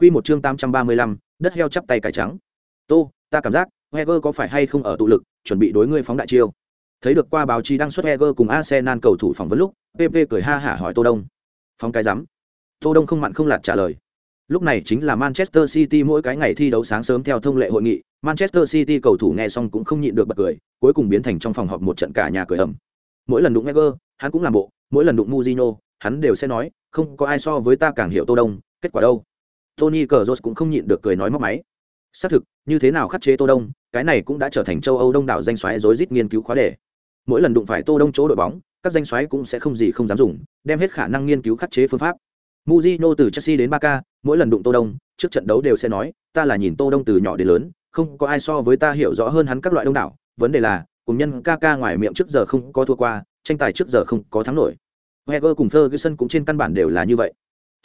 Quy một chương 835, đất heo chắp tay cải trắng. Tô, ta cảm giác, Wenger có phải hay không ở tụ lực, chuẩn bị đối ngươi phóng đại chiêu. Thấy được qua báo chí đăng xuất Wenger cùng Arsenal cầu thủ phỏng vấn lúc, PP cười ha hả hỏi Tô Đông. Phóng cái rắm. Tô Đông không mặn không lạt trả lời. Lúc này chính là Manchester City mỗi cái ngày thi đấu sáng sớm theo thông lệ hội nghị, Manchester City cầu thủ nghe xong cũng không nhịn được bật cười, cuối cùng biến thành trong phòng họp một trận cả nhà cười ầm. Mỗi lần đụng Wenger, hắn cũng làm bộ, mỗi lần đụng Mourinho, hắn đều sẽ nói, không có ai so với ta càng hiểu Tô Đông, kết quả đâu? Tony Cazorla cũng không nhịn được cười nói móc máy. Xác thực, như thế nào khắc chế Tô Đông, cái này cũng đã trở thành châu Âu đông đảo danh xoáy rối rít nghiên cứu khóa đề. Mỗi lần đụng phải Tô Đông chỗ đội bóng, các danh xoáy cũng sẽ không gì không dám dùng, đem hết khả năng nghiên cứu khắc chế phương pháp. Mujino từ Chelsea đến Barca, mỗi lần đụng Tô Đông, trước trận đấu đều sẽ nói, ta là nhìn Tô Đông từ nhỏ đến lớn, không có ai so với ta hiểu rõ hơn hắn các loại đông đảo, vấn đề là, cùng nhân Kaka ngoài miệng trước giờ không có thua qua, tranh tài trước giờ không có thắng nổi. Wenger cùng Ferguson cũng trên căn bản đều là như vậy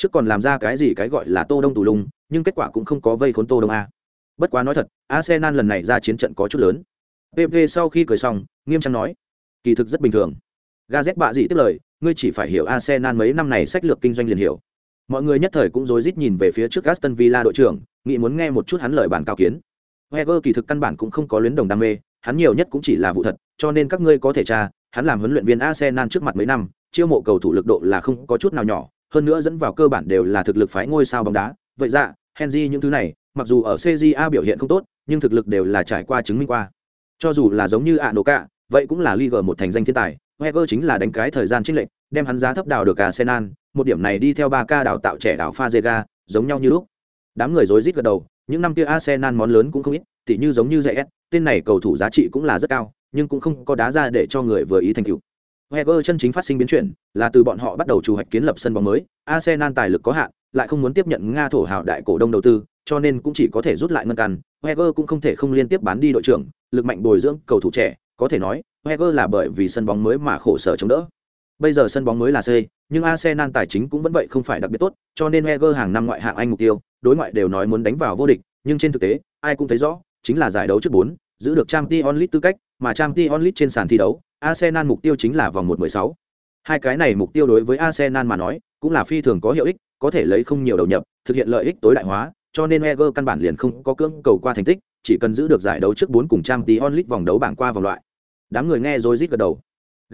trước còn làm ra cái gì cái gọi là tô đông tù lung, nhưng kết quả cũng không có vây khốn tô đông a. Bất quá nói thật, arsenal lần này ra chiến trận có chút lớn. Pp sau khi cười xong, nghiêm trang nói, kỳ thực rất bình thường. Gazet bạ dị tiếp lời, ngươi chỉ phải hiểu arsenal mấy năm này sách lược kinh doanh liền hiểu. Mọi người nhất thời cũng rối rít nhìn về phía trước aston villa đội trưởng, nghĩ muốn nghe một chút hắn lời bản cao kiến. Heger kỳ thực căn bản cũng không có luyến đồng đam mê, hắn nhiều nhất cũng chỉ là vụ thật, cho nên các ngươi có thể tra, hắn làm huấn luyện viên arsenal trước mặt mấy năm, chiêu mộ cầu thủ lực độ là không có chút nào nhỏ hơn nữa dẫn vào cơ bản đều là thực lực phái ngôi sao bóng đá vậy ra henry những thứ này mặc dù ở cja biểu hiện không tốt nhưng thực lực đều là trải qua chứng minh qua cho dù là giống như ạ nổ cạ vậy cũng là league một thành danh thiên tài Wenger chính là đánh cái thời gian chênh lệch, đem hắn giá thấp đào được Arsenal, một điểm này đi theo ba ca đào tạo trẻ đào Fazega, giống nhau như lúc. Đám người rối rít gật đầu, những năm kia Arsenal món lớn cũng không ít, tỉ như giống như Zayet, tên này cầu thủ giá trị cũng là rất cao, nhưng cũng không có đá ra để cho người vừa ý thành tựu. Wenger chân chính phát sinh biến chuyển, là từ bọn họ bắt đầu chủ hoạch kiến lập sân bóng mới, Arsenal tài lực có hạn, lại không muốn tiếp nhận Nga thổ hào đại cổ đông đầu tư, cho nên cũng chỉ có thể rút lại ngân căn. Wenger cũng không thể không liên tiếp bán đi đội trưởng, lực mạnh bồi dưỡng cầu thủ trẻ, có thể nói, Wenger là bởi vì sân bóng mới mà khổ sở chống đỡ. Bây giờ sân bóng mới là C, nhưng Arsenal tài chính cũng vẫn vậy không phải đặc biệt tốt, cho nên Wenger hàng năm ngoại hạng Anh mục tiêu, đối ngoại đều nói muốn đánh vào vô địch, nhưng trên thực tế, ai cũng thấy rõ, chính là giải đấu trước 4, giữ được Champions League tư cách, mà Champions League trên sàn thi đấu, Arsenal mục tiêu chính là vòng 1/16. Hai cái này mục tiêu đối với Arsenal mà nói, cũng là phi thường có hiệu ích, có thể lấy không nhiều đầu nhập, thực hiện lợi ích tối đại hóa, cho nên Wenger căn bản liền không có cưỡng cầu qua thành tích, chỉ cần giữ được giải đấu trước 4 cùng Champions League vòng đấu bảng qua vòng loại. Đám người nghe rồi rít gật đầu.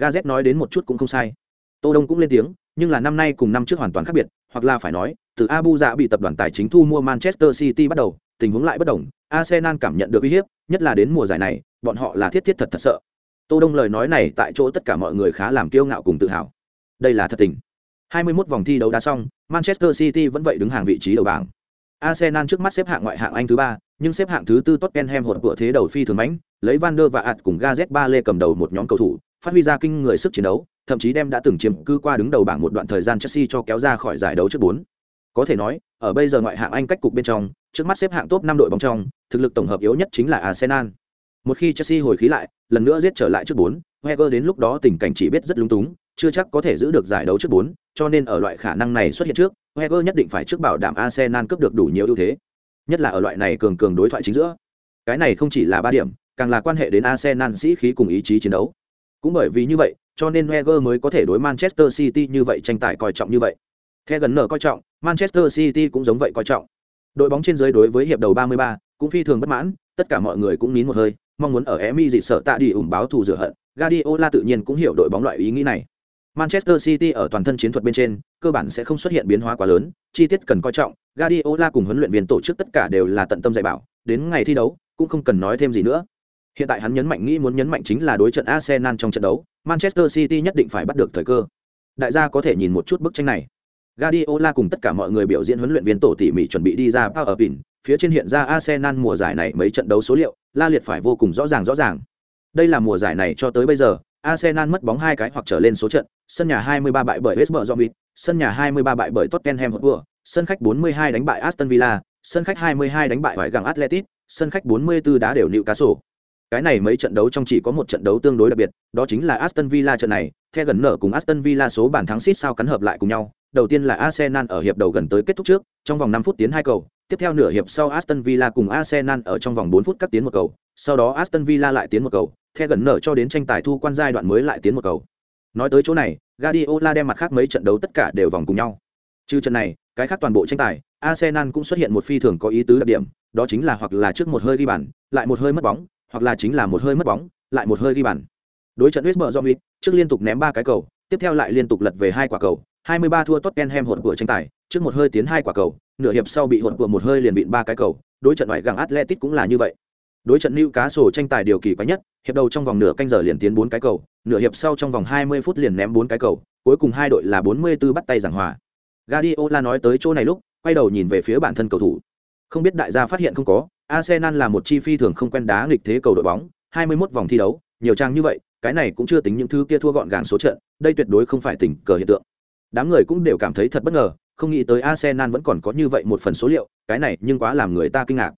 Gazet nói đến một chút cũng không sai. Tô Đông cũng lên tiếng, nhưng là năm nay cùng năm trước hoàn toàn khác biệt, hoặc là phải nói, từ Abu Dhabi bị tập đoàn tài chính thu mua Manchester City bắt đầu, tình huống lại bất đồng, Arsenal cảm nhận được uy hiếp, nhất là đến mùa giải này, bọn họ là thiết thiết thật thật sợ. Tô Đông lời nói này tại chỗ tất cả mọi người khá làm kiêu ngạo cùng tự hào. Đây là thật tình. 21 vòng thi đấu đã xong, Manchester City vẫn vậy đứng hàng vị trí đầu bảng. Arsenal trước mắt xếp hạng ngoại hạng Anh thứ ba, nhưng xếp hạng thứ tư Tottenham hột cửa thế đầu phi thường mãnh, lấy Van der và ạt cùng Gazet ba lê cầm đầu một nhóm cầu thủ, phát huy ra kinh người sức chiến đấu, thậm chí đem đã từng chiếm cứ qua đứng đầu bảng một đoạn thời gian Chelsea cho kéo ra khỏi giải đấu trước 4. Có thể nói, ở bây giờ ngoại hạng Anh cách cục bên trong, trước mắt xếp hạng top 5 đội bóng trong, thực lực tổng hợp yếu nhất chính là Arsenal. Một khi Chelsea hồi khí lại, lần nữa giết trở lại trước 4, Wenger đến lúc đó tình cảnh chỉ biết rất lung túng, chưa chắc có thể giữ được giải đấu trước 4, cho nên ở loại khả năng này xuất hiện trước, Wenger nhất định phải trước bảo đảm Arsenal cướp được đủ nhiều ưu thế. Nhất là ở loại này cường cường đối thoại chính giữa. Cái này không chỉ là 3 điểm, càng là quan hệ đến Arsenal sĩ khí cùng ý chí chiến đấu. Cũng bởi vì như vậy, cho nên Wenger mới có thể đối Manchester City như vậy tranh tài coi trọng như vậy. Theo gần nở coi trọng, Manchester City cũng giống vậy coi trọng. Đội bóng trên dưới đối với hiệp đầu 33 cũng phi thường bất mãn, tất cả mọi người cũng nín một hơi, mong muốn ở Emi dị sợ tạ đi ủng báo thù rửa hận. Guardiola tự nhiên cũng hiểu đội bóng loại ý nghĩ này. Manchester City ở toàn thân chiến thuật bên trên, cơ bản sẽ không xuất hiện biến hóa quá lớn, chi tiết cần coi trọng. Guardiola cùng huấn luyện viên tổ chức tất cả đều là tận tâm dạy bảo, đến ngày thi đấu cũng không cần nói thêm gì nữa. Hiện tại hắn nhấn mạnh nghĩ muốn nhấn mạnh chính là đối trận Arsenal trong trận đấu, Manchester City nhất định phải bắt được thời cơ. Đại gia có thể nhìn một chút bức tranh này. Guardiola cùng tất cả mọi người biểu diễn huấn luyện viên tổ tỉ mỉ chuẩn bị đi ra Power Pin, phía trên hiện ra Arsenal mùa giải này mấy trận đấu số liệu, la liệt phải vô cùng rõ ràng rõ ràng. Đây là mùa giải này cho tới bây giờ, Arsenal mất bóng hai cái hoặc trở lên số trận, sân nhà 23 bại bởi West Bromwich, sân nhà 23 bại bởi Tottenham Hotspur, sân khách 42 đánh bại Aston Villa, sân khách 22 đánh bại Hoài Găng Athletic, sân khách 44 đá đều Newcastle. Cái này mấy trận đấu trong chỉ có một trận đấu tương đối đặc biệt, đó chính là Aston Villa trận này, theo gần nở cùng Aston Villa số bàn thắng xít sao cắn hợp lại cùng nhau. Đầu tiên là Arsenal ở hiệp đầu gần tới kết thúc trước, trong vòng 5 phút tiến hai cầu, tiếp theo nửa hiệp sau Aston Villa cùng Arsenal ở trong vòng 4 phút cắt tiến một cầu, sau đó Aston Villa lại tiến một cầu, theo gần nở cho đến tranh tài thu quan giai đoạn mới lại tiến một cầu. Nói tới chỗ này, Guardiola đem mặt khác mấy trận đấu tất cả đều vòng cùng nhau. Trừ trận này, cái khác toàn bộ tranh tài, Arsenal cũng xuất hiện một phi thường có ý tứ đặc điểm, đó chính là hoặc là trước một hơi ghi bàn, lại một hơi mất bóng, hoặc là chính là một hơi mất bóng, lại một hơi ghi bàn. Đối trận West Bromwich, trước liên tục ném ba cái cầu, tiếp theo lại liên tục lật về hai quả cầu, 23 thua Tottenham hụt của tranh tài, trước một hơi tiến hai quả cầu, nửa hiệp sau bị hụt của một hơi liền vịn ba cái cầu, đối trận ngoại gặng Atletic cũng là như vậy. Đối trận Newcastle tranh tài điều kỳ quái nhất, hiệp đầu trong vòng nửa canh giờ liền tiến bốn cái cầu, nửa hiệp sau trong vòng 20 phút liền ném bốn cái cầu, cuối cùng hai đội là 44 bắt tay giảng hòa. Guardiola nói tới chỗ này lúc, quay đầu nhìn về phía bản thân cầu thủ. Không biết đại gia phát hiện không có, Arsenal là một chi phi thường không quen đá nghịch thế cầu đội bóng, 21 vòng thi đấu, nhiều trang như vậy, cái này cũng chưa tính những thứ kia thua gọn gàng số trận, đây tuyệt đối không phải tình cờ hiện tượng. Đám người cũng đều cảm thấy thật bất ngờ, không nghĩ tới Arsenal vẫn còn có như vậy một phần số liệu, cái này nhưng quá làm người ta kinh ngạc.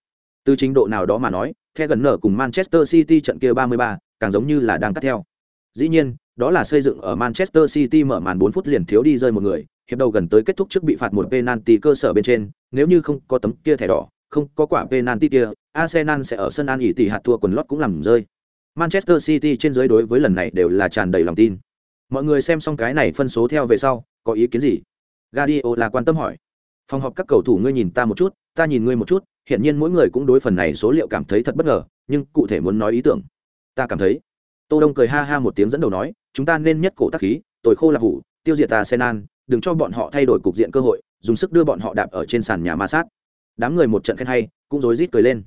Từ trình độ nào đó mà nói, theo gần nở cùng Manchester City trận kia 33, càng giống như là đang cắt theo. Dĩ nhiên, đó là xây dựng ở Manchester City mở màn 4 phút liền thiếu đi rơi một người, hiệp đầu gần tới kết thúc trước bị phạt một penalty cơ sở bên trên, nếu như không có tấm kia thẻ đỏ, không có quả penalty kia, Arsenal sẽ ở sân An ỉ tỷ hạt thua quần lót cũng làm rơi. Manchester City trên dưới đối với lần này đều là tràn đầy lòng tin. Mọi người xem xong cái này phân số theo về sau, có ý kiến gì? Guardiola quan tâm hỏi. Phòng họp các cầu thủ ngươi nhìn ta một chút, ta nhìn ngươi một chút, hiện nhiên mỗi người cũng đối phần này số liệu cảm thấy thật bất ngờ, nhưng cụ thể muốn nói ý tưởng. Ta cảm thấy. Tô Đông cười ha ha một tiếng dẫn đầu nói, chúng ta nên nhất cổ tác khí, tồi khô là hủ, tiêu diệt ta Senan, đừng cho bọn họ thay đổi cục diện cơ hội, dùng sức đưa bọn họ đạp ở trên sàn nhà ma sát. Đám người một trận khen hay, cũng rối rít cười lên.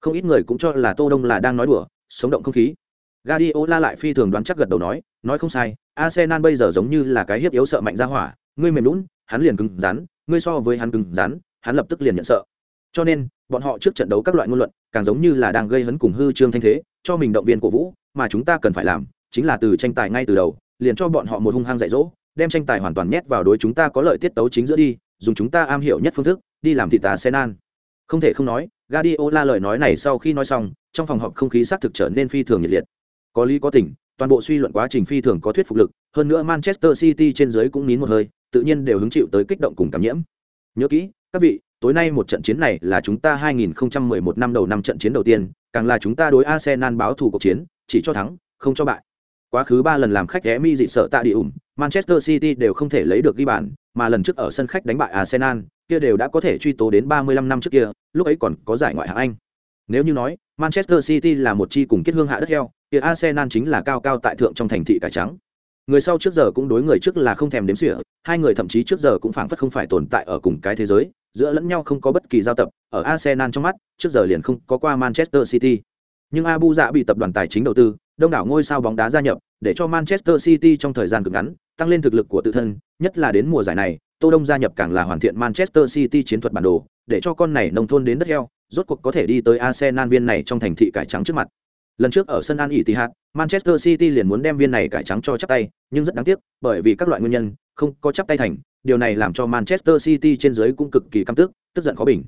Không ít người cũng cho là Tô Đông là đang nói đùa, sống động không khí. Guardiola lại phi thường đoán chắc gật đầu nói, nói không sai, Arsenal bây giờ giống như là cái hiếp yếu sợ mạnh ra hỏa, ngươi mềm nhũn, hắn liền cứng rắn, ngươi so với hắn cứng rắn, hắn lập tức liền nhận sợ. Cho nên, bọn họ trước trận đấu các loại ngôn luận, càng giống như là đang gây hấn cùng hư trương thanh thế, cho mình động viên cổ vũ, mà chúng ta cần phải làm, chính là từ tranh tài ngay từ đầu, liền cho bọn họ một hung hăng dạy dỗ, đem tranh tài hoàn toàn nhét vào đối chúng ta có lợi tiết tấu chính giữa đi, dùng chúng ta am hiểu nhất phương thức, đi làm thịt Arsenal. Không thể không nói, Guardiola lời nói này sau khi nói xong, trong phòng họp không khí xác thực trở nên phi thường nhiệt liệt. Có lý có tình, toàn bộ suy luận quá trình phi thường có thuyết phục lực, hơn nữa Manchester City trên dưới cũng nín một hơi, tự nhiên đều hứng chịu tới kích động cùng cảm nhiễm. Nhớ kỹ, các vị, tối nay một trận chiến này là chúng ta 2011 năm đầu năm trận chiến đầu tiên, càng là chúng ta đối Arsenal báo thù cuộc chiến, chỉ cho thắng, không cho bại. Quá khứ 3 lần làm khách Emi dị sợ tạ địa ủng, Manchester City đều không thể lấy được ghi bàn, mà lần trước ở sân khách đánh bại Arsenal, kia đều đã có thể truy tố đến 35 năm trước kia, lúc ấy còn có giải ngoại hạng Anh. Nếu như nói, Manchester City là một chi cùng kết hương hạ đất heo, kia Arsenal chính là cao cao tại thượng trong thành thị cải trắng. Người sau trước giờ cũng đối người trước là không thèm đếm xỉa, hai người thậm chí trước giờ cũng phảng phất không phải tồn tại ở cùng cái thế giới, giữa lẫn nhau không có bất kỳ giao tập, ở Arsenal trong mắt, trước giờ liền không có qua Manchester City. Nhưng Abu Dạ bị tập đoàn tài chính đầu tư, đông đảo ngôi sao bóng đá gia nhập, để cho Manchester City trong thời gian cực ngắn tăng lên thực lực của tự thân, nhất là đến mùa giải này, Tô Đông gia nhập càng là hoàn thiện Manchester City chiến thuật bản đồ, để cho con này nông thôn đến đất heo, rốt cuộc có thể đi tới Arsenal viên này trong thành thị cải trắng trước mặt. Lần trước ở sân An Etihad, Manchester City liền muốn đem viên này cải trắng cho chắp tay, nhưng rất đáng tiếc, bởi vì các loại nguyên nhân, không có chắp tay thành, điều này làm cho Manchester City trên dưới cũng cực kỳ căm tức, tức giận khó bình.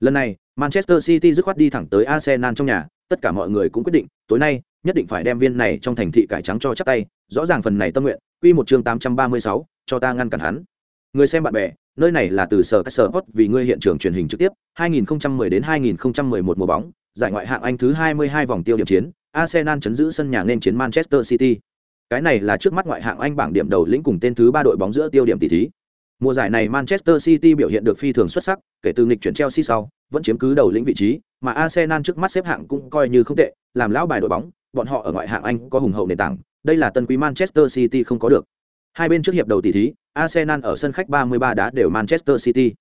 Lần này, Manchester City dứt khoát đi thẳng tới Arsenal trong nhà, tất cả mọi người cũng quyết định, tối nay nhất định phải đem viên này trong thành thị cải trắng cho chắp tay, rõ ràng phần này tâm nguyện, quy một chương 836, cho ta ngăn cản hắn. Người xem bạn bè, nơi này là từ sở các sở hot vì ngươi hiện trường truyền hình trực tiếp, 2010 đến 2011 mùa bóng, giải ngoại hạng Anh thứ 22 vòng tiêu điểm chiến, Arsenal chấn giữ sân nhà nên chiến Manchester City. Cái này là trước mắt ngoại hạng Anh bảng điểm đầu lĩnh cùng tên thứ ba đội bóng giữa tiêu điểm tỷ thí. Mùa giải này Manchester City biểu hiện được phi thường xuất sắc, kể từ nghịch chuyển Chelsea sau, vẫn chiếm cứ đầu lĩnh vị trí, mà Arsenal trước mắt xếp hạng cũng coi như không tệ, làm lão bài đội bóng, bọn họ ở ngoại hạng Anh có hùng hậu nền tảng, đây là tân quý Manchester City không có được. Hai bên trước hiệp đầu tỷ thí, Arsenal ở sân khách 33 đá đều Manchester City.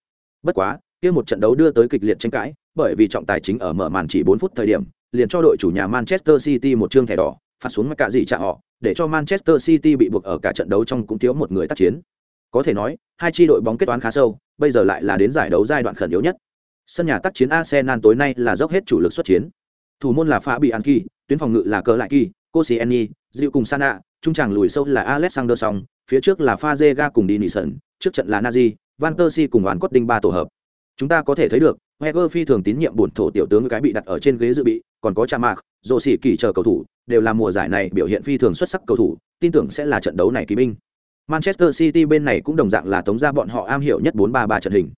Bất quá, kia một trận đấu đưa tới kịch liệt tranh cãi, bởi vì trọng tài chính ở mở màn chỉ 4 phút thời điểm, liền cho đội chủ nhà Manchester City một trương thẻ đỏ, phạt xuống cả gì trả họ, để cho Manchester City bị buộc ở cả trận đấu trong cũng thiếu một người tác chiến. Có thể nói, hai chi đội bóng kết toán khá sâu, bây giờ lại là đến giải đấu giai đoạn khẩn yếu nhất. Sân nhà tác chiến Arsenal tối nay là dốc hết chủ lực xuất chiến. Thủ môn là Fabianski, tuyến phòng ngự là Cờ Lại Kỳ, Koscielny, Diệu cùng Sana, trung tràng lùi sâu là Alexander Song, phía trước là Fazega cùng Dinison, trước trận là Nazi, Van Persie cùng Hoàn quất Đinh ba tổ hợp. Chúng ta có thể thấy được, Wenger phi thường tín nhiệm buồn thổ tiểu tướng cái bị đặt ở trên ghế dự bị, còn có Chamạc, Dỗ Kỳ chờ cầu thủ, đều là mùa giải này biểu hiện phi thường xuất sắc cầu thủ, tin tưởng sẽ là trận đấu này kỳ binh. Manchester City bên này cũng đồng dạng là tống ra bọn họ am hiểu nhất 4-3-3 trận hình.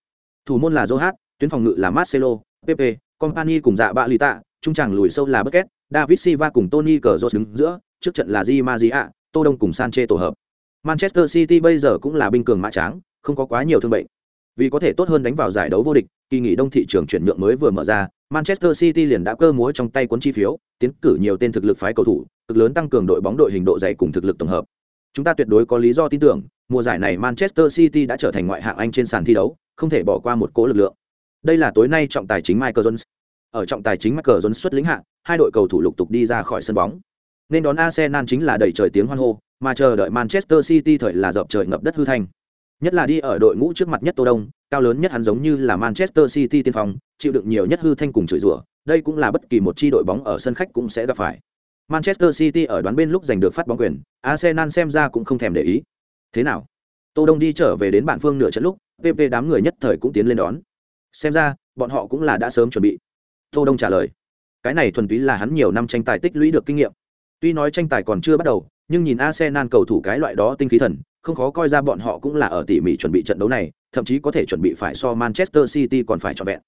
Thủ môn là Zohat, tuyến phòng ngự là Marcelo, Pepe, Company cùng dạ bạ Lita, trung tràng lùi sâu là bucket David Silva cùng Tony Cazorla đứng giữa, trước trận là Di Maria, Tô Đông cùng Sanchez tổ hợp. Manchester City bây giờ cũng là binh cường mã tráng, không có quá nhiều thương bệnh. Vì có thể tốt hơn đánh vào giải đấu vô địch, kỳ nghỉ đông thị trường chuyển nhượng mới vừa mở ra, Manchester City liền đã cơ múa trong tay cuốn chi phiếu, tiến cử nhiều tên thực lực phái cầu thủ, cực lớn tăng cường đội bóng đội hình độ dày cùng thực lực tổng hợp. Chúng ta tuyệt đối có lý do tin tưởng, mùa giải này Manchester City đã trở thành ngoại hạng Anh trên sàn thi đấu, không thể bỏ qua một cỗ lực lượng. Đây là tối nay trọng tài chính Michael Jones. Ở trọng tài chính Michael Jones xuất lĩnh hạng, hai đội cầu thủ lục tục đi ra khỏi sân bóng. Nên đón Arsenal chính là đầy trời tiếng hoan hô, mà chờ đợi Manchester City thời là dập trời ngập đất hư thành. Nhất là đi ở đội ngũ trước mặt nhất Tô Đông, cao lớn nhất hắn giống như là Manchester City tiên phong, chịu đựng nhiều nhất hư thanh cùng chửi rủa, đây cũng là bất kỳ một chi đội bóng ở sân khách cũng sẽ gặp phải. Manchester City ở đoán bên lúc giành được phát bóng quyền, Arsenal xem ra cũng không thèm để ý. Thế nào? Tô Đông đi trở về đến bản phương nửa trận lúc, PP đám người nhất thời cũng tiến lên đón. Xem ra, bọn họ cũng là đã sớm chuẩn bị. Tô Đông trả lời. Cái này thuần túy là hắn nhiều năm tranh tài tích lũy được kinh nghiệm. Tuy nói tranh tài còn chưa bắt đầu, nhưng nhìn Arsenal cầu thủ cái loại đó tinh khí thần, không khó coi ra bọn họ cũng là ở tỉ mỉ chuẩn bị trận đấu này, thậm chí có thể chuẩn bị phải so Manchester City còn phải trọn vẹn.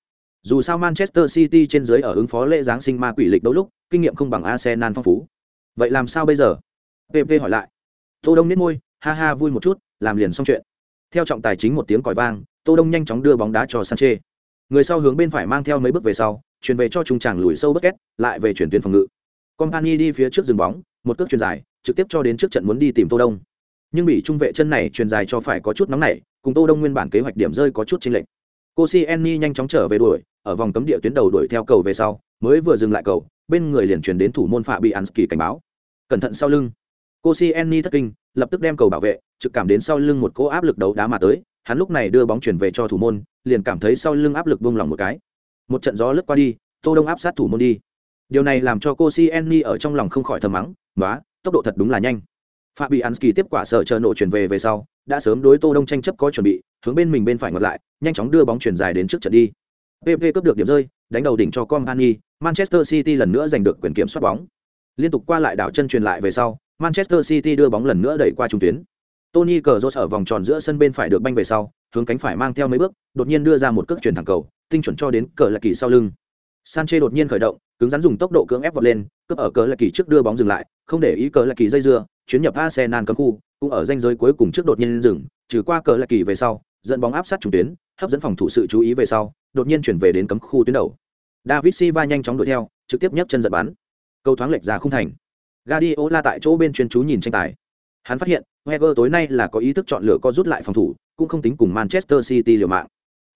Dù sao Manchester City trên dưới ở ứng phó lễ giáng sinh ma quỷ lịch đấu lúc, kinh nghiệm không bằng Arsenal phong phú. Vậy làm sao bây giờ? PP hỏi lại. Tô Đông nhếch môi, ha ha vui một chút, làm liền xong chuyện. Theo trọng tài chính một tiếng còi vang, Tô Đông nhanh chóng đưa bóng đá cho Sanchez. Người sau hướng bên phải mang theo mấy bước về sau, chuyển về cho trung trảng lùi sâu bất kết, lại về chuyển tuyến phòng ngự. Company đi phía trước dừng bóng, một cước chuyền dài, trực tiếp cho đến trước trận muốn đi tìm Tô Đông. Nhưng bị trung vệ chân này truyền dài cho phải có chút nóng nảy, cùng Tô Đông nguyên bản kế hoạch điểm rơi có chút chênh lệch. Koscielny nhanh chóng trở về đuổi, ở vòng cấm địa tuyến đầu đuổi theo cầu về sau, mới vừa dừng lại cầu, bên người liền truyền đến thủ môn Phạm bị Ansky cảnh báo. Cẩn thận sau lưng. Koscielny thất kinh, lập tức đem cầu bảo vệ, trực cảm đến sau lưng một cỗ áp lực đấu đá mà tới, hắn lúc này đưa bóng chuyển về cho thủ môn, liền cảm thấy sau lưng áp lực buông lỏng một cái. Một trận gió lướt qua đi, Tô Đông áp sát thủ môn đi. Điều này làm cho cô Koscielny ở trong lòng không khỏi thầm mắng, "Nóa, tốc độ thật đúng là nhanh." Fabianski tiếp quả sở chờ nổ chuyển về về sau, đã sớm đối Tô Đông tranh chấp có chuẩn bị, hướng bên mình bên phải ngược lại, nhanh chóng đưa bóng chuyển dài đến trước trận đi. PP cướp được điểm rơi, đánh đầu đỉnh cho Company, Manchester City lần nữa giành được quyền kiểm soát bóng. Liên tục qua lại đảo chân truyền lại về sau, Manchester City đưa bóng lần nữa đẩy qua trung tuyến. Tony Cazorla ở vòng tròn giữa sân bên phải được banh về sau, hướng cánh phải mang theo mấy bước, đột nhiên đưa ra một cước chuyển thẳng cầu, tinh chuẩn cho đến cờ lạc kỳ sau lưng. Sanchez đột nhiên khởi động, cứng rắn dùng tốc độ cưỡng ép vọt lên, cướp ở cờ lạc kỳ trước đưa bóng dừng lại, không để ý cờ lạc kỳ dây dưa, chuyến nhập Arsenal cấm khu, cũng ở danh giới cuối cùng trước đột nhiên dừng, trừ qua cờ lạc kỳ về sau, dẫn bóng áp sát trung tuyến, hấp dẫn phòng thủ sự chú ý về sau, đột nhiên chuyển về đến cấm khu tuyến đầu. David Silva nhanh chóng đuổi theo, trực tiếp nhấc chân giật bắn. Cầu thoáng lệch ra không thành. Guardiola tại chỗ bên chuyên chú nhìn tranh tài. Hắn phát hiện, Wenger tối nay là có ý thức chọn lựa co rút lại phòng thủ, cũng không tính cùng Manchester City liều mạng.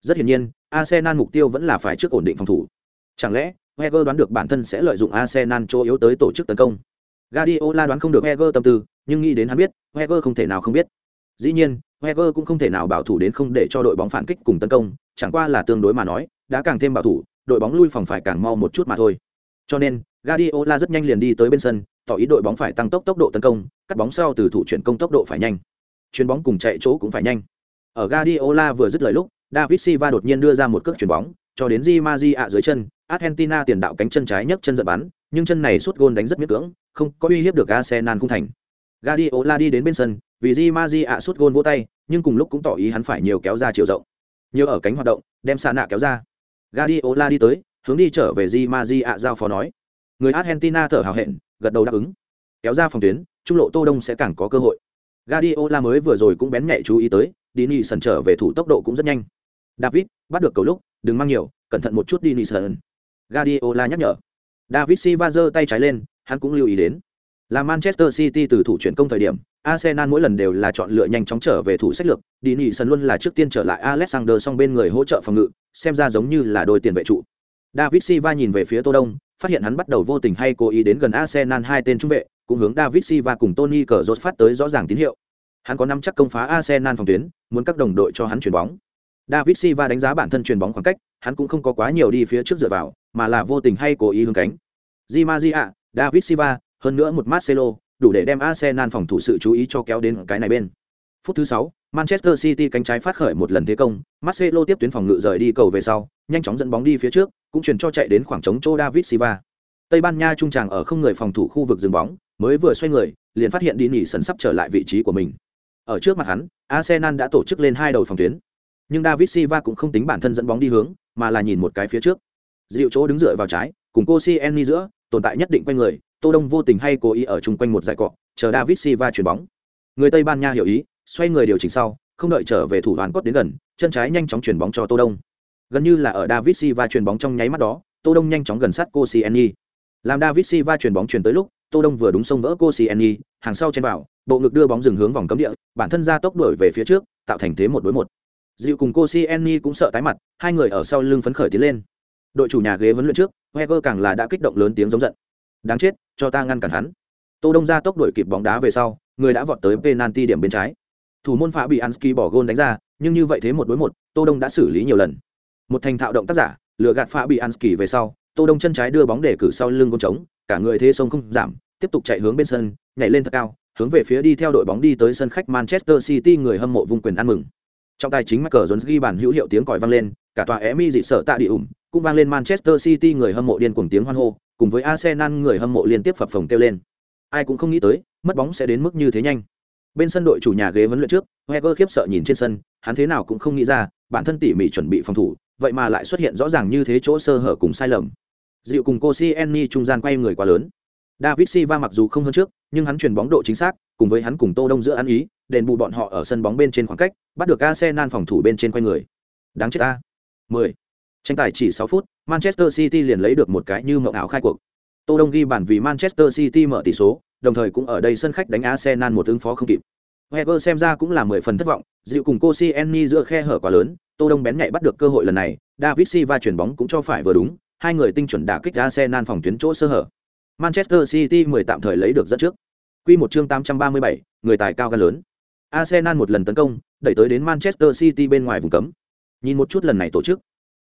Rất hiển nhiên, Arsenal mục tiêu vẫn là phải trước ổn định phòng thủ. Chẳng lẽ, Wenger đoán được bản thân sẽ lợi dụng Arsenal chỗ yếu tới tổ chức tấn công? Guardiola đoán không được Wenger tâm tư, nhưng nghĩ đến hắn biết, Wenger không thể nào không biết. Dĩ nhiên, Wenger cũng không thể nào bảo thủ đến không để cho đội bóng phản kích cùng tấn công, chẳng qua là tương đối mà nói, đã càng thêm bảo thủ, đội bóng lui phòng phải càng mau một chút mà thôi. Cho nên, Guardiola rất nhanh liền đi tới bên sân, tỏ ý đội bóng phải tăng tốc tốc độ tấn công, cắt bóng sau từ thủ chuyển công tốc độ phải nhanh. Chuyền bóng cùng chạy chỗ cũng phải nhanh. Ở Guardiola vừa dứt lời lúc, David Silva đột nhiên đưa ra một cước chuyền bóng, cho đến Di Maria dưới chân, Argentina tiền đạo cánh chân trái nhấc chân giật bắn, nhưng chân này sút gôn đánh rất miễn cưỡng, không có uy hiếp được Arsenal cung thành. Guardiola đi đến bên sân, vì Di Maria sút gôn vỗ tay, nhưng cùng lúc cũng tỏ ý hắn phải nhiều kéo ra chiều rộng. Nhiều ở cánh hoạt động, đem Sa nạ kéo ra. Guardiola đi tới, hướng đi trở về Di Maria giao phó nói. Người Argentina thở hào hẹn, gật đầu đáp ứng. Kéo ra phòng tuyến, trung lộ Tô Đông sẽ càng có cơ hội. Guardiola mới vừa rồi cũng bén nhạy chú ý tới, Dini sần trở về thủ tốc độ cũng rất nhanh. David, bắt được cầu lúc, đừng mang nhiều, cẩn thận một chút đi sần. Guardiola nhắc nhở. David Silva giơ tay trái lên, hắn cũng lưu ý đến. Là Manchester City từ thủ chuyển công thời điểm, Arsenal mỗi lần đều là chọn lựa nhanh chóng trở về thủ sách lược, đi sần luôn là trước tiên trở lại Alexander song bên người hỗ trợ phòng ngự, xem ra giống như là đôi tiền vệ trụ. David Silva nhìn về phía Tô Đông, phát hiện hắn bắt đầu vô tình hay cố ý đến gần Arsenal hai tên trung vệ, cũng hướng David Silva cùng Tony Cazorla phát tới rõ ràng tín hiệu. Hắn có năm chắc công phá Arsenal phòng tuyến, muốn các đồng đội cho hắn chuyển bóng. David Silva đánh giá bản thân chuyền bóng khoảng cách, hắn cũng không có quá nhiều đi phía trước dựa vào, mà là vô tình hay cố ý hướng cánh. Di Maria, David Silva, hơn nữa một Marcelo, đủ để đem Arsenal phòng thủ sự chú ý cho kéo đến cái này bên. Phút thứ 6, Manchester City cánh trái phát khởi một lần thế công, Marcelo tiếp tuyến phòng ngự rời đi cầu về sau, nhanh chóng dẫn bóng đi phía trước, cũng chuyển cho chạy đến khoảng trống chỗ David Silva. Tây Ban Nha trung tràng ở không người phòng thủ khu vực dừng bóng, mới vừa xoay người, liền phát hiện đi sần sắp trở lại vị trí của mình. Ở trước mặt hắn, Arsenal đã tổ chức lên hai đầu phòng tuyến. Nhưng David Silva cũng không tính bản thân dẫn bóng đi hướng, mà là nhìn một cái phía trước. Dịu chỗ đứng dựa vào trái, cùng Koscielny giữa, tồn tại nhất định quanh người, Tô Đông vô tình hay cố ý ở chung quanh một giải cọ, chờ David Silva chuyển bóng. Người Tây Ban Nha hiểu ý, xoay người điều chỉnh sau, không đợi trở về thủ đoàn cốt đến gần, chân trái nhanh chóng chuyển bóng cho Tô Đông. Gần như là ở David Silva chuyển bóng trong nháy mắt đó, Tô Đông nhanh chóng gần sát Koscielny. Làm David Silva chuyển bóng chuyển tới lúc, Tô Đông vừa đúng sông vỡ Koscielny, hàng sau chen vào, bộ ngực đưa bóng dừng hướng vòng cấm địa, bản thân ra tốc đuổi về phía trước, tạo thành thế một đối một. Diệu cùng cô Cioni cũng sợ tái mặt, hai người ở sau lưng phấn khởi tiến lên. Đội chủ nhà ghế vấn luyện trước, Heger càng là đã kích động lớn tiếng giống giận. Đáng chết, cho ta ngăn cản hắn. Tô Đông ra tốc đuổi kịp bóng đá về sau, người đã vọt tới penalty điểm bên trái. Thủ môn phá bị Ansky bỏ gôn đánh ra, nhưng như vậy thế một đối một, Tô Đông đã xử lý nhiều lần. Một thành thạo động tác giả, lừa gạt phá bị Ansky về sau, Tô Đông chân trái đưa bóng để cử sau lưng con trống, cả người thế sông không giảm, tiếp tục chạy hướng bên sân, nhảy lên thật cao, hướng về phía đi theo đội bóng đi tới sân khách Manchester City người hâm mộ vung quyền ăn mừng. Trong tài chính Michael Jones ghi bàn hữu hiệu tiếng còi vang lên, cả tòa Emi dị sợ tạ địa ủng, cũng vang lên Manchester City người hâm mộ điên cuồng tiếng hoan hô, cùng với Arsenal người hâm mộ liên tiếp phập phồng kêu lên. Ai cũng không nghĩ tới, mất bóng sẽ đến mức như thế nhanh. Bên sân đội chủ nhà ghế vấn luyện trước, Wenger khiếp sợ nhìn trên sân, hắn thế nào cũng không nghĩ ra, bản thân tỉ mỉ chuẩn bị phòng thủ, vậy mà lại xuất hiện rõ ràng như thế chỗ sơ hở cùng sai lầm. Dịu cùng Koscielny trung gian quay người quá lớn. David Silva mặc dù không hơn trước, nhưng hắn chuyển bóng độ chính xác, cùng với hắn cùng Tô Đông giữa ăn ý, đền bù bọn họ ở sân bóng bên trên khoảng cách, bắt được Arsenal phòng thủ bên trên quay người. Đáng chết ta. 10. Tranh tài chỉ 6 phút, Manchester City liền lấy được một cái như mộng ảo khai cuộc. Tô Đông ghi bàn vì Manchester City mở tỷ số, đồng thời cũng ở đây sân khách đánh Arsenal một ứng phó không kịp. Wenger xem ra cũng là 10 phần thất vọng, dịu cùng Koscielny giữa khe hở quá lớn, Tô Đông bén nhạy bắt được cơ hội lần này, David Silva chuyển bóng cũng cho phải vừa đúng, hai người tinh chuẩn đả kích Arsenal phòng tuyến chỗ sơ hở. Manchester City 10 tạm thời lấy được dẫn trước. Quy một chương 837, người tài cao gan lớn. Arsenal một lần tấn công, đẩy tới đến Manchester City bên ngoài vùng cấm. Nhìn một chút lần này tổ chức.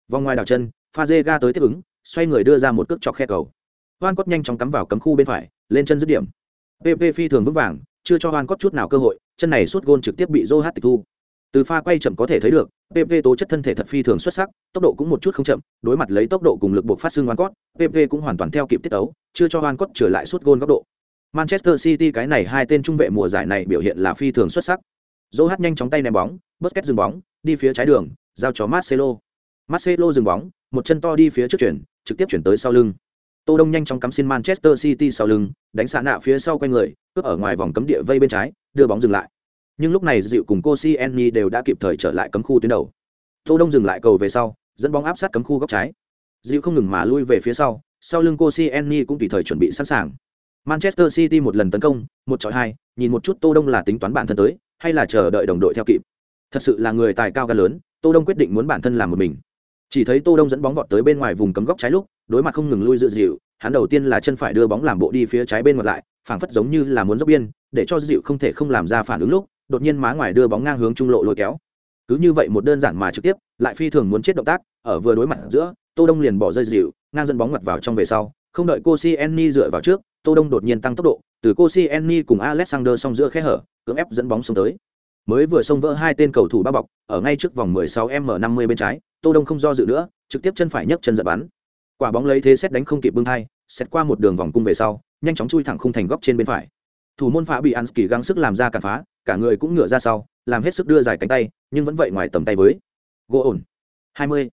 Vòng ngoài đảo chân, Fazega tới tiếp ứng, xoay người đưa ra một cước chọc khe cầu. Hoan Cốt nhanh chóng cắm vào cấm khu bên phải, lên chân dứt điểm. PP phi thường vững vàng, chưa cho Hoan Cốt chút nào cơ hội, chân này suốt gôn trực tiếp bị Zohat tịch thu. Từ pha quay chậm có thể thấy được, PP tố chất thân thể thật phi thường xuất sắc, tốc độ cũng một chút không chậm, đối mặt lấy tốc độ cùng lực buộc phát xương Hoan Cốt, PP cũng hoàn toàn theo kịp tiết tấu, chưa cho Hoan Cốt trở lại suốt gôn góc độ. Manchester City cái này hai tên trung vệ mùa giải này biểu hiện là phi thường xuất sắc. Zohat nhanh chóng tay ném bóng, Busquets dừng bóng, đi phía trái đường, giao cho Marcelo. Marcelo dừng bóng, một chân to đi phía trước chuyển, trực tiếp chuyển tới sau lưng. Tô Đông nhanh chóng cắm xin Manchester City sau lưng, đánh xạ nạ phía sau quay người, cướp ở ngoài vòng cấm địa vây bên trái, đưa bóng dừng lại. Nhưng lúc này Dịu cùng cô Koscielny đều đã kịp thời trở lại cấm khu tuyến đầu. Tô Đông dừng lại cầu về sau, dẫn bóng áp sát cấm khu góc trái. Dịu không ngừng mà lui về phía sau, sau lưng cô Koscielny cũng tùy thời chuẩn bị sẵn sàng. Manchester City một lần tấn công, một chọi hai, nhìn một chút Tô Đông là tính toán bản thân tới, hay là chờ đợi đồng đội theo kịp. Thật sự là người tài cao gan lớn, Tô Đông quyết định muốn bản thân làm một mình. Chỉ thấy Tô Đông dẫn bóng vọt tới bên ngoài vùng cấm góc trái lúc, đối mặt không ngừng lui dự dịu, hắn đầu tiên là chân phải đưa bóng làm bộ đi phía trái bên ngược lại, phảng phất giống như là muốn dốc biên, để cho dịu không thể không làm ra phản ứng lúc, đột nhiên má ngoài đưa bóng ngang hướng trung lộ lôi kéo. Cứ như vậy một đơn giản mà trực tiếp, lại phi thường muốn chết động tác, ở vừa đối mặt giữa, Tô Đông liền bỏ rơi dịu, ngang dẫn bóng ngoặt vào trong về sau, không đợi Koscielny dựa vào trước, Tô Đông đột nhiên tăng tốc độ, từ Koscielny cùng Alexander song giữa khe hở, cưỡng ép dẫn bóng xuống tới. Mới vừa xông vỡ hai tên cầu thủ ba bọc, ở ngay trước vòng 16m50 bên trái, Tô Đông không do dự nữa, trực tiếp chân phải nhấc chân giật bắn. Quả bóng lấy thế xét đánh không kịp bưng hai, xét qua một đường vòng cung về sau, nhanh chóng chui thẳng khung thành góc trên bên phải. Thủ môn phá bị Ansky gắng sức làm ra cản phá, cả người cũng ngửa ra sau, làm hết sức đưa dài cánh tay, nhưng vẫn vậy ngoài tầm tay với. Gỗ ổn. 20.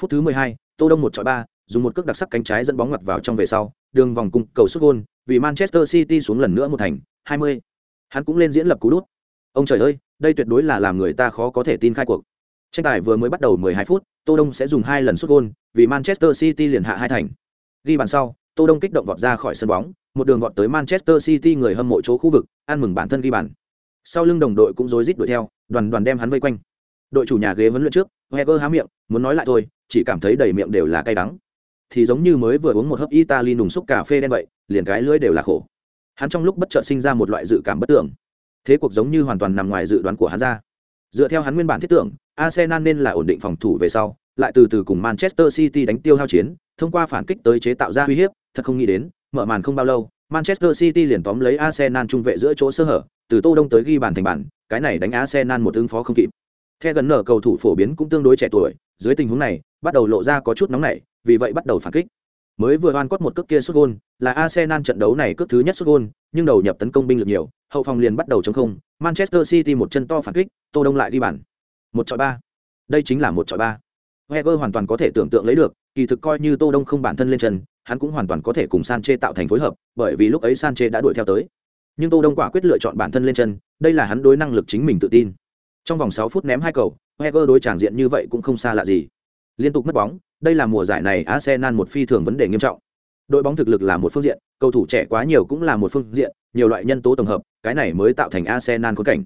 Phút thứ 12, Tô Đông một chọi ba, dùng một cước đặc sắc cánh trái dẫn bóng ngoặt vào trong về sau, đường vòng cung cầu sút gôn, vì Manchester City xuống lần nữa một thành, 20. Hắn cũng lên diễn lập cú đút. Ông trời ơi, đây tuyệt đối là làm người ta khó có thể tin khai cuộc. Tranh tài vừa mới bắt đầu 12 phút, Tô Đông sẽ dùng hai lần sút gôn, vì Manchester City liền hạ hai thành. Ghi bàn sau, Tô Đông kích động vọt ra khỏi sân bóng, một đường vọt tới Manchester City người hâm mộ chỗ khu vực, ăn mừng bản thân ghi bàn. Sau lưng đồng đội cũng rối rít đuổi theo, đoàn đoàn đem hắn vây quanh. Đội chủ nhà ghế vấn luyện trước, Wenger há miệng, muốn nói lại thôi, chỉ cảm thấy đầy miệng đều là cay đắng. Thì giống như mới vừa uống một hớp Italy nùng xúc cà phê đen vậy, liền cái lưỡi đều là khổ. Hắn trong lúc bất chợt sinh ra một loại dự cảm bất tưởng. Thế cuộc giống như hoàn toàn nằm ngoài dự đoán của hắn ra. Dựa theo hắn nguyên bản thiết tưởng, Arsenal nên là ổn định phòng thủ về sau, lại từ từ cùng Manchester City đánh tiêu hao chiến, thông qua phản kích tới chế tạo ra uy hiếp, thật không nghĩ đến, mở màn không bao lâu, Manchester City liền tóm lấy Arsenal trung vệ giữa chỗ sơ hở, từ Tô Đông tới ghi bàn thành bàn, cái này đánh Arsenal một ứng phó không kịp. Theo gần nở cầu thủ phổ biến cũng tương đối trẻ tuổi, dưới tình huống này, bắt đầu lộ ra có chút nóng nảy, vì vậy bắt đầu phản kích. Mới vừa hoàn cốt một cước kia sút gol, là Arsenal trận đấu này cước thứ nhất sút gol, nhưng đầu nhập tấn công binh lực nhiều, hậu phòng liền bắt đầu chống không, Manchester City một chân to phản kích, Tô Đông lại ghi bàn. Một chọi ba. Đây chính là một chọi ba. Wenger hoàn toàn có thể tưởng tượng lấy được, kỳ thực coi như Tô Đông không bản thân lên chân, hắn cũng hoàn toàn có thể cùng Sanche tạo thành phối hợp, bởi vì lúc ấy Sanche đã đuổi theo tới. Nhưng Tô Đông quả quyết lựa chọn bản thân lên chân, đây là hắn đối năng lực chính mình tự tin. Trong vòng 6 phút ném hai cầu, Heger đối tràng diện như vậy cũng không xa lạ gì. Liên tục mất bóng, đây là mùa giải này Arsenal một phi thường vấn đề nghiêm trọng. Đội bóng thực lực là một phương diện, cầu thủ trẻ quá nhiều cũng là một phương diện, nhiều loại nhân tố tổng hợp, cái này mới tạo thành Arsenal khốn cảnh.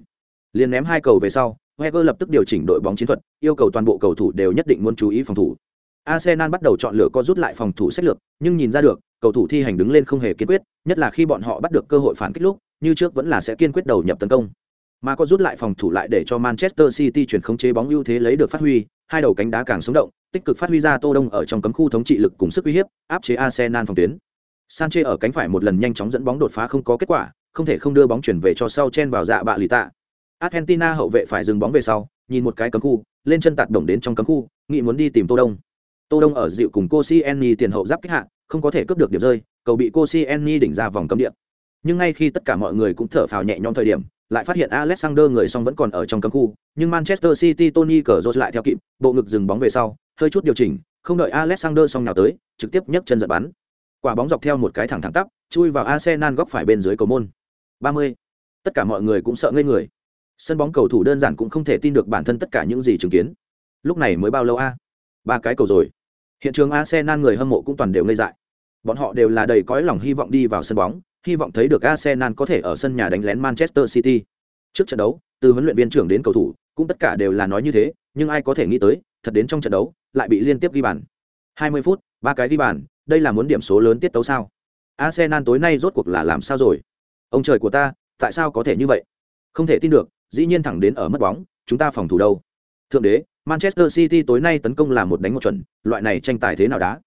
Liên ném hai cầu về sau, Wenger lập tức điều chỉnh đội bóng chiến thuật, yêu cầu toàn bộ cầu thủ đều nhất định muốn chú ý phòng thủ. Arsenal bắt đầu chọn lựa co rút lại phòng thủ sách lược, nhưng nhìn ra được, cầu thủ thi hành đứng lên không hề kiên quyết, nhất là khi bọn họ bắt được cơ hội phản kích lúc, như trước vẫn là sẽ kiên quyết đầu nhập tấn công. Mà có rút lại phòng thủ lại để cho Manchester City chuyển khống chế bóng ưu thế lấy được phát huy, hai đầu cánh đá càng sống động, tích cực phát huy ra Tô Đông ở trong cấm khu thống trị lực cùng sức uy hiếp, áp chế Arsenal phòng tuyến. Sanchez ở cánh phải một lần nhanh chóng dẫn bóng đột phá không có kết quả, không thể không đưa bóng chuyển về cho sau chen vào dạ bạ lì tạ. Argentina hậu vệ phải dừng bóng về sau, nhìn một cái cấm khu, lên chân tạt đồng đến trong cấm khu, nghĩ muốn đi tìm Tô Đông. Tô Đông ở dịu cùng cô Koscielny tiền hậu giáp kích hạ, không có thể cướp được điểm rơi, cầu bị cô Koscielny đỉnh ra vòng cấm địa. Nhưng ngay khi tất cả mọi người cũng thở phào nhẹ nhõm thời điểm, lại phát hiện Alexander người song vẫn còn ở trong cấm khu, nhưng Manchester City Tony Kroos lại theo kịp, bộ ngực dừng bóng về sau, hơi chút điều chỉnh, không đợi Alexander Song nào tới, trực tiếp nhấc chân giật bắn. Quả bóng dọc theo một cái thẳng thẳng tắp, chui vào Arsenal góc phải bên dưới cầu môn. 30. Tất cả mọi người cũng sợ ngây người. Sân bóng cầu thủ đơn giản cũng không thể tin được bản thân tất cả những gì chứng kiến. Lúc này mới bao lâu a? Ba cái cầu rồi. Hiện trường Arsenal người hâm mộ cũng toàn đều ngây dại. Bọn họ đều là đầy cõi lòng hy vọng đi vào sân bóng, hy vọng thấy được Arsenal có thể ở sân nhà đánh lén Manchester City. Trước trận đấu, từ huấn luyện viên trưởng đến cầu thủ, cũng tất cả đều là nói như thế, nhưng ai có thể nghĩ tới, thật đến trong trận đấu, lại bị liên tiếp ghi bàn. 20 phút, ba cái ghi bàn, đây là muốn điểm số lớn tiết tấu sao? Arsenal tối nay rốt cuộc là làm sao rồi? Ông trời của ta, tại sao có thể như vậy? Không thể tin được, dĩ nhiên thẳng đến ở mất bóng, chúng ta phòng thủ đâu? Thượng đế, Manchester City tối nay tấn công là một đánh một chuẩn, loại này tranh tài thế nào đá?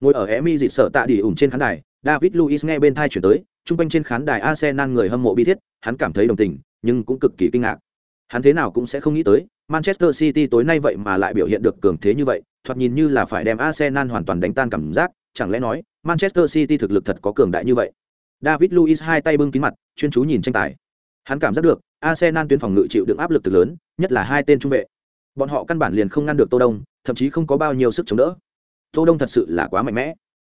Ngồi ở Emi dịt sợ tạ đi ủng trên khán đài, David Luiz nghe bên thai chuyển tới, trung quanh trên khán đài Arsenal người hâm mộ bi thiết, hắn cảm thấy đồng tình, nhưng cũng cực kỳ kinh ngạc. Hắn thế nào cũng sẽ không nghĩ tới, Manchester City tối nay vậy mà lại biểu hiện được cường thế như vậy, thoạt nhìn như là phải đem Arsenal hoàn toàn đánh tan cảm giác, chẳng lẽ nói, Manchester City thực lực thật có cường đại như vậy. David Luiz hai tay bưng kín mặt, chuyên chú nhìn tranh tài. Hắn cảm giác được, Arsenal tuyến phòng ngự chịu đựng áp lực từ lớn, nhất là hai tên trung vệ. Bọn họ căn bản liền không ngăn được Tô Đông, thậm chí không có bao nhiêu sức chống đỡ. Tô Đông thật sự là quá mạnh mẽ.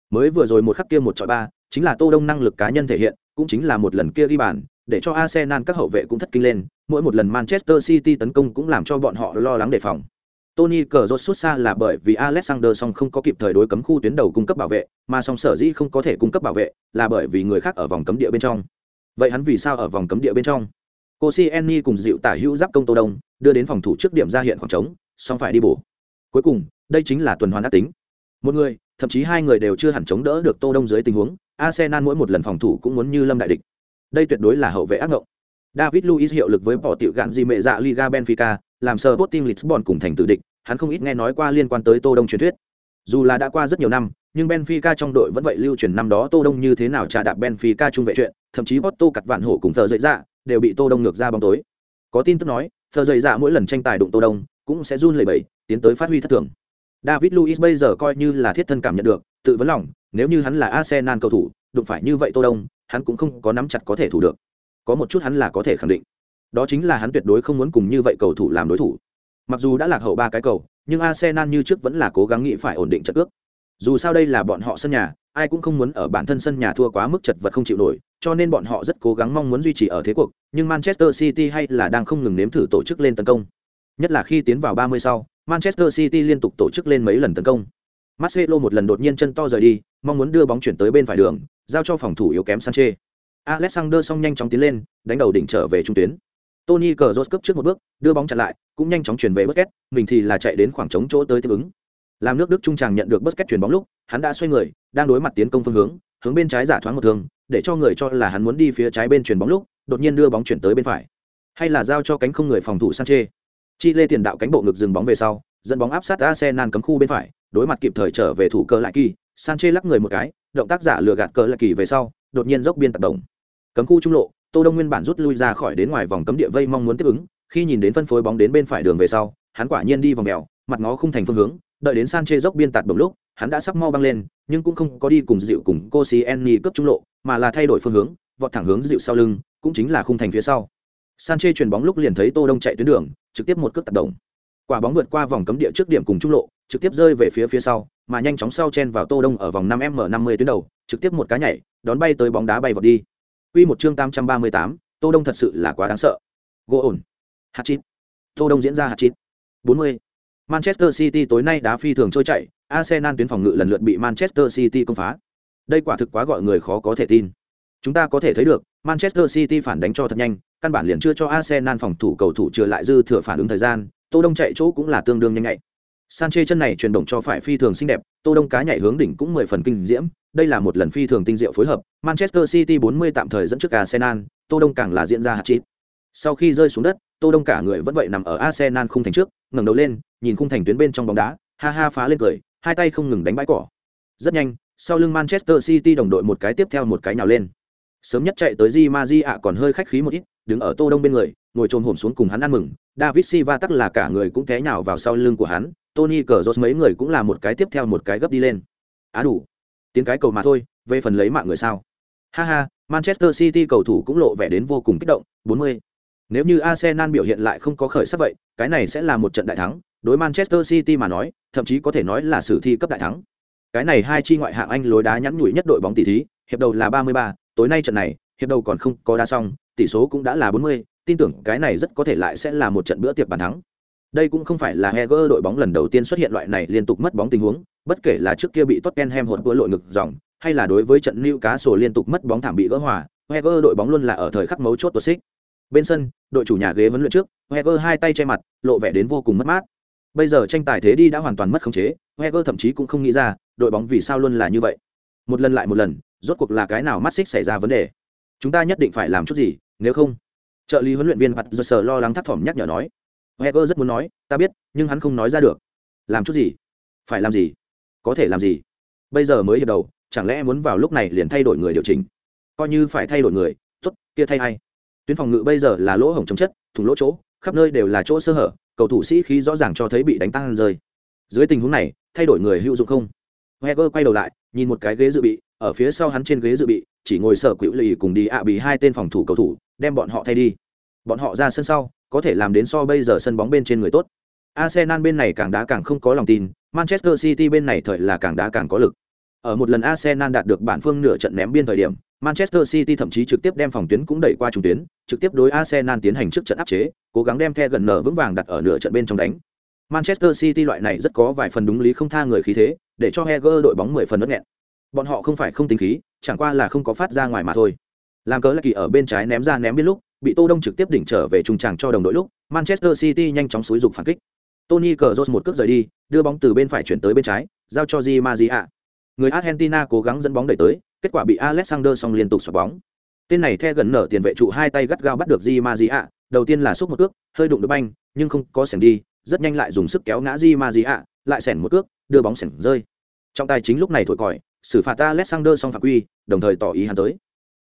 Mới vừa rồi một khắc kia một trọi ba, chính là Tô Đông năng lực cá nhân thể hiện, cũng chính là một lần kia ghi bàn, để cho Arsenal các hậu vệ cũng thất kinh lên, mỗi một lần Manchester City tấn công cũng làm cho bọn họ lo lắng đề phòng. Tony Cazorla xuất xa là bởi vì Alexander song không có kịp thời đối cấm khu tuyến đầu cung cấp bảo vệ, mà song sở dĩ không có thể cung cấp bảo vệ là bởi vì người khác ở vòng cấm địa bên trong. Vậy hắn vì sao ở vòng cấm địa bên trong? Cô Koscielny cùng dịu tả hữu giáp công Tô Đông, đưa đến phòng thủ trước điểm ra hiện khoảng trống, song phải đi bổ. Cuối cùng, đây chính là tuần hoàn ác tính. Một người, thậm chí hai người đều chưa hẳn chống đỡ được Tô Đông dưới tình huống, Arsenal mỗi một lần phòng thủ cũng muốn như lâm đại địch. Đây tuyệt đối là hậu vệ ác ngộng. David Luiz hiệu lực với bỏ tiểu gạn gì mẹ dạ Liga Benfica, làm sờ team Lisbon cùng thành tử địch, hắn không ít nghe nói qua liên quan tới Tô Đông truyền thuyết. Dù là đã qua rất nhiều năm, nhưng Benfica trong đội vẫn vậy lưu truyền năm đó Tô Đông như thế nào trà đạp Benfica trung vệ chuyện, thậm chí Porto cặt vạn hổ cùng thờ dậy dạ, đều bị Tô Đông ngược ra bóng tối. Có tin tức nói, thờ dày dạ mỗi lần tranh tài đụng Tô Đông, cũng sẽ run lẩy bẩy, tiến tới phát huy thất thường. David Luiz bây giờ coi như là thiết thân cảm nhận được, tự vấn lòng, nếu như hắn là Arsenal cầu thủ, đụng phải như vậy Tô Đông, hắn cũng không có nắm chặt có thể thủ được. Có một chút hắn là có thể khẳng định, đó chính là hắn tuyệt đối không muốn cùng như vậy cầu thủ làm đối thủ. Mặc dù đã lạc hậu ba cái cầu, nhưng Arsenal như trước vẫn là cố gắng nghĩ phải ổn định trận cước. Dù sao đây là bọn họ sân nhà, ai cũng không muốn ở bản thân sân nhà thua quá mức chật vật không chịu nổi, cho nên bọn họ rất cố gắng mong muốn duy trì ở thế cuộc, nhưng Manchester City hay là đang không ngừng nếm thử tổ chức lên tấn công. Nhất là khi tiến vào 30 sau, Manchester City liên tục tổ chức lên mấy lần tấn công. Marcelo một lần đột nhiên chân to rời đi, mong muốn đưa bóng chuyển tới bên phải đường, giao cho phòng thủ yếu kém Sanche. Alexander song nhanh chóng tiến lên, đánh đầu đỉnh trở về trung tuyến. Tony Cazorla cấp trước một bước, đưa bóng chặn lại, cũng nhanh chóng chuyển về Busquets, mình thì là chạy đến khoảng trống chỗ tới tiếp ứng. Làm nước Đức trung tràng nhận được bất kết chuyển bóng lúc, hắn đã xoay người, đang đối mặt tiến công phương hướng, hướng bên trái giả thoáng một thường, để cho người cho là hắn muốn đi phía trái bên chuyển bóng lúc, đột nhiên đưa bóng chuyển tới bên phải. Hay là giao cho cánh không người phòng thủ Sanche. Chi lê tiền đạo cánh bộ ngực dừng bóng về sau, dẫn bóng áp sát Arsenal cấm khu bên phải, đối mặt kịp thời trở về thủ cơ lại kỳ, Sanche lắc người một cái, động tác giả lừa gạt cờ lại kỳ về sau, đột nhiên dốc biên tạt động. Cấm khu trung lộ, Tô Đông nguyên bản rút lui ra khỏi đến ngoài vòng cấm địa vây mong muốn tiếp ứng, khi nhìn đến phân phối bóng đến bên phải đường về sau, hắn quả nhiên đi vòng mèo, mặt ngó không thành phương hướng, đợi đến Sanchez dốc biên tạt đồng lúc, hắn đã sắp mau băng lên, nhưng cũng không có đi cùng dịu cùng Koscielny cướp trung lộ, mà là thay đổi phương hướng, vọt thẳng hướng dịu sau lưng, cũng chính là khung thành phía sau. Sanchez chuyền bóng lúc liền thấy Tô Đông chạy tuyến đường, trực tiếp một cước tạt đồng. Quả bóng vượt qua vòng cấm địa trước điểm cùng trung lộ, trực tiếp rơi về phía phía sau, mà nhanh chóng sau chen vào Tô Đông ở vòng 5m50 tuyến đầu, trực tiếp một cái nhảy, đón bay tới bóng đá bay vọt đi. Quy một chương 838, Tô Đông thật sự là quá đáng sợ. Gỗ ổn. hạt chín Tô Đông diễn ra hạt chít. 40. Manchester City tối nay đá phi thường trôi chạy, Arsenal tuyến phòng ngự lần lượt bị Manchester City công phá. Đây quả thực quá gọi người khó có thể tin. Chúng ta có thể thấy được, Manchester City phản đánh cho thật nhanh, căn bản liền chưa cho Arsenal phòng thủ cầu thủ chưa lại dư thừa phản ứng thời gian, Tô Đông chạy chỗ cũng là tương đương nhanh nhạy. Sanchez chân này chuyển động cho phải phi thường xinh đẹp, Tô Đông cá nhảy hướng đỉnh cũng mười phần kinh diễm, đây là một lần phi thường tinh diệu phối hợp. Manchester City 40 tạm thời dẫn trước Arsenal, Tô Đông càng là diễn ra hạt chít. Sau khi rơi xuống đất, Tô Đông cả người vẫn vậy nằm ở Arsenal khung thành trước, ngẩng đầu lên, nhìn khung thành tuyến bên trong bóng đá, ha ha phá lên cười, hai tay không ngừng đánh bãi cỏ. Rất nhanh, sau lưng Manchester City đồng đội một cái tiếp theo một cái nhào lên. Sớm nhất chạy tới Di Maji ạ còn hơi khách khí một ít, đứng ở Tô Đông bên người, ngồi trồm hổm xuống cùng hắn ăn mừng. David Silva tắc là cả người cũng té nhào vào sau lưng của hắn, Tony Cazorla mấy người cũng là một cái tiếp theo một cái gấp đi lên. Á đủ, tiến cái cầu mà thôi, về phần lấy mạng người sao? Ha ha, Manchester City cầu thủ cũng lộ vẻ đến vô cùng kích động, 40. Nếu như Arsenal biểu hiện lại không có khởi sắc vậy, cái này sẽ là một trận đại thắng, đối Manchester City mà nói, thậm chí có thể nói là sử thi cấp đại thắng. Cái này hai chi ngoại hạng Anh lối đá nhắn nhủi nhất đội bóng tỷ thí, hiệp đầu là 33, tối nay trận này, hiệp đầu còn không có đá xong, tỷ số cũng đã là 40, tin tưởng cái này rất có thể lại sẽ là một trận bữa tiệc bàn thắng. Đây cũng không phải là Heger đội bóng lần đầu tiên xuất hiện loại này liên tục mất bóng tình huống, bất kể là trước kia bị Tottenham hột vừa lội ngực dòng, hay là đối với trận Newcastle liên tục mất bóng thảm bị gỡ hòa, Heger đội bóng luôn là ở thời khắc mấu chốt tuột xích. Bên sân, đội chủ nhà ghế huấn luyện trước, Heger hai tay che mặt, lộ vẻ đến vô cùng mất mát. Bây giờ tranh tài thế đi đã hoàn toàn mất khống chế, Heger thậm chí cũng không nghĩ ra, đội bóng vì sao luôn là như vậy. Một lần lại một lần, rốt cuộc là cái nào mắt xích xảy ra vấn đề. Chúng ta nhất định phải làm chút gì, nếu không. Trợ lý huấn luyện viên mặt giờ sờ lo lắng thắt thỏm nhắc nhở nói. Heger rất muốn nói, ta biết, nhưng hắn không nói ra được. Làm chút gì? Phải làm gì? Có thể làm gì? Bây giờ mới hiệp đầu, chẳng lẽ muốn vào lúc này liền thay đổi người điều chỉnh? Coi như phải thay đổi người, tốt, kia thay ai? Tuyến phòng ngự bây giờ là lỗ hổng chống chất, thủng lỗ chỗ, khắp nơi đều là chỗ sơ hở, cầu thủ sĩ khí rõ ràng cho thấy bị đánh tăng rơi. Dưới tình huống này, thay đổi người hữu dụng không? Heger quay đầu lại, nhìn một cái ghế dự bị, ở phía sau hắn trên ghế dự bị, chỉ ngồi sở quỹ lì cùng đi ạ à bị hai tên phòng thủ cầu thủ, đem bọn họ thay đi. Bọn họ ra sân sau, có thể làm đến so bây giờ sân bóng bên trên người tốt. Arsenal bên này càng đá càng không có lòng tin, Manchester City bên này thời là càng đá càng có lực. Ở một lần Arsenal đạt được bản phương nửa trận ném biên thời điểm, Manchester City thậm chí trực tiếp đem phòng tuyến cũng đẩy qua trung tuyến, trực tiếp đối Arsenal tiến hành trước trận áp chế, cố gắng đem The gần nở vững vàng đặt ở nửa trận bên trong đánh. Manchester City loại này rất có vài phần đúng lý không tha người khí thế, để cho Heger đội bóng 10 phần đất nghẹn. Bọn họ không phải không tính khí, chẳng qua là không có phát ra ngoài mà thôi. Làm cớ là kỳ ở bên trái ném ra ném biết lúc, bị Tô Đông trực tiếp đỉnh trở về trung tràng cho đồng đội lúc, Manchester City nhanh chóng xúi dục phản kích. Tony Cazorla một cước rời đi, đưa bóng từ bên phải chuyển tới bên trái, giao cho Di Maria. Người Argentina cố gắng dẫn bóng đẩy tới, kết quả bị Alexander song liên tục xoạc bóng. Tên này theo gần nở tiền vệ trụ hai tay gắt gao bắt được Di Maria, đầu tiên là xúc một cước, hơi đụng được banh, nhưng không có sẻng đi, rất nhanh lại dùng sức kéo ngã Di Maria, lại sẻn một cước, đưa bóng sẻng rơi. Trong tay chính lúc này thổi còi, xử phạt Alexander song phạm quy, đồng thời tỏ ý hắn tới.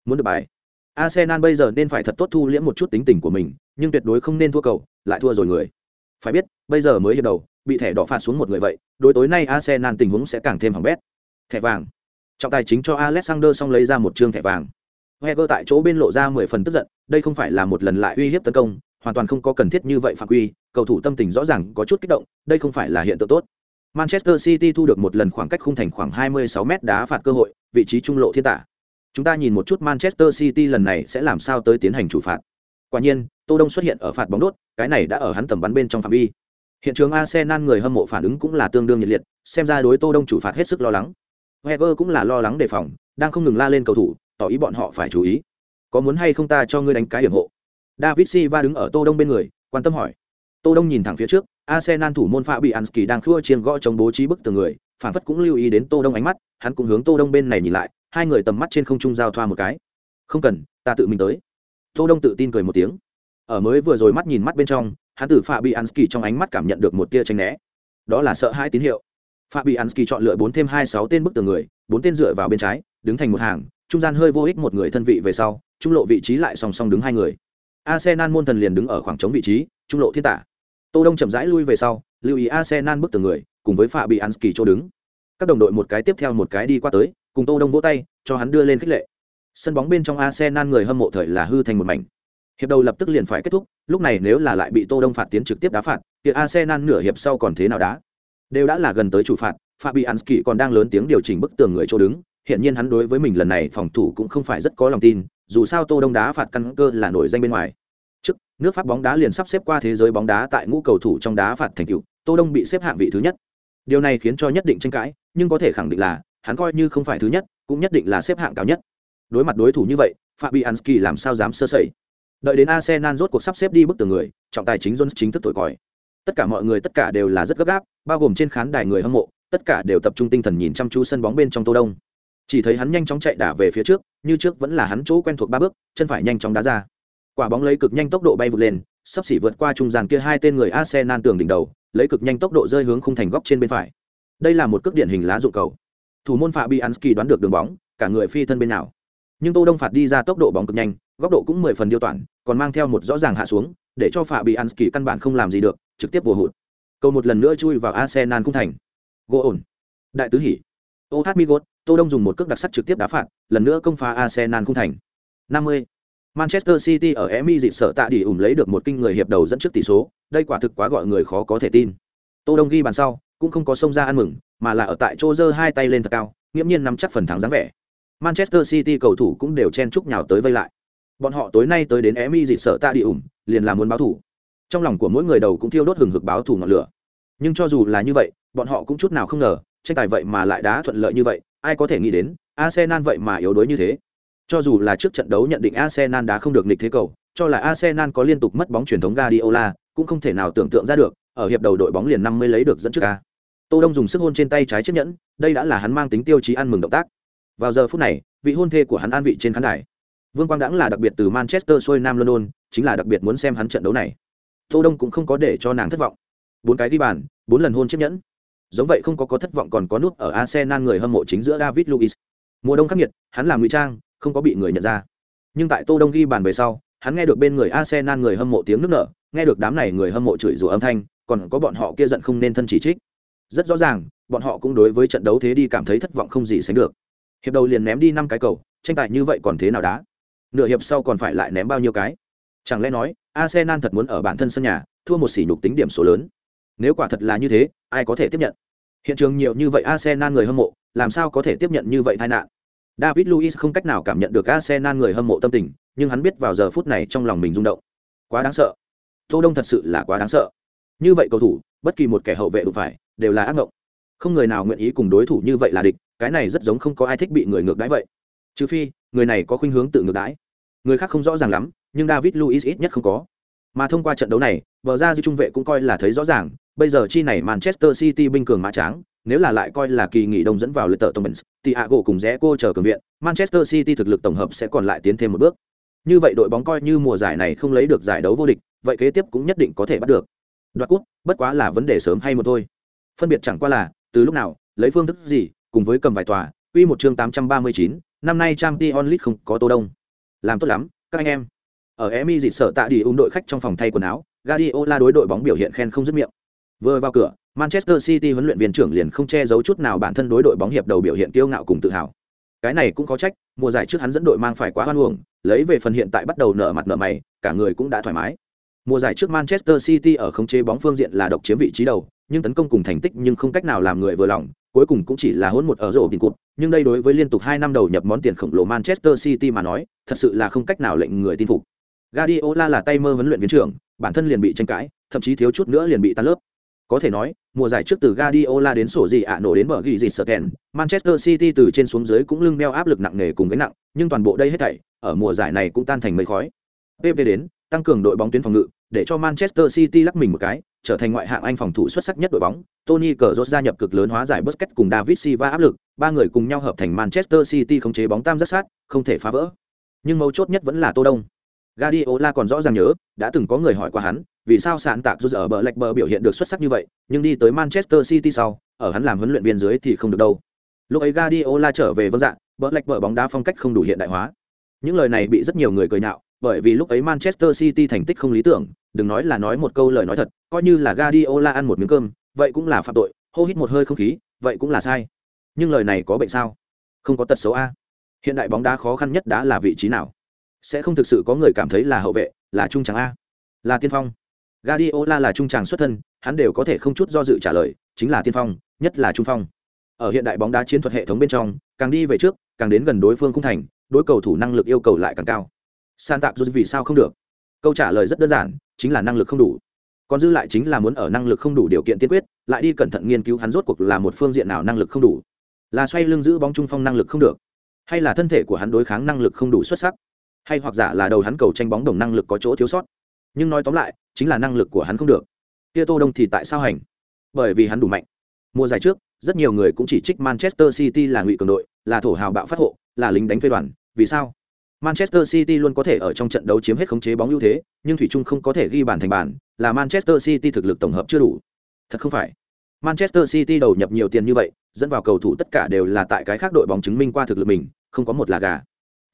Muốn được bài. Arsenal bây giờ nên phải thật tốt thu liễm một chút tính tình của mình, nhưng tuyệt đối không nên thua cầu, lại thua rồi người. Phải biết, bây giờ mới hiệp đầu, bị thẻ đỏ phạt xuống một người vậy, đối tối nay Arsenal tình huống sẽ càng thêm hỏng bét. Thẻ vàng. Trọng tài chính cho Alexander xong lấy ra một trương thẻ vàng. Heger tại chỗ bên lộ ra mười phần tức giận, đây không phải là một lần lại uy hiếp tấn công, hoàn toàn không có cần thiết như vậy phạm quy, cầu thủ tâm tình rõ ràng có chút kích động, đây không phải là hiện tượng tốt. Manchester City thu được một lần khoảng cách khung thành khoảng 26 mét đá phạt cơ hội, vị trí trung lộ thiên tả. Chúng ta nhìn một chút Manchester City lần này sẽ làm sao tới tiến hành chủ phạt. Quả nhiên, Tô Đông xuất hiện ở phạt bóng đốt, cái này đã ở hắn tầm bắn bên trong phạm vi. Hiện trường Arsenal người hâm mộ phản ứng cũng là tương đương nhiệt liệt, xem ra đối Tô Đông chủ phạt hết sức lo lắng. Wenger cũng là lo lắng đề phòng, đang không ngừng la lên cầu thủ, tỏ ý bọn họ phải chú ý. Có muốn hay không ta cho ngươi đánh cái điểm hộ? David Silva đứng ở Tô Đông bên người, quan tâm hỏi. Tô Đông nhìn thẳng phía trước, Arsenal thủ môn Fabianski đang khua chiêng gõ chống bố trí bức tường người, phản phất cũng lưu ý đến Tô Đông ánh mắt, hắn cũng hướng Tô Đông bên này nhìn lại, hai người tầm mắt trên không trung giao thoa một cái. Không cần, ta tự mình tới. Tô Đông tự tin cười một tiếng. Ở mới vừa rồi mắt nhìn mắt bên trong, hắn từ Fabianski trong ánh mắt cảm nhận được một tia tranh né. Đó là sợ hãi tín hiệu. Fabianski chọn lựa bốn thêm hai sáu tên bức tường người, bốn tên dựa vào bên trái, đứng thành một hàng, trung gian hơi vô ích một người thân vị về sau, trung lộ vị trí lại song song đứng hai người. Arsenal môn thần liền đứng ở khoảng trống vị trí, trung lộ thiên tả. Tô Đông chậm rãi lui về sau, lưu ý Arsenal bức tường người, cùng với Fabianski chỗ đứng. Các đồng đội một cái tiếp theo một cái đi qua tới, cùng Tô Đông vỗ tay, cho hắn đưa lên khích lệ. Sân bóng bên trong Arsenal người hâm mộ thời là hư thành một mảnh. Hiệp đầu lập tức liền phải kết thúc, lúc này nếu là lại bị Tô Đông phạt tiến trực tiếp đá phạt, thì Arsenal nửa hiệp sau còn thế nào đá? Đều đã là gần tới chủ phạt, Fabianski còn đang lớn tiếng điều chỉnh bức tường người chỗ đứng, hiện nhiên hắn đối với mình lần này phòng thủ cũng không phải rất có lòng tin, dù sao Tô Đông đá phạt căn cơ là nổi danh bên ngoài. Trước, nước pháp bóng đá liền sắp xếp qua thế giới bóng đá tại ngũ cầu thủ trong đá phạt thành cựu tô đông bị xếp hạng vị thứ nhất. Điều này khiến cho nhất định tranh cãi nhưng có thể khẳng định là hắn coi như không phải thứ nhất cũng nhất định là xếp hạng cao nhất. Đối mặt đối thủ như vậy fabianski làm sao dám sơ sẩy? Đợi đến arsenal rốt cuộc sắp xếp đi bức tường người trọng tài chính jones chính thức thổi còi tất cả mọi người tất cả đều là rất gấp gáp bao gồm trên khán đài người hâm mộ tất cả đều tập trung tinh thần nhìn chăm chú sân bóng bên trong tô đông. Chỉ thấy hắn nhanh chóng chạy đả về phía trước như trước vẫn là hắn chỗ quen thuộc ba bước chân phải nhanh chóng đá ra. Quả bóng lấy cực nhanh tốc độ bay vụt lên sắp xỉ vượt qua trung gian kia hai tên người arsenal tường đỉnh đầu lấy cực nhanh tốc độ rơi hướng khung thành góc trên bên phải. Đây là một cước điển hình lá dụng cầu. Thủ môn phạm bianski đoán được đường bóng cả người phi thân bên nào. Nhưng tô đông phạt đi ra tốc độ bóng cực nhanh góc độ cũng mười phần điêu toàn, còn mang theo một rõ ràng hạ xuống để cho phạm bianski căn bản không làm gì được trực tiếp vô hụt. Cầu một lần nữa chui vào arsenal cung thành. Gỗ ổn. Đại tứ hỉ. Ô hát migot tô đông dùng một cước đặc sắc trực tiếp đá phạt, lần nữa công phá arsenal cung thành. 50. manchester city ở emi dịp sợ tạ đi ủng lấy được một kinh người hiệp đầu dẫn trước tỷ số, đây quả thực quá gọi người khó có thể tin. Tô đông ghi bàn sau, cũng không có xông ra ăn mừng, mà là ở tại chỗ giơ hai tay lên thật cao, nghiễm nhiên nắm chắc phần thắng dáng vẻ. Manchester city cầu thủ cũng đều chen chúc nhào tới vây lại. Bọn họ tối nay tới đến emi dịp sợ tạ đi ủng, liền làm muốn báo thủ trong lòng của mỗi người đầu cũng thiêu đốt hừng hực báo thù ngọn lửa. Nhưng cho dù là như vậy, bọn họ cũng chút nào không ngờ, tranh tài vậy mà lại đá thuận lợi như vậy, ai có thể nghĩ đến, arsenal vậy mà yếu đuối như thế. Cho dù là trước trận đấu nhận định arsenal đá không được nghịch thế cầu, cho là arsenal có liên tục mất bóng truyền thống Guardiola, cũng không thể nào tưởng tượng ra được, ở hiệp đầu đội bóng liền năm mươi lấy được dẫn trước ca tô đông dùng sức hôn trên tay trái chiếc nhẫn, đây đã là hắn mang tính tiêu chí ăn mừng động tác. Vào giờ phút này, vị hôn thê của hắn an vị trên khán đài. Vương quang đãng là đặc biệt từ manchester xuôi nam london chính là đặc biệt muốn xem hắn trận đấu này tô đông cũng không có để cho nàng thất vọng. Bốn cái đi bàn, bốn lần hôn chiếc nhẫn. Giống vậy không có có thất vọng còn có nút ở arsenal người hâm mộ chính giữa david luis mùa đông khắc nghiệt, hắn làm ngụy trang, không có bị người nhận ra. Nhưng tại tô đông ghi bàn về sau, hắn nghe được bên người arsenal người hâm mộ tiếng nước nở, nghe được đám này người hâm mộ chửi rủa âm thanh, còn có bọn họ kia giận không nên thân chỉ trích. Rất rõ ràng, bọn họ cũng đối với trận đấu thế đi cảm thấy thất vọng không gì sánh được. Hiệp đầu liền ném đi năm cái cầu, tranh tài như vậy còn thế nào đá? Nửa hiệp sau còn phải lại ném bao nhiêu cái? Chẳng lẽ nói, arsenal thật muốn ở bản thân sân nhà, thua một sỉ nhục tính điểm số lớn? Nếu quả thật là như thế, ai có thể tiếp nhận? Hiện trường nhiều như vậy arsenal người hâm mộ, làm sao có thể tiếp nhận như vậy tai nạn? David luis không cách nào cảm nhận được arsenal người hâm mộ tâm tình, nhưng hắn biết vào giờ phút này trong lòng mình rung động. Quá đáng sợ. Tô đông thật sự là quá đáng sợ. Như vậy cầu thủ, bất kỳ một kẻ hậu vệ đụng phải, đều là ác ngộng. không người nào nguyện ý cùng đối thủ như vậy là địch, cái này rất giống không có ai thích bị người ngược đãi vậy. Trừ phi, người này có khuynh hướng tự ngược đãi người khác không rõ ràng lắm nhưng david luis ít nhất không có. Mà thông qua trận đấu này vợ ra di trung vệ cũng coi là thấy rõ ràng bây giờ chi này manchester city binh cường mã tráng nếu là lại coi là kỳ nghỉ đông dẫn vào lượt tờ tổng thì ạ gỗ cùng rẽ cô chờ cường viện manchester city thực lực tổng hợp sẽ còn lại tiến thêm một bước. Như vậy đội bóng coi như mùa giải này không lấy được giải đấu vô địch vậy kế tiếp cũng nhất định có thể bắt được. Đoạt cút bất quá là vấn đề sớm hay một thôi. Phân biệt chẳng qua là từ lúc nào lấy phương thức gì cùng với cầm vài tòa quy một chương 839, năm nay trang t onlit không có tô đông làm tốt lắm các anh em ở Emi dịt sợ tạ đi ung đội khách trong phòng thay quần áo, Guardiola đối đội bóng biểu hiện khen không dứt miệng. Vừa vào cửa, Manchester City huấn luyện viên trưởng liền không che giấu chút nào bản thân đối đội bóng hiệp đầu biểu hiện kiêu ngạo cùng tự hào. Cái này cũng có trách, mùa giải trước hắn dẫn đội mang phải quá hoan uổng, lấy về phần hiện tại bắt đầu nở mặt nở mày, cả người cũng đã thoải mái. Mùa giải trước Manchester City ở không chế bóng phương diện là độc chiếm vị trí đầu, nhưng tấn công cùng thành tích nhưng không cách nào làm người vừa lòng, cuối cùng cũng chỉ là hỗn một ở rổ bình cụt, nhưng đây đối với liên tục 2 năm đầu nhập món tiền khổng lồ Manchester City mà nói, thật sự là không cách nào lệnh người tin phục. Guardiola là tay mơ huấn luyện viên trưởng, bản thân liền bị tranh cãi, thậm chí thiếu chút nữa liền bị tan lớp. Có thể nói, mùa giải trước từ Guardiola đến sổ gì ạ nổ đến bờ ghi gì sợ kèn, Manchester City từ trên xuống dưới cũng lưng đeo áp lực nặng nề cùng gánh nặng, nhưng toàn bộ đây hết thảy, ở mùa giải này cũng tan thành mây khói. PP đến, tăng cường đội bóng tuyến phòng ngự, để cho Manchester City lắc mình một cái, trở thành ngoại hạng Anh phòng thủ xuất sắc nhất đội bóng. Tony Cazorla gia nhập cực lớn hóa giải Busquets cùng David Silva áp lực, ba người cùng nhau hợp thành Manchester City khống chế bóng tam rất sát, không thể phá vỡ. Nhưng mấu chốt nhất vẫn là Tô Đông. Guardiola còn rõ ràng nhớ, đã từng có người hỏi qua hắn, vì sao sạn tạc rút ở bờ lệch bờ biểu hiện được xuất sắc như vậy, nhưng đi tới Manchester City sau, ở hắn làm huấn luyện viên dưới thì không được đâu. Lúc ấy Guardiola trở về vâng dạng, bờ lệch bờ bóng đá phong cách không đủ hiện đại hóa. Những lời này bị rất nhiều người cười nhạo, bởi vì lúc ấy Manchester City thành tích không lý tưởng, đừng nói là nói một câu lời nói thật, coi như là Guardiola ăn một miếng cơm, vậy cũng là phạm tội, hô hít một hơi không khí, vậy cũng là sai. Nhưng lời này có bệnh sao? Không có tật xấu a. Hiện đại bóng đá khó khăn nhất đã là vị trí nào? sẽ không thực sự có người cảm thấy là hậu vệ là trung tràng a là tiên phong Guardiola là trung tràng xuất thân hắn đều có thể không chút do dự trả lời chính là tiên phong nhất là trung phong ở hiện đại bóng đá chiến thuật hệ thống bên trong càng đi về trước càng đến gần đối phương khung thành đối cầu thủ năng lực yêu cầu lại càng cao san tạc dù vì sao không được? Câu trả lời rất đơn giản, chính là năng lực không đủ. Còn dư lại chính là muốn ở năng lực không đủ điều kiện tiên quyết, lại đi cẩn thận nghiên cứu hắn rốt cuộc là một phương diện nào năng lực không đủ. Là xoay lưng giữ bóng trung phong năng lực không được, hay là thân thể của hắn đối kháng năng lực không đủ xuất sắc, hay hoặc giả là đầu hắn cầu tranh bóng đồng năng lực có chỗ thiếu sót. Nhưng nói tóm lại, chính là năng lực của hắn không được. Kia tô đông thì tại sao hành? Bởi vì hắn đủ mạnh. Mùa giải trước, rất nhiều người cũng chỉ trích manchester city là ngụy cường đội, là thổ hào bạo phát hộ, là lính đánh thuê đoàn. Vì sao? Manchester city luôn có thể ở trong trận đấu chiếm hết khống chế bóng ưu thế, nhưng thủy Chung không có thể ghi bàn thành bàn, là manchester city thực lực tổng hợp chưa đủ. Thật không phải. Manchester city đầu nhập nhiều tiền như vậy, dẫn vào cầu thủ tất cả đều là tại cái khác đội bóng chứng minh qua thực lực mình, không có một là gà.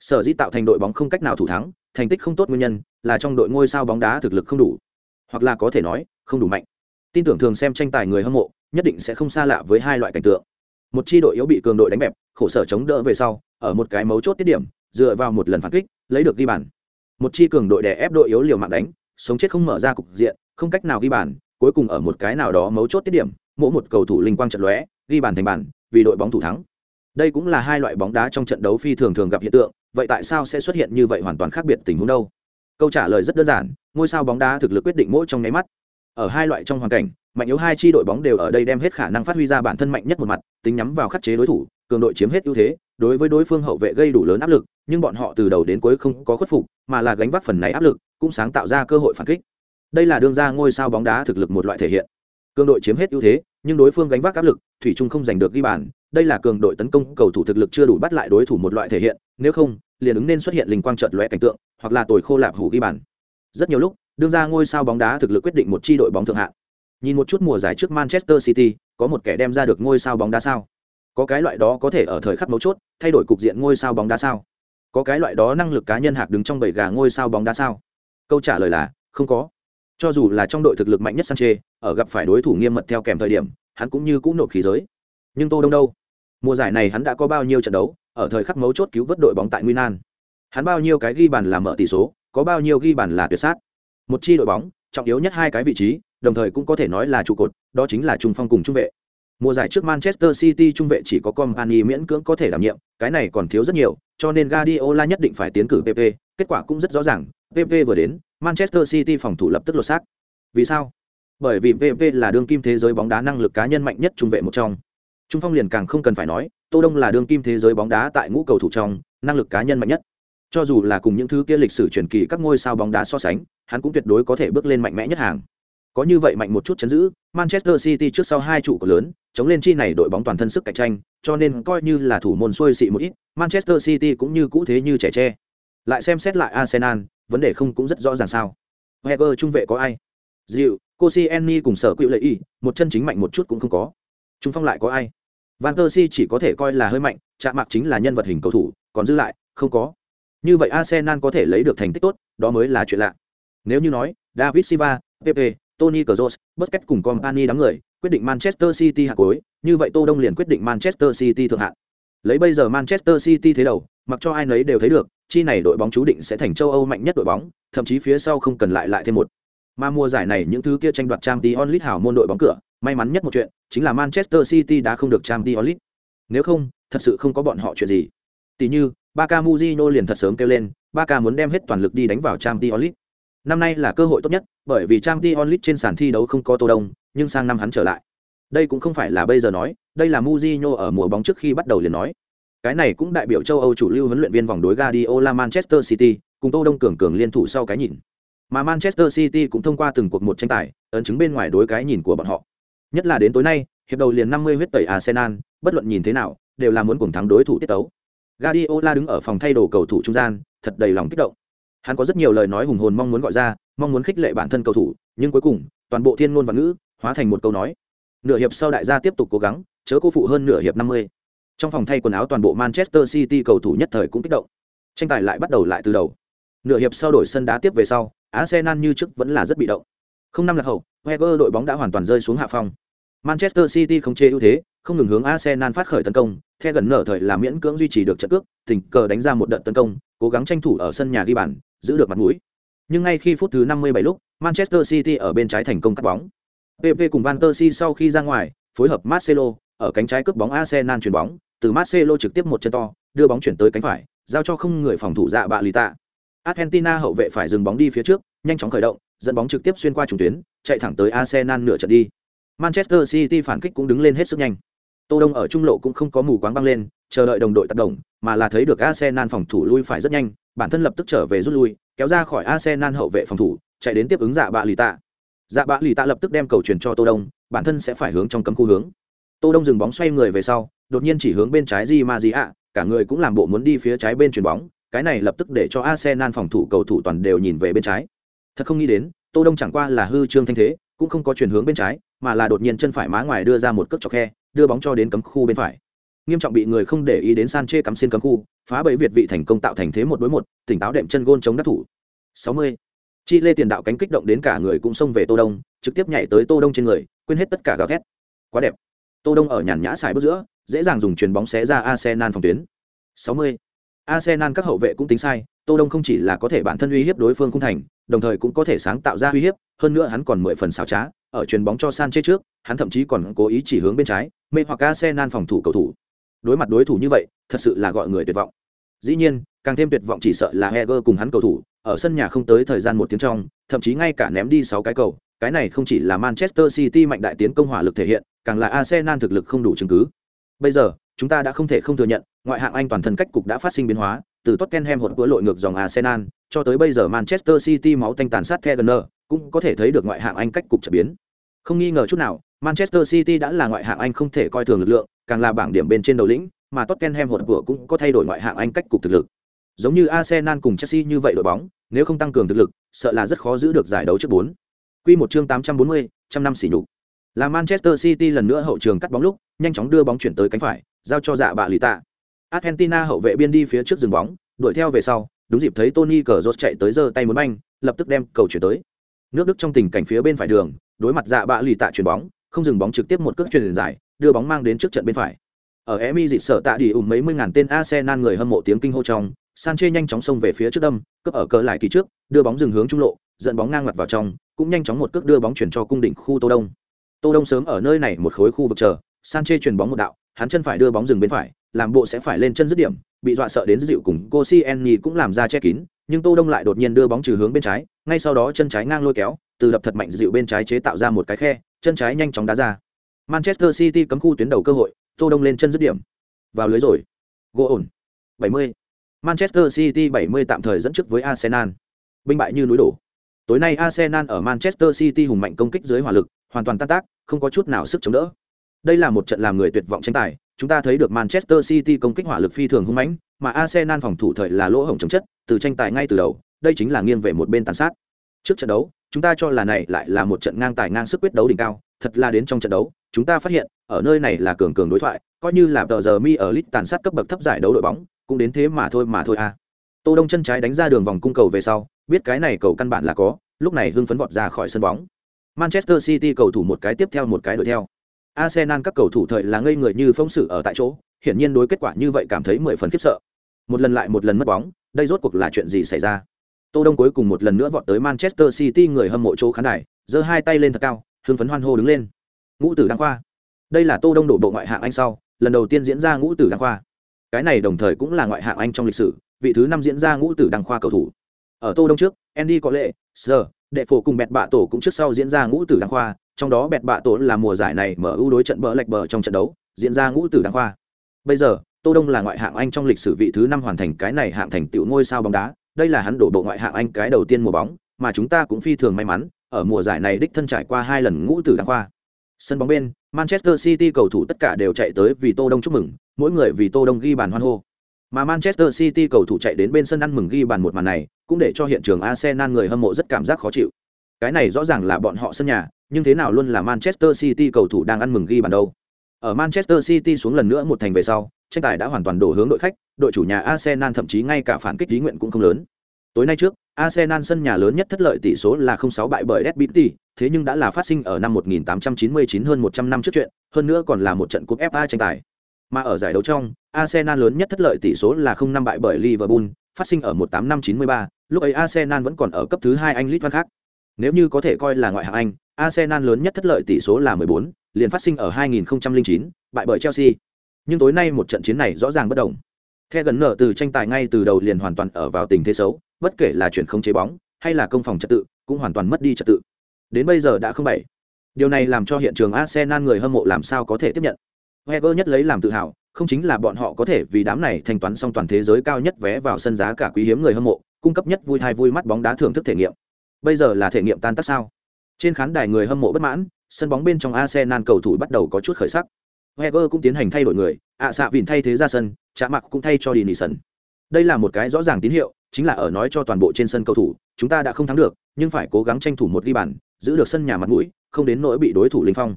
Sở dĩ tạo thành đội bóng không cách nào thủ thắng, thành tích không tốt nguyên nhân là trong đội ngôi sao bóng đá thực lực không đủ. Hoặc là có thể nói, không đủ mạnh. Tin tưởng thường xem tranh tài người hâm mộ, nhất định sẽ không xa lạ với hai loại cảnh tượng. Một chi đội yếu bị cường đội đánh bẹp, khổ sở chống đỡ về sau, ở một cái mấu chốt tiết điểm dựa vào một lần phản kích, lấy được ghi bàn. Một chi cường đội đè ép đội yếu liều mạng đánh, sống chết không mở ra cục diện, không cách nào ghi bàn, cuối cùng ở một cái nào đó mấu chốt tiết điểm, mỗi một cầu thủ linh quang trận lóe, ghi bàn thành bàn, vì đội bóng thủ thắng. Đây cũng là hai loại bóng đá trong trận đấu phi thường thường gặp hiện tượng, vậy tại sao sẽ xuất hiện như vậy hoàn toàn khác biệt tình huống đâu? Câu trả lời rất đơn giản, ngôi sao bóng đá thực lực quyết định mỗi trong nháy mắt. Ở hai loại trong hoàn cảnh mạnh yếu hai chi đội bóng đều ở đây đem hết khả năng phát huy ra bản thân mạnh nhất một mặt, tính nhắm vào khắc chế đối thủ, cường đội chiếm hết ưu thế, đối với đối phương hậu vệ gây đủ lớn áp lực, nhưng bọn họ từ đầu đến cuối không có khuất phục, mà là gánh vác phần này áp lực, cũng sáng tạo ra cơ hội phản kích. Đây là đương ra ngôi sao bóng đá thực lực một loại thể hiện. Cường đội chiếm hết ưu thế, nhưng đối phương gánh vác áp lực, thủy trung không giành được ghi bàn, đây là cường đội tấn công cầu thủ thực lực chưa đủ bắt lại đối thủ một loại thể hiện, nếu không, liền ứng nên xuất hiện linh quang trợt lóe cảnh tượng, hoặc là tồi khô lạp hủ ghi bàn. Rất nhiều lúc, đương ra ngôi sao bóng đá thực lực quyết định một chi đội bóng thượng hạng nhìn một chút mùa giải trước manchester city có một kẻ đem ra được ngôi sao bóng đá sao? Có cái loại đó có thể ở thời khắc mấu chốt thay đổi cục diện ngôi sao bóng đá sao? Có cái loại đó năng lực cá nhân hạc đứng trong bầy gà ngôi sao bóng đá sao? Câu trả lời là không có. Cho dù là trong đội thực lực mạnh nhất Sanchez ở gặp phải đối thủ nghiêm mật theo kèm thời điểm hắn cũng như cũng nộp khí giới. Nhưng tô đông đâu? Mùa giải này hắn đã có bao nhiêu trận đấu ở thời khắc mấu chốt cứu vớt đội bóng tại Milan. Hắn bao nhiêu cái ghi bàn là mở tỷ số, có bao nhiêu ghi bàn là tuyệt sát. Một chi đội bóng, trọng yếu nhất hai cái vị trí, đồng thời cũng có thể nói là trụ cột, đó chính là trung phong cùng trung vệ. Mùa giải trước Manchester City trung vệ chỉ có Company miễn cưỡng có thể đảm nhiệm, cái này còn thiếu rất nhiều, cho nên Guardiola nhất định phải tiến cử PP, kết quả cũng rất rõ ràng, PP vừa đến, Manchester City phòng thủ lập tức lột xác. Vì sao? Bởi vì PP là đương kim thế giới bóng đá năng lực cá nhân mạnh nhất trung vệ một trong. Trung phong liền càng không cần phải nói, Tô Đông là đương kim thế giới bóng đá tại ngũ cầu thủ trong, năng lực cá nhân mạnh nhất. Cho dù là cùng những thứ kia lịch sử truyền kỳ các ngôi sao bóng đá so sánh, hắn cũng tuyệt đối có thể bước lên mạnh mẽ nhất hàng. Có như vậy mạnh một chút chấn giữ, Manchester City trước sau hai trụ cột lớn, chống lên chi này đội bóng toàn thân sức cạnh tranh, cho nên coi như là thủ môn xuôi xị một ít, Manchester City cũng như cũ thế như trẻ tre. Lại xem xét lại Arsenal, vấn đề không cũng rất rõ ràng sao? Wenger trung vệ có ai? Dịu, Koscielny cùng sở quỹ lợi y, một chân chính mạnh một chút cũng không có. Trung phong lại có ai? Van Persie chỉ có thể coi là hơi mạnh, chạm mạc chính là nhân vật hình cầu thủ, còn dư lại, không có. Như vậy Arsenal có thể lấy được thành tích tốt, đó mới là chuyện lạ. Nếu như nói, David Silva, Pepe, Tony Kroos, Busquets cùng company đám người quyết định Manchester City hạ cuối, như vậy Tô Đông liền quyết định Manchester City thượng hạng. Lấy bây giờ Manchester City thế đầu, mặc cho ai nấy đều thấy được, chi này đội bóng chú định sẽ thành châu Âu mạnh nhất đội bóng, thậm chí phía sau không cần lại lại thêm một. Mà mùa giải này những thứ kia tranh đoạt Champions League hảo môn đội bóng cửa, may mắn nhất một chuyện chính là Manchester City đã không được Champions League. Nếu không, thật sự không có bọn họ chuyện gì. Tỷ như, Barca Mujino liền thật sớm kêu lên, Barca muốn đem hết toàn lực đi đánh vào Champions League. Năm nay là cơ hội tốt nhất, bởi vì Champions League trên sàn thi đấu không có Tô Đông, nhưng sang năm hắn trở lại. Đây cũng không phải là bây giờ nói, đây là Mujino ở mùa bóng trước khi bắt đầu liền nói. Cái này cũng đại biểu châu Âu chủ lưu huấn luyện viên vòng đối Guardiola Manchester City, cùng Tô Đông cường cường liên thủ sau cái nhìn. Mà Manchester City cũng thông qua từng cuộc một tranh tài, ấn chứng bên ngoài đối cái nhìn của bọn họ. Nhất là đến tối nay, hiệp đầu liền 50 huyết tẩy Arsenal, bất luận nhìn thế nào, đều là muốn cùng thắng đối thủ tiết tấu. Guardiola đứng ở phòng thay đồ cầu thủ trung gian, thật đầy lòng kích động. Hắn có rất nhiều lời nói hùng hồn mong muốn gọi ra, mong muốn khích lệ bản thân cầu thủ, nhưng cuối cùng, toàn bộ thiên ngôn và ngữ hóa thành một câu nói. Nửa hiệp sau đại gia tiếp tục cố gắng, chớ cô phụ hơn nửa hiệp 50. Trong phòng thay quần áo toàn bộ Manchester City cầu thủ nhất thời cũng kích động. Tranh tài lại bắt đầu lại từ đầu. Nửa hiệp sau đổi sân đá tiếp về sau, Arsenal như trước vẫn là rất bị động. Không năm lạc hậu, heger đội bóng đã hoàn toàn rơi xuống hạ phong. Manchester City không chê ưu thế, không ngừng hướng Arsenal phát khởi tấn công, theo gần nở thời là miễn cưỡng duy trì được trận cước, tình cờ đánh ra một đợt tấn công, cố gắng tranh thủ ở sân nhà ghi bàn, giữ được mặt mũi. Nhưng ngay khi phút thứ 57 lúc, Manchester City ở bên trái thành công cắt bóng. PP cùng Van Persie sau khi ra ngoài, phối hợp Marcelo, ở cánh trái cướp bóng Arsenal chuyển bóng, từ Marcelo trực tiếp một chân to, đưa bóng chuyển tới cánh phải, giao cho không người phòng thủ dạ bạ Lita. tạ. Argentina hậu vệ phải dừng bóng đi phía trước, nhanh chóng khởi động, dẫn bóng trực tiếp xuyên qua trung tuyến, chạy thẳng tới Arsenal nửa trận đi. Manchester City phản kích cũng đứng lên hết sức nhanh. Tô Đông ở trung lộ cũng không có mù quáng băng lên, chờ đợi đồng đội tác động, mà là thấy được Arsenal phòng thủ lui phải rất nhanh, bản thân lập tức trở về rút lui, kéo ra khỏi Arsenal hậu vệ phòng thủ, chạy đến tiếp ứng dạ bạ lì tạ. Dạ bạ lì tạ lập tức đem cầu truyền cho Tô Đông, bản thân sẽ phải hướng trong cấm khu hướng. Tô Đông dừng bóng xoay người về sau, đột nhiên chỉ hướng bên trái Di ạ, cả người cũng làm bộ muốn đi phía trái bên chuyền bóng, cái này lập tức để cho Arsenal phòng thủ cầu thủ toàn đều nhìn về bên trái. Thật không nghĩ đến, Tô Đông chẳng qua là hư trương thanh thế, cũng không có chuyển hướng bên trái, mà là đột nhiên chân phải má ngoài đưa ra một cước chọc khe, đưa bóng cho đến cấm khu bên phải. Nghiêm trọng bị người không để ý đến san chê cắm xin cấm khu, phá bẫy Việt vị thành công tạo thành thế một đối một, tỉnh táo đệm chân gôn chống đắc thủ. 60. Chi lê tiền đạo cánh kích động đến cả người cũng xông về Tô Đông, trực tiếp nhảy tới Tô Đông trên người, quên hết tất cả gào thét. Quá đẹp. Tô Đông ở nhàn nhã xài bước giữa, dễ dàng dùng chuyền bóng xé ra Arsenal phòng tuyến. 60. Arsenal các hậu vệ cũng tính sai, Tô Đông không chỉ là có thể bản thân uy hiếp đối phương không thành, đồng thời cũng có thể sáng tạo ra uy hiếp, hơn nữa hắn còn mười phần xảo trá, ở chuyền bóng cho san chê trước, hắn thậm chí còn cố ý chỉ hướng bên trái, mê hoặc Arsenal phòng thủ cầu thủ. Đối mặt đối thủ như vậy, thật sự là gọi người tuyệt vọng. Dĩ nhiên, càng thêm tuyệt vọng chỉ sợ là Heger cùng hắn cầu thủ, ở sân nhà không tới thời gian một tiếng trong, thậm chí ngay cả ném đi sáu cái cầu, cái này không chỉ là Manchester City mạnh đại tiến công hỏa lực thể hiện, càng là Arsenal thực lực không đủ chứng cứ. Bây giờ, chúng ta đã không thể không thừa nhận, ngoại hạng Anh toàn thân cách cục đã phát sinh biến hóa, từ Tottenham hỗn lội ngược dòng Arsenal, cho tới bây giờ Manchester City máu tanh tàn sát Wenger, cũng có thể thấy được ngoại hạng Anh cách cục trở biến. Không nghi ngờ chút nào, Manchester City đã là ngoại hạng Anh không thể coi thường lực lượng, càng là bảng điểm bên trên đầu lĩnh, mà Tottenham hỗn vừa cũng có thay đổi ngoại hạng Anh cách cục thực lực. Giống như Arsenal cùng Chelsea như vậy đội bóng, nếu không tăng cường thực lực, sợ là rất khó giữ được giải đấu trước 4. Quy một chương 840, trăm năm sỉ nhục. Là Manchester City lần nữa hậu trường cắt bóng lúc, nhanh chóng đưa bóng chuyển tới cánh phải, giao cho dạ bạ lì tạ. Argentina hậu vệ biên đi phía trước dừng bóng, đuổi theo về sau, đúng dịp thấy Tony Cazorla chạy tới giơ tay muốn banh, lập tức đem cầu chuyển tới. Nước Đức trong tình cảnh phía bên phải đường, đối mặt dạ bạ lì tạ chuyển bóng, không dừng bóng trực tiếp một cước chuyền dài, đưa bóng mang đến trước trận bên phải. Ở Emi dịp sở tạ đi ủng mấy mươi ngàn tên Arsenal người hâm mộ tiếng kinh hô trong, Sanchez nhanh chóng xông về phía trước đâm, cướp ở cờ lại kỳ trước, đưa bóng dừng hướng trung lộ, dẫn bóng ngang mặt vào trong, cũng nhanh chóng một cước đưa bóng chuyển cho cung đỉnh khu Tô Đông. Tô Đông sớm ở nơi này một khối khu vực chờ, Sanchez chuyển bóng một đạo, hắn chân phải đưa bóng dừng bên phải, làm bộ sẽ phải lên chân dứt điểm, bị dọa sợ đến dịu cùng Koscielny cũng làm ra che kín, nhưng Tô Đông lại đột nhiên đưa bóng trừ hướng bên trái, ngay sau đó chân trái ngang lôi kéo, từ đập thật mạnh dịu bên trái chế tạo ra một cái khe, chân trái nhanh chóng đá ra. Manchester City cấm khu tuyến đầu cơ hội, Tô Đông lên chân dứt điểm. Vào lưới rồi. Gỗ ổn. 70. Manchester City 70 tạm thời dẫn trước với Arsenal. Binh bại như núi đổ. Tối nay Arsenal ở Manchester City hùng mạnh công kích dưới hỏa lực, hoàn toàn tan tác, không có chút nào sức chống đỡ. Đây là một trận làm người tuyệt vọng tranh tài, chúng ta thấy được Manchester City công kích hỏa lực phi thường hung mãnh, mà Arsenal phòng thủ thời là lỗ hổng chống chất, từ tranh tài ngay từ đầu, đây chính là nghiêng về một bên tàn sát. Trước trận đấu, chúng ta cho là này lại là một trận ngang tài ngang sức quyết đấu đỉnh cao, thật là đến trong trận đấu, chúng ta phát hiện, ở nơi này là cường cường đối thoại, coi như là tờ giờ mi ở lit tàn sát cấp bậc thấp giải đấu đội bóng, cũng đến thế mà thôi mà thôi à. Tô Đông chân trái đánh ra đường vòng cung cầu về sau, biết cái này cầu căn bản là có, lúc này hưng phấn vọt ra khỏi sân bóng. Manchester City cầu thủ một cái tiếp theo một cái đuổi theo. Arsenal các cầu thủ thời là ngây người như phong sự ở tại chỗ, hiển nhiên đối kết quả như vậy cảm thấy mười phần khiếp sợ. Một lần lại một lần mất bóng, đây rốt cuộc là chuyện gì xảy ra? Tô Đông cuối cùng một lần nữa vọt tới Manchester City người hâm mộ chỗ khán đài, giơ hai tay lên thật cao, hưng phấn hoan hô đứng lên. Ngũ tử đăng khoa. Đây là Tô Đông đổ bộ ngoại hạng Anh sau, lần đầu tiên diễn ra ngũ tử đăng khoa. Cái này đồng thời cũng là ngoại hạng Anh trong lịch sử, vị thứ năm diễn ra ngũ tử đăng khoa cầu thủ. Ở Tô Đông trước, Andy có lệ, Sir, đệ phổ cùng bẹt bạ tổ cũng trước sau diễn ra ngũ tử đăng khoa, trong đó bẹt bạ tổ là mùa giải này mở ưu đối trận bỡ lệch bờ trong trận đấu, diễn ra ngũ tử đăng khoa. Bây giờ, Tô Đông là ngoại hạng Anh trong lịch sử vị thứ năm hoàn thành cái này hạng thành tựu ngôi sao bóng đá, đây là hắn đổ bộ ngoại hạng Anh cái đầu tiên mùa bóng, mà chúng ta cũng phi thường may mắn, ở mùa giải này đích thân trải qua hai lần ngũ tử đăng khoa. Sân bóng bên, Manchester City cầu thủ tất cả đều chạy tới vì Tô Đông chúc mừng, mỗi người vì Tô Đông ghi bàn hoan hô. Mà Manchester City cầu thủ chạy đến bên sân ăn mừng ghi bàn một màn này, cũng để cho hiện trường Arsenal người hâm mộ rất cảm giác khó chịu. Cái này rõ ràng là bọn họ sân nhà, nhưng thế nào luôn là Manchester City cầu thủ đang ăn mừng ghi bàn đâu. Ở Manchester City xuống lần nữa một thành về sau, tranh tài đã hoàn toàn đổ hướng đội khách, đội chủ nhà Arsenal thậm chí ngay cả phản kích ý nguyện cũng không lớn. Tối nay trước, Arsenal sân nhà lớn nhất thất lợi tỷ số là 0-6 bại bởi Derby, thế nhưng đã là phát sinh ở năm 1899 hơn 100 năm trước chuyện, hơn nữa còn là một trận cúp FA tranh tài. Mà ở giải đấu trong, Arsenal lớn nhất thất lợi tỷ số là 0-5 bại bởi Liverpool, phát sinh ở 18 năm 93, lúc ấy Arsenal vẫn còn ở cấp thứ 2 Anh League khác. Nếu như có thể coi là ngoại hạng Anh, Arsenal lớn nhất thất lợi tỷ số là 14, liền phát sinh ở 2009, bại bởi Chelsea. Nhưng tối nay một trận chiến này rõ ràng bất đồng. The gần nở từ tranh tài ngay từ đầu liền hoàn toàn ở vào tình thế xấu, bất kể là chuyển không chế bóng, hay là công phòng trật tự cũng hoàn toàn mất đi trật tự. Đến bây giờ đã không bảy. Điều này làm cho hiện trường arsenal người hâm mộ làm sao có thể tiếp nhận? Heger nhất lấy làm tự hào không chính là bọn họ có thể vì đám này thanh toán xong toàn thế giới cao nhất vé vào sân giá cả quý hiếm người hâm mộ cung cấp nhất vui thai vui mắt bóng đá thưởng thức thể nghiệm. Bây giờ là thể nghiệm tan tác sao? Trên khán đài người hâm mộ bất mãn sân bóng bên trong arsenal cầu thủ bắt đầu có chút khởi sắc heger cũng tiến hành thay đổi người, ạ xạ vịn thay thế ra sân, chạ mặc cũng thay cho đi sân. Đây là một cái rõ ràng tín hiệu, chính là ở nói cho toàn bộ trên sân cầu thủ, chúng ta đã không thắng được, nhưng phải cố gắng tranh thủ một ghi bàn, giữ được sân nhà mặt mũi, không đến nỗi bị đối thủ linh phong.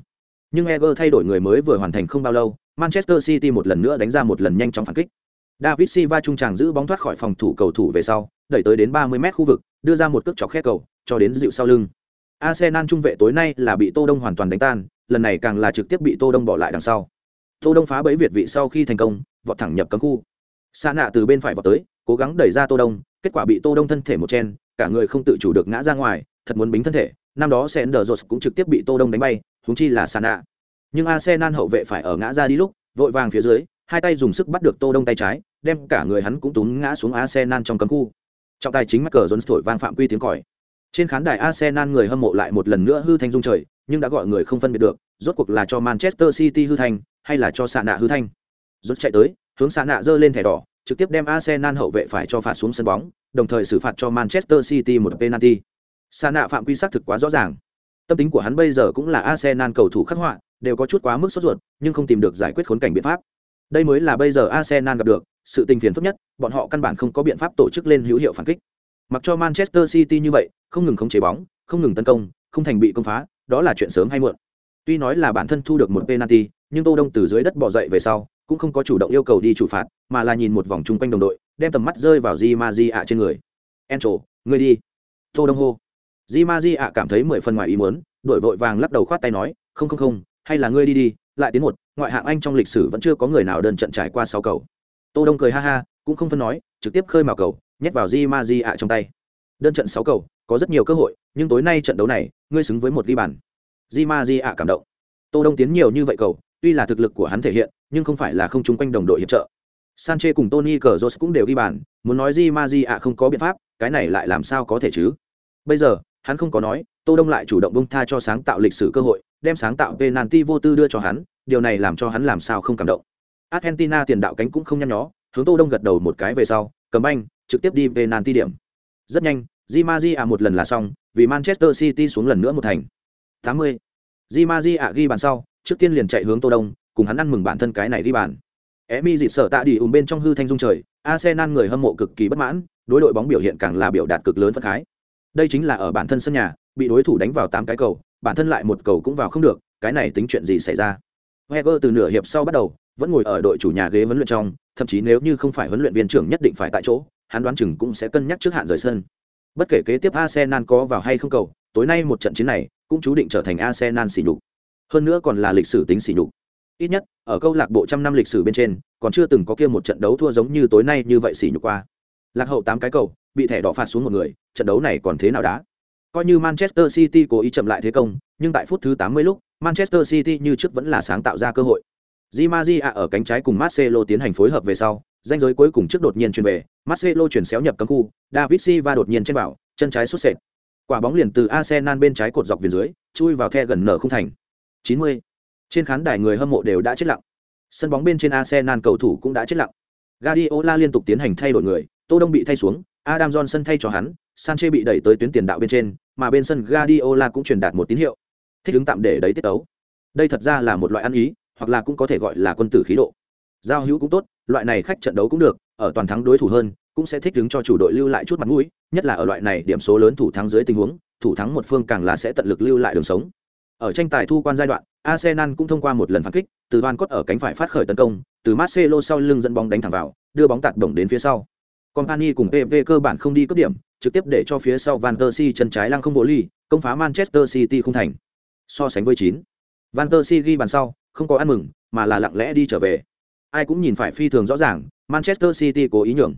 Nhưng Eger thay đổi người mới vừa hoàn thành không bao lâu, Manchester City một lần nữa đánh ra một lần nhanh chóng phản kích. David Silva trung tràng giữ bóng thoát khỏi phòng thủ cầu thủ về sau, đẩy tới đến 30 mét khu vực, đưa ra một cước chọc khe cầu, cho đến dịu sau lưng. Arsenal trung vệ tối nay là bị Tô Đông hoàn toàn đánh tan lần này càng là trực tiếp bị Tô Đông bỏ lại đằng sau Tô Đông phá bẫy Việt vị sau khi thành công vọt thẳng nhập cấm khu xa nạ từ bên phải vọt tới cố gắng đẩy ra Tô Đông kết quả bị Tô Đông thân thể một chen cả người không tự chủ được ngã ra ngoài thật muốn bính thân thể năm đó sẽ đờ rột cũng trực tiếp bị Tô Đông đánh bay, húng chi là Sana. Nhưng Arsenal hậu vệ phải ở ngã ra đi lúc, vội vàng phía dưới, hai tay dùng sức bắt được Tô Đông tay trái, đem cả người hắn cũng túm ngã xuống Arsenal trong cấm khu. Trọng tài chính mắc cờ dồn thổi vang phạm quy tiếng còi. Trên khán đài Arsenal người hâm mộ lại một lần nữa hư thanh dung trời, nhưng đã gọi người không phân biệt được, rốt cuộc là cho Manchester City hư thanh, hay là cho Sana hư thanh. Rốt chạy tới, hướng Sana giơ lên thẻ đỏ, trực tiếp đem Arsenal hậu vệ phải cho phạt xuống sân bóng, đồng thời xử phạt cho Manchester City một penalty. Sa nạ phạm quy xác thực quá rõ ràng. Tâm tính của hắn bây giờ cũng là Arsenal cầu thủ khắc họa, đều có chút quá mức sốt ruột, nhưng không tìm được giải quyết khốn cảnh biện pháp. Đây mới là bây giờ Arsenal gặp được, sự tình phiền phức nhất, bọn họ căn bản không có biện pháp tổ chức lên hữu hiệu phản kích. Mặc cho Manchester City như vậy, không ngừng khống chế bóng, không ngừng tấn công, không thành bị công phá, đó là chuyện sớm hay muộn. Tuy nói là bản thân thu được một penalty, nhưng Tô Đông từ dưới đất bò dậy về sau, cũng không có chủ động yêu cầu đi chủ phạt, mà là nhìn một vòng chung quanh đồng đội, đem tầm mắt rơi vào Di ạ trên người. Encho, người đi. Tô Đông hô di ma di ạ cảm thấy mười phần ngoài ý muốn đổi vội vàng lắc đầu khoát tay nói không không không hay là ngươi đi đi lại tiến một ngoại hạng anh trong lịch sử vẫn chưa có người nào đơn trận trải qua sáu cầu tô đông cười ha ha cũng không phân nói trực tiếp khơi mào cầu nhét vào di ma di ạ trong tay đơn trận sáu cầu có rất nhiều cơ hội nhưng tối nay trận đấu này ngươi xứng với một ghi bàn. Di ma di ạ cảm động. Tô đông tiến nhiều như vậy cầu tuy là thực lực của hắn thể hiện nhưng không phải là không chung quanh đồng đội hiệp trợ. Sanche cùng Tony Cazorla cũng đều ghi bàn, muốn nói Di Maji ạ không có biện pháp, cái này lại làm sao có thể chứ? Bây giờ, hắn không có nói tô đông lại chủ động bông tha cho sáng tạo lịch sử cơ hội đem sáng tạo penalty vô tư đưa cho hắn điều này làm cho hắn làm sao không cảm động. Argentina tiền đạo cánh cũng không nhăn nhó hướng tô đông gật đầu một cái về sau cầm anh trực tiếp đi penalty điểm. Rất nhanh di maji ạ một lần là xong vì manchester city xuống lần nữa một thành. 80. di ạ ghi bàn sau trước tiên liền chạy hướng tô đông cùng hắn ăn mừng bản thân cái này ghi bàn. Emi dịp sở tạ đi ùm bên trong hư thanh dung trời, Arsenal người hâm mộ cực kỳ bất mãn, đối đội bóng biểu hiện càng là biểu đạt cực lớn phấn khái. Đây chính là ở bản thân sân nhà bị đối thủ đánh vào tám cái cầu bản thân lại một cầu cũng vào không được cái này tính chuyện gì xảy ra? Heger từ nửa hiệp sau bắt đầu vẫn ngồi ở đội chủ nhà ghế huấn luyện trong thậm chí nếu như không phải huấn luyện viên trưởng nhất định phải tại chỗ hắn đoán chừng cũng sẽ cân nhắc trước hạn rời sân bất kể kế tiếp arsenal có vào hay không cầu, tối nay một trận chiến này cũng chú định trở thành arsenal xỉ nhục. Hơn nữa còn là lịch sử tính xỉ nhục. Ít nhất, ở câu lạc bộ trăm năm lịch sử bên trên, còn chưa từng có kia một trận đấu thua giống như tối nay như vậy xỉ nhục qua. Lạc hậu tám cái cầu, bị thẻ đỏ phạt xuống một người, trận đấu này còn thế nào đá coi như manchester city cố ý chậm lại thế công, nhưng tại phút thứ 80 lúc, manchester city như trước vẫn là sáng tạo ra cơ hội. Di maria ở cánh trái cùng marcelo tiến hành phối hợp về sau danh giới cuối cùng trước đột nhiên chuyển về marcelo chuyển xéo nhập cấm khu david silva đột nhiên trên bảo chân trái xuất sệt quả bóng liền từ arsenal bên trái cột dọc viền dưới chui vào the gần nở không thành 90. trên khán đài người hâm mộ đều đã chết lặng sân bóng bên trên arsenal cầu thủ cũng đã chết lặng Guardiola liên tục tiến hành thay đổi người, Tô Đông bị thay xuống, Adam Johnson thay cho hắn, Sanche bị đẩy tới tuyến tiền đạo bên trên, mà bên sân Guardiola cũng truyền đạt một tín hiệu. Thích ứng tạm để đấy tiết tấu. Đây thật ra là một loại ăn ý, hoặc là cũng có thể gọi là quân tử khí độ. Giao hữu cũng tốt, loại này khách trận đấu cũng được, ở toàn thắng đối thủ hơn, cũng sẽ thích ứng cho chủ đội lưu lại chút mặt mũi, nhất là ở loại này điểm số lớn thủ thắng dưới tình huống, thủ thắng một phương càng là sẽ tận lực lưu lại đường sống. Ở tranh tài thu quan giai đoạn, Arsenal cũng thông qua một lần phản kích, từ Van cốt ở cánh phải phát khởi tấn công, từ Marcelo sau lưng dẫn bóng đánh thẳng vào, đưa bóng tạt đồng đến phía sau. Company cùng PV cơ bản không đi cấp điểm, trực tiếp để cho phía sau Van der Si chân trái lăng không vô ly, công phá Manchester City không thành. So sánh với 9, Van der Si ghi bàn sau, không có ăn mừng, mà là lặng lẽ đi trở về. Ai cũng nhìn phải phi thường rõ ràng, Manchester City cố ý nhường.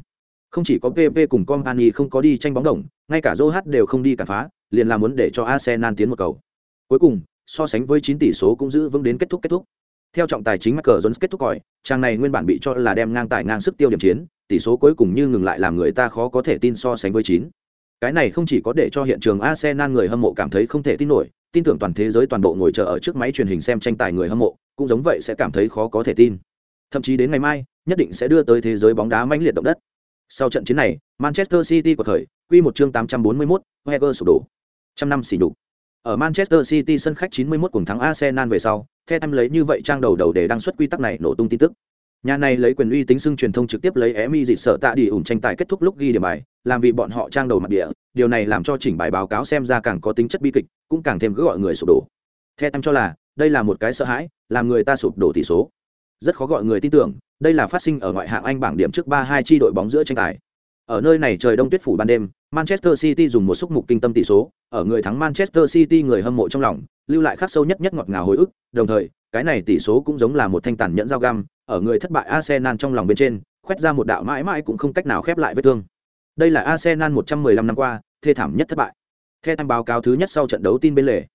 Không chỉ có PP cùng Company không có đi tranh bóng đồng, ngay cả Zoh đều không đi cản phá, liền là muốn để cho Arsenal tiến một cầu. Cuối cùng, so sánh với 9 tỷ số cũng giữ vững đến kết thúc kết thúc. Theo trọng tài chính Michael Jones kết thúc còi, trang này nguyên bản bị cho là đem ngang tài ngang sức tiêu điểm chiến, tỷ số cuối cùng như ngừng lại làm người ta khó có thể tin so sánh với chín Cái này không chỉ có để cho hiện trường Arsenal người hâm mộ cảm thấy không thể tin nổi, tin tưởng toàn thế giới toàn bộ ngồi chờ ở trước máy truyền hình xem tranh tài người hâm mộ, cũng giống vậy sẽ cảm thấy khó có thể tin. Thậm chí đến ngày mai, nhất định sẽ đưa tới thế giới bóng đá mãnh liệt động đất. Sau trận chiến này, Manchester City của thời, quy một chương 841, Wenger sụp đổ. Trăm năm xỉ nhục. Ở Manchester City sân khách 91 cùng thắng Arsenal về sau, the em lấy như vậy trang đầu đầu để đăng xuất quy tắc này nổ tung tin tức. Nhà này lấy quyền uy tính xưng truyền thông trực tiếp lấy Emi dịp sợ tạ đi ủn tranh tài kết thúc lúc ghi điểm bài, làm vì bọn họ trang đầu mặt địa, điều này làm cho chỉnh bài báo cáo xem ra càng có tính chất bi kịch, cũng càng thêm cứ gọi người sụp đổ. Theo em cho là, đây là một cái sợ hãi, làm người ta sụp đổ tỷ số. Rất khó gọi người tin tưởng, đây là phát sinh ở ngoại hạng Anh bảng điểm trước 3-2 chi đội bóng giữa tranh tài. Ở nơi này trời đông tuyết phủ ban đêm, Manchester City dùng một xúc mục kinh tâm tỷ số, ở người thắng Manchester City người hâm mộ trong lòng, lưu lại khắc sâu nhất nhất ngọt ngào hồi ức, đồng thời, cái này tỷ số cũng giống là một thanh tàn nhẫn dao găm, ở người thất bại Arsenal trong lòng bên trên, khoét ra một đạo mãi mãi cũng không cách nào khép lại vết thương. Đây là Arsenal 115 năm qua, thê thảm nhất thất bại. Theo tham báo cáo thứ nhất sau trận đấu tin bên lề,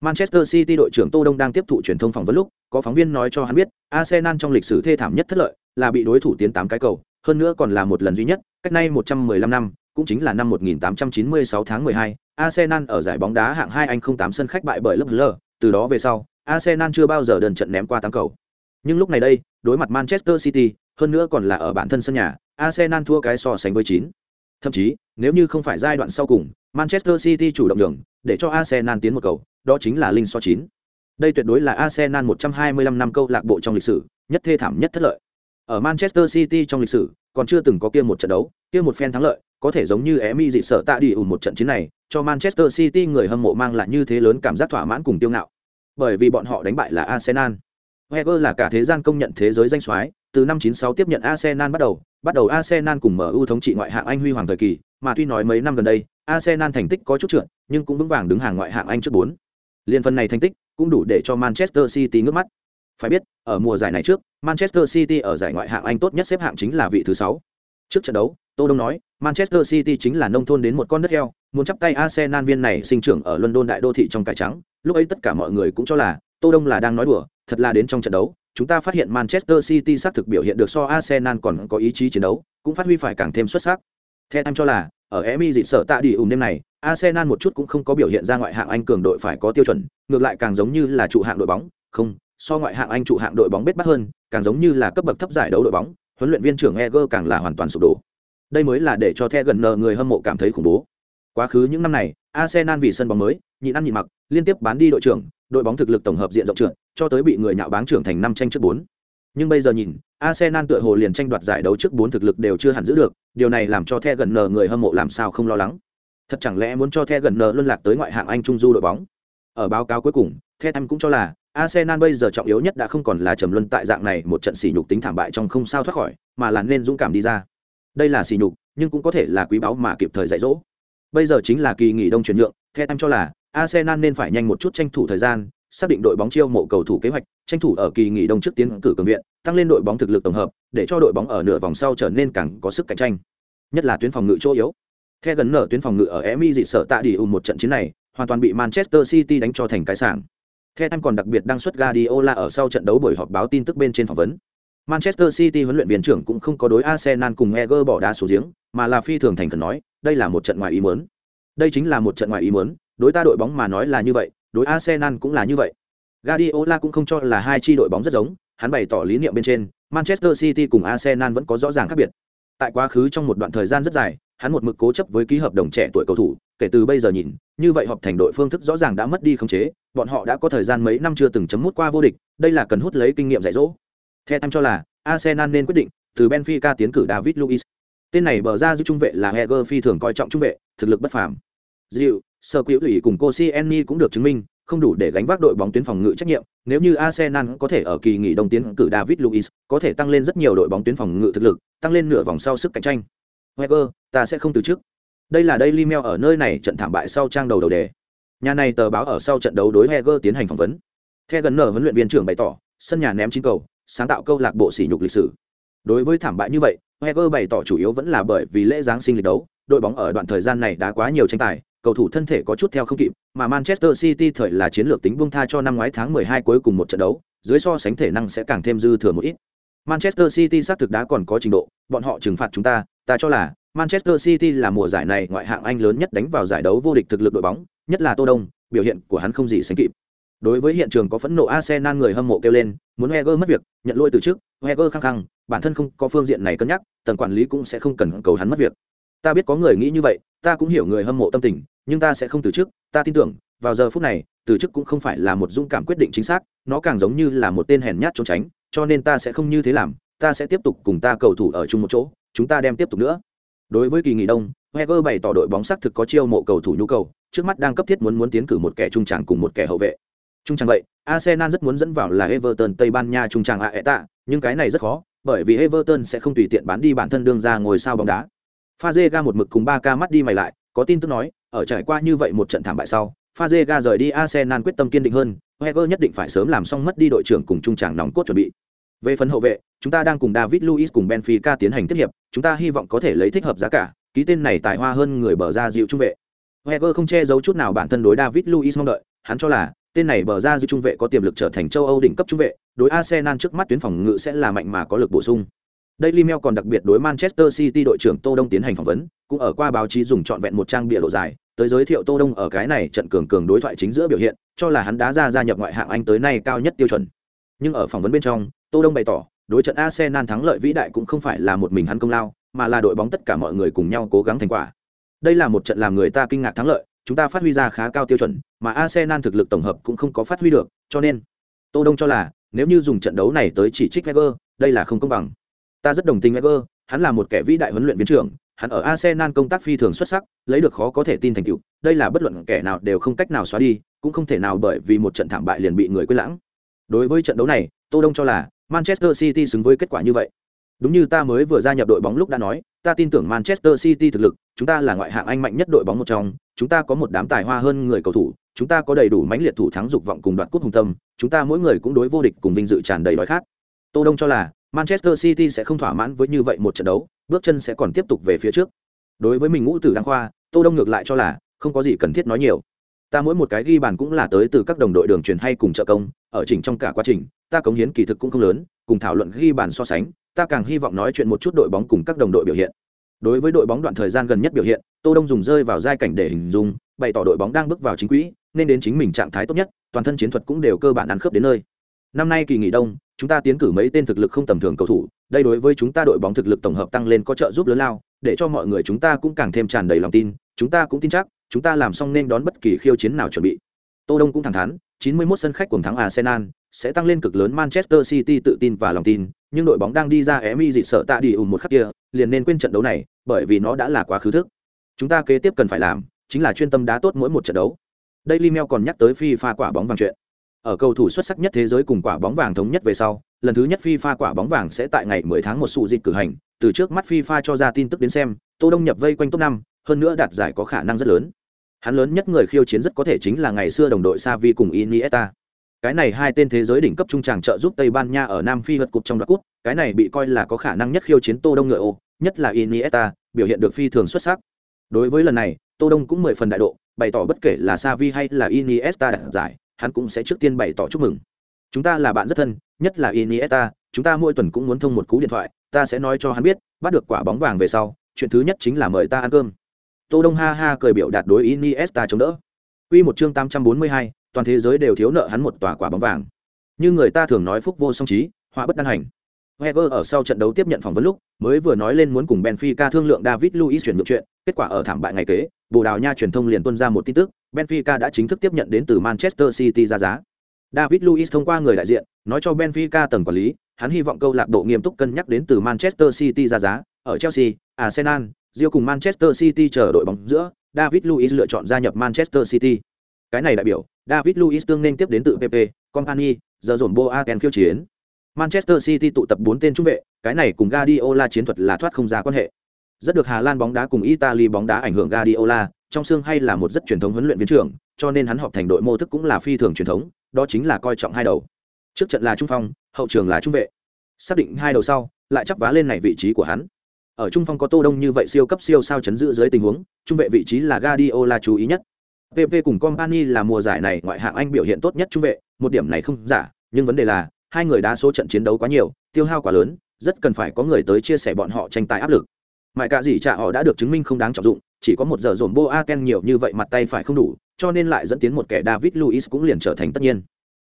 Manchester City đội trưởng Tô Đông đang tiếp thụ truyền thông phỏng vấn lúc, có phóng viên nói cho hắn biết, Arsenal trong lịch sử thê thảm nhất thất lợi, là bị đối thủ tiến 8 cái cầu, hơn nữa còn là một lần duy nhất, cách nay 115 năm, cũng chính là năm 1896 tháng 12, Arsenal ở giải bóng đá hạng 2 Anh 08 sân khách bại bởi Liverpool, từ đó về sau, Arsenal chưa bao giờ đơn trận ném qua tám cầu. Nhưng lúc này đây, đối mặt Manchester City, hơn nữa còn là ở bản thân sân nhà, Arsenal thua cái so sánh với 9. Thậm chí, nếu như không phải giai đoạn sau cùng, Manchester City chủ động nhường, để cho Arsenal tiến một cầu, đó chính là linh so 9. Đây tuyệt đối là Arsenal 125 năm câu lạc bộ trong lịch sử, nhất thê thảm nhất thất lợi. Ở Manchester City trong lịch sử, còn chưa từng có kia một trận đấu, kia một phen thắng lợi, có thể giống như Emi dị sợ tạ đi ủn một trận chiến này, cho Manchester City người hâm mộ mang lại như thế lớn cảm giác thỏa mãn cùng tiêu ngạo. Bởi vì bọn họ đánh bại là Arsenal. Wenger là cả thế gian công nhận thế giới danh soái, từ năm 96 tiếp nhận Arsenal bắt đầu, bắt đầu Arsenal cùng MU thống trị ngoại hạng Anh huy hoàng thời kỳ, mà tuy nói mấy năm gần đây, Arsenal thành tích có chút trượt, nhưng cũng vững vàng đứng hàng ngoại hạng Anh trước 4. Liên phần này thành tích cũng đủ để cho Manchester City ngước mắt. Phải biết, ở mùa giải này trước, Manchester City ở giải ngoại hạng Anh tốt nhất xếp hạng chính là vị thứ 6. Trước trận đấu, Tô Đông nói, Manchester City chính là nông thôn đến một con đất heo, muốn chắp tay Arsenal viên này sinh trưởng ở London đại đô thị trong cải trắng, lúc ấy tất cả mọi người cũng cho là Tô Đông là đang nói đùa, thật là đến trong trận đấu, chúng ta phát hiện Manchester City xác thực biểu hiện được so Arsenal còn có ý chí chiến đấu, cũng phát huy phải càng thêm xuất sắc. Theo em cho là, ở Emi dị sợ tạ đi ủng đêm này, Arsenal một chút cũng không có biểu hiện ra ngoại hạng Anh cường đội phải có tiêu chuẩn, ngược lại càng giống như là trụ hạng đội bóng, không, so ngoại hạng Anh trụ hạng đội bóng bết bát hơn, càng giống như là cấp bậc thấp giải đấu đội bóng, huấn luyện viên trưởng Eger càng là hoàn toàn sụp đổ. Đây mới là để cho The gần nờ người hâm mộ cảm thấy khủng bố. Quá khứ những năm này, Arsenal vì sân bóng mới, nhịn ăn nhịn mặc, liên tiếp bán đi đội trưởng, đội bóng thực lực tổng hợp diện rộng trưởng, cho tới bị người nhạo báng trưởng thành năm tranh trước bốn. Nhưng bây giờ nhìn, Arsenal tựa hồ liền tranh đoạt giải đấu trước bốn thực lực đều chưa hẳn giữ được, điều này làm cho The gần nờ người hâm mộ làm sao không lo lắng. Thật chẳng lẽ muốn cho The gần nợ luân lạc tới ngoại hạng Anh trung du đội bóng? Ở báo cáo cuối cùng, The tham cũng cho là Arsenal bây giờ trọng yếu nhất đã không còn là trầm luân tại dạng này một trận sỉ nhục tính thảm bại trong không sao thoát khỏi, mà là nên dũng cảm đi ra. Đây là sỉ nhục, nhưng cũng có thể là quý báu mà kịp thời dạy dỗ. Bây giờ chính là kỳ nghỉ đông chuyển nhượng, The tham cho là Arsenal nên phải nhanh một chút tranh thủ thời gian, xác định đội bóng chiêu mộ cầu thủ kế hoạch, tranh thủ ở kỳ nghỉ đông trước tiến cử cường viện, tăng lên đội bóng thực lực tổng hợp, để cho đội bóng ở nửa vòng sau trở nên càng có sức cạnh tranh. Nhất là tuyến phòng ngự chỗ yếu. The gần nở tuyến phòng ngự ở Emi dị sợ tạ đi ùn một trận chiến này, hoàn toàn bị Manchester City đánh cho thành cái sảng. The Time còn đặc biệt đăng xuất Guardiola ở sau trận đấu buổi họp báo tin tức bên trên phỏng vấn. Manchester City huấn luyện viên trưởng cũng không có đối Arsenal cùng Eger bỏ đá xuống giếng, mà là phi thường thành cần nói, đây là một trận ngoài ý muốn. Đây chính là một trận ngoài ý muốn, đối ta đội bóng mà nói là như vậy, đối Arsenal cũng là như vậy. Guardiola cũng không cho là hai chi đội bóng rất giống, hắn bày tỏ lý niệm bên trên, Manchester City cùng Arsenal vẫn có rõ ràng khác biệt. Tại quá khứ trong một đoạn thời gian rất dài, hắn một mực cố chấp với ký hợp đồng trẻ tuổi cầu thủ, kể từ bây giờ nhìn, như vậy họp thành đội phương thức rõ ràng đã mất đi khống chế, bọn họ đã có thời gian mấy năm chưa từng chấm mút qua vô địch, đây là cần hút lấy kinh nghiệm dạy dỗ. Theo em cho là, Arsenal nên quyết định từ Benfica tiến cử David Luiz. Tên này bờ ra giữ trung vệ là Heger phi thường coi trọng trung vệ, thực lực bất phàm. Dịu, Sơ Quỹ ủy cùng Koscielny cũng được chứng minh, không đủ để gánh vác đội bóng tuyến phòng ngự trách nhiệm, nếu như Arsenal có thể ở kỳ nghỉ đông tiến cử David Luiz, có thể tăng lên rất nhiều đội bóng tuyến phòng ngự thực lực, tăng lên nửa vòng sau sức cạnh tranh. Wenger, ta sẽ không từ chức. Đây là Daily Mail ở nơi này trận thảm bại sau trang đầu đầu đề. Nhà này tờ báo ở sau trận đấu đối Wenger tiến hành phỏng vấn. Theo gần nở huấn luyện viên trưởng bày tỏ, sân nhà ném chín cầu, sáng tạo câu lạc bộ sỉ nhục lịch sử. Đối với thảm bại như vậy, Wenger bày tỏ chủ yếu vẫn là bởi vì lễ giáng sinh lịch đấu, đội bóng ở đoạn thời gian này đã quá nhiều tranh tài, cầu thủ thân thể có chút theo không kịp, mà Manchester City thời là chiến lược tính buông tha cho năm ngoái tháng 12 cuối cùng một trận đấu, dưới so sánh thể năng sẽ càng thêm dư thừa một ít. Manchester City xác thực đã còn có trình độ, bọn họ trừng phạt chúng ta, ta cho là Manchester City là mùa giải này ngoại hạng Anh lớn nhất đánh vào giải đấu vô địch thực lực đội bóng, nhất là Tô Đông, biểu hiện của hắn không gì sánh kịp. Đối với hiện trường có phẫn nộ Arsenal người hâm mộ kêu lên, muốn Wenger mất việc, nhận lỗi từ trước, Wenger khăng khăng, bản thân không có phương diện này cân nhắc, tầng quản lý cũng sẽ không cần cầu hắn mất việc. Ta biết có người nghĩ như vậy, ta cũng hiểu người hâm mộ tâm tình, nhưng ta sẽ không từ trước, ta tin tưởng, vào giờ phút này, từ chức cũng không phải là một dũng cảm quyết định chính xác, nó càng giống như là một tên hèn nhát trốn tránh, cho nên ta sẽ không như thế làm, ta sẽ tiếp tục cùng ta cầu thủ ở chung một chỗ, chúng ta đem tiếp tục nữa. Đối với kỳ nghỉ đông, Wenger bày tỏ đội bóng sắc thực có chiêu mộ cầu thủ nhu cầu, trước mắt đang cấp thiết muốn muốn tiến cử một kẻ trung tràng cùng một kẻ hậu vệ. Trung tràng vậy, Arsenal rất muốn dẫn vào là Everton Tây Ban Nha trung tràng Aeta, nhưng cái này rất khó, bởi vì Everton sẽ không tùy tiện bán đi bản thân đương ra ngồi sao bóng đá. Fazega một mực cùng 3K mắt đi mày lại, có tin tức nói, ở trải qua như vậy một trận thảm bại sau, Fazega rời đi Arsenal quyết tâm kiên định hơn, Wenger nhất định phải sớm làm xong mất đi đội trưởng cùng trung trảng nòng cốt chuẩn bị. Về phần hậu vệ, chúng ta đang cùng David Luiz cùng Benfica tiến hành tiếp hiệp, chúng ta hy vọng có thể lấy thích hợp giá cả, ký tên này tài hoa hơn người bờ ra dịu trung vệ. heger không che giấu chút nào bản thân đối David Luiz mong đợi, hắn cho là tên này bờ ra dịu trung vệ có tiềm lực trở thành châu Âu đỉnh cấp trung vệ, đối Arsenal trước mắt tuyến phòng ngự sẽ là mạnh mà có lực bổ sung. Daily Mail còn đặc biệt đối Manchester City đội trưởng Tô Đông tiến hành phỏng vấn, cũng ở qua báo chí dùng trọn vẹn một trang bìa độ dài, tới giới thiệu Tô Đông ở cái này trận cường cường đối thoại chính giữa biểu hiện, cho là hắn đã ra gia nhập ngoại hạng Anh tới nay cao nhất tiêu chuẩn. Nhưng ở phỏng vấn bên trong, Tô Đông bày tỏ, đối trận Arsenal thắng lợi vĩ đại cũng không phải là một mình hắn công lao, mà là đội bóng tất cả mọi người cùng nhau cố gắng thành quả. Đây là một trận làm người ta kinh ngạc thắng lợi, chúng ta phát huy ra khá cao tiêu chuẩn, mà Arsenal thực lực tổng hợp cũng không có phát huy được, cho nên Tô Đông cho là, nếu như dùng trận đấu này tới chỉ trích Wenger, đây là không công bằng. Ta rất đồng tình Wenger, hắn là một kẻ vĩ đại huấn luyện viên trưởng, hắn ở Arsenal công tác phi thường xuất sắc, lấy được khó có thể tin thành tựu, đây là bất luận kẻ nào đều không cách nào xóa đi, cũng không thể nào bởi vì một trận thảm bại liền bị người quên lãng. Đối với trận đấu này, Tô Đông cho là Manchester City xứng với kết quả như vậy. Đúng như ta mới vừa gia nhập đội bóng lúc đã nói, ta tin tưởng Manchester City thực lực, chúng ta là ngoại hạng Anh mạnh nhất đội bóng một trong, chúng ta có một đám tài hoa hơn người cầu thủ, chúng ta có đầy đủ mãnh liệt thủ thắng dục vọng cùng đoạt cúp hùng tâm, chúng ta mỗi người cũng đối vô địch cùng vinh dự tràn đầy đói khát. Tô Đông cho là Manchester City sẽ không thỏa mãn với như vậy một trận đấu, bước chân sẽ còn tiếp tục về phía trước. Đối với mình ngũ tử đăng khoa, Tô Đông ngược lại cho là không có gì cần thiết nói nhiều. Ta mỗi một cái ghi bàn cũng là tới từ các đồng đội đường truyền hay cùng trợ công, ở chỉnh trong cả quá trình, ta cống hiến kỳ thực cũng không lớn, cùng thảo luận ghi bàn so sánh, ta càng hy vọng nói chuyện một chút đội bóng cùng các đồng đội biểu hiện. Đối với đội bóng đoạn thời gian gần nhất biểu hiện, Tô Đông dùng rơi vào giai cảnh để hình dung, bày tỏ đội bóng đang bước vào chính quỹ, nên đến chính mình trạng thái tốt nhất, toàn thân chiến thuật cũng đều cơ bản ăn khớp đến nơi. Năm nay kỳ nghỉ đông, chúng ta tiến cử mấy tên thực lực không tầm thường cầu thủ, đây đối với chúng ta đội bóng thực lực tổng hợp tăng lên có trợ giúp lớn lao, để cho mọi người chúng ta cũng càng thêm tràn đầy lòng tin, chúng ta cũng tin chắc, chúng ta làm xong nên đón bất kỳ khiêu chiến nào chuẩn bị. Tô Đông cũng thẳng thắn, 91 sân khách cùng thắng Arsenal sẽ tăng lên cực lớn Manchester City tự tin và lòng tin, nhưng đội bóng đang đi ra Emi dị sợ tạ đi ùn một khắc kia, liền nên quên trận đấu này, bởi vì nó đã là quá khứ thức. Chúng ta kế tiếp cần phải làm, chính là chuyên tâm đá tốt mỗi một trận đấu. Daily Mail còn nhắc tới FIFA quả bóng vàng chuyện. Ở cầu thủ xuất sắc nhất thế giới cùng quả bóng vàng thống nhất về sau, lần thứ nhất FIFA quả bóng vàng sẽ tại ngày 10 tháng 1 sự dịch cử hành, từ trước mắt FIFA cho ra tin tức đến xem, Tô Đông nhập vây quanh top 5, hơn nữa đạt giải có khả năng rất lớn. Hắn lớn nhất người khiêu chiến rất có thể chính là ngày xưa đồng đội Xavi cùng Iniesta. Cái này hai tên thế giới đỉnh cấp trung tràng trợ giúp Tây Ban Nha ở Nam Phi vượt cục trong đoạt cúp, cái này bị coi là có khả năng nhất khiêu chiến Tô Đông ngựa ô, nhất là Iniesta, biểu hiện được phi thường xuất sắc. Đối với lần này, Tô Đông cũng mười phần đại độ, bày tỏ bất kể là Xavi hay là Iniesta đạt giải, hắn cũng sẽ trước tiên bày tỏ chúc mừng. Chúng ta là bạn rất thân, nhất là Iniesta, chúng ta mỗi tuần cũng muốn thông một cú điện thoại, ta sẽ nói cho hắn biết, bắt được quả bóng vàng về sau, chuyện thứ nhất chính là mời ta ăn cơm. Tô Đông ha ha cười biểu đạt đối Iniesta chống đỡ. Quy một chương 842, toàn thế giới đều thiếu nợ hắn một tòa quả bóng vàng. Như người ta thường nói phúc vô song trí, họa bất đan hành. Wenger ở sau trận đấu tiếp nhận phỏng vấn lúc, mới vừa nói lên muốn cùng Benfica thương lượng David Luiz chuyển nhượng chuyện, kết quả ở thảm bại ngày kế, Bồ Đào Nha truyền thông liền tuôn ra một tin tức, Benfica đã chính thức tiếp nhận đến từ Manchester City ra giá. David Luiz thông qua người đại diện, nói cho Benfica tầng quản lý, hắn hy vọng câu lạc bộ nghiêm túc cân nhắc đến từ Manchester City ra giá, ở Chelsea, Arsenal, Real cùng Manchester City chờ đội bóng giữa, David Luiz lựa chọn gia nhập Manchester City. Cái này đại biểu, David Luiz tương nên tiếp đến từ PP, Company, giờ dồn Boateng khiêu chiến. Manchester City tụ tập 4 tên trung vệ, cái này cùng Guardiola chiến thuật là thoát không ra quan hệ. Rất được Hà Lan bóng đá cùng Italy bóng đá ảnh hưởng Guardiola, trong xương hay là một rất truyền thống huấn luyện viên trưởng, cho nên hắn họp thành đội mô thức cũng là phi thường truyền thống, đó chính là coi trọng hai đầu. Trước trận là trung phong, hậu trường là trung vệ. Xác định hai đầu sau, lại chấp vá lên này vị trí của hắn. Ở trung phong có Tô Đông như vậy siêu cấp siêu sao chấn giữ dưới tình huống, trung vệ vị trí là Guardiola chú ý nhất. PP cùng Company là mùa giải này ngoại hạng Anh biểu hiện tốt nhất trung vệ, một điểm này không giả, nhưng vấn đề là hai người đá số trận chiến đấu quá nhiều, tiêu hao quá lớn, rất cần phải có người tới chia sẻ bọn họ tranh tài áp lực. mãi cả gì trả họ đã được chứng minh không đáng trọng dụng chỉ có một giờ dồn boaken nhiều như vậy mặt tay phải không đủ cho nên lại dẫn tiến một kẻ david Luiz cũng liền trở thành tất nhiên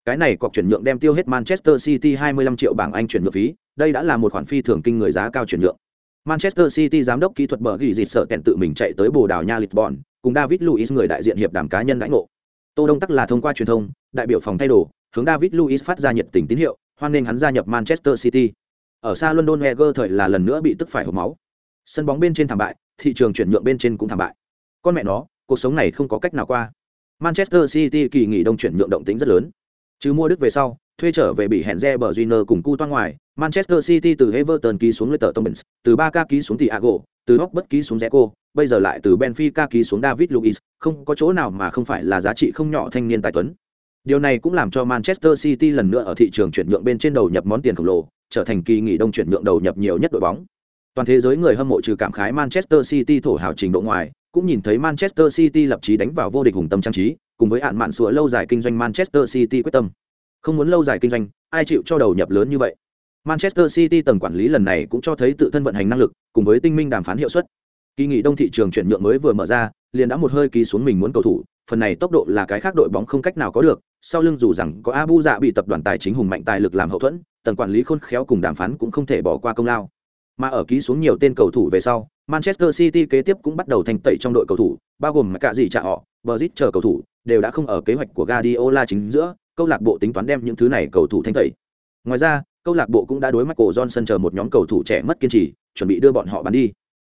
cái này cọc chuyển nhượng đem tiêu hết manchester city 25 triệu bảng anh chuyển nhượng phí đây đã là một khoản phi thường kinh người giá cao chuyển nhượng manchester city giám đốc kỹ thuật bờ ghi dịt sợ kẹn tự mình chạy tới bồ đào nha, lisbon, cùng david Luiz người đại diện hiệp đàm cá nhân đãi ngộ. Tô đông tắc là thông qua truyền thông, đại biểu phòng thay đồ, hướng david Luiz phát ra nhiệt tình tín hiệu, hoan nghênh hắn gia nhập manchester city. Ở xa london, Wenger thời là lần nữa bị tức phải hổ máu. Sân bóng bên trên thảm bại, thị trường chuyển nhượng bên trên cũng thảm bại. Con mẹ nó, cuộc sống này không có cách nào qua. Manchester city kỳ nghỉ đông chuyển nhượng động tính rất lớn. Chứ mua đức về sau thuê trở về bị hẹn re bờ Junior cùng cu toan ngoài manchester city từ everton ký xuống leicester thomas từ Barca ký xuống thiago từ hóc bất ký xuống Zeko, bây giờ lại từ benfica ký xuống david luiz không có chỗ nào mà không phải là giá trị không nhỏ thanh niên tài tuấn. Điều này cũng làm cho manchester city lần nữa ở thị trường chuyển nhượng bên trên đầu nhập món tiền khổng lồ trở thành kỳ nghỉ đông chuyển nhượng đầu nhập nhiều nhất đội bóng. Toàn thế giới người hâm mộ trừ cảm khái manchester city thổ hào trình độ ngoài cũng nhìn thấy manchester city lập chí đánh vào vô địch hùng tâm trang trí cùng với hạn mạn sủa lâu dài kinh doanh manchester city quyết tâm không muốn lâu dài kinh doanh, ai chịu cho đầu nhập lớn như vậy? Manchester city tầng quản lý lần này cũng cho thấy tự thân vận hành năng lực, cùng với tinh minh đàm phán hiệu suất. Kỳ nghỉ đông thị trường chuyển nhượng mới vừa mở ra, liền đã một hơi ký xuống mình muốn cầu thủ, phần này tốc độ là cái khác đội bóng không cách nào có được, sau lưng dù rằng có abu dạ bị tập đoàn tài chính hùng mạnh tài lực làm hậu thuẫn, tầng quản lý khôn khéo cùng đàm phán cũng không thể bỏ qua công lao. Mà ở ký xuống nhiều tên cầu thủ về sau, manchester city kế tiếp cũng bắt đầu thành tẩy trong đội cầu thủ, bao gồm cả gì trả họ bờ chờ cầu thủ, đều đã không ở kế hoạch của guardiola chính giữa câu lạc bộ tính toán đem những thứ này cầu thủ thanh tẩy ngoài ra câu lạc bộ cũng đã đối Michael Johnson chờ một nhóm cầu thủ trẻ mất kiên trì chuẩn bị đưa bọn họ bán đi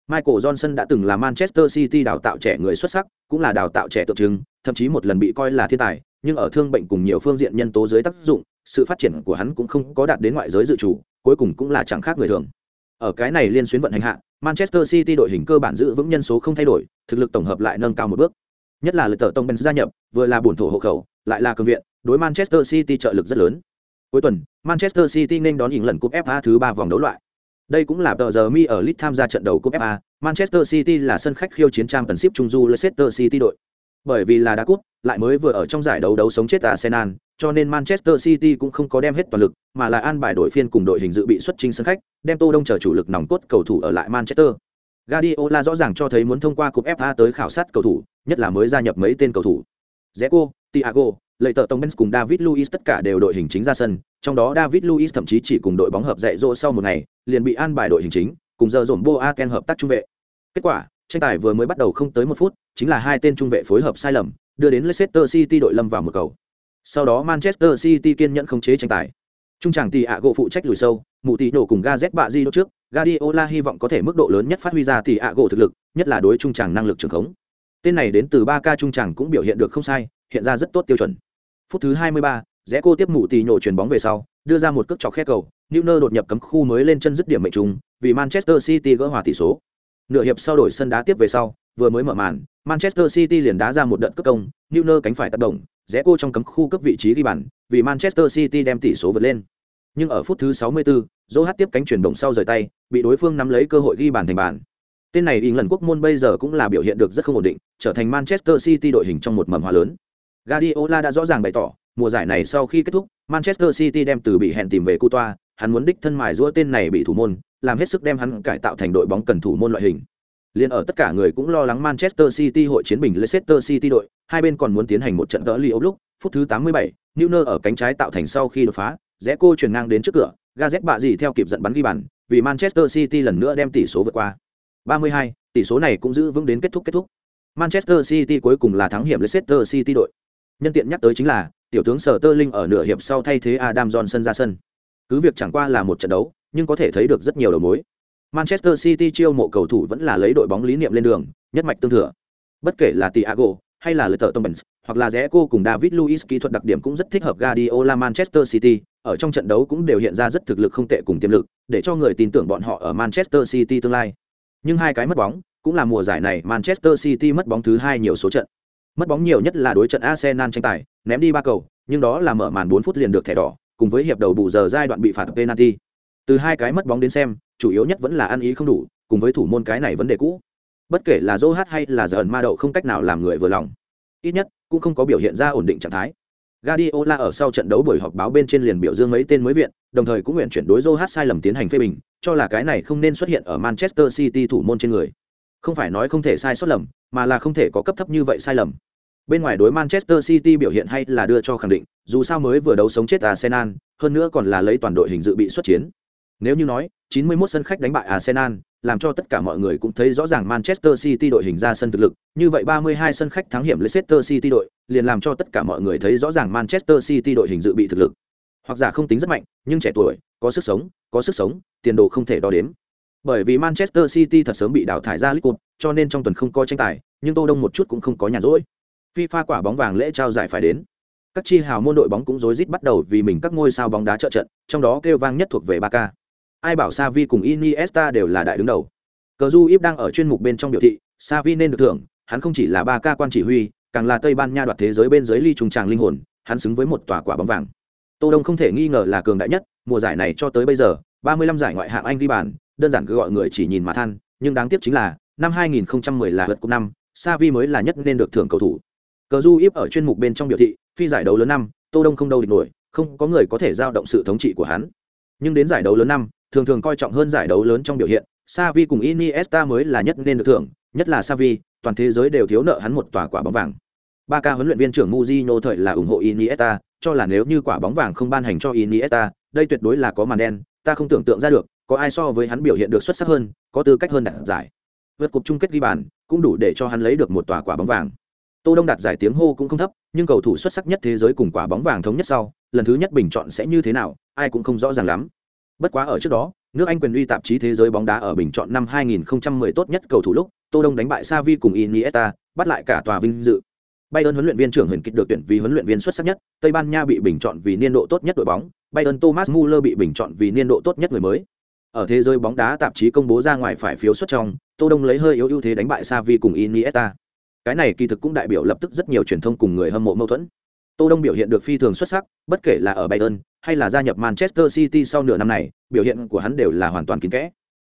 Michael Johnson đã từng là Manchester City đào tạo trẻ người xuất sắc, cũng là đào tạo trẻ tượng trưng, thậm chí một lần bị coi là thiên tài, nhưng ở thương bệnh cùng nhiều phương diện nhân tố dưới tác dụng, sự phát triển của hắn cũng không có đạt đến ngoại giới dự chủ, cuối cùng cũng là chẳng khác người thường. Ở cái này liên xuyến vận hành hạ, Manchester City đội hình cơ bản giữ vững nhân số không thay đổi, thực lực tổng hợp lại nâng cao một bước. Nhất là lực tờ tông Ben gia nhập, vừa là bổn thổ hộ khẩu, lại là cường viện, đối Manchester City trợ lực rất lớn. Cuối tuần, Manchester City nên đón những lần cúp FA thứ ba vòng đấu loại. Đây cũng là tờ giờ mi ở Leeds tham gia trận đầu cúp FA, Manchester City là sân khách khiêu chiến trang tần ship trung du Leicester City đội. Bởi vì là đá cúp, lại mới vừa ở trong giải đấu đấu sống chết Arsenal, cho nên Manchester City cũng không có đem hết toàn lực, mà là an bài đội phiên cùng đội hình dự bị xuất trình sân khách, đem Tô Đông chờ chủ lực nòng cốt cầu thủ ở lại Manchester. Guardiola rõ ràng cho thấy muốn thông qua cúp FA tới khảo sát cầu thủ, nhất là mới gia nhập mấy tên cầu thủ. Zeko, Thiago, Lợi tợ Tông Benz cùng David Luiz tất cả đều đội hình chính ra sân, trong đó David Luiz thậm chí chỉ cùng đội bóng hợp dạy dỗ sau một ngày, liền bị an bài đội hình chính, cùng giờ dồn Boaken hợp tác trung vệ. Kết quả, tranh tài vừa mới bắt đầu không tới một phút, chính là hai tên trung vệ phối hợp sai lầm, đưa đến Leicester City đội lâm vào một cầu. Sau đó Manchester City kiên nhẫn khống chế tranh tài. Trung tràng tỷ ạ gỗ phụ trách lùi sâu, mụ tỷ nổ cùng Gazet bạ di trước, Guardiola hy vọng có thể mức độ lớn nhất phát huy ra tỷ ạ gỗ thực lực, nhất là đối trung tràng năng lực trường khống. Tên này đến từ 3K trung tràng cũng biểu hiện được không sai, hiện ra rất tốt tiêu chuẩn. Phút thứ 23, Rẽ cô tiếp mụ tỷ nhổ chuyền bóng về sau, đưa ra một cước chọc khe cầu, Newner đột nhập cấm khu mới lên chân dứt điểm mệnh trùng, vì Manchester City gỡ hòa tỷ số. Nửa hiệp sau đổi sân đá tiếp về sau, vừa mới mở màn, Manchester City liền đá ra một đợt cướp công, Newner cánh phải tác động, rẽ cô trong cấm khu cấp vị trí ghi bàn, vì Manchester City đem tỷ số vượt lên. Nhưng ở phút thứ 64, Zohat tiếp cánh chuyển động sau rời tay, bị đối phương nắm lấy cơ hội ghi bàn thành bàn. Tên này lần quốc môn bây giờ cũng là biểu hiện được rất không ổn định, trở thành Manchester City đội hình trong một mầm hoa lớn. Guardiola đã rõ ràng bày tỏ, mùa giải này sau khi kết thúc, Manchester City đem từ bị hẹn tìm về Coutoa, hắn muốn đích thân mài giũa tên này bị thủ môn, làm hết sức đem hắn cải tạo thành đội bóng cần thủ môn loại hình. Liên ở tất cả người cũng lo lắng Manchester City hội chiến bình Leicester City đội, hai bên còn muốn tiến hành một trận gỡ li lúc, phút thứ 87, Neuer ở cánh trái tạo thành sau khi đột phá, rẽ cô chuyển ngang đến trước cửa, Gazet bạ gì theo kịp giận bắn ghi bàn, vì Manchester City lần nữa đem tỷ số vượt qua. 32, tỷ số này cũng giữ vững đến kết thúc kết thúc. Manchester City cuối cùng là thắng hiểm Leicester City đội. Nhân tiện nhắc tới chính là, tiểu tướng Sở Sterling ở nửa hiệp sau thay thế Adam Johnson ra sân. Cứ việc chẳng qua là một trận đấu, nhưng có thể thấy được rất nhiều đầu mối. Manchester City chiêu mộ cầu thủ vẫn là lấy đội bóng lý niệm lên đường, nhất mạch tương thừa. Bất kể là Thiago hay là Leicester Thomas, hoặc là Zeko cùng David Luiz kỹ thuật đặc điểm cũng rất thích hợp Guardiola Manchester City, ở trong trận đấu cũng đều hiện ra rất thực lực không tệ cùng tiềm lực, để cho người tin tưởng bọn họ ở Manchester City tương lai. Nhưng hai cái mất bóng, cũng là mùa giải này Manchester City mất bóng thứ hai nhiều số trận. Mất bóng nhiều nhất là đối trận Arsenal tranh tài, ném đi ba cầu, nhưng đó là mở màn 4 phút liền được thẻ đỏ, cùng với hiệp đầu bù giờ giai đoạn bị phạt penalty. Từ hai cái mất bóng đến xem, chủ yếu nhất vẫn là ăn ý không đủ, cùng với thủ môn cái này vấn đề cũ. Bất kể là Joe hay là giờ ẩn ma đậu không cách nào làm người vừa lòng. Ít nhất cũng không có biểu hiện ra ổn định trạng thái. Guardiola ở sau trận đấu buổi họp báo bên trên liền biểu dương mấy tên mới viện, đồng thời cũng nguyện chuyển đối Joe sai lầm tiến hành phê bình, cho là cái này không nên xuất hiện ở Manchester City thủ môn trên người. Không phải nói không thể sai sót lầm, mà là không thể có cấp thấp như vậy sai lầm. Bên ngoài đối Manchester City biểu hiện hay là đưa cho khẳng định, dù sao mới vừa đấu sống chết Arsenal, hơn nữa còn là lấy toàn đội hình dự bị xuất chiến. Nếu như nói, 91 sân khách đánh bại Arsenal, làm cho tất cả mọi người cũng thấy rõ ràng Manchester City đội hình ra sân thực lực, như vậy 32 sân khách thắng hiểm Leicester City đội, liền làm cho tất cả mọi người thấy rõ ràng Manchester City đội hình dự bị thực lực. Hoặc giả không tính rất mạnh, nhưng trẻ tuổi, có sức sống, có sức sống, tiền đồ không thể đo đếm. Bởi vì Manchester City thật sớm bị đào thải ra League Cup, cho nên trong tuần không có tranh tài, nhưng Tô Đông một chút cũng không có nhàn rỗi. FIFA quả bóng vàng lễ trao giải phải đến. Các chi hào môn đội bóng cũng rối rít bắt đầu vì mình các ngôi sao bóng đá trợ trận, trong đó kêu vang nhất thuộc về Barca ai bảo Xavi cùng Iniesta đều là đại đứng đầu. Cờ Du Íp đang ở chuyên mục bên trong biểu thị, Xavi nên được thưởng, hắn không chỉ là Barca quan chỉ huy, càng là Tây Ban Nha đoạt thế giới bên dưới ly trùng tràng linh hồn, hắn xứng với một tòa quả bóng vàng. Tô Đông không thể nghi ngờ là cường đại nhất, mùa giải này cho tới bây giờ, 35 giải ngoại hạng Anh ghi bàn, đơn giản cứ gọi người chỉ nhìn mà than, nhưng đáng tiếc chính là, năm 2010 là vượt cúp năm, Savi mới là nhất nên được thưởng cầu thủ. Cờ Du Íp ở chuyên mục bên trong biểu thị, phi giải đấu lớn năm, Tô Đông không đâu địch nổi, không có người có thể giao động sự thống trị của hắn. Nhưng đến giải đấu lớn năm, thường thường coi trọng hơn giải đấu lớn trong biểu hiện, Savi cùng Iniesta mới là nhất nên được thưởng, nhất là Savi, toàn thế giới đều thiếu nợ hắn một tòa quả bóng vàng. Ba ca huấn luyện viên trưởng Mourinho thời là ủng hộ Iniesta, cho là nếu như quả bóng vàng không ban hành cho Iniesta, đây tuyệt đối là có màn đen, ta không tưởng tượng ra được, có ai so với hắn biểu hiện được xuất sắc hơn, có tư cách hơn đạt giải. Vượt cục chung kết ghi bàn, cũng đủ để cho hắn lấy được một tòa quả bóng vàng. Tô Đông đạt giải tiếng hô cũng không thấp, nhưng cầu thủ xuất sắc nhất thế giới cùng quả bóng vàng thống nhất sau, lần thứ nhất bình chọn sẽ như thế nào, ai cũng không rõ ràng lắm. Bất quá ở trước đó, nước Anh quyền uy tạp chí thế giới bóng đá ở bình chọn năm 2010 tốt nhất cầu thủ lúc, Tô Đông đánh bại Xavi cùng Iniesta, bắt lại cả tòa vinh dự. Bayern huấn luyện viên trưởng Huyền Kịch được tuyển vì huấn luyện viên xuất sắc nhất, Tây Ban Nha bị bình chọn vì niên độ tốt nhất đội bóng, Bayern Thomas Muller bị bình chọn vì niên độ tốt nhất người mới. Ở thế giới bóng đá tạp chí công bố ra ngoài phải phiếu xuất trong, Tô Đông lấy hơi yếu ưu thế đánh bại Xavi cùng Iniesta. Cái này kỳ thực cũng đại biểu lập tức rất nhiều truyền thông cùng người hâm mộ mâu thuẫn. Tô Đông biểu hiện được phi thường xuất sắc, bất kể là ở Bayern hay là gia nhập Manchester City sau nửa năm này, biểu hiện của hắn đều là hoàn toàn kín kẽ.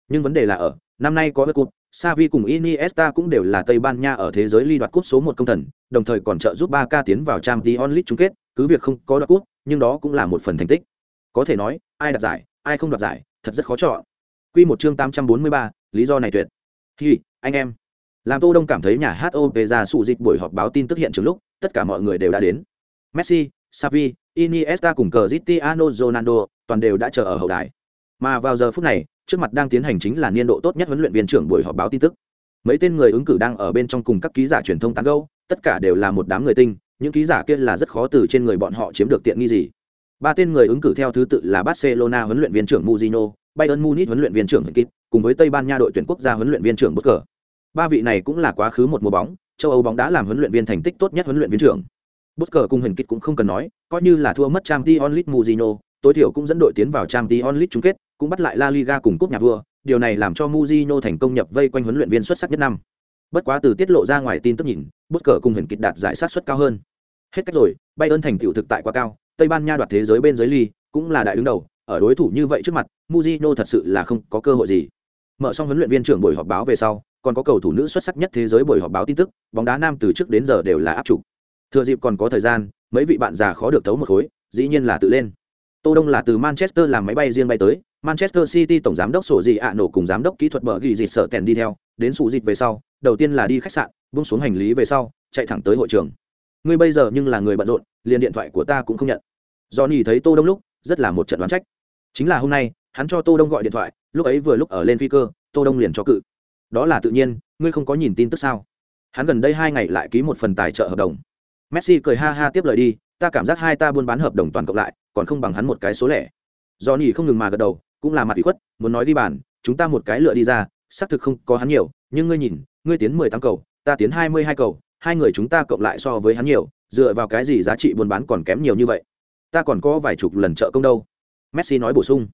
Nhưng vấn đề là ở, năm nay có cúp, Xavi cùng Iniesta cũng đều là Tây Ban Nha ở thế giới ly đoạt cúp số một công thần, đồng thời còn trợ giúp Barca tiến vào Champions League chung kết, cứ việc không có đoạt cúp, nhưng đó cũng là một phần thành tích. Có thể nói, ai đoạt giải, ai không đoạt giải, thật rất khó chọn. Quy một chương 843, lý do này tuyệt. Hi, anh em. Làm Tô Đông cảm thấy nhà hát Opera sụ dịch buổi họp báo tin tức hiện trường lúc, tất cả mọi người đều đã đến. Messi, Xavi, Iniesta cùng cờ Cristiano Ronaldo toàn đều đã chờ ở hậu đài. Mà vào giờ phút này, trước mặt đang tiến hành chính là niên độ tốt nhất huấn luyện viên trưởng buổi họp báo tin tức. Mấy tên người ứng cử đang ở bên trong cùng các ký giả truyền thông tán gẫu, tất cả đều là một đám người tinh, những ký giả kia là rất khó từ trên người bọn họ chiếm được tiện nghi gì. Ba tên người ứng cử theo thứ tự là Barcelona huấn luyện viên trưởng Mourinho, Bayern Munich huấn luyện viên trưởng Hinkit, cùng với Tây Ban Nha đội tuyển quốc gia huấn luyện viên trưởng Busquets. Ba vị này cũng là quá khứ một mùa bóng, châu Âu bóng đá làm huấn luyện viên thành tích tốt nhất huấn luyện viên trưởng. Busquets cùng Hinkit cũng không cần nói, coi như là thua mất Champions League Mourinho, tối thiểu cũng dẫn đội tiến vào Champions League chung kết, cũng bắt lại La Liga cùng cúp nhà vua, điều này làm cho Mourinho thành công nhập vây quanh huấn luyện viên xuất sắc nhất năm. Bất quá từ tiết lộ ra ngoài tin tức nhìn, Busquets cùng Hinkit đạt giải sát suất cao hơn. Hết cách rồi, Bayern thành tựu thực tại quá cao, Tây Ban Nha đoạt thế giới bên dưới ly, cũng là đại đứng đầu, ở đối thủ như vậy trước mặt, Mujino thật sự là không có cơ hội gì. Mở xong huấn luyện viên trưởng buổi họp báo về sau, còn có cầu thủ nữ xuất sắc nhất thế giới buổi họp báo tin tức, bóng đá nam từ trước đến giờ đều là áp chủ. Thừa dịp còn có thời gian, mấy vị bạn già khó được thấu một khối, dĩ nhiên là tự lên. Tô Đông là từ Manchester làm máy bay riêng bay tới, Manchester City tổng giám đốc sổ gì ạ nổ cùng giám đốc kỹ thuật bở ghi dịch sợ tèn đi theo, đến sụ dịch về sau, đầu tiên là đi khách sạn, buông xuống hành lý về sau, chạy thẳng tới hội trường. Ngươi bây giờ nhưng là người bận rộn, liền điện thoại của ta cũng không nhận. Johnny thấy Tô Đông lúc, rất là một trận đoán trách. Chính là hôm nay, hắn cho Tô Đông gọi điện thoại, lúc ấy vừa lúc ở lên phi cơ, Tô Đông liền cho cự. Đó là tự nhiên, ngươi không có nhìn tin tức sao? Hắn gần đây hai ngày lại ký một phần tài trợ hợp đồng. Messi cười ha ha tiếp lời đi, ta cảm giác hai ta buôn bán hợp đồng toàn cộng lại, còn không bằng hắn một cái số lẻ. Johnny không ngừng mà gật đầu, cũng là mặt ủy khuất, muốn nói đi bàn, chúng ta một cái lựa đi ra, xác thực không có hắn nhiều, nhưng ngươi nhìn, ngươi tiến mười tám cầu, ta tiến hai mươi hai cầu, hai người chúng ta cộng lại so với hắn nhiều, dựa vào cái gì giá trị buôn bán còn kém nhiều như vậy? Ta còn có vài chục lần trợ công đâu. Messi nói bổ sung.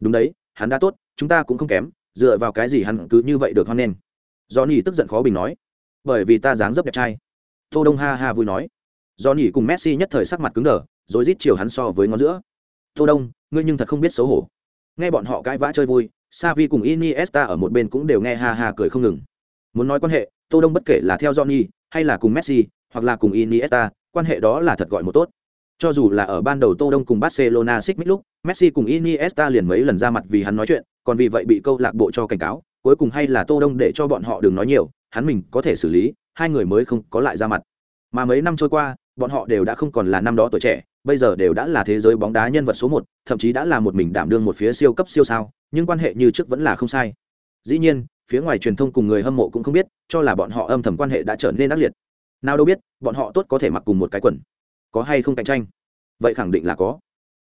Đúng đấy, hắn đã tốt, chúng ta cũng không kém, dựa vào cái gì hắn cứ như vậy được hoan nên. Johnny tức giận khó bình nói. Bởi vì ta dáng dấp đẹp trai. Tô Đông ha ha vui nói. Johnny cùng Messi nhất thời sắc mặt cứng đờ, rồi rít chiều hắn so với ngón giữa. Tô Đông, ngươi nhưng thật không biết xấu hổ nghe bọn họ cãi vã chơi vui savi cùng iniesta ở một bên cũng đều nghe ha ha cười không ngừng muốn nói quan hệ tô đông bất kể là theo johnny hay là cùng messi hoặc là cùng iniesta quan hệ đó là thật gọi một tốt cho dù là ở ban đầu Tô Đông cùng Barcelona xích mích lúc, Messi cùng Iniesta liền mấy lần ra mặt vì hắn nói chuyện, còn vì vậy bị câu lạc bộ cho cảnh cáo, cuối cùng hay là Tô Đông để cho bọn họ đừng nói nhiều, hắn mình có thể xử lý, hai người mới không có lại ra mặt. Mà mấy năm trôi qua, bọn họ đều đã không còn là năm đó tuổi trẻ, bây giờ đều đã là thế giới bóng đá nhân vật số một, thậm chí đã là một mình đảm đương một phía siêu cấp siêu sao, nhưng quan hệ như trước vẫn là không sai. Dĩ nhiên, phía ngoài truyền thông cùng người hâm mộ cũng không biết, cho là bọn họ âm thầm quan hệ đã trở nên ác liệt. Nào đâu biết, bọn họ tốt có thể mặc cùng một cái quần. Có hay không cạnh tranh? Vậy khẳng định là có.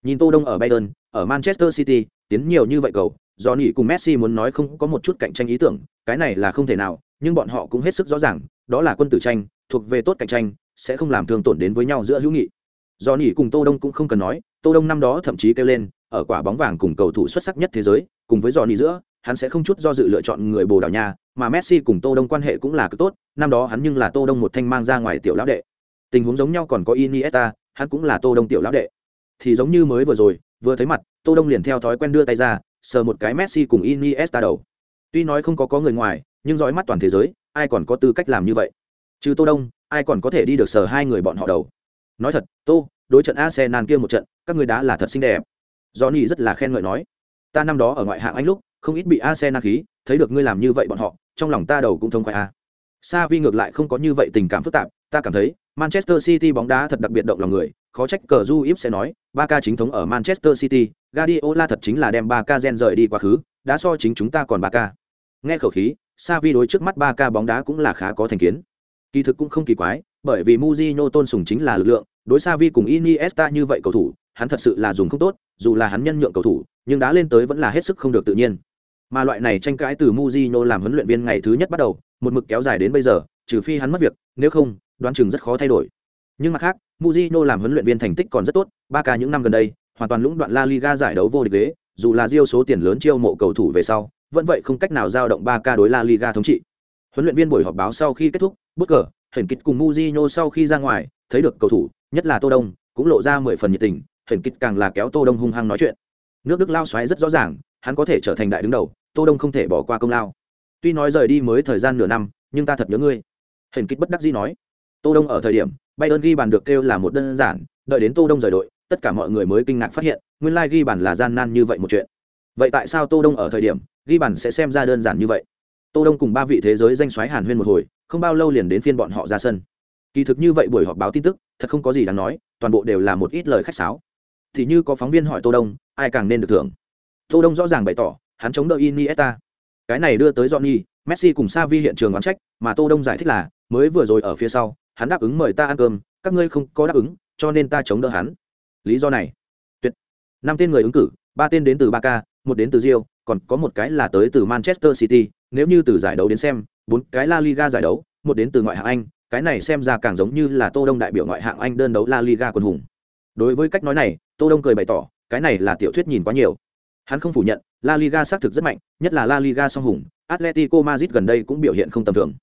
Nhìn Tô Đông ở Bayern, ở Manchester City, tiến nhiều như vậy cầu, do nỉ cùng Messi muốn nói không có một chút cạnh tranh ý tưởng, cái này là không thể nào, nhưng bọn họ cũng hết sức rõ ràng, đó là quân tử tranh, thuộc về tốt cạnh tranh, sẽ không làm thương tổn đến với nhau giữa hữu nghị. do nỉ cùng Tô Đông cũng không cần nói, Tô Đông năm đó thậm chí kêu lên, ở quả bóng vàng cùng cầu thủ xuất sắc nhất thế giới, cùng với do nỉ giữa, hắn sẽ không chút do dự lựa chọn người Bồ Đào Nha, mà Messi cùng Tô Đông quan hệ cũng là cực tốt, năm đó hắn nhưng là Tô Đông một thanh mang ra ngoài tiểu lão đệ. Tình huống giống nhau còn có Iniesta, hắn cũng là Tô Đông tiểu lão đệ. Thì giống như mới vừa rồi, vừa thấy mặt, Tô Đông liền theo thói quen đưa tay ra, sờ một cái Messi cùng Iniesta đầu. Tuy nói không có có người ngoài, nhưng dõi mắt toàn thế giới, ai còn có tư cách làm như vậy? Trừ Tô Đông, ai còn có thể đi được sờ hai người bọn họ đầu? Nói thật, Tô, đối trận Arsenal kia một trận, các người đá là thật xinh đẹp. Johnny rất là khen ngợi nói, ta năm đó ở ngoại hạng Anh lúc, không ít bị Arsenal khí, thấy được ngươi làm như vậy bọn họ, trong lòng ta đầu cũng thông khoái à. a. Sa Vi ngược lại không có như vậy tình cảm phức tạp, ta cảm thấy Manchester City bóng đá thật đặc biệt động lòng người, khó trách cờ Du Íp sẽ nói, Barca chính thống ở Manchester City, Guardiola thật chính là đem Barca gen rời đi quá khứ, đã so chính chúng ta còn Barca. Nghe khẩu khí, Xavi đối trước mắt Barca bóng đá cũng là khá có thành kiến. Kỳ thực cũng không kỳ quái, bởi vì Mourinho tôn sùng chính là lực lượng, đối Xavi cùng Iniesta như vậy cầu thủ, hắn thật sự là dùng không tốt, dù là hắn nhân nhượng cầu thủ, nhưng đá lên tới vẫn là hết sức không được tự nhiên. Mà loại này tranh cãi từ Mourinho làm huấn luyện viên ngày thứ nhất bắt đầu, một mực kéo dài đến bây giờ, trừ phi hắn mất việc, nếu không, đoán chừng rất khó thay đổi. Nhưng mặt khác, Mourinho làm huấn luyện viên thành tích còn rất tốt, Barca những năm gần đây, hoàn toàn lũng đoạn La Liga giải đấu vô địch ghế, dù là Rio số tiền lớn chiêu mộ cầu thủ về sau, vẫn vậy không cách nào giao động Barca đối La Liga thống trị. Huấn luyện viên buổi họp báo sau khi kết thúc, bất cờ, Hển Kịch cùng Mujinho sau khi ra ngoài, thấy được cầu thủ, nhất là Tô Đông, cũng lộ ra mười phần nhiệt tình, Hển Kịch càng là kéo Tô Đông hung hăng nói chuyện. Nước Đức lao xoáy rất rõ ràng, hắn có thể trở thành đại đứng đầu, Tô Đông không thể bỏ qua công lao. Tuy nói rời đi mới thời gian nửa năm, nhưng ta thật nhớ ngươi hình kích bất đắc dĩ nói. Tô Đông ở thời điểm, Bayern ghi bàn được kêu là một đơn giản, đợi đến Tô Đông rời đội, tất cả mọi người mới kinh ngạc phát hiện, nguyên lai ghi bàn là gian nan như vậy một chuyện. Vậy tại sao Tô Đông ở thời điểm, ghi bàn sẽ xem ra đơn giản như vậy? Tô Đông cùng ba vị thế giới danh soái Hàn Huyên một hồi, không bao lâu liền đến phiên bọn họ ra sân. Kỳ thực như vậy buổi họp báo tin tức, thật không có gì đáng nói, toàn bộ đều là một ít lời khách sáo. Thì như có phóng viên hỏi Tô Đông, ai càng nên được thưởng? Tô Đông rõ ràng bày tỏ, hắn chống đỡ Iniesta. Cái này đưa tới Johnny, Messi cùng Xavi hiện trường oán trách, mà Tô Đông giải thích là, mới vừa rồi ở phía sau, hắn đáp ứng mời ta ăn cơm, các ngươi không có đáp ứng, cho nên ta chống đỡ hắn. Lý do này, tuyệt. Năm tên người ứng cử, ba tên đến từ ba k một đến từ Rio, còn có một cái là tới từ Manchester City, nếu như từ giải đấu đến xem, bốn cái La Liga giải đấu, một đến từ ngoại hạng Anh, cái này xem ra càng giống như là Tô Đông đại biểu ngoại hạng Anh đơn đấu La Liga quân hùng. Đối với cách nói này, Tô Đông cười bày tỏ, cái này là tiểu thuyết nhìn quá nhiều. Hắn không phủ nhận, La Liga xác thực rất mạnh, nhất là La Liga song hùng, Atletico Madrid gần đây cũng biểu hiện không tầm thường.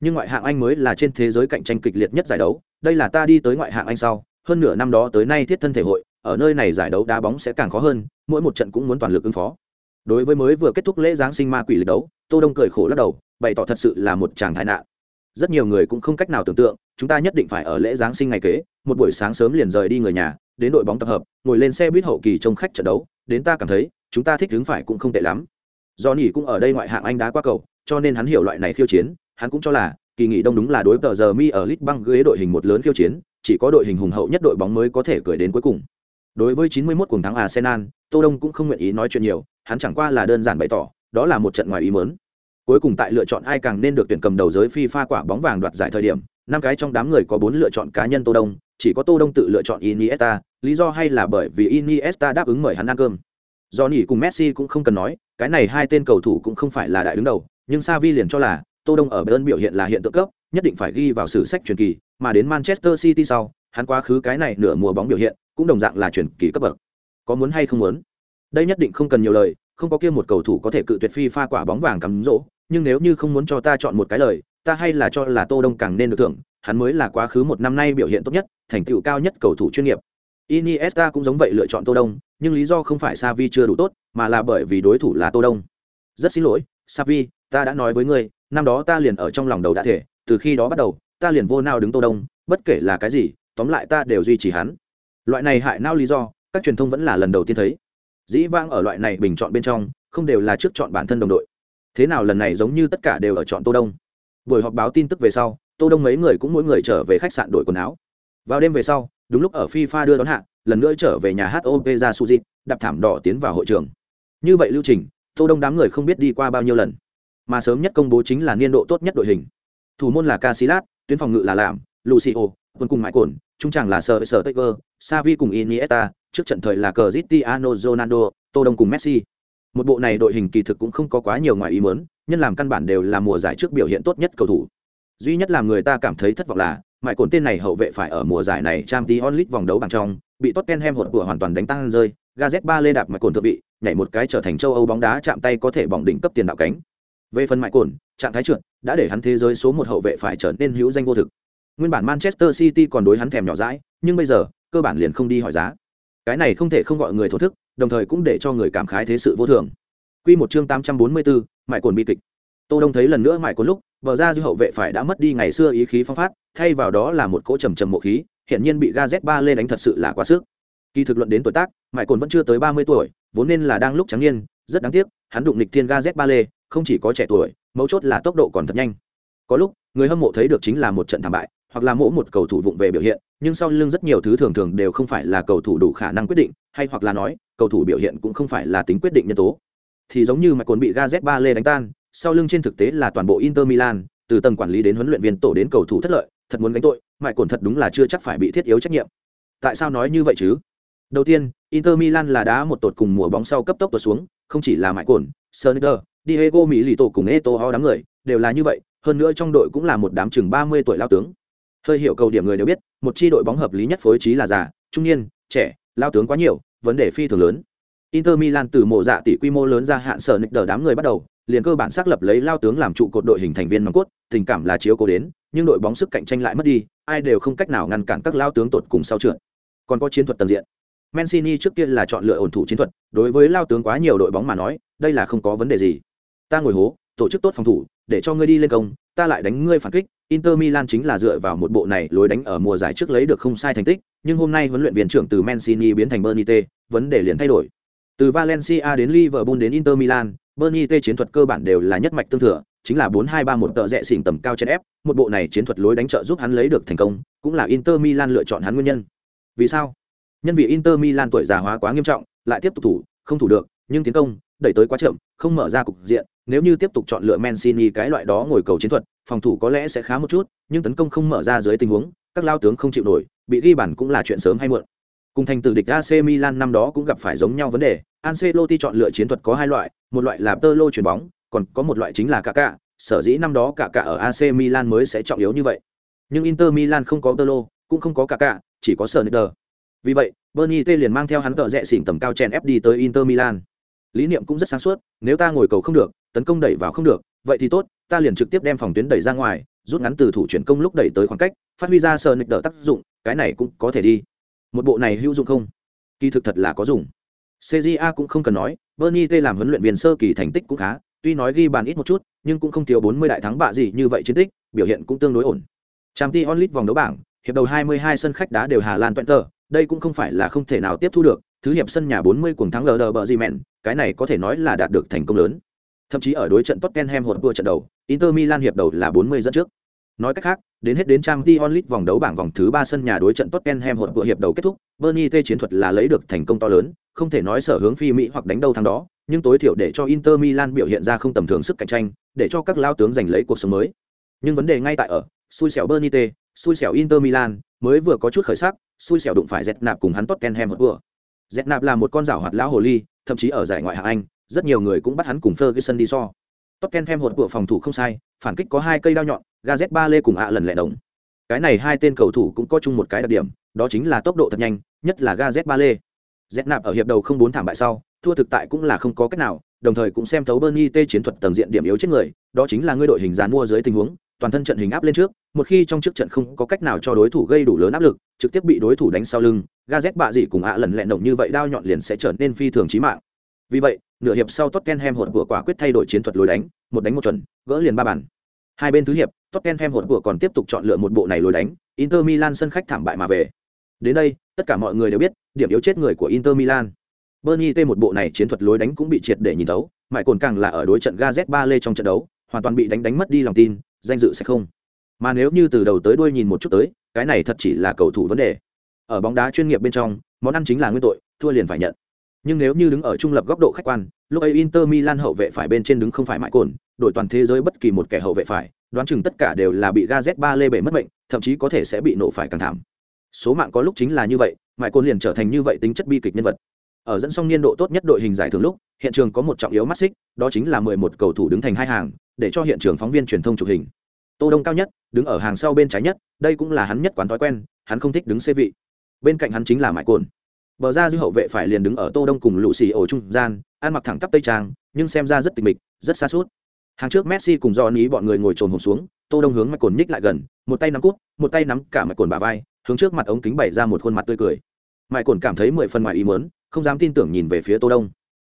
Nhưng ngoại hạng Anh mới là trên thế giới cạnh tranh kịch liệt nhất giải đấu, đây là ta đi tới ngoại hạng Anh sau, hơn nửa năm đó tới nay thiết thân thể hội, ở nơi này giải đấu đá bóng sẽ càng khó hơn, mỗi một trận cũng muốn toàn lực ứng phó. Đối với mới vừa kết thúc lễ giáng sinh ma quỷ lịch đấu, Tô Đông cười khổ lắc đầu, bày tỏ thật sự là một chàng thái nạn. Rất nhiều người cũng không cách nào tưởng tượng, chúng ta nhất định phải ở lễ giáng sinh ngày kế, một buổi sáng sớm liền rời đi người nhà, đến đội bóng tập hợp, ngồi lên xe buýt hậu kỳ trông khách trận đấu, đến ta cảm thấy, chúng ta thích đứng phải cũng không tệ lắm. Do nhỉ cũng ở đây ngoại hạng Anh đá qua cầu, cho nên hắn hiểu loại này khiêu chiến, hắn cũng cho là, kỳ nghỉ đông đúng là đối tờ giờ mi ở lit băng ghế đội hình một lớn khiêu chiến, chỉ có đội hình hùng hậu nhất đội bóng mới có thể cười đến cuối cùng. Đối với 91 cuồng thắng arsenal, tô đông cũng không nguyện ý nói chuyện nhiều, hắn chẳng qua là đơn giản bày tỏ, đó là một trận ngoài ý muốn. Cuối cùng tại lựa chọn ai càng nên được tuyển cầm đầu giới FIFA quả bóng vàng đoạt giải thời điểm, năm cái trong đám người có bốn lựa chọn cá nhân tô đông, chỉ có tô đông tự lựa chọn iniesta, lý do hay là bởi vì iniesta đáp ứng mời hắn ăn cơm. Do cùng messi cũng không cần nói, cái này hai tên cầu thủ cũng không phải là đại đứng đầu, nhưng Savi liền cho là Tô Đông ở Bayern biểu hiện là hiện tượng cấp, nhất định phải ghi vào sử sách truyền kỳ, mà đến Manchester City sau, hắn quá khứ cái này nửa mùa bóng biểu hiện, cũng đồng dạng là truyền kỳ cấp bậc. Có muốn hay không muốn? Đây nhất định không cần nhiều lời, không có kia một cầu thủ có thể cự tuyệt phi pha quả bóng vàng cắm rỗ, nhưng nếu như không muốn cho ta chọn một cái lời, ta hay là cho là Tô Đông càng nên được thưởng, hắn mới là quá khứ một năm nay biểu hiện tốt nhất, thành tựu cao nhất cầu thủ chuyên nghiệp. Iniesta cũng giống vậy lựa chọn Tô Đông, nhưng lý do không phải Xavi chưa đủ tốt, mà là bởi vì đối thủ là Tô Đông. Rất xin lỗi, Xavi, ta đã nói với ngươi, năm đó ta liền ở trong lòng đầu đã thể, từ khi đó bắt đầu, ta liền vô nao đứng tô đông, bất kể là cái gì, tóm lại ta đều duy trì hắn. Loại này hại nao lý do, các truyền thông vẫn là lần đầu tiên thấy. Dĩ vãng ở loại này bình chọn bên trong, không đều là trước chọn bản thân đồng đội. Thế nào lần này giống như tất cả đều ở chọn tô đông. Buổi họp báo tin tức về sau, tô đông mấy người cũng mỗi người trở về khách sạn đổi quần áo. Vào đêm về sau, đúng lúc ở fifa đưa đón hạ, lần nữa trở về nhà hát opera suzy đạp thảm đỏ tiến vào hội trường. Như vậy lưu trình, tô đông đám người không biết đi qua bao nhiêu lần mà sớm nhất công bố chính là niên độ tốt nhất đội hình. Thủ môn là Casillas, tuyến phòng ngự là làm lucio quân cùng mãi cồn trung tràng là sở sở taker savi cùng iniesta trước trận thời là cristiano ronaldo tô đông cùng messi. Một bộ này đội hình kỳ thực cũng không có quá nhiều ngoài ý muốn nhân làm căn bản đều là mùa giải trước biểu hiện tốt nhất cầu thủ. Duy nhất làm người ta cảm thấy thất vọng là mãi cồn tên này hậu vệ phải ở mùa giải này trang League vòng đấu bảng trong bị Tottenham hụt của hoàn toàn đánh tăng rơi Gazet ba lê đạp mãi cồn thượng vị nhảy một cái trở thành châu Âu bóng đá chạm tay có thể bỏng đỉnh cấp tiền đạo cánh về phần mại cồn trạng thái trượt đã để hắn thế giới số một hậu vệ phải trở nên hữu danh vô thực nguyên bản manchester city còn đối hắn thèm nhỏ dãi nhưng bây giờ cơ bản liền không đi hỏi giá cái này không thể không gọi người thổ thức đồng thời cũng để cho người cảm khái thế sự vô thường Quy một chương 844, mại cồn bi kịch. Tô Đông thấy lần nữa mại cồn lúc, vợ ra dư hậu vệ phải đã mất đi ngày xưa ý khí phong phát, thay vào đó là một cỗ trầm trầm mộ khí, hiện nhiên bị Gazet lên đánh thật sự là quá sức. Kỳ thực luận đến tuổi tác, mại cồn vẫn chưa tới 30 tuổi, vốn nên là đang lúc trắng niên, rất đáng tiếc, hắn đụng nghịch thiên Gazet lê, không chỉ có trẻ tuổi, mấu chốt là tốc độ còn thật nhanh. Có lúc, người hâm mộ thấy được chính là một trận thảm bại, hoặc là mỗi một cầu thủ vụng về biểu hiện, nhưng sau lưng rất nhiều thứ thường thường đều không phải là cầu thủ đủ khả năng quyết định, hay hoặc là nói, cầu thủ biểu hiện cũng không phải là tính quyết định nhân tố thì giống như mạch cồn bị Gazet ba lê đánh tan, sau lưng trên thực tế là toàn bộ Inter Milan, từ tầng quản lý đến huấn luyện viên tổ đến cầu thủ thất lợi, thật muốn gánh tội, mạch cồn thật đúng là chưa chắc phải bị thiết yếu trách nhiệm. Tại sao nói như vậy chứ? Đầu tiên, Inter Milan là đá một tột cùng mùa bóng sau cấp tốc tuột xuống, không chỉ là mạch cồn, Sneijder, Diego tổ cùng Eto ho đám người, đều là như vậy, hơn nữa trong đội cũng là một đám chừng 30 tuổi lao tướng. Hơi hiểu cầu điểm người đều biết, một chi đội bóng hợp lý nhất phối trí là già, trung niên, trẻ, lao tướng quá nhiều, vấn đề phi thường lớn. Inter Milan từ mộ dạ tỷ quy mô lớn ra hạn sở nịch đỡ đám người bắt đầu, liền cơ bản xác lập lấy lao tướng làm trụ cột đội hình thành viên nòng cốt, tình cảm là chiếu cố đến, nhưng đội bóng sức cạnh tranh lại mất đi, ai đều không cách nào ngăn cản các lao tướng tột cùng sau trượt. Còn có chiến thuật tầng diện. Mancini trước kia là chọn lựa ổn thủ chiến thuật, đối với lao tướng quá nhiều đội bóng mà nói, đây là không có vấn đề gì. Ta ngồi hố, tổ chức tốt phòng thủ, để cho ngươi đi lên công, ta lại đánh ngươi phản kích. Inter Milan chính là dựa vào một bộ này lối đánh ở mùa giải trước lấy được không sai thành tích, nhưng hôm nay huấn luyện viên trưởng từ Mancini biến thành Bernite, vấn đề liền thay đổi. Từ Valencia đến Liverpool đến Inter Milan, bernite T chiến thuật cơ bản đều là nhất mạch tương thừa, chính là 4-2-3-1 tợ rẻ xỉn tầm cao trên ép, một bộ này chiến thuật lối đánh trợ giúp hắn lấy được thành công, cũng là Inter Milan lựa chọn hắn nguyên nhân. Vì sao? Nhân vì Inter Milan tuổi già hóa quá nghiêm trọng, lại tiếp tục thủ, không thủ được, nhưng tiến công đẩy tới quá chậm, không mở ra cục diện, nếu như tiếp tục chọn lựa Mancini cái loại đó ngồi cầu chiến thuật, phòng thủ có lẽ sẽ khá một chút, nhưng tấn công không mở ra dưới tình huống, các lao tướng không chịu nổi, bị ghi bàn cũng là chuyện sớm hay muộn. Cùng thành tử địch AC Milan năm đó cũng gặp phải giống nhau vấn đề, Ancelotti chọn lựa chiến thuật có hai loại, một loại là tơ lô chuyển bóng, còn có một loại chính là Kaká, sở dĩ năm đó Kaká ở AC Milan mới sẽ trọng yếu như vậy. Nhưng Inter Milan không có tơ lô, cũng không có Kaká, chỉ có Sneijder. Vì vậy, Bernie T liền mang theo hắn tợ rẻ xỉn tầm cao chèn ép đi tới Inter Milan. Lý niệm cũng rất sáng suốt, nếu ta ngồi cầu không được, tấn công đẩy vào không được, vậy thì tốt, ta liền trực tiếp đem phòng tuyến đẩy ra ngoài, rút ngắn từ thủ chuyển công lúc đẩy tới khoảng cách, phát huy ra sờ nịch đỡ tác dụng, cái này cũng có thể đi. Một bộ này hữu dụng không? Kỳ thực thật là có dùng CJA cũng không cần nói, Bernie T làm huấn luyện viên sơ kỳ thành tích cũng khá, tuy nói ghi bàn ít một chút, nhưng cũng không thiếu 40 đại thắng bạ gì như vậy chiến tích, biểu hiện cũng tương đối ổn. Champions onlit vòng đấu bảng, hiệp đầu 22 sân khách đá đều Hà Lan Twente, đây cũng không phải là không thể nào tiếp thu được, thứ hiệp sân nhà 40 cuồng thắng LD bờ gì mẹn, cái này có thể nói là đạt được thành công lớn. Thậm chí ở đối trận Tottenham hột vừa trận đầu, Inter Milan hiệp đầu là 40 dẫn trước. Nói cách khác, đến hết đến trang Champions League vòng đấu bảng vòng thứ 3 sân nhà đối trận Tottenham hột vừa hiệp đầu kết thúc, Bernie T chiến thuật là lấy được thành công to lớn, không thể nói sở hướng phi Mỹ hoặc đánh đâu thắng đó, nhưng tối thiểu để cho Inter Milan biểu hiện ra không tầm thường sức cạnh tranh, để cho các lao tướng giành lấy cuộc sống mới. Nhưng vấn đề ngay tại ở, xui xẻo Bernie T, xui xẻo Inter Milan, mới vừa có chút khởi sắc, xui xẻo đụng phải dẹt nạp cùng hắn Tottenham hột dẹt nạp là một con rảo hoạt lão hồ ly, thậm chí ở giải ngoại hạng Anh, rất nhiều người cũng bắt hắn cùng Ferguson đi so. Tottenham hột của phòng thủ không sai, phản kích có hai cây đao nhọn, Gazet ba lê cùng ạ lần lẻ đồng. Cái này hai tên cầu thủ cũng có chung một cái đặc điểm, đó chính là tốc độ thật nhanh, nhất là Gazet ba lê. dẹt nạp ở hiệp đầu không bốn thảm bại sau, thua thực tại cũng là không có cách nào, đồng thời cũng xem thấu Bernie T chiến thuật tầng diện điểm yếu chết người, đó chính là ngươi đội hình dàn mua dưới tình huống, toàn thân trận hình áp lên trước, một khi trong trước trận không có cách nào cho đối thủ gây đủ lớn áp lực, trực tiếp bị đối thủ đánh sau lưng, Gazet bạ dị cùng ạ lần lẹ động như vậy đao nhọn liền sẽ trở nên phi thường chí mạng. Vì vậy, nửa hiệp sau Tottenham hột của quả quyết thay đổi chiến thuật lối đánh, một đánh một chuẩn, gỡ liền ba bàn. Hai bên thứ hiệp, Tottenham hột của còn tiếp tục chọn lựa một bộ này lối đánh, Inter Milan sân khách thảm bại mà về. Đến đây, Tất cả mọi người đều biết, điểm yếu chết người của Inter Milan. Bernie T một bộ này chiến thuật lối đánh cũng bị triệt để nhìn thấu, mãi cồn càng là ở đối trận Gazet Lê trong trận đấu, hoàn toàn bị đánh đánh mất đi lòng tin, danh dự sẽ không. Mà nếu như từ đầu tới đuôi nhìn một chút tới, cái này thật chỉ là cầu thủ vấn đề. Ở bóng đá chuyên nghiệp bên trong, món ăn chính là nguyên tội, thua liền phải nhận. Nhưng nếu như đứng ở trung lập góc độ khách quan, lúc ấy Inter Milan hậu vệ phải bên trên đứng không phải mãi cồn, đội toàn thế giới bất kỳ một kẻ hậu vệ phải, đoán chừng tất cả đều là bị Gazet Lê bể mất bệnh, thậm chí có thể sẽ bị nổ phải căng thảm. Số mạng có lúc chính là như vậy, mãi cồn liền trở thành như vậy tính chất bi kịch nhân vật ở dẫn song niên độ tốt nhất đội hình giải thưởng lúc hiện trường có một trọng yếu mắt xích đó chính là mười một cầu thủ đứng thành hai hàng để cho hiện trường phóng viên truyền thông chụp hình tô đông cao nhất đứng ở hàng sau bên trái nhất đây cũng là hắn nhất quán thói quen hắn không thích đứng xe vị bên cạnh hắn chính là mãi cồn. Bờ ra dư hậu vệ phải liền đứng ở tô đông cùng lũ xì ổ trung gian, ăn mặc thẳng tắp tây trang, nhưng xem ra rất tịch mịch, rất xa suốt. Hàng trước messi cùng do ní bọn người ngồi trồn hồn xuống, tô đông hướng mạch cồn nhích lại gần, một tay nắm cút, một tay nắm cả mạch cồn bả vai, hướng trước mặt ống kính bày ra một khuôn mặt tươi cười. Mạch cồn cảm thấy mười phần ngoài ý muốn, không dám tin tưởng nhìn về phía tô đông.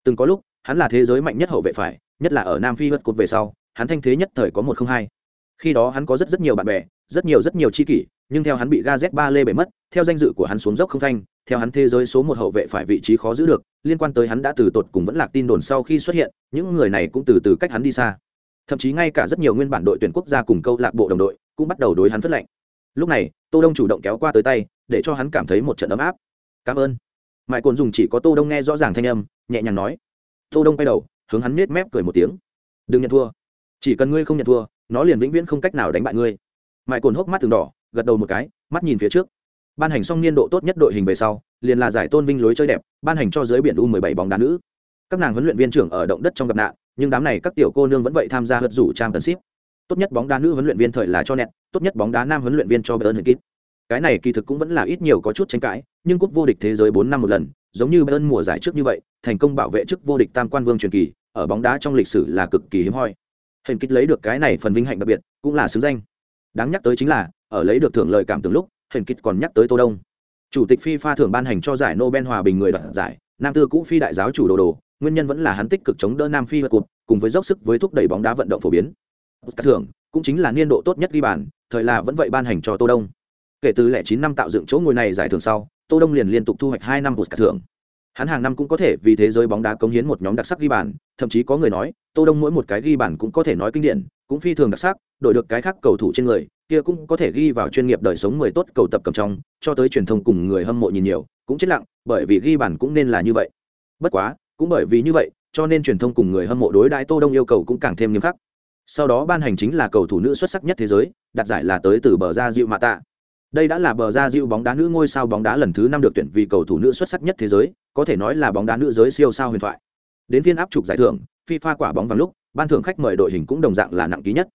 Từng có lúc, hắn là thế giới mạnh nhất hậu vệ phải, nhất là ở nam phi vượt cột về sau, hắn thanh thế nhất thời có một không hai khi đó hắn có rất rất nhiều bạn bè, rất nhiều rất nhiều chi kỷ, nhưng theo hắn bị ga z ba lê bể mất, theo danh dự của hắn xuống dốc không thanh theo hắn thế giới số một hậu vệ phải vị trí khó giữ được, liên quan tới hắn đã từ tột cùng vẫn lạc tin đồn sau khi xuất hiện, những người này cũng từ từ cách hắn đi xa. Thậm chí ngay cả rất nhiều nguyên bản đội tuyển quốc gia cùng câu lạc bộ đồng đội cũng bắt đầu đối hắn phất lạnh. lúc này, tô đông chủ động kéo qua tới tay, để cho hắn cảm thấy một trận ấm áp. Cảm ơn. Mãi cồn dùng chỉ có tô đông nghe rõ ràng thanh âm, nhẹ nhàng nói. Tô đông quay đầu, hướng hắn nết mép cười một tiếng. Đừng nhận thua. Chỉ cần ngươi không nhận thua nó liền vĩnh viễn không cách nào đánh bại ngươi. Mãi cồn hốc mắt từng đỏ, gật đầu một cái, mắt nhìn phía trước. Ban hành xong niên độ tốt nhất đội hình về sau, liền là giải tôn vinh lối chơi đẹp, ban hành cho giới biển u 17 bóng đá nữ. Các nàng huấn luyện viên trưởng ở động đất trong gặp nạn, nhưng đám này các tiểu cô nương vẫn vậy tham gia hất rủ trang tấn ship tốt nhất bóng đá nữ huấn luyện viên thời là cho nẹt, tốt nhất bóng đá nam huấn luyện viên cho bayern kít cái này kỳ thực cũng vẫn là ít nhiều có chút tranh cãi, nhưng cúp vô địch thế giới bốn năm một lần, giống như bayern mùa giải trước như vậy, thành công bảo vệ chức vô địch tam quan vương truyền kỳ, ở bóng đá trong lịch sử là cực kỳ hiếm hoi hình kích lấy được cái này phần vinh hạnh đặc biệt, cũng là xứng danh. Đáng nhắc tới chính là, ở lấy được thưởng lời cảm tưởng lúc, hình kích còn nhắc tới tô đông. Chủ tịch fifa thưởng ban hành cho giải nobel hòa bình người đoạt giải, nam tư cũ phi đại giáo chủ đồ đồ, nguyên nhân vẫn là hắn tích cực chống đỡ nam phi và cụt cùng với dốc sức với thúc đẩy bóng đá vận động phổ biến. Thưởng, cũng chính là niên độ tốt nhất ghi bàn, thời là vẫn vậy ban hành cho tô đông. Kể từ lẻ chín năm tạo dựng chỗ ngồi này giải thưởng sau, tô đông liền liên tục thu hoạch hai năm một thưởng hắn hàng năm cũng có thể vì thế giới bóng đá cống hiến một nhóm đặc sắc ghi bàn, thậm chí có người nói, tô đông mỗi một cái ghi bàn cũng có thể nói kinh điển, cũng phi thường đặc sắc, đổi được cái khác cầu thủ trên người, kia cũng có thể ghi vào chuyên nghiệp đời sống mười tốt cầu tập cầm trong, cho tới truyền thông cùng người hâm mộ nhìn nhiều, cũng chết lặng, bởi vì ghi bàn cũng nên là như vậy. Bất quá, cũng bởi vì như vậy, cho nên truyền thông cùng người hâm mộ đối đãi tô đông yêu cầu cũng càng thêm nghiêm khắc. Sau đó ban hành chính là cầu thủ nữ xuất sắc nhất thế giới, đặt giải là tới từ bờ ra diệu mạ tạ đây đã là bờ ra diệu bóng đá nữ ngôi sao bóng đá lần thứ năm được tuyển vì cầu thủ nữ xuất sắc nhất thế giới có thể nói là bóng đá nữ giới siêu sao huyền thoại. Đến phiên áp trục giải thưởng, fifa quả bóng vàng lúc, ban thưởng khách mời đội hình cũng đồng dạng là nặng ký nhất.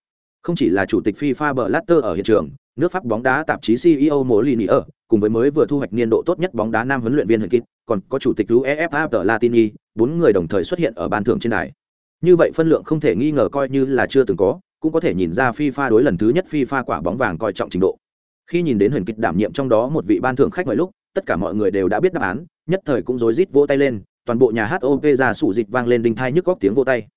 Không chỉ là chủ tịch fifa bờ latter ở hiện trường, nước pháp bóng đá tạp chí ceo molini ở, cùng với mới vừa thu hoạch niên độ tốt nhất bóng đá nam huấn luyện viên hưng kít còn có chủ tịch uefa tờ latini bốn người đồng thời xuất hiện ở ban thưởng trên đài. Như vậy phân lượng không thể nghi ngờ coi như là chưa từng có, cũng có thể nhìn ra FIFA đối lần thứ nhất FIFA quả bóng vàng coi trọng trình độ. Khi nhìn đến huyền kịch đảm nhiệm trong đó một vị ban thưởng khách mời lúc, tất cả mọi người đều đã biết đáp án nhất thời cũng rối rít vỗ tay lên, toàn bộ nhà hát op ra sủ dịch vang lên đinh thai nhức góc tiếng vỗ tay.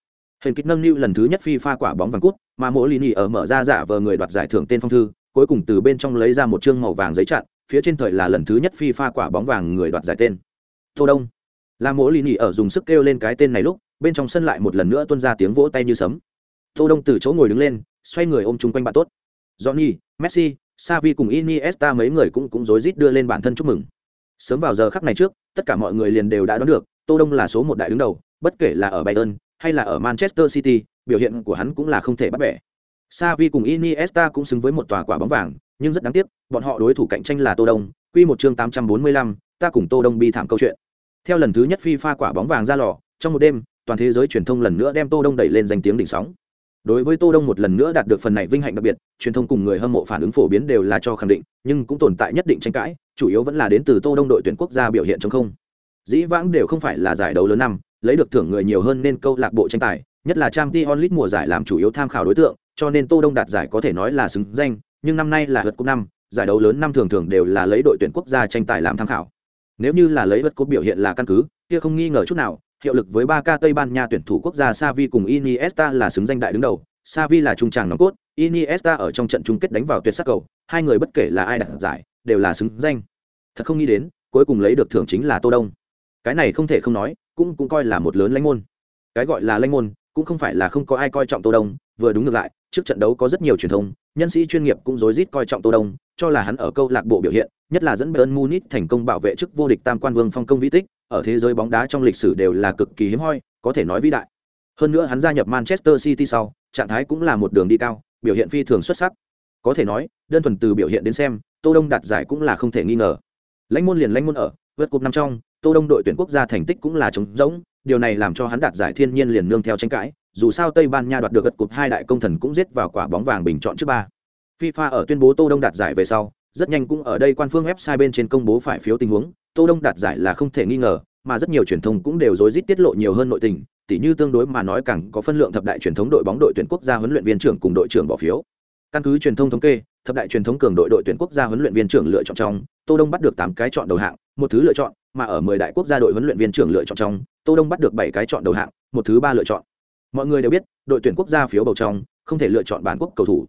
Huyền kịch nâng niu lần thứ nhất phi pha quả bóng vàng cút, mà mỗi lini ở mở ra giả vờ người đoạt giải thưởng tên phong thư, cuối cùng từ bên trong lấy ra một chương màu vàng giấy chặn, phía trên thời là lần thứ nhất phi pha quả bóng vàng người đoạt giải tên. Tô đông. Là mỗi lini ở dùng sức kêu lên cái tên này lúc, bên trong sân lại một lần nữa tuôn ra tiếng vỗ tay như sấm. Tô đông từ chỗ ngồi đứng lên, xoay người ôm chung quanh bạn tốt. Johnny, messi, Xavi cùng Iniesta mấy người cũng cũng rối rít đưa lên bản thân chúc mừng. Sớm vào giờ khắc này trước, tất cả mọi người liền đều đã đoán được, Tô Đông là số một đại đứng đầu, bất kể là ở Bayern hay là ở Manchester City, biểu hiện của hắn cũng là không thể bắt bẻ. Savi cùng Iniesta cũng xứng với một tòa quả bóng vàng, nhưng rất đáng tiếc, bọn họ đối thủ cạnh tranh là Tô Đông. Quy một chương 845, ta cùng Tô Đông bi thảm câu chuyện. Theo lần thứ nhất FIFA quả bóng vàng ra lò, trong một đêm, toàn thế giới truyền thông lần nữa đem Tô Đông đẩy lên danh tiếng đỉnh sóng đối với tô đông một lần nữa đạt được phần này vinh hạnh đặc biệt truyền thông cùng người hâm mộ phản ứng phổ biến đều là cho khẳng định nhưng cũng tồn tại nhất định tranh cãi chủ yếu vẫn là đến từ tô đông đội tuyển quốc gia biểu hiện trong không dĩ vãng đều không phải là giải đấu lớn năm lấy được thưởng người nhiều hơn nên câu lạc bộ tranh tài nhất là trang t onlit mùa giải làm chủ yếu tham khảo đối tượng cho nên tô đông đạt giải có thể nói là xứng danh nhưng năm nay là vượt cúp năm giải đấu lớn năm thường thường đều là lấy đội tuyển quốc gia tranh tài làm tham khảo nếu như là lấy vượt cúp biểu hiện là căn cứ kia không nghi ngờ chút nào hiệu lực với ba ca Tây Ban Nha tuyển thủ quốc gia Xavi cùng Iniesta là xứng danh đại đứng đầu. Xavi là trung tràng nòng cốt, Iniesta ở trong trận chung kết đánh vào tuyệt sắc cầu, hai người bất kể là ai đạt giải, đều là xứng danh. Thật không nghĩ đến, cuối cùng lấy được thưởng chính là tô đông. Cái này không thể không nói cũng cũng coi là một lớn lãnh môn. Cái gọi là lãnh môn cũng không phải là không có ai coi trọng tô đông vừa đúng ngược lại trước trận đấu có rất nhiều truyền thông nhân sĩ chuyên nghiệp cũng rối rít coi trọng tô đông cho là hắn ở câu lạc bộ biểu hiện nhất là dẫn bayern munich thành công bảo vệ chức vô địch tam quan vương phong công vĩ tích ở thế giới bóng đá trong lịch sử đều là cực kỳ hiếm hoi có thể nói vĩ đại. Hơn nữa hắn gia nhập manchester city sau trạng thái cũng là một đường đi cao biểu hiện phi thường xuất sắc. Có thể nói đơn thuần từ biểu hiện đến xem tô đông đạt giải cũng là không thể nghi ngờ. Lãnh môn liền lãnh môn ở, vượt cúp năm trong, tô đông đội tuyển quốc gia thành tích cũng là trống rỗng, điều này làm cho hắn đạt giải thiên nhiên liền nương theo tranh cãi, dù sao tây ban nha đoạt được gật cục hai đại công thần cũng giết vào quả bóng vàng bình chọn trước ba. Fifa ở tuyên bố tô đông đạt giải về sau, rất nhanh cũng ở đây quan phương website bên trên công bố phải phiếu tình huống, tô đông đạt giải là không thể nghi ngờ, mà rất nhiều truyền thông cũng đều rối rít tiết lộ nhiều hơn nội tình, tỉ như tương đối mà nói càng có phân lượng thập đại truyền thống đội bóng đội tuyển quốc gia huấn luyện viên trưởng cùng đội trưởng bỏ phiếu. Căn cứ truyền thông thống kê thập đại truyền thống cường đội đội tuyển quốc gia huấn luyện viên trưởng lựa chọn trong, tô đông bắt được tám cái chọn đầu hạng, một thứ lựa chọn, mà ở mười đại quốc gia đội huấn luyện viên trưởng lựa chọn trong, tô đông bắt được bảy cái chọn đầu hạng, một thứ ba lựa chọn. Mọi người đều biết, đội tuyển quốc gia phiếu bầu trong, không thể lựa chọn bản quốc cầu thủ.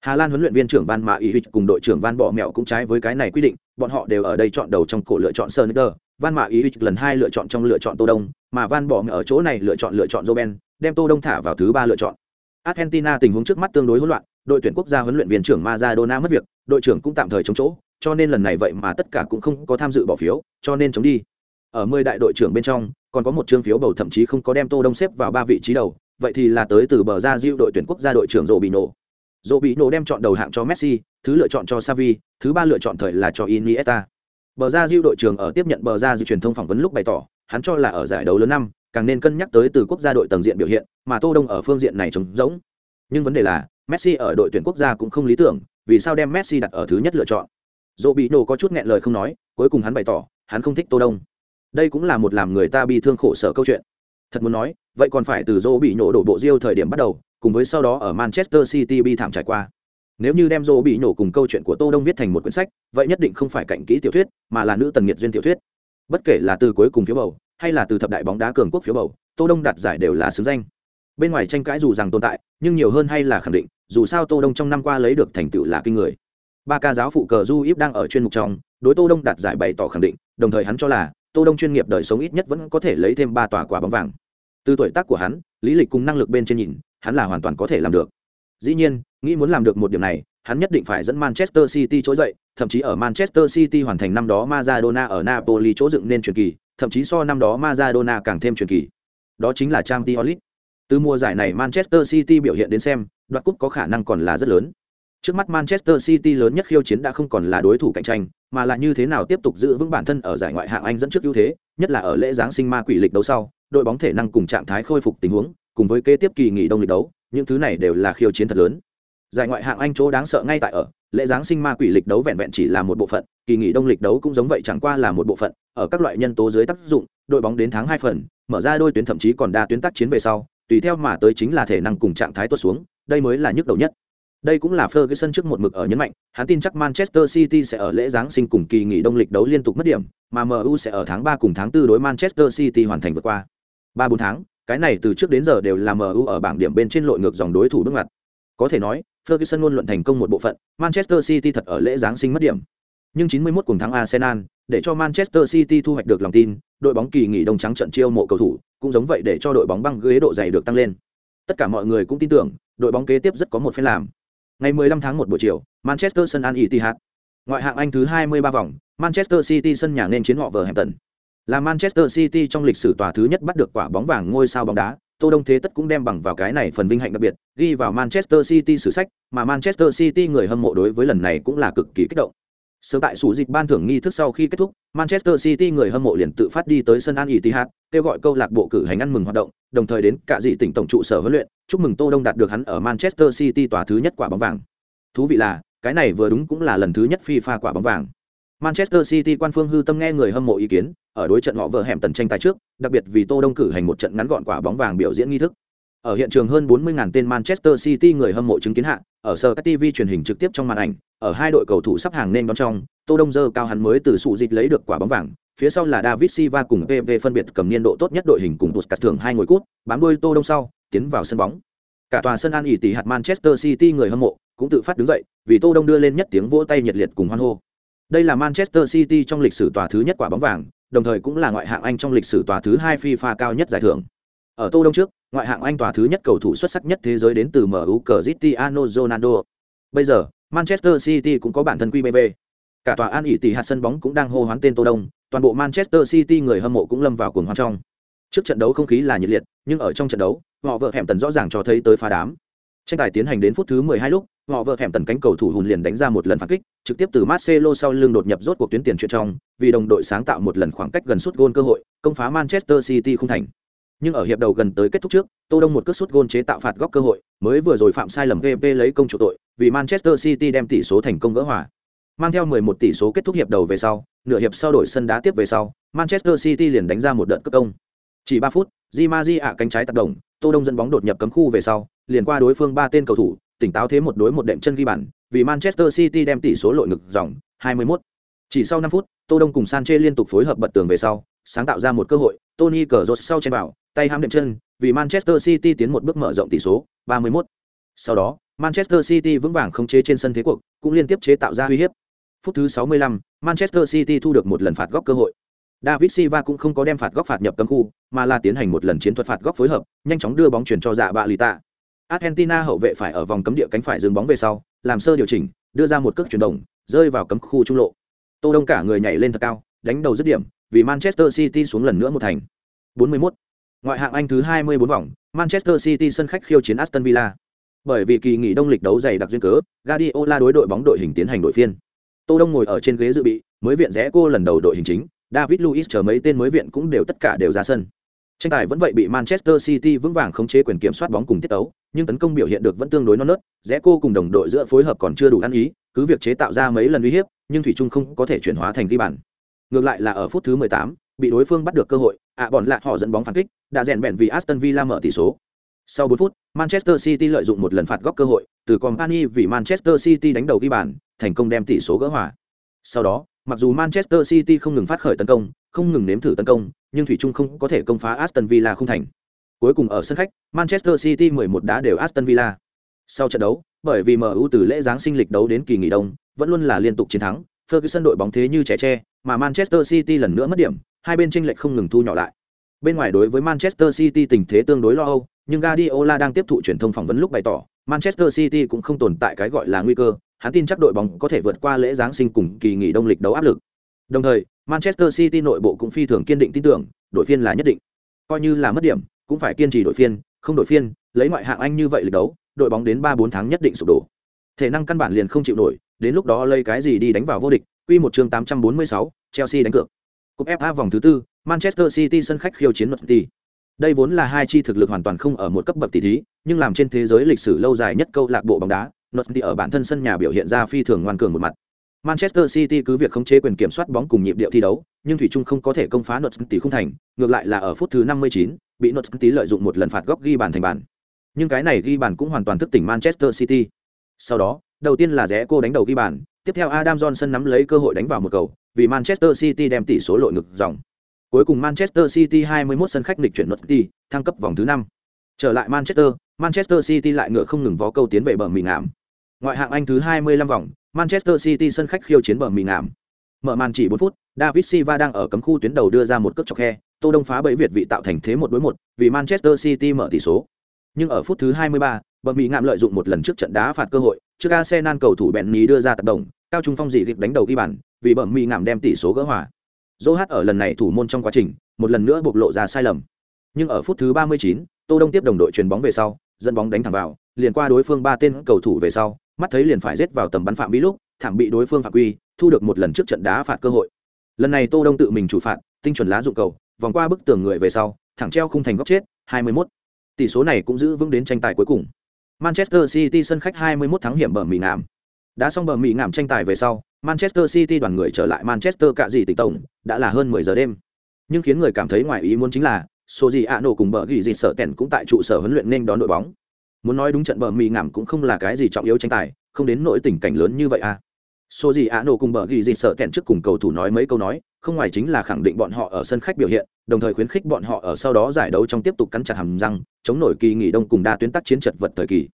Hà lan huấn luyện viên trưởng van mã ý cùng đội trưởng van bọ mẹo cũng trái với cái này quy định, bọn họ đều ở đây chọn đầu trong cổ lựa chọn sơn van mã ý lần hai lựa chọn trong lựa chọn tô đông, mà van bọ mẹo ở chỗ này lựa chọn lựa chọn joben đem tô đông thả vào thứ ba lựa chọn. Argentina tình huống trước mắt tương đối hỗn loạn đội tuyển quốc gia huấn luyện viên trưởng Maradona mất việc đội trưởng cũng tạm thời chống chỗ cho nên lần này vậy mà tất cả cũng không có tham dự bỏ phiếu cho nên chống đi. Ở mười đại đội trưởng bên trong còn có một chương phiếu bầu thậm chí không có đem tô đông xếp vào ba vị trí đầu vậy thì là tới từ bờ ra diệu đội tuyển quốc gia đội trưởng Robinho. Robinho đem chọn đầu hạng cho messi thứ lựa chọn cho Xavi, thứ ba lựa chọn thời là cho iniesta. Bờ ra diệu đội trưởng ở tiếp nhận bờ ra diệu truyền thông phỏng vấn lúc bày tỏ hắn cho là ở giải đấu lớn năm càng nên cân nhắc tới từ quốc gia đội tầng diện biểu hiện mà tô đông ở phương diện này trống rỗng. Nhưng vấn đề là messi ở đội tuyển quốc gia cũng không lý tưởng, vì sao đem messi đặt ở thứ nhất lựa chọn? Robinho có chút nghẹn lời không nói, cuối cùng hắn bày tỏ, hắn không thích tô đông. Đây cũng là một làm người ta bị thương khổ sở câu chuyện. Thật muốn nói, vậy còn phải từ Robinho nổ đổ bộ riêu thời điểm bắt đầu, cùng với sau đó ở manchester city bi thảm trải qua. Nếu như đem Robinho nổ cùng câu chuyện của tô đông viết thành một quyển sách, vậy nhất định không phải cạnh kỹ tiểu thuyết, mà là nữ tần nghiệt duyên tiểu thuyết. Bất kể là từ cuối cùng phiếu bầu, hay là từ thập đại bóng đá cường quốc phiếu bầu, tô đông đạt giải đều là xứng danh bên ngoài tranh cãi dù rằng tồn tại, nhưng nhiều hơn hay là khẳng định, dù sao tô đông trong năm qua lấy được thành tựu là kinh người. Ba ca giáo phụ cờ du íp đang ở chuyên mục trong, đối tô đông đạt giải bày tỏ khẳng định, đồng thời hắn cho là, tô đông chuyên nghiệp đời sống ít nhất vẫn có thể lấy thêm ba tòa quả bóng vàng. Từ tuổi tác của hắn, lý lịch cùng năng lực bên trên nhìn, hắn là hoàn toàn có thể làm được. Dĩ nhiên, nghĩ muốn làm được một điểm này, hắn nhất định phải dẫn manchester city trỗi dậy, thậm chí ở manchester city hoàn thành năm đó maradona ở napoli chỗ dựng nên truyền kỳ, thậm chí so năm đó maradona càng thêm truyền kỳ. Đó chính là Champions t từ mùa giải này Manchester City biểu hiện đến xem, đoạt cúp có khả năng còn là rất lớn. Trước mắt Manchester City lớn nhất khiêu chiến đã không còn là đối thủ cạnh tranh, mà là như thế nào tiếp tục giữ vững bản thân ở giải ngoại hạng Anh dẫn trước ưu thế, nhất là ở lễ giáng sinh ma quỷ lịch đấu sau, đội bóng thể năng cùng trạng thái khôi phục tình huống, cùng với kế tiếp kỳ nghỉ đông lịch đấu, những thứ này đều là khiêu chiến thật lớn. Giải ngoại hạng Anh chỗ đáng sợ ngay tại ở, lễ giáng sinh ma quỷ lịch đấu vẹn vẹn chỉ là một bộ phận, kỳ nghỉ đông lịch đấu cũng giống vậy chẳng qua là một bộ phận, ở các loại nhân tố dưới tác dụng, đội bóng đến tháng hai phần, mở ra đôi tuyến thậm chí còn đa tuyến tác chiến về sau, tùy theo mà tới chính là thể năng cùng trạng thái tuột xuống, đây mới là nhức đầu nhất. Đây cũng là Ferguson trước một mực ở nhấn mạnh, hắn tin chắc Manchester City sẽ ở lễ giáng sinh cùng kỳ nghỉ đông lịch đấu liên tục mất điểm, mà MU sẽ ở tháng 3 cùng tháng 4 đối Manchester City hoàn thành vượt qua. 3-4 tháng, cái này từ trước đến giờ đều là MU ở bảng điểm bên trên lội ngược dòng đối thủ bước ngoặt. Có thể nói, Ferguson luôn luận thành công một bộ phận, Manchester City thật ở lễ giáng sinh mất điểm. Nhưng 91 cùng thắng Arsenal, để cho Manchester City thu hoạch được lòng tin, đội bóng kỳ nghỉ đông trắng trận chiêu mộ cầu thủ, cũng giống vậy để cho đội bóng băng ghế độ dày được tăng lên. Tất cả mọi người cũng tin tưởng, đội bóng kế tiếp rất có một phen làm. Ngày 15 tháng 1 buổi chiều, Manchester sân An Etihad. Ngoại hạng Anh thứ 23 vòng, Manchester City sân nhà nên chiến họ Wolverhampton. Là Manchester City trong lịch sử tòa thứ nhất bắt được quả bóng vàng ngôi sao bóng đá, Tô Đông Thế Tất cũng đem bằng vào cái này phần vinh hạnh đặc biệt, ghi vào Manchester City sử sách, mà Manchester City người hâm mộ đối với lần này cũng là cực kỳ kích động. Sớm tại sủ dịch ban thưởng nghi thức sau khi kết thúc, Manchester City người hâm mộ liền tự phát đi tới sân Al Ittihad, kêu gọi câu lạc bộ cử hành ăn mừng hoạt động, đồng thời đến cả dị tỉnh tổng trụ sở huấn luyện, chúc mừng Tô Đông đạt được hắn ở Manchester City tòa thứ nhất quả bóng vàng. Thú vị là, cái này vừa đúng cũng là lần thứ nhất FIFA quả bóng vàng. Manchester City quan phương hư tâm nghe người hâm mộ ý kiến, ở đối trận họ vợ hẻm tần tranh tài trước, đặc biệt vì Tô Đông cử hành một trận ngắn gọn quả bóng vàng biểu diễn nghi thức. Ở hiện trường hơn 40.000 tên Manchester City người hâm mộ chứng kiến hạ, ở Sky TV truyền hình trực tiếp trong màn ảnh, ở hai đội cầu thủ sắp hàng nên đón trong, Tô Đông dơ cao hắn mới từ sụ dịch lấy được quả bóng vàng, phía sau là David Silva cùng PV phân biệt cầm niên độ tốt nhất đội hình cùng Puskas thưởng hai ngôi cút, bám đuôi Tô Đông sau, tiến vào sân bóng. Cả tòa sân An ỉ tỷ hạt Manchester City người hâm mộ cũng tự phát đứng dậy, vì Tô Đông đưa lên nhất tiếng vỗ tay nhiệt liệt cùng hoan hô. Đây là Manchester City trong lịch sử tòa thứ nhất quả bóng vàng, đồng thời cũng là ngoại hạng Anh trong lịch sử tòa thứ hai FIFA cao nhất giải thưởng. Ở Tô Đông trước, ngoại hạng Anh tòa thứ nhất cầu thủ xuất sắc nhất thế giới đến từ MU Cristiano Ronaldo. Bây giờ, Manchester City cũng có bản thân QBV. Cả tòa An ỉ tỷ hạt sân bóng cũng đang hô hoán tên Tô Đông, toàn bộ Manchester City người hâm mộ cũng lâm vào cuồng hoan trong. Trước trận đấu không khí là nhiệt liệt, nhưng ở trong trận đấu, họ vợ hẻm tần rõ ràng cho thấy tới phá đám. Tranh tài tiến hành đến phút thứ 12 lúc, họ vợ hẻm tần cánh cầu thủ hùn liền đánh ra một lần phản kích, trực tiếp từ Marcelo sau lưng đột nhập rốt cuộc tuyến tiền chuyện trong, vì đồng đội sáng tạo một lần khoảng cách gần suốt gôn cơ hội, công phá Manchester City không thành. Nhưng ở hiệp đầu gần tới kết thúc trước, Tô Đông một cước sút gôn chế tạo phạt góc cơ hội, mới vừa rồi phạm sai lầm PP lấy công chủ tội, vì Manchester City đem tỷ số thành công gỡ hòa. Mang theo 11 tỷ số kết thúc hiệp đầu về sau, nửa hiệp sau đổi sân đá tiếp về sau, Manchester City liền đánh ra một đợt cướp công. Chỉ 3 phút, Di Maria cánh trái tác động, Tô Đông dẫn bóng đột nhập cấm khu về sau, liền qua đối phương ba tên cầu thủ, tỉnh táo thế một đối một đệm chân ghi bàn, vì Manchester City đem tỷ số lội ngực dòng 21. Chỉ sau 5 phút, Tô Đông cùng Sanche liên tục phối hợp bật tường về sau, sáng tạo ra một cơ hội, Tony Cazorla sau trên vào, tay hãm đệm chân, vì Manchester City tiến một bước mở rộng tỷ số 31. Sau đó, Manchester City vững vàng khống chế trên sân thế cuộc, cũng liên tiếp chế tạo ra uy hiếp. Phút thứ 65, Manchester City thu được một lần phạt góc cơ hội. David Silva cũng không có đem phạt góc phạt nhập cấm khu, mà là tiến hành một lần chiến thuật phạt góc phối hợp, nhanh chóng đưa bóng chuyển cho dạ bạ Lita. Argentina hậu vệ phải ở vòng cấm địa cánh phải dừng bóng về sau, làm sơ điều chỉnh, đưa ra một cước chuyển động, rơi vào cấm khu trung lộ. Tô Đông cả người nhảy lên thật cao, đánh đầu dứt điểm, vì Manchester City xuống lần nữa một thành. 41. Ngoại hạng Anh thứ 24 vòng, Manchester City sân khách khiêu chiến Aston Villa. Bởi vì kỳ nghỉ đông lịch đấu dày đặc duyên cớ, Guardiola đối đội bóng đội hình tiến hành đội phiên. Tô Đông ngồi ở trên ghế dự bị, mới viện rẽ cô lần đầu đội hình chính, David Luiz chờ mấy tên mới viện cũng đều tất cả đều ra sân. Tranh tài vẫn vậy bị Manchester City vững vàng khống chế quyền kiểm soát bóng cùng tiết tấu, nhưng tấn công biểu hiện được vẫn tương đối non nớt, rẽ cô cùng đồng đội giữa phối hợp còn chưa đủ ăn ý, cứ việc chế tạo ra mấy lần uy hiếp, nhưng thủy chung không có thể chuyển hóa thành ghi bàn. Ngược lại là ở phút thứ 18, bị đối phương bắt được cơ hội, ạ bọn lạ họ dẫn bóng phản kích, đã rèn bèn vì Aston Villa mở tỷ số. Sau 4 phút, Manchester City lợi dụng một lần phạt góc cơ hội, từ Company vì Manchester City đánh đầu ghi bàn, thành công đem tỷ số gỡ hòa. Sau đó, mặc dù Manchester City không ngừng phát khởi tấn công, không ngừng nếm thử tấn công, nhưng thủy chung không có thể công phá Aston Villa không thành. Cuối cùng ở sân khách, Manchester City 11 đá đều Aston Villa. Sau trận đấu, bởi vì MU từ lễ giáng sinh lịch đấu đến kỳ nghỉ đông, vẫn luôn là liên tục chiến thắng, Ferguson đội bóng thế như trẻ tre, mà Manchester City lần nữa mất điểm, hai bên chênh lệch không ngừng thu nhỏ lại. Bên ngoài đối với Manchester City tình thế tương đối lo âu, nhưng Guardiola đang tiếp thụ truyền thông phỏng vấn lúc bày tỏ, Manchester City cũng không tồn tại cái gọi là nguy cơ, hắn tin chắc đội bóng có thể vượt qua lễ giáng sinh cùng kỳ nghỉ đông lịch đấu áp lực. Đồng thời, Manchester City nội bộ cũng phi thường kiên định tin tưởng, đội phiên là nhất định. Coi như là mất điểm, cũng phải kiên trì đội phiên, không đội phiên, lấy ngoại hạng Anh như vậy lịch đấu, đội bóng đến 3-4 tháng nhất định sụp đổ. Thể năng căn bản liền không chịu nổi, đến lúc đó lấy cái gì đi đánh vào vô địch. Quy một chương 846, Chelsea đánh cược. Cúp FA vòng thứ tư, Manchester City sân khách khiêu chiến City. Đây vốn là hai chi thực lực hoàn toàn không ở một cấp bậc tỷ thí, nhưng làm trên thế giới lịch sử lâu dài nhất câu lạc bộ bóng đá, City ở bản thân sân nhà biểu hiện ra phi thường ngoan cường một mặt. Manchester City cứ việc khống chế quyền kiểm soát bóng cùng nhịp điệu thi đấu, nhưng thủy chung không có thể công phá City không thành, ngược lại là ở phút thứ 59, bị City lợi dụng một lần phạt góc ghi bàn thành bàn. Nhưng cái này ghi bàn cũng hoàn toàn thức tỉnh Manchester City. Sau đó, đầu tiên là rẽ cô đánh đầu ghi bàn, tiếp theo Adam Johnson nắm lấy cơ hội đánh vào một cầu, vì Manchester City đem tỷ số lội ngược dòng. Cuối cùng Manchester City 21 sân khách nghịch chuyển City, thăng cấp vòng thứ 5. Trở lại Manchester, Manchester City lại ngựa không ngừng vó câu tiến về bờ mì ngảm. Ngoại hạng Anh thứ 25 vòng, Manchester City sân khách khiêu chiến bờ mì ngảm. Mở màn chỉ 4 phút, David Silva đang ở cấm khu tuyến đầu đưa ra một cước chọc khe, Tô Đông phá bẫy Việt vị tạo thành thế một đối một, vì Manchester City mở tỷ số. Nhưng ở phút thứ 23, bờ mì ngạm lợi dụng một lần trước trận đá phạt cơ hội, trước Arsenal cầu thủ Benny đưa ra tập động, cao trung phong dị kịp đánh đầu ghi bàn, vì bờ mì ngạm đem tỷ số gỡ hòa. Zohat ở lần này thủ môn trong quá trình, một lần nữa bộc lộ ra sai lầm. Nhưng ở phút thứ 39, Tô Đông tiếp đồng đội chuyền bóng về sau, dẫn bóng đánh thẳng vào, liền qua đối phương ba tên cầu thủ về sau, mắt thấy liền phải rết vào tầm bắn phạm vi lúc, thảm bị đối phương phạm quy, thu được một lần trước trận đá phạt cơ hội. Lần này Tô Đông tự mình chủ phạt, tinh chuẩn lá dụng cầu, vòng qua bức tường người về sau, thẳng treo khung thành góc chết, 21. Tỷ số này cũng giữ vững đến tranh tài cuối cùng. Manchester City sân khách 21 thắng hiểm bờ mì ngảm. Đã xong bờ mì ngảm tranh tài về sau, Manchester City đoàn người trở lại Manchester cả gì tỉnh tổng, đã là hơn 10 giờ đêm. Nhưng khiến người cảm thấy ngoài ý muốn chính là, số gì ạ nổ cùng bờ gỉ gì sợ tèn cũng tại trụ sở huấn luyện nên đón đội bóng. Muốn nói đúng trận bờ mì ngảm cũng không là cái gì trọng yếu tranh tài, không đến nỗi tình cảnh lớn như vậy à. Số gì ạ nổ cùng bờ gỉ gì sợ tèn trước cùng cầu thủ nói mấy câu nói, không ngoài chính là khẳng định bọn họ ở sân khách biểu hiện, đồng thời khuyến khích bọn họ ở sau đó giải đấu trong tiếp tục cắn chặt hàm răng, chống nổi kỳ nghỉ đông cùng đa tuyến tác chiến chật vật thời kỳ.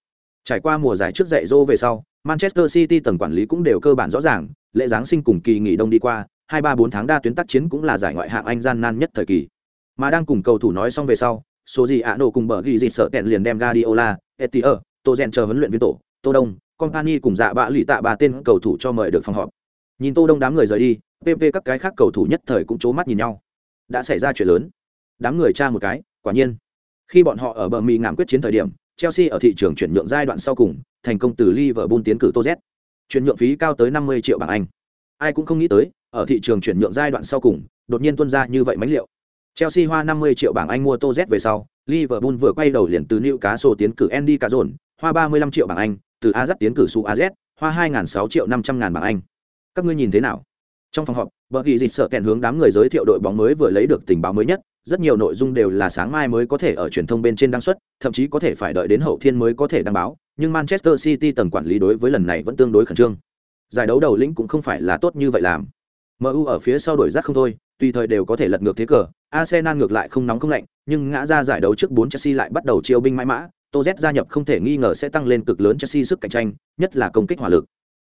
Trải qua mùa giải trước dạy dỗ về sau, Manchester City tầng quản lý cũng đều cơ bản rõ ràng, lễ giáng sinh cùng kỳ nghỉ đông đi qua hai ba bốn tháng đa tuyến tác chiến cũng là giải ngoại hạng anh gian nan nhất thời kỳ mà đang cùng cầu thủ nói xong về sau số gì ạ nổ cùng bờ ghi gì sợ kẹn liền đem Guardiola, Etier, Tô Rèn chờ huấn luyện viên tổ, Tô Đông, Company cùng dạ bạ lì tạ ba tên cầu thủ cho mời được phòng họp. Nhìn Tô Đông đám người rời đi, PP các cái khác cầu thủ nhất thời cũng chố mắt nhìn nhau. Đã xảy ra chuyện lớn. Đám người tra một cái, quả nhiên. Khi bọn họ ở bờ mì ngảm quyết chiến thời điểm, Chelsea ở thị trường chuyển nhượng giai đoạn sau cùng, thành công từ Liverpool tiến cử Tô Z. Chuyển nhượng phí cao tới 50 triệu bảng Anh. Ai cũng không nghĩ tới, ở thị trường chuyển nhượng giai đoạn sau cùng, đột nhiên tuôn ra như vậy mánh liệu. Chelsea hoa 50 triệu bảng Anh mua Tô Z về sau, Liverpool vừa quay đầu liền từ Newcastle tiến cử Andy Cazorn, hoa 35 triệu bảng Anh, từ AZ tiến cử Su AZ, hoa 2.600 triệu 500 ngàn bảng Anh. Các ngươi nhìn thế nào? Trong phòng họp, bờ kỳ dịch sợ kèn hướng đám người giới thiệu đội bóng mới vừa lấy được tình báo mới nhất, rất nhiều nội dung đều là sáng mai mới có thể ở truyền thông bên trên đăng xuất, thậm chí có thể phải đợi đến hậu thiên mới có thể đăng báo, nhưng Manchester City tầng quản lý đối với lần này vẫn tương đối khẩn trương. Giải đấu đầu lĩnh cũng không phải là tốt như vậy làm. MU ở phía sau đổi rác không thôi, tùy thời đều có thể lật ngược thế cờ, Arsenal ngược lại không nóng không lạnh, nhưng ngã ra giải đấu trước 4 Chelsea lại bắt đầu chiêu binh mãi mã, Toz gia nhập không thể nghi ngờ sẽ tăng lên cực lớn Chelsea sức cạnh tranh, nhất là công kích hỏa lực.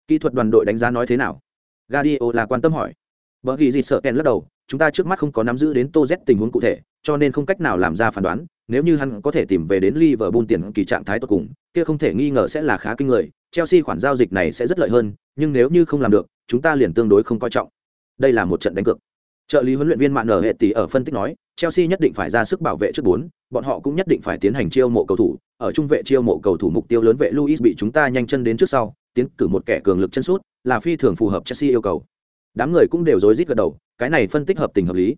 Kỹ thuật đoàn đội đánh giá nói thế nào? Guardiola quan tâm hỏi. Bởi vì gì sợ Ken lắc đầu, chúng ta trước mắt không có nắm giữ đến Tô Z tình huống cụ thể, cho nên không cách nào làm ra phán đoán, nếu như hắn có thể tìm về đến Liverpool tiền kỳ trạng thái tốt cùng, kia không thể nghi ngờ sẽ là khá kinh người, Chelsea khoản giao dịch này sẽ rất lợi hơn, nhưng nếu như không làm được, chúng ta liền tương đối không coi trọng. Đây là một trận đánh cược. Trợ lý huấn luyện viên Mạn Nở Hệ tỷ ở phân tích nói, Chelsea nhất định phải ra sức bảo vệ trước bốn, bọn họ cũng nhất định phải tiến hành chiêu mộ cầu thủ, ở trung vệ chiêu mộ cầu thủ mục tiêu lớn vệ Luis bị chúng ta nhanh chân đến trước sau, tiến cử một kẻ cường lực chân sút, là phi thường phù hợp Chelsea yêu cầu. Đám người cũng đều rối rít gật đầu, cái này phân tích hợp tình hợp lý.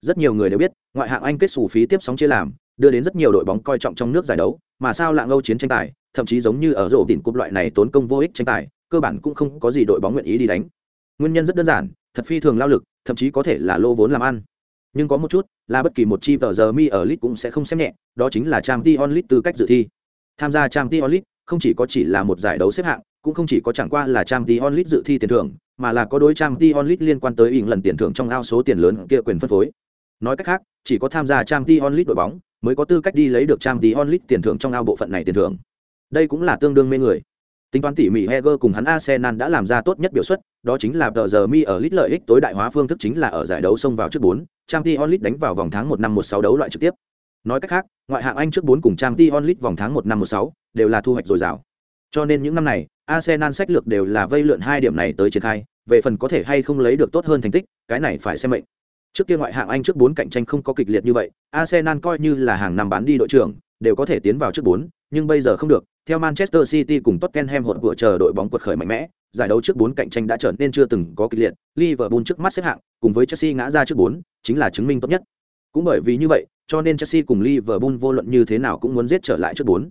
Rất nhiều người đều biết, ngoại hạng Anh kết sổ phí tiếp sóng chia làm, đưa đến rất nhiều đội bóng coi trọng trong nước giải đấu, mà sao lạng Âu chiến tranh tài, thậm chí giống như ở rổ đỉnh cúp loại này tốn công vô ích tranh tài, cơ bản cũng không có gì đội bóng nguyện ý đi đánh. Nguyên nhân rất đơn giản, thật phi thường lao lực, thậm chí có thể là lô vốn làm ăn. Nhưng có một chút là bất kỳ một chi tờ giờ mi ở lit cũng sẽ không xem nhẹ đó chính là trang League tư cách dự thi. Tham gia trang League không chỉ có chỉ là một giải đấu xếp hạng cũng không chỉ có chẳng qua là trang League dự thi tiền thưởng mà là có đối trang League liên quan tới ỉn lần tiền thưởng trong ao số tiền lớn kia quyền phân phối. Nói cách khác chỉ có tham gia trang League đội bóng mới có tư cách đi lấy được trang tí onlit tiền thưởng trong ao bộ phận này tiền thưởng đây cũng là tương đương mê người tính toán tỉ mỉ Heger cùng hắn Arsenal đã làm ra tốt nhất biểu suất, đó chính là tờ giờ mi ở Lit lợi ích tối đại hóa phương thức chính là ở giải đấu xông vào trước bốn trang tí onlit đánh vào vòng tháng một năm 16 đấu loại trực tiếp. Nói cách khác, ngoại hạng Anh trước bốn cùng trang tí onlit vòng tháng một năm 16 đều là thu hoạch dồi dào. Cho nên những năm này, Arsenal sách lược đều là vây lượn hai điểm này tới triển khai, về phần có thể hay không lấy được tốt hơn thành tích, cái này phải xem mệnh. Trước kia ngoại hạng Anh trước 4 cạnh tranh không có kịch liệt như vậy, Arsenal coi như là hàng năm bán đi đội trưởng, đều có thể tiến vào trước 4, nhưng bây giờ không được, theo Manchester City cùng Tottenham hột vừa chờ đội bóng quật khởi mạnh mẽ, giải đấu trước 4 cạnh tranh đã trở nên chưa từng có kịch liệt, Liverpool trước mắt xếp hạng, cùng với Chelsea ngã ra trước 4, chính là chứng minh tốt nhất. Cũng bởi vì như vậy, cho nên Chelsea cùng Liverpool vô luận như thế nào cũng muốn giết trở lại trước 4.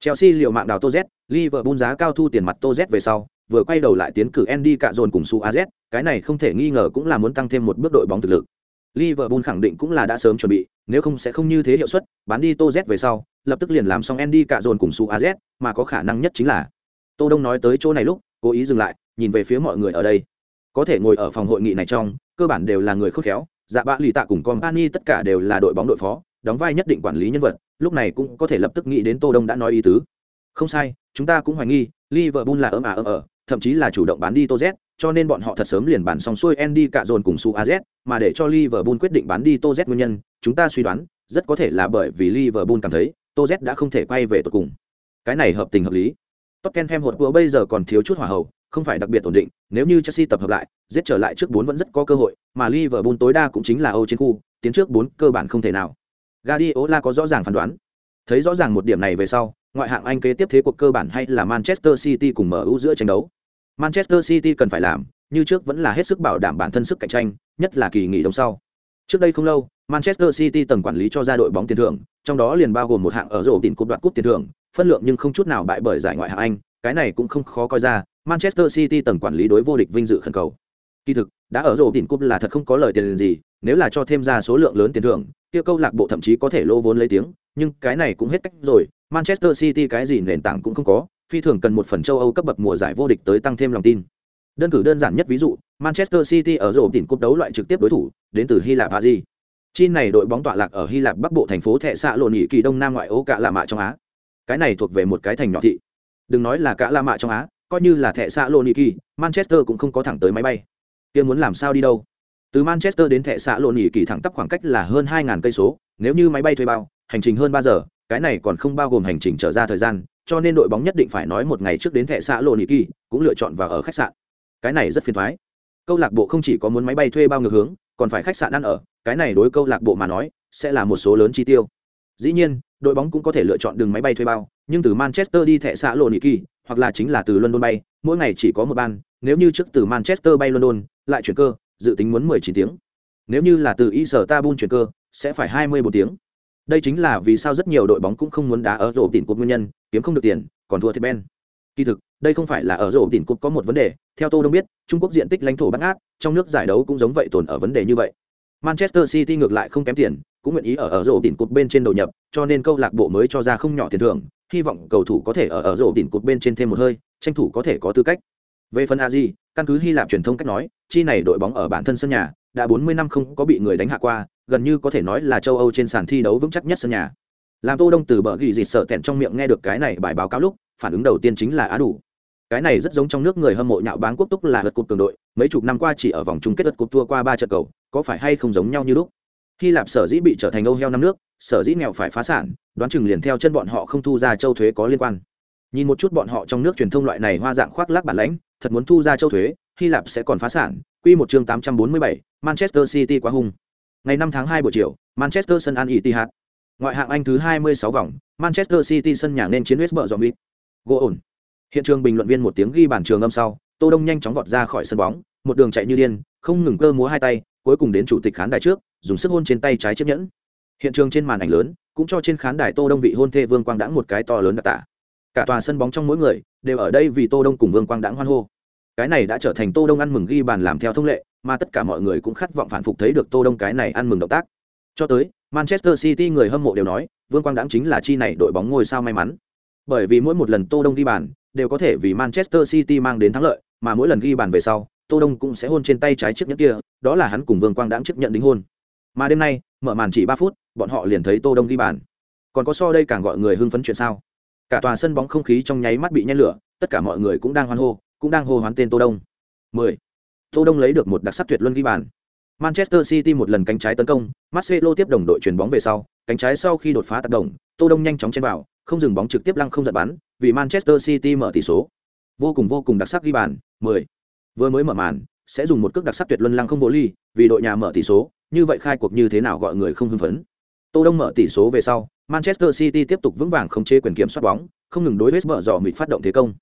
Chelsea liều mạng đào Tô Z, Liverpool giá cao thu tiền mặt Tô Z về sau, vừa quay đầu lại tiến cử Andy cạ dồn cùng Su AZ, cái này không thể nghi ngờ cũng là muốn tăng thêm một bước đội bóng thực lực. Liverpool khẳng định cũng là đã sớm chuẩn bị, nếu không sẽ không như thế hiệu suất, bán đi Tô Z về sau, lập tức liền làm xong Andy cả dồn cùng Su AZ, mà có khả năng nhất chính là Tô Đông nói tới chỗ này lúc, cố ý dừng lại, nhìn về phía mọi người ở đây. Có thể ngồi ở phòng hội nghị này trong, cơ bản đều là người khôn khéo, dạ bạ lì tạ cùng company tất cả đều là đội bóng đội phó, đóng vai nhất định quản lý nhân vật, lúc này cũng có thể lập tức nghĩ đến Tô Đông đã nói ý tứ. Không sai, chúng ta cũng hoài nghi, Liverpool là ấm à ấm ở, thậm chí là chủ động bán đi Tô Z, cho nên bọn họ thật sớm liền bán xong xuôi Andy cả dồn cùng Su AZ, mà để cho Liverpool quyết định bán đi toz nguyên nhân, chúng ta suy đoán, rất có thể là bởi vì Liverpool cảm thấy, toz đã không thể quay về tụ cùng. Cái này hợp tình hợp lý. Tottenham hột vừa bây giờ còn thiếu chút hỏa hậu, không phải đặc biệt ổn định, nếu như Chelsea tập hợp lại, giết trở lại trước 4 vẫn rất có cơ hội, mà Liverpool tối đa cũng chính là Âu chiến khu, tiến trước 4 cơ bản không thể nào. Guardiola có rõ ràng phán đoán. Thấy rõ ràng một điểm này về sau, ngoại hạng Anh kế tiếp thế cuộc cơ bản hay là Manchester City cùng MU giữa tranh đấu. Manchester City cần phải làm, như trước vẫn là hết sức bảo đảm bản thân sức cạnh tranh, nhất là kỳ nghỉ đông sau. Trước đây không lâu, Manchester City tầng quản lý cho ra đội bóng tiền thưởng, trong đó liền bao gồm một hạng ở rổ tiền cúp đoạt cúp tiền thưởng, phân lượng nhưng không chút nào bại bởi giải ngoại hạng Anh, cái này cũng không khó coi ra, Manchester City tầng quản lý đối vô địch vinh dự khẩn cầu. Kỳ thực, đã ở rổ tiền cúp là thật không có lời tiền gì, nếu là cho thêm ra số lượng lớn tiền thưởng, kia câu lạc bộ thậm chí có thể lô vốn lấy tiếng, nhưng cái này cũng hết cách rồi, Manchester City cái gì nền tảng cũng không có, phi thường cần một phần châu Âu cấp bậc mùa giải vô địch tới tăng thêm lòng tin. Đơn cử đơn giản nhất ví dụ, Manchester City ở rổ tỉnh cúp đấu loại trực tiếp đối thủ, đến từ Hy Lạp Aji. Chi này đội bóng tọa lạc ở Hy Lạp Bắc Bộ thành phố Thệ xạ lộn Nghị kỳ đông nam ngoại ô cả lạ mạ trong Á. Cái này thuộc về một cái thành nhỏ thị. Đừng nói là cả La Mạ trong Á, coi như là thẻ xạ lộ Kỳ, manchester cũng không có thẳng tới máy bay kia muốn làm sao đi đâu từ manchester đến thẻ xạ lộ Kỳ thẳng tắp khoảng cách là hơn 2000 cây số nếu như máy bay thuê bao hành trình hơn ba giờ cái này còn không bao gồm hành trình trở ra thời gian cho nên đội bóng nhất định phải nói một ngày trước đến thẻ xã lộ niki cũng lựa chọn vào ở khách sạn. Cái này rất phiền thoái. Câu lạc bộ không chỉ có muốn máy bay thuê bao ngược hướng, còn phải khách sạn ăn ở. Cái này đối câu lạc bộ mà nói, sẽ là một số lớn chi tiêu. Dĩ nhiên, đội bóng cũng có thể lựa chọn đường máy bay thuê bao, nhưng từ manchester đi thẻ xã lộ niki hoặc là chính là từ london bay, mỗi ngày chỉ có một ban, nếu như trước từ manchester bay london, lại chuyển cơ, dự tính muốn 19 tiếng. Nếu như là từ istanbul chuyển cơ, sẽ phải 24 tiếng đây chính là vì sao rất nhiều đội bóng cũng không muốn đá ở rổ tiền cột nguyên nhân, kiếm không được tiền, còn thua thiệt ben kỳ thực, đây không phải là ở rổ tiền cột có một vấn đề, theo tô đông biết, trung quốc diện tích lãnh thổ bát ngát trong nước giải đấu cũng giống vậy tồn ở vấn đề như vậy. Manchester city ngược lại không kém tiền, cũng nguyện ý ở ở rổ tiền cột bên trên đầu nhập, cho nên câu lạc bộ mới cho ra không nhỏ tiền thưởng, hy vọng cầu thủ có thể ở ở rổ tiền cột bên trên thêm một hơi, tranh thủ có thể có tư cách. Về phần aji căn cứ hy lạp truyền thông cách nói, chi này đội bóng ở bản thân sân nhà đã 40 năm không có bị người đánh hạ qua, gần như có thể nói là châu âu trên sàn thi đấu vững chắc nhất sân nhà. Làm tô đông từ bờ ghi dịt sợ tẹn trong miệng nghe được cái này bài báo cáo lúc, phản ứng đầu tiên chính là á đủ. Cái này rất giống trong nước người hâm mộ nhạo báng quốc túc là lượt cục cường đội, mấy chục năm qua chỉ ở vòng chung kết lượt cục thua qua ba trận cầu, có phải hay không giống nhau như lúc? Hy lạp sở dĩ bị trở thành âu heo năm nước, sở dĩ nghèo phải phá sản, đoán chừng liền theo chân bọn họ không thu ra châu thuế có liên quan. Nhìn một chút bọn họ trong nước truyền thông loại này hoa dạng khoác lác bản lãnh, thật muốn thu ra châu thuế, hy lạp sẽ còn phá sản quy một chương 847, manchester city quá hung. Ngày 5 tháng 2 buổi chiều manchester sân an etihad ngoại hạng anh thứ 26 vòng manchester city sân nhà nên chiến west Brom. dòm gỗ ổn. Hiện trường bình luận viên một tiếng ghi bàn trường âm sau tô đông nhanh chóng vọt ra khỏi sân bóng một đường chạy như điên không ngừng cơ múa hai tay cuối cùng đến chủ tịch khán đài trước dùng sức hôn trên tay trái chiếc nhẫn. Hiện trường trên màn ảnh lớn cũng cho trên khán đài tô đông vị hôn thê vương quang đãng một cái to lớn đặc tả. Cả tòa sân bóng trong mỗi người đều ở đây vì tô đông cùng vương quang đãng hoan hô cái này đã trở thành tô đông ăn mừng ghi bàn làm theo thông lệ, mà tất cả mọi người cũng khát vọng phản phục thấy được tô đông cái này ăn mừng động tác. Cho tới, manchester city người hâm mộ đều nói, vương quang đãng chính là chi này đội bóng ngôi sao may mắn. Bởi vì mỗi một lần tô đông ghi bàn đều có thể vì manchester city mang đến thắng lợi, mà mỗi lần ghi bàn về sau, tô đông cũng sẽ hôn trên tay trái chiếc nhẫn kia, đó là hắn cùng vương quang đãng chấp nhận đính hôn. Mà đêm nay, mở màn chỉ ba phút, bọn họ liền thấy tô đông ghi bàn. Còn có so đây càng gọi người hưng phấn chuyện sao? Cả tòa sân bóng không khí trong nháy mắt bị nhen lửa, tất cả mọi người cũng đang hoan hô cũng đang hô hoán tên tô đông. 10. tô đông lấy được một đặc sắc tuyệt luân ghi bàn. Manchester city một lần cánh trái tấn công, marcelo tiếp đồng đội chuyển bóng về sau, cánh trái sau khi đột phá tác động, tô đông nhanh chóng chen vào, không dừng bóng trực tiếp lăng không giật bắn, vì manchester city mở tỷ số. Vô cùng vô cùng đặc sắc ghi bàn. 10. vừa mới mở màn, sẽ dùng một cước đặc sắc tuyệt luân lăng không vô ly, vì đội nhà mở tỷ số, như vậy khai cuộc như thế nào gọi người không hưng phấn. Tô đông mở tỷ số về sau, manchester city tiếp tục vững vàng khống chế quyền kiểm soát bóng, không ngừng đối với mở dò mịt phát động thế công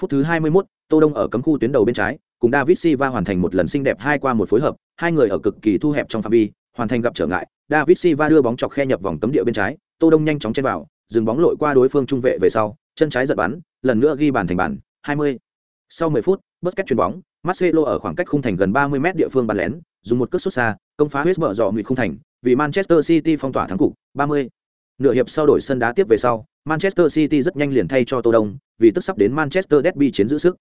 phút thứ 21, tô đông ở cấm khu tuyến đầu bên trái cùng david silva hoàn thành một lần xinh đẹp hai qua một phối hợp hai người ở cực kỳ thu hẹp trong phạm vi hoàn thành gặp trở ngại david silva đưa bóng chọc khe nhập vòng cấm địa bên trái tô đông nhanh chóng chen vào dừng bóng lội qua đối phương trung vệ về sau chân trái giật bắn lần nữa ghi bàn thành bàn 20. sau 10 phút Busquets chuyền bóng Marcelo ở khoảng cách khung thành gần 30 mét địa phương bắn lén dùng một cước sút xa công phá huyết mở dọ ngụy khung thành vì manchester city phong tỏa thắng cục 30. nửa hiệp sau đổi sân đá tiếp về sau manchester city rất nhanh liền thay cho tô đông vì tức sắp đến manchester derby chiến giữ sức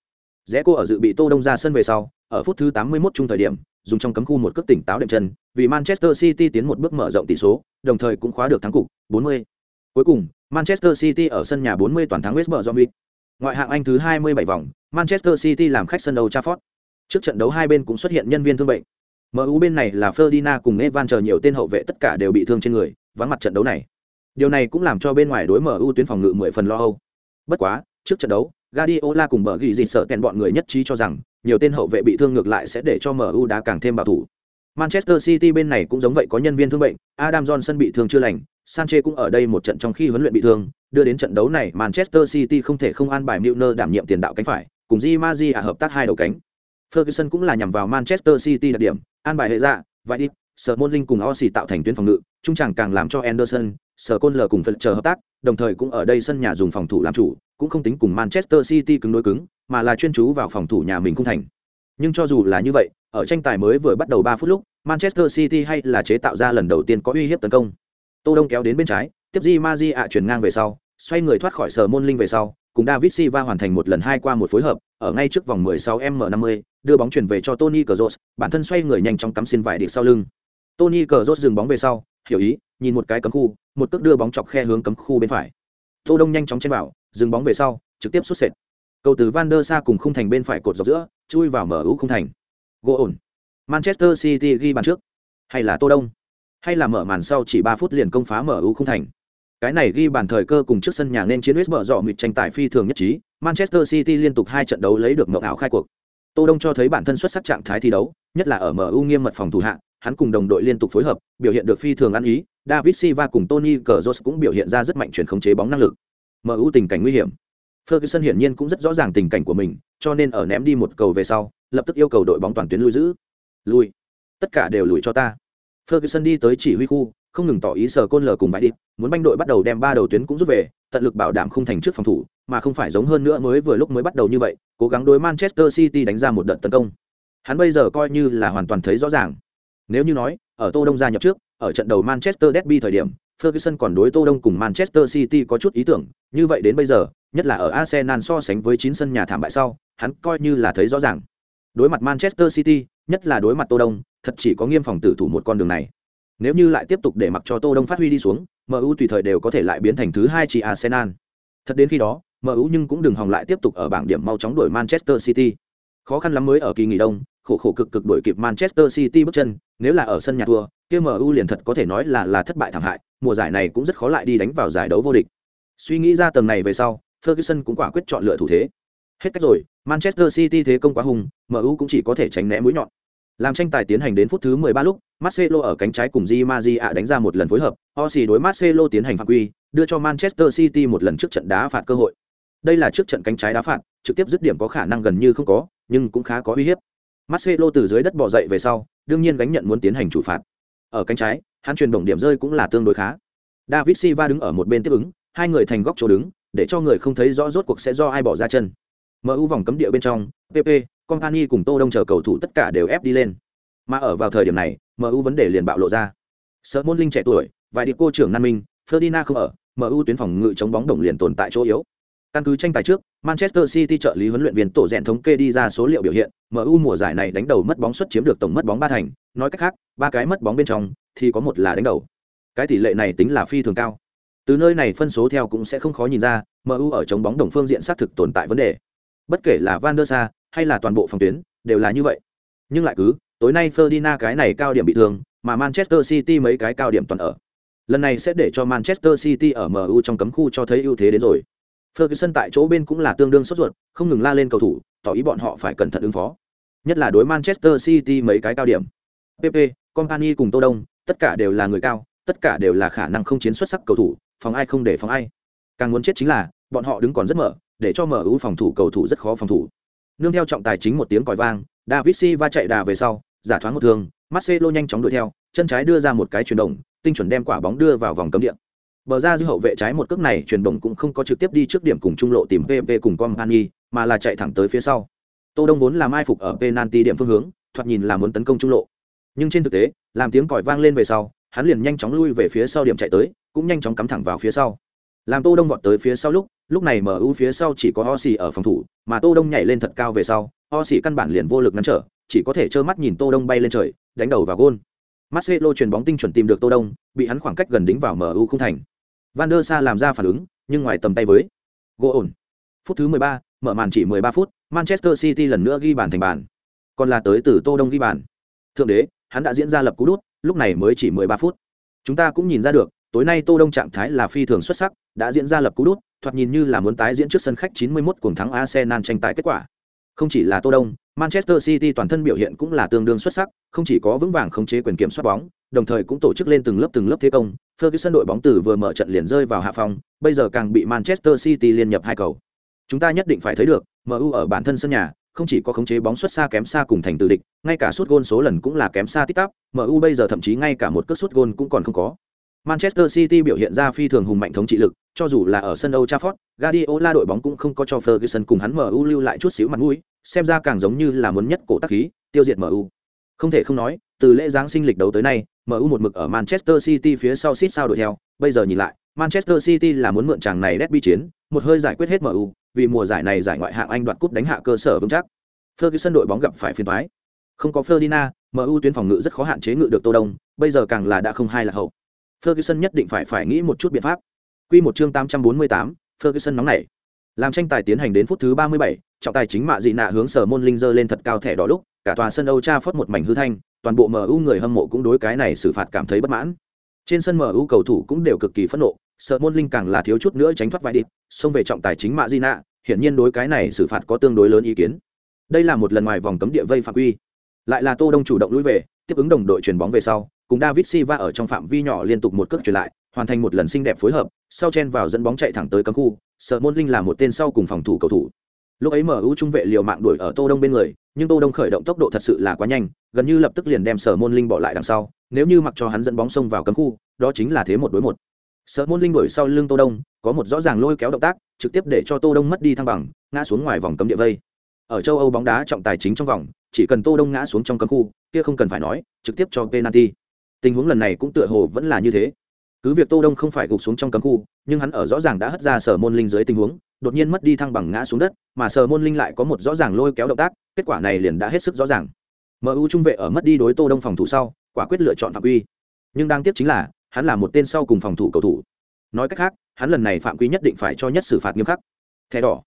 rẽ cô ở dự bị tô đông ra sân về sau ở phút thứ 81 chung thời điểm dùng trong cấm khu một cước tỉnh táo đệm chân vì manchester city tiến một bước mở rộng tỷ số đồng thời cũng khóa được thắng cục 40. cuối cùng manchester city ở sân nhà 40 toàn thắng west bromwich ngoại hạng anh thứ 27 vòng manchester city làm khách sân Old trafford trước trận đấu hai bên cũng xuất hiện nhân viên thương bệnh MU bên này là Ferdinand cùng Evan chờ nhiều tên hậu vệ tất cả đều bị thương trên người, vắng mặt trận đấu này. Điều này cũng làm cho bên ngoài đối MU tuyến phòng ngự 10 phần lo âu. Bất quá, trước trận đấu, Guardiola cùng bở ghi gì sợ kèn bọn người nhất trí cho rằng, nhiều tên hậu vệ bị thương ngược lại sẽ để cho MU đá càng thêm bảo thủ. Manchester City bên này cũng giống vậy có nhân viên thương bệnh, Adam Johnson bị thương chưa lành, Sanchez cũng ở đây một trận trong khi huấn luyện bị thương, đưa đến trận đấu này Manchester City không thể không an bài Milner đảm nhiệm tiền đạo cánh phải, cùng Di Maria hợp tác hai đầu cánh. Ferguson cũng là nhằm vào Manchester City đặc điểm, an bài hệ dạ, vậy đi, Sở Môn Linh cùng Osi tạo thành tuyến phòng ngự, trung tràng càng làm cho Anderson, Sở Côn L cùng Phật chờ hợp tác, đồng thời cũng ở đây sân nhà dùng phòng thủ làm chủ, cũng không tính cùng Manchester City cứng đối cứng, mà là chuyên chú vào phòng thủ nhà mình cung thành. Nhưng cho dù là như vậy, ở tranh tài mới vừa bắt đầu ba phút lúc, Manchester City hay là chế tạo ra lần đầu tiên có uy hiếp tấn công. Tô Đông kéo đến bên trái, tiếp Di Maji ạ chuyển ngang về sau, xoay người thoát khỏi Sở Môn Linh về sau, cùng David Silva hoàn thành một lần hai qua một phối hợp, ở ngay trước vòng 16m50, đưa bóng chuyển về cho Tony Kroos, bản thân xoay người nhanh chóng cắm xin vải địch sau lưng. Tony Kroos dừng bóng về sau, hiểu ý, nhìn một cái cấm khu, một cước đưa bóng chọc khe hướng cấm khu bên phải. Tô Đông nhanh chóng chen vào, dừng bóng về sau, trực tiếp xuất sệt. Cầu từ Van der Sa cùng khung thành bên phải cột dọc giữa, chui vào mở ưu khung thành. Gỗ ổn. Manchester City ghi bàn trước. Hay là Tô Đông? Hay là mở màn sau chỉ 3 phút liền công phá mở ưu khung thành? Cái này ghi bàn thời cơ cùng trước sân nhà nên chiến West mở rọ mịt tranh tài phi thường nhất trí, Manchester City liên tục hai trận đấu lấy được mộng ảo khai cuộc. Tô Đông cho thấy bản thân xuất sắc trạng thái thi đấu, nhất là ở MU nghiêm mật phòng thủ hạ, hắn cùng đồng đội liên tục phối hợp, biểu hiện được phi thường ăn ý, David Silva cùng Tony Cazorla cũng biểu hiện ra rất mạnh chuyển khống chế bóng năng lực. MU tình cảnh nguy hiểm. Ferguson hiển nhiên cũng rất rõ ràng tình cảnh của mình, cho nên ở ném đi một cầu về sau, lập tức yêu cầu đội bóng toàn tuyến lui giữ. Lui. Tất cả đều lùi cho ta. Ferguson đi tới chỉ huy khu, không ngừng tỏ ý sở côn lờ cùng bãi đi, muốn banh đội bắt đầu đem ba đầu tuyến cũng rút về, tận lực bảo đảm không thành trước phòng thủ, mà không phải giống hơn nữa mới vừa lúc mới bắt đầu như vậy, cố gắng đối Manchester City đánh ra một đợt tấn công. Hắn bây giờ coi như là hoàn toàn thấy rõ ràng. Nếu như nói, ở Tô Đông gia nhập trước, ở trận đầu Manchester Derby thời điểm, Ferguson còn đối Tô Đông cùng Manchester City có chút ý tưởng, như vậy đến bây giờ, nhất là ở Arsenal so sánh với chín sân nhà thảm bại sau, hắn coi như là thấy rõ ràng. Đối mặt Manchester City, nhất là đối mặt Tô Đông, thật chỉ có nghiêm phòng tử thủ một con đường này. Nếu như lại tiếp tục để mặc cho Tô Đông phát huy đi xuống, MU tùy thời đều có thể lại biến thành thứ hai chỉ Arsenal. Thật đến khi đó, MU nhưng cũng đừng hòng lại tiếp tục ở bảng điểm mau chóng đuổi Manchester City. Khó khăn lắm mới ở kỳ nghỉ đông, khổ khổ cực cực đuổi kịp Manchester City bước chân, nếu là ở sân nhà thua, kia MU liền thật có thể nói là là thất bại thảm hại, mùa giải này cũng rất khó lại đi đánh vào giải đấu vô địch. Suy nghĩ ra tầng này về sau, Ferguson cũng quả quyết chọn lựa thủ thế. Hết cách rồi, Manchester City thế công quá hùng, MU cũng chỉ có thể tránh né mũi nhọn. Làm tranh tài tiến hành đến phút thứ 13 lúc, Marcelo ở cánh trái cùng Di Maria đánh ra một lần phối hợp, Osi đối Marcelo tiến hành phạm quy, đưa cho Manchester City một lần trước trận đá phạt cơ hội. Đây là trước trận cánh trái đá phạt, trực tiếp dứt điểm có khả năng gần như không có, nhưng cũng khá có uy hiếp. Marcelo từ dưới đất bò dậy về sau, đương nhiên gánh nhận muốn tiến hành chủ phạt. Ở cánh trái, hắn truyền động điểm rơi cũng là tương đối khá. David Silva đứng ở một bên tiếp ứng, hai người thành góc chỗ đứng, để cho người không thấy rõ rốt cuộc sẽ do ai bỏ ra chân. MU vòng cấm địa bên trong, PP, Company cùng Tô Đông chờ cầu thủ tất cả đều ép đi lên. Mà ở vào thời điểm này, MU vấn đề liền bạo lộ ra. Sở Môn Linh trẻ tuổi, vài điệp cô trưởng Nan Minh, Ferdinand không ở, MU tuyến phòng ngự chống bóng đồng liền tồn tại chỗ yếu. Căn cứ tranh tài trước, Manchester City trợ lý huấn luyện viên tổ rèn thống kê đi ra số liệu biểu hiện, MU mùa giải này đánh đầu mất bóng suất chiếm được tổng mất bóng ba thành, nói cách khác, ba cái mất bóng bên trong thì có một là đánh đầu. Cái tỷ lệ này tính là phi thường cao. Từ nơi này phân số theo cũng sẽ không khó nhìn ra, MU ở chống bóng đồng phương diện xác thực tồn tại vấn đề. Bất kể là Van der Sa hay là toàn bộ phòng tuyến, đều là như vậy. Nhưng lại cứ, tối nay Ferdinand cái này cao điểm bị thương, mà Manchester City mấy cái cao điểm toàn ở. Lần này sẽ để cho Manchester City ở MU trong cấm khu cho thấy ưu thế đến rồi. Ferguson tại chỗ bên cũng là tương đương sốt ruột, không ngừng la lên cầu thủ, tỏ ý bọn họ phải cẩn thận ứng phó. Nhất là đối Manchester City mấy cái cao điểm. PP, Company cùng Tô Đông, tất cả đều là người cao, tất cả đều là khả năng không chiến xuất sắc cầu thủ, phòng ai không để phòng ai. Càng muốn chết chính là, bọn họ đứng còn rất mở, để cho mở ưu phòng thủ cầu thủ rất khó phòng thủ. Nương theo trọng tài chính một tiếng còi vang, David Silva chạy đà về sau, giả thoáng một thương, Marcelo nhanh chóng đuổi theo, chân trái đưa ra một cái chuyển động, tinh chuẩn đem quả bóng đưa vào vòng cấm địa. Bờ ra dư hậu vệ trái một cước này chuyển động cũng không có trực tiếp đi trước điểm cùng trung lộ tìm PP cùng Company, mà là chạy thẳng tới phía sau. Tô Đông vốn là mai phục ở penalty điểm phương hướng, thoạt nhìn là muốn tấn công trung lộ. Nhưng trên thực tế, làm tiếng còi vang lên về sau, hắn liền nhanh chóng lui về phía sau điểm chạy tới, cũng nhanh chóng cắm thẳng vào phía sau. Làm Tô Đông vọt tới phía sau lúc, lúc này MU phía sau chỉ có Osi ở phòng thủ, mà Tô Đông nhảy lên thật cao về sau, Osi căn bản liền vô lực ngăn trở, chỉ có thể trơ mắt nhìn Tô Đông bay lên trời, đánh đầu vào gôn. Marcelo chuyền bóng tinh chuẩn tìm được Tô Đông, bị hắn khoảng cách gần đính vào MU không thành. Van der Sa làm ra phản ứng, nhưng ngoài tầm tay với. Gỗ ổn. Phút thứ 13, mở màn chỉ 13 phút, Manchester City lần nữa ghi bàn thành bàn. Còn là tới từ Tô Đông ghi bàn. Thượng đế, hắn đã diễn ra lập cú đút, lúc này mới chỉ 13 phút. Chúng ta cũng nhìn ra được, tối nay Tô Đông trạng thái là phi thường xuất sắc, đã diễn ra lập cú đút, thoạt nhìn như là muốn tái diễn trước sân khách 91 cuồng thắng Arsenal tranh tài kết quả. Không chỉ là Tô Đông, Manchester City toàn thân biểu hiện cũng là tương đương xuất sắc, không chỉ có vững vàng khống chế quyền kiểm soát bóng, đồng thời cũng tổ chức lên từng lớp từng lớp thế công. Ferguson đội bóng từ vừa mở trận liền rơi vào hạ phòng, bây giờ càng bị Manchester City liên nhập hai cầu. Chúng ta nhất định phải thấy được, MU ở bản thân sân nhà, không chỉ có khống chế bóng xuất xa kém xa cùng thành từ địch, ngay cả sút gôn số lần cũng là kém xa tích tắp, MU bây giờ thậm chí ngay cả một cước sút gôn cũng còn không có. Manchester City biểu hiện ra phi thường hùng mạnh thống trị lực, cho dù là ở sân Old Trafford, Guardiola đội bóng cũng không có cho Ferguson cùng hắn MU lưu lại chút xíu mặt mũi, xem ra càng giống như là muốn nhất cổ tác khí, tiêu diệt MU. Không thể không nói, từ lễ giáng sinh lịch đấu tới nay, MU một mực ở Manchester City phía sau xít sao đuổi theo, bây giờ nhìn lại, Manchester City là muốn mượn chàng này derby chiến, một hơi giải quyết hết MU, vì mùa giải này giải ngoại hạng Anh đoạt cúp đánh hạ cơ sở vững chắc. Ferguson đội bóng gặp phải phiền toái. Không có Ferdinand, MU tuyến phòng ngự rất khó hạn chế ngự được Tô Đông, bây giờ càng là đã không hai là hậu. Ferguson nhất định phải phải nghĩ một chút biện pháp. Quy một chương 848, Ferguson nóng nảy. làm tranh tài tiến hành đến phút thứ ba mươi bảy, trọng tài chính mạ dị nạ hướng sở môn linh giơ lên thật cao thẻ đỏ lúc cả tòa sân âu Trafford một mảnh hư thanh toàn bộ mu người hâm mộ cũng đối cái này xử phạt cảm thấy bất mãn. Trên sân mu cầu thủ cũng đều cực kỳ phẫn nộ, Sợ môn linh càng là thiếu chút nữa tránh thoát vai đi. xông về trọng tài chính mạ di hiển nhiên đối cái này xử phạt có tương đối lớn ý kiến. Đây là một lần ngoài vòng cấm địa vây phạm quy. Lại là tô đông chủ động lui về, tiếp ứng đồng đội chuyền bóng về sau, cùng david silva ở trong phạm vi nhỏ liên tục một cước truyền lại, hoàn thành một lần xinh đẹp phối hợp, sau chen vào dẫn bóng chạy thẳng tới cấm khu sở môn linh là một tên sau cùng phòng thủ cầu thủ. Lúc ấy mu trung vệ liều mạng đuổi ở tô đông bên người nhưng tô đông khởi động tốc độ thật sự là quá nhanh, gần như lập tức liền đem sở môn linh bỏ lại đằng sau, nếu như mặc cho hắn dẫn bóng xông vào cấm khu, đó chính là thế một đối một. Sở môn linh đuổi sau lưng tô đông, có một rõ ràng lôi kéo động tác, trực tiếp để cho tô đông mất đi thăng bằng, ngã xuống ngoài vòng cấm địa vây. Ở châu âu bóng đá trọng tài chính trong vòng, chỉ cần tô đông ngã xuống trong cấm khu, kia không cần phải nói, trực tiếp cho penalty. Tình huống lần này cũng tựa hồ vẫn là như thế. Cứ việc tô đông không phải gục xuống trong cấm khu, nhưng hắn ở rõ ràng đã hất ra sở môn linh dưới tình huống, đột nhiên mất đi thăng bằng ngã xuống đất, mà sở môn linh lại có một rõ ràng lôi kéo động tác kết quả này liền đã hết sức rõ ràng. Mu trung vệ ở mất đi đối tô đông phòng thủ sau, quả quyết lựa chọn phạm quy. Nhưng đáng tiếc chính là, hắn là một tên sau cùng phòng thủ cầu thủ. Nói cách khác, hắn lần này phạm quy nhất định phải cho nhất xử phạt nghiêm khắc. Thẻ đỏ.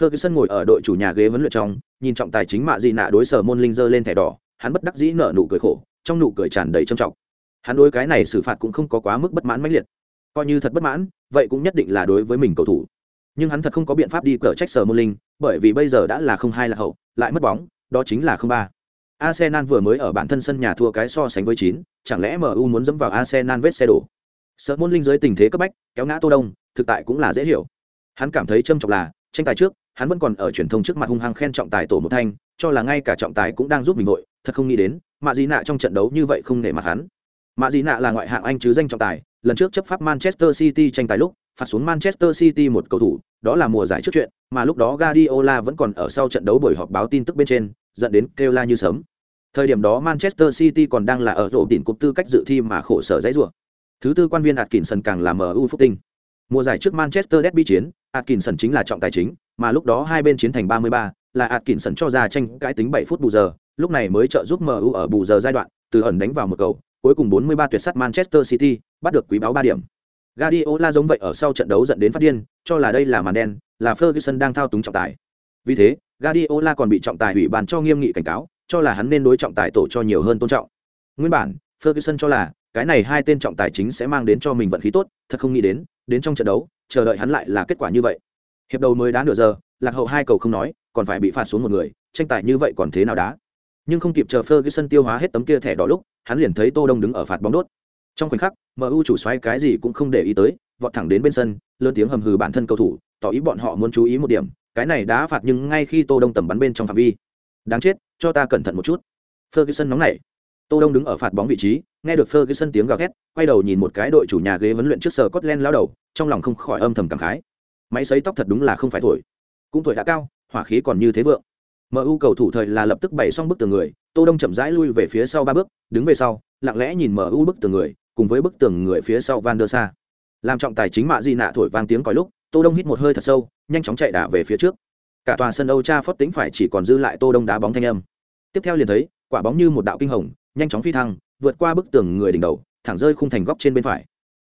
Ferguson ngồi ở đội chủ nhà ghế vấn luyện trong, nhìn trọng tài chính mạ dị nạ đối sở môn linh giơ lên thẻ đỏ, hắn bất đắc dĩ nở nụ cười khổ, trong nụ cười tràn đầy trầm trọng. Hắn đối cái này xử phạt cũng không có quá mức bất mãn mãnh liệt. Coi như thật bất mãn, vậy cũng nhất định là đối với mình cầu thủ. Nhưng hắn thật không có biện pháp đi cờ trách sở môn linh bởi vì bây giờ đã là không hai là hậu, lại mất bóng, đó chính là không ba. Arsenal vừa mới ở bản thân sân nhà thua cái so sánh với chín, chẳng lẽ mu muốn dẫm vào arsenal vết xe đổ? Sợ môn linh dưới tình thế cấp bách, kéo ngã tô đông, thực tại cũng là dễ hiểu. Hắn cảm thấy châm trọng là, tranh tài trước, hắn vẫn còn ở truyền thông trước mặt hung hăng khen trọng tài tổ một thanh, cho là ngay cả trọng tài cũng đang giúp mình vội, thật không nghĩ đến, mạ gì nạ trong trận đấu như vậy không nể mặt hắn. Mạ gì nạ là ngoại hạng anh chứ danh trọng tài, lần trước chấp pháp manchester city tranh tài lúc phạt xuống manchester city một cầu thủ đó là mùa giải trước chuyện mà lúc đó guardiola vẫn còn ở sau trận đấu buổi họp báo tin tức bên trên dẫn đến kêu la như sớm thời điểm đó manchester city còn đang là ở rổ đỉnh cục tư cách dự thi mà khổ sở dãy rủa. Thứ tư quan viên atkinson càng là mu phúc tinh. Mùa giải trước manchester derby chiến atkinson chính là trọng tài chính mà lúc đó hai bên chiến thành 33, là atkinson cho ra tranh cãi tính 7 phút bù giờ lúc này mới trợ giúp mu ở bù giờ giai đoạn từ ẩn đánh vào một cầu cuối cùng 43 tuyệt sát manchester city bắt được quý báo ba điểm. Guardiola giống vậy ở sau trận đấu dẫn đến phát điên, cho là đây là màn đen, là Ferguson đang thao túng trọng tài. Vì thế, Guardiola còn bị trọng tài hủy bàn cho nghiêm nghị cảnh cáo, cho là hắn nên đối trọng tài tổ cho nhiều hơn tôn trọng. Nguyên bản, Ferguson cho là cái này hai tên trọng tài chính sẽ mang đến cho mình vận khí tốt, thật không nghĩ đến, đến trong trận đấu, chờ đợi hắn lại là kết quả như vậy. Hiệp đầu mới đá nửa giờ, lạc hậu hai cầu không nói, còn phải bị phạt xuống một người, tranh tài như vậy còn thế nào đá. Nhưng không kịp chờ Ferguson tiêu hóa hết tấm kia thẻ đỏ lúc, hắn liền thấy Tô Đông đứng ở phạt bóng đốt. Trong khoảnh khắc, MU chủ xoáy cái gì cũng không để ý tới, vọt thẳng đến bên sân, lớn tiếng hầm hừ bản thân cầu thủ, tỏ ý bọn họ muốn chú ý một điểm, cái này đá phạt nhưng ngay khi Tô Đông tầm bắn bên trong phạm vi. Đáng chết, cho ta cẩn thận một chút. Ferguson nóng nảy. Tô Đông đứng ở phạt bóng vị trí, nghe được Ferguson tiếng gào thét, quay đầu nhìn một cái đội chủ nhà ghế vấn luyện trước sở Scotland lão đầu, trong lòng không khỏi âm thầm cảm khái. Máy sấy tóc thật đúng là không phải tuổi. Cũng tuổi đã cao, hỏa khí còn như thế vượng. MU cầu thủ thời là lập tức bày xong bức tường người, Tô Đông chậm rãi lui về phía sau ba bước, đứng về sau, lặng lẽ nhìn MU bức tường người, cùng với bức tường người phía sau Van der Sa. Làm trọng tài chính mạ Di nạ thổi vang tiếng còi lúc, Tô Đông hít một hơi thật sâu, nhanh chóng chạy đà về phía trước. Cả tòa sân Âu cha Phất tính phải chỉ còn dư lại Tô Đông đá bóng thanh âm. Tiếp theo liền thấy, quả bóng như một đạo kinh hồng, nhanh chóng phi thăng, vượt qua bức tường người đỉnh đầu, thẳng rơi khung thành góc trên bên phải.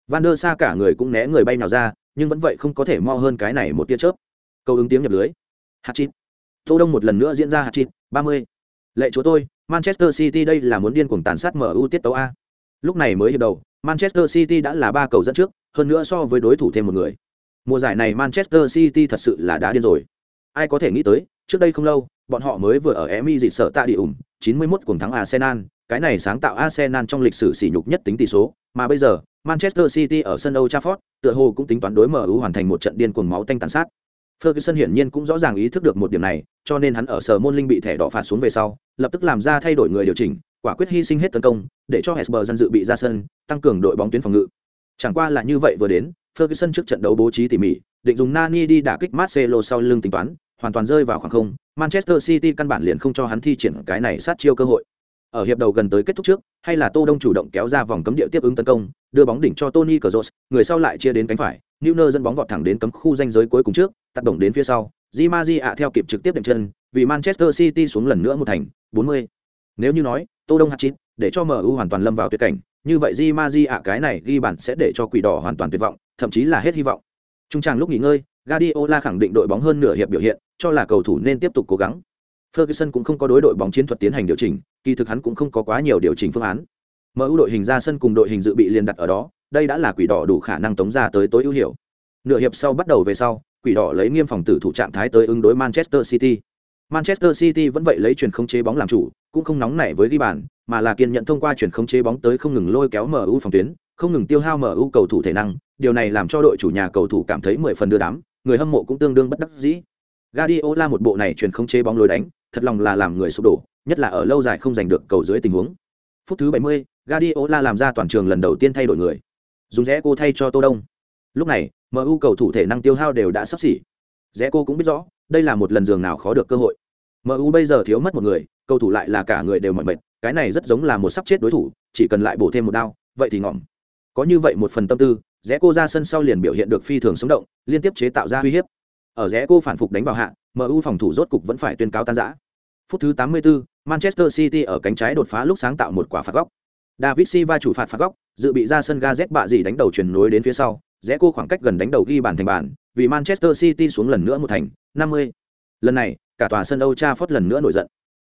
Van der Sa cả người cũng né người bay nào ra, nhưng vẫn vậy không có thể mo hơn cái này một tia chớp. Câu ứng tiếng nhập lưới. Hạt chít. Tô Đông một lần nữa diễn ra hạt chít, 30. Lệ chúa tôi, Manchester City đây là muốn điên cuồng tàn sát MU tiết tấu a. Lúc này mới hiệp đầu, Manchester City đã là ba cầu dẫn trước, hơn nữa so với đối thủ thêm một người. Mùa giải này Manchester City thật sự là đã điên rồi. Ai có thể nghĩ tới, trước đây không lâu, bọn họ mới vừa ở Emi dịp sở tạ địa ủng, 91 cùng thắng Arsenal, cái này sáng tạo Arsenal trong lịch sử sỉ nhục nhất tính tỷ số, mà bây giờ, Manchester City ở sân Old Trafford, tựa hồ cũng tính toán đối MU hoàn thành một trận điên cuồng máu tanh tàn sát. Ferguson hiển nhiên cũng rõ ràng ý thức được một điểm này, cho nên hắn ở sở môn linh bị thẻ đỏ phạt xuống về sau, lập tức làm ra thay đổi người điều chỉnh, quả quyết hy sinh hết tấn công, để cho Hesper dân dự bị ra sân, tăng cường đội bóng tuyến phòng ngự. Chẳng qua là như vậy vừa đến, Ferguson trước trận đấu bố trí tỉ mỉ, định dùng Nani đi đả kích Marcelo sau lưng tính toán, hoàn toàn rơi vào khoảng không. Manchester City căn bản liền không cho hắn thi triển cái này sát chiêu cơ hội. Ở hiệp đầu gần tới kết thúc trước, hay là Tô Đông chủ động kéo ra vòng cấm địa tiếp ứng tấn công, đưa bóng đỉnh cho Tony Kroos, người sau lại chia đến cánh phải, Neuer dẫn bóng vọt thẳng đến cấm khu danh giới cuối cùng trước, tác động đến phía sau, Di ạ theo kịp trực tiếp đệm chân, vì Manchester City xuống lần nữa một thành, 40. Nếu như nói, Tô Đông hạt chín để cho MU hoàn toàn lâm vào tuyệt cảnh, như vậy Di Maria cái này ghi bàn sẽ để cho quỷ đỏ hoàn toàn tuyệt vọng, thậm chí là hết hy vọng. Trung tràng lúc nghỉ ngơi, Guardiola khẳng định đội bóng hơn nửa hiệp biểu hiện, cho là cầu thủ nên tiếp tục cố gắng. Ferguson cũng không có đối đội bóng chiến thuật tiến hành điều chỉnh, kỳ thực hắn cũng không có quá nhiều điều chỉnh phương án. MU đội hình ra sân cùng đội hình dự bị liền đặt ở đó, đây đã là quỷ đỏ đủ khả năng tống ra tới tối ưu hiệu. Nửa hiệp sau bắt đầu về sau, quỷ đỏ lấy nghiêm phòng tử thủ trạng thái tới ứng đối Manchester City. Manchester City vẫn vậy lấy chuyển khống chế bóng làm chủ, cũng không nóng nảy với ghi bàn, mà là kiên nhận thông qua chuyển khống chế bóng tới không ngừng lôi kéo MU phòng tuyến, không ngừng tiêu hao MU cầu thủ thể năng, điều này làm cho đội chủ nhà cầu thủ cảm thấy mười phần đưa đám, người hâm mộ cũng tương đương bất đắc dĩ. Guardiola một bộ này chuyển khống chế bóng lối đánh, thật lòng là làm người sụp đổ, nhất là ở lâu dài không giành được cầu dưới tình huống. Phút thứ 70, Guardiola làm ra toàn trường lần đầu tiên thay đổi người. Dùng rẽ cô thay cho Tô Đông. Lúc này, MU cầu thủ thể năng tiêu hao đều đã sắp xỉ. Rẽ cô cũng biết rõ, đây là một lần giường nào khó được cơ hội. MU bây giờ thiếu mất một người, cầu thủ lại là cả người đều mỏi mệt, cái này rất giống là một sắp chết đối thủ, chỉ cần lại bổ thêm một đao, vậy thì ngọm. Có như vậy một phần tâm tư, rẽ cô ra sân sau liền biểu hiện được phi thường sống động, liên tiếp chế tạo ra uy hiếp. Ở rẽ cô phản phục đánh vào hạ, MU phòng thủ rốt cục vẫn phải tuyên cáo tan rã. Phút thứ 84, Manchester City ở cánh trái đột phá lúc sáng tạo một quả phạt góc. David Silva chủ phạt phạt góc, dự bị ra sân Gazet bạ gì đánh đầu chuyển nối đến phía sau, rẽ cô khoảng cách gần đánh đầu ghi bàn thành bàn, vì Manchester City xuống lần nữa một thành, 50. Lần này, cả tòa sân âu cha phớt lần nữa nổi giận.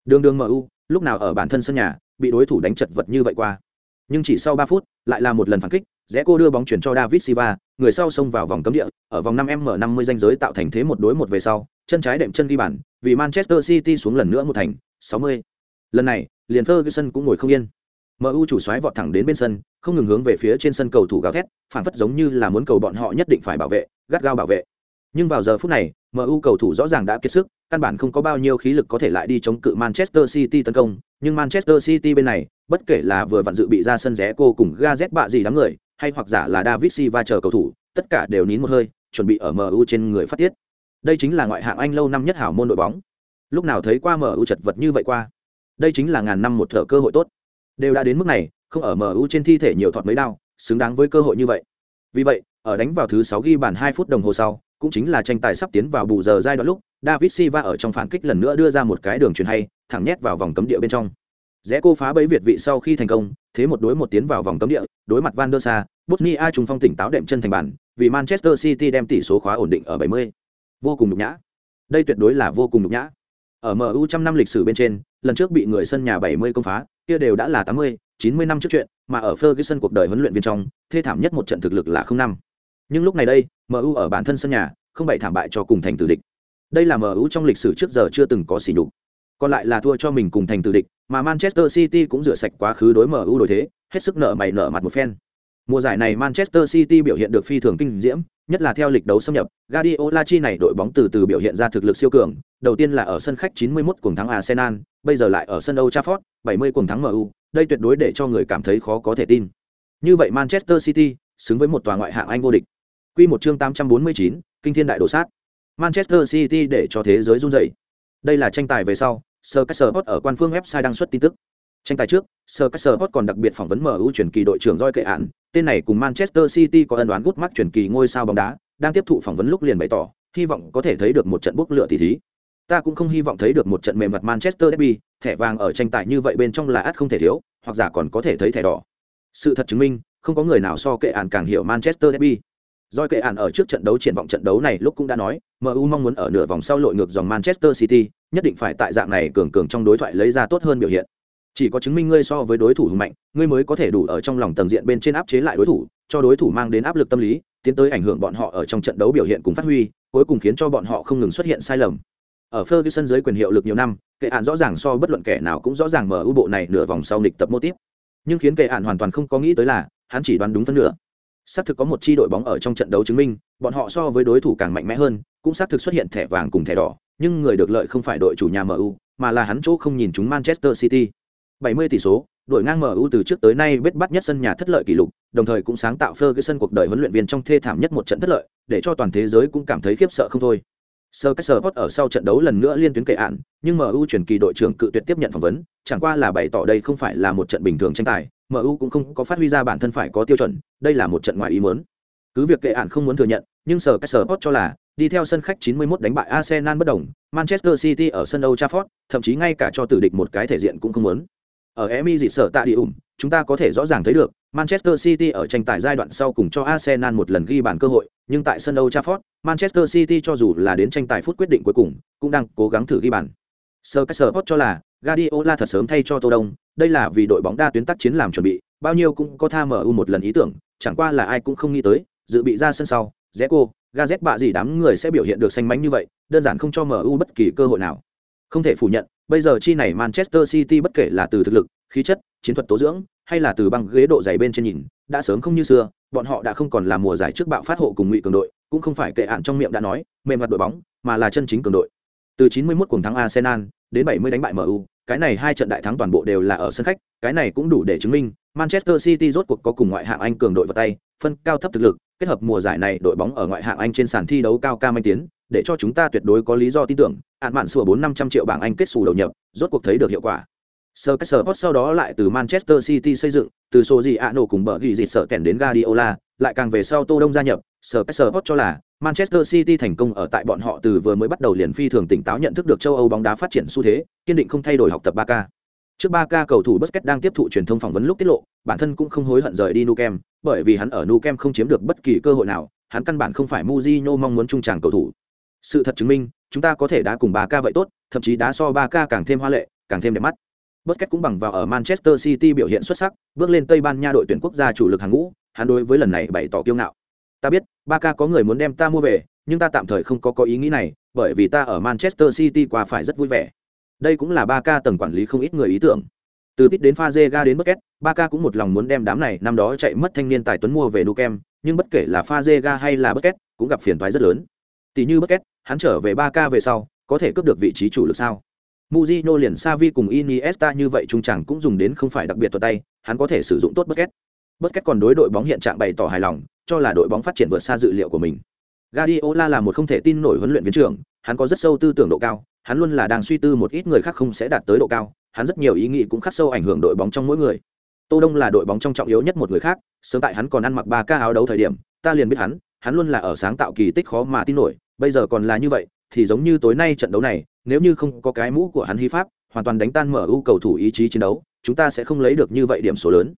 Đường đường MU, lúc nào ở bản thân sân nhà, bị đối thủ đánh chật vật như vậy qua. Nhưng chỉ sau 3 phút, lại là một lần phản kích, rẽ cô đưa bóng chuyển cho David Silva, người sau xông vào vòng cấm địa, ở vòng 5m50 danh giới tạo thành thế một đối một về sau, chân trái đệm chân ghi bàn, vì Manchester City xuống lần nữa một thành, 60. Lần này, liền Ferguson cũng ngồi không yên. MU chủ soái vọt thẳng đến bên sân, không ngừng hướng về phía trên sân cầu thủ gào thét, phản phất giống như là muốn cầu bọn họ nhất định phải bảo vệ, gắt gao bảo vệ. Nhưng vào giờ phút này, MU cầu thủ rõ ràng đã kiệt sức, căn bản không có bao nhiêu khí lực có thể lại đi chống cự Manchester City tấn công, nhưng Manchester City bên này, bất kể là vừa vặn dự bị ra sân rẽ cô cùng Gazet bạ gì đám người, hay hoặc giả là David Silva chờ cầu thủ, tất cả đều nín một hơi, chuẩn bị ở MU trên người phát tiết. Đây chính là ngoại hạng Anh lâu năm nhất hảo môn đội bóng. Lúc nào thấy qua MU chật vật như vậy qua. Đây chính là ngàn năm một thở cơ hội tốt. Đều đã đến mức này, không ở MU trên thi thể nhiều thọt mấy đau, xứng đáng với cơ hội như vậy. Vì vậy, ở đánh vào thứ 6 ghi bàn 2 phút đồng hồ sau, cũng chính là tranh tài sắp tiến vào bù giờ giai đoạn lúc, David Silva ở trong phản kích lần nữa đưa ra một cái đường truyền hay, thẳng nhét vào vòng cấm địa bên trong. Rẽ cô phá bẫy Việt vị sau khi thành công, thế một đối một tiến vào vòng cấm địa, đối mặt Van der Sa, Bosnia trùng phong tỉnh táo đệm chân thành bàn, vì Manchester City đem tỷ số khóa ổn định ở 70. Vô cùng nhục nhã. Đây tuyệt đối là vô cùng nhục nhã. Ở MU trăm năm lịch sử bên trên, lần trước bị người sân nhà 70 công phá, kia đều đã là 80, 90 năm trước chuyện, mà ở Ferguson cuộc đời huấn luyện viên trong, thê thảm nhất một trận thực lực là không năm. Nhưng lúc này đây, MU ở bản thân sân nhà, không bại thảm bại cho cùng thành tử địch. Đây là MU trong lịch sử trước giờ chưa từng có xỉ đục Còn lại là thua cho mình cùng thành tử địch, mà Manchester City cũng rửa sạch quá khứ đối MU đổi thế, hết sức nợ mày nợ mặt một phen. Mùa giải này Manchester City biểu hiện được phi thường kinh diễm, nhất là theo lịch đấu xâm nhập, Guardiola chi này đội bóng từ từ biểu hiện ra thực lực siêu cường, đầu tiên là ở sân khách 91 cuồng thắng Arsenal, bây giờ lại ở sân Old Trafford, 70 cuồng thắng MU, đây tuyệt đối để cho người cảm thấy khó có thể tin. Như vậy Manchester City, xứng với một tòa ngoại hạng Anh vô địch. Quy một chương 849, kinh thiên đại đồ sát. Manchester City để cho thế giới run rẩy. Đây là tranh tài về sau, Sir Caesar ở quan phương website đăng xuất tin tức. Tranh tài trước, Sir Caesar còn đặc biệt phỏng vấn MU chuyển kỳ đội trưởng Roy Kệ án, tên này cùng Manchester City có ân oán gút mắt chuyển kỳ ngôi sao bóng đá, đang tiếp thụ phỏng vấn lúc liền bày tỏ, hy vọng có thể thấy được một trận bốc lửa tỷ thí. Ta cũng không hy vọng thấy được một trận mềm mặt Manchester derby, thẻ vàng ở tranh tài như vậy bên trong là ắt không thể thiếu, hoặc giả còn có thể thấy thẻ đỏ. Sự thật chứng minh, không có người nào so kệ án càng hiểu Manchester derby. Doi kệ ản ở trước trận đấu triển vọng trận đấu này lúc cũng đã nói, MU mong muốn ở nửa vòng sau lội ngược dòng Manchester City, nhất định phải tại dạng này cường cường trong đối thoại lấy ra tốt hơn biểu hiện. Chỉ có chứng minh ngươi so với đối thủ hùng mạnh, ngươi mới có thể đủ ở trong lòng tầng diện bên trên áp chế lại đối thủ, cho đối thủ mang đến áp lực tâm lý, tiến tới ảnh hưởng bọn họ ở trong trận đấu biểu hiện cùng phát huy, cuối cùng khiến cho bọn họ không ngừng xuất hiện sai lầm. Ở Ferguson dưới quyền hiệu lực nhiều năm, kệ ản rõ ràng so bất luận kẻ nào cũng rõ ràng MU bộ này nửa vòng sau nghịch tập mô tiếp. Nhưng khiến kệ ản hoàn toàn không có nghĩ tới là, hắn chỉ đoán đúng phân nửa xác thực có một chi đội bóng ở trong trận đấu chứng minh bọn họ so với đối thủ càng mạnh mẽ hơn cũng xác thực xuất hiện thẻ vàng cùng thẻ đỏ nhưng người được lợi không phải đội chủ nhà mu mà là hắn chỗ không nhìn chúng manchester city. 70 tỷ số đội ngang mu từ trước tới nay biết bắt nhất sân nhà thất lợi kỷ lục đồng thời cũng sáng tạo Ferguson cuộc đời huấn luyện viên trong thê thảm nhất một trận thất lợi để cho toàn thế giới cũng cảm thấy khiếp sợ không thôi. Sir Caesarport ở sau trận đấu lần nữa liên tuyến kể án, nhưng MU chuyển kỳ đội trưởng cự tuyệt tiếp nhận phỏng vấn, chẳng qua là bày tỏ đây không phải là một trận bình thường tranh tài, MU cũng không có phát huy ra bản thân phải có tiêu chuẩn, đây là một trận ngoài ý muốn. Cứ việc kệ án không muốn thừa nhận, nhưng Sir Caesarport cho là đi theo sân khách 91 đánh bại Arsenal bất đồng, Manchester City ở sân Old Trafford, thậm chí ngay cả cho tử địch một cái thể diện cũng không muốn. Ở Emi dị sở tạ địa ủng, chúng ta có thể rõ ràng thấy được, Manchester City ở tranh tài giai đoạn sau cùng cho Arsenal một lần ghi bàn cơ hội, nhưng tại sân Old Trafford, Manchester City cho dù là đến tranh tài phút quyết định cuối cùng, cũng đang cố gắng thử ghi bàn. Sir Sport cho là Guardiola thật sớm thay cho Tô Đông, đây là vì đội bóng đa tuyến tác chiến làm chuẩn bị, bao nhiêu cũng có tha MU một lần ý tưởng, chẳng qua là ai cũng không nghĩ tới, dự bị ra sân sau, Zeko, Gazet bạ gì đám người sẽ biểu hiện được xanh mánh như vậy, đơn giản không cho MU bất kỳ cơ hội nào. Không thể phủ nhận, bây giờ chi này Manchester City bất kể là từ thực lực, khí chất, chiến thuật tố dưỡng, hay là từ băng ghế độ dày bên trên nhìn, đã sớm không như xưa, bọn họ đã không còn là mùa giải trước bạo phát hộ cùng ngụy cường đội, cũng không phải kệ hạn trong miệng đã nói, mềm mặt đội bóng, mà là chân chính cường đội. Từ 91 cuồng thắng Arsenal đến 70 đánh bại MU, cái này hai trận đại thắng toàn bộ đều là ở sân khách, cái này cũng đủ để chứng minh Manchester City rốt cuộc có cùng ngoại hạng Anh cường đội vào tay, phân cao thấp thực lực, kết hợp mùa giải này đội bóng ở ngoại hạng Anh trên sàn thi đấu cao ca manh tiến, để cho chúng ta tuyệt đối có lý do tin tưởng, ạn mạn sủa 4 500 triệu bảng Anh kết sủ đầu nhập, rốt cuộc thấy được hiệu quả. Sir Sport sau đó lại từ Manchester City xây dựng, từ số gì ạ nổ cùng bở ghi gì sợ kèn đến Guardiola, lại càng về sau Tô Đông gia nhập, Sir Sport cho là Manchester City thành công ở tại bọn họ từ vừa mới bắt đầu liền phi thường tỉnh táo nhận thức được châu Âu bóng đá phát triển xu thế, kiên định không thay đổi học tập 3K. Trước 3K cầu thủ Busquets đang tiếp thụ truyền thông phỏng vấn lúc tiết lộ, bản thân cũng không hối hận rời đi Nou Camp, bởi vì hắn ở Nou Camp không chiếm được bất kỳ cơ hội nào, hắn căn bản không phải Mujinho mong muốn trung tràng cầu thủ. Sự thật chứng minh, chúng ta có thể đá cùng 3K vậy tốt, thậm chí đá so 3K càng thêm hoa lệ, càng thêm đẹp mắt. Busquets cũng bằng vào ở Manchester City biểu hiện xuất sắc, bước lên Tây Ban Nha đội tuyển quốc gia chủ lực hàng ngũ, hắn đối với lần này bày tỏ kiêu ngạo. Ta biết, Barca có người muốn đem ta mua về, nhưng ta tạm thời không có có ý nghĩ này, bởi vì ta ở Manchester City qua phải rất vui vẻ. Đây cũng là Barca tầng quản lý không ít người ý tưởng. Từ Tít đến Fazega đến Busquets, Barca cũng một lòng muốn đem đám này năm đó chạy mất thanh niên tài tuấn mua về Nukem, nhưng bất kể là Fazega hay là Busquets, cũng gặp phiền toái rất lớn. Tỷ như Busquets, hắn trở về Barca về sau, có thể cướp được vị trí chủ lực sao? Mujino liền Savi cùng Iniesta như vậy trung chẳng cũng dùng đến không phải đặc biệt tuột tay, hắn có thể sử dụng tốt Bất cách còn đối đội bóng hiện trạng bày tỏ hài lòng, cho là đội bóng phát triển vượt xa dự liệu của mình. Guardiola là một không thể tin nổi huấn luyện viên trưởng, hắn có rất sâu tư tưởng độ cao, hắn luôn là đang suy tư một ít người khác không sẽ đạt tới độ cao, hắn rất nhiều ý nghĩ cũng khắc sâu ảnh hưởng đội bóng trong mỗi người. Tô Đông là đội bóng trong trọng yếu nhất một người khác, sớm tại hắn còn ăn mặc ba ca áo đấu thời điểm, ta liền biết hắn, hắn luôn là ở sáng tạo kỳ tích khó mà tin nổi, bây giờ còn là như vậy, thì giống như tối nay trận đấu này, nếu như không có cái mũ của hắn hy pháp, hoàn toàn đánh tan mở ưu cầu thủ ý chí chiến đấu, chúng ta sẽ không lấy được như vậy điểm số lớn.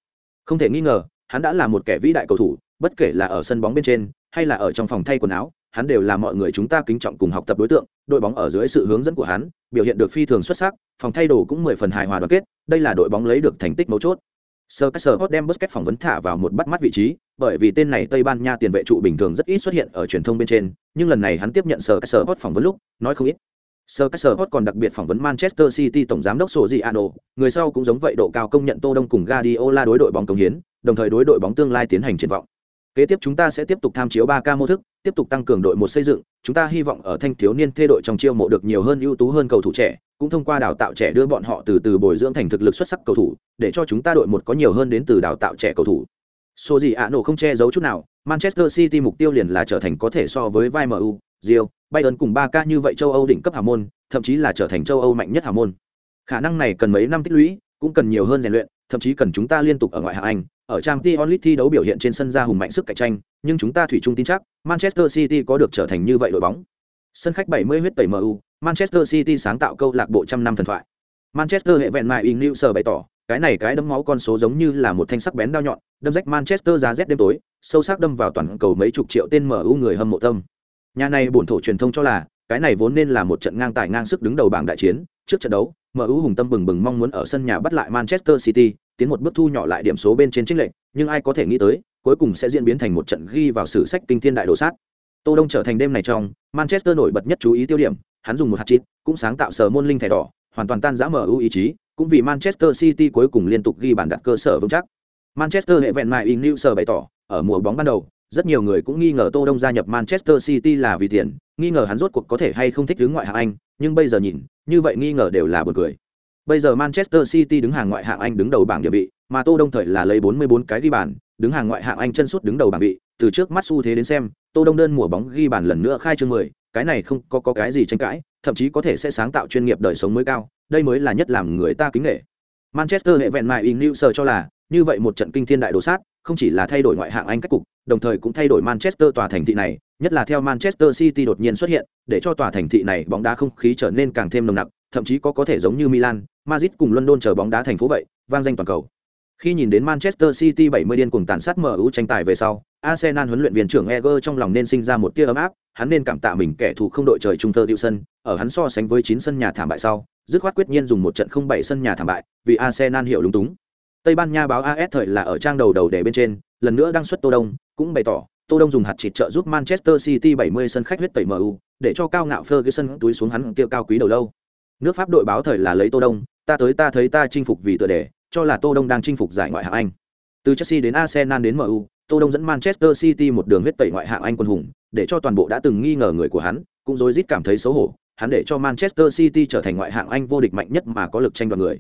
Không thể nghi ngờ, hắn đã là một kẻ vĩ đại cầu thủ, bất kể là ở sân bóng bên trên, hay là ở trong phòng thay quần áo, hắn đều là mọi người chúng ta kính trọng cùng học tập đối tượng, đội bóng ở dưới sự hướng dẫn của hắn, biểu hiện được phi thường xuất sắc, phòng thay đồ cũng mười phần hài hòa đoàn kết, đây là đội bóng lấy được thành tích mấu chốt. Sir Caesar đem Busquets phỏng vấn thả vào một bắt mắt vị trí, bởi vì tên này Tây Ban Nha tiền vệ trụ bình thường rất ít xuất hiện ở truyền thông bên trên, nhưng lần này hắn tiếp nhận Sir Caesar phỏng vấn lúc, nói không ít. Sir Caesar còn đặc biệt phỏng vấn Manchester City tổng giám đốc Sojiano, người sau cũng giống vậy độ cao công nhận Tô Đông cùng Guardiola đối đội bóng công hiến, đồng thời đối đội bóng tương lai tiến hành triển vọng. Kế tiếp chúng ta sẽ tiếp tục tham chiếu 3K mô thức, tiếp tục tăng cường đội một xây dựng, chúng ta hy vọng ở thanh thiếu niên thê đội trong chiêu mộ được nhiều hơn ưu tú hơn cầu thủ trẻ, cũng thông qua đào tạo trẻ đưa bọn họ từ từ bồi dưỡng thành thực lực xuất sắc cầu thủ, để cho chúng ta đội một có nhiều hơn đến từ đào tạo trẻ cầu thủ. Số gì ạ nổ không che giấu chút nào, Manchester City mục tiêu liền là trở thành có thể so với vai MU, Real, Bayern cùng 3K như vậy châu Âu đỉnh cấp hào môn, thậm chí là trở thành châu Âu mạnh nhất hào môn. Khả năng này cần mấy năm tích lũy, cũng cần nhiều hơn rèn luyện, thậm chí cần chúng ta liên tục ở ngoại hạng Anh, ở Champions League thi đấu biểu hiện trên sân ra hùng mạnh sức cạnh tranh, nhưng chúng ta thủy chung tin chắc, Manchester City có được trở thành như vậy đội bóng. Sân khách 70 huyết tẩy MU, Manchester City sáng tạo câu lạc bộ trăm năm thần thoại. Manchester hệ vẹn mại in sở bày tỏ, cái này cái đấm máu con số giống như là một thanh sắc bén đao nhọn, đâm rách Manchester giá rét đêm tối, sâu sắc đâm vào toàn cầu mấy chục triệu tên MU người hâm mộ tâm. Nhà này bổn thổ truyền thông cho là, cái này vốn nên là một trận ngang tài ngang sức đứng đầu bảng đại chiến, trước trận đấu, MU hùng tâm bừng bừng mong muốn ở sân nhà bắt lại Manchester City, tiến một bước thu nhỏ lại điểm số bên trên chênh lệch, nhưng ai có thể nghĩ tới, cuối cùng sẽ diễn biến thành một trận ghi vào sử sách kinh thiên đại đồ sát. Tô Đông trở thành đêm này trong, Manchester nổi bật nhất chú ý tiêu điểm, hắn dùng một hạt chít, cũng sáng tạo sở môn linh thẻ đỏ, hoàn toàn tan rã MU ý chí, cũng vì Manchester City cuối cùng liên tục ghi bàn đặt cơ sở vững chắc. Manchester hệ vẹn mại in New sở bày tỏ, ở mùa bóng ban đầu, rất nhiều người cũng nghi ngờ Tô Đông gia nhập Manchester City là vì tiền, nghi ngờ hắn rốt cuộc có thể hay không thích đứng ngoại hạng Anh, nhưng bây giờ nhìn, như vậy nghi ngờ đều là buồn cười. Bây giờ Manchester City đứng hàng ngoại hạng Anh đứng đầu bảng địa vị, mà Tô Đông thời là lấy 44 cái ghi bàn, đứng hàng ngoại hạng Anh chân suốt đứng đầu bảng vị, từ trước mắt xu thế đến xem, Tô Đông đơn mùa bóng ghi bàn lần nữa khai trương 10, cái này không có có cái gì tranh cãi, thậm chí có thể sẽ sáng tạo chuyên nghiệp đời sống mới cao, đây mới là nhất làm người ta kính nể. Manchester hệ vẹn mại in New sở cho là, như vậy một trận kinh thiên đại đồ sát, không chỉ là thay đổi ngoại hạng Anh cách cục, đồng thời cũng thay đổi Manchester tòa thành thị này, nhất là theo Manchester City đột nhiên xuất hiện, để cho tòa thành thị này bóng đá không khí trở nên càng thêm nồng nặc, thậm chí có có thể giống như Milan, Madrid cùng London chờ bóng đá thành phố vậy, vang danh toàn cầu. Khi nhìn đến Manchester City 70 điên cuồng tàn sát MU tranh tài về sau, Arsenal huấn luyện viên trưởng Eger trong lòng nên sinh ra một tia ấm áp, hắn nên cảm tạ mình kẻ thù không đội trời trung thơ sân, ở hắn so sánh với 9 sân nhà thảm bại sau, dứt khoát quyết nhiên dùng một trận không bảy sân nhà thảm bại, vì Arsenal hiểu lúng túng. Tây Ban Nha báo AS thời là ở trang đầu đầu để bên trên, lần nữa đăng xuất Tô Đông, cũng bày tỏ, Tô Đông dùng hạt chỉ trợ giúp Manchester City 70 sân khách huyết tẩy MU, để cho cao ngạo Ferguson túi xuống hắn kia cao quý đầu lâu. Nước Pháp đội báo thời là lấy Tô Đông, ta tới ta thấy ta chinh phục vì tựa đề, cho là Tô Đông đang chinh phục giải ngoại hạng Anh. Từ Chelsea đến Arsenal đến MU, Tô Đông dẫn Manchester City một đường huyết tẩy ngoại hạng Anh quân hùng, để cho toàn bộ đã từng nghi ngờ người của hắn, cũng rối rít cảm thấy xấu hổ, hắn để cho Manchester City trở thành ngoại hạng Anh vô địch mạnh nhất mà có lực tranh đoạt người.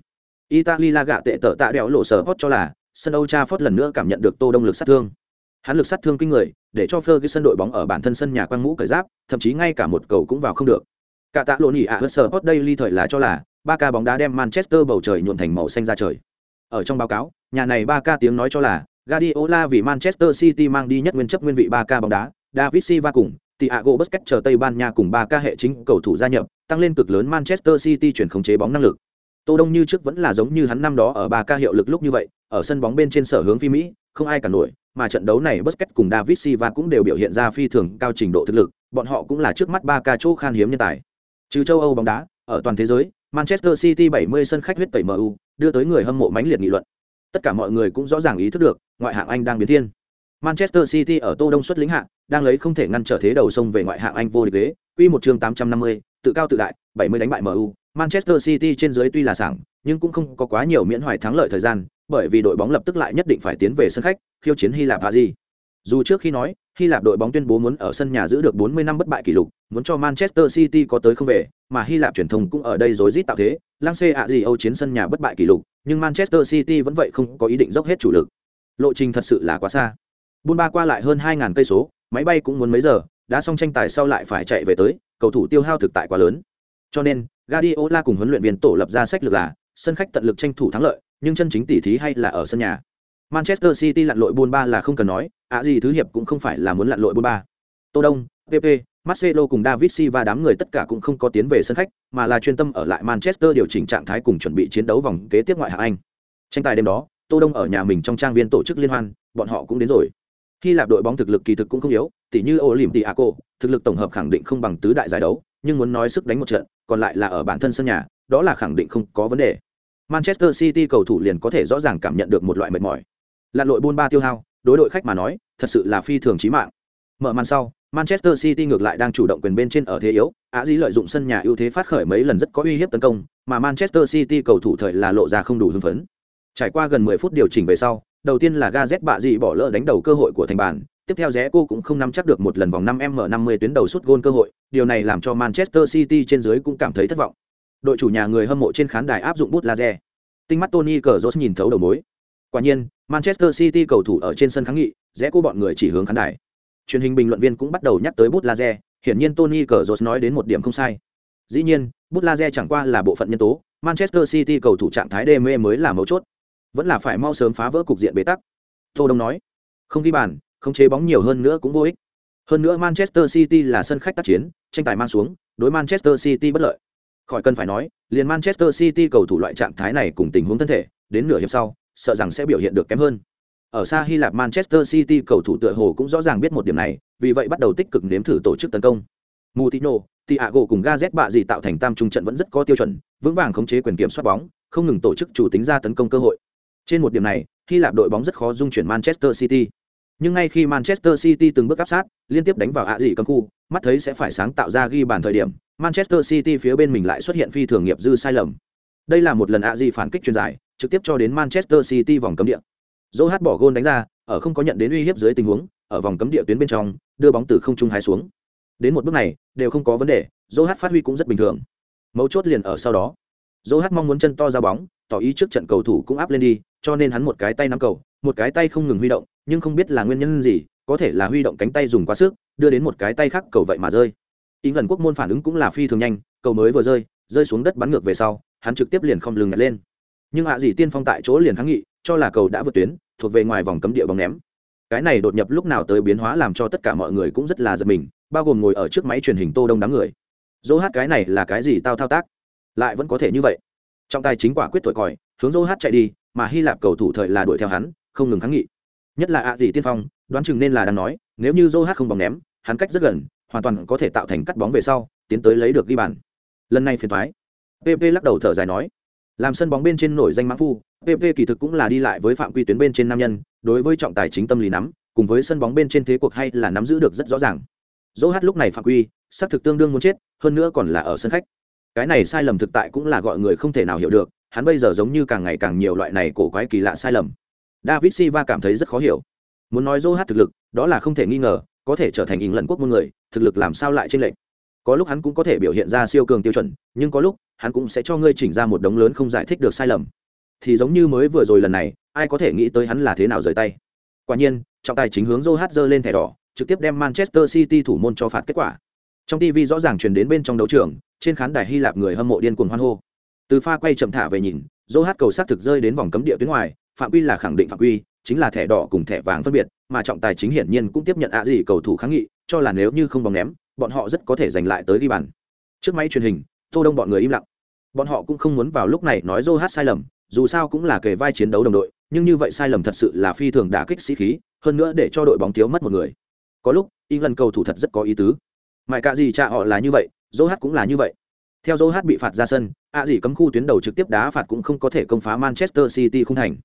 Italy la gạ tệ tở tạ đèo lộ sở hot cho là, sân Old Trafford lần nữa cảm nhận được Tô Đông lực sát thương. Hắn lực sát thương kinh người, để cho Ferguson đội bóng ở bản thân sân nhà quang mũ cởi giáp, thậm chí ngay cả một cầu cũng vào không được. Cả tạ lộn nhỉ ạ Sport Daily thời là cho là, ba ca bóng đá đem Manchester bầu trời nhuộm thành màu xanh ra trời. Ở trong báo cáo, nhà này ba ca tiếng nói cho là, Guardiola vì Manchester City mang đi nhất nguyên chấp nguyên vị ba ca bóng đá, David Silva cùng Thiago Busquets chờ Tây Ban Nha cùng ba ca hệ chính cầu thủ gia nhập, tăng lên cực lớn Manchester City chuyển khống chế bóng năng lực. Tô Đông như trước vẫn là giống như hắn năm đó ở ba ca hiệu lực lúc như vậy, ở sân bóng bên trên sở hướng phi Mỹ, không ai cả nổi, mà trận đấu này Busquets cùng David Silva cũng đều biểu hiện ra phi thường cao trình độ thực lực, bọn họ cũng là trước mắt ba ca chỗ khan hiếm nhân tài. Trừ châu Âu bóng đá, ở toàn thế giới, Manchester City 70 sân khách huyết tẩy MU, đưa tới người hâm mộ mãnh liệt nghị luận. Tất cả mọi người cũng rõ ràng ý thức được, ngoại hạng Anh đang biến thiên. Manchester City ở Tô Đông xuất lính hạng, đang lấy không thể ngăn trở thế đầu sông về ngoại hạng Anh vô địch ghế, quy một chương 850, tự cao tự đại, 70 đánh bại MU. Manchester City trên dưới tuy là sảng, nhưng cũng không có quá nhiều miễn hoài thắng lợi thời gian, bởi vì đội bóng lập tức lại nhất định phải tiến về sân khách, khiêu chiến Hy Lạp Paris. Dù trước khi nói, Hy Lạp đội bóng tuyên bố muốn ở sân nhà giữ được 40 năm bất bại kỷ lục, muốn cho Manchester City có tới không về, mà Hy Lạp truyền thông cũng ở đây rối rít tạo thế, lăng C ạ gì Âu chiến sân nhà bất bại kỷ lục, nhưng Manchester City vẫn vậy không có ý định dốc hết chủ lực. Lộ trình thật sự là quá xa. Buôn ba qua lại hơn 2000 cây số, máy bay cũng muốn mấy giờ, đã xong tranh tài sau lại phải chạy về tới, cầu thủ tiêu hao thực tại quá lớn. Cho nên, Guardiola cùng huấn luyện viên tổ lập ra sách lược là sân khách tận lực tranh thủ thắng lợi, nhưng chân chính tỷ thí hay là ở sân nhà. Manchester City lặn lội buôn ba là không cần nói, ạ gì thứ hiệp cũng không phải là muốn lặn lội buôn ba. Tô Đông, PP, Marcelo cùng David Silva đám người tất cả cũng không có tiến về sân khách, mà là chuyên tâm ở lại Manchester điều chỉnh trạng thái cùng chuẩn bị chiến đấu vòng kế tiếp ngoại hạng Anh. Tranh tài đêm đó, Tô Đông ở nhà mình trong trang viên tổ chức liên hoan, bọn họ cũng đến rồi. Hy Lạp đội bóng thực lực kỳ thực cũng không yếu, tỷ như Olympiaco, thực lực tổng hợp khẳng định không bằng tứ đại giải đấu, nhưng muốn nói sức đánh một trận, còn lại là ở bản thân sân nhà, đó là khẳng định không có vấn đề. Manchester City cầu thủ liền có thể rõ ràng cảm nhận được một loại mệt mỏi. Lặn lội buôn ba tiêu hao, đối đội khách mà nói, thật sự là phi thường chí mạng. Mở màn sau, Manchester City ngược lại đang chủ động quyền bên trên ở thế yếu, Á Dĩ lợi dụng sân nhà ưu thế phát khởi mấy lần rất có uy hiếp tấn công, mà Manchester City cầu thủ thời là lộ ra không đủ hứng phấn. Trải qua gần 10 phút điều chỉnh về sau, đầu tiên là Gazet bạ dị bỏ lỡ đánh đầu cơ hội của thành bàn, tiếp theo rẽ cô cũng không nắm chắc được một lần vòng 5m50 tuyến đầu sút gôn cơ hội, điều này làm cho Manchester City trên dưới cũng cảm thấy thất vọng. Đội chủ nhà người hâm mộ trên khán đài áp dụng bút laser. Tinh mắt Tony Cazorla nhìn thấu đầu mối. Quả nhiên, Manchester City cầu thủ ở trên sân kháng nghị, rẽ cô bọn người chỉ hướng khán đài. Truyền hình bình luận viên cũng bắt đầu nhắc tới bút laser, hiển nhiên Tony Cazorla nói đến một điểm không sai. Dĩ nhiên, bút laser chẳng qua là bộ phận nhân tố, Manchester City cầu thủ trạng thái đê mê mới là mấu chốt. Vẫn là phải mau sớm phá vỡ cục diện bế tắc. Tô Đông nói, không ghi bàn, khống chế bóng nhiều hơn nữa cũng vô ích. Hơn nữa Manchester City là sân khách tác chiến, tranh tài mang xuống, đối Manchester City bất lợi. Khỏi cần phải nói, liền Manchester City cầu thủ loại trạng thái này cùng tình huống thân thể, đến nửa hiệp sau, sợ rằng sẽ biểu hiện được kém hơn. Ở xa Hy Lạp Manchester City cầu thủ tựa hồ cũng rõ ràng biết một điểm này, vì vậy bắt đầu tích cực nếm thử tổ chức tấn công. Moutinho, Thiago cùng Gazet bạ gì tạo thành tam trung trận vẫn rất có tiêu chuẩn, vững vàng khống chế quyền kiểm soát bóng, không ngừng tổ chức chủ tính ra tấn công cơ hội. Trên một điểm này, Hy Lạp đội bóng rất khó dung chuyển Manchester City. Nhưng ngay khi Manchester City từng bước áp sát, liên tiếp đánh vào ạ dị cấm khu, mắt thấy sẽ phải sáng tạo ra ghi bàn thời điểm, Manchester City phía bên mình lại xuất hiện phi thường nghiệp dư sai lầm. Đây là một lần ạ dị phản kích truyền dài, trực tiếp cho đến Manchester City vòng cấm địa. Joe bỏ gôn đánh ra, ở không có nhận đến uy hiếp dưới tình huống, ở vòng cấm địa tuyến bên trong, đưa bóng từ không trung hái xuống. Đến một bước này, đều không có vấn đề, Joe phát huy cũng rất bình thường. Mấu chốt liền ở sau đó. Joe mong muốn chân to ra bóng, tỏ ý trước trận cầu thủ cũng áp lên đi, cho nên hắn một cái tay nắm cầu, một cái tay không ngừng huy động, nhưng không biết là nguyên nhân gì, có thể là huy động cánh tay dùng quá sức, đưa đến một cái tay khác cầu vậy mà rơi. Ý lần quốc môn phản ứng cũng là phi thường nhanh, cầu mới vừa rơi, rơi xuống đất bắn ngược về sau, hắn trực tiếp liền không lưng nhặt lên. Nhưng hạ gì tiên phong tại chỗ liền kháng nghị, cho là cầu đã vượt tuyến, thuộc về ngoài vòng cấm địa bóng ném. Cái này đột nhập lúc nào tới biến hóa làm cho tất cả mọi người cũng rất là giật mình, bao gồm ngồi ở trước máy truyền hình Tô Đông đám người. Dỗ hát cái này là cái gì tao thao tác? Lại vẫn có thể như vậy. Trong tay chính quả quyết thổi còi, hướng Dỗ hát chạy đi, mà hy lạp cầu thủ thời là đuổi theo hắn không ngừng kháng nghị nhất là ạ gì tiên phong, đoán chừng nên là đang nói, nếu như joe không bóng ném, hắn cách rất gần, hoàn toàn có thể tạo thành cắt bóng về sau, tiến tới lấy được ghi bàn. Lần này phiền thoái. Pp lắc đầu thở dài nói, làm sân bóng bên trên nổi danh mã phu pp kỳ thực cũng là đi lại với phạm quy tuyến bên trên nam nhân, đối với trọng tài chính tâm lý nắm, cùng với sân bóng bên trên thế cuộc hay là nắm giữ được rất rõ ràng. Dỗ hát lúc này phạm quy, xác thực tương đương muốn chết, hơn nữa còn là ở sân khách. Cái này sai lầm thực tại cũng là gọi người không thể nào hiểu được, hắn bây giờ giống như càng ngày càng nhiều loại này cổ quái kỳ lạ sai lầm david silva cảm thấy rất khó hiểu. Muốn nói Joe hát thực lực, đó là không thể nghi ngờ, có thể trở thành ỉng lần quốc môn người, thực lực làm sao lại trên lệnh có lúc hắn cũng có thể biểu hiện ra siêu cường tiêu chuẩn, nhưng có lúc, hắn cũng sẽ cho ngươi chỉnh ra một đống lớn không giải thích được sai lầm. Thì giống như mới vừa rồi lần này, ai có thể nghĩ tới hắn là thế nào rời tay. Quả nhiên, trọng tài chính hướng joe dơ lên thẻ đỏ, trực tiếp đem manchester city thủ môn cho phạt kết quả. Trong tv rõ ràng truyền đến bên trong đấu trường, trên khán đài hy lạp người hâm mộ điên cuồng hoan hô. Từ pha quay chậm thả về nhìn, joe cầu sát thực rơi đến vòng cấm địa tuyến ngoài phạm quy là khẳng định phạm quy, chính là thẻ đỏ cùng thẻ vàng phân biệt, mà trọng tài chính hiển nhiên cũng tiếp nhận ạ gì cầu thủ kháng nghị, cho là nếu như không bóng ném, bọn họ rất có thể giành lại tới ghi bàn. Trước máy truyền hình, tô đông bọn người im lặng. Bọn họ cũng không muốn vào lúc này nói dô hát sai lầm, dù sao cũng là kề vai chiến đấu đồng đội, nhưng như vậy sai lầm thật sự là phi thường đả kích sĩ khí, hơn nữa để cho đội bóng thiếu mất một người. Có lúc In lần cầu thủ thật rất có ý tứ. Mãi cả gì cha họ là như vậy, dô hát cũng là như vậy. Theo dô hát bị phạt ra sân, ạ gì cấm khu tuyến đầu trực tiếp đá phạt cũng không có thể công phá manchester city không thành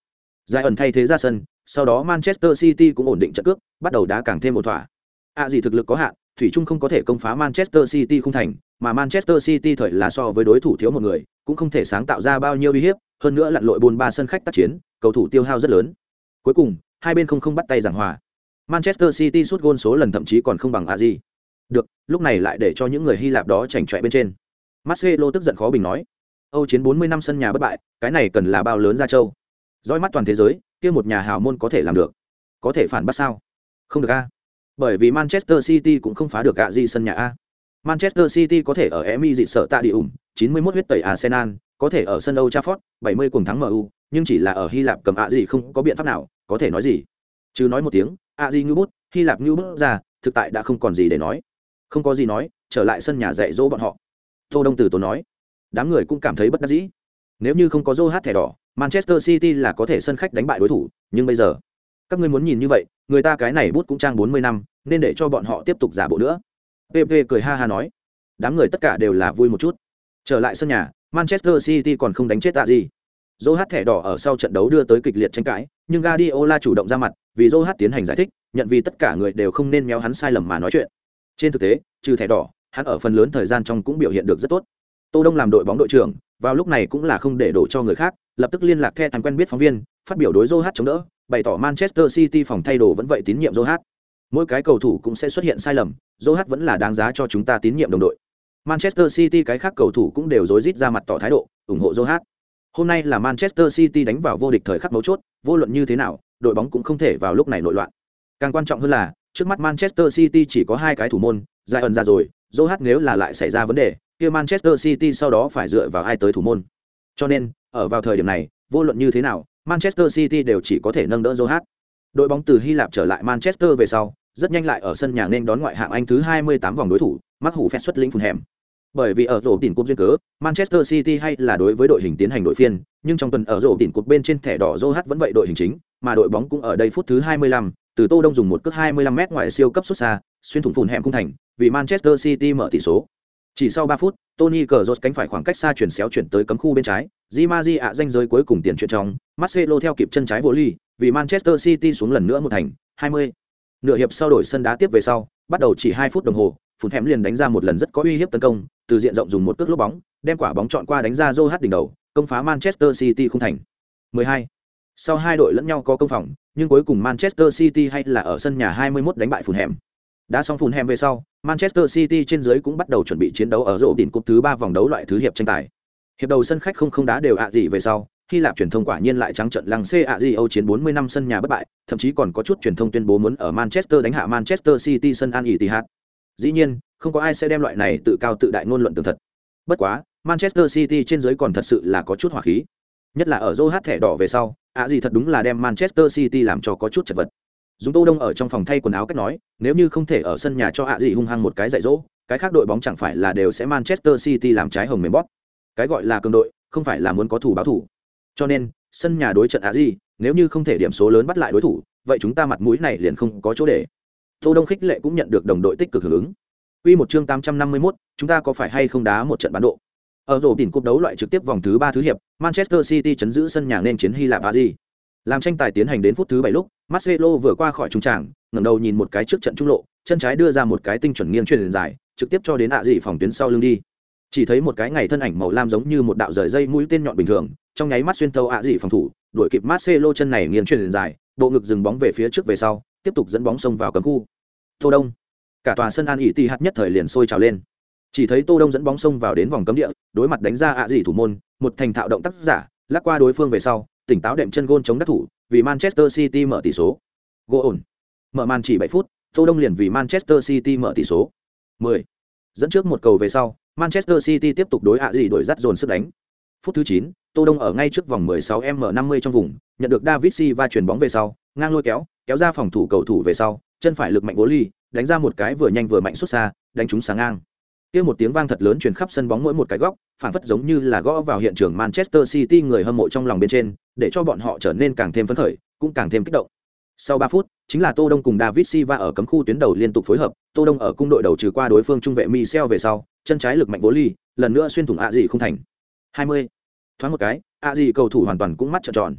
giải ẩn thay thế ra sân, sau đó manchester city cũng ổn định trận cước, bắt đầu đá càng thêm một thỏa. Ạ gì thực lực có hạn, thủy trung không có thể công phá manchester city không thành, mà manchester city thời là so với đối thủ thiếu một người, cũng không thể sáng tạo ra bao nhiêu uy hiếp, hơn nữa lặn lội buôn ba sân khách tác chiến, cầu thủ tiêu hao rất lớn. Cuối cùng, hai bên không không bắt tay giảng hòa. Manchester city sút gôn số lần thậm chí còn không bằng a gì được, lúc này lại để cho những người hy lạp đó chảnh chọe bên trên. Marcelo tức giận khó bình nói, âu chiến 40 năm sân nhà bất bại, cái này cần là bao lớn ra châu? Roi mắt toàn thế giới, kia một nhà hào môn có thể làm được. Có thể phản bác sao? Không được a. Bởi vì manchester city cũng không phá được gạ Di sân nhà a. Manchester city có thể ở emi dị sở tạ đi ủng 91 huyết tẩy arsenal, có thể ở sân Old Trafford 70 cùng thắng MU nhưng chỉ là ở hy lạp cầm ạ gì không có biện pháp nào, có thể nói gì? Chứ nói một tiếng, ạ gì ngư bút, hy lạp ngư bút ra, thực tại đã không còn gì để nói. Không có gì nói, trở lại sân nhà dạy dỗ bọn họ. Tô đông Tử tốn nói, đám người cũng cảm thấy bất đắc dĩ nếu như không có Joe hát thẻ đỏ, manchester city là có thể sân khách đánh bại đối thủ, nhưng bây giờ, các ngươi muốn nhìn như vậy, người ta cái này bút cũng trang 40 năm, nên để cho bọn họ tiếp tục giả bộ nữa. Pp cười ha ha nói, đám người tất cả đều là vui một chút. Trở lại sân nhà, manchester city còn không đánh chết tạ gì. Joe hát thẻ đỏ ở sau trận đấu đưa tới kịch liệt tranh cãi, nhưng Guardiola chủ động ra mặt, vì Joe hát tiến hành giải thích, nhận vì tất cả người đều không nên méo hắn sai lầm mà nói chuyện. Trên thực tế, trừ thẻ đỏ, hắn ở phần lớn thời gian trong cũng biểu hiện được rất tốt. Tô đông làm đội bóng đội trưởng vào lúc này cũng là không để đổ cho người khác, lập tức liên lạc theo anh quen biết phóng viên, phát biểu đối Joe chống đỡ, bày tỏ manchester city phòng thay đồ vẫn vậy tín nhiệm Joe mỗi cái cầu thủ cũng sẽ xuất hiện sai lầm Joe vẫn là đáng giá cho chúng ta tín nhiệm đồng đội. Manchester city cái khác cầu thủ cũng đều rối rít ra mặt tỏ thái độ, ủng hộ Joe hôm nay là manchester city đánh vào vô địch thời khắc mấu chốt, vô luận như thế nào, đội bóng cũng không thể vào lúc này nội loạn. Càng quan trọng hơn là, trước mắt manchester city chỉ có hai cái thủ môn giải ẩn ra rồi Joe nếu là lại xảy ra vấn đề kia manchester city sau đó phải dựa vào ai tới thủ môn? Cho nên ở vào thời điểm này vô luận như thế nào manchester city đều chỉ có thể nâng đỡ Joe đội bóng từ hy lạp trở lại manchester về sau rất nhanh lại ở sân nhà nên đón ngoại hạng anh thứ 28 vòng đối thủ mắc hủ phẹt xuất lĩnh phun hẻm. Bởi vì ở rổ tỉnh cúp duyên cớ manchester city hay là đối với đội hình tiến hành đội phiên nhưng trong tuần ở rổ tỉnh cúp bên trên thẻ đỏ joh vẫn vậy đội hình chính mà đội bóng cũng ở đây phút thứ 25, từ tô đông dùng một cước 25 m ngoài siêu cấp xuất xa xuyên thủng phùn hẻm cung thành vì manchester city mở tỷ số chỉ sau 3 phút, tony cờ cánh phải khoảng cách xa chuyển xéo chuyển tới cấm khu bên trái, di ma ạ danh giới cuối cùng tiền chuyện trong, marcelo theo kịp chân trái vô ly, vì manchester city xuống lần nữa một thành 20. nửa hiệp sau đổi sân đá tiếp về sau, bắt đầu chỉ 2 phút đồng hồ phùn hẻm liền đánh ra một lần rất có uy hiếp tấn công, từ diện rộng dùng một cước lốp bóng, đem quả bóng chọn qua đánh ra Joe đỉnh đầu, công phá Manchester City không thành 12. sau hai đội lẫn nhau có công phòng, nhưng cuối cùng Manchester City hay là ở sân nhà 21 đánh bại phùn hẻm đã xong phun hem về sau Manchester City trên dưới cũng bắt đầu chuẩn bị chiến đấu ở rộ đỉnh cúp thứ ba vòng đấu loại thứ hiệp tranh tài. Hiệp đầu sân khách không không đá đều ạ gì về sau Hy Lạp truyền thông quả nhiên lại trắng trận lăng xê ạ gì Âu chiến 40 năm sân nhà bất bại, thậm chí còn có chút truyền thông tuyên bố muốn ở Manchester đánh hạ Manchester City sân Al Ittihad. Dĩ nhiên không có ai sẽ đem loại này tự cao tự đại ngôn luận tường thật. Bất quá manchester city trên dưới còn thật sự là có chút hỏa khí. Nhất là ở dô hát thẻ đỏ về sau ạ gì thật đúng là đem manchester city làm cho có chút chật vật dùng tô đông ở trong phòng thay quần áo cách nói nếu như không thể ở sân nhà cho ạ gì hung hăng một cái dạy dỗ cái khác đội bóng chẳng phải là đều sẽ manchester city làm trái hồng mềm bóp. Cái gọi là cường đội không phải là muốn có thủ báo thủ. Cho nên sân nhà đối trận á gì nếu như không thể điểm số lớn bắt lại đối thủ vậy chúng ta mặt mũi này liền không có chỗ để. Tô đông khích lệ cũng nhận được đồng đội tích cực hưởng ứng. Quy một chương 851, chúng ta có phải hay không đá một trận bán độ? Ở rổ đỉnh cúp đấu loại trực tiếp vòng thứ ba thứ hiệp manchester city chấn giữ sân nhà nên chiến hy lạp á gì làm tranh tài tiến hành đến phút thứ bảy lúc, marcelo vừa qua khỏi trung tràng, ngẩng đầu nhìn một cái trước trận trung lộ, chân trái đưa ra một cái tinh chuẩn nghiêng truyền dài, trực tiếp cho đến ạ dị phòng tuyến sau lưng đi. Chỉ thấy một cái ngày thân ảnh màu lam giống như một đạo rời dây mũi tên nhọn bình thường, trong nháy mắt xuyên thấu ạ dị phòng thủ, đuổi kịp marcelo chân này nghiêng truyền dài, bộ ngực dừng bóng về phía trước về sau, tiếp tục dẫn bóng xông vào cấm khu. Tô đông. Cả tòa sân an ỉ ti hạt nhất thời liền sôi trào lên. Chỉ thấy tô đông dẫn bóng xông vào đến vòng cấm địa, đối mặt đánh ra ạ dị thủ môn, một thành thạo động tác giả, lắc qua đối phương về sau tỉnh táo đệm chân gôn chống đắc thủ vì manchester city mở tỷ số. Gỗ ổn. Mở màn chỉ bảy phút tô đông liền vì manchester city mở tỷ số. 10. dẫn trước một cầu về sau manchester city tiếp tục đối ạ dị đổi dắt dồn sức đánh. Phút thứ 9, tô đông ở ngay trước vòng 16 m 50 trong vùng nhận được david silva chuyển bóng về sau ngang lôi kéo kéo ra phòng thủ cầu thủ về sau chân phải lực mạnh bố ly đánh ra một cái vừa nhanh vừa mạnh xuất xa đánh trúng sáng ngang kia một tiếng vang thật lớn truyền khắp sân bóng mỗi một cái góc phản phất giống như là gõ vào hiện trường manchester city người hâm mộ trong lòng bên trên, để cho bọn họ trở nên càng thêm phấn khởi, cũng càng thêm kích động. Sau ba phút, chính là tô đông cùng david silva ở cấm khu tuyến đầu liên tục phối hợp, tô đông ở cung đội đầu trừ qua đối phương trung vệ michel về sau, chân trái lực mạnh bố ly, lần nữa xuyên thủng ạ gì không thành. 20. thoáng một cái ạ gì cầu thủ hoàn toàn cũng mắt trợn tròn.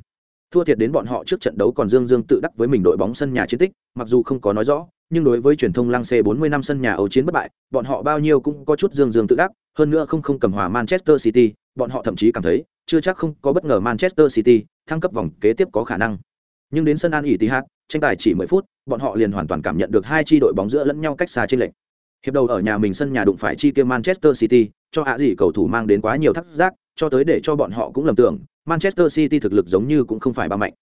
Thua thiệt đến bọn họ trước trận đấu còn dương dương tự đắc với mình đội bóng sân nhà chiến tích, mặc dù không có nói rõ nhưng đối với truyền thông lăng xê 40 năm sân nhà ấu chiến bất bại bọn họ bao nhiêu cũng có chút dương dương tự đắc hơn nữa không không cầm hòa manchester city bọn họ thậm chí cảm thấy chưa chắc không có bất ngờ manchester city thăng cấp vòng kế tiếp có khả năng nhưng đến sân an ỉ tranh tài chỉ 10 phút bọn họ liền hoàn toàn cảm nhận được hai chi đội bóng giữa lẫn nhau cách xa trên lệnh hiệp đầu ở nhà mình sân nhà đụng phải chi kia manchester city cho ạ gì cầu thủ mang đến quá nhiều thắc giác cho tới để cho bọn họ cũng lầm tưởng Manchester City thực lực giống như cũng không phải ba mạnh.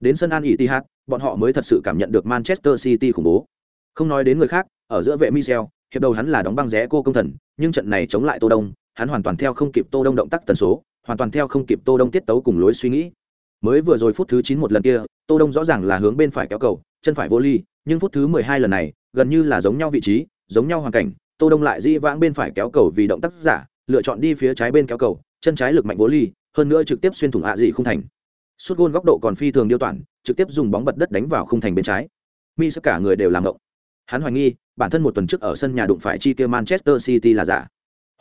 Đến sân An Etihad, bọn họ mới thật sự cảm nhận được Manchester City khủng bố. Không nói đến người khác, ở giữa vệ Michel, hiệp đầu hắn là đóng băng rẽ cô công thần, nhưng trận này chống lại Tô Đông, hắn hoàn toàn theo không kịp Tô Đông động tác tần số, hoàn toàn theo không kịp Tô Đông tiết tấu cùng lối suy nghĩ. Mới vừa rồi phút thứ chín một lần kia, Tô Đông rõ ràng là hướng bên phải kéo cầu, chân phải vô ly, nhưng phút thứ 12 lần này, gần như là giống nhau vị trí, giống nhau hoàn cảnh, Tô Đông lại di vãng bên phải kéo cầu vì động tác giả, lựa chọn đi phía trái bên kéo cầu, chân trái lực mạnh vô ly, hơn nữa trực tiếp xuyên thủng ạ dị không thành. Suốt gôn góc độ còn phi thường điêu toản trực tiếp dùng bóng bật đất đánh vào khung thành bên trái. Mi tất cả người đều làm động hắn hoài nghi, bản thân một tuần trước ở sân nhà đụng phải chi kia manchester city là giả.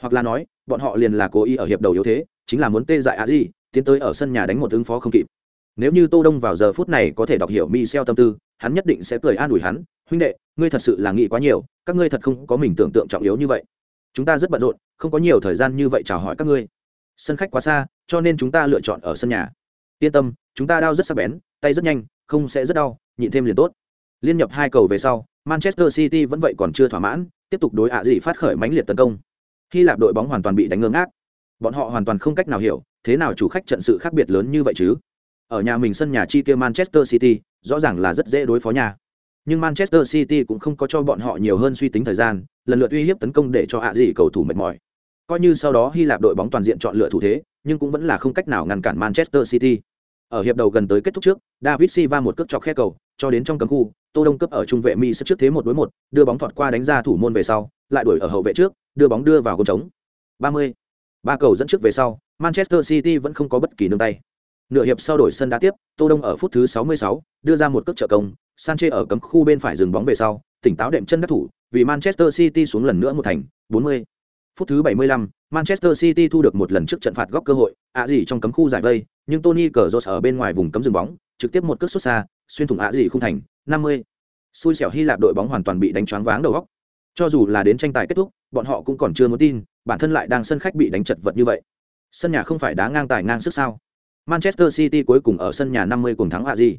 Hoặc là nói, bọn họ liền là cố ý ở hiệp đầu yếu thế, chính là muốn tê dại a di tiến tới ở sân nhà đánh một ứng phó không kịp. Nếu như tô đông vào giờ phút này có thể đọc hiểu mi xeo tâm tư, hắn nhất định sẽ cười an ủi hắn, huynh đệ, ngươi thật sự là nghĩ quá nhiều, các ngươi thật không có mình tưởng tượng trọng yếu như vậy. Chúng ta rất bận rộn, không có nhiều thời gian như vậy chào hỏi các ngươi. Sân khách quá xa, cho nên chúng ta lựa chọn ở sân nhà. Yên tâm, chúng ta đau rất sắc bén, tay rất nhanh, không sẽ rất đau, nhịn thêm liền tốt. Liên nhập hai cầu về sau manchester city vẫn vậy còn chưa thỏa mãn, tiếp tục đối ạ gì phát khởi mãnh liệt tấn công. Hy lạp đội bóng hoàn toàn bị đánh ngơ ngác. Bọn họ hoàn toàn không cách nào hiểu, thế nào chủ khách trận sự khác biệt lớn như vậy chứ? Ở nhà mình sân nhà chi kia manchester city, rõ ràng là rất dễ đối phó nhà nhưng manchester city cũng không có cho bọn họ nhiều hơn suy tính thời gian, lần lượt uy hiếp tấn công để cho ạ gì cầu thủ mệt mỏi. Coi như sau đó hy lạp đội bóng toàn diện chọn lựa thủ thế, nhưng cũng vẫn là không cách nào ngăn cản manchester city. Ở hiệp đầu gần tới kết thúc trước, david silva một cước chọc khe cầu cho đến trong cấm khu tô đông cấp ở trung vệ mi sắp trước thế một đối một đưa bóng thọt qua đánh ra thủ môn về sau lại đuổi ở hậu vệ trước đưa bóng đưa vào gôn trống 30. ba cầu dẫn trước về sau manchester city vẫn không có bất kỳ nương tay nửa hiệp sau đổi sân đá tiếp tô đông ở phút thứ 66, đưa ra một cước trợ công Sanchez ở cấm khu bên phải dừng bóng về sau tỉnh táo đệm chân đất thủ vì manchester city xuống lần nữa một thành 40 phút thứ 75, Manchester City thu được một lần trước trận phạt góc cơ hội, ạ gì trong cấm khu giải vây, nhưng Tony Cazorla ở bên ngoài vùng cấm dừng bóng, trực tiếp một cước xuất xa, xuyên thủng ạ gì không thành, 50. Xui xẻo Hy Lạp đội bóng hoàn toàn bị đánh choáng váng đầu góc Cho dù là đến tranh tài kết thúc, bọn họ cũng còn chưa muốn tin, bản thân lại đang sân khách bị đánh chật vật như vậy. Sân nhà không phải đá ngang tài ngang sức sao? Manchester City cuối cùng ở sân nhà 50 cùng thắng ạ gì.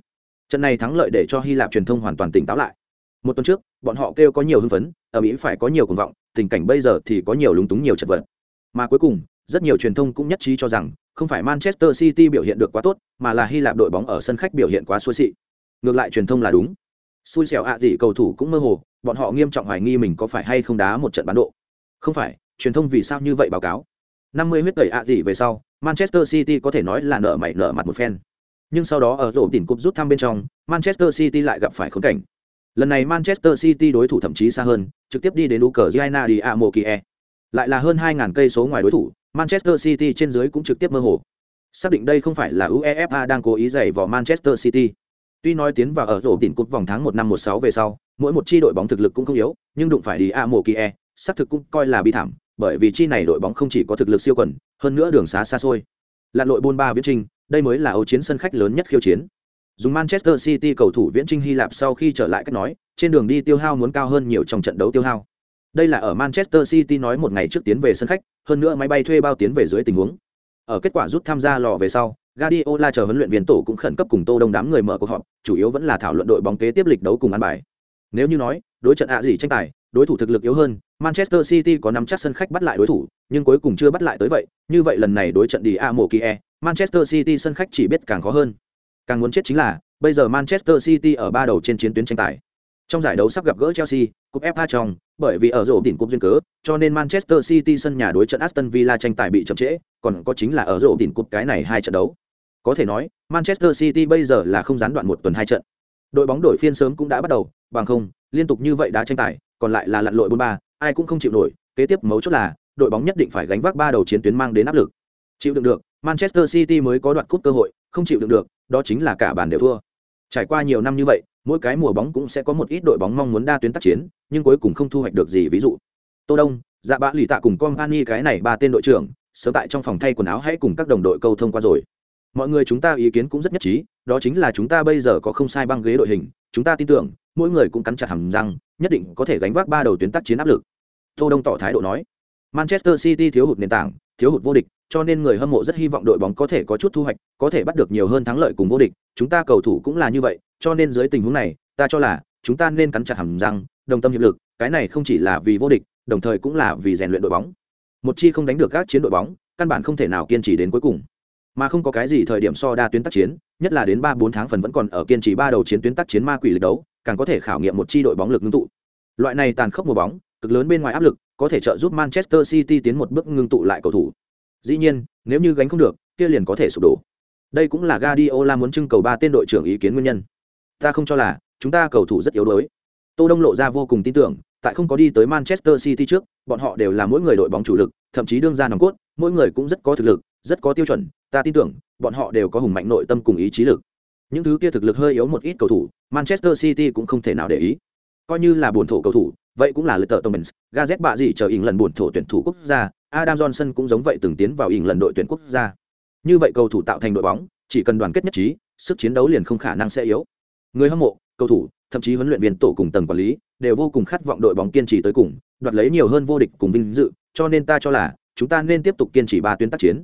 Trận này thắng lợi để cho Hy Lạp truyền thông hoàn toàn tỉnh táo lại. Một tuần trước, bọn họ kêu có nhiều hưng phấn, ở Mỹ phải có nhiều cuồng vọng, tình cảnh bây giờ thì có nhiều lúng túng nhiều chật vật. Mà cuối cùng, rất nhiều truyền thông cũng nhất trí cho rằng, không phải Manchester City biểu hiện được quá tốt, mà là Hy Lạp đội bóng ở sân khách biểu hiện quá xuôi xị. Ngược lại truyền thông là đúng. Xui xẻo ạ à gì cầu thủ cũng mơ hồ, bọn họ nghiêm trọng hoài nghi mình có phải hay không đá một trận bán độ. Không phải, truyền thông vì sao như vậy báo cáo. 50 huyết tẩy ạ à gì về sau, Manchester City có thể nói là nợ mày nợ mặt một phen. Nhưng sau đó ở rổ tỉn cúp rút thăm bên trong, Manchester City lại gặp phải khốn cảnh. Lần này Manchester City đối thủ thậm chí xa hơn, trực tiếp đi đến u cờ giana đi Amokie. Lại là hơn 2000 cây số ngoài đối thủ, Manchester City trên dưới cũng trực tiếp mơ hồ. xác định đây không phải là uefa đang cố ý giày vò manchester city. Tuy nói tiến vào ở rổ đỉnh cúp vòng tháng một năm một sáu về sau mỗi một chi đội bóng thực lực cũng không yếu nhưng đụng phải đi a mộ kỳ e xác thực cũng coi là bi thảm bởi vì chi này đội bóng không chỉ có thực lực siêu quần hơn nữa đường xá xa xôi. Lạn lội buôn ba viễn trình, đây mới là ấu chiến sân khách lớn nhất khiêu chiến. Dùng manchester city cầu thủ viễn trinh hy lạp sau khi trở lại cách nói trên đường đi tiêu hao muốn cao hơn nhiều trong trận đấu tiêu hao. Đây là ở manchester city nói một ngày trước tiến về sân khách hơn nữa máy bay thuê bao tiến về dưới tình huống ở kết quả rút tham gia lò về sau Guardiola chờ huấn luyện viên tổ cũng khẩn cấp cùng Tô Đông đám người mở cuộc họp, chủ yếu vẫn là thảo luận đội bóng kế tiếp lịch đấu cùng ăn bài. Nếu như nói, đối trận ạ gì tranh tài, đối thủ thực lực yếu hơn, Manchester City có nắm chắc sân khách bắt lại đối thủ, nhưng cuối cùng chưa bắt lại tới vậy, như vậy lần này đối trận đi A mộ Kie, Manchester City sân khách chỉ biết càng khó hơn. Càng muốn chết chính là, bây giờ Manchester City ở ba đầu trên chiến tuyến tranh tài. Trong giải đấu sắp gặp gỡ Chelsea, cúp FA trong, bởi vì ở rổ đỉnh cúp duyên cớ, cho nên Manchester City sân nhà đối trận Aston Villa tranh tài bị chậm trễ, còn có chính là ở rổ đỉnh cúp cái này hai trận đấu. Có thể nói, Manchester City bây giờ là không gián đoạn một tuần hai trận. Đội bóng đổi phiên sớm cũng đã bắt đầu, bằng không, liên tục như vậy đã tranh tài, còn lại là lặn lội bốn ba, ai cũng không chịu nổi, kế tiếp mấu chốt là, đội bóng nhất định phải gánh vác ba đầu chiến tuyến mang đến áp lực. Chịu đựng được, Manchester City mới có đoạt cúp cơ hội, không chịu đựng được, đó chính là cả bàn đều thua. Trải qua nhiều năm như vậy, mỗi cái mùa bóng cũng sẽ có một ít đội bóng mong muốn đa tuyến tác chiến, nhưng cuối cùng không thu hoạch được gì ví dụ. Tô Đông, Dạ Bã Lì Tạ cùng Company cái này ba tên đội trưởng, sớm tại trong phòng thay quần áo hãy cùng các đồng đội câu thông qua rồi mọi người chúng ta ý kiến cũng rất nhất trí đó chính là chúng ta bây giờ có không sai băng ghế đội hình chúng ta tin tưởng mỗi người cũng cắn chặt hầm răng nhất định có thể gánh vác ba đầu tuyến tác chiến áp lực tô đông tỏ thái độ nói manchester city thiếu hụt nền tảng thiếu hụt vô địch cho nên người hâm mộ rất hy vọng đội bóng có thể có chút thu hoạch có thể bắt được nhiều hơn thắng lợi cùng vô địch chúng ta cầu thủ cũng là như vậy cho nên dưới tình huống này, ta cho là chúng ta nên cắn chặt hầm răng, đồng tâm hiệp lực, cái này không chỉ là vì vô địch, đồng thời cũng là vì rèn luyện đội bóng. Một chi không đánh được các chiến đội bóng, căn bản không thể nào kiên trì đến cuối cùng. Mà không có cái gì thời điểm so đa tuyến tác chiến, nhất là đến ba bốn tháng phần vẫn còn ở kiên trì ba đầu chiến tuyến tác chiến ma quỷ lực đấu, càng có thể khảo nghiệm một chi đội bóng lực ngưng tụ. Loại này tàn khốc mùa bóng, cực lớn bên ngoài áp lực, có thể trợ giúp manchester city tiến một bước ngưng tụ lại cầu thủ. Dĩ nhiên, nếu như gánh không được, kia liền có thể sụp đổ. Đây cũng là Guardiola muốn trưng cầu ba tên đội trưởng ý kiến nguyên nhân ta không cho là chúng ta cầu thủ rất yếu đuối tô đông lộ ra vô cùng tin tưởng tại không có đi tới manchester city trước bọn họ đều là mỗi người đội bóng chủ lực thậm chí đương ra nòng cốt mỗi người cũng rất có thực lực rất có tiêu chuẩn ta tin tưởng bọn họ đều có hùng mạnh nội tâm cùng ý chí lực những thứ kia thực lực hơi yếu một ít cầu thủ manchester city cũng không thể nào để ý coi như là buồn thổ cầu thủ vậy cũng là lợi tờ Thomas, Gazet bạ gì chờ ỉng lần buồn thổ tuyển thủ quốc gia, Adam Johnson cũng giống vậy từng tiến vào ỉng lần đội tuyển quốc gia. Như vậy cầu thủ tạo thành đội bóng, chỉ cần đoàn kết nhất trí, sức chiến đấu liền không khả năng sẽ yếu. Người hâm mộ, cầu thủ, thậm chí huấn luyện viên tổ cùng tầng quản lý đều vô cùng khát vọng đội bóng kiên trì tới cùng, đoạt lấy nhiều hơn vô địch cùng vinh dự, cho nên ta cho là chúng ta nên tiếp tục kiên trì ba tuyến tác chiến.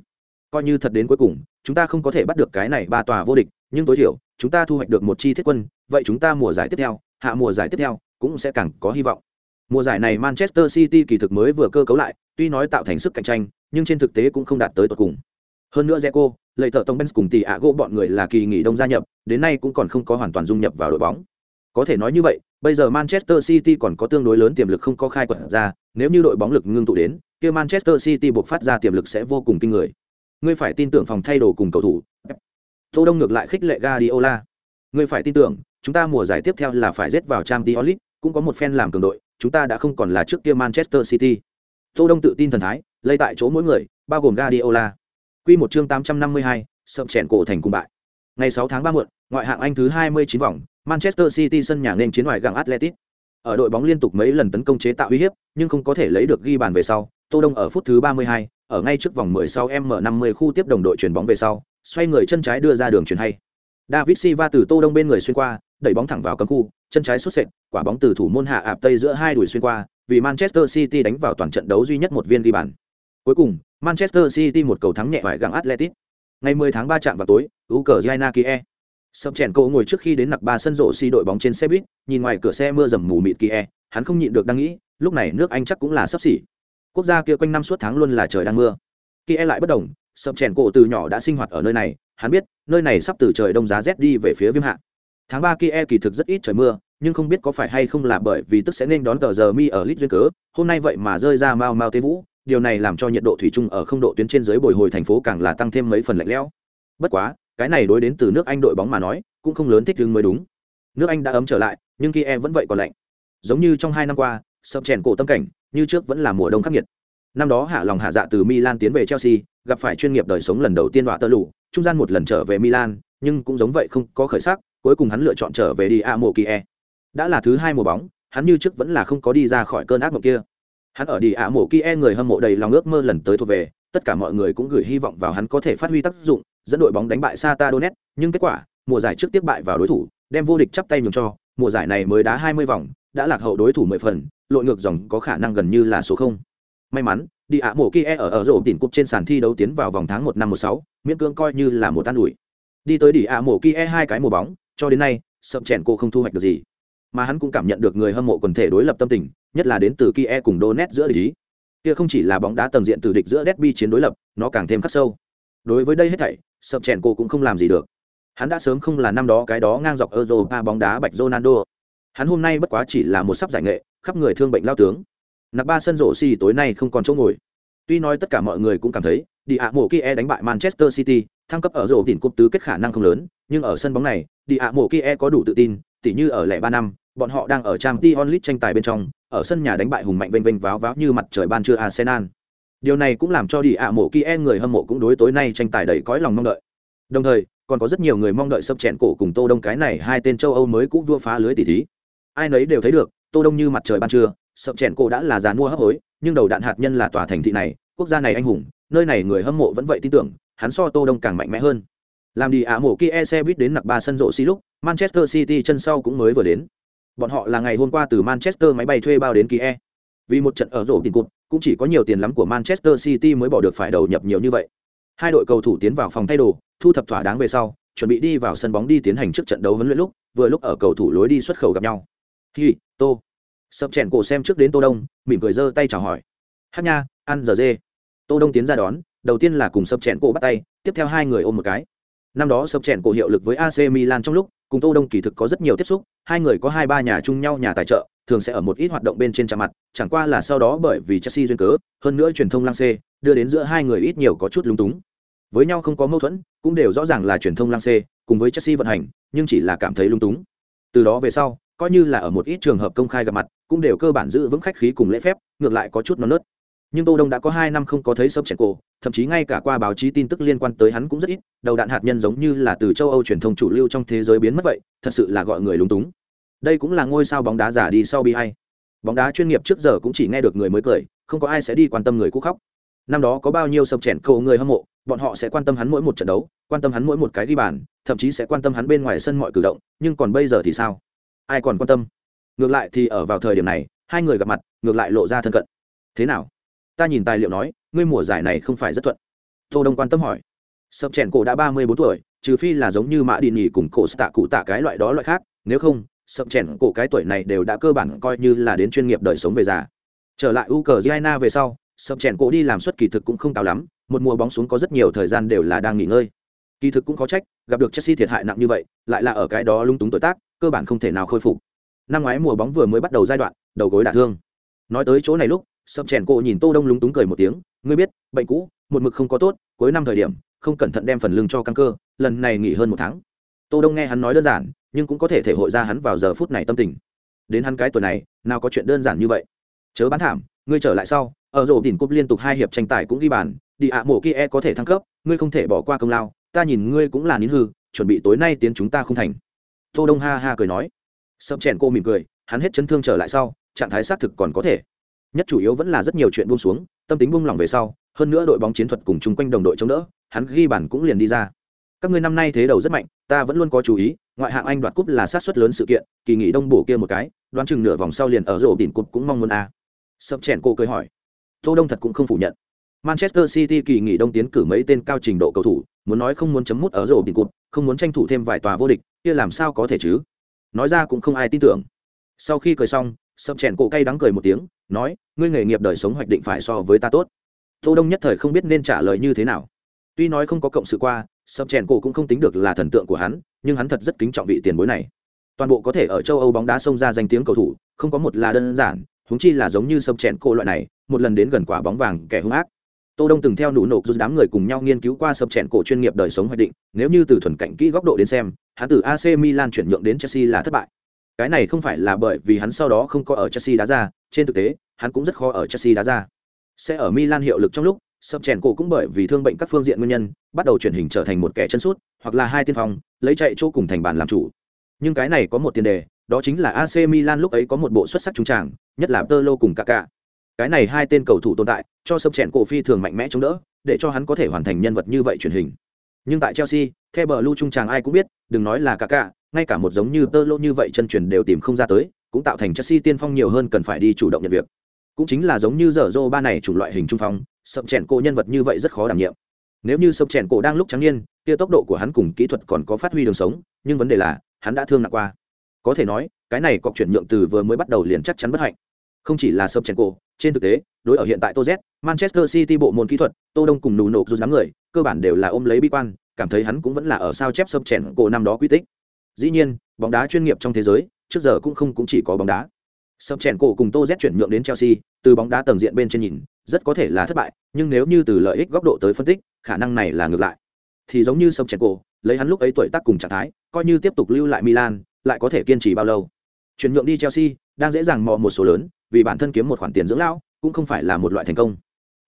Coi như thật đến cuối cùng chúng ta không có thể bắt được cái này ba tòa vô địch nhưng tối thiểu chúng ta thu hoạch được một chi thiết quân vậy chúng ta mùa giải tiếp theo hạ mùa giải tiếp theo cũng sẽ càng có hy vọng. Mùa giải này manchester city kỳ thực mới vừa cơ cấu lại tuy nói tạo thành sức cạnh tranh nhưng trên thực tế cũng không đạt tới tột cùng. Hơn nữa Zeco, lệ thợ tông benz cùng tỷ ạ gỗ bọn người là kỳ nghỉ đông gia nhập, đến nay cũng còn không có hoàn toàn dung nhập vào đội bóng. Có thể nói như vậy, bây giờ manchester city còn có tương đối lớn tiềm lực không có khai quật ra, nếu như đội bóng lực ngưng tụ đến, kia manchester city buộc phát ra tiềm lực sẽ vô cùng kinh người. Ngươi phải tin tưởng phòng thay đồ cùng cầu thủ. Tô đông ngược lại khích lệ Guardiola. Ngươi phải tin tưởng, chúng ta mùa giải tiếp theo là phải rết vào Champions League, cũng có một fan làm cường đội, chúng ta đã không còn là trước kia Manchester City. Tô đông tự tin thần thái, lây tại chỗ mỗi người, bao gồm Guardiola quy một chương 852, sậm chèn cổ thành cung bại ngày 6 tháng 3 muộn ngoại hạng Anh thứ 29 vòng Manchester City sân nhà nên chiến ngoài gặng Atletico ở đội bóng liên tục mấy lần tấn công chế tạo uy hiếp nhưng không có thể lấy được ghi bàn về sau tô đông ở phút thứ 32, ở ngay trước vòng 10 sau M50 khu tiếp đồng đội chuyển bóng về sau, xoay người chân trái đưa ra đường chuyển hay. David Silva từ Tô Đông bên người xuyên qua, đẩy bóng thẳng vào cấm khu, chân trái sút sệt, quả bóng từ thủ môn hạ ạp tây giữa hai đùi xuyên qua, vì Manchester City đánh vào toàn trận đấu duy nhất một viên ghi bàn. Cuối cùng, Manchester City một cầu thắng nhẹ vải gặng Atletico. Ngày 10 tháng 3 chạm vào tối, Ukraine Kie. Sập chèn cậu ngồi trước khi đến nặc ba sân rộ si đội bóng trên xe buýt, nhìn ngoài cửa xe mưa dầm mù mịt Kie, hắn không nhịn được đang nghĩ, lúc này nước Anh chắc cũng là sắp xỉ. Quốc gia kia quanh năm suốt tháng luôn là trời đang mưa. Kie lại bất đồng sập chèn cổ từ nhỏ đã sinh hoạt ở nơi này hắn biết nơi này sắp từ trời đông giá rét đi về phía viêm hạ. Tháng ba Kie kỳ thực rất ít trời mưa nhưng không biết có phải hay không là bởi vì tức sẽ nên đón tờ giờ mi ở lít duyên cớ hôm nay vậy mà rơi ra mau mau tê vũ điều này làm cho nhiệt độ thủy chung ở không độ tuyến trên dưới bồi hồi thành phố càng là tăng thêm mấy phần lạnh lẽo bất quá cái này đối đến từ nước anh đội bóng mà nói cũng không lớn thích ứng mới đúng nước anh đã ấm trở lại nhưng kia vẫn vậy còn lạnh giống như trong hai năm qua sập chèn cổ tâm cảnh như trước vẫn là mùa đông khắc nghiệt năm đó hạ lòng hạ dạ từ milan tiến về chelsea gặp phải chuyên nghiệp đời sống lần đầu tiên đọa tơ lụ trung gian một lần trở về Milan, nhưng cũng giống vậy không có khởi sắc, cuối cùng hắn lựa chọn trở về đi Amo Kie. Đã là thứ hai mùa bóng, hắn như trước vẫn là không có đi ra khỏi cơn ác mộng kia. Hắn ở đi Mộ Kie người hâm mộ đầy lòng ước mơ lần tới thuộc về, tất cả mọi người cũng gửi hy vọng vào hắn có thể phát huy tác dụng, dẫn đội bóng đánh bại Sata Donetsk, nhưng kết quả, mùa giải trước tiếp bại vào đối thủ, đem vô địch chắp tay nhường cho, mùa giải này mới đá 20 vòng, đã lạc hậu đối thủ 10 phần, lội ngược dòng có khả năng gần như là số 0. May mắn, đi ạ mổ kia e ở ở rổ tỉnh cúp trên sàn thi đấu tiến vào vòng tháng 1 năm 16, miễn cưỡng coi như là một tan ủi. Đi tới đi ạ mổ kia e hai cái mùa bóng, cho đến nay, sậm chèn cô không thu hoạch được gì. Mà hắn cũng cảm nhận được người hâm mộ quần thể đối lập tâm tình, nhất là đến từ Kiev cùng Donetsk giữa địch ý. Kia không chỉ là bóng đá tầng diện từ địch giữa derby chiến đối lập, nó càng thêm khắc sâu. Đối với đây hết thảy, sập chèn cô cũng không làm gì được. Hắn đã sớm không là năm đó cái đó ngang dọc Europa bóng đá bạch Ronaldo. Hắn hôm nay bất quá chỉ là một sắp giải nghệ, khắp người thương bệnh lao tướng. Nặc ba sân rổ xì tối nay không còn chỗ ngồi. Tuy nói tất cả mọi người cũng cảm thấy, đi ạ mổ Kia đánh bại Manchester City, thăng cấp ở rổ tỉnh cúp tứ kết khả năng không lớn, nhưng ở sân bóng này, đi ạ mổ Kia có đủ tự tin, tỉ như ở lẻ ba năm, bọn họ đang ở Champions League tranh tài bên trong, ở sân nhà đánh bại hùng mạnh vênh vênh váo váo như mặt trời ban trưa Arsenal. Điều này cũng làm cho đi ạ mộ Kia e người hâm mộ cũng đối tối nay tranh tài đầy cõi lòng mong đợi. Đồng thời, còn có rất nhiều người mong đợi sập chèn cổ cùng Tô Đông cái này hai tên châu Âu mới cũng vua phá lưới tỷ thí. Ai nấy đều thấy được, Tô Đông như mặt trời ban trưa, sập chèn cổ đã là giàn mua hấp hối, nhưng đầu đạn hạt nhân là tòa thành thị này, quốc gia này anh hùng, nơi này người hâm mộ vẫn vậy tin tưởng, hắn so Tô Đông càng mạnh mẽ hơn. Làm đi ạ mộ kia e xe buýt đến nặc ba sân rộ xi lúc, Manchester City chân sau cũng mới vừa đến. Bọn họ là ngày hôm qua từ Manchester máy bay thuê bao đến Kia. Vì một trận ở rổ tiền cụt cũng chỉ có nhiều tiền lắm của Manchester City mới bỏ được phải đầu nhập nhiều như vậy. Hai đội cầu thủ tiến vào phòng thay đồ, thu thập thỏa đáng về sau, chuẩn bị đi vào sân bóng đi tiến hành trước trận đấu huấn luyện lúc, vừa lúc ở cầu thủ lối đi xuất khẩu gặp nhau. Hi, Tô. Sập chèn cổ xem trước đến Tô Đông, mỉm cười giơ tay chào hỏi. Hát nha, ăn giờ dê. Tô Đông tiến ra đón, đầu tiên là cùng sập chèn cổ bắt tay, tiếp theo hai người ôm một cái. Năm đó sập chèn cổ hiệu lực với AC Milan trong lúc, cùng Tô Đông kỳ thực có rất nhiều tiếp xúc, hai người có hai ba nhà chung nhau nhà tài trợ, thường sẽ ở một ít hoạt động bên trên chạm mặt, chẳng qua là sau đó bởi vì Chelsea duyên cớ, hơn nữa truyền thông lang xê, đưa đến giữa hai người ít nhiều có chút lúng túng. Với nhau không có mâu thuẫn, cũng đều rõ ràng là truyền thông lang xê, cùng với Chelsea vận hành, nhưng chỉ là cảm thấy lung túng. Từ đó về sau, coi như là ở một ít trường hợp công khai gặp mặt, cũng đều cơ bản giữ vững khách khí cùng lễ phép, ngược lại có chút non nớt. Nhưng Tô Đông đã có hai năm không có thấy sấp chèn cổ, thậm chí ngay cả qua báo chí tin tức liên quan tới hắn cũng rất ít, đầu đạn hạt nhân giống như là từ châu Âu truyền thông chủ lưu trong thế giới biến mất vậy, thật sự là gọi người lúng túng. Đây cũng là ngôi sao bóng đá giả đi sau bi hay. Bóng đá chuyên nghiệp trước giờ cũng chỉ nghe được người mới cười, không có ai sẽ đi quan tâm người cũ khóc. Năm đó có bao nhiêu sập chèn cổ người hâm mộ, bọn họ sẽ quan tâm hắn mỗi một trận đấu, quan tâm hắn mỗi một cái ghi bàn, thậm chí sẽ quan tâm hắn bên ngoài sân mọi cử động, nhưng còn bây giờ thì sao? Ai còn quan tâm? Ngược lại thì ở vào thời điểm này, hai người gặp mặt, ngược lại lộ ra thân cận. Thế nào? Ta nhìn tài liệu nói, ngươi mùa giải này không phải rất thuận. Tô Đông quan tâm hỏi. Sập chèn cổ đã ba mươi bốn tuổi, trừ phi là giống như Mã Đi nhì cùng cổ tạ cụ tạ cái loại đó loại khác, nếu không, sập chèn cổ cái tuổi này đều đã cơ bản coi như là đến chuyên nghiệp đời sống về già. Trở lại Ukraine về sau, sập chèn cổ đi làm suất kỳ thực cũng không cao lắm, một mùa bóng xuống có rất nhiều thời gian đều là đang nghỉ ngơi kỳ thực cũng có trách gặp được chelsea thiệt hại nặng như vậy lại là ở cái đó lung túng tuổi tác cơ bản không thể nào khôi phục năm ngoái mùa bóng vừa mới bắt đầu giai đoạn đầu gối đả thương nói tới chỗ này lúc sập chèn cô nhìn tô đông lúng túng cười một tiếng, ngươi biết, bệnh cũ, một mực không có tốt, cuối năm thời điểm, không cẩn thận đem phần lưng cho căng cơ, lần này nghỉ hơn một tháng. Tô đông nghe hắn nói đơn giản, nhưng cũng có thể thể hội ra hắn vào giờ phút này tâm tình. Đến hắn cái tuổi này, nào có chuyện đơn giản như vậy. Chớ bán thảm, ngươi trở lại sau, ở rổ đỉnh cúp liên tục hai hiệp tranh tài cũng ghi bàn, đi ạ mộ kia e có thể thăng cấp, ngươi không thể bỏ qua công lao, ta nhìn ngươi cũng là nín hư, chuẩn bị tối nay tiến chúng ta không thành. Tô đông ha ha cười nói. Sập chèn cô mỉm cười, hắn hết chấn thương trở lại sau, trạng thái xác thực còn có thể nhất chủ yếu vẫn là rất nhiều chuyện buông xuống tâm tính buông lỏng về sau hơn nữa đội bóng chiến thuật cùng chung quanh đồng đội chống đỡ hắn ghi bàn cũng liền đi ra các ngươi năm nay thế đầu rất mạnh ta vẫn luôn có chú ý ngoại hạng anh đoạt cúp là sát suất lớn sự kiện kỳ nghỉ đông bổ kia một cái đoán chừng nửa vòng sau liền ở rổ đỉnh cúp cũng mong muốn a à. sập chèn cô cười hỏi tô đông thật cũng không phủ nhận Manchester City kỳ nghỉ đông tiến cử mấy tên cao trình độ cầu thủ, muốn nói không muốn chấm mút ở rổ đỉnh cúp không muốn tranh thủ thêm vài tòa vô địch, kia làm sao có thể chứ? Nói ra cũng không ai tin tưởng. Sau khi cười xong, Sập chèn cổ cay đắng cười một tiếng, nói, ngươi nghề nghiệp đời sống hoạch định phải so với ta tốt. Tô Đông nhất thời không biết nên trả lời như thế nào. Tuy nói không có cộng sự qua, Sập chèn cổ cũng không tính được là thần tượng của hắn, nhưng hắn thật rất kính trọng vị tiền bối này. Toàn bộ có thể ở châu Âu bóng đá xông ra danh tiếng cầu thủ, không có một là đơn giản, huống chi là giống như Sập chèn cổ loại này, một lần đến gần quả bóng vàng kẻ hung ác tô đông từng theo nụ nộp giúp đám người cùng nhau nghiên cứu qua sập chèn cổ chuyên nghiệp đời sống hoạch định nếu như từ thuần cảnh kỹ góc độ đến xem hắn từ ac milan chuyển nhượng đến chelsea là thất bại cái này không phải là bởi vì hắn sau đó không có ở chelsea đá ra, trên thực tế, hắn cũng rất khó ở chelsea đá ra. Sẽ ở milan hiệu lực trong lúc, sập chèn cổ cũng bởi vì thương bệnh các phương diện nguyên nhân, bắt đầu chuyển hình trở thành một kẻ chân sút, hoặc là hai tiên phong, lấy chạy chỗ cùng thành bàn làm chủ. Nhưng cái này có một tiền đề, đó chính là AC Milan lúc ấy có một bộ xuất sắc trung tràng, nhất là Tolo cùng Kaká. Cái này hai tên cầu thủ tồn tại, cho sập chèn cổ phi thường mạnh mẽ chống đỡ, để cho hắn có thể hoàn thành nhân vật như vậy truyền hình. Nhưng tại Chelsea, theo bờ lưu trung tràng ai cũng biết, đừng nói là Kaká ngay cả một giống như tơ lô như vậy chân truyền đều tìm không ra tới, cũng tạo thành Chelsea tiên phong nhiều hơn cần phải đi chủ động nhận việc. Cũng chính là giống như dở Zoro ba này chủng loại hình trung phong, sập chèn cổ nhân vật như vậy rất khó đảm nhiệm. Nếu như sập chèn cổ đang lúc trắng niên, kia tốc độ của hắn cùng kỹ thuật còn có phát huy đường sống, nhưng vấn đề là, hắn đã thương nặng qua. Có thể nói, cái này cọc chuyển nhượng từ vừa mới bắt đầu liền chắc chắn bất hạnh. Không chỉ là sập chèn cổ, trên thực tế, đối ở hiện tại tô z, manchester city bộ môn kỹ thuật, tô đông cùng nụ nộp rút đám người, cơ bản đều là ôm lấy bi quan, cảm thấy hắn cũng vẫn là ở sao chép sập chèn cổ năm đó quy tích dĩ nhiên, bóng đá chuyên nghiệp trong thế giới, trước giờ cũng không cũng chỉ có bóng đá. Sập chèn cổ cùng tô z chuyển nhượng đến chelsea, từ bóng đá tầng diện bên trên nhìn, rất có thể là thất bại, nhưng nếu như từ lợi ích góc độ tới phân tích, khả năng này là ngược lại. Thì giống như sập chèn cổ, lấy hắn lúc ấy tuổi tác cùng trạng thái, coi như tiếp tục lưu lại milan, lại có thể kiên trì bao lâu? Chuyển nhượng đi chelsea, đang dễ dàng mò một số lớn, vì bản thân kiếm một khoản tiền dưỡng lão, cũng không phải là một loại thành công.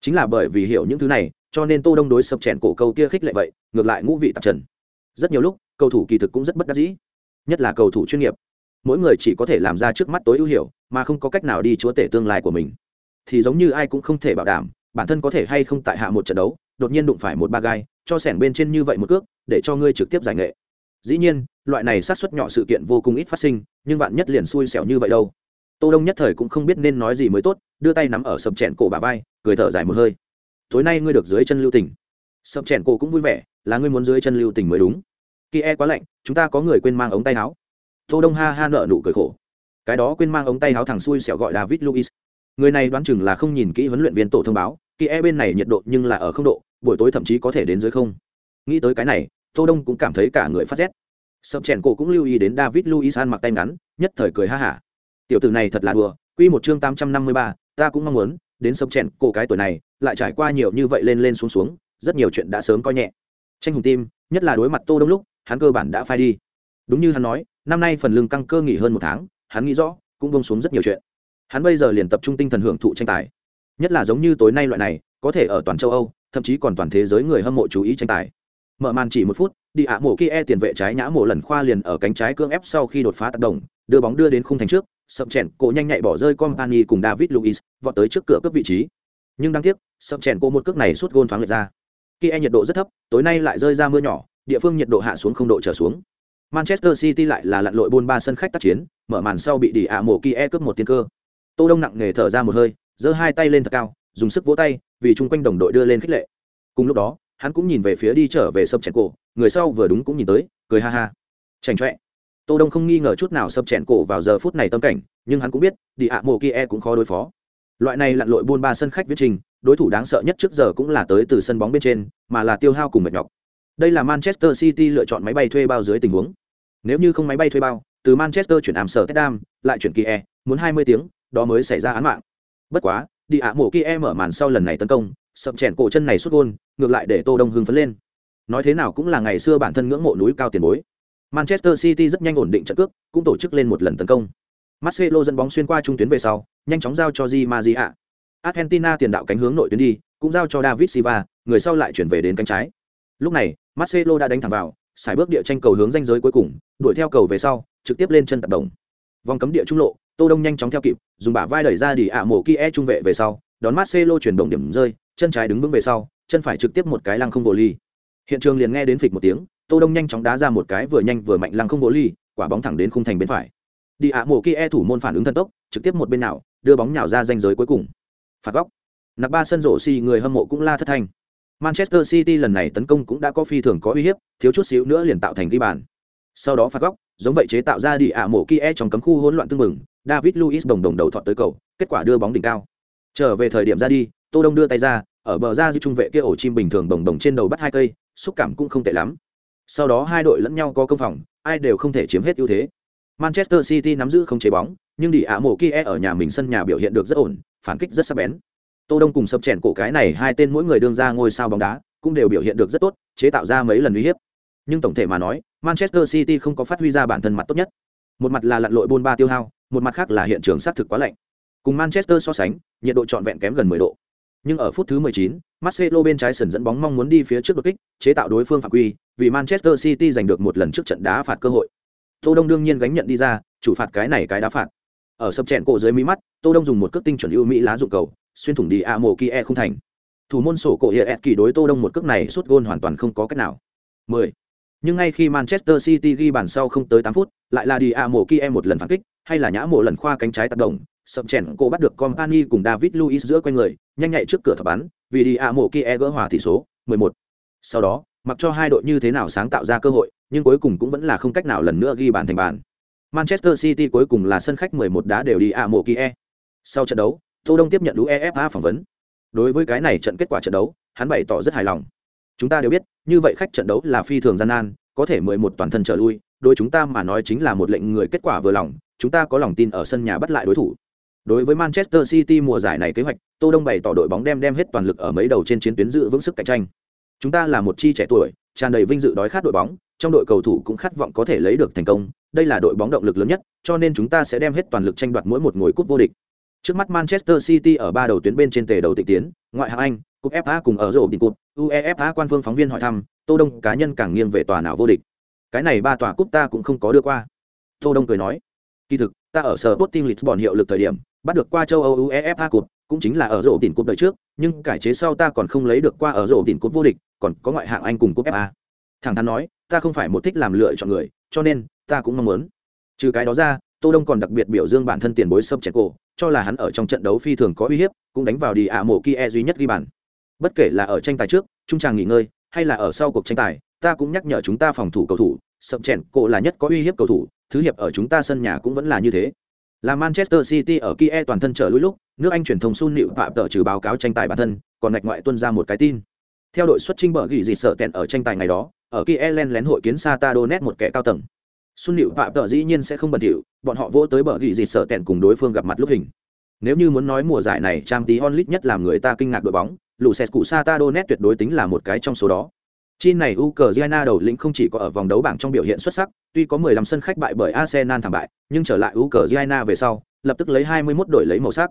Chính là bởi vì hiểu những thứ này, cho nên tô đông đối sập chèn cổ câu kia khích lệ vậy, ngược lại ngũ vị tạp trần. Rất nhiều lúc cầu thủ kỳ thực cũng rất bất đắc dĩ. Nhất là cầu thủ chuyên nghiệp. Mỗi người chỉ có thể làm ra trước mắt tối ưu hiểu, mà không có cách nào đi chúa tể tương lai của mình. Thì giống như ai cũng không thể bảo đảm, bản thân có thể hay không tại hạ một trận đấu, đột nhiên đụng phải một ba gai, cho sẻn bên trên như vậy một cước, để cho ngươi trực tiếp giải nghệ. Dĩ nhiên, loại này sát xuất nhỏ sự kiện vô cùng ít phát sinh, nhưng bạn nhất liền xui xẻo như vậy đâu. Tô đông nhất thời cũng không biết nên nói gì mới tốt, đưa tay nắm ở sập chèn cổ bà vai, cười thở dài một hơi. Tối nay ngươi được dưới chân lưu tình. Sập chèn cổ cũng vui vẻ, là ngươi muốn dưới chân lưu tình mới đúng kia e quá lạnh chúng ta có người quên mang ống tay áo. Tô đông ha ha nợ nụ cười khổ. Cái đó quên mang ống tay áo thằng xui xẻo gọi david luis người này đoán chừng là không nhìn kỹ huấn luyện viên tổ thông báo kia e bên này nhiệt độ nhưng là ở không độ buổi tối thậm chí có thể đến dưới không. Nghĩ tới cái này tô đông cũng cảm thấy cả người phát rét. Sập chèn cổ cũng lưu ý đến david luis ăn mặc tay ngắn nhất thời cười ha hả. Tiểu tử này thật là đùa quy một chương tám trăm năm mươi ba, ta cũng mong muốn đến sập chèn cổ cái tuổi này lại trải qua nhiều như vậy lên lên xuống xuống rất nhiều chuyện đã sớm coi nhẹ. Tranh hùng tim nhất là đối mặt tô đông lúc hắn cơ bản đã phai đi. Đúng như hắn nói, năm nay phần lương căng cơ nghỉ hơn một tháng, hắn nghĩ rõ, cũng bông xuống rất nhiều chuyện. Hắn bây giờ liền tập trung tinh thần hưởng thụ tranh tài. Nhất là giống như tối nay loại này, có thể ở toàn châu âu, thậm chí còn toàn thế giới người hâm mộ chú ý tranh tài. Mở màn chỉ một phút, đi ạ mộ kia e tiền vệ trái nhã mộ lần khoa liền ở cánh trái cưỡng ép sau khi đột phá tác động, đưa bóng đưa đến khung thành trước, sập chèn, cổ nhanh nhạy bỏ rơi company cùng david luis vọt tới trước cửa cấp vị trí. Nhưng đáng tiếc, sập chèn cổ một cước này suốt gôn thoáng lệch ra. Kia nhiệt độ rất thấp, tối nay lại rơi ra mưa nhỏ địa phương nhiệt độ hạ xuống không độ trở xuống. Manchester city lại là lặn lội buôn ba sân khách tác chiến, mở màn sau bị đi ạ mộ Kie cướp một tiên cơ. Tô đông nặng nề thở ra một hơi, giơ hai tay lên thật cao, dùng sức vỗ tay, vì chung quanh đồng đội đưa lên khích lệ. Cùng lúc đó, hắn cũng nhìn về phía đi trở về sập chèn cổ người sau vừa đúng cũng nhìn tới, cười ha ha. Chảnh chọe. Tô đông không nghi ngờ chút nào sập chèn cổ vào giờ phút này tâm cảnh, nhưng hắn cũng biết đi ạ mộ Kie cũng khó đối phó. Loại này lặn lội buôn ba sân khách viết trình, đối thủ đáng sợ nhất trước giờ cũng là tới từ sân bóng bên trên, mà là tiêu hao cùng mệt nhọc đây là manchester city lựa chọn máy bay thuê bao dưới tình huống. Nếu như không máy bay thuê bao từ manchester chuyển amsterdam lại chuyển kiev, muốn 20 tiếng đó mới xảy ra án mạng. Bất quá đi ạ mộ kiev mở màn sau lần này tấn công sập chèn cổ chân này xuất gôn ngược lại để tô đông hưng phấn lên. Nói thế nào cũng là ngày xưa bản thân ngưỡng mộ núi cao tiền bối. Manchester city rất nhanh ổn định trận cước cũng tổ chức lên một lần tấn công. Marcelo dẫn bóng xuyên qua trung tuyến về sau nhanh chóng giao cho di maria. Argentina tiền đạo cánh hướng nội tuyến đi cũng giao cho david silva người sau lại chuyển về đến cánh trái. Lúc này marcelo đã đánh thẳng vào xài bước địa tranh cầu hướng danh giới cuối cùng, đuổi theo cầu về sau, trực tiếp lên chân tập đồng. Vòng cấm địa trung lộ, tô đông nhanh chóng theo kịp, dùng bả vai đẩy ra đi ạ mổ kia e trung vệ về sau, đón marcelo chuyển động điểm rơi, chân trái đứng vững về sau, chân phải trực tiếp một cái lăng không vô ly. Hiện trường liền nghe đến phịch một tiếng, tô đông nhanh chóng đá ra một cái vừa nhanh vừa mạnh lăng không vô ly, quả bóng thẳng đến khung thành bên phải. Đi ạ mổ kia e thủ môn phản ứng thần tốc, trực tiếp một bên nào, đưa bóng nhào ra danh giới cuối cùng. Phạt góc. Nặc ba sân rổ xì người hâm mộ cũng la thất thanh manchester city lần này tấn công cũng đã có phi thường có uy hiếp, thiếu chút xíu nữa liền tạo thành ghi bàn. Sau đó phạt góc, giống vậy chế tạo ra đi ạ mổ kia e trong cấm khu hỗn loạn tương mừng david Luiz đồng đồng đầu thọt tới cầu, kết quả đưa bóng đỉnh cao. Trở về thời điểm ra đi, tô đông đưa tay ra, ở bờ ra giữ trung vệ kia ổ chim bình thường đồng đồng trên đầu bắt hai cây, xúc cảm cũng không tệ lắm. Sau đó hai đội lẫn nhau có công phòng, ai đều không thể chiếm hết ưu thế. Manchester city nắm giữ không chế bóng, nhưng đi ạ mổ kia e ở nhà mình sân nhà biểu hiện được rất ổn, phản kích rất sắc bén tô đông cùng sập chèn cổ cái này hai tên mỗi người đương ra ngôi sao bóng đá cũng đều biểu hiện được rất tốt chế tạo ra mấy lần uy hiếp nhưng tổng thể mà nói manchester city không có phát huy ra bản thân mặt tốt nhất một mặt là lặn lội buôn ba tiêu hao một mặt khác là hiện trường xác thực quá lạnh cùng manchester so sánh nhiệt độ trọn vẹn kém gần 10 độ Nhưng ở phút thứ 19, Marcelo bên trái sân dẫn bóng mong muốn đi phía trước đột kích, chế tạo đối phương phạm quy, vì Manchester City giành được một lần trước trận đá phạt cơ hội. Tô Đông đương nhiên gánh nhận đi ra, chủ phạt cái này cái đá phạt. Ở sập chèn cổ dưới mí mắt, Tô Đông dùng một cước tinh chuẩn ưu mỹ lá dụng cầu, xuyên thủng đi a mồ kia e không thành. Thủ môn sổ cổ hiệa kỳ đối Tô Đông một cước này suốt gôn hoàn toàn không có cách nào. 10. Nhưng ngay khi Manchester City ghi bàn sau không tới 8 phút, lại là đi a mồ kia e một lần phản kích, hay là nhã mộ lần khoa cánh trái tác động, sập chèn cô bắt được company cùng david luis giữa quanh người nhanh nhạy trước cửa thập bắn vì đi a mộ kia e gỡ hòa tỷ số 11. sau đó mặc cho hai đội như thế nào sáng tạo ra cơ hội nhưng cuối cùng cũng vẫn là không cách nào lần nữa ghi bàn thành bàn manchester city cuối cùng là sân khách 11 đá đều đi a mộ kia sau trận đấu tô đông tiếp nhận uefa phỏng vấn đối với cái này trận kết quả trận đấu hắn bày tỏ rất hài lòng chúng ta đều biết như vậy khách trận đấu là phi thường gian nan có thể 11 toàn thân trở lui đối chúng ta mà nói chính là một lệnh người kết quả vừa lòng chúng ta có lòng tin ở sân nhà bắt lại đối thủ Đối với Manchester City mùa giải này kế hoạch, Tô Đông bày tỏ đội bóng đem đem hết toàn lực ở mấy đầu trên chiến tuyến giữ vững sức cạnh tranh. Chúng ta là một chi trẻ tuổi, tràn đầy vinh dự đói khát đội bóng, trong đội cầu thủ cũng khát vọng có thể lấy được thành công, đây là đội bóng động lực lớn nhất, cho nên chúng ta sẽ đem hết toàn lực tranh đoạt mỗi một ngôi cúp vô địch. Trước mắt Manchester City ở ba đầu tuyến bên trên tề đầu tịch tiến, ngoại hạng Anh, cúp FA cùng ở rổ đỉnh cúp, UEFA quan phương phóng viên hỏi thăm, Tô Đông cá nhân càng nghiêng về tòa nào vô địch. Cái này ba tòa cúp ta cũng không có đưa qua. Tô Đông cười nói, kỳ thực, ta ở sở Sporting Lisbon hiệu lực thời điểm, bắt được qua châu Âu UEFA cúp, cũng chính là ở rổ đỉnh cúp đời trước, nhưng cải chế sau ta còn không lấy được qua ở rổ đỉnh cúp vô địch, còn có ngoại hạng Anh cùng cúp FA. Thẳng thắn nói, ta không phải một thích làm lựa chọn người, cho nên ta cũng mong muốn. Trừ cái đó ra, Tô Đông còn đặc biệt biểu dương bản thân tiền bối sub cổ, cho là hắn ở trong trận đấu phi thường có uy hiếp, cũng đánh vào đi ạ mộ kia duy nhất ghi bàn. Bất kể là ở tranh tài trước, trung tràng nghỉ ngơi, hay là ở sau cuộc tranh tài, ta cũng nhắc nhở chúng ta phòng thủ cầu thủ, sập chèn cổ là nhất có uy hiếp cầu thủ, thứ hiệp ở chúng ta sân nhà cũng vẫn là như thế. Là Manchester City ở Kia toàn thân trở lũi lúc, nước Anh truyền thông Sun Nịu Phạm tờ trừ báo cáo tranh tài bản thân, còn ngạch ngoại tuân ra một cái tin. Theo đội xuất trình bờ gỉ gì sợ tẹn ở tranh tài ngày đó, ở Kia len lén hội kiến Sata Donet một kẻ cao tầng. Xuân Nịu Phạm tờ dĩ nhiên sẽ không bẩn thỉu, bọn họ vỗ tới bờ ghi gì sợ tẹn cùng đối phương gặp mặt lúc hình. Nếu như muốn nói mùa giải này trang tí onlit nhất làm người ta kinh ngạc đội bóng, Lucescu Sata Donet tuyệt đối tính là một cái trong số đó. Chi này Ukraine đầu lĩnh không chỉ có ở vòng đấu bảng trong biểu hiện xuất sắc, tuy có 15 sân khách bại bởi Arsenal thảm bại, nhưng trở lại Ukraine về sau, lập tức lấy 21 đội lấy màu sắc.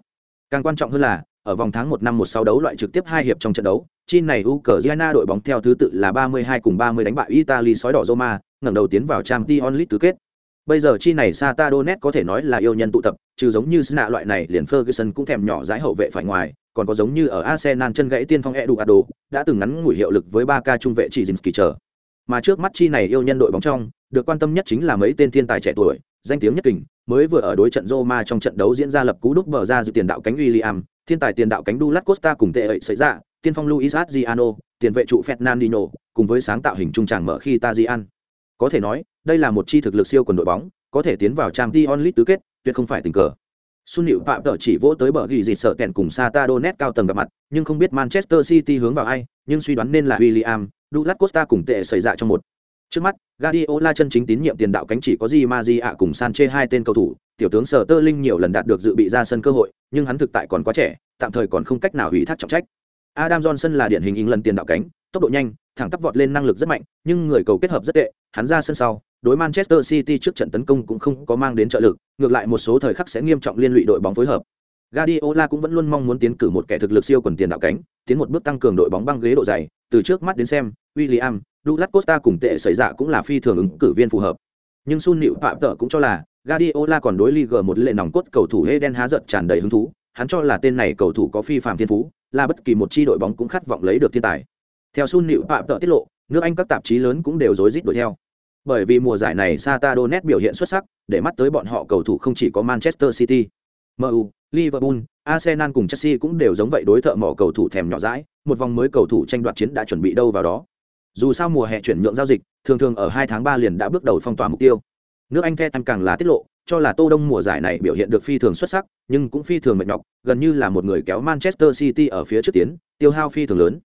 Càng quan trọng hơn là, ở vòng tháng 1 năm 1 sau đấu loại trực tiếp hai hiệp trong trận đấu, chi này Ukraine đội bóng theo thứ tự là 32 cùng 30 đánh bại Italy sói đỏ Roma, ngẩng đầu tiến vào Champions League tứ kết. Bây giờ chi này Sata Donet có thể nói là yêu nhân tụ tập, trừ giống như Sna loại này liền Ferguson cũng thèm nhỏ dãi hậu vệ phải ngoài, còn có giống như ở Arsenal chân gãy tiên phong Eduardo, đã từng ngắn ngủi hiệu lực với 3K trung vệ chỉ Zinski chờ. Mà trước mắt chi này yêu nhân đội bóng trong, được quan tâm nhất chính là mấy tên thiên tài trẻ tuổi, danh tiếng nhất kình, mới vừa ở đối trận Roma trong trận đấu diễn ra lập cú đúc bờ ra dự tiền đạo cánh William, thiên tài tiền đạo cánh Douglas Costa cùng tệ ậy xảy ra, tiên phong Luis Adriano, tiền vệ trụ Fernandinho, cùng với sáng tạo hình trung tràng mở khi Tajian. Có thể nói, đây là một chi thực lực siêu quần đội bóng, có thể tiến vào Champions League tứ kết, tuyệt không phải tình cờ. Xuân Liễu Phạm Tở chỉ vỗ tới bờ ghi gì sợ kèn cùng Sata Donet cao tầng gặp mặt, nhưng không biết Manchester City hướng vào ai, nhưng suy đoán nên là William, Douglas Costa cùng tệ xảy ra trong một. Trước mắt, Guardiola chân chính tín nhiệm tiền đạo cánh chỉ có Di Maria cùng Sanchez hai tên cầu thủ, tiểu tướng Sở Tơ Linh nhiều lần đạt được dự bị ra sân cơ hội, nhưng hắn thực tại còn quá trẻ, tạm thời còn không cách nào hủy thác trọng trách. Adam Johnson là điển hình England tiền đạo cánh, tốc độ nhanh, thẳng tắp vọt lên năng lực rất mạnh, nhưng người cầu kết hợp rất tệ, hắn ra sân sau, đối Manchester City trước trận tấn công cũng không có mang đến trợ lực, ngược lại một số thời khắc sẽ nghiêm trọng liên lụy đội bóng phối hợp. Guardiola cũng vẫn luôn mong muốn tiến cử một kẻ thực lực siêu quần tiền đạo cánh, tiến một bước tăng cường đội bóng băng ghế độ dày, từ trước mắt đến xem, William, Douglas Costa cùng tệ xảy ra cũng là phi thường ứng cử viên phù hợp. Nhưng Sun Liễu Phạm Tở cũng cho là Guardiola còn đối Liga một lệ nòng cốt cầu thủ Eden Hazard tràn đầy hứng thú, hắn cho là tên này cầu thủ có phi phàm thiên phú, là bất kỳ một chi đội bóng cũng khát vọng lấy được thiên tài. Theo Sun Liễu Phạm Tở tiết lộ, nước Anh các tạp chí lớn cũng đều rối rít đuổi theo. Bởi vì mùa giải này Sata Donet biểu hiện xuất sắc, để mắt tới bọn họ cầu thủ không chỉ có Manchester City, MU, Liverpool, Arsenal cùng Chelsea cũng đều giống vậy đối thợ mỏ cầu thủ thèm nhỏ dãi, một vòng mới cầu thủ tranh đoạt chiến đã chuẩn bị đâu vào đó. Dù sao mùa hè chuyển nhượng giao dịch, thường thường ở hai tháng ba liền đã bước đầu phong tỏa mục tiêu. Nước Anh Anh càng là tiết lộ, cho là Tô Đông mùa giải này biểu hiện được phi thường xuất sắc, nhưng cũng phi thường mệt nhọc, gần như là một người kéo Manchester City ở phía trước tiến, tiêu hao phi thường lớn.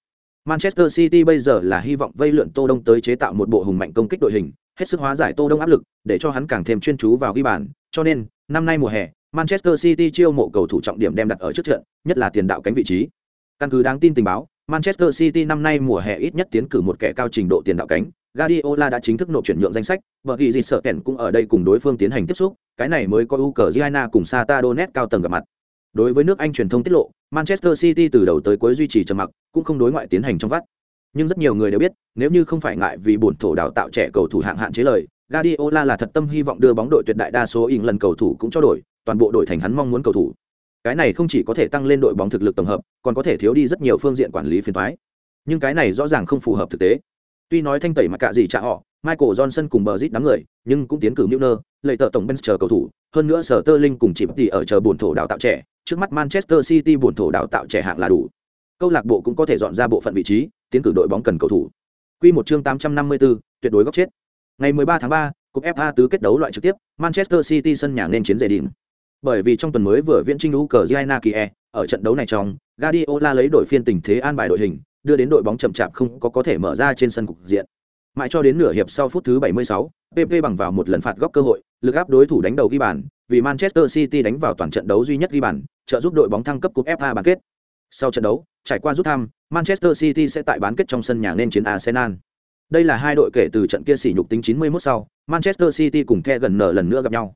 Manchester City bây giờ là hy vọng vây lượn Tô Đông tới chế tạo một bộ hùng mạnh công kích đội hình, hết sức hóa giải Tô Đông áp lực, để cho hắn càng thêm chuyên chú vào ghi bàn, cho nên, năm nay mùa hè, Manchester City chiêu mộ cầu thủ trọng điểm đem đặt ở trước trận, nhất là tiền đạo cánh vị trí. Căn cứ đáng tin tình báo, Manchester City năm nay mùa hè ít nhất tiến cử một kẻ cao trình độ tiền đạo cánh. Guardiola đã chính thức nộp chuyển nhượng danh sách, vợ vì gì sợ kèn cũng ở đây cùng đối phương tiến hành tiếp xúc, cái này mới có Ukraine cùng Sata Donetsk cao tầng gặp mặt. đối với nước anh truyền thông tiết lộ manchester city từ đầu tới cuối duy trì trầm mặc cũng không đối ngoại tiến hành trong vắt nhưng rất nhiều người đều biết nếu như không phải ngại vì bổn thổ đào tạo trẻ cầu thủ hạng hạn chế lời Guardiola là thật tâm hy vọng đưa bóng đội tuyệt đại đa số ỉn lần cầu thủ cũng cho đổi, toàn bộ đội thành hắn mong muốn cầu thủ. Cái này không chỉ có thể tăng lên đội bóng thực lực tổng hợp, còn có thể thiếu đi rất nhiều phương diện quản lý phiền toái. Nhưng cái này rõ ràng không phù hợp thực tế. Tuy nói thanh tẩy mà cả gì trả họ, Michael Johnson cùng bờ rít đám người, nhưng cũng tiến cử Milner, lệ tợ tổng Benz chờ cầu thủ, hơn nữa sở tơ linh cùng chỉ tỷ ở chờ buồn thổ đào tạo trẻ, trước mắt Manchester City buồn thổ đào tạo trẻ hạng là đủ. Câu lạc bộ cũng có thể dọn ra bộ phận vị trí, tiến cử đội bóng cần cầu thủ. Quy một chương 854, tuyệt đối góc chết. Ngày 13 tháng 3, cúp FA tứ kết đấu loại trực tiếp, Manchester City sân nhà nên chiến dày đỉnh. Bởi vì trong tuần mới vừa viễn trinh Ukraine Kie, ở trận đấu này trong, Guardiola lấy đội phiên tình thế an bài đội hình, đưa đến đội bóng chậm chạp không có có thể mở ra trên sân cục diện. Mãi cho đến nửa hiệp sau phút thứ 76, PP bằng vào một lần phạt góc cơ hội, lực áp đối thủ đánh đầu ghi bàn, vì Manchester City đánh vào toàn trận đấu duy nhất ghi bàn, trợ giúp đội bóng thăng cấp cúp FA bán kết. Sau trận đấu, trải qua rút thăm, Manchester City sẽ tại bán kết trong sân nhà nên chiến Arsenal. Đây là hai đội kể từ trận kia sỉ nhục tính 91 sau, Manchester City cùng The gần nở lần nữa gặp nhau.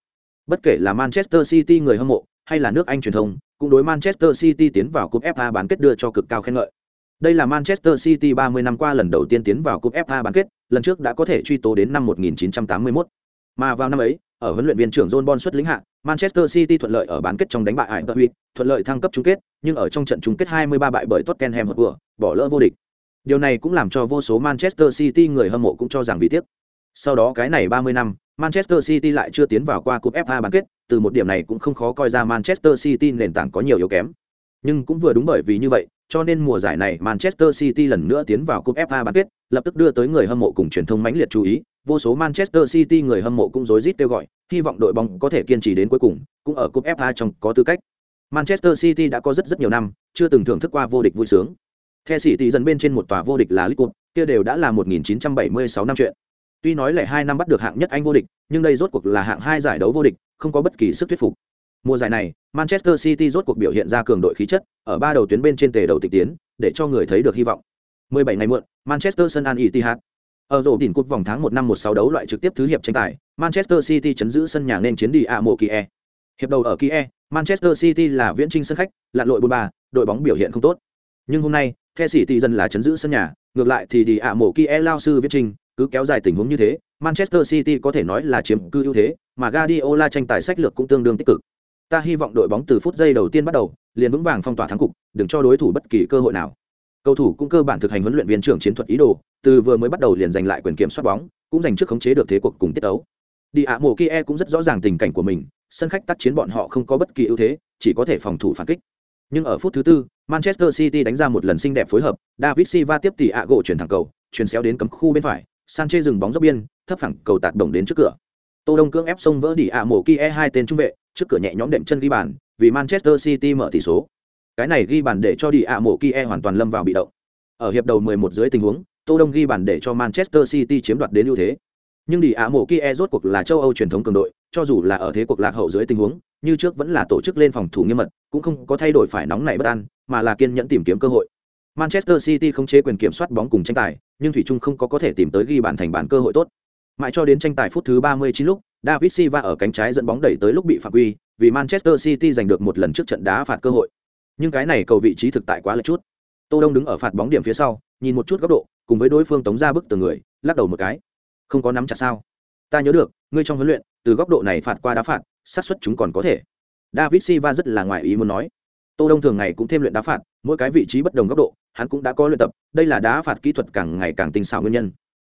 Bất kể là Manchester City người hâm mộ hay là nước Anh truyền thông, cũng đối Manchester City tiến vào cúp FA bán kết đưa cho cực cao khen ngợi. Đây là Manchester City 30 năm qua lần đầu tiên tiến vào cúp FA bán kết, lần trước đã có thể truy tố đến năm 1981. Mà vào năm ấy, ở huấn luyện viên trưởng John Bon xuất lĩnh hạ, Manchester City thuận lợi ở bán kết trong đánh bại Everton, thuận lợi thăng cấp chung kết, nhưng ở trong trận chung kết 23 bại bởi Tottenham Hotspur, bỏ lỡ vô địch. Điều này cũng làm cho vô số Manchester City người hâm mộ cũng cho rằng vì tiếc. Sau đó cái này 30 năm, Manchester City lại chưa tiến vào qua cúp FA bán kết, từ một điểm này cũng không khó coi ra Manchester City nền tảng có nhiều yếu kém. Nhưng cũng vừa đúng bởi vì như vậy, cho nên mùa giải này Manchester City lần nữa tiến vào cúp FA bán kết, lập tức đưa tới người hâm mộ cùng truyền thông mãnh liệt chú ý, vô số Manchester City người hâm mộ cũng rối rít kêu gọi, hy vọng đội bóng có thể kiên trì đến cuối cùng, cũng ở cúp FA trong có tư cách. Manchester City đã có rất rất nhiều năm chưa từng thưởng thức qua vô địch vui sướng. The City dần bên trên một tòa vô địch là League Cup, kia đều đã là 1976 năm chuyện. Tuy nói lẻ hai năm bắt được hạng nhất Anh vô địch, nhưng đây rốt cuộc là hạng hai giải đấu vô địch, không có bất kỳ sức thuyết phục. Mùa giải này, Manchester City rốt cuộc biểu hiện ra cường đội khí chất, ở ba đầu tuyến bên trên tề đầu tịch tiến, để cho người thấy được hy vọng. 17 ngày muộn, Manchester sân Al Ittihad. Ở rổ đỉnh cúp vòng tháng 1 năm 16 đấu loại trực tiếp thứ hiệp tranh tài, Manchester City chấn giữ sân nhà nên chiến đi A Mộ Kie. Hiệp đầu ở Kie, Manchester City là viễn trinh sân khách, lặn lội 4-3, đội bóng biểu hiện không tốt. Nhưng hôm nay, The City dần là chấn giữ sân nhà, ngược lại thì đi A Mộ Kie lao sư viễn trinh, cứ kéo dài tình huống như thế, Manchester City có thể nói là chiếm cư ưu thế, mà Guardiola tranh tài sách lược cũng tương đương tích cực. Ta hy vọng đội bóng từ phút giây đầu tiên bắt đầu, liền vững vàng phong tỏa thắng cục, đừng cho đối thủ bất kỳ cơ hội nào. Cầu thủ cũng cơ bản thực hành huấn luyện viên trưởng chiến thuật ý đồ, từ vừa mới bắt đầu liền giành lại quyền kiểm soát bóng, cũng giành trước khống chế được thế cuộc cùng tiết đấu. Đi ạ Kie kia cũng rất rõ ràng tình cảnh của mình, sân khách tác chiến bọn họ không có bất kỳ ưu thế, chỉ có thể phòng thủ phản kích. Nhưng ở phút thứ tư, Manchester City đánh ra một lần xinh đẹp phối hợp, David Silva tiếp tỷ ạ gỗ chuyển thẳng cầu, chuyển xéo đến cấm khu bên phải, Sanchez dừng bóng dốc biên, thấp phẳng cầu tạt đồng đến trước cửa. Tô Đông cưỡng ép xông vỡ đi ạ mộ kia e hai tên trung vệ, trước cửa nhẹ nhõm đệm chân ghi bàn, vì Manchester City mở tỷ số. Cái này ghi bàn để cho đi ạ mộ kia e hoàn toàn lâm vào bị động. Ở hiệp đầu 11 dưới tình huống, Tô Đông ghi bàn để cho Manchester City chiếm đoạt đến ưu thế. Nhưng đi ạ mộ kia e rốt cuộc là châu Âu truyền thống cường đội, cho dù là ở thế cuộc lạc hậu dưới tình huống, như trước vẫn là tổ chức lên phòng thủ nghiêm mật, cũng không có thay đổi phải nóng nảy bất an, mà là kiên nhẫn tìm kiếm cơ hội. Manchester City không chế quyền kiểm soát bóng cùng tranh tài, nhưng thủy trung không có có thể tìm tới ghi bàn thành bàn cơ hội tốt. Mãi cho đến tranh tài phút thứ 39 lúc, David Silva ở cánh trái dẫn bóng đẩy tới lúc bị phạm quy, vì Manchester City giành được một lần trước trận đá phạt cơ hội. Nhưng cái này cầu vị trí thực tại quá lệch chút. Tô Đông đứng ở phạt bóng điểm phía sau, nhìn một chút góc độ, cùng với đối phương tống ra bức từ người, lắc đầu một cái. Không có nắm chặt sao? Ta nhớ được, ngươi trong huấn luyện, từ góc độ này phạt qua đá phạt, xác suất chúng còn có thể. David Silva rất là ngoài ý muốn nói. Tô Đông thường ngày cũng thêm luyện đá phạt, mỗi cái vị trí bất đồng góc độ, hắn cũng đã có luyện tập, đây là đá phạt kỹ thuật càng ngày càng tinh xảo nguyên nhân.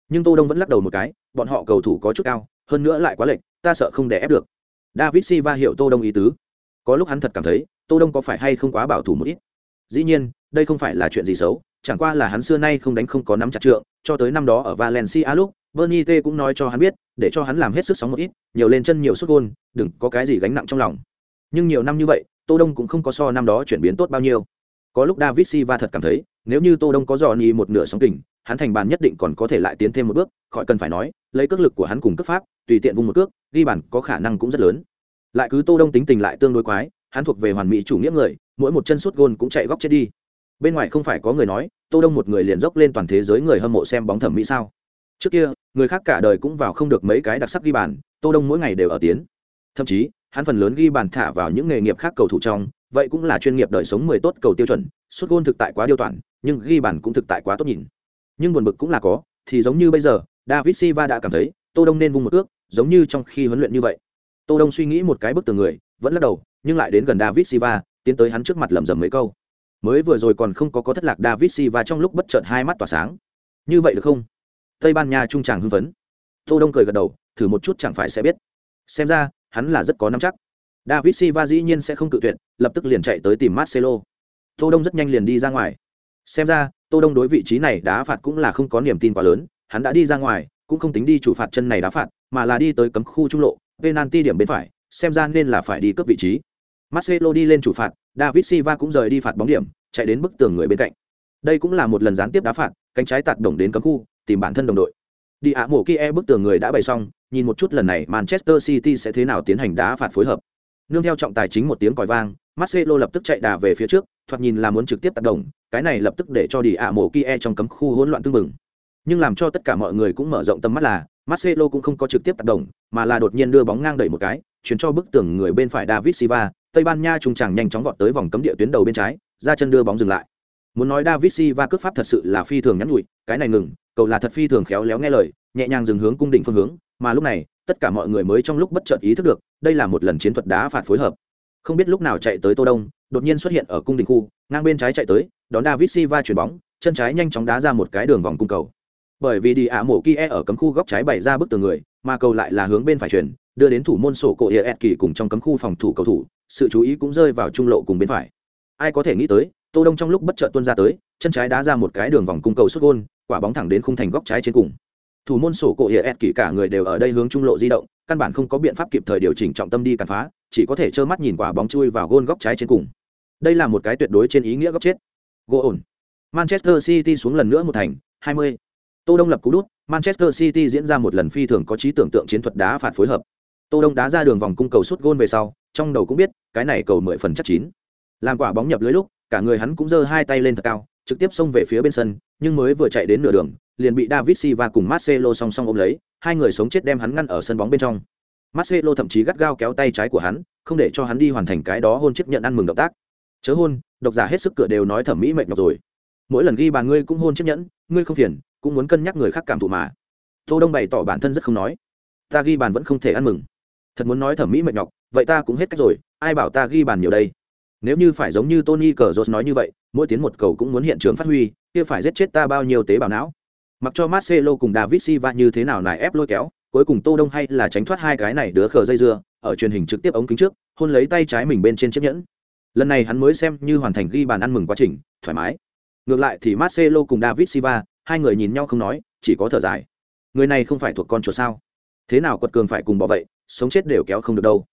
Nhưng Tô Đông vẫn lắc đầu một cái, bọn họ cầu thủ có chút cao, hơn nữa lại quá lệch, ta sợ không để ép được. David Silva hiểu Tô Đông ý tứ. Có lúc hắn thật cảm thấy, Tô Đông có phải hay không quá bảo thủ một ít. Dĩ nhiên, đây không phải là chuyện gì xấu, chẳng qua là hắn xưa nay không đánh không có nắm chặt trượng, cho tới năm đó ở Valencia lúc, Bernie T cũng nói cho hắn biết, để cho hắn làm hết sức sóng một ít, nhiều lên chân nhiều suất gôn, đừng có cái gì gánh nặng trong lòng. Nhưng nhiều năm như vậy, Tô Đông cũng không có so năm đó chuyển biến tốt bao nhiêu. Có lúc David Silva thật cảm thấy, nếu như Tô Đông có dò nhì một nửa sóng kình, hắn thành bàn nhất định còn có thể lại tiến thêm một bước, khỏi cần phải nói, lấy cước lực của hắn cùng cước pháp, tùy tiện vung một cước, ghi bàn có khả năng cũng rất lớn. Lại cứ Tô Đông tính tình lại tương đối quái, hắn thuộc về hoàn mỹ chủ nghĩa người, mỗi một chân sút gôn cũng chạy góc chết đi. Bên ngoài không phải có người nói, Tô Đông một người liền dốc lên toàn thế giới người hâm mộ xem bóng thẩm mỹ sao? Trước kia, người khác cả đời cũng vào không được mấy cái đặc sắc ghi bàn, Tô Đông mỗi ngày đều ở tiến. Thậm chí, hắn phần lớn ghi bàn thả vào những nghề nghiệp khác cầu thủ trong, vậy cũng là chuyên nghiệp đời sống mười tốt cầu tiêu chuẩn, suốt gôn thực tại quá điêu toàn, nhưng ghi bàn cũng thực tại quá tốt nhìn. Nhưng buồn bực cũng là có, thì giống như bây giờ, david silva đã cảm thấy, tô đông nên vung một cước giống như trong khi huấn luyện như vậy. Tô đông suy nghĩ một cái bức tường người, vẫn lắc đầu, nhưng lại đến gần david silva, tiến tới hắn trước mặt lẩm rẩm mấy câu. Mới vừa rồi còn không có có thất lạc david silva trong lúc bất chợt hai mắt tỏa sáng. Như vậy được không? Tây ban nha trung tràng hưng phấn. Tô đông cười gật đầu, thử một chút chẳng phải sẽ biết. Xem ra, hắn là rất có nắm chắc david silva dĩ nhiên sẽ không cự tuyệt, lập tức liền chạy tới tìm marcelo. Tô đông rất nhanh liền đi ra ngoài. Xem ra, tô đông đối vị trí này đá phạt cũng là không có niềm tin quá lớn, hắn đã đi ra ngoài, cũng không tính đi chủ phạt chân này đá phạt, mà là đi tới cấm khu trung lộ, penalty điểm bên phải, xem ra nên là phải đi cướp vị trí. Marcelo đi lên chủ phạt, david silva cũng rời đi phạt bóng điểm, chạy đến bức tường người bên cạnh. Đây cũng là một lần gián tiếp đá phạt, cánh trái tạt đồng đến cấm khu, tìm bản thân đồng đội. Đi ạ mổ kia bức tường người đã bày xong, nhìn một chút lần này manchester city sẽ thế nào tiến hành đá phạt phối hợp nương theo trọng tài chính một tiếng còi vang, marcelo lập tức chạy đà về phía trước, thoạt nhìn là muốn trực tiếp tác động, cái này lập tức để cho đi ạ mổ kia trong cấm khu hỗn loạn tương mừng nhưng làm cho tất cả mọi người cũng mở rộng tầm mắt là, marcelo cũng không có trực tiếp tác động, mà là đột nhiên đưa bóng ngang đẩy một cái, chuyển cho bức tường người bên phải david silva, tây ban nha trung tràng nhanh chóng vọt tới vòng cấm địa tuyến đầu bên trái, ra chân đưa bóng dừng lại. Muốn nói david silva cướp pháp thật sự là phi thường nhắn nhụi, cái này ngừng cậu là thật phi thường khéo léo nghe lời, nhẹ nhàng dừng hướng cung đỉnh phương hướng, mà lúc này tất cả mọi người mới trong lúc bất chợt ý thức được, đây là một lần chiến thuật đá phạt phối hợp. Không biết lúc nào chạy tới tô đông, đột nhiên xuất hiện ở cung đình khu, ngang bên trái chạy tới, đón david silva chuyển bóng, chân trái nhanh chóng đá ra một cái đường vòng cung cầu. Bởi vì đi ả mổ kia ở cấm khu góc trái bày ra bức tường người, mà cầu lại là hướng bên phải chuyển đưa đến thủ môn sổ cổ hiệp kỳ cùng trong cấm khu phòng thủ cầu thủ, sự chú ý cũng rơi vào trung lộ cùng bên phải. Ai có thể nghĩ tới, tô đông trong lúc bất chợt tuôn ra tới, chân trái đá ra một cái đường vòng cung cầu xuất gôn, quả bóng thẳng đến khung thành góc trái trên cùng thủ môn sổ cổ hiệp kỳ cả người đều ở đây hướng trung lộ di động, căn bản không có biện pháp kịp thời điều chỉnh trọng tâm đi cản phá, chỉ có thể trơ mắt nhìn quả bóng chui vào gôn góc trái trên cùng. Đây là một cái tuyệt đối trên ý nghĩa góc chết. Gỗ ổn. Manchester city xuống lần nữa một thành 20. tô đông lập cú đút, manchester city diễn ra một lần phi thường có trí tưởng tượng chiến thuật đá phạt phối hợp. Tô đông đá ra đường vòng cung cầu sút gôn về sau, trong đầu cũng biết, cái này cầu mười phần chắc chín. Làm quả bóng nhập lưới lúc, cả người hắn cũng giơ hai tay lên thật cao trực tiếp xông về phía bên sân, nhưng mới vừa chạy đến nửa đường, liền bị david silva cùng marcelo song song ôm lấy, hai người sống chết đem hắn ngăn ở sân bóng bên trong. Marcelo thậm chí gắt gao kéo tay trái của hắn, không để cho hắn đi hoàn thành cái đó hôn chấp nhận ăn mừng động tác. Chớ hôn, độc giả hết sức cửa đều nói thẩm mỹ mệt nhọc rồi. Mỗi lần ghi bàn ngươi cũng hôn chấp nhận ngươi không phiền, cũng muốn cân nhắc người khác cảm thụ mà. Tô đông bày tỏ bản thân rất không nói. Ta ghi bàn vẫn không thể ăn mừng. Thật muốn nói thẩm mỹ mệt nhọc, vậy ta cũng hết cách rồi, ai bảo ta ghi bàn nhiều đây? Nếu như phải giống như tony cờ jose nói như vậy, mỗi tiến một cầu cũng muốn hiện trường phát huy, kia phải giết chết ta bao nhiêu tế bào não? Mặc cho marcelo cùng david silva như thế nào nài ép lôi kéo, cuối cùng tô đông hay là tránh thoát hai cái này đứa khờ dây dưa, ở truyền hình trực tiếp ống kính trước, hôn lấy tay trái mình bên trên chiếc nhẫn. Lần này hắn mới xem như hoàn thành ghi bàn ăn mừng quá trình, thoải mái. Ngược lại thì marcelo cùng david silva, hai người nhìn nhau không nói, chỉ có thở dài. Người này không phải thuộc con chuột sao? Thế nào quật cường phải cùng bỏ vậy, sống chết đều kéo không được đâu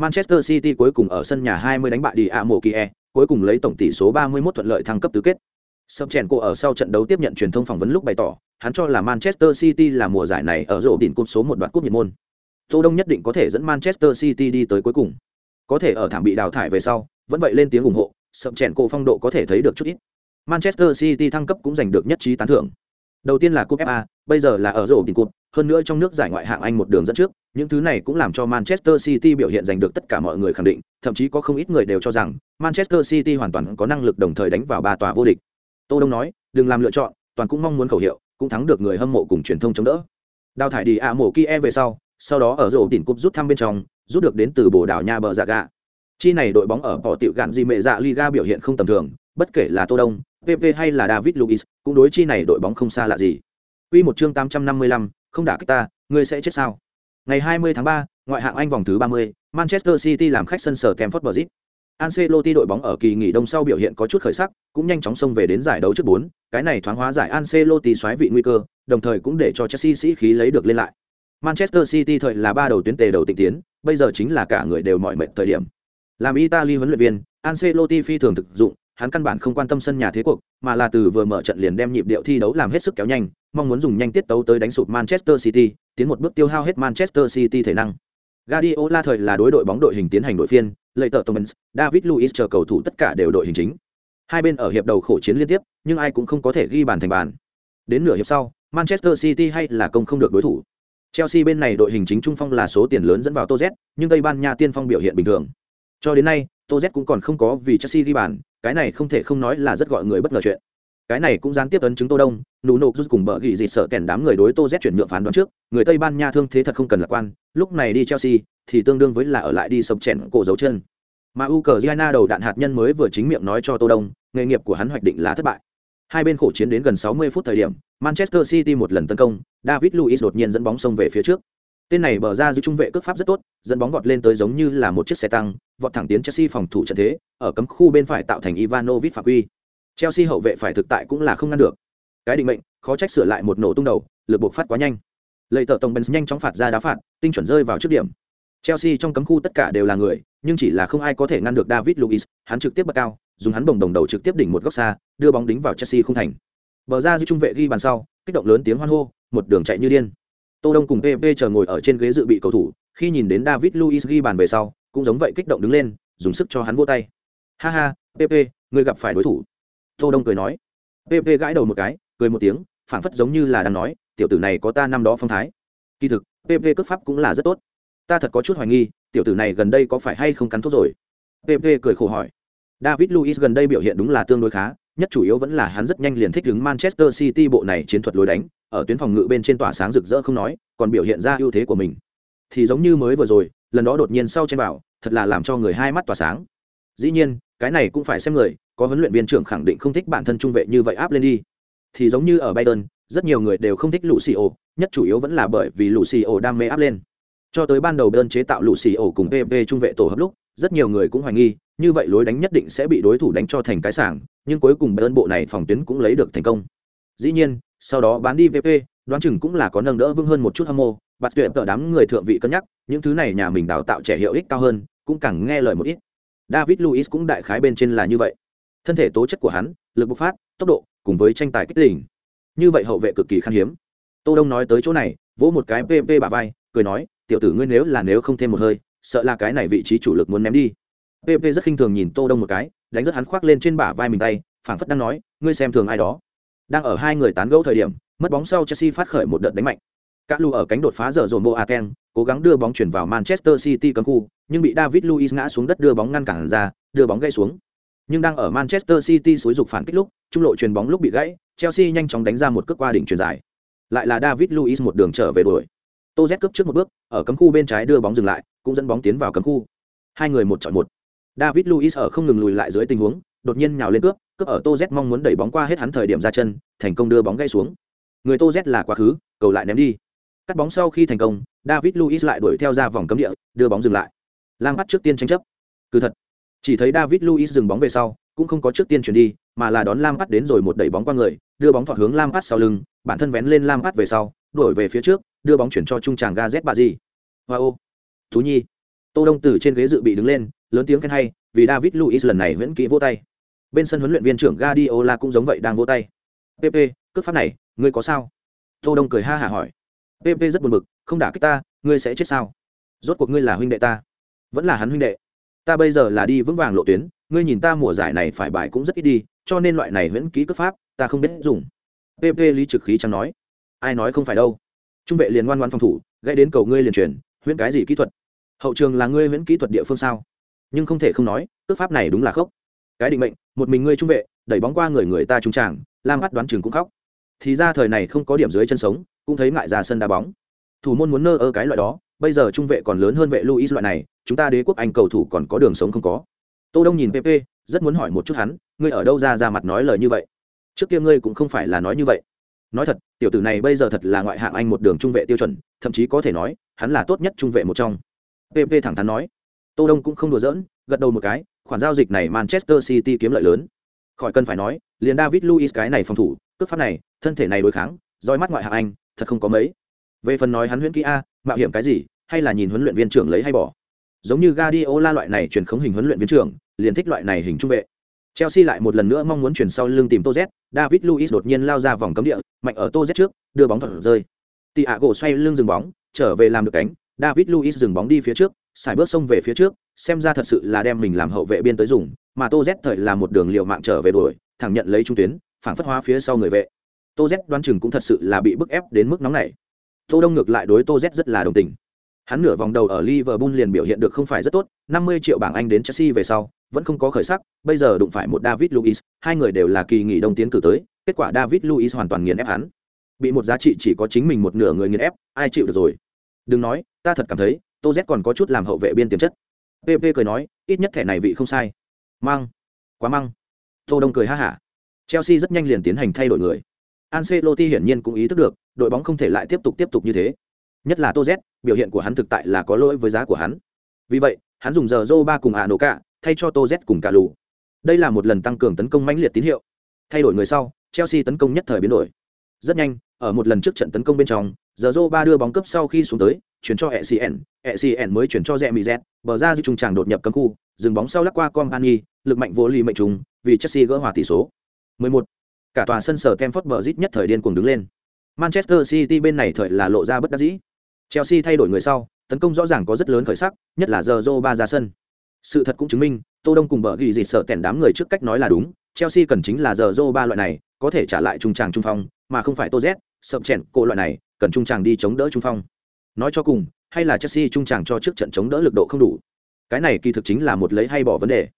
manchester city cuối cùng ở sân nhà 20 đánh bại đi a cuối cùng lấy tổng tỷ số 31 thuận lợi thăng cấp tứ kết. Sập chèn cô ở sau trận đấu tiếp nhận truyền thông phỏng vấn lúc bày tỏ, hắn cho là manchester city là mùa giải này ở rổ đỉnh cúp số một đoạn cúp nhiệt môn. Tô đông nhất định có thể dẫn manchester city đi tới cuối cùng. Có thể ở thảm bị đào thải về sau, vẫn vậy lên tiếng ủng hộ, sập chèn cô phong độ có thể thấy được chút ít. Manchester city thăng cấp cũng giành được nhất trí tán thưởng. Đầu tiên là cúp fa bây giờ là ở rổ đỉnh cúp hơn nữa trong nước giải ngoại hạng Anh một đường dẫn trước, những thứ này cũng làm cho Manchester City biểu hiện giành được tất cả mọi người khẳng định, thậm chí có không ít người đều cho rằng Manchester City hoàn toàn có năng lực đồng thời đánh vào ba tòa vô địch. Tô Đông nói, đừng làm lựa chọn, toàn cũng mong muốn khẩu hiệu, cũng thắng được người hâm mộ cùng truyền thông chống đỡ. Đào thải đi ạ mổ Kia về sau, sau đó ở rổ đỉnh cúp rút thăm bên trong, rút được đến từ Bồ Đào Nha bờ dạ gạ. Chi này đội bóng ở bỏ tiểu gạn gì mẹ dạ Liga biểu hiện không tầm thường, bất kể là Tô Đông, PP hay là David Luiz, cũng đối chi này đội bóng không xa lạ gì. Quy một chương 855, không đả kích ta ngươi sẽ chết sao ngày 20 tháng 3, ngoại hạng anh vòng thứ 30, manchester city làm khách sân sở Stamford bridge Ancelotti đội bóng ở kỳ nghỉ đông sau biểu hiện có chút khởi sắc, cũng nhanh chóng xông về đến giải đấu trước 4, cái này thoáng hóa giải Ancelotti xoáy vị nguy cơ, đồng thời cũng để cho Chelsea sĩ khí lấy được lên lại. Manchester City thời là ba đầu tuyến tề đầu tịnh tiến, bây giờ chính là cả người đều mỏi mệt thời điểm. Làm Italy huấn luyện viên, Ancelotti phi thường thực dụng, hắn căn bản không quan tâm sân nhà thế cuộc, mà là từ vừa mở trận liền đem nhịp điệu thi đấu làm hết sức kéo nhanh, mong muốn dùng nhanh tiết tấu tới đánh sụp Manchester City, tiến một bước tiêu hao hết Manchester City thể năng. Guardiola thời là đối đội bóng đội hình tiến hành đội phiên, lợi tợ Thomas, David Luiz chờ cầu thủ tất cả đều đội hình chính. Hai bên ở hiệp đầu khổ chiến liên tiếp, nhưng ai cũng không có thể ghi bàn thành bàn. Đến nửa hiệp sau, Manchester City hay là công không được đối thủ. Chelsea bên này đội hình chính trung phong là số tiền lớn dẫn vào Tô Z, nhưng Tây Ban Nha tiên phong biểu hiện bình thường. Cho đến nay, Tô Z cũng còn không có vì Chelsea ghi bàn, cái này không thể không nói là rất gọi người bất ngờ chuyện. Cái này cũng gián tiếp ấn chứng Tô Đông, nụ nộp rút cùng bờ gỉ gì sợ kèn đám người đối Tô Z chuyển nhượng phán đoán trước, người Tây Ban Nha thương thế thật không cần lạc quan, lúc này đi Chelsea thì tương đương với là ở lại đi sập chèn cổ dấu chân. Mà Ukraine đầu đạn hạt nhân mới vừa chính miệng nói cho Tô Đông, nghề nghiệp của hắn hoạch định là thất bại. Hai bên khổ chiến đến gần 60 phút thời điểm, Manchester City một lần tấn công, David Luiz đột nhiên dẫn bóng xông về phía trước. Tên này bờ ra giữ trung vệ cước pháp rất tốt, dẫn bóng vọt lên tới giống như là một chiếc xe tăng, vọt thẳng tiến Chelsea phòng thủ trận thế, ở cấm khu bên phải tạo thành Ivanovic phạm quy. Chelsea hậu vệ phải thực tại cũng là không ngăn được. Cái định mệnh, khó trách sửa lại một nổ tung đầu, lực buộc phát quá nhanh. Lợi tợ tổng Benz nhanh chóng phạt ra đá phạt, tinh chuẩn rơi vào trước điểm. Chelsea trong cấm khu tất cả đều là người, nhưng chỉ là không ai có thể ngăn được David Luiz, hắn trực tiếp bật cao, dùng hắn bồng đồng đầu trực tiếp đỉnh một góc xa, đưa bóng đính vào Chelsea không thành. Bờ ra giữ trung vệ ghi bàn sau, kích động lớn tiếng hoan hô, một đường chạy như điên. Tô Đông cùng PP chờ ngồi ở trên ghế dự bị cầu thủ, khi nhìn đến David Luiz ghi bàn về sau, cũng giống vậy kích động đứng lên, dùng sức cho hắn vỗ tay. Ha ha, PP, ngươi gặp phải đối thủ. Tô Đông cười nói. PP gãi đầu một cái, cười một tiếng, phảng phất giống như là đang nói, tiểu tử này có ta năm đó phong thái. Kỳ thực, PP cước pháp cũng là rất tốt. Ta thật có chút hoài nghi, tiểu tử này gần đây có phải hay không cắn thuốc rồi. PP cười khổ hỏi. David luis gần đây biểu hiện đúng là tương đối khá, nhất chủ yếu vẫn là hắn rất nhanh liền thích ứng Manchester City bộ này chiến thuật lối đánh, ở tuyến phòng ngự bên trên tỏa sáng rực rỡ không nói, còn biểu hiện ra ưu thế của mình. Thì giống như mới vừa rồi, lần đó đột nhiên sau trên bảo, thật là làm cho người hai mắt tỏa sáng. Dĩ nhiên, cái này cũng phải xem người, có huấn luyện viên trưởng khẳng định không thích bản thân trung vệ như vậy áp lên đi. Thì giống như ở Bayern, rất nhiều người đều không thích Lucio, nhất chủ yếu vẫn là bởi vì Lucio đam mê áp lên. Cho tới ban đầu Bayern chế tạo Lucio cùng PP trung vệ tổ hợp lúc, rất nhiều người cũng hoài nghi, như vậy lối đánh nhất định sẽ bị đối thủ đánh cho thành cái sảng, nhưng cuối cùng Bayern bộ này phòng tuyến cũng lấy được thành công. Dĩ nhiên, sau đó bán đi VP, đoán chừng cũng là có nâng đỡ vững hơn một chút hâm mộ, bạt tuyệt tờ đám người thượng vị cân nhắc, những thứ này nhà mình đào tạo trẻ hiệu ích cao hơn, cũng càng nghe lời một ít. David Luiz cũng đại khái bên trên là như vậy. Thân thể tố chất của hắn, lực bộc phát, tốc độ, cùng với tranh tài kích tình Như vậy hậu vệ cực kỳ khan hiếm. Tô Đông nói tới chỗ này, vỗ một cái PP bả vai, cười nói, tiểu tử ngươi nếu là nếu không thêm một hơi, sợ là cái này vị trí chủ lực muốn ném đi. PP rất khinh thường nhìn Tô Đông một cái, đánh rất hắn khoác lên trên bả vai mình tay, phảng phất đang nói, ngươi xem thường ai đó. Đang ở hai người tán gẫu thời điểm, mất bóng sau Chelsea phát khởi một đợt đánh mạnh. Các lu ở cánh đột phá dở dồn Boateng, cố gắng đưa bóng chuyển vào Manchester City cấm khu, nhưng bị David Luiz ngã xuống đất đưa bóng ngăn cản ra, đưa bóng gãy xuống. Nhưng đang ở Manchester City xúi dục phản kích lúc, trung lộ chuyền bóng lúc bị gãy, Chelsea nhanh chóng đánh ra một cước qua đỉnh chuyền dài. Lại là David Luiz một đường trở về đuổi. Tô Z cướp trước một bước, ở cấm khu bên trái đưa bóng dừng lại, cũng dẫn bóng tiến vào cấm khu. Hai người một chọi một. David Luiz ở không ngừng lùi lại dưới tình huống, đột nhiên nhào lên cướp, cướp ở Tô Z mong muốn đẩy bóng qua hết hắn thời điểm ra chân, thành công đưa bóng gây xuống. Người Tô Z là quá khứ, cầu lại ném đi. Cắt bóng sau khi thành công, David Luiz lại đuổi theo ra vòng cấm địa, đưa bóng dừng lại. Lang bắt trước tiên tranh chấp. Cứ thật. Chỉ thấy David Luiz dừng bóng về sau, cũng không có trước tiên chuyển đi, mà là đón Lam bắt đến rồi một đẩy bóng qua người, đưa bóng thọt hướng Lam bắt sau lưng, bản thân vén lên Lam bắt về sau, đuổi về phía trước, đưa bóng chuyển cho trung tràng Gazet Bazi. Wow! Thú nhi. Tô Đông từ trên ghế dự bị đứng lên, lớn tiếng khen hay, vì David Luiz lần này vẫn kỹ vỗ tay. Bên sân huấn luyện viên trưởng Guardiola cũng giống vậy đang vỗ tay. PP, cước pháp này, ngươi có sao? Tô Đông cười ha hả hỏi. PP rất buồn bực, không đả kích ta, ngươi sẽ chết sao? Rốt cuộc ngươi là huynh đệ ta, vẫn là hắn huynh đệ. Ta bây giờ là đi vững vàng lộ tuyến, ngươi nhìn ta mùa giải này phải bài cũng rất ít đi, cho nên loại này huyễn kỹ cấp pháp, ta không biết dùng. PP lý trực khí chẳng nói. Ai nói không phải đâu? Trung vệ liền ngoan ngoãn phòng thủ, gãy đến cầu ngươi liền truyền, huyễn cái gì kỹ thuật? Hậu trường là ngươi huyễn kỹ thuật địa phương sao? nhưng không thể không nói cước pháp này đúng là khốc cái định mệnh một mình ngươi trung vệ đẩy bóng qua người người ta trung tràng lam bắt đoán chừng cũng khóc thì ra thời này không có điểm dưới chân sống cũng thấy ngại ra sân đá bóng thủ môn muốn nơ ơ cái loại đó bây giờ trung vệ còn lớn hơn vệ luis loại này chúng ta đế quốc anh cầu thủ còn có đường sống không có tô đông nhìn pp rất muốn hỏi một chút hắn ngươi ở đâu ra ra mặt nói lời như vậy trước kia ngươi cũng không phải là nói như vậy nói thật tiểu tử này bây giờ thật là ngoại hạng anh một đường trung vệ tiêu chuẩn thậm chí có thể nói hắn là tốt nhất trung vệ một trong pp thẳng thắn nói Tô Đông cũng không đùa giỡn, gật đầu một cái, khoản giao dịch này Manchester City kiếm lợi lớn. Khỏi cần phải nói, liền David Luiz cái này phòng thủ, cước pháp này, thân thể này đối kháng, roi mắt ngoại hạng Anh, thật không có mấy. Về phần nói hắn huyễn kỹ a, mạo hiểm cái gì, hay là nhìn huấn luyện viên trưởng lấy hay bỏ. Giống như Guardiola loại này truyền khống hình huấn luyện viên trưởng, liền thích loại này hình trung vệ. Chelsea lại một lần nữa mong muốn chuyển sau lưng tìm Tô David Luiz đột nhiên lao ra vòng cấm địa, mạnh ở Tô trước, đưa bóng thuận rơi. Thiago xoay lưng dừng bóng, trở về làm được cánh, David Luiz dừng bóng đi phía trước, xài bước xông về phía trước xem ra thật sự là đem mình làm hậu vệ biên tới dùng mà tô thời là một đường liều mạng trở về đuổi thẳng nhận lấy trung tuyến phản phất hóa phía sau người vệ tô đoán chừng cũng thật sự là bị bức ép đến mức nóng này tô đông ngược lại đối tô rất là đồng tình Hắn nửa vòng đầu ở Liverpool liền biểu hiện được không phải rất tốt, 50 triệu bảng Anh đến Chelsea về sau, vẫn không có khởi sắc, bây giờ đụng phải một David Luiz, hai người đều là kỳ nghỉ đông tiến cử tới, kết quả David Luiz hoàn toàn nghiền ép hắn. Bị một giá trị chỉ có chính mình một nửa người nghiền ép, ai chịu được rồi. Đừng nói, ta thật cảm thấy, Tô Z còn có chút làm hậu vệ biên tiềm chất. PP cười nói, ít nhất thẻ này vị không sai. Mang, quá mang. Tô Đông cười ha hả. Chelsea rất nhanh liền tiến hành thay đổi người. Ancelotti hiển nhiên cũng ý thức được, đội bóng không thể lại tiếp tục tiếp tục như thế. Nhất là Tô Z, biểu hiện của hắn thực tại là có lỗi với giá của hắn. Vì vậy, hắn dùng giờ Zoba cùng Anoka, thay cho Tô Z cùng cả lù. Đây là một lần tăng cường tấn công mãnh liệt tín hiệu. Thay đổi người sau, Chelsea tấn công nhất thời biến đổi. Rất nhanh, ở một lần trước trận tấn công bên trong, giờ ba đưa bóng cấp sau khi xuống tới, chuyển cho ECN, ECN mới chuyển cho Zemizet, bờ ra giữ trung tràng đột nhập cấm khu, dừng bóng sau lắc qua Company, lực mạnh vô lý mệnh trùng, vì Chelsea gỡ hòa tỷ số. 11. Cả tòa sân sở kemford bờ rít nhất thời điên cuồng đứng lên. Manchester City bên này thời là lộ ra bất đắc dĩ. Chelsea thay đổi người sau, tấn công rõ ràng có rất lớn khởi sắc, nhất là giờ Zoba ra sân. Sự thật cũng chứng minh, Tô Đông cùng bở ghi dịt sợ tèn đám người trước cách nói là đúng, Chelsea cần chính là giờ Zoba loại này, có thể trả lại trung tràng trung phong, mà không phải Tô Z, sập chèn cô loại này, cần trung tràng đi chống đỡ trung phong. Nói cho cùng, hay là Chelsea trung tràng cho trước trận chống đỡ lực độ không đủ. Cái này kỳ thực chính là một lấy hay bỏ vấn đề.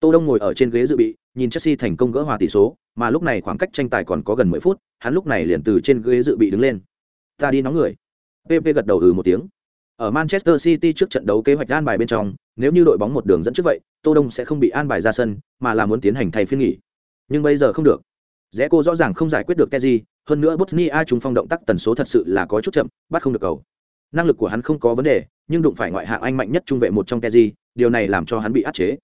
Tô Đông ngồi ở trên ghế dự bị, nhìn Chelsea thành công gỡ hòa tỷ số, mà lúc này khoảng cách tranh tài còn có gần 10 phút, hắn lúc này liền từ trên ghế dự bị đứng lên. Ta đi nóng người. PP gật đầu ừ một tiếng. Ở Manchester City trước trận đấu kế hoạch an bài bên trong, nếu như đội bóng một đường dẫn trước vậy, Tô Đông sẽ không bị an bài ra sân, mà là muốn tiến hành thay phiên nghỉ. Nhưng bây giờ không được. Rẽ cô rõ ràng không giải quyết được Kezi, hơn nữa Bosnia chúng phong động tác tần số thật sự là có chút chậm, bắt không được cầu. Năng lực của hắn không có vấn đề, nhưng đụng phải ngoại hạng Anh mạnh nhất trung vệ một trong Kezi, điều này làm cho hắn bị áp chế.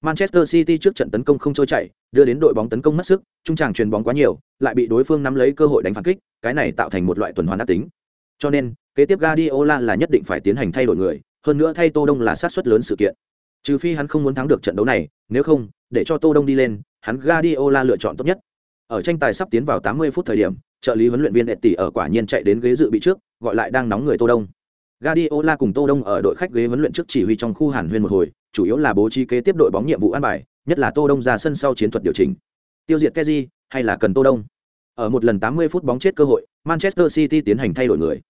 Manchester City trước trận tấn công không trôi chạy, đưa đến đội bóng tấn công mất sức, trung tràng truyền bóng quá nhiều, lại bị đối phương nắm lấy cơ hội đánh phản kích, cái này tạo thành một loại tuần hoàn ác tính. Cho nên, kế tiếp Guardiola là nhất định phải tiến hành thay đổi người, hơn nữa thay Tô Đông là sát suất lớn sự kiện. Trừ phi hắn không muốn thắng được trận đấu này, nếu không, để cho Tô Đông đi lên, hắn Guardiola lựa chọn tốt nhất. Ở tranh tài sắp tiến vào 80 phút thời điểm, trợ lý huấn luyện viên Etti ở quả nhiên chạy đến ghế dự bị trước, gọi lại đang nóng người Tô Đông. Guardiola cùng Tô Đông ở đội khách ghế huấn luyện trước chỉ huy trong khu Hàn Huyên một hồi, chủ yếu là bố trí kế tiếp đội bóng nhiệm vụ an bài, nhất là Tô Đông ra sân sau chiến thuật điều chỉnh. Tiêu diệt Kessié hay là cần Tô Đông? Ở một lần 80 phút bóng chết cơ hội, Manchester City tiến hành thay đổi người.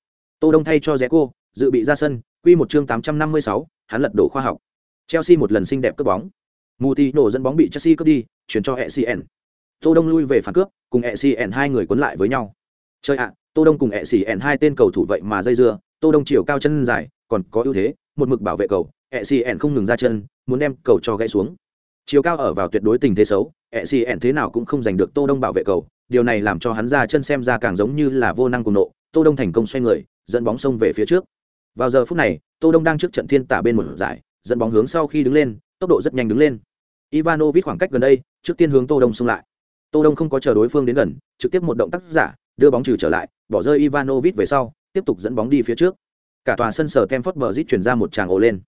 Tô Đông thay cho Zeko, dự bị ra sân, quy một chương 856, hắn lật đổ khoa học. Chelsea một lần xinh đẹp cướp bóng. Moutinho dẫn bóng bị Chelsea cướp đi, chuyển cho ECN. Tô Đông lui về phản cướp, cùng ECN hai người cuốn lại với nhau. Chơi ạ, Tô Đông cùng ECN hai tên cầu thủ vậy mà dây dưa, Tô Đông chiều cao chân dài, còn có ưu thế, một mực bảo vệ cầu, ECN không ngừng ra chân, muốn đem cầu cho gãy xuống. Chiều cao ở vào tuyệt đối tình thế xấu, ECN thế nào cũng không giành được Tô Đông bảo vệ cầu, điều này làm cho hắn ra chân xem ra càng giống như là vô năng cùng nộ, Tô Đông thành công xoay người, dẫn bóng xông về phía trước. Vào giờ phút này, Tô Đông đang trước trận thiên tả bên một giải, dẫn bóng hướng sau khi đứng lên, tốc độ rất nhanh đứng lên. Ivanovic khoảng cách gần đây, trước tiên hướng Tô Đông xung lại. Tô Đông không có chờ đối phương đến gần, trực tiếp một động tác giả, đưa bóng trừ trở lại, bỏ rơi Ivanovic về sau, tiếp tục dẫn bóng đi phía trước. Cả tòa sân sở Stamford Bridge chuyển ra một tràng ồ lên.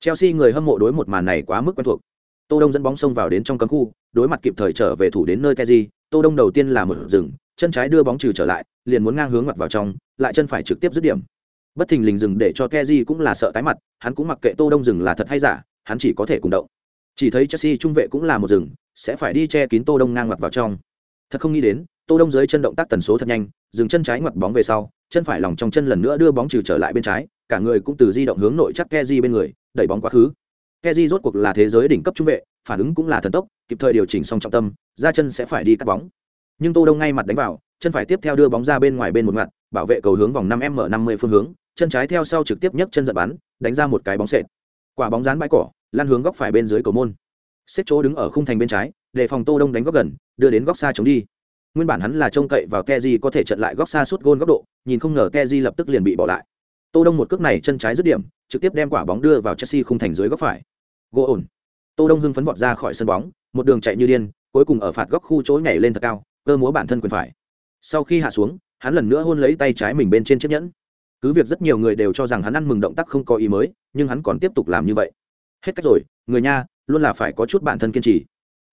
Chelsea người hâm mộ đối một màn này quá mức quen thuộc. Tô Đông dẫn bóng xông vào đến trong cấm khu, đối mặt kịp thời trở về thủ đến nơi Kezi, Tô Đông đầu tiên là một dừng, chân trái đưa bóng trừ trở lại, liền muốn ngang hướng mặt vào trong, lại chân phải trực tiếp dứt điểm. Bất thình lình dừng để cho keji cũng là sợ tái mặt, hắn cũng mặc kệ Tô Đông dừng là thật hay giả, hắn chỉ có thể cùng động. Chỉ thấy Chelsea trung vệ cũng là một dừng, sẽ phải đi che kín Tô Đông ngang mặt vào trong. Thật không nghĩ đến, Tô Đông dưới chân động tác tần số thật nhanh, dừng chân trái ngoặt bóng về sau, chân phải lòng trong chân lần nữa đưa bóng trừ trở lại bên trái, cả người cũng từ di động hướng nội chắc keji bên người, đẩy bóng quá khứ. keji rốt cuộc là thế giới đỉnh cấp trung vệ, phản ứng cũng là thần tốc, kịp thời điều chỉnh xong trọng tâm, ra chân sẽ phải đi cắt bóng. Nhưng Tô Đông ngay mặt đánh vào, chân phải tiếp theo đưa bóng ra bên ngoài bên một ngặt, bảo vệ cầu hướng vòng năm m mở năm mươi phương hướng, chân trái theo sau trực tiếp nhấc chân giật bắn, đánh ra một cái bóng sệt. Quả bóng dán bãi cỏ, lăn hướng góc phải bên dưới cầu môn. Xếp chỗ đứng ở khung thành bên trái, để phòng Tô Đông đánh góc gần, đưa đến góc xa chống đi. Nguyên bản hắn là trông cậy vào keji có thể trận lại góc xa suốt gôn góc độ, nhìn không ngờ keji lập tức liền bị bỏ lại. Tô Đông một cước này chân trái dứt điểm, trực tiếp đem quả bóng đưa vào Chelsea khung thành dưới góc phải. Gỗ ổn. Tô Đông hưng phấn vọt ra khỏi sân bóng, một đường chạy như điên, cuối cùng ở phạt góc khu chối nhảy lên thật cao, cơ múa bản thân quyền phải. Sau khi hạ xuống, hắn lần nữa hôn lấy tay trái mình bên trên chiếc nhẫn. Cứ việc rất nhiều người đều cho rằng hắn ăn mừng động tác không có ý mới, nhưng hắn còn tiếp tục làm như vậy. Hết cách rồi, người nha, luôn là phải có chút bản thân kiên trì.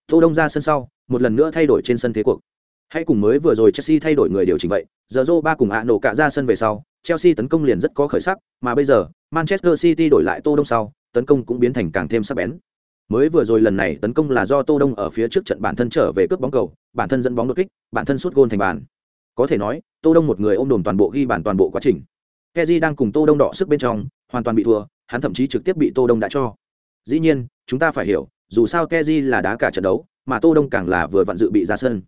Tô Đông ra sân sau, một lần nữa thay đổi trên sân thế cuộc. Hãy cùng mới vừa rồi Chelsea thay đổi người điều chỉnh vậy, giờ ba cùng hạ nổ cả ra sân về sau, Chelsea tấn công liền rất có khởi sắc, mà bây giờ, Manchester City đổi lại Tô Đông sau, tấn công cũng biến thành càng thêm sắc bén. Mới vừa rồi lần này tấn công là do Tô Đông ở phía trước trận bản thân trở về cướp bóng cầu, bản thân dẫn bóng đột kích, bản thân sút gôn thành bàn. Có thể nói, Tô Đông một người ôm đồn toàn bộ ghi bàn toàn bộ quá trình. keji đang cùng Tô Đông đỏ sức bên trong, hoàn toàn bị thua hắn thậm chí trực tiếp bị tô đông đã cho dĩ nhiên chúng ta phải hiểu dù sao keji là đá cả trận đấu mà tô đông càng là vừa vặn dự bị ra sân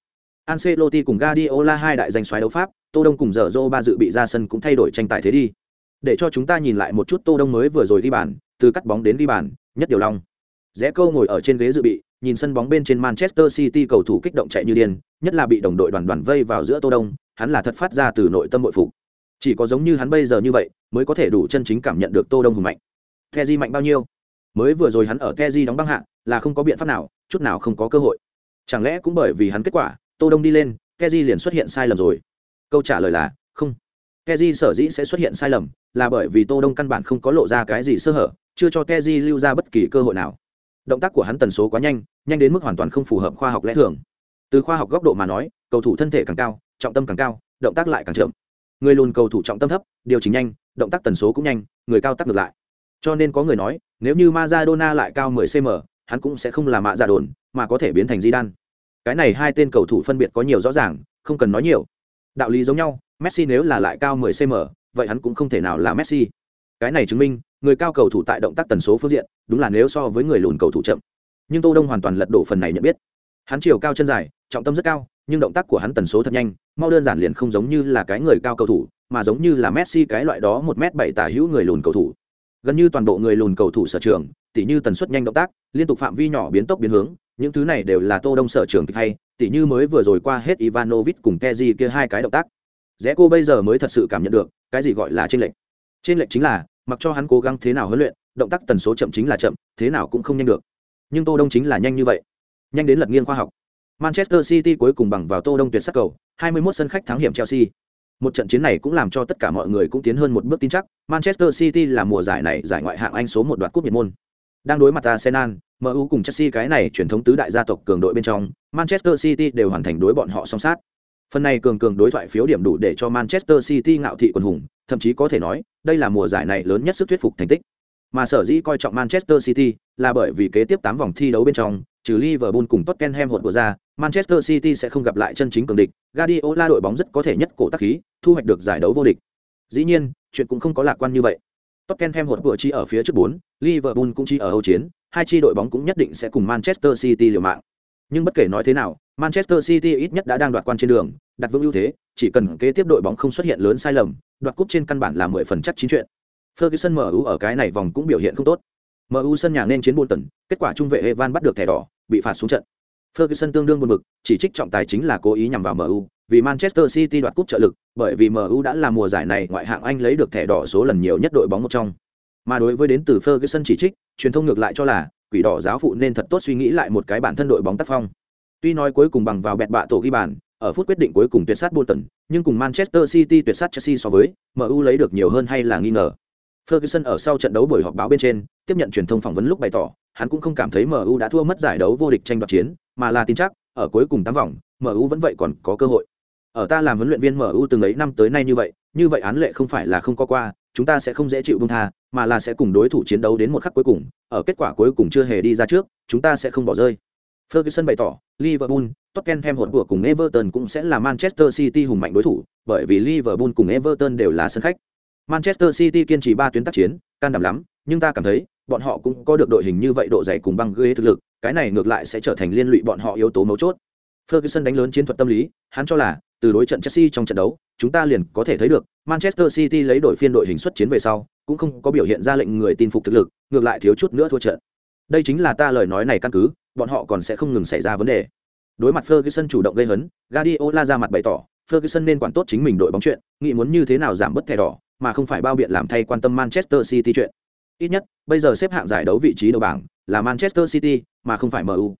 Ancelotti cùng Guardiola hai đại danh xoáy đấu pháp, Tô Đông cùng Giờ ba dự bị ra sân cũng thay đổi tranh tài thế đi. Để cho chúng ta nhìn lại một chút Tô Đông mới vừa rồi ghi bàn, từ cắt bóng đến ghi bàn, nhất điều long. Rẽ câu ngồi ở trên ghế dự bị, nhìn sân bóng bên trên Manchester City cầu thủ kích động chạy như điên, nhất là bị đồng đội đoàn đoàn vây vào giữa Tô Đông, hắn là thật phát ra từ nội tâm bội phục. Chỉ có giống như hắn bây giờ như vậy, mới có thể đủ chân chính cảm nhận được Tô Đông hùng mạnh. Kheji mạnh bao nhiêu? Mới vừa rồi hắn ở Kheji đóng băng hạ, là không có biện pháp nào, chút nào không có cơ hội. Chẳng lẽ cũng bởi vì hắn kết quả, Tô Đông đi lên, Kheji liền xuất hiện sai lầm rồi? Câu trả lời là không. Kheji sở dĩ sẽ xuất hiện sai lầm, là bởi vì Tô Đông căn bản không có lộ ra cái gì sơ hở, chưa cho Kheji lưu ra bất kỳ cơ hội nào động tác của hắn tần số quá nhanh nhanh đến mức hoàn toàn không phù hợp khoa học lẽ thường. Từ khoa học góc độ mà nói, cầu thủ thân thể càng cao, trọng tâm càng cao, động tác lại càng chậm. Người lùn cầu thủ trọng tâm thấp, điều chỉnh nhanh, động tác tần số cũng nhanh, người cao tắc ngược lại. Cho nên có người nói, nếu như Maradona lại cao 10 cm hắn cũng sẽ không là mạ giả đồn mà có thể biến thành di đan cái này hai tên cầu thủ phân biệt có nhiều rõ ràng, không cần nói nhiều. Đạo lý giống nhau, messi nếu là lại cao 10 cm vậy hắn cũng không thể nào là messi. Cái này chứng minh người cao cầu thủ tại động tác tần số phương diện, đúng là nếu so với người lùn cầu thủ chậm. Nhưng tô đông hoàn toàn lật đổ phần này nhận biết. Hắn chiều cao chân dài, trọng tâm rất cao, nhưng động tác của hắn tần số thật nhanh, mau đơn giản liền không giống như là cái người cao cầu thủ, mà giống như là messi cái loại đó một m bảy tả hữu người lùn cầu thủ. Gần như toàn bộ người lùn cầu thủ sở trường, tỉ như tần suất nhanh động tác, liên tục phạm vi nhỏ biến tốc biến hướng, những thứ này đều là tô đông sở trường thích hay, tỉ như mới vừa rồi qua hết ivanovic cùng keji kia hai cái động tác. Rẽ cô bây giờ mới thật sự cảm nhận được, cái gì gọi là trên lệnh trên lệnh chính là mặc cho hắn cố gắng thế nào huấn luyện, động tác tần số chậm chính là chậm, thế nào cũng không nhanh được. Nhưng tô đông chính là nhanh như vậy. Nhanh đến lật nghiêng khoa học. Manchester city cuối cùng bằng vào tô đông tuyệt sắc cầu 21 sân khách thắng hiểm chelsea. Một trận chiến này cũng làm cho tất cả mọi người cũng tiến hơn một bước tin chắc, manchester city là mùa giải này giải ngoại hạng anh số một đoạt cúp nhiệt môn. Đang đối mặt arsenal mu cùng chelsea cái này truyền thống tứ đại gia tộc cường đội bên trong, manchester city đều hoàn thành đối bọn họ song sát. Phần này cường cường đối thoại phiếu điểm đủ để cho Manchester City ngạo thị quần hùng, thậm chí có thể nói, đây là mùa giải này lớn nhất sức thuyết phục thành tích. Mà sở dĩ coi trọng Manchester City là bởi vì kế tiếp 8 vòng thi đấu bên trong, trừ Liverpool cùng Tottenham hụt của ra, Manchester City sẽ không gặp lại chân chính cường địch. Guardiola đội bóng rất có thể nhất cổ tác khí, thu hoạch được giải đấu vô địch. Dĩ nhiên, chuyện cũng không có lạc quan như vậy. Tottenham hụt của chỉ ở phía trước 4, Liverpool cũng chỉ ở Âu chiến, hai chi đội bóng cũng nhất định sẽ cùng Manchester City liều mạng. Nhưng bất kể nói thế nào, Manchester City ít nhất đã đang đoạt quan trên đường, đặt vững ưu thế, chỉ cần kế tiếp đội bóng không xuất hiện lớn sai lầm, đoạt cúp trên căn bản là 10 phần chắc chín chuyện. Ferguson MU ở cái này vòng cũng biểu hiện không tốt. MU sân nhà nên chiến Bolton, kết quả trung vệ Evan bắt được thẻ đỏ, bị phạt xuống trận. Ferguson tương đương buồn bực, chỉ trích trọng tài chính là cố ý nhằm vào MU, vì Manchester City đoạt cúp trợ lực, bởi vì MU đã là mùa giải này ngoại hạng Anh lấy được thẻ đỏ số lần nhiều nhất đội bóng một trong. Mà đối với đến từ Ferguson chỉ trích, truyền thông ngược lại cho là quỷ đỏ giáo phụ nên thật tốt suy nghĩ lại một cái bản thân đội bóng tác phong. Tuy nói cuối cùng bằng vào bẹt bạ tổ ghi bàn, ở phút quyết định cuối cùng tuyệt sát Bolton, nhưng cùng Manchester City tuyệt sát Chelsea so với, MU lấy được nhiều hơn hay là nghi ngờ. Ferguson ở sau trận đấu buổi họp báo bên trên, tiếp nhận truyền thông phỏng vấn lúc bày tỏ, hắn cũng không cảm thấy MU đã thua mất giải đấu vô địch tranh đoạt chiến, mà là tin chắc, ở cuối cùng tám vòng, MU vẫn vậy còn có cơ hội. Ở ta làm huấn luyện viên MU từng ấy năm tới nay như vậy, như vậy án lệ không phải là không có qua, chúng ta sẽ không dễ chịu buông tha, mà là sẽ cùng đối thủ chiến đấu đến một khắc cuối cùng, ở kết quả cuối cùng chưa hề đi ra trước, chúng ta sẽ không bỏ rơi. Ferguson bày tỏ, Liverpool, Tottenham hỗn của cùng Everton cũng sẽ là Manchester City hùng mạnh đối thủ, bởi vì Liverpool cùng Everton đều là sân khách. Manchester City kiên trì ba tuyến tác chiến, can đảm lắm, nhưng ta cảm thấy, bọn họ cũng có được đội hình như vậy độ dày cùng băng ghế thực lực, cái này ngược lại sẽ trở thành liên lụy bọn họ yếu tố mấu chốt. Ferguson đánh lớn chiến thuật tâm lý, hắn cho là, từ đối trận Chelsea trong trận đấu, chúng ta liền có thể thấy được, Manchester City lấy đội phiên đội hình xuất chiến về sau, cũng không có biểu hiện ra lệnh người tin phục thực lực, ngược lại thiếu chút nữa thua trận. Đây chính là ta lời nói này căn cứ, bọn họ còn sẽ không ngừng xảy ra vấn đề. Đối mặt Ferguson chủ động gây hấn, Guardiola ra mặt bày tỏ, Ferguson nên quản tốt chính mình đội bóng chuyện, nghĩ muốn như thế nào giảm bớt thẻ đỏ, mà không phải bao biện làm thay quan tâm Manchester City chuyện. Ít nhất, bây giờ xếp hạng giải đấu vị trí đầu bảng là Manchester City, mà không phải MU.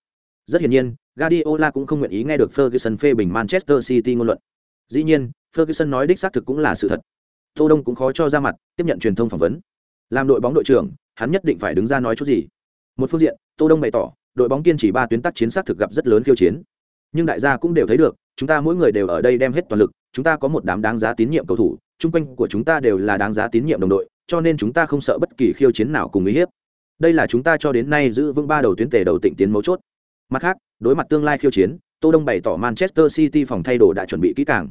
Rất hiển nhiên, Guardiola cũng không nguyện ý nghe được Ferguson phê bình Manchester City ngôn luận. Dĩ nhiên, Ferguson nói đích xác thực cũng là sự thật. Tô Đông cũng khó cho ra mặt, tiếp nhận truyền thông phỏng vấn. Làm đội bóng đội trưởng, hắn nhất định phải đứng ra nói chút gì. Một phương diện, Tô Đông bày tỏ, đội bóng kiên trì ba tuyến tác chiến xác thực gặp rất lớn khiêu chiến. Nhưng đại gia cũng đều thấy được, chúng ta mỗi người đều ở đây đem hết toàn lực, chúng ta có một đám đáng giá tín nhiệm cầu thủ, chung quanh của chúng ta đều là đáng giá tín nhiệm đồng đội, cho nên chúng ta không sợ bất kỳ khiêu chiến nào cùng uy hiếp. Đây là chúng ta cho đến nay giữ vững ba đầu tuyến tề đầu tịnh tiến mấu chốt. Mặt khác, đối mặt tương lai khiêu chiến, Tô Đông bày tỏ Manchester City phòng thay đồ đã chuẩn bị kỹ càng.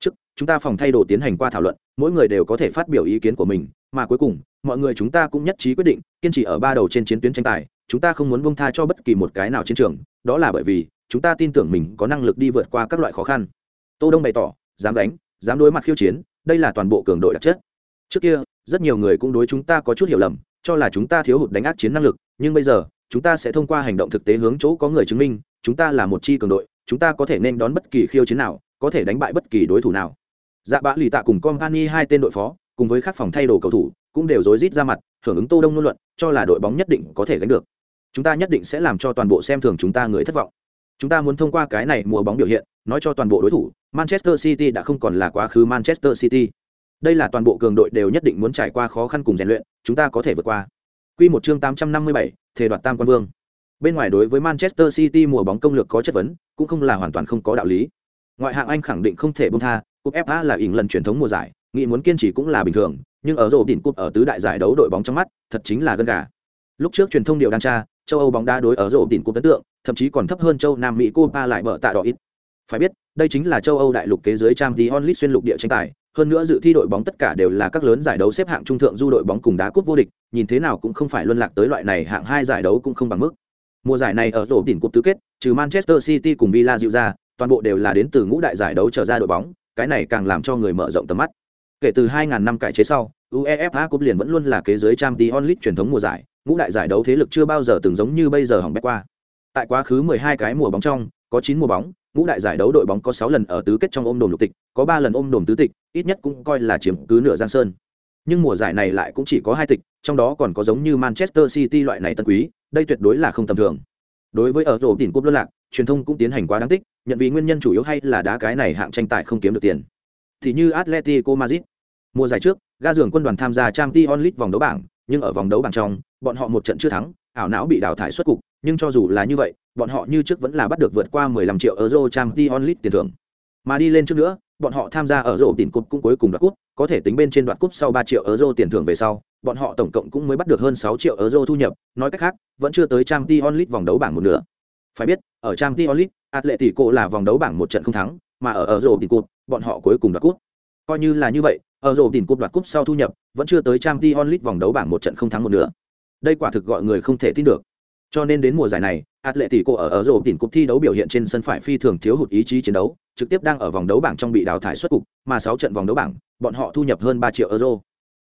Trước, chúng ta phòng thay đồ tiến hành qua thảo luận, mỗi người đều có thể phát biểu ý kiến của mình, mà cuối cùng mọi người chúng ta cũng nhất trí quyết định kiên trì ở ba đầu trên chiến tuyến tranh tài chúng ta không muốn buông tha cho bất kỳ một cái nào chiến trường đó là bởi vì chúng ta tin tưởng mình có năng lực đi vượt qua các loại khó khăn tô đông bày tỏ dám đánh dám đối mặt khiêu chiến đây là toàn bộ cường đội đặc chất trước kia rất nhiều người cũng đối chúng ta có chút hiểu lầm cho là chúng ta thiếu hụt đánh ác chiến năng lực nhưng bây giờ chúng ta sẽ thông qua hành động thực tế hướng chỗ có người chứng minh chúng ta là một chi cường đội chúng ta có thể nên đón bất kỳ khiêu chiến nào có thể đánh bại bất kỳ đối thủ nào. Dạ bã lì tạ cùng company hai tên đội phó cùng với các phòng thay đồ cầu thủ cũng đều rối rít ra mặt hưởng ứng tô đông ngôn luận cho là đội bóng nhất định có thể gánh được. Chúng ta nhất định sẽ làm cho toàn bộ xem thường chúng ta người thất vọng. Chúng ta muốn thông qua cái này mùa bóng biểu hiện nói cho toàn bộ đối thủ manchester city đã không còn là quá khứ manchester city. Đây là toàn bộ cường đội đều nhất định muốn trải qua khó khăn cùng rèn luyện chúng ta có thể vượt qua. Quy một chương 857, thể đoạt tam quan vương bên ngoài đối với manchester city mùa bóng công lược có chất vấn, cũng không là hoàn toàn không có đạo lý. Ngoại hạng anh khẳng định không thể buông tha, cúp fa là ỉn lần truyền thống mùa giải, nghĩ muốn kiên trì cũng là bình thường, nhưng ở rổ đỉnh cúp ở tứ đại giải đấu đội bóng trong mắt, thật chính là gân gà. Lúc trước truyền thông điều đang tra, châu âu bóng đá đối ở rổ đỉnh cúp ấn tượng, thậm chí còn thấp hơn châu nam mỹ copa lại bở tạ đỏ ít. Phải biết, đây chính là châu âu đại lục kế giới trang tí onlit xuyên lục địa tranh tài, hơn nữa dự thi đội bóng tất cả đều là các lớn giải đấu xếp hạng trung thượng du đội bóng cùng đá cúp vô địch, nhìn thế nào cũng không phải luân lạc tới loại này hạng hai giải đấu cũng không bằng mức mùa giải này ở rổ đỉnh cúp tứ kết, trừ manchester city cùng villa dịu ra, toàn bộ đều là đến từ ngũ đại giải đấu trở ra đội bóng, cái này càng làm cho người mở rộng tầm mắt. Kể từ 2000 năm cải chế sau, uefa Cup liền vẫn luôn là kế giới trang League onlit truyền thống mùa giải, ngũ đại giải đấu thế lực chưa bao giờ từng giống như bây giờ hỏng bét qua. Tại quá khứ 12 cái mùa bóng trong, có 9 mùa bóng, ngũ đại giải đấu đội bóng có 6 lần ở tứ kết trong ôm đồn lục tịch, có 3 lần ôm đồn tứ tịch, ít nhất cũng coi là chiếm cứ nửa giang sơn. Nhưng mùa giải này lại cũng chỉ có hai tịch, trong đó còn có giống như manchester city loại này tân quý đây tuyệt đối là không tầm thường. Đối với ở rổ tiền cúp luân lạc, truyền thông cũng tiến hành quá đáng tích, nhận vì nguyên nhân chủ yếu hay là đá cái này hạng tranh tài không kiếm được tiền. Thì như atletico madrid, mùa giải trước, ga dường quân đoàn tham gia trang t onlit vòng đấu bảng, nhưng ở vòng đấu bảng trong, bọn họ một trận chưa thắng, ảo não bị đào thải xuất cục, nhưng cho dù là như vậy, bọn họ như trước vẫn là bắt được vượt qua 15 triệu euro trang t onlit tiền thưởng mà đi lên trước nữa, bọn họ tham gia ở rổ tiền cúp cũng cuối cùng đoạt cúp, có thể tính bên trên đoạt cúp sau ba triệu euro tiền thưởng về sau, bọn họ tổng cộng cũng mới bắt được hơn sáu triệu euro thu nhập, nói cách khác, vẫn chưa tới trang t onlit vòng đấu bảng một nửa. Phải biết, ở trang t onlit atletico là vòng đấu bảng một trận không thắng, mà ở ở rổ tiền cúp bọn họ cuối cùng đoạt cúp. Coi như là như vậy, ở rổ tiền cúp đoạt cúp sau thu nhập, vẫn chưa tới trang t onlit vòng đấu bảng một trận không thắng một nửa. Đây quả thực gọi người không thể tin được cho nên đến mùa giải này atletico ở ở rổ tiền cục thi đấu biểu hiện trên sân phải phi thường thiếu hụt ý chí chiến đấu trực tiếp đang ở vòng đấu bảng trong bị đào thải xuất cục mà sáu trận vòng đấu bảng bọn họ thu nhập hơn ba triệu euro.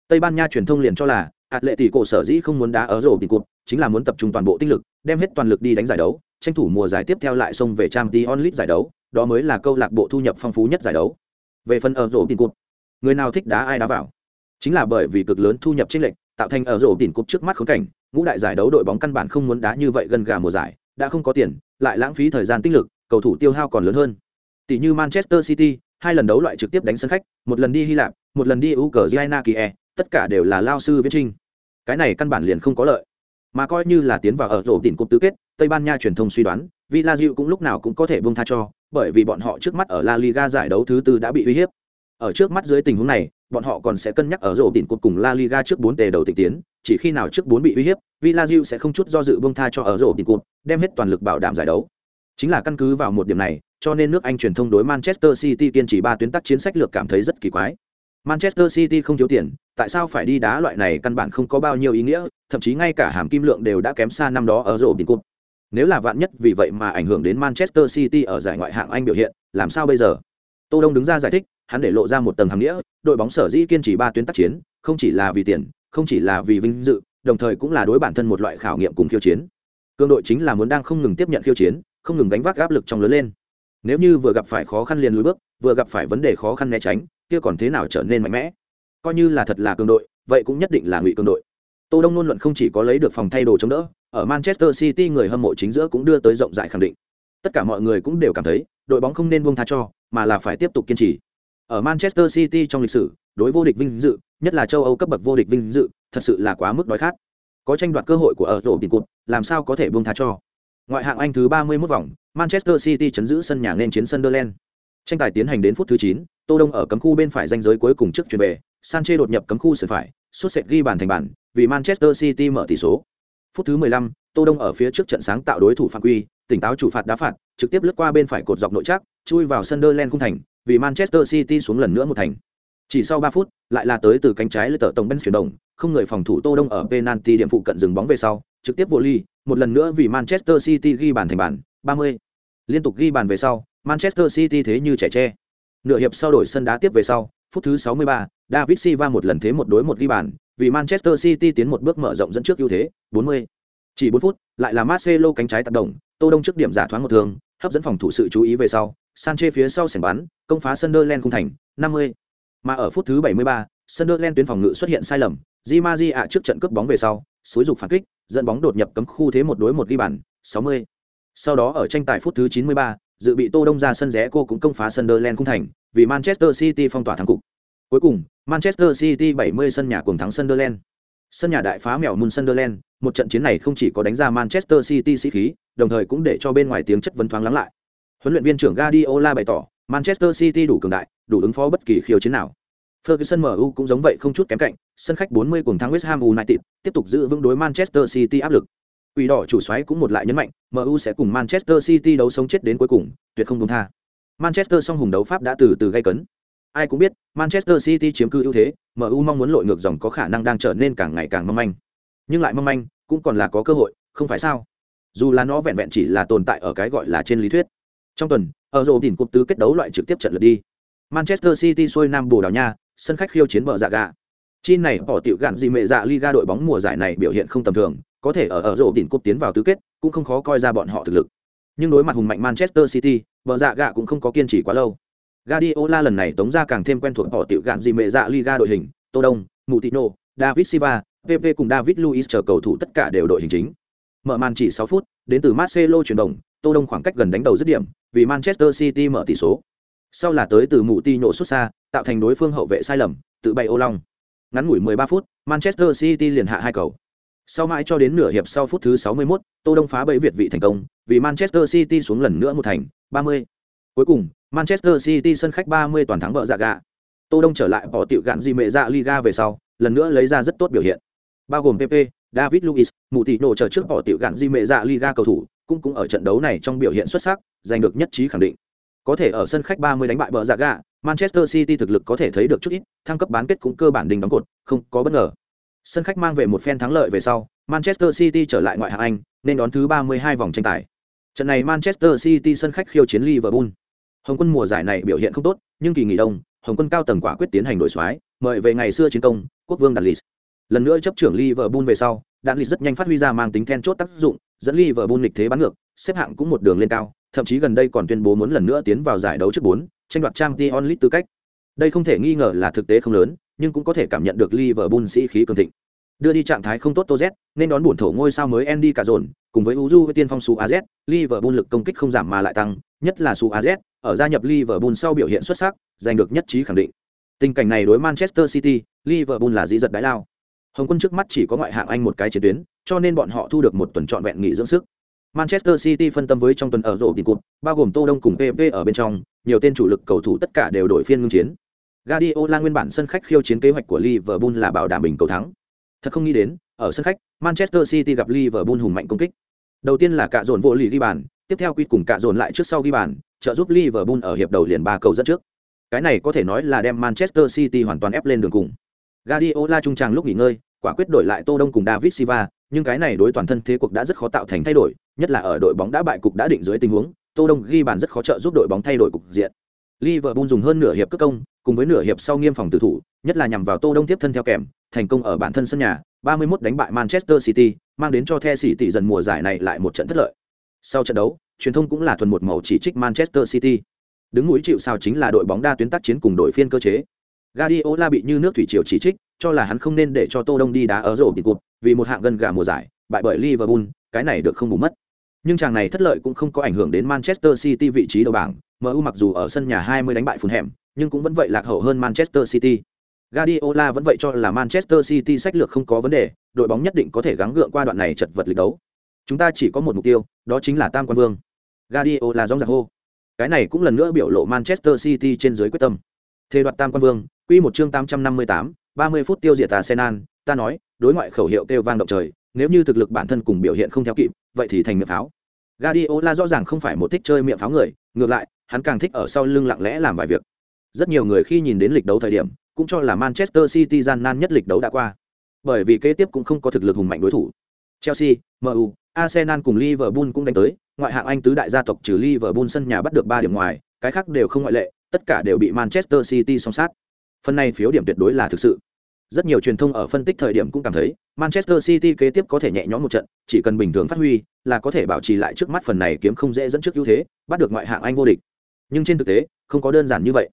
Tây ban nha truyền thông liền cho là atletico sở dĩ không muốn đá ở rổ tiền cục, chính là muốn tập trung toàn bộ tinh lực đem hết toàn lực đi đánh giải đấu tranh thủ mùa giải tiếp theo lại xông về trang t onlit giải đấu đó mới là câu lạc bộ thu nhập phong phú nhất giải đấu. Về phần ở rổ tiền cục, người nào thích đá ai đá vào? Chính là bởi vì cực lớn thu nhập chênh lệch tạo thành ở rổ đỉnh cúp trước mắt khốn cảnh, ngũ đại giải đấu đội bóng căn bản không muốn đá như vậy gần gà mùa giải, đã không có tiền, lại lãng phí thời gian tích lực, cầu thủ tiêu hao còn lớn hơn. Tỷ như manchester city, hai lần đấu loại trực tiếp đánh sân khách, một lần đi hy lạp, một lần đi ukraine kie tất cả đều là lao sư viết trinh cái này căn bản liền không có lợi. Mà coi như là tiến vào ở rổ đỉnh cúp tứ kết, tây ban nha truyền thông suy đoán villa diệu cũng lúc nào cũng có thể buông tha cho, bởi vì bọn họ trước mắt ở la liga giải đấu thứ tư đã bị uy hiếp. Ở trước mắt dưới tình huống này bọn họ còn sẽ cân nhắc ở rổ đỉnh cột cùng La Liga trước bốn tề đầu tịch tiến, chỉ khi nào trước bốn bị uy hiếp, Villarreal sẽ không chút do dự buông tha cho ở rổ đỉnh cột, đem hết toàn lực bảo đảm giải đấu. Chính là căn cứ vào một điểm này, cho nên nước Anh truyền thông đối Manchester City kiên trì ba tuyến tắc chiến sách lược cảm thấy rất kỳ quái. Manchester City không thiếu tiền, tại sao phải đi đá loại này căn bản không có bao nhiêu ý nghĩa, thậm chí ngay cả hàm kim lượng đều đã kém xa năm đó ở rổ đỉnh cột. Nếu là vạn nhất vì vậy mà ảnh hưởng đến Manchester City ở giải ngoại hạng Anh biểu hiện, làm sao bây giờ? Tô Đông đứng ra giải thích, hắn để lộ ra một tầng hàm nghĩa, đội bóng sở dĩ kiên trì ba tuyến tác chiến, không chỉ là vì tiền, không chỉ là vì vinh dự, đồng thời cũng là đối bản thân một loại khảo nghiệm cùng khiêu chiến. Cương đội chính là muốn đang không ngừng tiếp nhận khiêu chiến, không ngừng gánh vác áp lực trong lớn lên. Nếu như vừa gặp phải khó khăn liền lùi bước, vừa gặp phải vấn đề khó khăn né tránh, kia còn thế nào trở nên mạnh mẽ? Coi như là thật là cường đội, vậy cũng nhất định là ngụy cường đội. Tô Đông luôn luận không chỉ có lấy được phòng thay đồ chống đỡ, ở Manchester City người hâm mộ chính giữa cũng đưa tới rộng rãi khẳng định. Tất cả mọi người cũng đều cảm thấy, đội bóng không nên buông tha cho, mà là phải tiếp tục kiên trì. Ở Manchester City trong lịch sử, đối vô địch vinh dự, nhất là châu Âu cấp bậc vô địch vinh dự, thật sự là quá mức đói khát. Có tranh đoạt cơ hội của ở rổ tiền cột, làm sao có thể buông tha cho. Ngoại hạng Anh thứ 31 vòng, Manchester City chấn giữ sân nhà nên chiến Sunderland. Tranh tài tiến hành đến phút thứ 9, Tô Đông ở cấm khu bên phải danh giới cuối cùng trước chuyển về, Sanchez đột nhập cấm khu sườn phải, sút sệt ghi bàn thành bàn, vì Manchester City mở tỷ số. Phút thứ 15, Tô Đông ở phía trước trận sáng tạo đối thủ phạm quy, tỉnh táo chủ phạt đá phạt, trực tiếp lướt qua bên phải cột dọc nội trác, chui vào Sunderland khung thành, vì Manchester City xuống lần nữa một thành. Chỉ sau 3 phút, lại là tới từ cánh trái lướt tờ tổng bên chuyển động, không người phòng thủ Tô Đông ở penalty điểm phụ cận dừng bóng về sau, trực tiếp vô ly, một lần nữa vì Manchester City ghi bàn thành bàn, 30. Liên tục ghi bàn về sau, Manchester City thế như trẻ tre. Nửa hiệp sau đổi sân đá tiếp về sau, phút thứ 63, David Silva một lần thế một đối một ghi bàn, vì Manchester City tiến một bước mở rộng dẫn trước ưu thế, 40. Chỉ 4 phút, lại là Marcelo cánh trái tác động, Tô Đông trước điểm giả thoáng một thường, hấp dẫn phòng thủ sự chú ý về sau, Sanchez phía sau sảnh bắn, công phá Sunderland cung thành, 50. Mà ở phút thứ 73, Sunderland tuyến phòng ngự xuất hiện sai lầm, Di Maji ạ trước trận cướp bóng về sau, xúi dục phản kích, dẫn bóng đột nhập cấm khu thế một đối một ghi bàn, 60. Sau đó ở tranh tài phút thứ 93, dự bị Tô Đông ra sân rẽ cô cũng công phá Sunderland cung thành, vì Manchester City phong tỏa thắng cục. Cuối cùng, Manchester City 70 sân nhà cùng thắng Sunderland. Sân nhà đại phá mèo Mun Sunderland, một trận chiến này không chỉ có đánh ra Manchester City sĩ khí, đồng thời cũng để cho bên ngoài tiếng chất vấn thoáng lắng lại. Huấn luyện viên trưởng Guardiola bày tỏ, Manchester City đủ cường đại, đủ ứng phó bất kỳ khiêu chiến nào. Ferguson MU cũng giống vậy không chút kém cạnh, sân khách 40 cùng thắng West Ham United, tiếp tục giữ vững đối Manchester City áp lực. Quỷ đỏ chủ soái cũng một lại nhấn mạnh, MU sẽ cùng Manchester City đấu sống chết đến cuối cùng, tuyệt không buông tha. Manchester song hùng đấu pháp đã từ từ gây cấn. Ai cũng biết, Manchester City chiếm cư ưu thế, MU mong muốn lội ngược dòng có khả năng đang trở nên càng ngày càng mong manh. Nhưng lại mong manh, cũng còn là có cơ hội, không phải sao? Dù là nó vẹn vẹn chỉ là tồn tại ở cái gọi là trên lý thuyết. Trong tuần, ở rổ đỉnh cúp tứ kết đấu loại trực tiếp trận lượt đi. Manchester City xuôi Nam Bồ Đào Nha, sân khách khiêu chiến bờ dạ gà. Chi này bỏ tiểu gạn gì mẹ dạ Liga đội bóng mùa giải này biểu hiện không tầm thường, có thể ở ở rổ đỉnh cúp tiến vào tứ kết, cũng không khó coi ra bọn họ thực lực. Nhưng đối mặt hùng mạnh Manchester City, bờ dạ gà cũng không có kiên trì quá lâu. Guardiola lần này tống ra càng thêm quen thuộc họ tiểu gạn gì mẹ dạ Liga đội hình, Tô Đông, Moutinho, David Silva, PP cùng David Luiz chờ cầu thủ tất cả đều đội hình chính. Mở màn chỉ 6 phút, đến từ Marcelo chuyển động, Tô Đông khoảng cách gần đánh đầu dứt điểm, vì Manchester City mở tỷ số. Sau là tới từ Moutinho xuất xa, tạo thành đối phương hậu vệ sai lầm, tự bay ô long. Ngắn ngủi 13 phút, Manchester City liền hạ hai cầu. Sau mãi cho đến nửa hiệp sau phút thứ 61, Tô Đông phá bẫy Việt vị thành công, vì Manchester City xuống lần nữa một thành, 30. Cuối cùng, Manchester City sân khách 30 toàn thắng bợ dạ gạ. Tô Đông trở lại bỏ tiểu gạn gì mẹ dạ Liga về sau, lần nữa lấy ra rất tốt biểu hiện. Bao gồm PP, David Luiz, Moutinho trở chờ trước bỏ tiểu gạn di mẹ dạ Liga cầu thủ, cũng cũng ở trận đấu này trong biểu hiện xuất sắc, giành được nhất trí khẳng định. Có thể ở sân khách 30 đánh bại bờ dạ gạ, Manchester City thực lực có thể thấy được chút ít, thăng cấp bán kết cũng cơ bản đình đóng cột, không có bất ngờ. Sân khách mang về một phen thắng lợi về sau, Manchester City trở lại ngoại hạng Anh, nên đón thứ 32 vòng tranh tài. Trận này Manchester City sân khách khiêu chiến Liverpool. Hồng quân mùa giải này biểu hiện không tốt, nhưng kỳ nghỉ đông, Hồng quân cao tầng quả quyết tiến hành đổi soái, mời về ngày xưa chiến công, quốc vương Dalis. Lần nữa chấp trưởng Liverpool về sau, Dalis rất nhanh phát huy ra mang tính then chốt tác dụng, dẫn Liverpool lịch thế bắn ngược, xếp hạng cũng một đường lên cao, thậm chí gần đây còn tuyên bố muốn lần nữa tiến vào giải đấu trước 4, tranh đoạt Champions League tư cách. Đây không thể nghi ngờ là thực tế không lớn, nhưng cũng có thể cảm nhận được Liverpool sĩ khí cường thịnh. Đưa đi trạng thái không tốt Toz, nên đón buồn thổ ngôi sao mới Andy cả dồn, cùng với Uju với tiên phong Su AZ, Liverpool lực công kích không giảm mà lại tăng, nhất là Su AZ, ở gia nhập Liverpool sau biểu hiện xuất sắc, giành được nhất trí khẳng định. Tình cảnh này đối Manchester City, Liverpool là dĩ giật đái lao. Hồng quân trước mắt chỉ có ngoại hạng Anh một cái chiến tuyến, cho nên bọn họ thu được một tuần trọn vẹn nghỉ dưỡng sức. Manchester City phân tâm với trong tuần ở rổ tiền cụt, bao gồm Tô Đông cùng PP ở bên trong, nhiều tên chủ lực cầu thủ tất cả đều đổi phiên ngưng chiến. Guardiola nguyên bản sân khách khiêu chiến kế hoạch của Liverpool là bảo đảm bình cầu thắng. Thật không nghĩ đến, ở sân khách, Manchester City gặp Liverpool hùng mạnh công kích. Đầu tiên là cả dồn vô lì ghi bàn, tiếp theo quy cùng cả dồn lại trước sau ghi bàn, trợ giúp Liverpool ở hiệp đầu liền ba cầu dẫn trước. Cái này có thể nói là đem Manchester City hoàn toàn ép lên đường cùng. Guardiola trung tràng lúc nghỉ ngơi, quả quyết đổi lại Tô Đông cùng David Silva, nhưng cái này đối toàn thân thế cuộc đã rất khó tạo thành thay đổi, nhất là ở đội bóng đã bại cục đã định dưới tình huống, Tô Đông ghi bàn rất khó trợ giúp đội bóng thay đổi cục diện. Liverpool dùng hơn nửa hiệp cướp công, cùng với nửa hiệp sau nghiêm phòng tử thủ, nhất là nhằm vào Tô Đông tiếp thân theo kèm, thành công ở bản thân sân nhà, 31 đánh bại Manchester City, mang đến cho The City dần mùa giải này lại một trận thất lợi. Sau trận đấu, truyền thông cũng là thuần một màu chỉ trích Manchester City. Đứng mũi chịu sao chính là đội bóng đa tuyến tác chiến cùng đội phiên cơ chế. Guardiola bị như nước thủy triều chỉ trích, cho là hắn không nên để cho Tô Đông đi đá ở rổ tiền cột, vì một hạng gần gà mùa giải, bại bởi Liverpool, cái này được không bù mất. Nhưng chàng này thất lợi cũng không có ảnh hưởng đến Manchester City vị trí đầu bảng, MU mặc dù ở sân nhà 20 đánh bại Fulham, nhưng cũng vẫn vậy lạc hậu hơn Manchester City. Guardiola vẫn vậy cho là Manchester City sách lược không có vấn đề, đội bóng nhất định có thể gắng gượng qua đoạn này chật vật lịch đấu. Chúng ta chỉ có một mục tiêu, đó chính là tam quan vương. Guardiola rõ ràng hô. Cái này cũng lần nữa biểu lộ Manchester City trên dưới quyết tâm. thề đoạt tam quan vương, quy một chương 858, 30 phút tiêu diệt Arsenal, ta nói, đối ngoại khẩu hiệu kêu vang động trời, nếu như thực lực bản thân cùng biểu hiện không theo kịp, vậy thì thành miệng pháo. Guardiola rõ ràng không phải một thích chơi miệng pháo người, ngược lại, hắn càng thích ở sau lưng lặng lẽ làm vài việc. Rất nhiều người khi nhìn đến lịch đấu thời điểm, cũng cho là Manchester City gian nan nhất lịch đấu đã qua. Bởi vì kế tiếp cũng không có thực lực hùng mạnh đối thủ. Chelsea, MU, Arsenal cùng Liverpool cũng đánh tới, ngoại hạng Anh tứ đại gia tộc trừ Liverpool sân nhà bắt được 3 điểm ngoài, cái khác đều không ngoại lệ, tất cả đều bị Manchester City song sát. Phần này phiếu điểm tuyệt đối là thực sự. Rất nhiều truyền thông ở phân tích thời điểm cũng cảm thấy, Manchester City kế tiếp có thể nhẹ nhõm một trận, chỉ cần bình thường phát huy, là có thể bảo trì lại trước mắt phần này kiếm không dễ dẫn trước ưu thế, bắt được ngoại hạng Anh vô địch. Nhưng trên thực tế, không có đơn giản như vậy.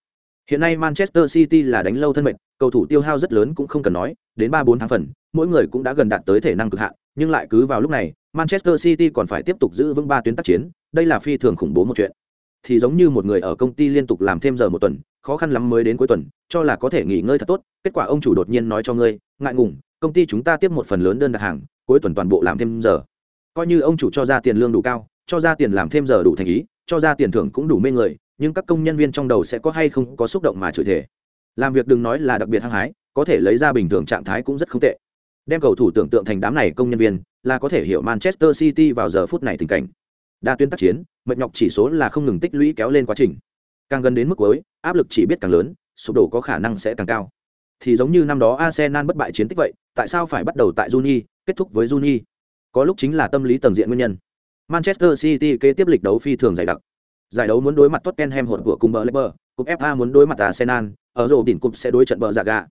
Hiện nay Manchester City là đánh lâu thân mệnh, cầu thủ tiêu hao rất lớn cũng không cần nói, đến 3-4 tháng phần, mỗi người cũng đã gần đạt tới thể năng cực hạn, nhưng lại cứ vào lúc này, Manchester City còn phải tiếp tục giữ vững ba tuyến tác chiến, đây là phi thường khủng bố một chuyện. Thì giống như một người ở công ty liên tục làm thêm giờ một tuần, khó khăn lắm mới đến cuối tuần, cho là có thể nghỉ ngơi thật tốt, kết quả ông chủ đột nhiên nói cho ngươi, ngại ngùng, công ty chúng ta tiếp một phần lớn đơn đặt hàng, cuối tuần toàn bộ làm thêm giờ. Coi như ông chủ cho ra tiền lương đủ cao, cho ra tiền làm thêm giờ đủ thành ý, cho ra tiền thưởng cũng đủ mê người, nhưng các công nhân viên trong đầu sẽ có hay không có xúc động mà chửi thể. Làm việc đừng nói là đặc biệt hăng hái, có thể lấy ra bình thường trạng thái cũng rất không tệ. Đem cầu thủ tưởng tượng thành đám này công nhân viên, là có thể hiểu Manchester City vào giờ phút này tình cảnh. Đa tuyến tác chiến, mệt nhọc chỉ số là không ngừng tích lũy kéo lên quá trình. Càng gần đến mức cuối, áp lực chỉ biết càng lớn, sụp đổ có khả năng sẽ càng cao. Thì giống như năm đó Arsenal bất bại chiến tích vậy, tại sao phải bắt đầu tại Juni, kết thúc với Juni? Có lúc chính là tâm lý tầng diện nguyên nhân. Manchester City kế tiếp lịch đấu phi thường dày đặc. Giải đấu muốn đối mặt Tottenham hột của cùng Blackburn, cúp FA muốn đối mặt Arsenal, ở rổ đỉnh cúp sẽ đối trận bờ giả gà.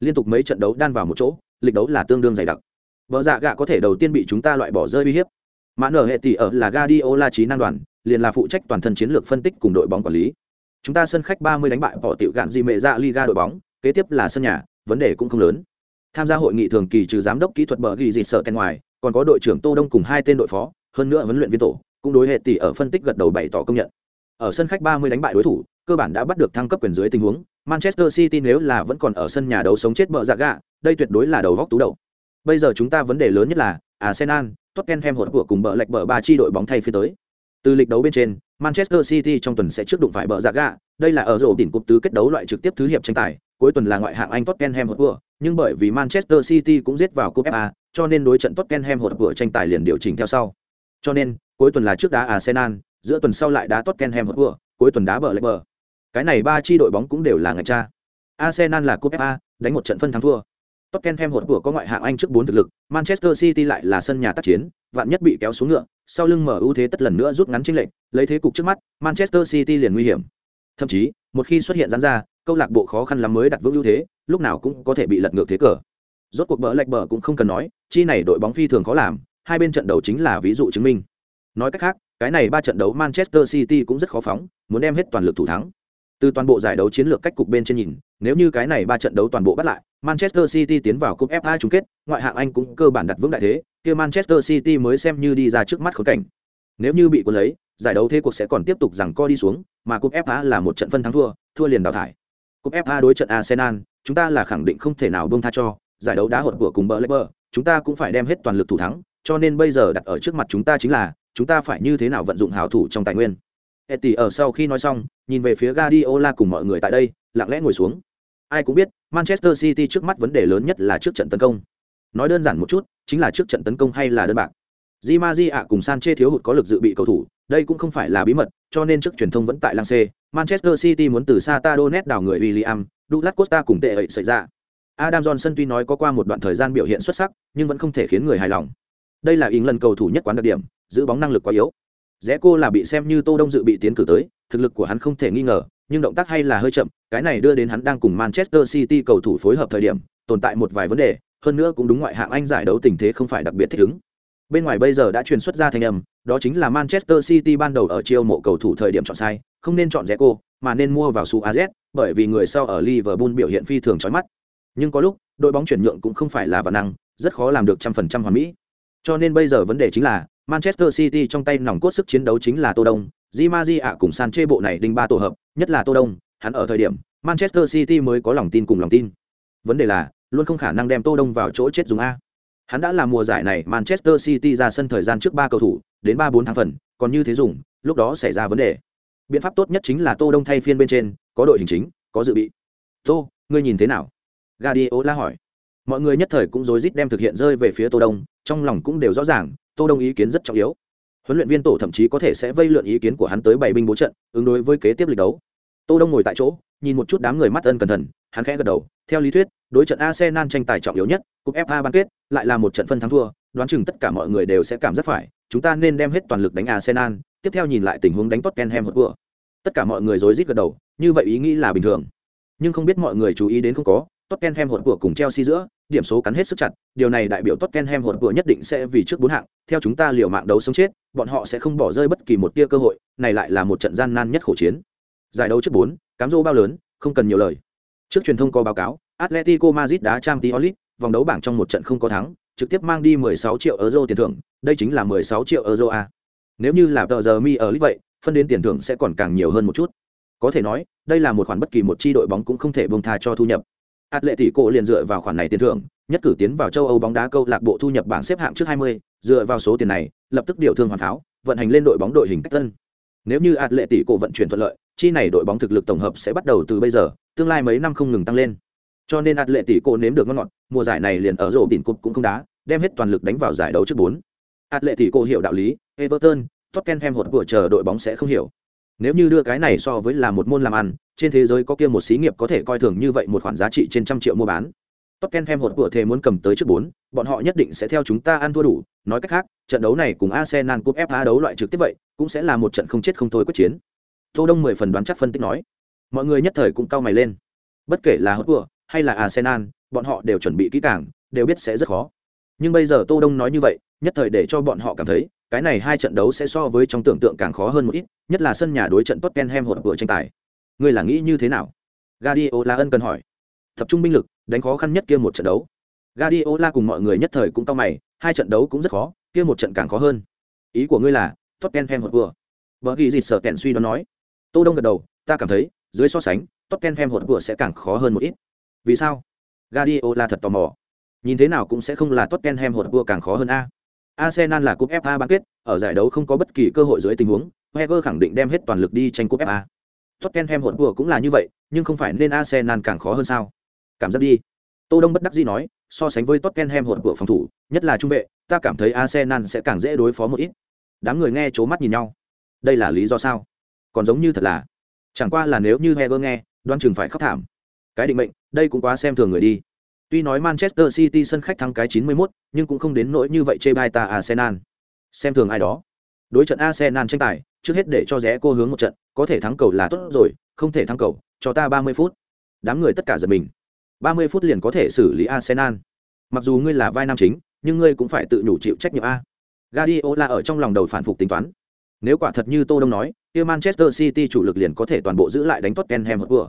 Liên tục mấy trận đấu đan vào một chỗ, lịch đấu là tương đương dày đặc. Bờ dạ gạ có thể đầu tiên bị chúng ta loại bỏ rơi uy hiếp. Mã nở hệ tỷ ở là Guardiola trí năng đoàn, liền là phụ trách toàn thân chiến lược phân tích cùng đội bóng quản lý. Chúng ta sân khách 30 đánh bại bỏ tiểu gạn gì mẹ dạ Liga đội bóng, kế tiếp là sân nhà, vấn đề cũng không lớn. Tham gia hội nghị thường kỳ trừ giám đốc kỹ thuật bờ ghi gì sợ tên ngoài, còn có đội trưởng Tô Đông cùng hai tên đội phó, hơn nữa huấn luyện viên tổ, cũng đối hệ tỷ ở phân tích gật đầu bày tỏ công nhận. Ở sân khách 30 đánh bại đối thủ, cơ bản đã bắt được thăng cấp quyền dưới tình huống, Manchester City nếu là vẫn còn ở sân nhà đấu sống chết bờ dạ gạ, đây tuyệt đối là đầu góc tú đầu. Bây giờ chúng ta vấn đề lớn nhất là Arsenal, Tottenham hỗn của cùng bờ lệch bờ ba chi đội bóng thay phía tới. Từ lịch đấu bên trên, Manchester City trong tuần sẽ trước đụng phải bờ dạ gạ, đây là ở rổ đỉnh cúp tứ kết đấu loại trực tiếp thứ hiệp tranh tài, cuối tuần là ngoại hạng Anh Tottenham Hotspur, nhưng bởi vì Manchester City cũng giết vào cúp FA, cho nên đối trận Tottenham Hotspur tranh tài liền điều chỉnh theo sau. Cho nên, cuối tuần là trước đá Arsenal, giữa tuần sau lại đá Tottenham Hotspur, cuối tuần đá bờ lệch bờ. Cái này ba chi đội bóng cũng đều là ngạch cha. Arsenal là cúp FA, đánh một trận phân thắng thua. Tottenham hột của có ngoại hạng Anh trước bốn thực lực, Manchester City lại là sân nhà tác chiến, vạn nhất bị kéo xuống ngựa, sau lưng mở ưu thế tất lần nữa rút ngắn chênh lệch, lấy thế cục trước mắt, Manchester City liền nguy hiểm. Thậm chí, một khi xuất hiện gián ra, câu lạc bộ khó khăn lắm mới đặt vững ưu thế, lúc nào cũng có thể bị lật ngược thế cờ. Rốt cuộc bỡ lệch bờ cũng không cần nói, chi này đội bóng phi thường khó làm, hai bên trận đấu chính là ví dụ chứng minh. Nói cách khác, cái này ba trận đấu Manchester City cũng rất khó phóng, muốn đem hết toàn lực thủ thắng. Từ toàn bộ giải đấu chiến lược cách cục bên trên nhìn, nếu như cái này ba trận đấu toàn bộ bắt lại, Manchester City tiến vào cúp FA chung kết, ngoại hạng Anh cũng cơ bản đặt vững đại thế, kia Manchester City mới xem như đi ra trước mắt khốn cảnh. Nếu như bị cuốn lấy, giải đấu thế cuộc sẽ còn tiếp tục rằng co đi xuống, mà cúp FA là một trận phân thắng thua, thua liền đào thải. Cúp FA đối trận Arsenal, chúng ta là khẳng định không thể nào buông tha cho, giải đấu đá hột của cùng Blackburn, chúng ta cũng phải đem hết toàn lực thủ thắng, cho nên bây giờ đặt ở trước mặt chúng ta chính là, chúng ta phải như thế nào vận dụng hào thủ trong tài nguyên. Etty ở sau khi nói xong, nhìn về phía Guardiola cùng mọi người tại đây, lặng lẽ ngồi xuống. Ai cũng biết, Manchester City trước mắt vấn đề lớn nhất là trước trận tấn công. Nói đơn giản một chút, chính là trước trận tấn công hay là đơn bạc. Di Maria ạ cùng Sanchez thiếu hụt có lực dự bị cầu thủ, đây cũng không phải là bí mật, cho nên trước truyền thông vẫn tại lăng xê, Manchester City muốn từ Sata Donet đào người William, Douglas Costa cùng tệ ấy xảy ra. Adam Johnson tuy nói có qua một đoạn thời gian biểu hiện xuất sắc, nhưng vẫn không thể khiến người hài lòng. Đây là lần cầu thủ nhất quán đặc điểm, giữ bóng năng lực quá yếu, rẽ cô là bị xem như tô đông dự bị tiến cử tới, thực lực của hắn không thể nghi ngờ, nhưng động tác hay là hơi chậm, cái này đưa đến hắn đang cùng manchester city cầu thủ phối hợp thời điểm, tồn tại một vài vấn đề, hơn nữa cũng đúng ngoại hạng anh giải đấu tình thế không phải đặc biệt thích ứng. Bên ngoài bây giờ đã truyền xuất ra thành âm, đó chính là manchester city ban đầu ở chiêu mộ cầu thủ thời điểm chọn sai, không nên chọn rẽ cô, mà nên mua vào su az bởi vì người sau ở liverpool biểu hiện phi thường chói mắt. Nhưng có lúc, đội bóng chuyển nhượng cũng không phải là văn năng, rất khó làm được trăm phần trăm hoàn mỹ. Cho nên bây giờ vấn đề chính là Manchester City trong tay nòng cốt sức chiến đấu chính là Tô Đông, Di Maji ạ cùng Sanchez bộ này đinh ba tổ hợp, nhất là Tô Đông, hắn ở thời điểm Manchester City mới có lòng tin cùng lòng tin. Vấn đề là, luôn không khả năng đem Tô Đông vào chỗ chết dùng a. Hắn đã là mùa giải này Manchester City ra sân thời gian trước ba cầu thủ, đến ba bốn tháng phần, còn như thế dùng, lúc đó xảy ra vấn đề. Biện pháp tốt nhất chính là Tô Đông thay phiên bên trên, có đội hình chính, có dự bị. Tô, ngươi nhìn thế nào? Guardiola hỏi. Mọi người nhất thời cũng rối rít đem thực hiện rơi về phía Tô Đông, trong lòng cũng đều rõ ràng, tô đông ý kiến rất trọng yếu. Huấn luyện viên tổ thậm chí có thể sẽ vây lượn ý kiến của hắn tới bảy binh bố trận ứng đối với kế tiếp lịch đấu. Tô đông ngồi tại chỗ nhìn một chút đám người mắt ân cẩn thận hắn khẽ gật đầu. Theo lý thuyết đối trận arsenal tranh tài trọng yếu nhất cúp fa bán kết lại là một trận phân thắng thua đoán chừng tất cả mọi người đều sẽ cảm rất phải chúng ta nên đem hết toàn lực đánh arsenal. Tiếp theo nhìn lại tình huống đánh tottenham hotspur tất cả mọi người rối rít gật đầu như vậy ý nghĩ là bình thường. Nhưng không biết mọi người chú ý đến không có Tottenham hỗn cùng Chelsea giữa, điểm số cắn hết sức chặt, điều này đại biểu Tottenham hỗn nhất định sẽ vì trước bốn hạng, theo chúng ta liều mạng đấu sống chết, bọn họ sẽ không bỏ rơi bất kỳ một tia cơ hội, này lại là một trận gian nan nhất khổ chiến. Giải đấu trước bốn, cám dỗ bao lớn, không cần nhiều lời. Trước truyền thông có báo cáo, Atletico Madrid đá Champions League, vòng đấu bảng trong một trận không có thắng, trực tiếp mang đi 16 triệu euro tiền thưởng, đây chính là 16 triệu euro a. Nếu như là tờ giờ mi ở League vậy, phân đến tiền thưởng sẽ còn càng nhiều hơn một chút. Có thể nói, đây là một khoản bất kỳ một chi đội bóng cũng không thể buông tha cho thu nhập. Atletico liền dựa vào khoản này tiền thưởng, nhất cử tiến vào châu Âu bóng đá câu lạc bộ thu nhập bảng xếp hạng trước 20, dựa vào số tiền này, lập tức điều thương hoàn tháo, vận hành lên đội bóng đội hình cách tân. Nếu như Atletico vận chuyển thuận lợi, chi này đội bóng thực lực tổng hợp sẽ bắt đầu từ bây giờ, tương lai mấy năm không ngừng tăng lên. Cho nên Atletico nếm được ngon ngọt, mùa giải này liền ở rổ đỉnh cục cũng không đá, đem hết toàn lực đánh vào giải đấu trước 4. Atletico hiểu đạo lý, Everton, Tottenham hột của chờ đội bóng sẽ không hiểu. Nếu như đưa cái này so với là một môn làm ăn, trên thế giới có kia một xí nghiệp có thể coi thường như vậy một khoản giá trị trên trăm triệu mua bán. Tottenham hột của thề muốn cầm tới trước 4, bọn họ nhất định sẽ theo chúng ta ăn thua đủ, nói cách khác, trận đấu này cùng Arsenal cúp FA đấu loại trực tiếp vậy, cũng sẽ là một trận không chết không thôi quyết chiến. Tô Đông 10 phần đoán chắc phân tích nói. Mọi người nhất thời cũng cau mày lên. Bất kể là hột của hay là Arsenal, bọn họ đều chuẩn bị kỹ càng, đều biết sẽ rất khó. Nhưng bây giờ Tô Đông nói như vậy, nhất thời để cho bọn họ cảm thấy, cái này hai trận đấu sẽ so với trong tưởng tượng càng khó hơn một ít, nhất là sân nhà đối trận Tottenham hột vừa tranh tài. Ngươi là nghĩ như thế nào? Guardiola ân cần hỏi. Tập trung binh lực, đánh khó khăn nhất kia một trận đấu. Guardiola cùng mọi người nhất thời cũng cau mày, hai trận đấu cũng rất khó, kia một trận càng khó hơn. Ý của ngươi là Tottenham hột vừa? Vợ ghi dịch sở kẹn suy đoán nói. Tô Đông gật đầu, ta cảm thấy, dưới so sánh, Tottenham hột vừa sẽ càng khó hơn một ít. Vì sao? Guardiola thật tò mò. Nhìn thế nào cũng sẽ không là Tottenham hột vừa càng khó hơn a. Arsenal là cúp FA bán kết, ở giải đấu không có bất kỳ cơ hội dưới tình huống, Wenger khẳng định đem hết toàn lực đi tranh cúp FA. Tottenham hỗn vừa cũng là như vậy, nhưng không phải nên Arsenal càng khó hơn sao? Cảm giác đi. Tô Đông bất đắc dĩ nói, so sánh với Tottenham hỗn vừa phòng thủ, nhất là trung vệ, ta cảm thấy Arsenal sẽ càng dễ đối phó một ít. Đám người nghe chố mắt nhìn nhau. Đây là lý do sao? Còn giống như thật là. Chẳng qua là nếu như Wenger nghe, đoan chừng phải khóc thảm. Cái định mệnh, đây cũng quá xem thường người đi. Tuy nói Manchester City sân khách thắng cái 91, nhưng cũng không đến nỗi như vậy chê bai ta Arsenal. Xem thường ai đó. Đối trận Arsenal tranh tài, trước hết để cho rẽ cô hướng một trận, có thể thắng cầu là tốt rồi, không thể thắng cầu, cho ta 30 phút. Đám người tất cả giật mình. 30 phút liền có thể xử lý Arsenal. Mặc dù ngươi là vai nam chính, nhưng ngươi cũng phải tự nhủ chịu trách nhiệm a. Guardiola ở trong lòng đầu phản phục tính toán. Nếu quả thật như Tô Đông nói, kia Manchester City chủ lực liền có thể toàn bộ giữ lại đánh Tottenham Hotspur.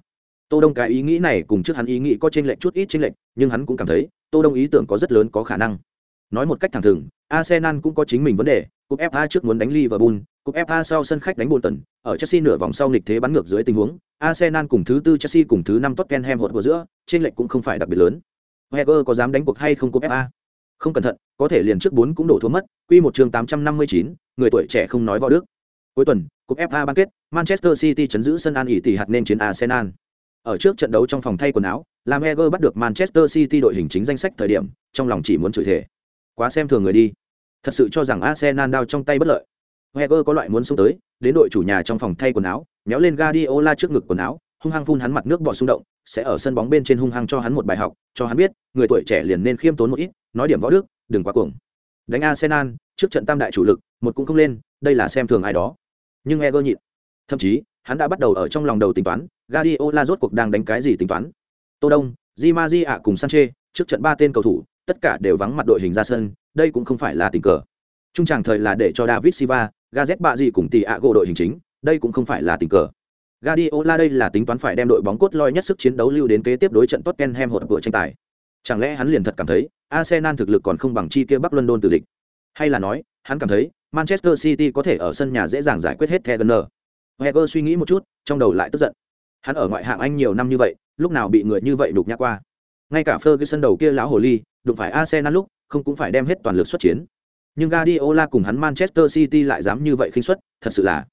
Tô Đông cái ý nghĩ này cùng trước hắn ý nghĩ có chênh lệch chút ít chênh lệch, nhưng hắn cũng cảm thấy, Tô Đông ý tưởng có rất lớn có khả năng. Nói một cách thẳng thừng, Arsenal cũng có chính mình vấn đề, cúp FA trước muốn đánh Liverpool, cúp FA sau sân khách đánh Bolton, ở Chelsea nửa vòng sau nghịch thế bắn ngược dưới tình huống, Arsenal cùng thứ tư Chelsea cùng thứ năm Tottenham hột vào giữa, trên lệch cũng không phải đặc biệt lớn. Wenger có dám đánh cuộc hay không cúp FA? Không cẩn thận, có thể liền trước 4 cũng đổ thua mất. Quy một trường 859, người tuổi trẻ không nói võ đức. Cuối tuần, cúp FA bán kết, Manchester City chấn giữ sân An ỉ tỷ hạt nên chiến Arsenal. Ở trước trận đấu trong phòng thay quần áo, làm Eger bắt được Manchester City đội hình chính danh sách thời điểm, trong lòng chỉ muốn chửi thề. Quá xem thường người đi. Thật sự cho rằng Arsenal đao trong tay bất lợi. Eger có loại muốn xuống tới, đến đội chủ nhà trong phòng thay quần áo, méo lên Guardiola trước ngực quần áo, hung hăng phun hắn mặt nước bọt xung động, sẽ ở sân bóng bên trên hung hăng cho hắn một bài học, cho hắn biết, người tuổi trẻ liền nên khiêm tốn một ít, nói điểm võ đức, đừng quá cuồng. Đánh Arsenal, trước trận tam đại chủ lực, một cũng không lên, đây là xem thường ai đó. Nhưng Eger nhịn. Thậm chí, hắn đã bắt đầu ở trong lòng đầu tính toán, Guardiola rốt cuộc đang đánh cái gì tính toán. Tô Đông, Di Maria cùng Sanchez, trước trận ba tên cầu thủ, tất cả đều vắng mặt đội hình ra sân, đây cũng không phải là tình cờ. Trung tràng thời là để cho David Silva, Gazet bạ gì cùng tỷ ạ gỗ đội hình chính, đây cũng không phải là tình cờ. Guardiola đây là tính toán phải đem đội bóng cốt lõi nhất sức chiến đấu lưu đến kế tiếp đối trận Tottenham hột vừa tranh tài. Chẳng lẽ hắn liền thật cảm thấy Arsenal thực lực còn không bằng chi kia Bắc London tử địch? Hay là nói, hắn cảm thấy Manchester City có thể ở sân nhà dễ dàng giải quyết hết Wenger? Wenger suy nghĩ một chút, trong đầu lại tức giận. Hắn ở ngoại hạng Anh nhiều năm như vậy, lúc nào bị người như vậy đục nhã qua? Ngay cả phơi cái sân đầu kia lão hồ ly, đụng phải Arsenal lúc, không cũng phải đem hết toàn lực xuất chiến. Nhưng Guardiola cùng hắn Manchester City lại dám như vậy khinh suất, thật sự là.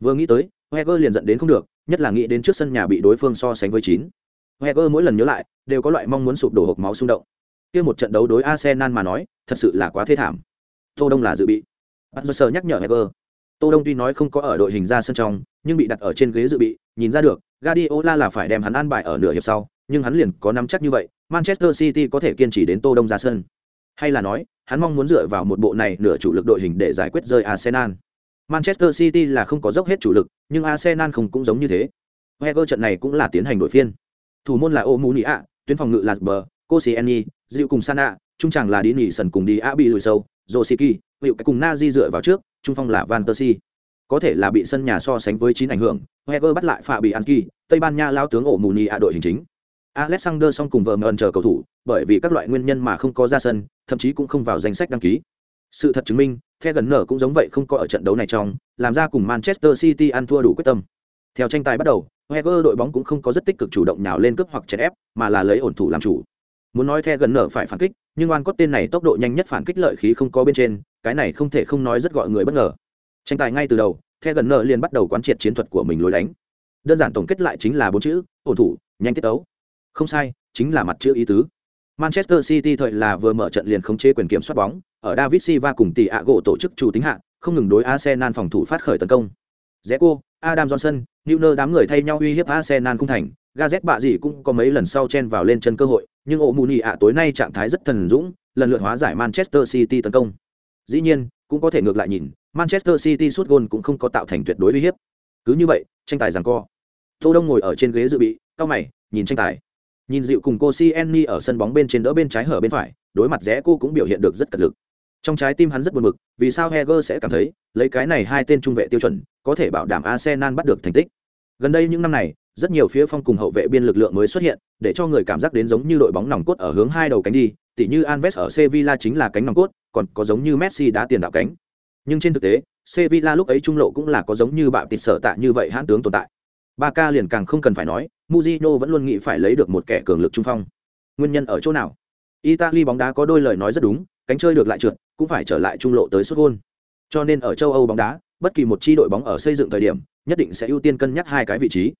Vừa nghĩ tới, Wenger liền giận đến không được, nhất là nghĩ đến trước sân nhà bị đối phương so sánh với chín. Wenger mỗi lần nhớ lại, đều có loại mong muốn sụp đổ hộc máu xung động. Kia một trận đấu đối Arsenal mà nói, thật sự là quá thê thảm. Tô Đông là dự bị. Bắt nhắc nhở Wenger. Tô Đông tuy nói không có ở đội hình ra sân trong, nhưng bị đặt ở trên ghế dự bị, nhìn ra được Guardiola là phải đem hắn an bài ở nửa hiệp sau, nhưng hắn liền có nắm chắc như vậy, Manchester City có thể kiên trì đến Tô Đông ra sân. Hay là nói, hắn mong muốn dựa vào một bộ này nửa chủ lực đội hình để giải quyết rơi Arsenal. Manchester City là không có dốc hết chủ lực, nhưng Arsenal không cũng giống như thế. Wenger trận này cũng là tiến hành đổi phiên. Thủ môn là Omunia, tuyến phòng ngự là Sber, Koscielny, Diệu cùng Sana, trung tràng là Đi Sần cùng đi Abi lùi sâu, Rosicki, hiệu cái cùng Nazi dựa vào trước, trung phong là Van Persie. Có thể là bị sân nhà so sánh với chín ảnh hưởng, Heger bắt lại Phạm bị Anki, Tây Ban Nha lao tướng Omunia đội hình chính. Alexander song cùng vợ mờn chờ cầu thủ, bởi vì các loại nguyên nhân mà không có ra sân, thậm chí cũng không vào danh sách đăng ký. Sự thật chứng minh, The gần nở cũng giống vậy không có ở trận đấu này trong, làm ra cùng Manchester City ăn thua đủ quyết tâm. Theo tranh tài bắt đầu, Heger đội bóng cũng không có rất tích cực chủ động nhào lên cướp hoặc chèn ép, mà là lấy ổn thủ làm chủ. Muốn nói The gần nở phải phản kích, nhưng oan cốt tên này tốc độ nhanh nhất phản kích lợi khí không có bên trên, cái này không thể không nói rất gọi người bất ngờ. Tranh tài ngay từ đầu, The gần nợ liền bắt đầu quán triệt chiến thuật của mình lối đánh. Đơn giản tổng kết lại chính là bốn chữ, ổn thủ, nhanh tiết tấu. Không sai, chính là mặt chữ ý tứ. Manchester City thời là vừa mở trận liền khống chế quyền kiểm soát bóng, ở David Silva cùng tỷ ạ gỗ tổ chức chủ tính hạ, không ngừng đối Arsenal phòng thủ phát khởi tấn công. Zeko, Adam Johnson, newner đám người thay nhau uy hiếp Arsenal cung thành, Gazet bạ gì cũng có mấy lần sau chen vào lên chân cơ hội, nhưng ổ Muni ạ tối nay trạng thái rất thần dũng, lần lượt hóa giải Manchester City tấn công. Dĩ nhiên, cũng có thể ngược lại nhìn, Manchester City suốt gôn cũng không có tạo thành tuyệt đối uy hiếp. Cứ như vậy, tranh tài giằng co. Tô Đông ngồi ở trên ghế dự bị, cao mày, nhìn tranh tài. Nhìn dịu cùng cô Sienni ở sân bóng bên trên đỡ bên trái hở bên phải, đối mặt rẽ cô cũng biểu hiện được rất cật lực. Trong trái tim hắn rất buồn bực, vì sao Heger sẽ cảm thấy, lấy cái này hai tên trung vệ tiêu chuẩn, có thể bảo đảm Arsenal bắt được thành tích. Gần đây những năm này, rất nhiều phía phong cùng hậu vệ biên lực lượng mới xuất hiện, để cho người cảm giác đến giống như đội bóng nòng cốt ở hướng hai đầu cánh đi, tỉ như Alves ở Sevilla chính là cánh nòng cốt, còn có giống như Messi đã tiền đạo cánh. Nhưng trên thực tế, Sevilla lúc ấy trung lộ cũng là có giống như bạo tịt sở tạ như vậy hãn tướng tồn tại. Barca liền càng không cần phải nói, Mujino vẫn luôn nghĩ phải lấy được một kẻ cường lực trung phong. Nguyên nhân ở chỗ nào? Italy bóng đá có đôi lời nói rất đúng, cánh chơi được lại trượt, cũng phải trở lại trung lộ tới sút gôn. Cho nên ở châu Âu bóng đá, bất kỳ một chi đội bóng ở xây dựng thời điểm, nhất định sẽ ưu tiên cân nhắc hai cái vị trí.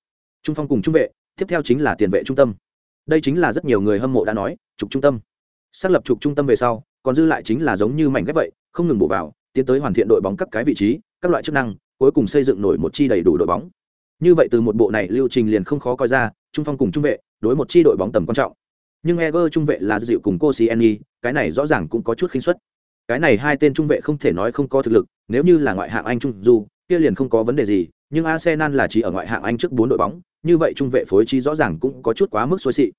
Trung phong cùng trung vệ, tiếp theo chính là tiền vệ trung tâm. Đây chính là rất nhiều người hâm mộ đã nói, trục trung tâm. Xác lập trục trung tâm về sau, còn dư lại chính là giống như mảnh ghép vậy, không ngừng bổ vào, tiến tới hoàn thiện đội bóng các cái vị trí, các loại chức năng, cuối cùng xây dựng nổi một chi đầy đủ đội bóng. Như vậy từ một bộ này lưu trình liền không khó coi ra trung phong cùng trung vệ đối một chi đội bóng tầm quan trọng. Nhưng eger trung vệ là dịu cùng cô cái này rõ ràng cũng có chút khinh suất. Cái này hai tên trung vệ không thể nói không có thực lực nếu như là ngoại hạng anh trung dù kia liền không có vấn đề gì nhưng arsenal là chỉ ở ngoại hạng anh trước bốn đội bóng như vậy trung vệ phối trí rõ ràng cũng có chút quá mức xuôi xị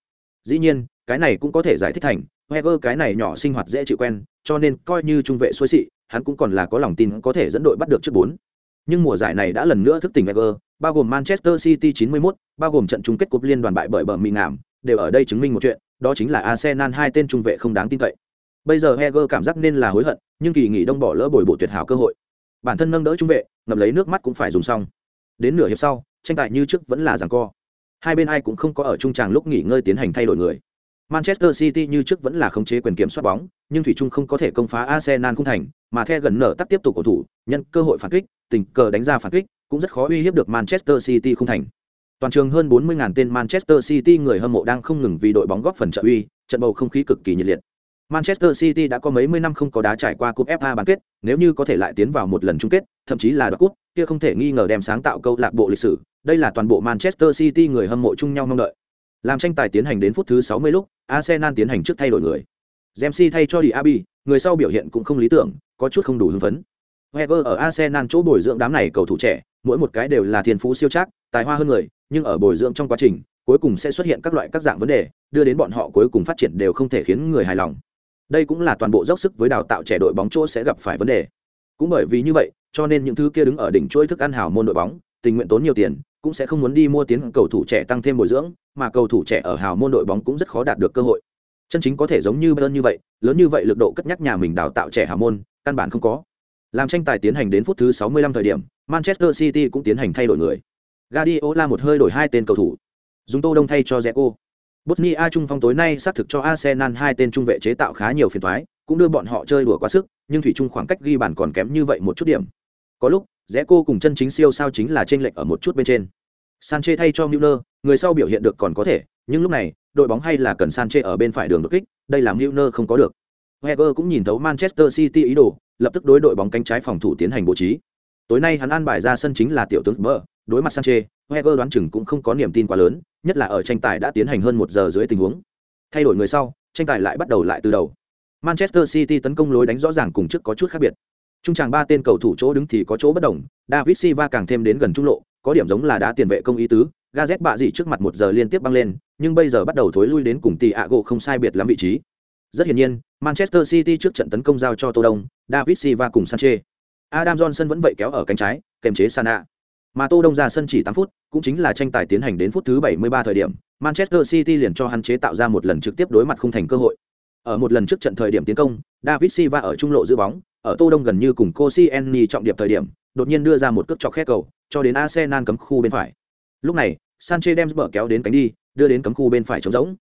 dĩ nhiên cái này cũng có thể giải thích thành Heger cái này nhỏ sinh hoạt dễ chịu quen cho nên coi như trung vệ xuôi xị hắn cũng còn là có lòng tin có thể dẫn đội bắt được trước bốn nhưng mùa giải này đã lần nữa thức tỉnh Heger bao gồm Manchester City 91, bao gồm trận chung kết cúp liên đoàn bại bởi bờ mì ngảm, đều ở đây chứng minh một chuyện, đó chính là Arsenal hai tên trung vệ không đáng tin cậy. Bây giờ Heger cảm giác nên là hối hận, nhưng kỳ nghỉ đông bỏ lỡ bồi bộ tuyệt hảo cơ hội. Bản thân nâng đỡ trung vệ, ngập lấy nước mắt cũng phải dùng xong. Đến nửa hiệp sau, tranh tài như trước vẫn là giằng co. Hai bên ai cũng không có ở trung tràng lúc nghỉ ngơi tiến hành thay đổi người. Manchester City như trước vẫn là khống chế quyền kiểm soát bóng, nhưng thủy chung không có thể công phá Arsenal khung thành, mà The gần nở tắt tiếp tục cổ thủ, nhân cơ hội phản kích, tình cờ đánh ra phản kích, cũng rất khó uy hiếp được Manchester City không thành. Toàn trường hơn 40.000 tên Manchester City người hâm mộ đang không ngừng vì đội bóng góp phần trợ uy, trận bầu không khí cực kỳ nhiệt liệt. Manchester City đã có mấy mươi năm không có đá trải qua cúp FA bán kết, nếu như có thể lại tiến vào một lần chung kết, thậm chí là đoạt cúp, kia không thể nghi ngờ đem sáng tạo câu lạc bộ lịch sử, đây là toàn bộ Manchester City người hâm mộ chung nhau mong đợi. Làm tranh tài tiến hành đến phút thứ 60 lúc, Arsenal tiến hành trước thay đổi người. Dempsey thay cho Diaby, người sau biểu hiện cũng không lý tưởng, có chút không đủ hứng phấn. Wenger ở Arsenal chỗ bồi dưỡng đám này cầu thủ trẻ, mỗi một cái đều là thiên phú siêu chắc, tài hoa hơn người, nhưng ở bồi dưỡng trong quá trình, cuối cùng sẽ xuất hiện các loại các dạng vấn đề, đưa đến bọn họ cuối cùng phát triển đều không thể khiến người hài lòng. Đây cũng là toàn bộ dốc sức với đào tạo trẻ đội bóng chỗ sẽ gặp phải vấn đề. Cũng bởi vì như vậy, cho nên những thứ kia đứng ở đỉnh chuỗi thức ăn hào môn đội bóng, tình nguyện tốn nhiều tiền, cũng sẽ không muốn đi mua tiến cầu thủ trẻ tăng thêm bồi dưỡng, mà cầu thủ trẻ ở hào môn đội bóng cũng rất khó đạt được cơ hội. Chân chính có thể giống như Bayern như vậy, lớn như vậy lực độ cất nhắc nhà mình đào tạo trẻ hào môn, căn bản không có. Làm tranh tài tiến hành đến phút thứ 65 thời điểm, Manchester City cũng tiến hành thay đổi người. Guardiola một hơi đổi hai tên cầu thủ. Dùng Tô Đông thay cho Zeko. Bosnia trung phong tối nay xác thực cho Arsenal hai tên trung vệ chế tạo khá nhiều phiền toái, cũng đưa bọn họ chơi đùa quá sức, nhưng thủy chung khoảng cách ghi bàn còn kém như vậy một chút điểm. Có lúc, Rẽ cô cùng chân chính siêu sao chính là chênh lệch ở một chút bên trên. Sanche thay cho Müller, người sau biểu hiện được còn có thể, nhưng lúc này, đội bóng hay là cần Sanche ở bên phải đường đột kích, đây là Müller không có được. Wenger cũng nhìn thấu Manchester City ý đồ, lập tức đối đội bóng cánh trái phòng thủ tiến hành bố trí. Tối nay hắn an bài ra sân chính là tiểu tướng Bơ, đối mặt Sanche, Wenger đoán chừng cũng không có niềm tin quá lớn, nhất là ở tranh tài đã tiến hành hơn một giờ dưới tình huống. Thay đổi người sau, tranh tài lại bắt đầu lại từ đầu. Manchester City tấn công lối đánh rõ ràng cùng trước có chút khác biệt. Trung tràng ba tên cầu thủ chỗ đứng thì có chỗ bất đồng, David Silva càng thêm đến gần trung lộ, có điểm giống là đá tiền vệ công ý tứ, Gazet bạ gì trước mặt một giờ liên tiếp băng lên, nhưng bây giờ bắt đầu thối lui đến cùng thì ạ gỗ không sai biệt lắm vị trí. Rất hiển nhiên, Manchester City trước trận tấn công giao cho Tô Đông, David Silva cùng Sanchez. Adam Johnson vẫn vậy kéo ở cánh trái, kèm chế Sana. Mà Tô Đông ra sân chỉ 8 phút, cũng chính là tranh tài tiến hành đến phút thứ 73 thời điểm, Manchester City liền cho hắn chế tạo ra một lần trực tiếp đối mặt không thành cơ hội. Ở một lần trước trận thời điểm tiến công, David Silva ở trung lộ giữ bóng, ở Tô Đông gần như cùng Koscielny trọng điểm thời điểm, đột nhiên đưa ra một cước chọc khe cầu, cho đến Arsenal cấm khu bên phải. Lúc này, Sanchez đem bờ kéo đến cánh đi, đưa đến cấm khu bên phải trống rỗng.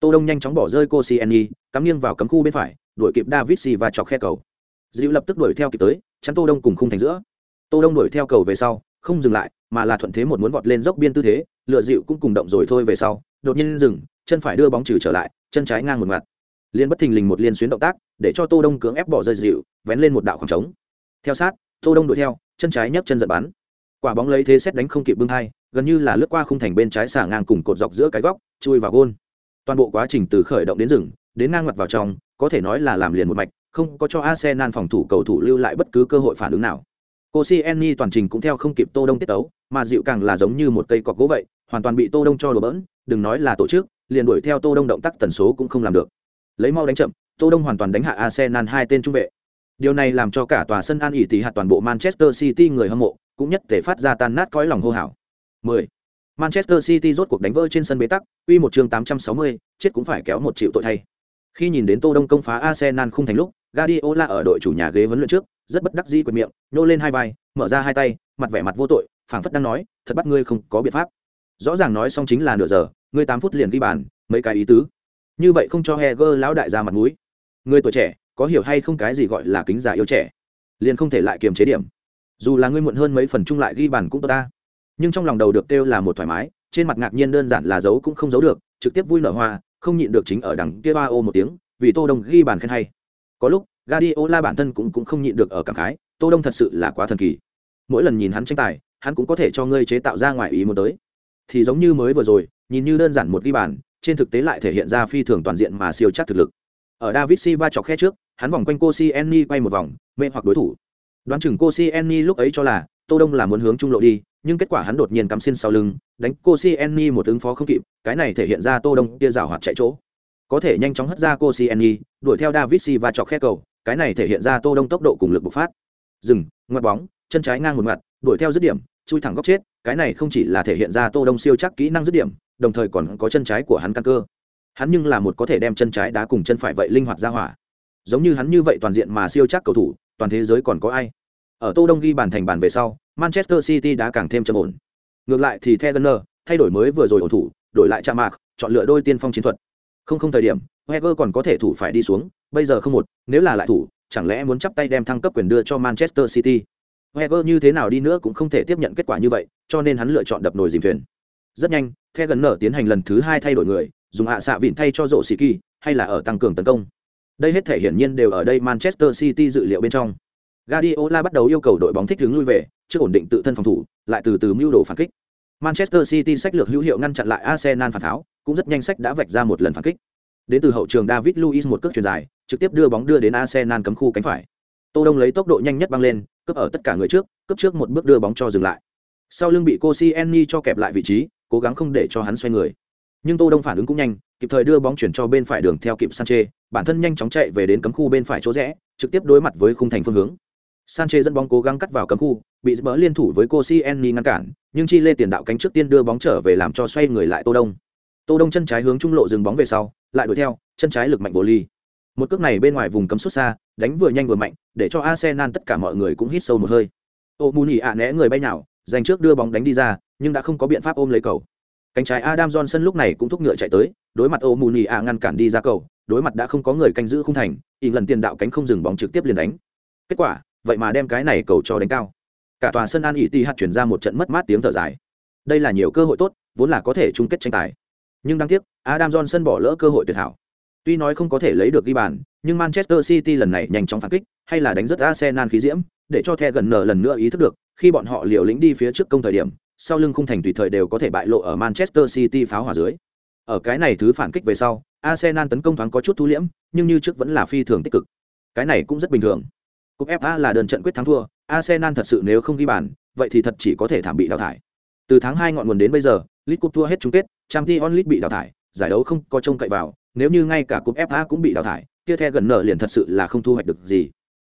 Tô Đông nhanh chóng bỏ rơi Koscielny, cắm nghiêng vào cấm khu bên phải, đuổi kịp David Silva chọc khe cầu. Dữu lập tức đuổi theo kịp tới, chắn Tô Đông cùng khung thành giữa. Tô Đông đuổi theo cầu về sau, không dừng lại, mà là thuận thế một muốn vọt lên dốc biên tư thế, lựa dịu cũng cùng động rồi thôi về sau, đột nhiên dừng, chân phải đưa bóng trừ trở lại, chân trái ngang một mặt. Liên bất thình lình một liên xuyến động tác, để cho Tô Đông cưỡng ép bỏ rơi dịu, vén lên một đạo khoảng trống. Theo sát, Tô Đông đuổi theo, chân trái nhấc chân giật bắn. Quả bóng lấy thế xét đánh không kịp bưng hai, gần như là lướt qua khung thành bên trái xả ngang cùng cột dọc giữa cái góc, chui vào gôn. Toàn bộ quá trình từ khởi động đến dừng, đến ngang mặt vào trong, có thể nói là làm liền một mạch, không có cho Arsenal phòng thủ cầu thủ lưu lại bất cứ cơ hội phản ứng nào. Koscielny toàn trình cũng theo không kịp Tô Đông tiết tấu, mà dịu càng là giống như một cây cọc gỗ vậy, hoàn toàn bị Tô Đông cho đổ bỡn, đừng nói là tổ chức, liền đuổi theo Tô Đông động tác tần số cũng không làm được. Lấy mau đánh chậm, Tô Đông hoàn toàn đánh hạ Arsenal hai tên trung vệ. Điều này làm cho cả tòa sân An ỉ tỷ hạt toàn bộ Manchester City người hâm mộ cũng nhất thể phát ra tan nát cõi lòng hô hào. 10. Manchester City rốt cuộc đánh vỡ trên sân bế tắc, quy một chương 860, chết cũng phải kéo một triệu tội thay. Khi nhìn đến Tô Đông công phá Arsenal không thành lúc, Guardiola ở đội chủ nhà ghế huấn luyện trước, rất bất đắc dĩ quyền miệng, nhô lên hai vai, mở ra hai tay, mặt vẻ mặt vô tội, phảng phất đang nói, thật bắt ngươi không có biện pháp. Rõ ràng nói xong chính là nửa giờ, ngươi 8 phút liền ghi bàn, mấy cái ý tứ. Như vậy không cho Heger lão đại ra mặt mũi. Ngươi tuổi trẻ, có hiểu hay không cái gì gọi là kính già yêu trẻ, liền không thể lại kiềm chế điểm. Dù là ngươi muộn hơn mấy phần chung lại ghi bàn cũng tốt ta. Nhưng trong lòng đầu được kêu là một thoải mái, trên mặt ngạc nhiên đơn giản là giấu cũng không giấu được, trực tiếp vui nở hoa, không nhịn được chính ở đằng kia ba ô một tiếng, vì Tô Đông ghi bàn khen hay. Có lúc, Guardiola bản thân cũng cũng không nhịn được ở cảm khái, Tô Đông thật sự là quá thần kỳ. Mỗi lần nhìn hắn tranh tài, hắn cũng có thể cho ngươi chế tạo ra ngoài ý muốn tới. Thì giống như mới vừa rồi, nhìn như đơn giản một ghi bàn, trên thực tế lại thể hiện ra phi thường toàn diện mà siêu chắc thực lực. Ở David Silva chọc khe trước, hắn vòng quanh Koscielny quay một vòng, mê hoặc đối thủ. Đoán chừng Koscielny lúc ấy cho là Tô Đông là muốn hướng trung lộ đi, nhưng kết quả hắn đột nhiên cắm xin sau lưng, đánh Koscielny một ứng phó không kịp, cái này thể hiện ra Tô Đông kia rào hoạt chạy chỗ. Có thể nhanh chóng hất ra Koscielny, đuổi theo David Silva chọc khe cầu, cái này thể hiện ra Tô Đông tốc độ cùng lực bộc phát. Dừng, ngoặt bóng, chân trái ngang một mặt, đuổi theo dứt điểm, chui thẳng góc chết, cái này không chỉ là thể hiện ra Tô Đông siêu chắc kỹ năng dứt điểm, đồng thời còn có chân trái của hắn căn cơ. Hắn nhưng là một có thể đem chân trái đá cùng chân phải vậy linh hoạt ra hỏa. Giống như hắn như vậy toàn diện mà siêu chắc cầu thủ, toàn thế giới còn có ai? Ở Tô Đông ghi bàn thành bàn về sau, Manchester City đã càng thêm trầm ổn. Ngược lại thì Thegener thay đổi mới vừa rồi ổn thủ, đổi lại chạm Mạc, chọn lựa đôi tiên phong chiến thuật. Không không thời điểm, Heger còn có thể thủ phải đi xuống, bây giờ không một, nếu là lại thủ, chẳng lẽ muốn chắp tay đem thăng cấp quyền đưa cho Manchester City. Heger như thế nào đi nữa cũng không thể tiếp nhận kết quả như vậy, cho nên hắn lựa chọn đập nồi dìm thuyền. Rất nhanh, theo gần nở tiến hành lần thứ hai thay đổi người, dùng hạ xạ vịn thay cho rộ sĩ kỳ, hay là ở tăng cường tấn công. Đây hết thể hiển nhiên đều ở đây Manchester City dự liệu bên trong. Guardiola bắt đầu yêu cầu đội bóng thích ứng lui về, trước ổn định tự thân phòng thủ, lại từ từ mưu đồ phản kích. Manchester City sách lược hữu hiệu ngăn chặn lại Arsenal phản tháo, cũng rất nhanh sách đã vạch ra một lần phản kích. Đến từ hậu trường David Luiz một cước chuyền dài, trực tiếp đưa bóng đưa đến Arsenal cấm khu cánh phải. Tô Đông lấy tốc độ nhanh nhất băng lên, cướp ở tất cả người trước, cướp trước một bước đưa bóng cho dừng lại. Sau lưng bị Koscielny cho kẹp lại vị trí, cố gắng không để cho hắn xoay người. Nhưng Tô Đông phản ứng cũng nhanh, kịp thời đưa bóng chuyển cho bên phải đường theo kịp Sanchez, bản thân nhanh chóng chạy về đến cấm khu bên phải chỗ rẽ, trực tiếp đối mặt với khung thành phương hướng. Sanchez dẫn bóng cố gắng cắt vào cấm khu, bị bỡ liên thủ với Koscielny ngăn cản, nhưng chi lê tiền đạo cánh trước tiên đưa bóng trở về làm cho xoay người lại Tô Đông. Tô Đông chân trái hướng trung lộ dừng bóng về sau, lại đuổi theo, chân trái lực mạnh vô ly. Một cước này bên ngoài vùng cấm xuất xa, đánh vừa nhanh vừa mạnh, để cho Arsenal tất cả mọi người cũng hít sâu một hơi. Ô Muni ạ né người bay nào, giành trước đưa bóng đánh đi ra, nhưng đã không có biện pháp ôm lấy cầu. Cánh trái Adam Johnson lúc này cũng thúc ngựa chạy tới, đối mặt Ô Muni ạ ngăn cản đi ra cầu, đối mặt đã không có người canh giữ không thành, ỉn lần tiền đạo cánh không dừng bóng trực tiếp liền đánh. Kết quả, vậy mà đem cái này cầu cho đánh cao cả tòa sân an ỉ ti hạt chuyển ra một trận mất mát tiếng thở dài đây là nhiều cơ hội tốt vốn là có thể chung kết tranh tài nhưng đáng tiếc adam johnson bỏ lỡ cơ hội tuyệt hảo tuy nói không có thể lấy được ghi bàn nhưng manchester city lần này nhanh chóng phản kích hay là đánh rất arsenal khí diễm để cho the gần nở lần nữa ý thức được khi bọn họ liều lĩnh đi phía trước công thời điểm sau lưng khung thành tùy thời đều có thể bại lộ ở Manchester City pháo hỏa dưới. Ở cái này thứ phản kích về sau, Arsenal tấn công thoáng có chút thu liễm, nhưng như trước vẫn là phi thường tích cực. Cái này cũng rất bình thường. Cúp FA là đơn trận quyết thắng thua, Arsenal thật sự nếu không ghi bàn, vậy thì thật chỉ có thể thảm bị đào thải. Từ tháng 2 ngọn nguồn đến bây giờ, League Cup thua hết chung kết, Champions League bị đào thải, giải đấu không có trông cậy vào, nếu như ngay cả cúp FA cũng bị đào thải, kia The gần nở liền thật sự là không thu hoạch được gì.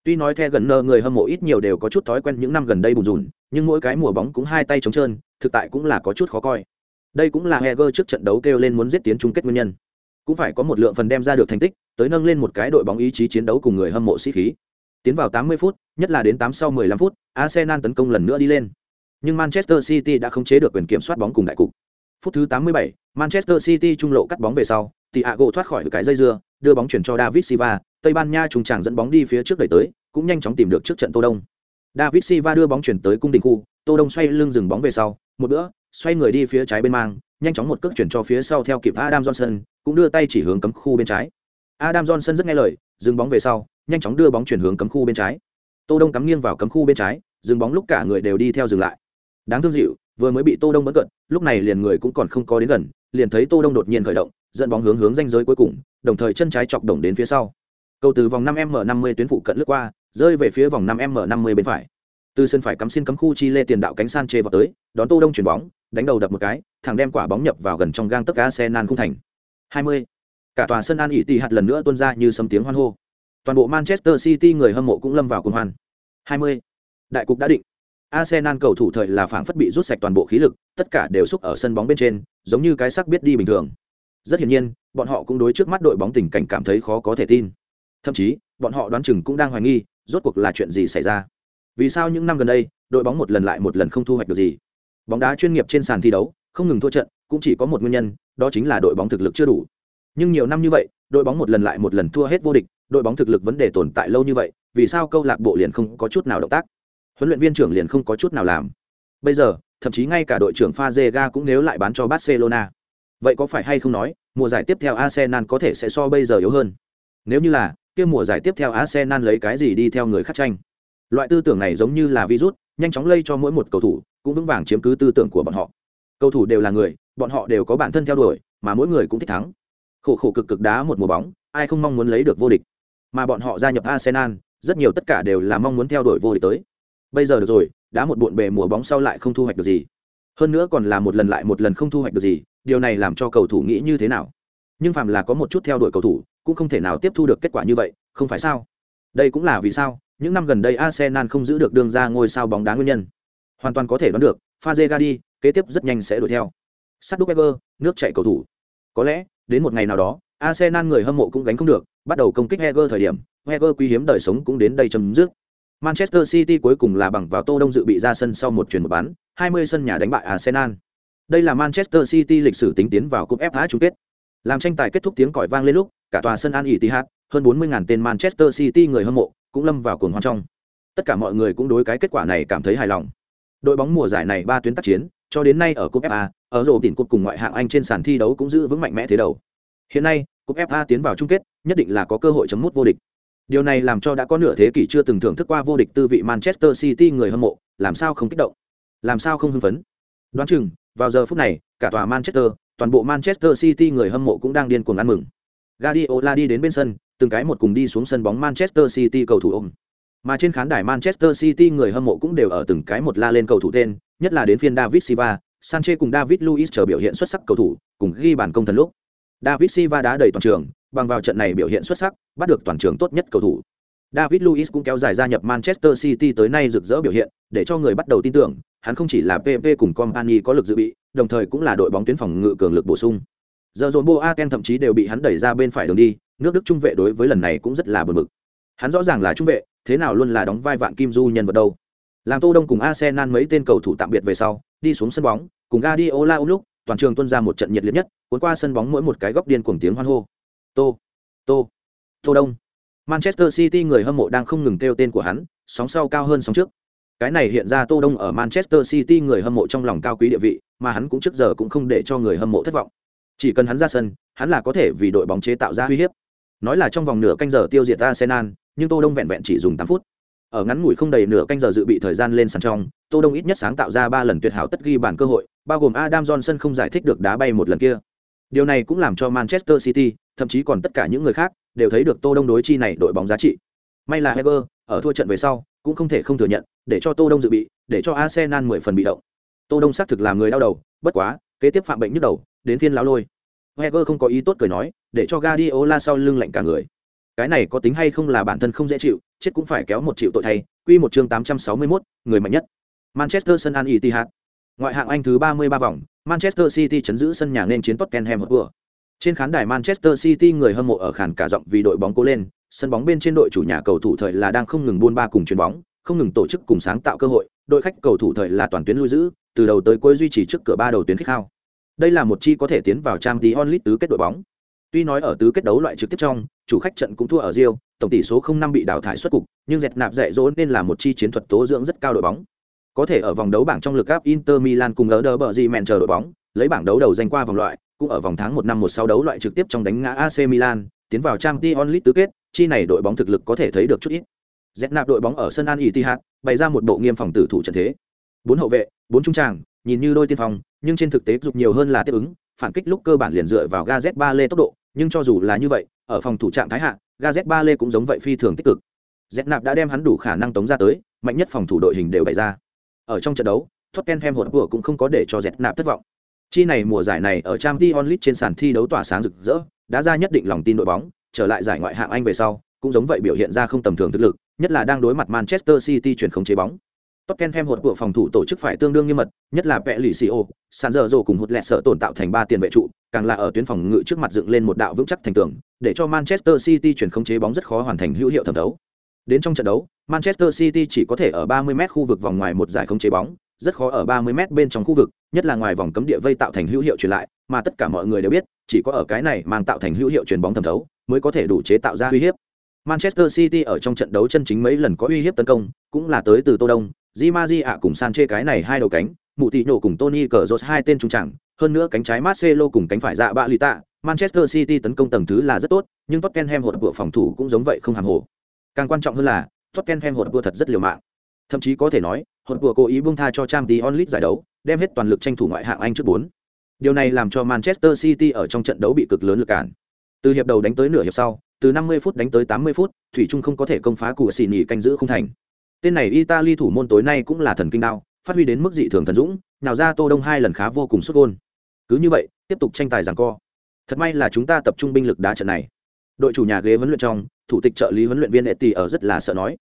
Tuy nói The gần nơ người hâm mộ ít nhiều đều có chút thói quen những năm gần đây bùn rùn, nhưng mỗi cái mùa bóng cũng hai tay trống trơn, thực tại cũng là có chút khó coi. Đây cũng là Heger trước trận đấu kêu lên muốn giết tiến chung kết nguyên nhân. Cũng phải có một lượng phần đem ra được thành tích, tới nâng lên một cái đội bóng ý chí chiến đấu cùng người hâm mộ sĩ khí. Tiến vào 80 phút, nhất là đến 8 sau 15 phút, Arsenal tấn công lần nữa đi lên. Nhưng Manchester City đã không chế được quyền kiểm soát bóng cùng đại cục. Phút thứ 87, Manchester City trung lộ cắt bóng về sau, thì Agüero thoát khỏi cái dây dưa, đưa bóng chuyển cho David Silva, Tây Ban Nha trùng chàng dẫn bóng đi phía trước đẩy tới, cũng nhanh chóng tìm được trước trận Tô Đông. David Silva đưa bóng chuyển tới cung đình khu, Tô Đông xoay lưng dừng bóng về sau, một bữa, xoay người đi phía trái bên mang, nhanh chóng một cước chuyển cho phía sau theo kịp Adam Johnson, cũng đưa tay chỉ hướng cấm khu bên trái. Adam Johnson rất nghe lời, dừng bóng về sau, nhanh chóng đưa bóng chuyển hướng cấm khu bên trái. Tô Đông cắm nghiêng vào cấm khu bên trái, dừng bóng lúc cả người đều đi theo dừng lại. Đáng thương dịu, vừa mới bị Tô Đông bất cận, lúc này liền người cũng còn không có đến gần, liền thấy Tô Đông đột nhiên khởi động, dẫn bóng hướng hướng danh giới cuối cùng, đồng thời chân trái chọc đồng đến phía sau. Cầu từ vòng 5m50 tuyến phụ cận lướt qua, rơi về phía vòng 5m50 bên phải. Từ sân phải cắm xin cấm khu chi lê tiền đạo cánh san chê vào tới, đón Tô Đông chuyển bóng, đánh đầu đập một cái, thẳng đem quả bóng nhập vào gần trong gang tấc Arsenal khung thành. 20. Cả tòa sân An ỉ tỷ hạt lần nữa tuôn ra như sấm tiếng hoan hô. Toàn bộ Manchester City người hâm mộ cũng lâm vào cuồng hoan. 20. Đại cục đã định. Arsenal cầu thủ thời là phảng phất bị rút sạch toàn bộ khí lực, tất cả đều xúc ở sân bóng bên trên, giống như cái xác biết đi bình thường. Rất hiển nhiên, bọn họ cũng đối trước mắt đội bóng tình cảnh cảm thấy khó có thể tin. Thậm chí, bọn họ đoán chừng cũng đang hoài nghi, rốt cuộc là chuyện gì xảy ra. Vì sao những năm gần đây, đội bóng một lần lại một lần không thu hoạch được gì? Bóng đá chuyên nghiệp trên sàn thi đấu, không ngừng thua trận, cũng chỉ có một nguyên nhân, đó chính là đội bóng thực lực chưa đủ. Nhưng nhiều năm như vậy, đội bóng một lần lại một lần thua hết vô địch, đội bóng thực lực vấn đề tồn tại lâu như vậy, vì sao câu lạc bộ liền không có chút nào động tác? Huấn luyện viên trưởng liền không có chút nào làm. Bây giờ, thậm chí ngay cả đội trưởng Fazega cũng nếu lại bán cho Barcelona. Vậy có phải hay không nói, mùa giải tiếp theo Arsenal có thể sẽ so bây giờ yếu hơn? Nếu như là, kia mùa giải tiếp theo Arsenal lấy cái gì đi theo người khác tranh? Loại tư tưởng này giống như là virus, nhanh chóng lây cho mỗi một cầu thủ, cũng vững vàng chiếm cứ tư tưởng của bọn họ. Cầu thủ đều là người, bọn họ đều có bản thân theo đuổi, mà mỗi người cũng thích thắng. Khổ khổ cực cực đá một mùa bóng, ai không mong muốn lấy được vô địch. Mà bọn họ gia nhập Arsenal, rất nhiều tất cả đều là mong muốn theo đuổi vô địch tới. Bây giờ được rồi, đá một bộn bề mùa bóng sau lại không thu hoạch được gì. Hơn nữa còn là một lần lại một lần không thu hoạch được gì, điều này làm cho cầu thủ nghĩ như thế nào? Nhưng phàm là có một chút theo đuổi cầu thủ, cũng không thể nào tiếp thu được kết quả như vậy, không phải sao? Đây cũng là vì sao, những năm gần đây Arsenal không giữ được đường ra ngôi sao bóng đá nguyên nhân. Hoàn toàn có thể đoán được, Fazegadi kế tiếp rất nhanh sẽ đuổi theo. Saddueger, nước chạy cầu thủ. Có lẽ, đến một ngày nào đó, Arsenal người hâm mộ cũng gánh không được, bắt đầu công kích Heger thời điểm, Heger quý hiếm đời sống cũng đến đây chấm dứt. Manchester City cuối cùng là bằng vào Tô Đông dự bị ra sân sau một chuyển một bán, 20 sân nhà đánh bại Arsenal. Đây là Manchester City lịch sử tính tiến vào cúp FA chung kết. Làm tranh tài kết thúc tiếng còi vang lên lúc, cả tòa sân An Etihad, hơn 40.000 tên Manchester City người hâm mộ cũng lâm vào cuồng hoan trong. Tất cả mọi người cũng đối cái kết quả này cảm thấy hài lòng. Đội bóng mùa giải này ba tuyến tác chiến, cho đến nay ở cúp FA, ở rổ tỉnh cúp cùng ngoại hạng Anh trên sàn thi đấu cũng giữ vững mạnh mẽ thế đầu. Hiện nay, cúp FA tiến vào chung kết, nhất định là có cơ hội chấm mút vô địch. Điều này làm cho đã có nửa thế kỷ chưa từng thưởng thức qua vô địch tư vị Manchester City người hâm mộ, làm sao không kích động, làm sao không hưng phấn. Đoán chừng, vào giờ phút này, cả tòa Manchester, toàn bộ Manchester City người hâm mộ cũng đang điên cuồng ăn mừng. Guardiola đi đến bên sân, từng cái một cùng đi xuống sân bóng Manchester City cầu thủ ôm. Mà trên khán đài Manchester City người hâm mộ cũng đều ở từng cái một la lên cầu thủ tên, nhất là đến phiên David Silva, Sanchez cùng David Luiz chờ biểu hiện xuất sắc cầu thủ, cùng ghi bàn công thần lúc. David Silva đá đầy toàn trường, bằng vào trận này biểu hiện xuất sắc, bắt được toàn trường tốt nhất cầu thủ. David Luiz cũng kéo dài gia nhập Manchester City tới nay rực rỡ biểu hiện, để cho người bắt đầu tin tưởng, hắn không chỉ là PP cùng Company có lực dự bị, đồng thời cũng là đội bóng tuyến phòng ngự cường lực bổ sung. Giờ dồn Boaken thậm chí đều bị hắn đẩy ra bên phải đường đi, nước Đức trung vệ đối với lần này cũng rất là bực bực. Hắn rõ ràng là trung vệ, thế nào luôn là đóng vai vạn kim du nhân vật đâu. Làm Tô Đông cùng Arsenal mấy tên cầu thủ tạm biệt về sau, đi xuống sân bóng, cùng Guardiola ôm lúc, toàn trường tuôn ra một trận nhiệt liệt nhất, cuốn qua sân bóng mỗi một cái góc điên cuồng tiếng hoan hô. Tô, Tô, Tô Đông. Manchester City người hâm mộ đang không ngừng kêu tên của hắn, sóng sau cao hơn sóng trước. Cái này hiện ra Tô Đông ở Manchester City người hâm mộ trong lòng cao quý địa vị, mà hắn cũng trước giờ cũng không để cho người hâm mộ thất vọng. Chỉ cần hắn ra sân, hắn là có thể vì đội bóng chế tạo ra uy hiếp. Nói là trong vòng nửa canh giờ tiêu diệt Arsenal, nhưng Tô Đông vẹn vẹn chỉ dùng tám phút. ở ngắn ngủi không đầy nửa canh giờ dự bị thời gian lên sàn trong tô đông ít nhất sáng tạo ra ba lần tuyệt hảo tất ghi bản cơ hội bao gồm adam johnson không giải thích được đá bay một lần kia điều này cũng làm cho manchester city thậm chí còn tất cả những người khác đều thấy được tô đông đối chi này đội bóng giá trị. May là heger ở thua trận về sau cũng không thể không thừa nhận để cho tô đông dự bị để cho arsenal mười phần bị động. Tô đông xác thực làm người đau đầu bất quá kế tiếp phạm bệnh nhức đầu đến phiên lão lôi. Heger không có ý tốt cười nói để cho Guardiola sau lưng lạnh cả người. Cái này có tính hay không là bản thân không dễ chịu chết cũng phải kéo một triệu tội thay quy một chương 861, người mạnh nhất. Manchester sân an etihad ngoại hạng anh thứ 33 vòng manchester city chấn giữ sân nhà nên chiến tottenham hotspur. Trên khán đài manchester city người hâm mộ ở khàn cả giọng vì đội bóng cố lên sân bóng bên trên đội chủ nhà cầu thủ thời là đang không ngừng buôn ba cùng chuyền bóng không ngừng tổ chức cùng sáng tạo cơ hội đội khách cầu thủ thời là toàn tuyến lui giữ từ đầu tới cuối duy trì trước cửa ba đầu tuyến khách khao. Đây là một chi có thể tiến vào trang League tứ kết đội bóng. Tuy nói ở tứ kết đấu loại trực tiếp trong, chủ khách trận cũng thua ở Rio, tổng tỷ số không năm bị đào thải xuất cục, nhưng dẹt nạp dạy dỗ nên là một chi chiến thuật tố dưỡng rất cao đội bóng. Có thể ở vòng đấu bảng trong lực áp Inter Milan cùng đỡ bờ gì mèn chờ đội bóng, lấy bảng đấu đầu danh qua vòng loại, cũng ở vòng tháng một năm một sau đấu loại trực tiếp trong đánh ngã AC Milan, tiến vào Champions League tứ kết, chi này đội bóng thực lực có thể thấy được chút ít. Dẹt nạp đội bóng ở sân An Etihad, bày ra một bộ nghiêm phòng tử thủ trận thế. Bốn hậu vệ, bốn trung tràng, nhìn như đôi tiên phòng, nhưng trên thực tế dục nhiều hơn là tiếp ứng, phản kích lúc cơ bản liền dựa vào Gazet ba lê tốc độ, nhưng cho dù là như vậy ở phòng thủ trạng thái hạ gaz ba lê cũng giống vậy phi thường tích cực z nạp đã đem hắn đủ khả năng tống ra tới mạnh nhất phòng thủ đội hình đều bày ra ở trong trận đấu tottenham hột vừa cũng không có để cho dẹt nạp thất vọng chi này mùa giải này ở Champions League trên sàn thi đấu tỏa sáng rực rỡ đã ra nhất định lòng tin đội bóng trở lại giải ngoại hạng anh về sau cũng giống vậy biểu hiện ra không tầm thường thực lực nhất là đang đối mặt manchester city chuyển không chế bóng Tottenham hột của phòng thủ tổ chức phải tương đương nghiêm mật, nhất là Pep Lì Sanzero cùng hụt lẹ sợ tổn tạo thành ba tiền vệ trụ, càng là ở tuyến phòng ngự trước mặt dựng lên một đạo vững chắc thành tường, để cho Manchester City chuyển không chế bóng rất khó hoàn thành hữu hiệu thẩm đấu. Đến trong trận đấu, Manchester City chỉ có thể ở 30m khu vực vòng ngoài một giải không chế bóng, rất khó ở 30m bên trong khu vực, nhất là ngoài vòng cấm địa vây tạo thành hữu hiệu truyền lại, mà tất cả mọi người đều biết, chỉ có ở cái này mang tạo thành hữu hiệu truyền bóng thẩm thấu, mới có thể đủ chế tạo ra uy hiếp. Manchester City ở trong trận đấu chân chính mấy lần có uy hiếp tấn công, cũng là tới từ Tô Đông, Di ạ cùng Sanchez cái này hai đầu cánh, Mụ Tỷ Nhổ cùng Tony Cazorla hai tên trung trảng, hơn nữa cánh trái Marcelo cùng cánh phải dạ bạ lì tạ, Manchester City tấn công tầng thứ là rất tốt, nhưng Tottenham hột bộ phòng thủ cũng giống vậy không hàm hồ. Càng quan trọng hơn là, Tottenham hột vua thật rất liều mạng. Thậm chí có thể nói, hột vua cố ý buông tha cho Champions League giải đấu, đem hết toàn lực tranh thủ ngoại hạng Anh trước 4. Điều này làm cho Manchester City ở trong trận đấu bị cực lớn lực cản. Từ hiệp đầu đánh tới nửa hiệp sau, từ 50 phút đánh tới 80 phút, thủy chung không có thể công phá của xì nhì canh giữ không thành. Tên này Italy thủ môn tối nay cũng là thần kinh đao, phát huy đến mức dị thường thần dũng, nào ra Tô Đông hai lần khá vô cùng xuất gol. Cứ như vậy, tiếp tục tranh tài giằng co. Thật may là chúng ta tập trung binh lực đá trận này. Đội chủ nhà ghế huấn luyện trong, thủ tịch trợ lý huấn luyện viên Eti ở rất là sợ nói.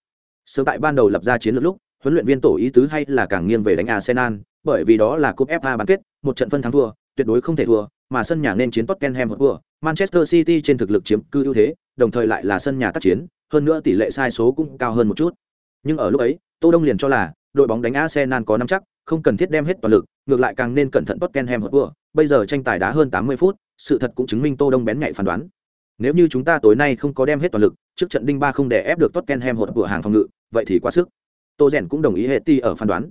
Sớm tại ban đầu lập ra chiến lược lúc, huấn luyện viên tổ ý tứ hay là càng nghiêng về đánh Arsenal, bởi vì đó là cúp FA bán kết, một trận phân thắng thua, tuyệt đối không thể thua, mà sân nhà nên chiến Tottenham Hotspur, Manchester City trên thực lực chiếm cư ưu thế, đồng thời lại là sân nhà tác chiến, hơn nữa tỷ lệ sai số cũng cao hơn một chút. Nhưng ở lúc ấy, Tô Đông liền cho là đội bóng đánh Arsenal có nắm chắc, không cần thiết đem hết toàn lực, ngược lại càng nên cẩn thận Tottenham Hotspur. Bây giờ tranh tài đá hơn 80 phút, sự thật cũng chứng minh Tô Đông bén nhạy phán đoán. Nếu như chúng ta tối nay không có đem hết toàn lực, trước trận đinh ba không để ép được Tottenham Hotspur hàng phòng ngự, vậy thì quá sức. Tô Rèn cũng đồng ý hệ ti ở phán đoán.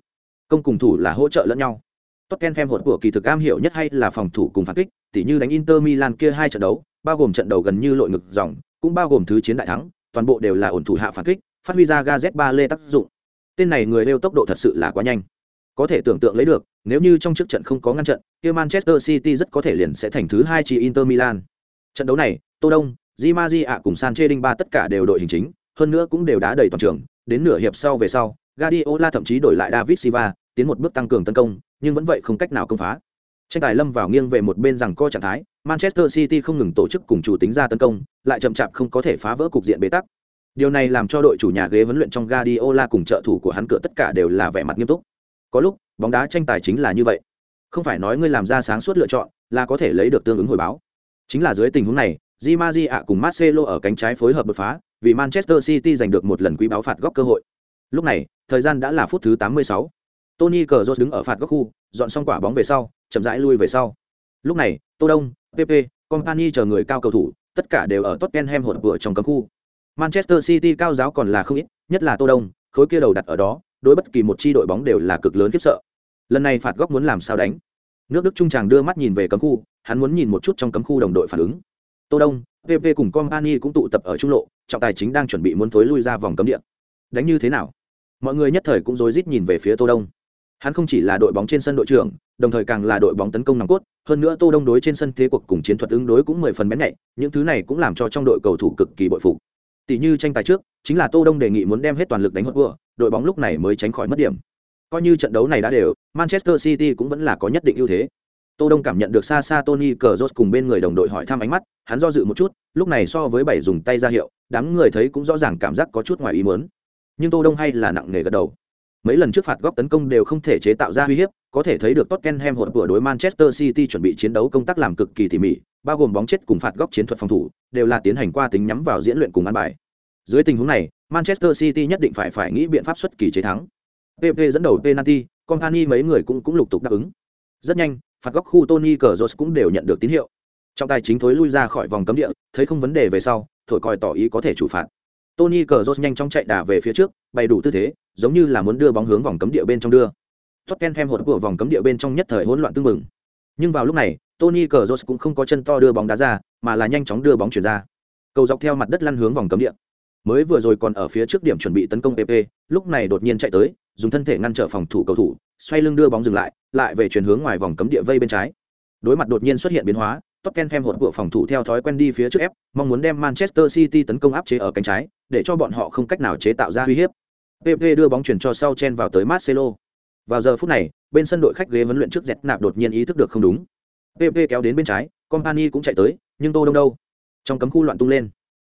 Công cùng thủ là hỗ trợ lẫn nhau. Tottenham Hotspur kỳ thực am hiểu nhất hay là phòng thủ cùng phản kích, tỉ như đánh Inter Milan kia hai trận đấu, bao gồm trận đầu gần như lội ngược dòng, cũng bao gồm thứ chiến đại thắng, toàn bộ đều là ổn thủ hạ phản kích, phát huy ra Gazet ba lê tác dụng. Tên này người lêu tốc độ thật sự là quá nhanh. Có thể tưởng tượng lấy được, nếu như trong trước trận không có ngăn trận, kia Manchester City rất có thể liền sẽ thành thứ hai chỉ Inter Milan. Trận đấu này, Tô Đông, Di Maji ạ cùng Sanchez Đinh ba tất cả đều đội hình chính, hơn nữa cũng đều đá đầy toàn trường, đến nửa hiệp sau về sau, Guardiola thậm chí đổi lại David Silva, tiến một bước tăng cường tấn công, nhưng vẫn vậy không cách nào công phá. Tranh tài lâm vào nghiêng về một bên rằng co trạng thái, Manchester City không ngừng tổ chức cùng chủ tính ra tấn công, lại chậm chạp không có thể phá vỡ cục diện bế tắc. Điều này làm cho đội chủ nhà ghế vấn luyện trong Guardiola cùng trợ thủ của hắn cửa tất cả đều là vẻ mặt nghiêm túc. Có lúc, bóng đá tranh tài chính là như vậy. Không phải nói ngươi làm ra sáng suốt lựa chọn, là có thể lấy được tương ứng hồi báo. Chính là dưới tình huống này, Di Maria cùng Marcelo ở cánh trái phối hợp đột phá, vì Manchester City giành được một lần quý báo phạt góc cơ hội. Lúc này, thời gian đã là phút thứ 86. Tony Cazorla đứng ở phạt góc khu, dọn xong quả bóng về sau, chậm rãi lui về sau. Lúc này, Tô Đông, Pepe, Company chờ người cao cầu thủ, tất cả đều ở Tottenham hỗn vừa trong cấm khu. Manchester City cao giáo còn là không ít, nhất là Tô Đông, khối kia đầu đặt ở đó, đối bất kỳ một chi đội bóng đều là cực lớn khiếp sợ. Lần này phạt góc muốn làm sao đánh? Nước Đức trung tràng đưa mắt nhìn về cấm khu, hắn muốn nhìn một chút trong cấm khu đồng đội phản ứng. Tô Đông, PP cùng Company cũng tụ tập ở trung lộ, trọng tài chính đang chuẩn bị muốn thối lui ra vòng cấm địa. đánh như thế nào? Mọi người nhất thời cũng rối rít nhìn về phía tô đông. Hắn không chỉ là đội bóng trên sân đội trưởng đồng thời càng là đội bóng tấn công nòng cốt hơn nữa tô đông đối trên sân thế cuộc cùng chiến thuật ứng đối cũng mười phần bén nhạy những thứ này cũng làm cho trong đội cầu thủ cực kỳ bội phục. Tỷ như tranh tài trước chính là tô đông đề nghị muốn đem hết toàn lực đánh hốt vừa đội bóng lúc này mới tránh khỏi mất điểm. Coi như trận đấu này đã đều manchester city cũng vẫn là có nhất định ưu thế. Tô đông cảm nhận được xa xa tony cờ cùng bên người đồng đội hỏi thăm ánh mắt hắn do dự một chút, lúc này so với bảy dùng tay ra hiệu, đám người thấy cũng rõ ràng cảm giác có chút ngoài ý muốn. Nhưng tô đông hay là nặng nề gật đầu. Mấy lần trước phạt góc tấn công đều không thể chế tạo ra uy hiếp, có thể thấy được Tottenham hỗn của đối Manchester City chuẩn bị chiến đấu công tác làm cực kỳ tỉ mỉ, bao gồm bóng chết cùng phạt góc chiến thuật phòng thủ, đều là tiến hành qua tính nhắm vào diễn luyện cùng ăn bài. Dưới tình huống này, Manchester City nhất định phải phải nghĩ biện pháp xuất kỳ chế thắng. PP dẫn đầu penalty Company mấy người cũng cũng lục tục đáp ứng. Rất nhanh, phạt góc khu Tony Cazorla cũng đều nhận được tín hiệu trọng tài chính thối lui ra khỏi vòng cấm địa, thấy không vấn đề về sau, thổi còi tỏ ý có thể chủ phạt. Tony cờ Cazorla nhanh chóng chạy đà về phía trước, bày đủ tư thế, giống như là muốn đưa bóng hướng vòng cấm địa bên trong đưa. Tottenham hột của vòng cấm địa bên trong nhất thời hỗn loạn tương mừng nhưng vào lúc này, Tony cờ Cazorla cũng không có chân to đưa bóng đá ra, mà là nhanh chóng đưa bóng chuyển ra. Cầu dọc theo mặt đất lăn hướng vòng cấm địa. Mới vừa rồi còn ở phía trước điểm chuẩn bị tấn công PP lúc này đột nhiên chạy tới, dùng thân thể ngăn trở phòng thủ cầu thủ, xoay lưng đưa bóng dừng lại lại về chuyển hướng ngoài vòng cấm địa vây bên trái. Đối mặt đột nhiên xuất hiện biến hóa Tottenham hỗn bộ phòng thủ theo thói quen đi phía trước ép, mong muốn đem Manchester City tấn công áp chế ở cánh trái, để cho bọn họ không cách nào chế tạo ra uy hiếp. PP đưa bóng chuyển cho sau chen vào tới Marcelo. Vào giờ phút này, bên sân đội khách ghế huấn luyện trước dẹt nạp đột nhiên ý thức được không đúng. PP kéo đến bên trái Company cũng chạy tới, nhưng tô đông đâu? Trong cấm khu loạn tung lên.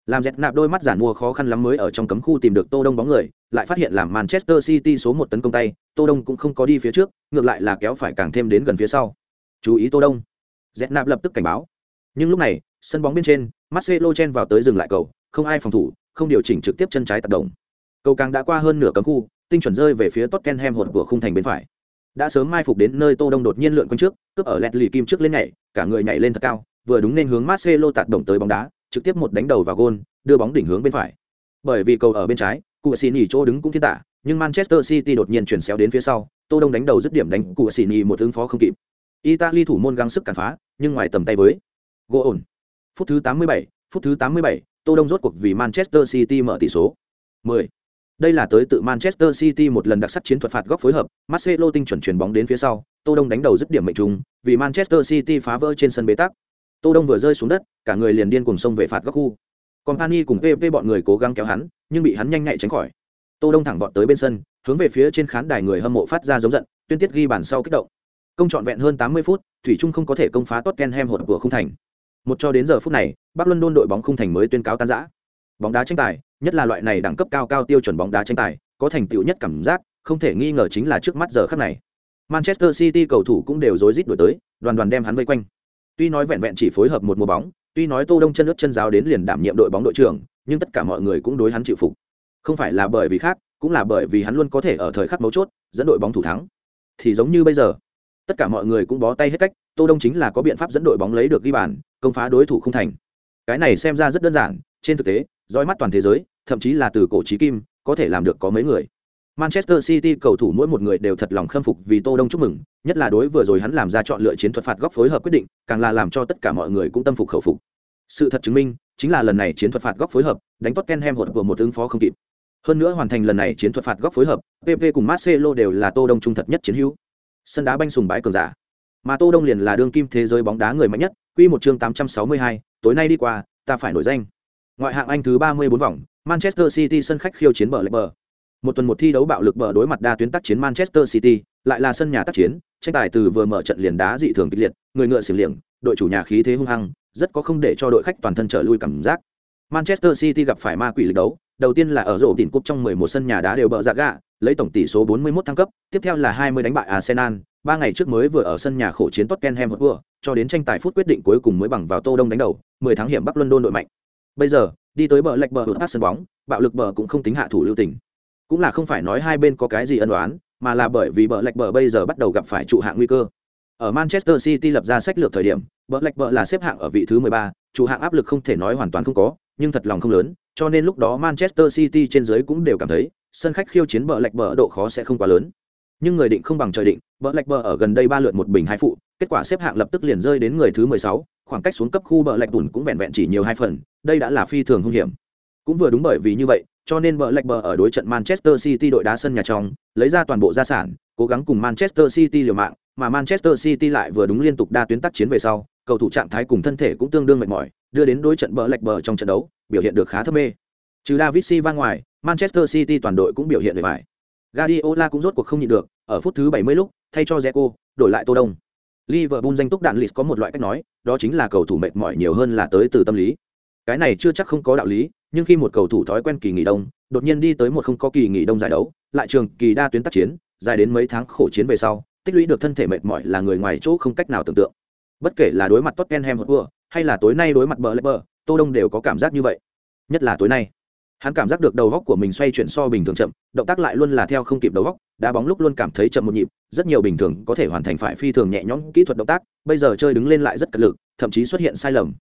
Làm dẹt nạp đôi mắt giản mua khó khăn lắm mới ở trong cấm khu tìm được tô đông bóng người, lại phát hiện làm manchester city số một tấn công tay, tô đông cũng không có đi phía trước, ngược lại là kéo phải càng thêm đến gần phía sau. Chú ý tô đông dẹt nạp lập tức cảnh báo. Nhưng lúc này, sân bóng bên trên, marcelo chen vào tới dừng lại cầu, không ai phòng thủ, không điều chỉnh trực tiếp chân trái tác động. Cầu càng đã qua hơn nửa cấm khu, tinh chuẩn rơi về phía tottenham hột của khung thành bên phải. Đã sớm mai phục đến nơi tô đông đột nhiên lượn quanh trước, cướp ở lẹt lì kim trước lên nhảy, cả người nhảy lên thật cao, vừa đúng nên hướng marcelo tạt động tới bóng đá, trực tiếp một đánh đầu vào gôn, đưa bóng đỉnh hướng bên phải. Bởi vì cầu ở bên trái cụ xì nhì chỗ đứng cũng thiên tả, nhưng manchester city đột nhiên chuyển xéo đến phía sau, tô đông đánh đầu dứt điểm đánh cụ xì nhì một ứng phó không kịp italy thủ môn gắng sức cản phá nhưng ngoài tầm tay với gỗ ổn phút thứ 87, phút thứ 87, tô đông rốt cuộc vì manchester city mở tỷ số 10. Đây là tới tự Manchester City một lần đặc sắc chiến thuật phạt góc phối hợp, Marcelo tinh chuẩn chuyển bóng đến phía sau, Tô Đông đánh đầu dứt điểm mệnh trùng, vì Manchester City phá vỡ trên sân bế tắc. Tô Đông vừa rơi xuống đất, cả người liền điên cuồng xông về phạt góc khu. Company cùng PP bọn người cố gắng kéo hắn, nhưng bị hắn nhanh nhạy tránh khỏi. Tô Đông thẳng vọt tới bên sân, hướng về phía trên khán đài người hâm mộ phát ra giống giận, tuyên tiết ghi bàn sau kích động. Công trọn vẹn hơn 80 phút, thủy Trung không có thể công phá Tottenham hột của không thành. Một cho đến giờ phút này, Bắc London đội bóng không thành mới tuyên cáo tan rã. Bóng đá tranh tài, nhất là loại này đẳng cấp cao cao tiêu chuẩn bóng đá tranh tài, có thành tựu nhất cảm giác, không thể nghi ngờ chính là trước mắt giờ khắc này. Manchester City cầu thủ cũng đều rối rít đuổi tới, đoàn đoàn đem hắn vây quanh. Tuy nói vẹn vẹn chỉ phối hợp một mùa bóng, tuy nói Tô Đông chân ướt chân giáo đến liền đảm nhiệm đội bóng đội trưởng, nhưng tất cả mọi người cũng đối hắn chịu phục. Không phải là bởi vì khác, cũng là bởi vì hắn luôn có thể ở thời khắc mấu chốt dẫn đội bóng thủ thắng. Thì giống như bây giờ, tất cả mọi người cũng bó tay hết cách, Tô Đông chính là có biện pháp dẫn đội bóng lấy được ghi bàn, công phá đối thủ không thành. Cái này xem ra rất đơn giản, trên thực tế, dõi mắt toàn thế giới, thậm chí là từ cổ chí kim, có thể làm được có mấy người. Manchester City cầu thủ mỗi một người đều thật lòng khâm phục vì Tô Đông chúc mừng, nhất là đối vừa rồi hắn làm ra chọn lựa chiến thuật phạt góc phối hợp quyết định, càng là làm cho tất cả mọi người cũng tâm phục khẩu phục. Sự thật chứng minh, chính là lần này chiến thuật phạt góc phối hợp, đánh Tottenham hụt vừa một ứng phó không kịp. Hơn nữa hoàn thành lần này chiến thuật phạt góc phối hợp, PP cùng Marcelo đều là Tô Đông trung thật nhất chiến hữu. Sân đá banh sùng bái cường giả. Mà Tô Đông liền là đương kim thế giới bóng đá người mạnh nhất, quy một chương 862, tối nay đi qua, ta phải nổi danh. Ngoại hạng Anh thứ 34 vòng, Manchester City sân khách khiêu chiến bờ lệch bờ. Một tuần một thi đấu bạo lực bờ đối mặt đa tuyến tác chiến Manchester City, lại là sân nhà tác chiến, tranh tài từ vừa mở trận liền đá dị thường kịch liệt, người ngựa xỉu liệng, đội chủ nhà khí thế hung hăng, rất có không để cho đội khách toàn thân trở lui cảm giác. Manchester City gặp phải ma quỷ lực đấu, đầu tiên là ở rổ tỉnh cúp trong 11 sân nhà đá đều bờ dạ gạ, lấy tổng tỷ số 41 thăng cấp, tiếp theo là 20 đánh bại Arsenal, ba ngày trước mới vừa ở sân nhà khổ chiến Tottenham Hotspur, cho đến tranh tài phút quyết định cuối cùng mới bằng vào Tô Đông đánh đầu, 10 tháng hiểm Bắc London đội mạnh. Bây giờ, đi tới bờ lệch bờ hụt sân bóng, bạo lực bờ cũng không tính hạ thủ lưu tình. Cũng là không phải nói hai bên có cái gì ân oán, mà là bởi vì bờ lệch bờ bây giờ bắt đầu gặp phải trụ hạng nguy cơ. Ở Manchester City lập ra sách lược thời điểm, bờ lệch bờ là xếp hạng ở vị thứ 13, trụ hạng áp lực không thể nói hoàn toàn không có, nhưng thật lòng không lớn, cho nên lúc đó Manchester City trên dưới cũng đều cảm thấy, sân khách khiêu chiến bờ lệch bờ độ khó sẽ không quá lớn. Nhưng người định không bằng trời định, bờ lệch bờ ở gần đây ba lượt một bình hai phụ, kết quả xếp hạng lập tức liền rơi đến người thứ 16, khoảng cách xuống cấp khu bờ lệch bùn cũng vẹn vẹn chỉ nhiều hai phần, đây đã là phi thường hung hiểm. Cũng vừa đúng bởi vì như vậy, cho nên bờ lạch bờ ở đối trận Manchester City đội đá sân nhà trong, lấy ra toàn bộ gia sản, cố gắng cùng Manchester City liều mạng, mà Manchester City lại vừa đúng liên tục đa tuyến tác chiến về sau, cầu thủ trạng thái cùng thân thể cũng tương đương mệt mỏi, đưa đến đối trận bờ lạch bờ trong trận đấu, biểu hiện được khá thấp mê. Trừ David Silva ngoài, Manchester City toàn đội cũng biểu hiện bề bài. Guardiola cũng rốt cuộc không nhịn được, ở phút thứ 70 lúc, thay cho Zeko, đổi lại Tô Đông. Liverpool danh túc đạn lịch có một loại cách nói, đó chính là cầu thủ mệt mỏi nhiều hơn là tới từ tâm lý. Cái này chưa chắc không có đạo lý, nhưng khi một cầu thủ thói quen kỳ nghỉ đông, đột nhiên đi tới một không có kỳ nghỉ đông giải đấu, lại trường kỳ đa tuyến tác chiến, dài đến mấy tháng khổ chiến về sau, tích lũy được thân thể mệt mỏi là người ngoài chỗ không cách nào tưởng tượng. Bất kể là đối mặt Tottenham Hotspur, hay là tối nay đối mặt Blackburn, Tô Đông đều có cảm giác như vậy. Nhất là tối nay, hắn cảm giác được đầu góc của mình xoay chuyển so bình thường chậm, động tác lại luôn là theo không kịp đầu góc, đá bóng lúc luôn cảm thấy chậm một nhịp, rất nhiều bình thường có thể hoàn thành phải phi thường nhẹ nhõm kỹ thuật động tác, bây giờ chơi đứng lên lại rất cật lực, thậm chí xuất hiện sai lầm.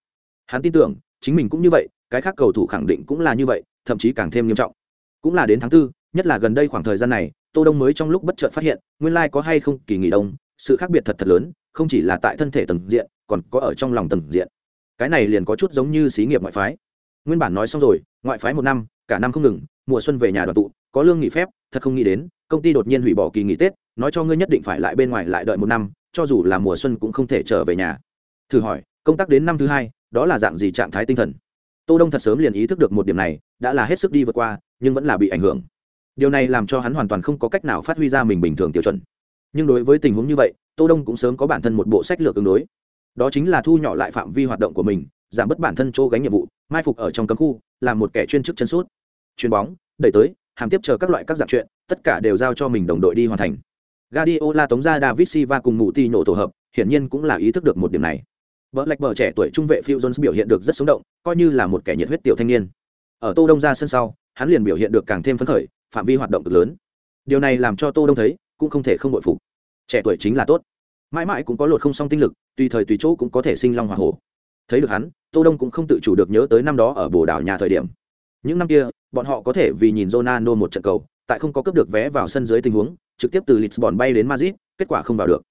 Hắn tin tưởng, chính mình cũng như vậy, cái khác cầu thủ khẳng định cũng là như vậy, thậm chí càng thêm nghiêm trọng. Cũng là đến tháng tư, nhất là gần đây khoảng thời gian này, Tô Đông mới trong lúc bất chợt phát hiện, nguyên lai có hay không kỳ nghỉ đông, sự khác biệt thật thật lớn, không chỉ là tại thân thể tầng diện, còn có ở trong lòng tầng diện. Cái này liền có chút giống như xí nghiệp ngoại phái. Nguyên bản nói xong rồi, ngoại phái một năm, cả năm không ngừng, mùa xuân về nhà đoàn tụ, có lương nghỉ phép, thật không nghĩ đến, công ty đột nhiên hủy bỏ kỳ nghỉ Tết, nói cho ngươi nhất định phải lại bên ngoài lại đợi một năm, cho dù là mùa xuân cũng không thể trở về nhà. Thử hỏi, công tác đến năm thứ hai, đó là dạng gì trạng thái tinh thần? Tô Đông thật sớm liền ý thức được một điểm này, đã là hết sức đi vượt qua, nhưng vẫn là bị ảnh hưởng. Điều này làm cho hắn hoàn toàn không có cách nào phát huy ra mình bình thường tiêu chuẩn. Nhưng đối với tình huống như vậy, Tô Đông cũng sớm có bản thân một bộ sách lược tương đối. Đó chính là thu nhỏ lại phạm vi hoạt động của mình, giảm bớt bản thân chỗ gánh nhiệm vụ, mai phục ở trong cấm khu, làm một kẻ chuyên chức chân suốt. Chuyền bóng, đẩy tới, hàm tiếp chờ các loại các dạng chuyện, tất cả đều giao cho mình đồng đội đi hoàn thành. Guardiola tống ra David Silva cùng Mụ Ti nhổ tổ hợp, hiển nhiên cũng là ý thức được một điểm này. Bỡ lạch bờ trẻ tuổi trung vệ Phil Jones biểu hiện được rất sống động, coi như là một kẻ nhiệt huyết tiểu thanh niên. Ở Tô Đông ra sân sau, hắn liền biểu hiện được càng thêm phấn khởi, phạm vi hoạt động cực lớn. Điều này làm cho Tô Đông thấy, cũng không thể không bội phục. Trẻ tuổi chính là tốt. Mãi mãi cũng có lột không song tinh lực, tùy thời tùy chỗ cũng có thể sinh long hỏa hổ. Thấy được hắn, Tô Đông cũng không tự chủ được nhớ tới năm đó ở Bồ Đào nhà thời điểm. Những năm kia, bọn họ có thể vì nhìn Ronaldo một trận cầu, tại không có cướp được vé vào sân dưới tình huống, trực tiếp từ Lisbon bay đến Madrid, kết quả không vào được.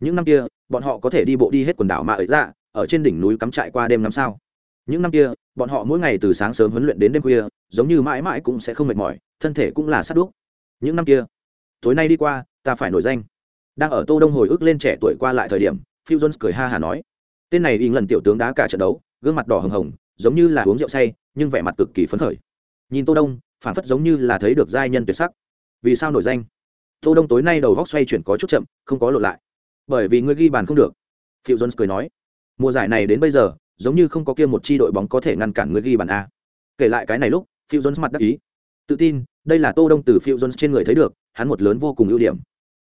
Những năm kia, bọn họ có thể đi bộ đi hết quần đảo mà ấy ra, dạ, ở trên đỉnh núi cắm trại qua đêm năm sao. Những năm kia, bọn họ mỗi ngày từ sáng sớm huấn luyện đến đêm khuya, giống như mãi mãi cũng sẽ không mệt mỏi, thân thể cũng là sát đuốc. Những năm kia, tối nay đi qua, ta phải nổi danh. Đang ở Tô Đông hồi ức lên trẻ tuổi qua lại thời điểm, Phil Jones cười ha hà nói: "Tên này in lần tiểu tướng đá cả trận đấu, gương mặt đỏ hồng hồng, giống như là uống rượu say, nhưng vẻ mặt cực kỳ phấn khởi. Nhìn Tô Đông, phản phất giống như là thấy được giai nhân tuyệt sắc. Vì sao nổi danh? Tô Đông tối nay đầu góc xoay chuyển có chút chậm, không có lộ lại. Bởi vì ngươi ghi bàn không được. phiêu Jones cười nói: "Mùa giải này đến bây giờ, giống như không có kia một chi đội bóng có thể ngăn cản ngươi ghi bàn a." Kể lại cái này lúc, phiêu Jones mặt đắc ý. Tự tin, đây là Tô Đông từ phiêu Jones trên người thấy được, hắn một lớn vô cùng ưu điểm.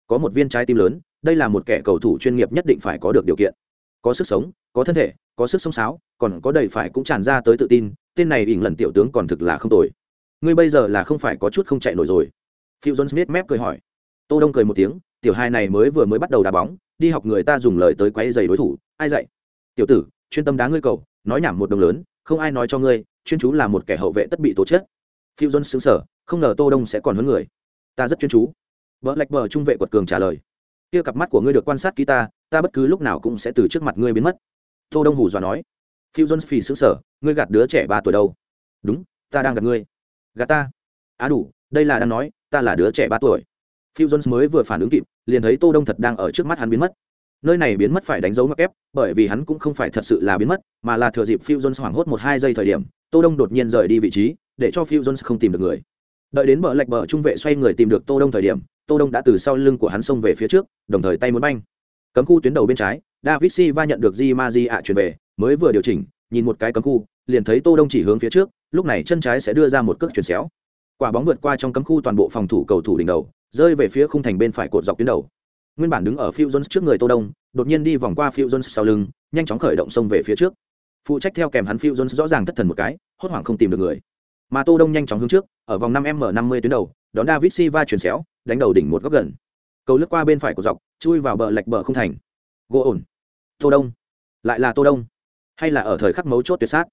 Có một viên trái tim lớn, đây là một kẻ cầu thủ chuyên nghiệp nhất định phải có được điều kiện. Có sức sống, có thân thể, có sức sống sáo, còn có đầy phải cũng tràn ra tới tự tin, tên này ỉn lần tiểu tướng còn thực là không tồi. Ngươi bây giờ là không phải có chút không chạy nổi rồi. phiêu john Smith mép cười hỏi. Tô Đông cười một tiếng, tiểu hai này mới vừa mới bắt đầu đá bóng, đi học người ta dùng lời tới quấy giày đối thủ, ai dạy? Tiểu tử, chuyên tâm đá ngươi cầu, nói nhảm một đồng lớn, không ai nói cho ngươi, chuyên chú là một kẻ hậu vệ tất bị tố chết. phiêu john sững sờ, không ngờ Tô Đông sẽ còn huấn người. Ta rất chuyên chú. vợ lạch bờ trung vệ quật cường trả lời. Kia cặp mắt của ngươi được quan sát kỹ ta, ta bất cứ lúc nào cũng sẽ từ trước mặt ngươi biến mất. Tô Đông hù dọa nói. phiêu Jones phì sững sờ, ngươi gạt đứa trẻ ba tuổi đâu? Đúng, ta đang gạt ngươi. Gạt ta? Á à đủ, đây là đang nói, ta là đứa trẻ ba tuổi. phiêu Jones mới vừa phản ứng kịp, liền thấy Tô Đông thật đang ở trước mắt hắn biến mất. Nơi này biến mất phải đánh dấu ngoặc ép, bởi vì hắn cũng không phải thật sự là biến mất, mà là thừa dịp phiêu Jones hoảng hốt một hai giây thời điểm, Tô Đông đột nhiên rời đi vị trí, để cho phiêu Jones không tìm được người. Đợi đến bờ lệch bờ trung vệ xoay người tìm được Tô Đông thời điểm, Tô Đông đã từ sau lưng của hắn xông về phía trước, đồng thời tay muốn banh. Cấm khu tuyến đầu bên trái, David Silva nhận được Di Ma Di ạ chuyển về, mới vừa điều chỉnh, nhìn một cái cấm khu, liền thấy Tô Đông chỉ hướng phía trước, lúc này chân trái sẽ đưa ra một cước chuyển xéo. Quả bóng vượt qua trong cấm khu toàn bộ phòng thủ cầu thủ đỉnh đầu, rơi về phía khung thành bên phải cột dọc tuyến đầu. Nguyên bản đứng ở Phil Jones trước người Tô Đông, đột nhiên đi vòng qua Phil Jones sau lưng, nhanh chóng khởi động xông về phía trước. Phụ trách theo kèm hắn Phil Jones rõ ràng thất thần một cái, hốt hoảng không tìm được người. Mà Tô Đông nhanh chóng hướng trước, ở vòng 5m50 tuyến đầu, đón David Silva chuyển xéo, đánh đầu đỉnh một góc gần. Cầu lướt qua bên phải của dọc, chui vào bờ lệch bờ không thành. Gỗ ổn. Tô Đông. Lại là Tô Đông. Hay là ở thời khắc mấu chốt tuyệt sát.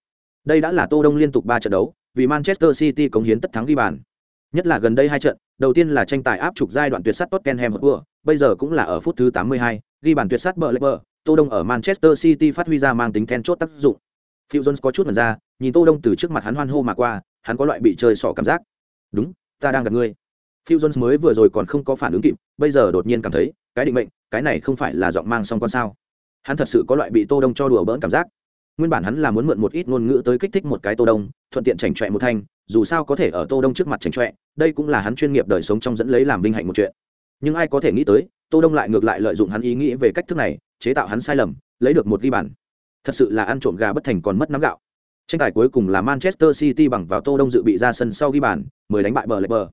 Đây đã là Tô Đông liên tục ba trận đấu, vì Manchester City cống hiến tất thắng ghi bàn. Nhất là gần đây hai trận, đầu tiên là tranh tài áp trục giai đoạn tuyệt sát Tottenham Hotspur, bây giờ cũng là ở phút thứ 82, ghi bàn tuyệt sát bờ lệch bờ, Tô Đông ở Manchester City phát huy ra mang tính then chốt tác dụng. Phil Jones có chút mở ra, nhìn Tô Đông từ trước mặt hắn hoan hô mà qua, hắn có loại bị chơi sọ cảm giác. đúng ta đang gặp ngươi Fusions mới vừa rồi còn không có phản ứng kịp, bây giờ đột nhiên cảm thấy, cái định mệnh, cái này không phải là giọng mang song con sao? Hắn thật sự có loại bị Tô Đông cho đùa bỡn cảm giác. Nguyên bản hắn là muốn mượn một ít ngôn ngữ tới kích thích một cái Tô Đông, thuận tiện chảnh chọe một thanh, dù sao có thể ở Tô Đông trước mặt chảnh chọe, đây cũng là hắn chuyên nghiệp đời sống trong dẫn lấy làm vinh hạnh một chuyện. Nhưng ai có thể nghĩ tới, Tô Đông lại ngược lại lợi dụng hắn ý nghĩ về cách thức này, chế tạo hắn sai lầm, lấy được một ghi bàn. Thật sự là ăn trộm gà bất thành còn mất nắm gạo. Tranh tài cuối cùng là Manchester City bằng vào Tô Đông dự bị ra sân sau ghi bàn, mười đánh bại bờ lệ bờ.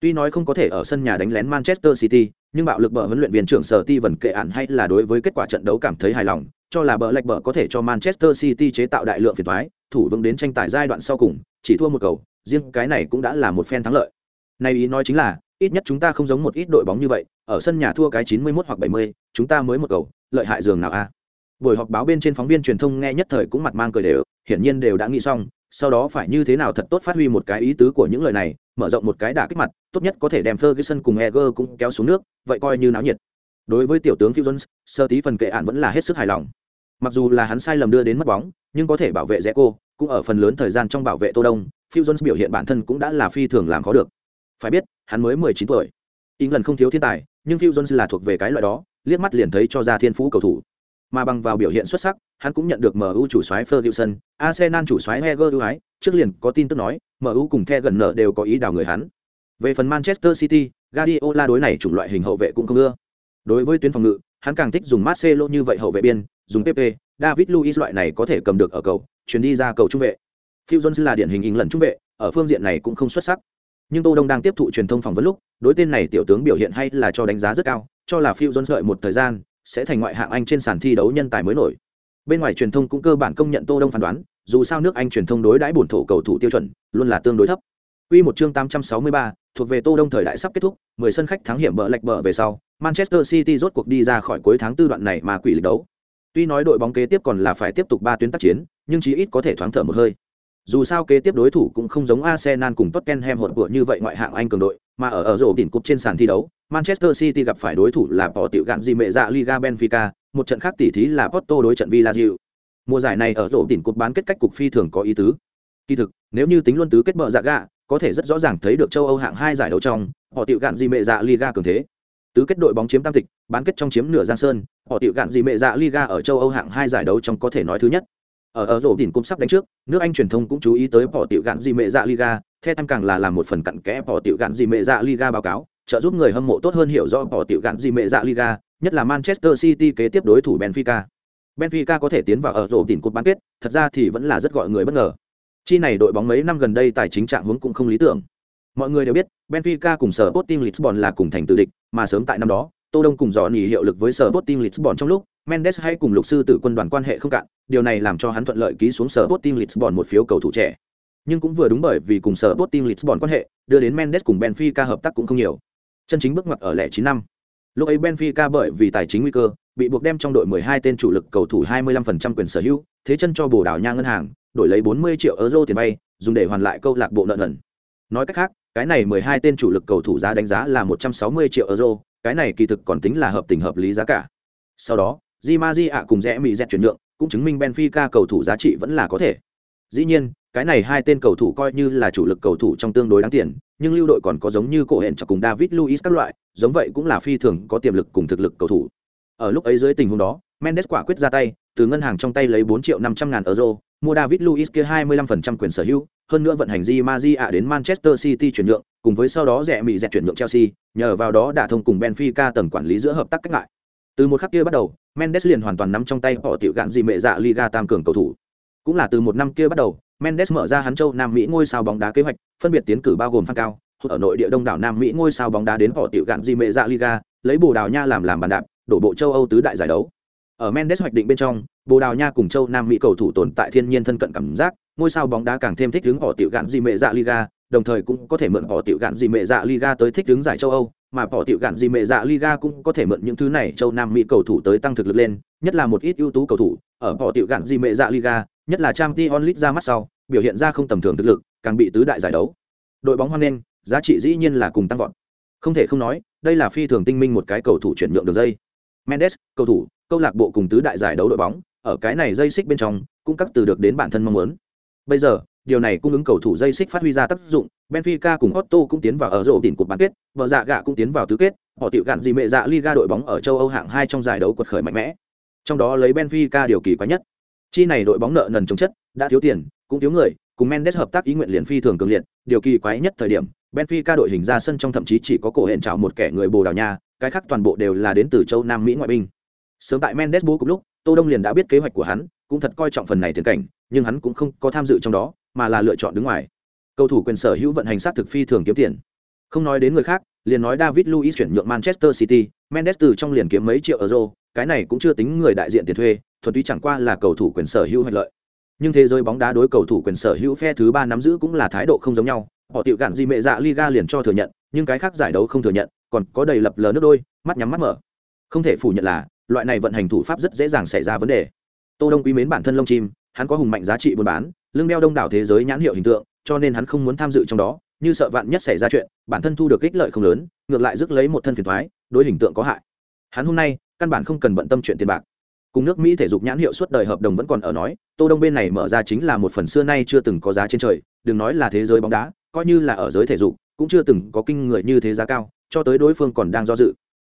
Tuy nói không có thể ở sân nhà đánh lén Manchester City, nhưng bạo lực bờ huấn luyện viên trưởng Sở Ti vẫn kệ ản hay là đối với kết quả trận đấu cảm thấy hài lòng, cho là bờ lệch bờ có thể cho Manchester City chế tạo đại lượng phiền toái, thủ vững đến tranh tài giai đoạn sau cùng, chỉ thua một cầu, riêng cái này cũng đã là một phen thắng lợi. Này ý nói chính là, ít nhất chúng ta không giống một ít đội bóng như vậy, ở sân nhà thua cái 91 hoặc 70, chúng ta mới một cầu, lợi hại dường nào a. Buổi họp báo bên trên phóng viên truyền thông nghe nhất thời cũng mặt mang cười đều, hiển nhiên đều đã nghĩ xong, sau đó phải như thế nào thật tốt phát huy một cái ý tứ của những lời này, mở rộng một cái đả kích mặt, tốt nhất có thể đem Ferguson cùng Eger cũng kéo xuống nước, vậy coi như náo nhiệt. Đối với tiểu tướng Phil Jones, sơ tí phần kệ án vẫn là hết sức hài lòng. Mặc dù là hắn sai lầm đưa đến mất bóng, nhưng có thể bảo vệ rẽ cô cũng ở phần lớn thời gian trong bảo vệ Tô Đông, Phil Jones biểu hiện bản thân cũng đã là phi thường làm khó được. Phải biết, hắn mới 19 tuổi. England không thiếu thiên tài, nhưng Phil Jones là thuộc về cái loại đó, liếc mắt liền thấy cho ra thiên phú cầu thủ. Mà bằng vào biểu hiện xuất sắc, hắn cũng nhận được MU chủ soái Ferguson, Arsenal chủ soái Wenger ưu ái, trước liền có tin tức nói, MU cùng The gần nợ đều có ý đào người hắn. Về phần Manchester City, Guardiola đối này chủng loại hình hậu vệ cũng không ưa. Đối với tuyến phòng ngự, hắn càng thích dùng Marcelo như vậy hậu vệ biên, dùng Pepe, David Luiz loại này có thể cầm được ở cầu, chuyển đi ra cầu trung vệ. Phil Jones là điển hình hình lần trung vệ, ở phương diện này cũng không xuất sắc. Nhưng Tô Đông đang tiếp thụ truyền thông phỏng vấn lúc, đối tên này tiểu tướng biểu hiện hay là cho đánh giá rất cao, cho là Phil Jones đợi một thời gian, sẽ thành ngoại hạng Anh trên sàn thi đấu nhân tài mới nổi. Bên ngoài truyền thông cũng cơ bản công nhận Tô Đông phán đoán, dù sao nước Anh truyền thông đối đãi bổn thổ cầu thủ tiêu chuẩn luôn là tương đối thấp. Quy một chương 863, thuộc về Tô Đông thời đại sắp kết thúc, 10 sân khách thắng hiểm bờ lệch bờ về sau, Manchester City rốt cuộc đi ra khỏi cuối tháng tư đoạn này mà quỷ lịch đấu. Tuy nói đội bóng kế tiếp còn là phải tiếp tục ba tuyến tác chiến, nhưng chí ít có thể thoáng thở một hơi. Dù sao kế tiếp đối thủ cũng không giống Arsenal cùng Tottenham hỗn của như vậy ngoại hạng Anh cường đội, mà ở ở rổ đỉnh cúp trên sàn thi đấu, Manchester City gặp phải đối thủ là bỏ tiểu gạn gì mẹ dạ Liga Benfica, một trận khác tỷ thí là Porto đối trận Villarreal. Mùa giải này ở rổ đỉnh cúp bán kết cách cục phi thường có ý tứ. Kỳ thực, nếu như tính luôn tứ kết bờ dạ gạ, có thể rất rõ ràng thấy được châu Âu hạng hai giải đấu trong, họ tiểu gạn gì mẹ dạ Liga cường thế. Tứ kết đội bóng chiếm tam tịch, bán kết trong chiếm nửa giang sơn, họ tiểu gạn gì mẹ dạ Liga ở châu Âu hạng hai giải đấu trong có thể nói thứ nhất. Ở ở rổ đỉnh cúp sắp đánh trước, nước Anh truyền thông cũng chú ý tới họ tiểu gạn gì mẹ dạ Liga, theo tham càng là làm một phần cặn kẽ bỏ tiểu gạn gì mẹ dạ Liga báo cáo, trợ giúp người hâm mộ tốt hơn hiểu rõ bỏ tiểu gạn gì mẹ dạ Liga, nhất là Manchester City kế tiếp đối thủ Benfica. Benfica có thể tiến vào ở rổ đỉnh cuộc bán kết, thật ra thì vẫn là rất gọi người bất ngờ. Chi này đội bóng mấy năm gần đây tài chính trạng huống cũng không lý tưởng. Mọi người đều biết, Benfica cùng sở Sporting Lisbon là cùng thành tự địch, mà sớm tại năm đó, Tô Đông cùng dò nghỉ hiệu lực với sở Sporting Lisbon trong lúc, Mendes hay cùng lục sư tử quân đoàn quan hệ không cạn, điều này làm cho hắn thuận lợi ký xuống sở Sporting Lisbon một phiếu cầu thủ trẻ. Nhưng cũng vừa đúng bởi vì cùng sở Sporting Lisbon quan hệ, đưa đến Mendes cùng Benfica hợp tác cũng không nhiều. Chân chính bước ngoặt ở lẻ chín năm. Lúc ấy benfica bởi vì tài chính nguy cơ bị buộc đem trong đội 12 tên chủ lực cầu thủ 25% quyền sở hữu thế chân cho bồ đào nha ngân hàng đổi lấy 40 triệu euro tiền vay dùng để hoàn lại câu lạc bộ nợ nần. Nói cách khác cái này 12 tên chủ lực cầu thủ giá đánh giá là 160 triệu euro cái này kỳ thực còn tính là hợp tình hợp lý giá cả. Sau đó Di Maji ạ cùng rẽ mỹ dẹt chuyển nhượng cũng chứng minh Benfica cầu thủ giá trị vẫn là có thể. Dĩ nhiên cái này hai tên cầu thủ coi như là chủ lực cầu thủ trong tương đối đáng tiền, nhưng lưu đội còn có giống như cổ hẹn cho cùng david luis các loại, giống vậy cũng là phi thường có tiềm lực cùng thực lực cầu thủ. Ở lúc ấy dưới tình huống đó, mendes quả quyết ra tay, từ ngân hàng trong tay lấy 4 triệu 500 ngàn euro, mua david luis kia 25% quyền sở hữu, hơn nữa vận hành di Maji đến manchester city chuyển nhượng, cùng với sau đó rẻ mỹ dẹt chuyển nhượng chelsea, nhờ vào đó đã thông cùng benfica tầng quản lý giữa hợp tác cách lại. Từ một khắc kia bắt đầu, mendes liền hoàn toàn nắm trong tay họ tiểu gạn gì mẹ dạ liga tam cường cầu thủ. Cũng là từ một năm kia bắt đầu Mendes mở ra hắn châu Nam Mỹ ngôi sao bóng đá kế hoạch, phân biệt tiến cử bao gồm Phan Cao, ở nội địa Đông đảo Nam Mỹ ngôi sao bóng đá đến họ tiểu gạn gì mẹ dạ Liga, lấy Bồ Đào Nha làm làm bàn đạp, đổ bộ châu Âu tứ đại giải đấu. Ở Mendes hoạch định bên trong, Bồ Đào Nha cùng châu Nam Mỹ cầu thủ tồn tại thiên nhiên thân cận cảm giác, ngôi sao bóng đá càng thêm thích ứng họ tiểu gạn gì mẹ dạ Liga, đồng thời cũng có thể mượn họ tiểu gạn gì mẹ dạ Liga tới thích ứng giải châu Âu, mà họ tiểu gạn gì mẹ dạ Liga cũng có thể mượn những thứ này châu Nam Mỹ cầu thủ tới tăng thực lực lên, nhất là một ít ưu tú cầu thủ, ở họ tiểu gạn gì mẹ dạ Liga, nhất là trang t onlit ra mắt sau, biểu hiện ra không tầm thường thực lực càng bị tứ đại giải đấu. Đội bóng hoan nghênh giá trị dĩ nhiên là cùng tăng vọt. Không thể không nói đây là phi thường tinh minh một cái cầu thủ chuyển nhượng đường dây. Mendes cầu thủ câu lạc bộ cùng tứ đại giải đấu đội bóng ở cái này dây xích bên trong cũng các từ được đến bản thân mong muốn. Bây giờ điều này cung ứng cầu thủ dây xích phát huy ra tác dụng Benfica cùng Otto cũng tiến vào ở rổ đỉnh cuộc bán kết, vợ dạ gạ cũng tiến vào tứ kết, họ tiểu gạn gì mẹ dạ Liga đội bóng ở châu Âu hạng hai trong giải đấu quật khởi mạnh mẽ. Trong đó lấy Benfica điều kỳ quái nhất. Chi này đội bóng nợ nần chống chất, đã thiếu tiền, cũng thiếu người, cùng Mendes hợp tác ý nguyện liền phi thường cường liệt, điều kỳ quái nhất thời điểm, Benfica đội hình ra sân trong thậm chí chỉ có cổ hẹn chào một kẻ người Bồ Đào Nha, cái khác toàn bộ đều là đến từ châu Nam Mỹ ngoại binh. Sớm tại Mendes bố cục lúc, Tô Đông liền đã biết kế hoạch của hắn, cũng thật coi trọng phần này tiền cảnh, nhưng hắn cũng không có tham dự trong đó, mà là lựa chọn đứng ngoài. Cầu thủ quyền sở hữu vận hành sát thực phi thường kiếm tiền. Không nói đến người khác, liền nói David Luiz chuyển nhượng Manchester City, Mendes từ trong liền kiếm mấy triệu euro, cái này cũng chưa tính người đại diện tiền thuê, thuần túy chẳng qua là cầu thủ quyền sở hữu hoạch lợi. Nhưng thế giới bóng đá đối cầu thủ quyền sở hữu phe thứ ba nắm giữ cũng là thái độ không giống nhau, họ tiểu gạn gì mẹ dạ Liga liền cho thừa nhận, nhưng cái khác giải đấu không thừa nhận, còn có đầy lập lờ nước đôi, mắt nhắm mắt mở. Không thể phủ nhận là, loại này vận hành thủ pháp rất dễ dàng xảy ra vấn đề. Tô Đông quý mến bản thân lông chim, hắn có hùng mạnh giá trị buôn bán, lưng đeo đông đảo thế giới nhãn hiệu hình tượng, cho nên hắn không muốn tham dự trong đó, như sợ vạn nhất xảy ra chuyện, bản thân thu được ích lợi không lớn, ngược lại rước lấy một thân phiền toái, đối hình tượng có hại. Hắn hôm nay, căn bản không cần bận tâm chuyện tiền bạc. Cùng nước Mỹ thể dục nhãn hiệu suốt đời hợp đồng vẫn còn ở nói, Tô Đông bên này mở ra chính là một phần xưa nay chưa từng có giá trên trời, đừng nói là thế giới bóng đá, coi như là ở giới thể dục, cũng chưa từng có kinh người như thế giá cao, cho tới đối phương còn đang do dự.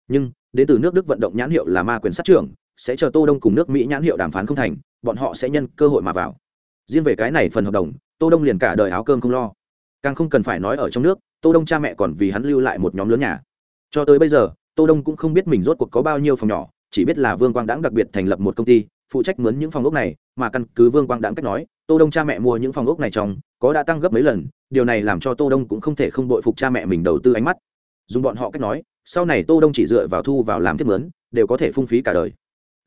Nhưng, đến từ nước Đức vận động nhãn hiệu là ma quyền sát trưởng, sẽ chờ Tô Đông cùng nước Mỹ nhãn hiệu đàm phán không thành, bọn họ sẽ nhân cơ hội mà vào. Riêng về cái này phần hợp đồng, Tô Đông liền cả đời áo cơm không lo. Càng không cần phải nói ở trong nước, Tô Đông cha mẹ còn vì hắn lưu lại một nhóm lớn nhà. Cho tới bây giờ, Tô Đông cũng không biết mình rốt cuộc có bao nhiêu phòng nhỏ, chỉ biết là Vương Quang Đãng đặc biệt thành lập một công ty, phụ trách mướn những phòng ốc này, mà căn cứ Vương Quang Đãng cách nói, Tô Đông cha mẹ mua những phòng ốc này trong, có đã tăng gấp mấy lần, điều này làm cho Tô Đông cũng không thể không bội phục cha mẹ mình đầu tư ánh mắt. Dùng bọn họ cách nói, sau này Tô Đông chỉ dựa vào thu vào làm tiếp mướn, đều có thể phung phí cả đời.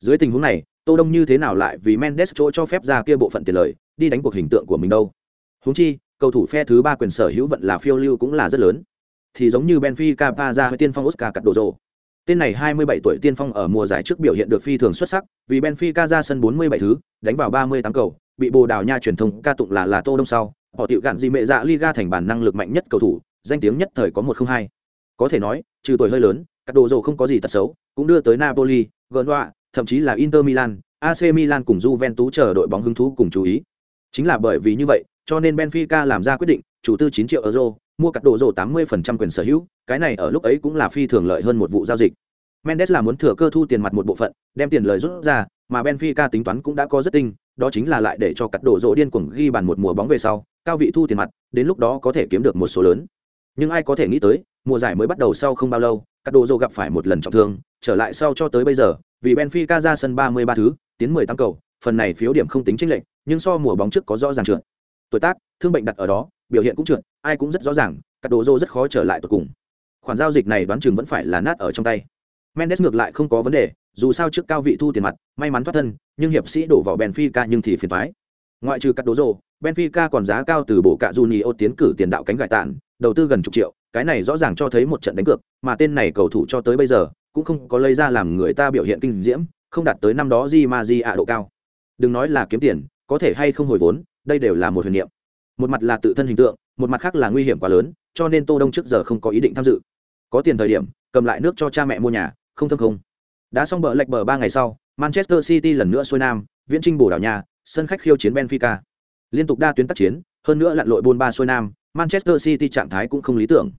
Dưới tình huống này, Tô Đông như thế nào lại vì Mendes chỗ cho phép ra kia bộ phận tiền lời, đi đánh cuộc hình tượng của mình đâu? Huống chi, cầu thủ phe thứ ba quyền sở hữu vận là phiêu lưu cũng là rất lớn. Thì giống như Benfica Paza với tiên phong Oscar Cardozo. Tên này 27 tuổi tiên phong ở mùa giải trước biểu hiện được phi thường xuất sắc, vì Benfica ra sân 47 thứ, đánh vào 38 cầu, bị Bồ Đào Nha truyền thông ca tụng là là Tô Đông sau, họ tiểu gạn gì mẹ dạ Liga thành bản năng lực mạnh nhất cầu thủ, danh tiếng nhất thời có 102. Có thể nói, trừ tuổi hơi lớn, Cardozo không có gì tật xấu, cũng đưa tới Napoli, Genoa, thậm chí là Inter Milan, AC Milan cùng Juventus chờ đội bóng hứng thú cùng chú ý. Chính là bởi vì như vậy, cho nên Benfica làm ra quyết định, chủ tư 9 triệu euro, mua cắt đồ rổ 80% quyền sở hữu, cái này ở lúc ấy cũng là phi thường lợi hơn một vụ giao dịch. Mendes là muốn thừa cơ thu tiền mặt một bộ phận, đem tiền lời rút ra, mà Benfica tính toán cũng đã có rất tinh, đó chính là lại để cho cắt đồ rổ điên cuồng ghi bàn một mùa bóng về sau, cao vị thu tiền mặt, đến lúc đó có thể kiếm được một số lớn. Nhưng ai có thể nghĩ tới, mùa giải mới bắt đầu sau không bao lâu, cắt đồ rổ gặp phải một lần trọng thương, trở lại sau cho tới bây giờ, vì Benfica ra sân 33 thứ, tiến 18 cầu, phần này phiếu điểm không tính chênh lệch, nhưng so mùa bóng trước có rõ ràng trượt. Tuổi tác, thương bệnh đặt ở đó, biểu hiện cũng trượt, ai cũng rất rõ ràng, cắt đồ rổ rất khó trở lại tụt cùng. Khoản giao dịch này đoán chừng vẫn phải là nát ở trong tay. Mendes ngược lại không có vấn đề, dù sao trước cao vị thu tiền mặt, may mắn thoát thân, nhưng hiệp sĩ đổ vào Benfica nhưng thì phiền toái. Ngoại trừ cắt đồ rổ, Benfica còn giá cao từ bộ cạ Junior tiến cử tiền đạo cánh gại tản, đầu tư gần chục triệu, cái này rõ ràng cho thấy một trận đánh cược, mà tên này cầu thủ cho tới bây giờ cũng không có lấy ra làm người ta biểu hiện kinh diễm, không đạt tới năm đó Di Maji ạ độ cao. Đừng nói là kiếm tiền, có thể hay không hồi vốn, đây đều là một huyền niệm. Một mặt là tự thân hình tượng, một mặt khác là nguy hiểm quá lớn, cho nên Tô Đông trước giờ không có ý định tham dự. Có tiền thời điểm, cầm lại nước cho cha mẹ mua nhà, không thâm không. Đã xong bờ lệch bờ ba ngày sau, Manchester City lần nữa xuôi nam, viễn trinh bổ đảo nhà, sân khách khiêu chiến Benfica. Liên tục đa tuyến tác chiến, hơn nữa lặn lội buôn ba xuôi nam, Manchester City trạng thái cũng không lý tưởng.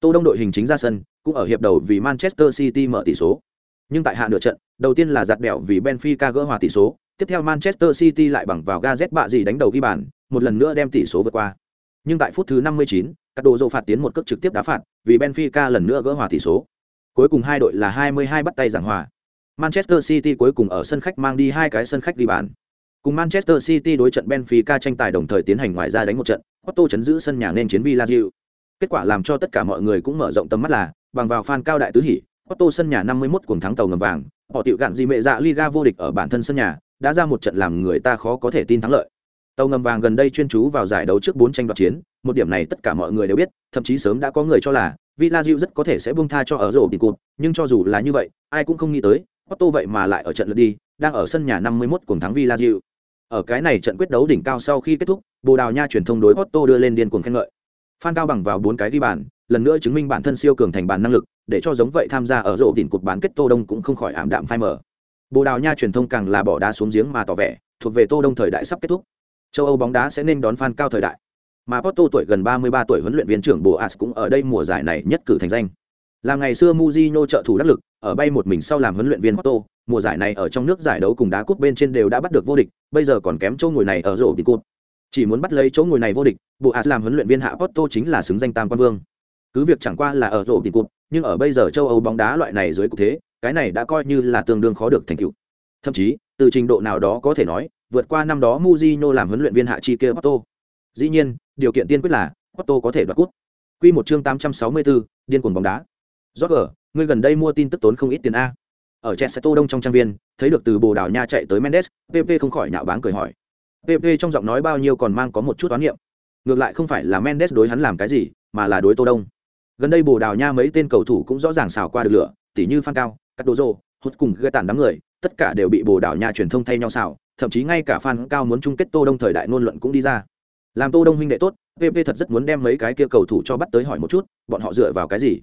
Tô Đông đội hình chính ra sân, cũng ở hiệp đầu vì Manchester City mở tỷ số. Nhưng tại hạ nửa trận, đầu tiên là giật bẹo vì Benfica gỡ hòa tỷ số, tiếp theo Manchester City lại bằng vào Gazet bạ gì đánh đầu ghi bàn, một lần nữa đem tỷ số vượt qua. Nhưng tại phút thứ 59, các đồ dỗ phạt tiến một cước trực tiếp đá phạt, vì Benfica lần nữa gỡ hòa tỷ số. Cuối cùng hai đội là 22 bắt tay giảng hòa. Manchester City cuối cùng ở sân khách mang đi hai cái sân khách ghi bàn. Cùng Manchester City đối trận Benfica tranh tài đồng thời tiến hành ngoài ra đánh một trận, Otto chấn giữ sân nhà nên chiến Villarreal. Kết quả làm cho tất cả mọi người cũng mở rộng tầm mắt là, bằng vào fan cao đại tứ hỉ, Otto sân nhà 51 cuồng thắng tàu ngầm vàng, họ tiểu gạn gì mẹ dạ Liga vô địch ở bản thân sân nhà, đã ra một trận làm người ta khó có thể tin thắng lợi. Tàu ngầm vàng gần đây chuyên chú vào giải đấu trước 4 tranh đoạt chiến, một điểm này tất cả mọi người đều biết, thậm chí sớm đã có người cho là Villarreal rất có thể sẽ buông tha cho ở rổ tỷ cột, nhưng cho dù là như vậy, ai cũng không nghĩ tới, Otto vậy mà lại ở trận lượt đi, đang ở sân nhà 51 cuồng thắng Villarreal. Ở cái này trận quyết đấu đỉnh cao sau khi kết thúc, Bồ Đào Nha truyền thông đối Otto đưa lên điên cuồng khen ngợi. Phan Cao bằng vào 4 cái ghi bàn, lần nữa chứng minh bản thân siêu cường thành bàn năng lực, để cho giống vậy tham gia ở rổ đỉnh cuộc bán kết Tô Đông cũng không khỏi ảm đạm phai mờ. Bồ Đào Nha truyền thông càng là bỏ đá xuống giếng mà tỏ vẻ, thuộc về Tô Đông thời đại sắp kết thúc. Châu Âu bóng đá sẽ nên đón fan Cao thời đại. mà Porto tuổi gần 33 tuổi huấn luyện viên trưởng Boas cũng ở đây mùa giải này nhất cử thành danh. Làm ngày xưa Mujinho trợ thủ đắc lực, ở bay một mình sau làm huấn luyện viên Porto, mùa giải này ở trong nước giải đấu cùng đá cúp bên trên đều đã bắt được vô địch, bây giờ còn kém chỗ ngồi này ở rổ cúp. Chỉ muốn bắt lấy chỗ ngồi này vô địch, Boas làm huấn luyện viên hạ Porto chính là xứng danh tam quan vương. Cứ việc chẳng qua là ở rổ cúp, nhưng ở bây giờ châu Âu bóng đá loại này dưới cục thế, cái này đã coi như là tương đương khó được thành tựu. Thậm chí, từ trình độ nào đó có thể nói, vượt qua năm đó Mujinho làm huấn luyện viên hạ chi kia Otto. Dĩ nhiên, điều kiện tiên quyết là Otto có thể đoạt cúp. Quy một chương 864, điên cuồng bóng đá. Roger, ngươi gần đây mua tin tức tốn không ít tiền a. Ở Cheseto Đông trong trang viên, thấy được từ Bồ Đào Nha chạy tới Mendes, PP không khỏi nhạo báng cười hỏi. PP trong giọng nói bao nhiêu còn mang có một chút toán niệm. Ngược lại không phải là Mendes đối hắn làm cái gì, mà là đối Tô Đông. Gần đây Bồ Đào Nha mấy tên cầu thủ cũng rõ ràng xào qua được lửa, tỉ như Phan Cao, Cắt Đồ rô hút cùng gây tàn đám người, tất cả đều bị Bồ Đào Nha truyền thông thay nhau xào, thậm chí ngay cả Phan Cao muốn chung kết Tô Đông thời đại ngôn luận cũng đi ra. Làm Tô Đông huynh đệ tốt, PP thật rất muốn đem mấy cái kia cầu thủ cho bắt tới hỏi một chút, bọn họ dựa vào cái gì?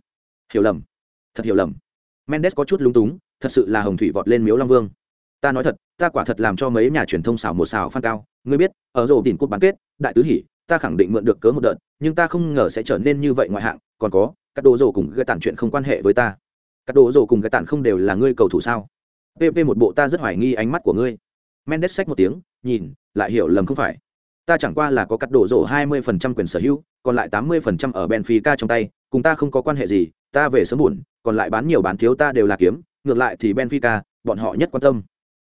Hiểu lầm, thật hiểu lầm. Mendes có chút lúng túng, thật sự là hồng thủy vọt lên miếu long vương. Ta nói thật, ta quả thật làm cho mấy nhà truyền thông xào một xào Phan Cao, ngươi biết, ở rổ đỉnh cột bán kết, đại tứ hỉ, ta khẳng định mượn được cớ một đợt, nhưng ta không ngờ sẽ trở nên như vậy ngoại hạng, còn có, các đồ rổ cùng gây tản chuyện không quan hệ với ta. Các đồ rổ cùng gây tản không đều là ngươi cầu thủ sao? PP một bộ ta rất hoài nghi ánh mắt của ngươi. Mendes xách một tiếng, nhìn, lại hiểu lầm không phải ta chẳng qua là có cắt đổ rổ 20% quyền sở hữu, còn lại 80% ở Benfica trong tay, cùng ta không có quan hệ gì, ta về sớm buồn, còn lại bán nhiều bán thiếu ta đều là kiếm, ngược lại thì Benfica, bọn họ nhất quan tâm.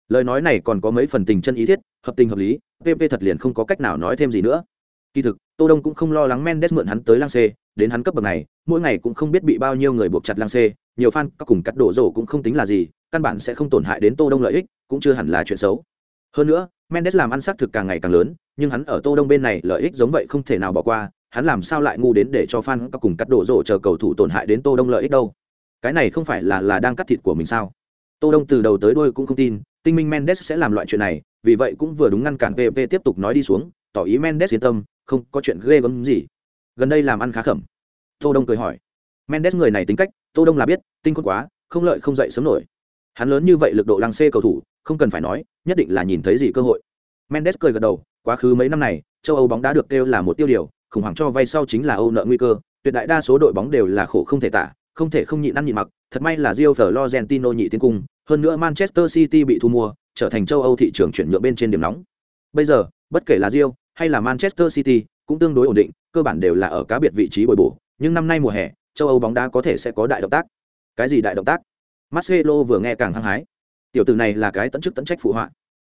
Lời nói này còn có mấy phần tình chân ý thiết, hợp tình hợp lý, PP thật liền không có cách nào nói thêm gì nữa. Kỳ thực, Tô Đông cũng không lo lắng Mendes mượn hắn tới Lang C, đến hắn cấp bậc này, mỗi ngày cũng không biết bị bao nhiêu người buộc chặt Lang C, nhiều fan các cùng cắt đổ rổ cũng không tính là gì, căn bản sẽ không tổn hại đến Tô Đông lợi ích, cũng chưa hẳn là chuyện xấu. Hơn nữa, Mendes làm ăn sắc thực càng ngày càng lớn, nhưng hắn ở Tô Đông bên này lợi ích giống vậy không thể nào bỏ qua, hắn làm sao lại ngu đến để cho fan các cùng cắt đổ rổ chờ cầu thủ tổn hại đến Tô Đông lợi ích đâu? Cái này không phải là là đang cắt thịt của mình sao? Tô Đông từ đầu tới đuôi cũng không tin, Tinh Minh Mendes sẽ làm loại chuyện này, vì vậy cũng vừa đúng ngăn cản VV tiếp tục nói đi xuống, tỏ ý Mendes yên tâm, không có chuyện ghê gớm gì. Gần đây làm ăn khá khẩm. Tô Đông cười hỏi. Mendes người này tính cách, Tô Đông là biết, tinh khôn quá, không lợi không dậy sớm nổi. Hắn lớn như vậy lực độ lăng xê cầu thủ, không cần phải nói, nhất định là nhìn thấy gì cơ hội. Mendes cười gật đầu, quá khứ mấy năm này, châu Âu bóng đá được kêu là một tiêu điều, khủng hoảng cho vay sau chính là Âu nợ nguy cơ, tuyệt đại đa số đội bóng đều là khổ không thể tả, không thể không nhịn ăn nhịn mặc, thật may là Rio Florentino nhị tiến cung, hơn nữa Manchester City bị thu mua, trở thành châu Âu thị trường chuyển nhượng bên trên điểm nóng. Bây giờ, bất kể là Rio hay là Manchester City, cũng tương đối ổn định, cơ bản đều là ở cá biệt vị trí bồi bổ, nhưng năm nay mùa hè, châu Âu bóng đá có thể sẽ có đại động tác. Cái gì đại động tác? Marcelo vừa nghe càng hăng hái. Tiểu tử này là cái tận chức tận trách phụ họa.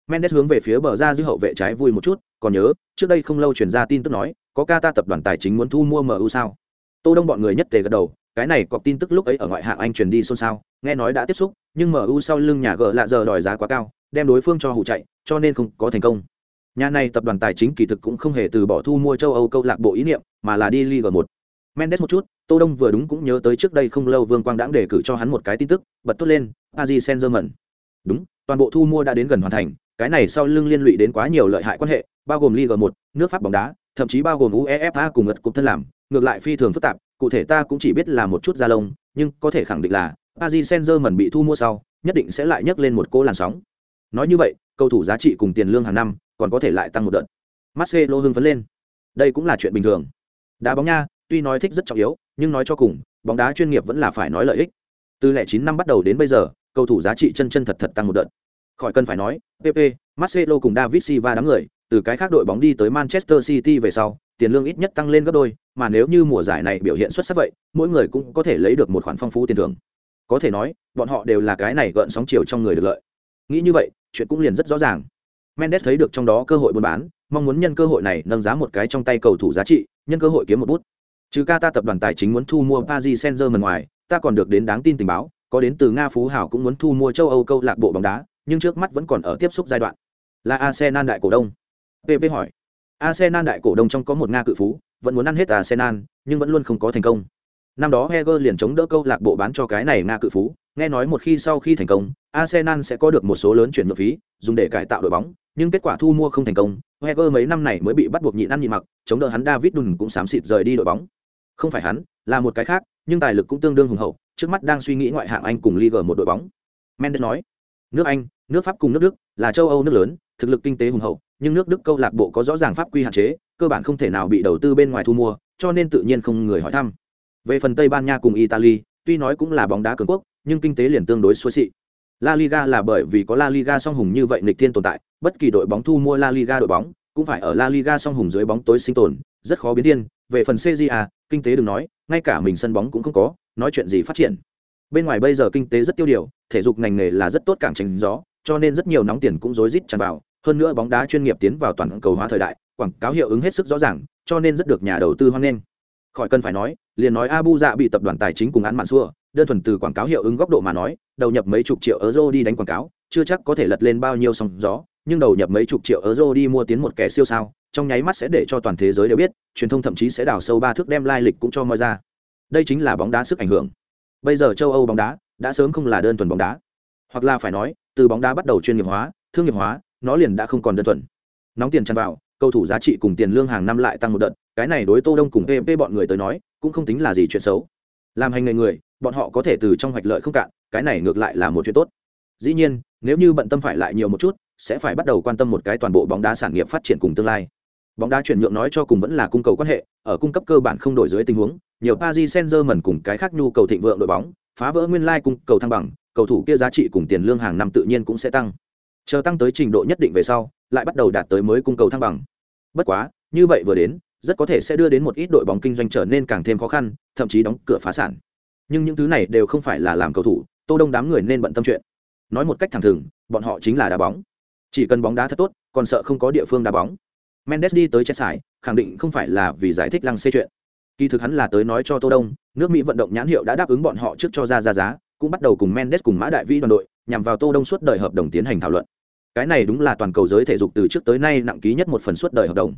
Mendes hướng về phía bờ ra dư hậu vệ trái vui một chút, còn nhớ, trước đây không lâu truyền ra tin tức nói, có Qatar tập đoàn tài chính muốn thu mua MU sao? Tô Đông bọn người nhất tề gật đầu, cái này có tin tức lúc ấy ở ngoại hạng Anh truyền đi xôn xao, nghe nói đã tiếp xúc, nhưng MU sau lưng nhà gỡ lạ giờ đòi giá quá cao, đem đối phương cho hụ chạy, cho nên không có thành công. Nhà này tập đoàn tài chính kỳ thực cũng không hề từ bỏ thu mua châu Âu câu lạc bộ ý niệm, mà là đi Liga 1. Mendes một chút, Tô Đông vừa đúng cũng nhớ tới trước đây không lâu Vương Quang đãng đề cử cho hắn một cái tin tức, bật tốt lên, Paris Saint-Germain. Đúng, toàn bộ thu mua đã đến gần hoàn thành, cái này sau lưng liên lụy đến quá nhiều lợi hại quan hệ, bao gồm Liga 1, nước Pháp bóng đá, thậm chí bao gồm UEFA cùng ngật cục thân làm, ngược lại phi thường phức tạp, cụ thể ta cũng chỉ biết là một chút da lông, nhưng có thể khẳng định là Paris Saint-Germain bị thu mua sau, nhất định sẽ lại nhấc lên một cỗ làn sóng. Nói như vậy, cầu thủ giá trị cùng tiền lương hàng năm còn có thể lại tăng một đợt. Marcelo hưng phấn lên. Đây cũng là chuyện bình thường. Đá bóng nha, tuy nói thích rất trọng yếu, nhưng nói cho cùng, bóng đá chuyên nghiệp vẫn là phải nói lợi ích. Từ lẻ chín năm bắt đầu đến bây giờ, cầu thủ giá trị chân chân thật thật tăng một đợt. Khỏi cần phải nói, PP, Marcelo cùng David Silva đám người, từ cái khác đội bóng đi tới Manchester City về sau, tiền lương ít nhất tăng lên gấp đôi, mà nếu như mùa giải này biểu hiện xuất sắc vậy, mỗi người cũng có thể lấy được một khoản phong phú tiền thưởng. Có thể nói, bọn họ đều là cái này gợn sóng chiều trong người được lợi. Nghĩ như vậy, chuyện cũng liền rất rõ ràng. Mendes thấy được trong đó cơ hội buôn bán, mong muốn nhân cơ hội này nâng giá một cái trong tay cầu thủ giá trị, nhân cơ hội kiếm một bút. Trừ ta tập đoàn tài chính muốn thu mua Paris Saint-Germain ngoài, ta còn được đến đáng tin tình báo, có đến từ Nga Phú Hảo cũng muốn thu mua châu Âu câu lạc bộ bóng đá, nhưng trước mắt vẫn còn ở tiếp xúc giai đoạn. Là Arsenal đại cổ đông. PP hỏi. Arsenal đại cổ đông trong có một Nga cự phú, vẫn muốn ăn hết Arsenal, nhưng vẫn luôn không có thành công. Năm đó Heger liền chống đỡ câu lạc bộ bán cho cái này Nga cự phú, nghe nói một khi sau khi thành công, Arsenal sẽ có được một số lớn chuyển nhượng phí, dùng để cải tạo đội bóng, nhưng kết quả thu mua không thành công, Wenger mấy năm này mới bị bắt buộc nhịn ăn nhịn mặc, chống đỡ hắn David Dunn cũng xám xịt rời đi đội bóng. Không phải hắn, là một cái khác, nhưng tài lực cũng tương đương hùng hậu, trước mắt đang suy nghĩ ngoại hạng Anh cùng Liga một đội bóng. Mendes nói, nước Anh, nước Pháp cùng nước Đức là châu Âu nước lớn, thực lực kinh tế hùng hậu, nhưng nước đức câu lạc bộ có rõ ràng pháp quy hạn chế cơ bản không thể nào bị đầu tư bên ngoài thu mua cho nên tự nhiên không người hỏi thăm về phần tây ban nha cùng italy tuy nói cũng là bóng đá cường quốc nhưng kinh tế liền tương đối xuôi xị La Liga là bởi vì có La Liga song hùng như vậy nghịch thiên tồn tại, bất kỳ đội bóng thu mua La Liga đội bóng, cũng phải ở La Liga song hùng dưới bóng tối sinh tồn, rất khó biến thiên. Về phần CJA, kinh tế đừng nói, ngay cả mình sân bóng cũng không có, nói chuyện gì phát triển. Bên ngoài bây giờ kinh tế rất tiêu điều, thể dục ngành nghề là rất tốt cảng tránh gió, cho nên rất nhiều nóng tiền cũng rối rít tràn vào, hơn nữa bóng đá chuyên nghiệp tiến vào toàn cầu hóa thời đại, quảng cáo hiệu ứng hết sức rõ ràng, cho nên rất được nhà đầu tư hoan nghênh. Khỏi cần phải nói, liền nói Abu Dạ bị tập đoàn tài chính cùng án mạn xua, đơn thuần từ quảng cáo hiệu ứng góc độ mà nói, đầu nhập mấy chục triệu euro đi đánh quảng cáo, chưa chắc có thể lật lên bao nhiêu sóng gió, nhưng đầu nhập mấy chục triệu euro đi mua tiến một kẻ siêu sao, trong nháy mắt sẽ để cho toàn thế giới đều biết, truyền thông thậm chí sẽ đào sâu ba thước đem lai lịch cũng cho moi ra. Đây chính là bóng đá sức ảnh hưởng. Bây giờ châu Âu bóng đá đã sớm không là đơn thuần bóng đá, hoặc là phải nói, từ bóng đá bắt đầu chuyên nghiệp hóa, thương nghiệp hóa, nó liền đã không còn đơn thuần. Nóng tiền tràn vào, cầu thủ giá trị cùng tiền lương hàng năm lại tăng một đợt, cái này đối Tô Đông cùng PP bọn người tới nói, cũng không tính là gì chuyện xấu. Làm hành nghề người, bọn họ có thể từ trong hoạch lợi không cạn, cái này ngược lại là một chuyện tốt. Dĩ nhiên, nếu như bận tâm phải lại nhiều một chút, sẽ phải bắt đầu quan tâm một cái toàn bộ bóng đá sản nghiệp phát triển cùng tương lai. Bóng đá chuyển nhượng nói cho cùng vẫn là cung cầu quan hệ, ở cung cấp cơ bản không đổi dưới tình huống, nhiều Paris Saint-Germain cùng cái khác nhu cầu thịnh vượng đội bóng, phá vỡ nguyên lai like cung cầu thăng bằng, cầu thủ kia giá trị cùng tiền lương hàng năm tự nhiên cũng sẽ tăng. Chờ tăng tới trình độ nhất định về sau, lại bắt đầu đạt tới mới cung cầu thăng bằng. Bất quá, như vậy vừa đến, rất có thể sẽ đưa đến một ít đội bóng kinh doanh trở nên càng thêm khó khăn, thậm chí đóng cửa phá sản. Nhưng những thứ này đều không phải là làm cầu thủ, Tô Đông đám người nên bận tâm chuyện. Nói một cách thẳng thừng, bọn họ chính là đá bóng. Chỉ cần bóng đá thật tốt, còn sợ không có địa phương đá bóng. Mendes đi tới chết sải, khẳng định không phải là vì giải thích lăng xê chuyện. Kỳ thực hắn là tới nói cho Tô Đông, nước Mỹ vận động nhãn hiệu đã đáp ứng bọn họ trước cho ra ra giá, cũng bắt đầu cùng Mendes cùng Mã Đại Vĩ đoàn đội, nhằm vào Tô Đông suốt đời hợp đồng tiến hành thảo luận. Cái này đúng là toàn cầu giới thể dục từ trước tới nay nặng ký nhất một phần suốt đời hợp đồng.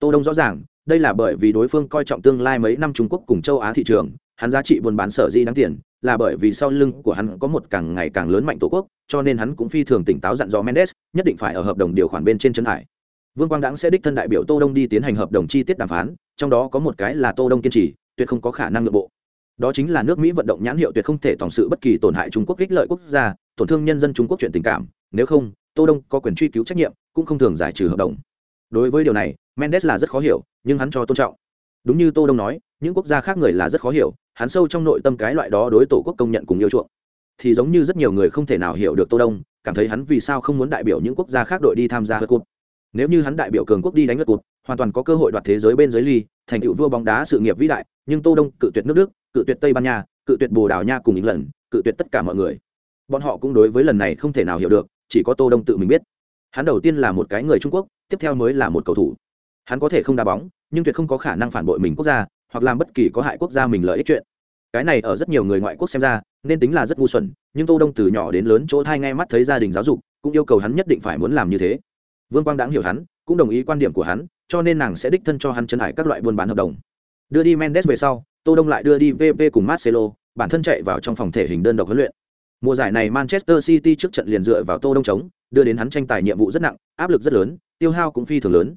Tô Đông rõ ràng, đây là bởi vì đối phương coi trọng tương lai mấy năm Trung Quốc cùng châu Á thị trường, hắn giá trị buôn bán sở di đáng tiền, là bởi vì sau lưng của hắn có một càng ngày càng lớn mạnh tổ quốc, cho nên hắn cũng phi thường tỉnh táo dặn dò Mendes, nhất định phải ở hợp đồng điều khoản bên trên trấn hải. Vương Quang Đãng sẽ đích thân đại biểu Tô Đông đi tiến hành hợp đồng chi tiết đàm phán, trong đó có một cái là Tô Đông kiên trì, tuyệt không có khả năng nội bộ. Đó chính là nước Mỹ vận động nhãn hiệu tuyệt không thể tổng sự bất kỳ tổn hại Trung Quốc ích lợi quốc gia, tổn thương nhân dân Trung Quốc chuyện tình cảm, nếu không, Tô Đông có quyền truy cứu trách nhiệm, cũng không thường giải trừ hợp đồng. Đối với điều này, Mendes là rất khó hiểu, nhưng hắn cho tôn trọng. Đúng như Tô Đông nói, những quốc gia khác người là rất khó hiểu, hắn sâu trong nội tâm cái loại đó đối tổ quốc công nhận cùng yêu chuộng. Thì giống như rất nhiều người không thể nào hiểu được Tô Đông, cảm thấy hắn vì sao không muốn đại biểu những quốc gia khác đội đi tham gia hớt cụt Nếu như hắn đại biểu cường quốc đi đánh hớt cụt hoàn toàn có cơ hội đoạt thế giới bên dưới ly, thành tựu vua bóng đá sự nghiệp vĩ đại, nhưng Tô Đông cự tuyệt nước Đức, cự tuyệt Tây Ban Nha, cự tuyệt Bồ Đào Nha cùng những lần, cự tuyệt tất cả mọi người. Bọn họ cũng đối với lần này không thể nào hiểu được, chỉ có Tô Đông tự mình biết. Hắn đầu tiên là một cái người Trung Quốc, tiếp theo mới là một cầu thủ. Hắn có thể không đá bóng, nhưng tuyệt không có khả năng phản bội mình quốc gia, hoặc làm bất kỳ có hại quốc gia mình lợi ích chuyện. Cái này ở rất nhiều người ngoại quốc xem ra, nên tính là rất ngu xuẩn, nhưng Tô Đông từ nhỏ đến lớn chỗ thai ngay mắt thấy gia đình giáo dục, cũng yêu cầu hắn nhất định phải muốn làm như thế. Vương Quang đã hiểu hắn, cũng đồng ý quan điểm của hắn, cho nên nàng sẽ đích thân cho hắn chân hải các loại buôn bán hợp đồng. Đưa đi Mendes về sau, Tô Đông lại đưa đi VP cùng Marcelo, bản thân chạy vào trong phòng thể hình đơn độc huấn luyện. Mùa giải này Manchester City trước trận liền dựa vào Tô Đông chống, đưa đến hắn tranh tài nhiệm vụ rất nặng, áp lực rất lớn, tiêu hao cũng phi thường lớn.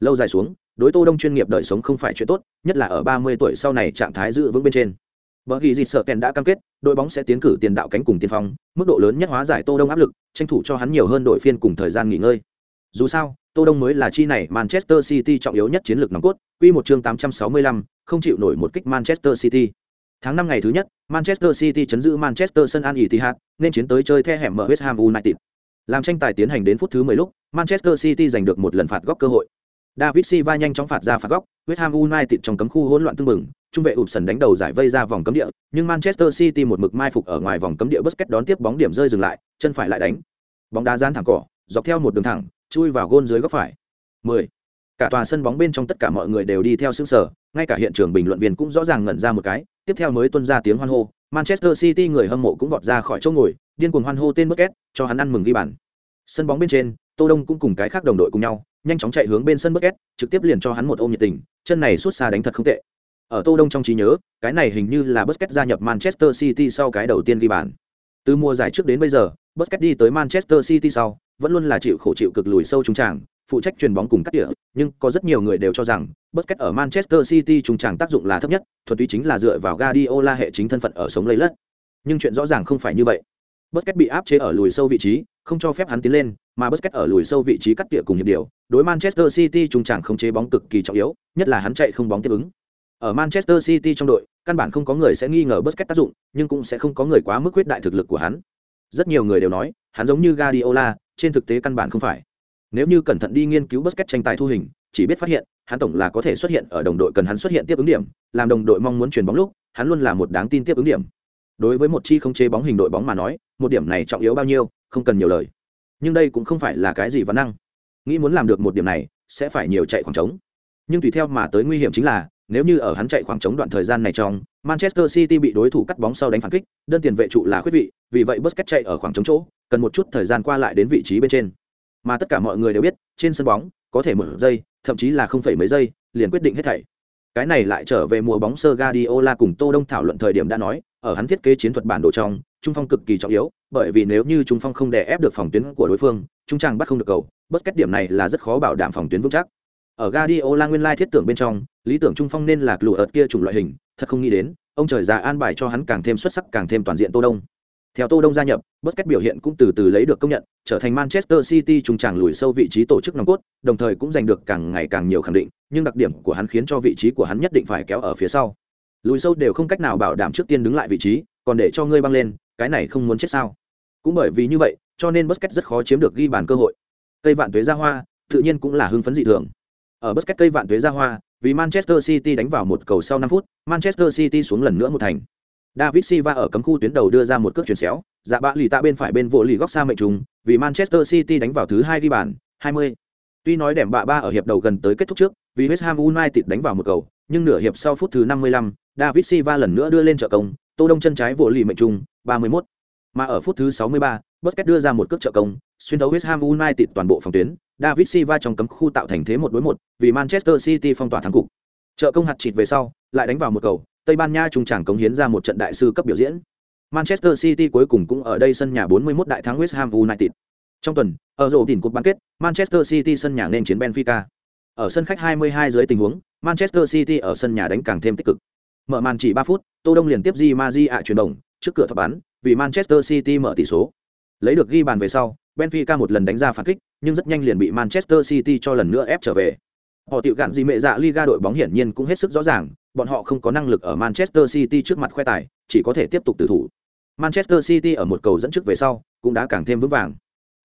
Lâu dài xuống, đối Tô Đông chuyên nghiệp đời sống không phải chuyện tốt, nhất là ở 30 tuổi sau này trạng thái giữ vững bên trên. Bởi vì gì sợ kèn đã cam kết, đội bóng sẽ tiến cử tiền đạo cánh cùng tiền phong, mức độ lớn nhất hóa giải Tô Đông áp lực, tranh thủ cho hắn nhiều hơn đội phiên cùng thời gian nghỉ ngơi. Dù sao, Tô Đông mới là chi này Manchester City trọng yếu nhất chiến lược nòng cốt, quy một chương 865, không chịu nổi một kích Manchester City. Tháng 5 ngày thứ nhất, Manchester City chấn giữ Manchester sân an Etihad nên chiến tới chơi the hẻm mở West Ham United. Làm tranh tài tiến hành đến phút thứ 10 lúc, Manchester City giành được một lần phạt góc cơ hội. David Silva nhanh chóng phạt ra phạt góc, West Ham United trong cấm khu hỗn loạn tương mừng, trung vệ ụp sần đánh đầu giải vây ra vòng cấm địa, nhưng Manchester City một mực mai phục ở ngoài vòng cấm địa Busquets đón tiếp bóng điểm rơi dừng lại, chân phải lại đánh. Bóng đá gian thẳng cỏ, dọc theo một đường thẳng, chui vào gôn dưới góc phải. 10. Cả tòa sân bóng bên trong tất cả mọi người đều đi theo sững sở, ngay cả hiện trường bình luận viên cũng rõ ràng ngẩn ra một cái, tiếp theo mới tuôn ra tiếng hoan hô, Manchester City người hâm mộ cũng vọt ra khỏi chỗ ngồi, điên cuồng hoan hô tên Busquets, cho hắn ăn mừng ghi bàn. Sân bóng bên trên, Tô Đông cũng cùng cái khác đồng đội cùng nhau, nhanh chóng chạy hướng bên sân Busquets, trực tiếp liền cho hắn một ôm nhiệt tình, chân này suốt xa đánh thật không tệ. Ở Tô Đông trong trí nhớ, cái này hình như là Busquets gia nhập Manchester City sau cái đầu tiên ghi bàn. Từ mùa giải trước đến bây giờ, Busquets đi tới Manchester City sau, vẫn luôn là chịu khổ chịu cực lùi sâu trung tràng, phụ trách truyền bóng cùng cắt tỉa, nhưng có rất nhiều người đều cho rằng Busquets ở Manchester City trung tràng tác dụng là thấp nhất, thuần túy chính là dựa vào Guardiola hệ chính thân phận ở sống lấy lất. Nhưng chuyện rõ ràng không phải như vậy. Busquets bị áp chế ở lùi sâu vị trí, không cho phép hắn tiến lên, mà Busquets ở lùi sâu vị trí cắt tỉa cùng hiệp điều, đối Manchester City trung trảng không chế bóng cực kỳ trọng yếu, nhất là hắn chạy không bóng tiếp ứng. Ở Manchester City trong đội, căn bản không có người sẽ nghi ngờ Busquets tác dụng, nhưng cũng sẽ không có người quá mức quyết đại thực lực của hắn. Rất nhiều người đều nói, hắn giống như Guardiola, trên thực tế căn bản không phải. Nếu như cẩn thận đi nghiên cứu Busquets tranh tài thu hình, chỉ biết phát hiện, hắn tổng là có thể xuất hiện ở đồng đội cần hắn xuất hiện tiếp ứng điểm, làm đồng đội mong muốn chuyển bóng lúc, hắn luôn là một đáng tin tiếp ứng điểm. Đối với một chi không chế bóng hình đội bóng mà nói, một điểm này trọng yếu bao nhiêu, không cần nhiều lời. Nhưng đây cũng không phải là cái gì văn năng. Nghĩ muốn làm được một điểm này, sẽ phải nhiều chạy khoảng trống. Nhưng tùy theo mà tới nguy hiểm chính là, nếu như ở hắn chạy khoảng trống đoạn thời gian này trong, Manchester City bị đối thủ cắt bóng sau đánh phản kích, đơn tiền vệ trụ là khuyết vị, vì vậy Busquets chạy ở khoảng trống chỗ, cần một chút thời gian qua lại đến vị trí bên trên. Mà tất cả mọi người đều biết, trên sân bóng, có thể một giây, thậm chí là không phải mấy giây, liền quyết định hết thảy. Cái này lại trở về mùa bóng sơ Guardiola cùng Tô Đông thảo luận thời điểm đã nói, ở hắn thiết kế chiến thuật bản đồ trong, trung phong cực kỳ trọng yếu, bởi vì nếu như trung phong không đè ép được phòng tuyến của đối phương, trung trang bắt không được cầu, bất kết điểm này là rất khó bảo đảm phòng tuyến vững chắc. Ở Guardiola nguyên lai thiết tưởng bên trong, lý tưởng trung phong nên là lùa ợt kia chủng loại hình, thật không nghĩ đến, ông trời già an bài cho hắn càng thêm xuất sắc càng thêm toàn diện Tô Đông. Theo Tô Đông gia nhập, Busquets biểu hiện cũng từ từ lấy được công nhận, trở thành Manchester City trung tràng lùi sâu vị trí tổ chức nòng cốt, đồng thời cũng giành được càng ngày càng nhiều khẳng định, nhưng đặc điểm của hắn khiến cho vị trí của hắn nhất định phải kéo ở phía sau. Lùi sâu đều không cách nào bảo đảm trước tiên đứng lại vị trí, còn để cho ngươi băng lên, cái này không muốn chết sao? Cũng bởi vì như vậy, cho nên Busquets rất khó chiếm được ghi bàn cơ hội. Cây vạn tuế ra hoa, tự nhiên cũng là hưng phấn dị thường. Ở Busquets cây vạn tuế ra hoa, vì Manchester City đánh vào một cầu sau 5 phút, Manchester City xuống lần nữa một thành. David Silva ở cấm khu tuyến đầu đưa ra một cước chuyển xéo, dạ bạ lì tạ bên phải bên vỗ lì góc xa mệnh trùng, vì Manchester City đánh vào thứ hai ghi bàn, 20. Tuy nói đẻm bạ ba ở hiệp đầu gần tới kết thúc trước, vì West Ham United đánh vào một cầu, nhưng nửa hiệp sau phút thứ 55, David Silva lần nữa đưa lên trợ công, Tô Đông chân trái vỗ lì mệnh trùng, 31. Mà ở phút thứ 63, Busquets đưa ra một cước trợ công, xuyên thấu West Ham United toàn bộ phòng tuyến, David Silva trong cấm khu tạo thành thế một đối một, vì Manchester City phong tỏa thắng cục. Trợ công hạt chịt về sau, lại đánh vào một cầu, Tây Ban Nha trung trảng cống hiến ra một trận đại sư cấp biểu diễn. Manchester City cuối cùng cũng ở đây sân nhà 41 đại thắng West Ham United. Trong tuần, ở rổ đỉnh cuộc bán kết, Manchester City sân nhà nên chiến Benfica. Ở sân khách 22 dưới tình huống, Manchester City ở sân nhà đánh càng thêm tích cực. Mở màn chỉ 3 phút, Tô Đông liền tiếp Di Maji ạ chuyển động, trước cửa thập bắn, vì Manchester City mở tỷ số. Lấy được ghi bàn về sau, Benfica một lần đánh ra phản kích, nhưng rất nhanh liền bị Manchester City cho lần nữa ép trở về. Họ tiểu gạn gì mẹ dạ Liga đội bóng hiển nhiên cũng hết sức rõ ràng, bọn họ không có năng lực ở Manchester City trước mặt khoe tài, chỉ có thể tiếp tục tự thủ. Manchester City ở một cầu dẫn trước về sau, cũng đã càng thêm vững vàng.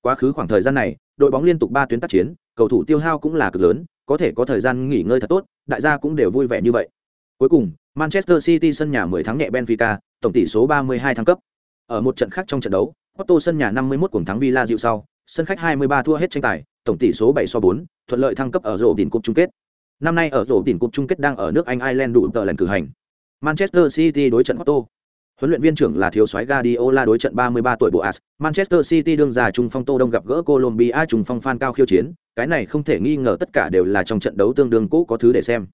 Quá khứ khoảng thời gian này, đội bóng liên tục ba tuyến tác chiến, cầu thủ tiêu hao cũng là cực lớn, có thể có thời gian nghỉ ngơi thật tốt, đại gia cũng đều vui vẻ như vậy. Cuối cùng, Manchester City sân nhà 10 thắng nhẹ Benfica, tổng tỷ số 32 thắng cấp. Ở một trận khác trong trận đấu, Porto sân nhà 51 cùng thắng Villa dịu sau, sân khách 23 thua hết tranh tài, tổng tỷ số 7 so 4, thuận lợi thăng cấp ở rổ đỉnh cúp chung kết. Năm nay ở rổ đỉnh cúp chung kết đang ở nước Anh Ireland đủ tờ lần cử hành. Manchester City đối trận Otto. Huấn luyện viên trưởng là thiếu soái Guardiola đối trận 33 tuổi Boas, Manchester City đương già trung phong Tô Đông gặp gỡ Colombia trung phong Phan cao khiêu chiến, cái này không thể nghi ngờ tất cả đều là trong trận đấu tương đương cũ có thứ để xem.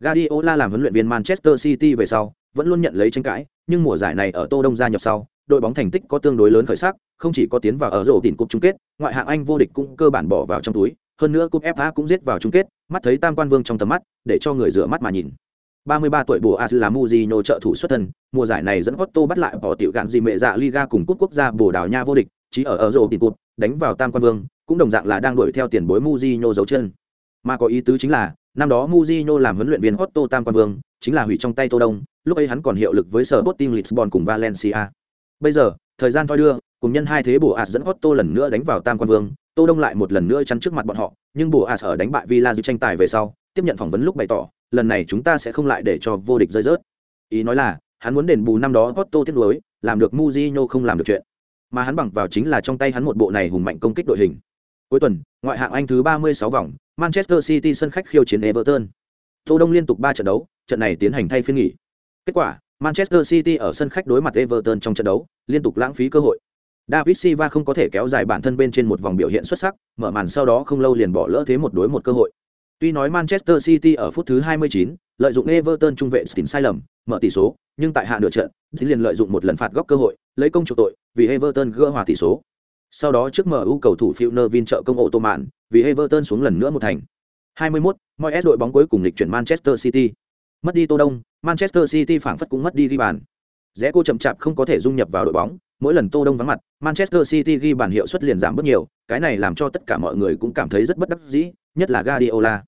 Guardiola làm huấn luyện viên Manchester City về sau, vẫn luôn nhận lấy tranh cãi, nhưng mùa giải này ở Tô Đông gia nhập sau, đội bóng thành tích có tương đối lớn khởi sắc, không chỉ có tiến vào ở rổ tỉn cúp chung kết, ngoại hạng Anh vô địch cũng cơ bản bỏ vào trong túi, hơn nữa cúp FA cũng giết vào chung kết, mắt thấy tam quan vương trong tầm mắt, để cho người rửa mắt mà nhìn. 33 tuổi Boas là muzino trợ thủ xuất thân, mùa giải này dẫn Otto bắt lại bỏ tiểu gạn gì mẹ dạ Liga cùng cúp quốc gia Bồ Đào Nha vô địch, chỉ ở ở rổ tỉn cúp, đánh vào tam quan vương, cũng đồng dạng là đang đuổi theo tiền bối muzino dấu chân. Mà có ý tứ chính là, năm đó muzino làm huấn luyện viên Otto tam quan vương, chính là hủy trong tay Tô Đông, lúc ấy hắn còn hiệu lực với sở Botim Lisbon cùng Valencia. Bây giờ, thời gian thoi đưa, cùng nhân hai thế bồ ạt dẫn Otto lần nữa đánh vào tam quan vương, Tô Đông lại một lần nữa chắn trước mặt bọn họ, nhưng bồ ạt ở đánh bại Villa dự tranh tài về sau, tiếp nhận phỏng vấn lúc bày tỏ, lần này chúng ta sẽ không lại để cho vô địch rơi rớt. Ý nói là, hắn muốn đền bù năm đó Otto tiếc nuối, làm được muzino không làm được chuyện. Mà hắn bằng vào chính là trong tay hắn một bộ này hùng mạnh công kích đội hình. Cuối tuần, ngoại hạng Anh thứ 36 vòng, Manchester City sân khách khiêu chiến Everton. Tô Đông liên tục 3 trận đấu, trận này tiến hành thay phiên nghỉ. Kết quả, Manchester City ở sân khách đối mặt Everton trong trận đấu, liên tục lãng phí cơ hội. David Silva không có thể kéo dài bản thân bên trên một vòng biểu hiện xuất sắc, mở màn sau đó không lâu liền bỏ lỡ thế một đối một cơ hội. Tuy nói Manchester City ở phút thứ 29, lợi dụng Everton trung vệ Stin sai lầm, mở tỷ số, nhưng tại hạ nửa trận, thì liền lợi dụng một lần phạt góc cơ hội, lấy công chủ tội, vì Everton gỡ hòa tỷ số. Sau đó trước MU cầu thủ Phil Nervin trợ công ổ tô mạn, vì Everton xuống lần nữa một thành. 21, Moyes đội bóng cuối cùng lịch chuyển Manchester City. Mất đi Tô Đông, Manchester City phảng phất cũng mất đi ghi bàn. Rẽ cô chậm chạp không có thể dung nhập vào đội bóng, mỗi lần Tô Đông vắng mặt, Manchester City ghi bàn hiệu suất liền giảm bớt nhiều, cái này làm cho tất cả mọi người cũng cảm thấy rất bất đắc dĩ, nhất là Guardiola.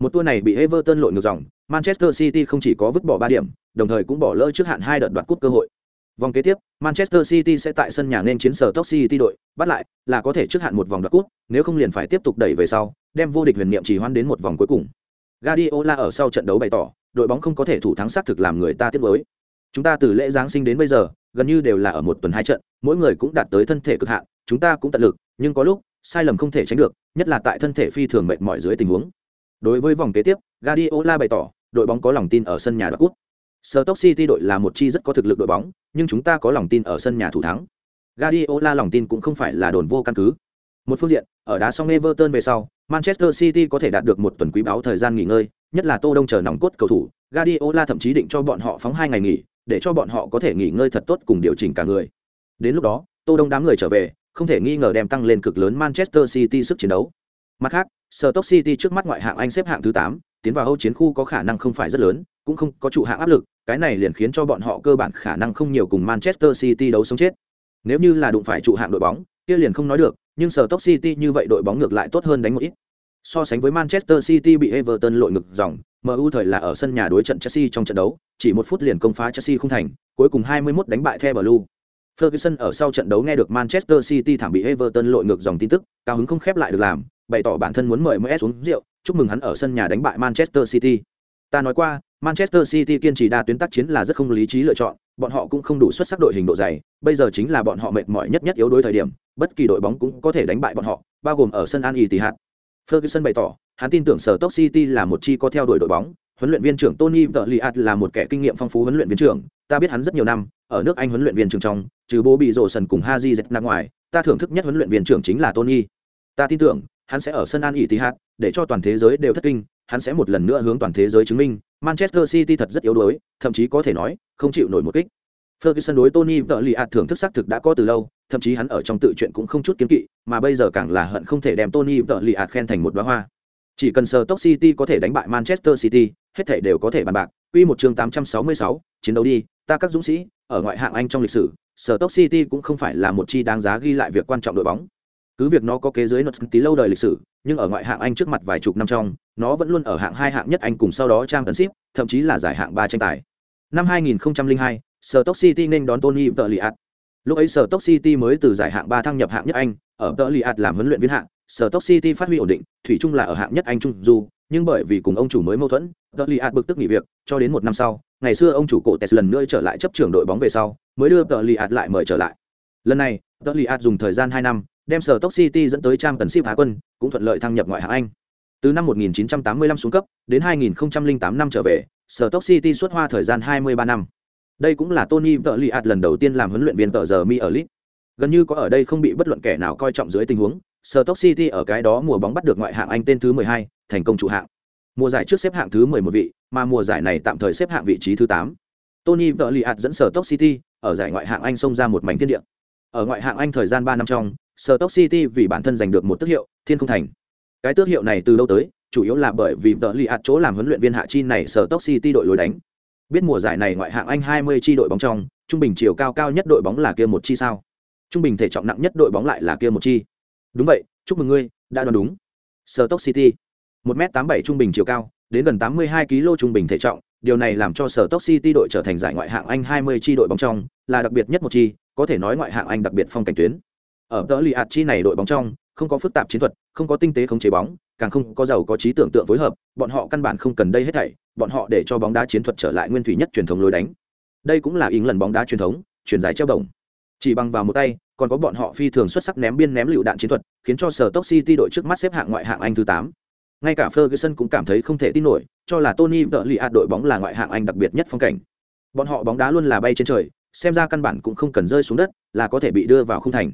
Một tour này bị Everton lội ngược dòng, Manchester City không chỉ có vứt bỏ 3 điểm, đồng thời cũng bỏ lỡ trước hạn hai đợt đoạt cúp cơ hội. Vòng kế tiếp, Manchester City sẽ tại sân nhà nên chiến sở Stoke City đội, bắt lại là có thể trước hạn một vòng đoạt cúp, nếu không liền phải tiếp tục đẩy về sau, đem vô địch huyền niệm chỉ hoan đến một vòng cuối cùng. Guardiola ở sau trận đấu bày tỏ, đội bóng không có thể thủ thắng xác thực làm người ta tiếc nuối. Chúng ta từ lễ giáng sinh đến bây giờ, gần như đều là ở một tuần hai trận, mỗi người cũng đạt tới thân thể cực hạn, chúng ta cũng tận lực, nhưng có lúc, sai lầm không thể tránh được, nhất là tại thân thể phi thường mệt mỏi dưới tình huống. Đối với vòng kế tiếp, Guardiola bày tỏ, đội bóng có lòng tin ở sân nhà đoạt cúp. Stoke City đội là một chi rất có thực lực đội bóng, nhưng chúng ta có lòng tin ở sân nhà thủ thắng. Guardiola lòng tin cũng không phải là đồn vô căn cứ. Một phương diện, ở đá xong Everton về sau, Manchester City có thể đạt được một tuần quý báo thời gian nghỉ ngơi, nhất là Tô Đông chờ nòng cốt cầu thủ, Guardiola thậm chí định cho bọn họ phóng hai ngày nghỉ, để cho bọn họ có thể nghỉ ngơi thật tốt cùng điều chỉnh cả người. Đến lúc đó, Tô Đông đám người trở về, không thể nghi ngờ đem tăng lên cực lớn Manchester City sức chiến đấu. Mặt khác, Stoke City trước mắt ngoại hạng Anh xếp hạng thứ 8, tiến vào Âu chiến khu có khả năng không phải rất lớn, cũng không có trụ hạng áp lực, cái này liền khiến cho bọn họ cơ bản khả năng không nhiều cùng Manchester City đấu sống chết. Nếu như là đụng phải trụ hạng đội bóng, kia liền không nói được, nhưng Stoke City như vậy đội bóng ngược lại tốt hơn đánh một ít. So sánh với Manchester City bị Everton lội ngược dòng, MU thời là ở sân nhà đối trận Chelsea trong trận đấu, chỉ một phút liền công phá Chelsea không thành, cuối cùng 21 đánh bại The Blue. Ferguson ở sau trận đấu nghe được Manchester City thảm bị Everton lội ngược dòng tin tức, cao hứng không khép lại được làm, bày tỏ bản thân muốn mời MS uống rượu, chúc mừng hắn ở sân nhà đánh bại Manchester City. Ta nói qua, Manchester City kiên trì đa tuyến tác chiến là rất không lý trí lựa chọn, bọn họ cũng không đủ xuất sắc đội hình độ dày, bây giờ chính là bọn họ mệt mỏi nhất nhất yếu đối thời điểm, bất kỳ đội bóng cũng có thể đánh bại bọn họ, bao gồm ở sân An Etihad, Ferguson bày tỏ, hắn tin tưởng sở Stoke City là một chi có theo đuổi đội bóng, huấn luyện viên trưởng Tony Tliat là một kẻ kinh nghiệm phong phú huấn luyện viên trưởng, ta biết hắn rất nhiều năm, ở nước Anh huấn luyện viên trưởng trong, trừ bố bị rồ sần cùng Haji Zet ngoài, ta thưởng thức nhất huấn luyện viên trưởng chính là Tony. Ta tin tưởng, hắn sẽ ở sân An Etihad, để cho toàn thế giới đều thất kinh, hắn sẽ một lần nữa hướng toàn thế giới chứng minh, Manchester City thật rất yếu đuối, thậm chí có thể nói, không chịu nổi một kích. Ferguson đối Tony Tliat thưởng thức xác thực đã có từ lâu, thậm chí hắn ở trong tự chuyện cũng không chút kiến kỵ, mà bây giờ càng là hận không thể đem Tony Tliat khen thành một đóa hoa. Chỉ cần Stoke City có thể đánh bại Manchester City, hết thảy đều có thể bàn bạc. Quy một chương 866, chiến đấu đi, ta các dũng sĩ, ở ngoại hạng Anh trong lịch sử, Stoke City cũng không phải là một chi đáng giá ghi lại việc quan trọng đội bóng. Cứ việc nó có kế dưới nốt tí lâu đời lịch sử, nhưng ở ngoại hạng Anh trước mặt vài chục năm trong, nó vẫn luôn ở hạng hai hạng nhất Anh cùng sau đó trang tấn ship, thậm chí là giải hạng ba tranh tài. Năm 2002, Stoke City nên đón Tony Tliat. Lúc ấy Stoke City mới từ giải hạng ba thăng nhập hạng nhất Anh, ở Tliat làm huấn luyện viên hạng, Stoke City phát huy ổn định, thủy chung là ở hạng nhất Anh trung dù, nhưng bởi vì cùng ông chủ mới mâu thuẫn, Tliat bực tức nghỉ việc, cho đến một năm sau, ngày xưa ông chủ cổ Tes lần nữa trở lại chấp trưởng đội bóng về sau, mới đưa Tliat lại mời trở lại. Lần này, Tliat dùng thời gian 2 năm, đem sở Stoke City dẫn tới trang tần ship Á quân, cũng thuận lợi thăng nhập ngoại hạng Anh. Từ năm 1985 xuống cấp, đến 2008 năm trở về, sở Stoke City xuất hoa thời gian 23 năm. Đây cũng là Tony Tliat lần đầu tiên làm huấn luyện viên tờ giờ Mi ở lit Gần như có ở đây không bị bất luận kẻ nào coi trọng dưới tình huống, Stoke City ở cái đó mùa bóng bắt được ngoại hạng Anh tên thứ 12, thành công trụ hạng. Mùa giải trước xếp hạng thứ 11 vị, mà mùa giải này tạm thời xếp hạng vị trí thứ 8. Tony Tliat dẫn Stoke City ở giải ngoại hạng Anh xông ra một mảnh thiên địa. Ở ngoại hạng Anh thời gian 3 năm trong, Stoke City vì bản thân giành được một tước hiệu, Thiên không thành. Cái tước hiệu này từ đâu tới, chủ yếu là bởi vì tợ lì ạt chỗ làm huấn luyện viên hạ chi này Stoke City đội lối đánh. Biết mùa giải này ngoại hạng Anh 20 chi đội bóng trong, trung bình chiều cao cao nhất đội bóng là kia một chi sao? Trung bình thể trọng nặng nhất đội bóng lại là kia một chi. Đúng vậy, chúc mừng ngươi, đã đoán đúng. Stoke City, 1m87 trung bình chiều cao, đến gần 82 kg trung bình thể trọng, điều này làm cho Stoke City đội trở thành giải ngoại hạng Anh 20 chi đội bóng trong, là đặc biệt nhất một chi, có thể nói ngoại hạng Anh đặc biệt phong cảnh tuyến ở tờ li chi này đội bóng trong không có phức tạp chiến thuật, không có tinh tế không chế bóng, càng không có giàu có trí tưởng tượng phối hợp, bọn họ căn bản không cần đây hết thảy, bọn họ để cho bóng đá chiến thuật trở lại nguyên thủy nhất truyền thống lối đánh. Đây cũng là ý lần bóng đá truyền thống, truyền giải treo đồng. Chỉ bằng vào một tay, còn có bọn họ phi thường xuất sắc ném biên ném lựu đạn chiến thuật, khiến cho sở tốc city đội trước mắt xếp hạng ngoại hạng anh thứ tám. Ngay cả ferguson cũng cảm thấy không thể tin nổi, cho là tony tợ li đội bóng là ngoại hạng anh đặc biệt nhất phong cảnh. Bọn họ bóng đá luôn là bay trên trời, xem ra căn bản cũng không cần rơi xuống đất, là có thể bị đưa vào khung thành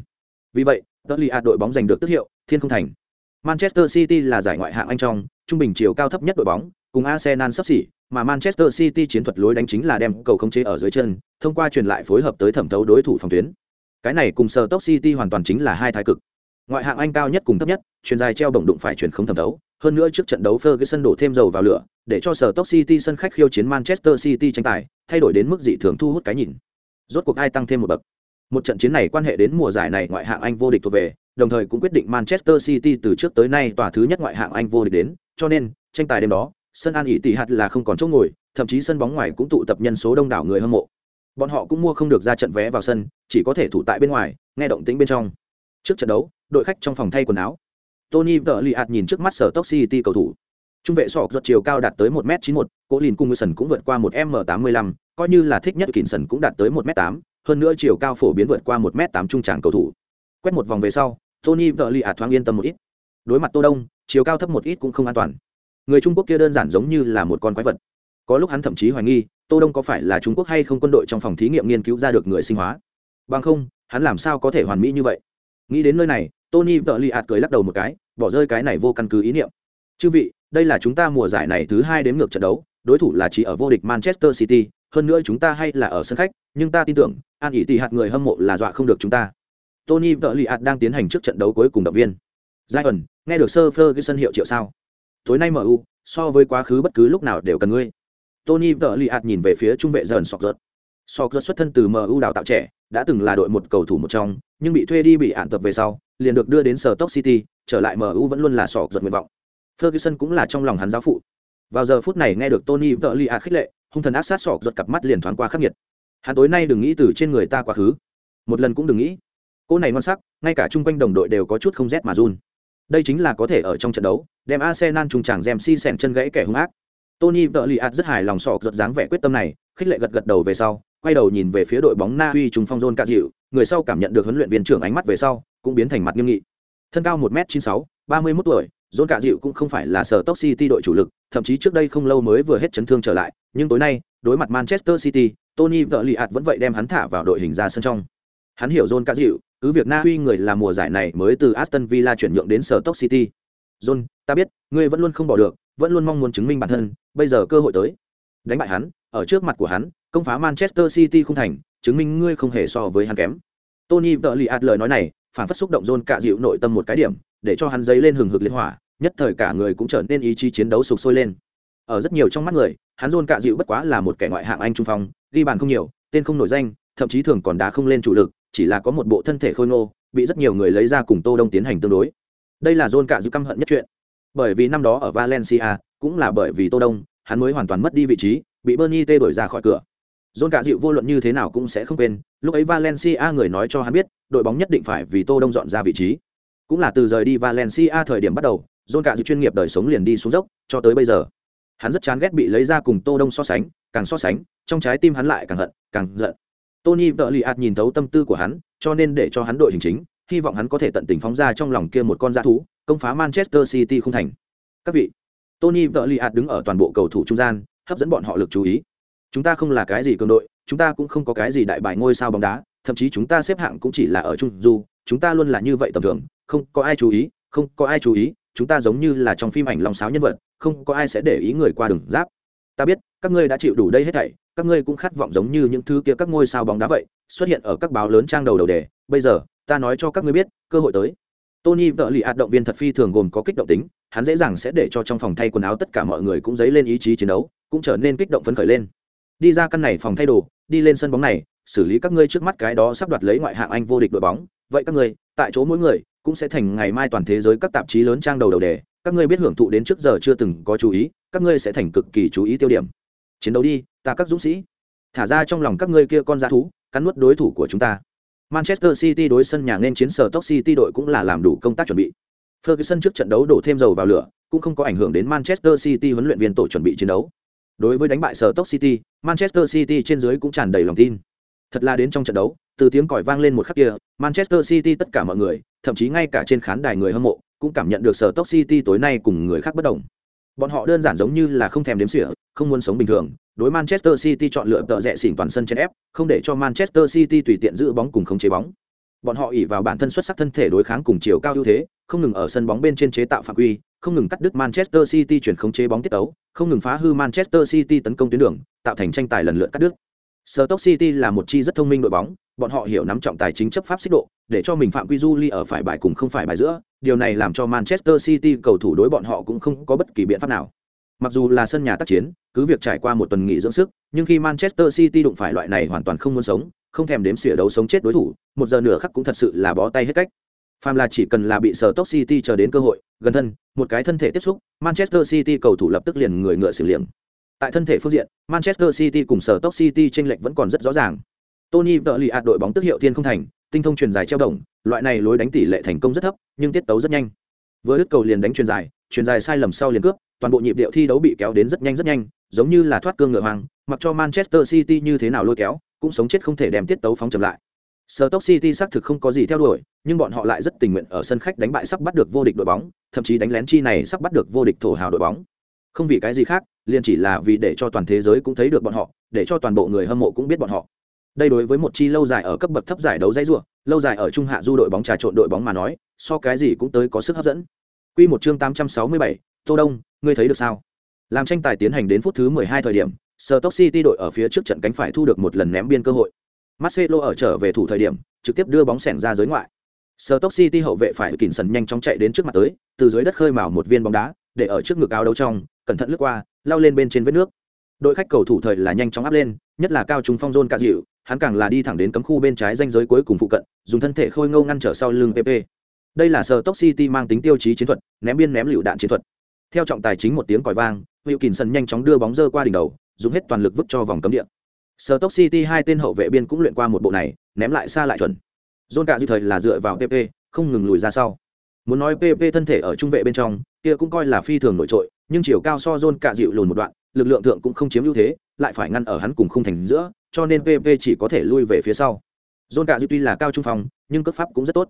vì vậy, Dudley đội bóng giành được tước hiệu Thiên không thành. Manchester City là giải ngoại hạng Anh trong, trung bình chiều cao thấp nhất đội bóng, cùng Arsenal sắp xỉ, mà Manchester City chiến thuật lối đánh chính là đem cầu khống chế ở dưới chân, thông qua truyền lại phối hợp tới thẩm thấu đối thủ phòng tuyến. Cái này cùng Stoke City hoàn toàn chính là hai thái cực. Ngoại hạng Anh cao nhất cùng thấp nhất, truyền dài treo động đụng phải truyền không thẩm thấu, hơn nữa trước trận đấu Ferguson đổ thêm dầu vào lửa, để cho Stoke City sân khách khiêu chiến Manchester City tranh tài, thay đổi đến mức dị thường thu hút cái nhìn. Rốt cuộc ai tăng thêm một bậc. Một trận chiến này quan hệ đến mùa giải này ngoại hạng Anh vô địch thuộc về, đồng thời cũng quyết định Manchester City từ trước tới nay tòa thứ nhất ngoại hạng Anh vô địch đến, cho nên, tranh tài đêm đó, sân An tỷ hạt là không còn chỗ ngồi, thậm chí sân bóng ngoài cũng tụ tập nhân số đông đảo người hâm mộ. Bọn họ cũng mua không được ra trận vé vào sân, chỉ có thể thủ tại bên ngoài, nghe động tĩnh bên trong. Trước trận đấu, đội khách trong phòng thay quần áo. Tony Liat nhìn trước mắt sở Stoke City cầu thủ. Trung vệ sọ giật chiều cao đạt tới 1m91, Cố Lìn cùng Sần cũng vượt qua 1m85, coi như là thích nhất Kình Sần cũng đạt tới 1m8, hơn nữa chiều cao phổ biến vượt qua 1m8 trung tràng cầu thủ. Quét một vòng về sau, Tony Liat à thoáng yên tâm một ít. Đối mặt Tô Đông, chiều cao thấp một ít cũng không an toàn. Người Trung Quốc kia đơn giản giống như là một con quái vật. Có lúc hắn thậm chí hoài nghi, Tô Đông có phải là Trung Quốc hay không quân đội trong phòng thí nghiệm nghiên cứu ra được người sinh hóa. Bằng không, hắn làm sao có thể hoàn mỹ như vậy? Nghĩ đến nơi này, Tony Liat à cười lắc đầu một cái, bỏ rơi cái này vô căn cứ ý niệm. Chư vị, đây là chúng ta mùa giải này thứ hai đến ngược trận đấu, đối thủ là chỉ ở vô địch Manchester City, hơn nữa chúng ta hay là ở sân khách, nhưng ta tin tưởng, an ỉ tỷ hạt người hâm mộ là dọa không được chúng ta. Tony Liat đang tiến hành trước trận đấu cuối cùng động viên. Zion, nghe được Sir Ferguson hiệu triệu sao? Tối nay MU, so với quá khứ bất cứ lúc nào đều cần ngươi. Tony Liat nhìn về phía trung vệ Zion sọc rớt. Sọc rớt xuất thân từ MU đào tạo trẻ, đã từng là đội một cầu thủ một trong, nhưng bị thuê đi bị ản tập về sau, liền được đưa đến sở Stoke City, trở lại MU vẫn luôn là sọ giật nguyện vọng. Ferguson cũng là trong lòng hắn giáo phụ. Vào giờ phút này nghe được Tony Vợ khích lệ, hung thần áp sát sọ giật cặp mắt liền thoáng qua khắc nghiệt. Hắn tối nay đừng nghĩ từ trên người ta quá khứ, một lần cũng đừng nghĩ. Cô này ngon sắc, ngay cả trung quanh đồng đội đều có chút không rét mà run. Đây chính là có thể ở trong trận đấu, đem Arsenal trùng chàng si sèn chân gãy kẻ hung ác. Tony Vợ rất hài lòng sọ giật dáng vẻ quyết tâm này, khích lệ gật gật đầu về sau, quay đầu nhìn về phía đội bóng Na Uy trùng phong rôn cả dịu, người sau cảm nhận được huấn luyện viên trưởng ánh mắt về sau, cũng biến thành mặt nghiêm nghị thân cao một m chín sáu ba mươi mốt tuổi John cả dịu cũng không phải là sở top city đội chủ lực, thậm chí trước đây không lâu mới vừa hết chấn thương trở lại, nhưng tối nay, đối mặt manchester city, tony vợ lì ạt vẫn vậy đem hắn thả vào đội hình ra sân trong. Hắn hiểu john cả dịu, cứ việc na uy người là mùa giải này mới từ aston villa chuyển nhượng đến sở top city. John, ta biết, ngươi vẫn luôn không bỏ được, vẫn luôn mong muốn chứng minh bản thân, bây giờ cơ hội tới. Đánh bại hắn, ở trước mặt của hắn, công phá manchester city không thành, chứng minh ngươi không hề so với hắn kém. Tony vợ lì ạt lời nói này phản phất xúc động John cạ dịu nội tâm một cái điểm, để cho hắn dấy lên hừng hực liệt hỏa, nhất thời cả người cũng trở nên ý chí chiến đấu sục sôi lên. Ở rất nhiều trong mắt người, hắn John cạ dịu bất quá là một kẻ ngoại hạng Anh trung phong, ghi bàn không nhiều, tên không nổi danh, thậm chí thường còn đá không lên chủ lực, chỉ là có một bộ thân thể khôi ngô, bị rất nhiều người lấy ra cùng Tô Đông tiến hành tương đối. Đây là John cạ dịu căm hận nhất chuyện. Bởi vì năm đó ở Valencia, cũng là bởi vì Tô Đông, hắn mới hoàn toàn mất đi vị trí, bị Bernie T đuổi ra khỏi cửa. John cả dịu vô luận như thế nào cũng sẽ không quên, lúc ấy Valencia người nói cho hắn biết, đội bóng nhất định phải vì Tô Đông dọn ra vị trí. Cũng là từ rời đi Valencia thời điểm bắt đầu, John cả dịu chuyên nghiệp đời sống liền đi xuống dốc, cho tới bây giờ. Hắn rất chán ghét bị lấy ra cùng Tô Đông so sánh, càng so sánh, trong trái tim hắn lại càng hận, càng giận. Tony Vliat nhìn thấu tâm tư của hắn, cho nên để cho hắn đội hình chính, hy vọng hắn có thể tận tình phóng ra trong lòng kia một con dã thú, công phá Manchester City không thành. Các vị, Tony Vliat đứng ở toàn bộ cầu thủ trung gian, hấp dẫn bọn họ lực chú ý chúng ta không là cái gì cường đội, chúng ta cũng không có cái gì đại bài ngôi sao bóng đá, thậm chí chúng ta xếp hạng cũng chỉ là ở trung du, chúng ta luôn là như vậy tầm thường, không có ai chú ý, không có ai chú ý, chúng ta giống như là trong phim ảnh lòng sáo nhân vật, không có ai sẽ để ý người qua đường giáp. Ta biết, các ngươi đã chịu đủ đây hết thảy, các ngươi cũng khát vọng giống như những thứ kia các ngôi sao bóng đá vậy, xuất hiện ở các báo lớn trang đầu đầu đề. Bây giờ, ta nói cho các ngươi biết, cơ hội tới. Tony vợ lì hạt động viên thật phi thường gồm có kích động tính, hắn dễ dàng sẽ để cho trong phòng thay quần áo tất cả mọi người cũng dấy lên ý chí chiến đấu, cũng trở nên kích động phấn khởi lên đi ra căn này phòng thay đồ, đi lên sân bóng này, xử lý các ngươi trước mắt cái đó sắp đoạt lấy ngoại hạng anh vô địch đội bóng. Vậy các ngươi, tại chỗ mỗi người, cũng sẽ thành ngày mai toàn thế giới các tạp chí lớn trang đầu đầu đề. Các ngươi biết hưởng thụ đến trước giờ chưa từng có chú ý, các ngươi sẽ thành cực kỳ chú ý tiêu điểm. Chiến đấu đi, ta các dũng sĩ. Thả ra trong lòng các ngươi kia con giá thú, cắn nuốt đối thủ của chúng ta. Manchester city đối sân nhà nên chiến sở top city đội cũng là làm đủ công tác chuẩn bị. Ferguson trước trận đấu đổ thêm dầu vào lửa, cũng không có ảnh hưởng đến manchester city huấn luyện viên tổ chuẩn bị chiến đấu. Đối với đánh bại sở Stoke City, Manchester City trên dưới cũng tràn đầy lòng tin. Thật là đến trong trận đấu, từ tiếng còi vang lên một khắc kia, Manchester City tất cả mọi người, thậm chí ngay cả trên khán đài người hâm mộ, cũng cảm nhận được sở Stoke City tối nay cùng người khác bất đồng. Bọn họ đơn giản giống như là không thèm đếm xỉa, không muốn sống bình thường, đối Manchester City chọn lựa tợ rẻ xỉn toàn sân trên ép, không để cho Manchester City tùy tiện giữ bóng cùng không chế bóng. Bọn họ ỷ vào bản thân xuất sắc thân thể đối kháng cùng chiều cao ưu thế, không ngừng ở sân bóng bên trên chế tạo phạm quy, không ngừng cắt đứt Manchester City chuyển khống chế bóng tiết tấu, không ngừng phá hư Manchester City tấn công tuyến đường, tạo thành tranh tài lần lượt cắt đứt. Stoke City là một chi rất thông minh đội bóng, bọn họ hiểu nắm trọng tài chính chấp pháp xích độ, để cho mình phạm quy Juli ở phải bài cùng không phải bài giữa, điều này làm cho Manchester City cầu thủ đối bọn họ cũng không có bất kỳ biện pháp nào. Mặc dù là sân nhà tác chiến, cứ việc trải qua một tuần nghỉ dưỡng sức, nhưng khi Manchester City đụng phải loại này hoàn toàn không muốn sống, không thèm đếm xỉa đấu sống chết đối thủ một giờ nửa khắc cũng thật sự là bó tay hết cách phàm là chỉ cần là bị sở tốc city chờ đến cơ hội, gần thân, một cái thân thể tiếp xúc, manchester city cầu thủ lập tức liền người ngựa xử liệng tại thân thể phương diện, manchester city cùng sở tốc city tranh lệch vẫn còn rất rõ ràng. Tony vợ lì ạt đội bóng tức hiệu thiên không thành, tinh thông truyền dài treo đồng, loại này lối đánh tỷ lệ thành công rất thấp, nhưng tiết tấu rất nhanh. Vừa đứt cầu liền đánh truyền dài truyền dài sai lầm sau liền cướp, toàn bộ nhịp điệu thi đấu bị kéo đến rất nhanh rất nhanh, giống như là thoát cương ngựa hoàng mặc cho manchester city như thế nào lôi kéo, cũng sống chết không thể đem tiết tấu phóng chậm lại. Stoke City xác thực không có gì theo đuổi, nhưng bọn họ lại rất tình nguyện ở sân khách đánh bại sắp bắt được vô địch đội bóng, thậm chí đánh lén chi này sắp bắt được vô địch thổ hào đội bóng. Không vì cái gì khác, liền chỉ là vì để cho toàn thế giới cũng thấy được bọn họ, để cho toàn bộ người hâm mộ cũng biết bọn họ. Đây đối với một chi lâu dài ở cấp bậc thấp giải đấu dây rùa, lâu dài ở trung hạ du đội bóng trà trộn đội bóng mà nói, so cái gì cũng tới có sức hấp dẫn. Quy một chương 867, Tô Đông, ngươi thấy được sao? Làm tranh tài tiến hành đến phút thứ 12 thời điểm, Stoke City đội ở phía trước trận cánh phải thu được một lần ném biên cơ hội. Marcelo ở trở về thủ thời điểm, trực tiếp đưa bóng sẻn ra giới ngoại. Stoke City hậu vệ phải kỉnh sần nhanh chóng chạy đến trước mặt tới, từ dưới đất khơi mào một viên bóng đá, để ở trước ngực áo đấu trong, cẩn thận lướt qua, lao lên bên trên vết nước. Đội khách cầu thủ thời là nhanh chóng áp lên, nhất là cao trung phong zone cả dịu, hắn càng là đi thẳng đến cấm khu bên trái danh giới cuối cùng phụ cận, dùng thân thể khôi ngô ngăn trở sau lưng PP. Đây là Stoke City mang tính tiêu chí chiến thuật, ném biên ném lựu đạn chiến thuật. Theo trọng tài chính một tiếng còi vang, Wilkinson nhanh chóng đưa bóng dơ qua đỉnh đầu, dùng hết toàn lực vứt cho vòng cấm địa. Stoke City hai tên hậu vệ biên cũng luyện qua một bộ này, ném lại xa lại chuẩn. John cả dư thời là dựa vào PP, không ngừng lùi ra sau. Muốn nói PP thân thể ở trung vệ bên trong, kia cũng coi là phi thường nổi trội, nhưng chiều cao so John cả dịu lùn một đoạn, lực lượng thượng cũng không chiếm ưu thế, lại phải ngăn ở hắn cùng khung thành giữa, cho nên PP chỉ có thể lui về phía sau. John cả dịu tuy là cao trung phòng, nhưng cước pháp cũng rất tốt.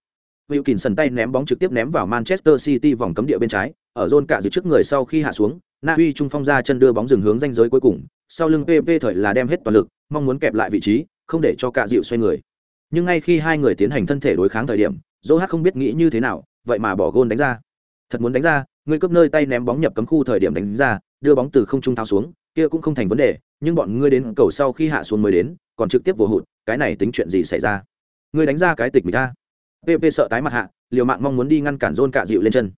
Wilkinson tay ném bóng trực tiếp ném vào Manchester City vòng cấm địa bên trái, ở John cả dịu trước người sau khi hạ xuống, Na Uy trung phong ra chân đưa bóng dừng hướng ranh giới cuối cùng, sau lưng PP thời là đem hết toàn lực, mong muốn kẹp lại vị trí, không để cho cả dịu xoay người. Nhưng ngay khi hai người tiến hành thân thể đối kháng thời điểm, Zohat không biết nghĩ như thế nào, vậy mà bỏ gôn đánh ra. Thật muốn đánh ra, người cấp nơi tay ném bóng nhập cấm khu thời điểm đánh ra, đưa bóng từ không trung tháo xuống, kia cũng không thành vấn đề, nhưng bọn ngươi đến cầu sau khi hạ xuống mới đến, còn trực tiếp vô hụt, cái này tính chuyện gì xảy ra? Ngươi đánh ra cái tịch mình ta. PP sợ tái mặt hạ, liều mạng mong muốn đi ngăn cản Zôn cả dịu lên chân.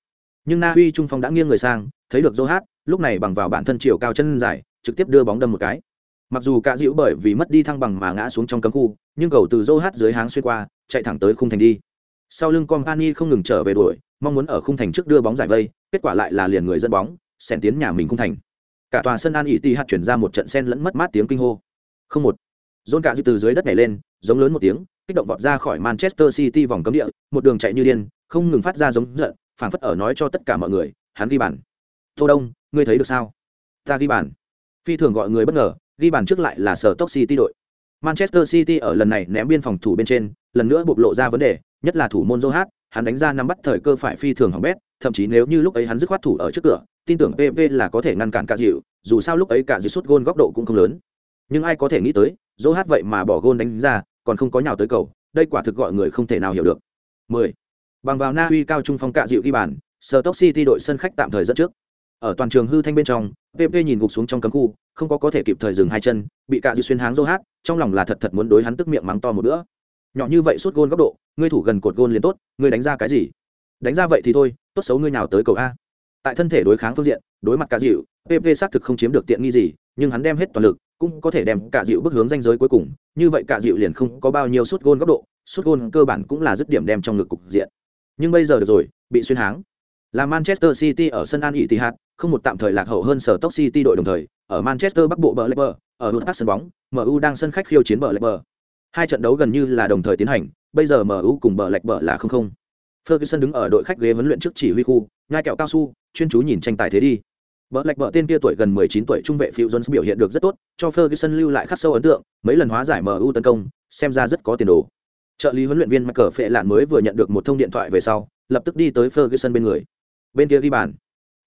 Nhưng Na Uy trung phong đã nghiêng người sang, thấy được Zohat, lúc này bằng vào bản thân chiều cao chân dài, trực tiếp đưa bóng đâm một cái. Mặc dù cả dịu bởi vì mất đi thăng bằng mà ngã xuống trong cấm khu, nhưng cầu từ dô hát dưới háng xuyên qua, chạy thẳng tới khung thành đi. Sau lưng company không ngừng trở về đuổi, mong muốn ở khung thành trước đưa bóng giải vây, kết quả lại là liền người dẫn bóng xen tiến nhà mình khung thành. Cả tòa sân an ỵ ti hạt chuyển ra một trận sen lẫn mất mát tiếng kinh hô. Không một. Dôn cả dịu từ dưới đất nhảy lên, giống lớn một tiếng, kích động vọt ra khỏi manchester city vòng cấm địa, một đường chạy như điên, không ngừng phát ra giống giận, phảng phất ở nói cho tất cả mọi người, hắn ghi bàn. Tô đông, ngươi thấy được sao? Ta ghi bàn phi thường gọi người bất ngờ ghi bàn trước lại là sở Stoke City đội. Manchester City ở lần này ném biên phòng thủ bên trên, lần nữa bộc lộ ra vấn đề, nhất là thủ môn Zohat, hắn đánh ra năm bắt thời cơ phải phi thường hỏng bét, thậm chí nếu như lúc ấy hắn dứt khoát thủ ở trước cửa, tin tưởng PV là có thể ngăn cản cả dịu, dù sao lúc ấy cả dịu sút gôn góc độ cũng không lớn. Nhưng ai có thể nghĩ tới, Zohat vậy mà bỏ gôn đánh ra, còn không có nhào tới cầu, đây quả thực gọi người không thể nào hiểu được. 10. Bằng vào Na Uy cao trung phong cả dịu ghi bàn, Stoke City đội sân khách tạm thời dẫn trước. Ở toàn trường hư thanh bên trong, PP nhìn gục xuống trong cấm khu, không có có thể kịp thời dừng hai chân bị cạ dư xuyên háng dô hát trong lòng là thật thật muốn đối hắn tức miệng mắng to một bữa. Nhỏ như vậy suốt gôn góc độ ngươi thủ gần cột gôn liền tốt ngươi đánh ra cái gì? Đánh ra vậy thì thôi tốt xấu ngươi nào tới cầu a. Tại thân thể đối kháng phương diện đối mặt cả dịu pp xác thực không chiếm được tiện nghi gì nhưng hắn đem hết toàn lực cũng có thể đem cả dịu bước hướng danh giới cuối cùng như vậy cả dịu liền không có bao nhiêu suốt gôn góc độ suốt gôn cơ bản cũng là dứt điểm đem trong ngực cục diện. Nhưng bây giờ được rồi bị xuyên háng là manchester city ở sân an Etihad, không một tạm thời lạc hậu hơn sở Stoke city đội đồng thời ở Manchester Bắc Bộ bờ Leicester, ở Hut sân bóng, MU đang sân khách khiêu chiến bờ Leicester. Hai trận đấu gần như là đồng thời tiến hành, bây giờ MU cùng bờ Leicester là không không. Ferguson đứng ở đội khách ghế huấn luyện trước chỉ huy khu, nhai kẹo cao su, chuyên chú nhìn tranh tài thế đi. Bờ Leicester tên kia tuổi gần 19 tuổi trung vệ Phil Jones biểu hiện được rất tốt, cho Ferguson lưu lại khắc sâu ấn tượng, mấy lần hóa giải MU tấn công, xem ra rất có tiền đồ. Trợ lý huấn luyện viên Michael Phệ Lạn mới vừa nhận được một thông điện thoại về sau, lập tức đi tới Ferguson bên người. Bên kia ghi bàn.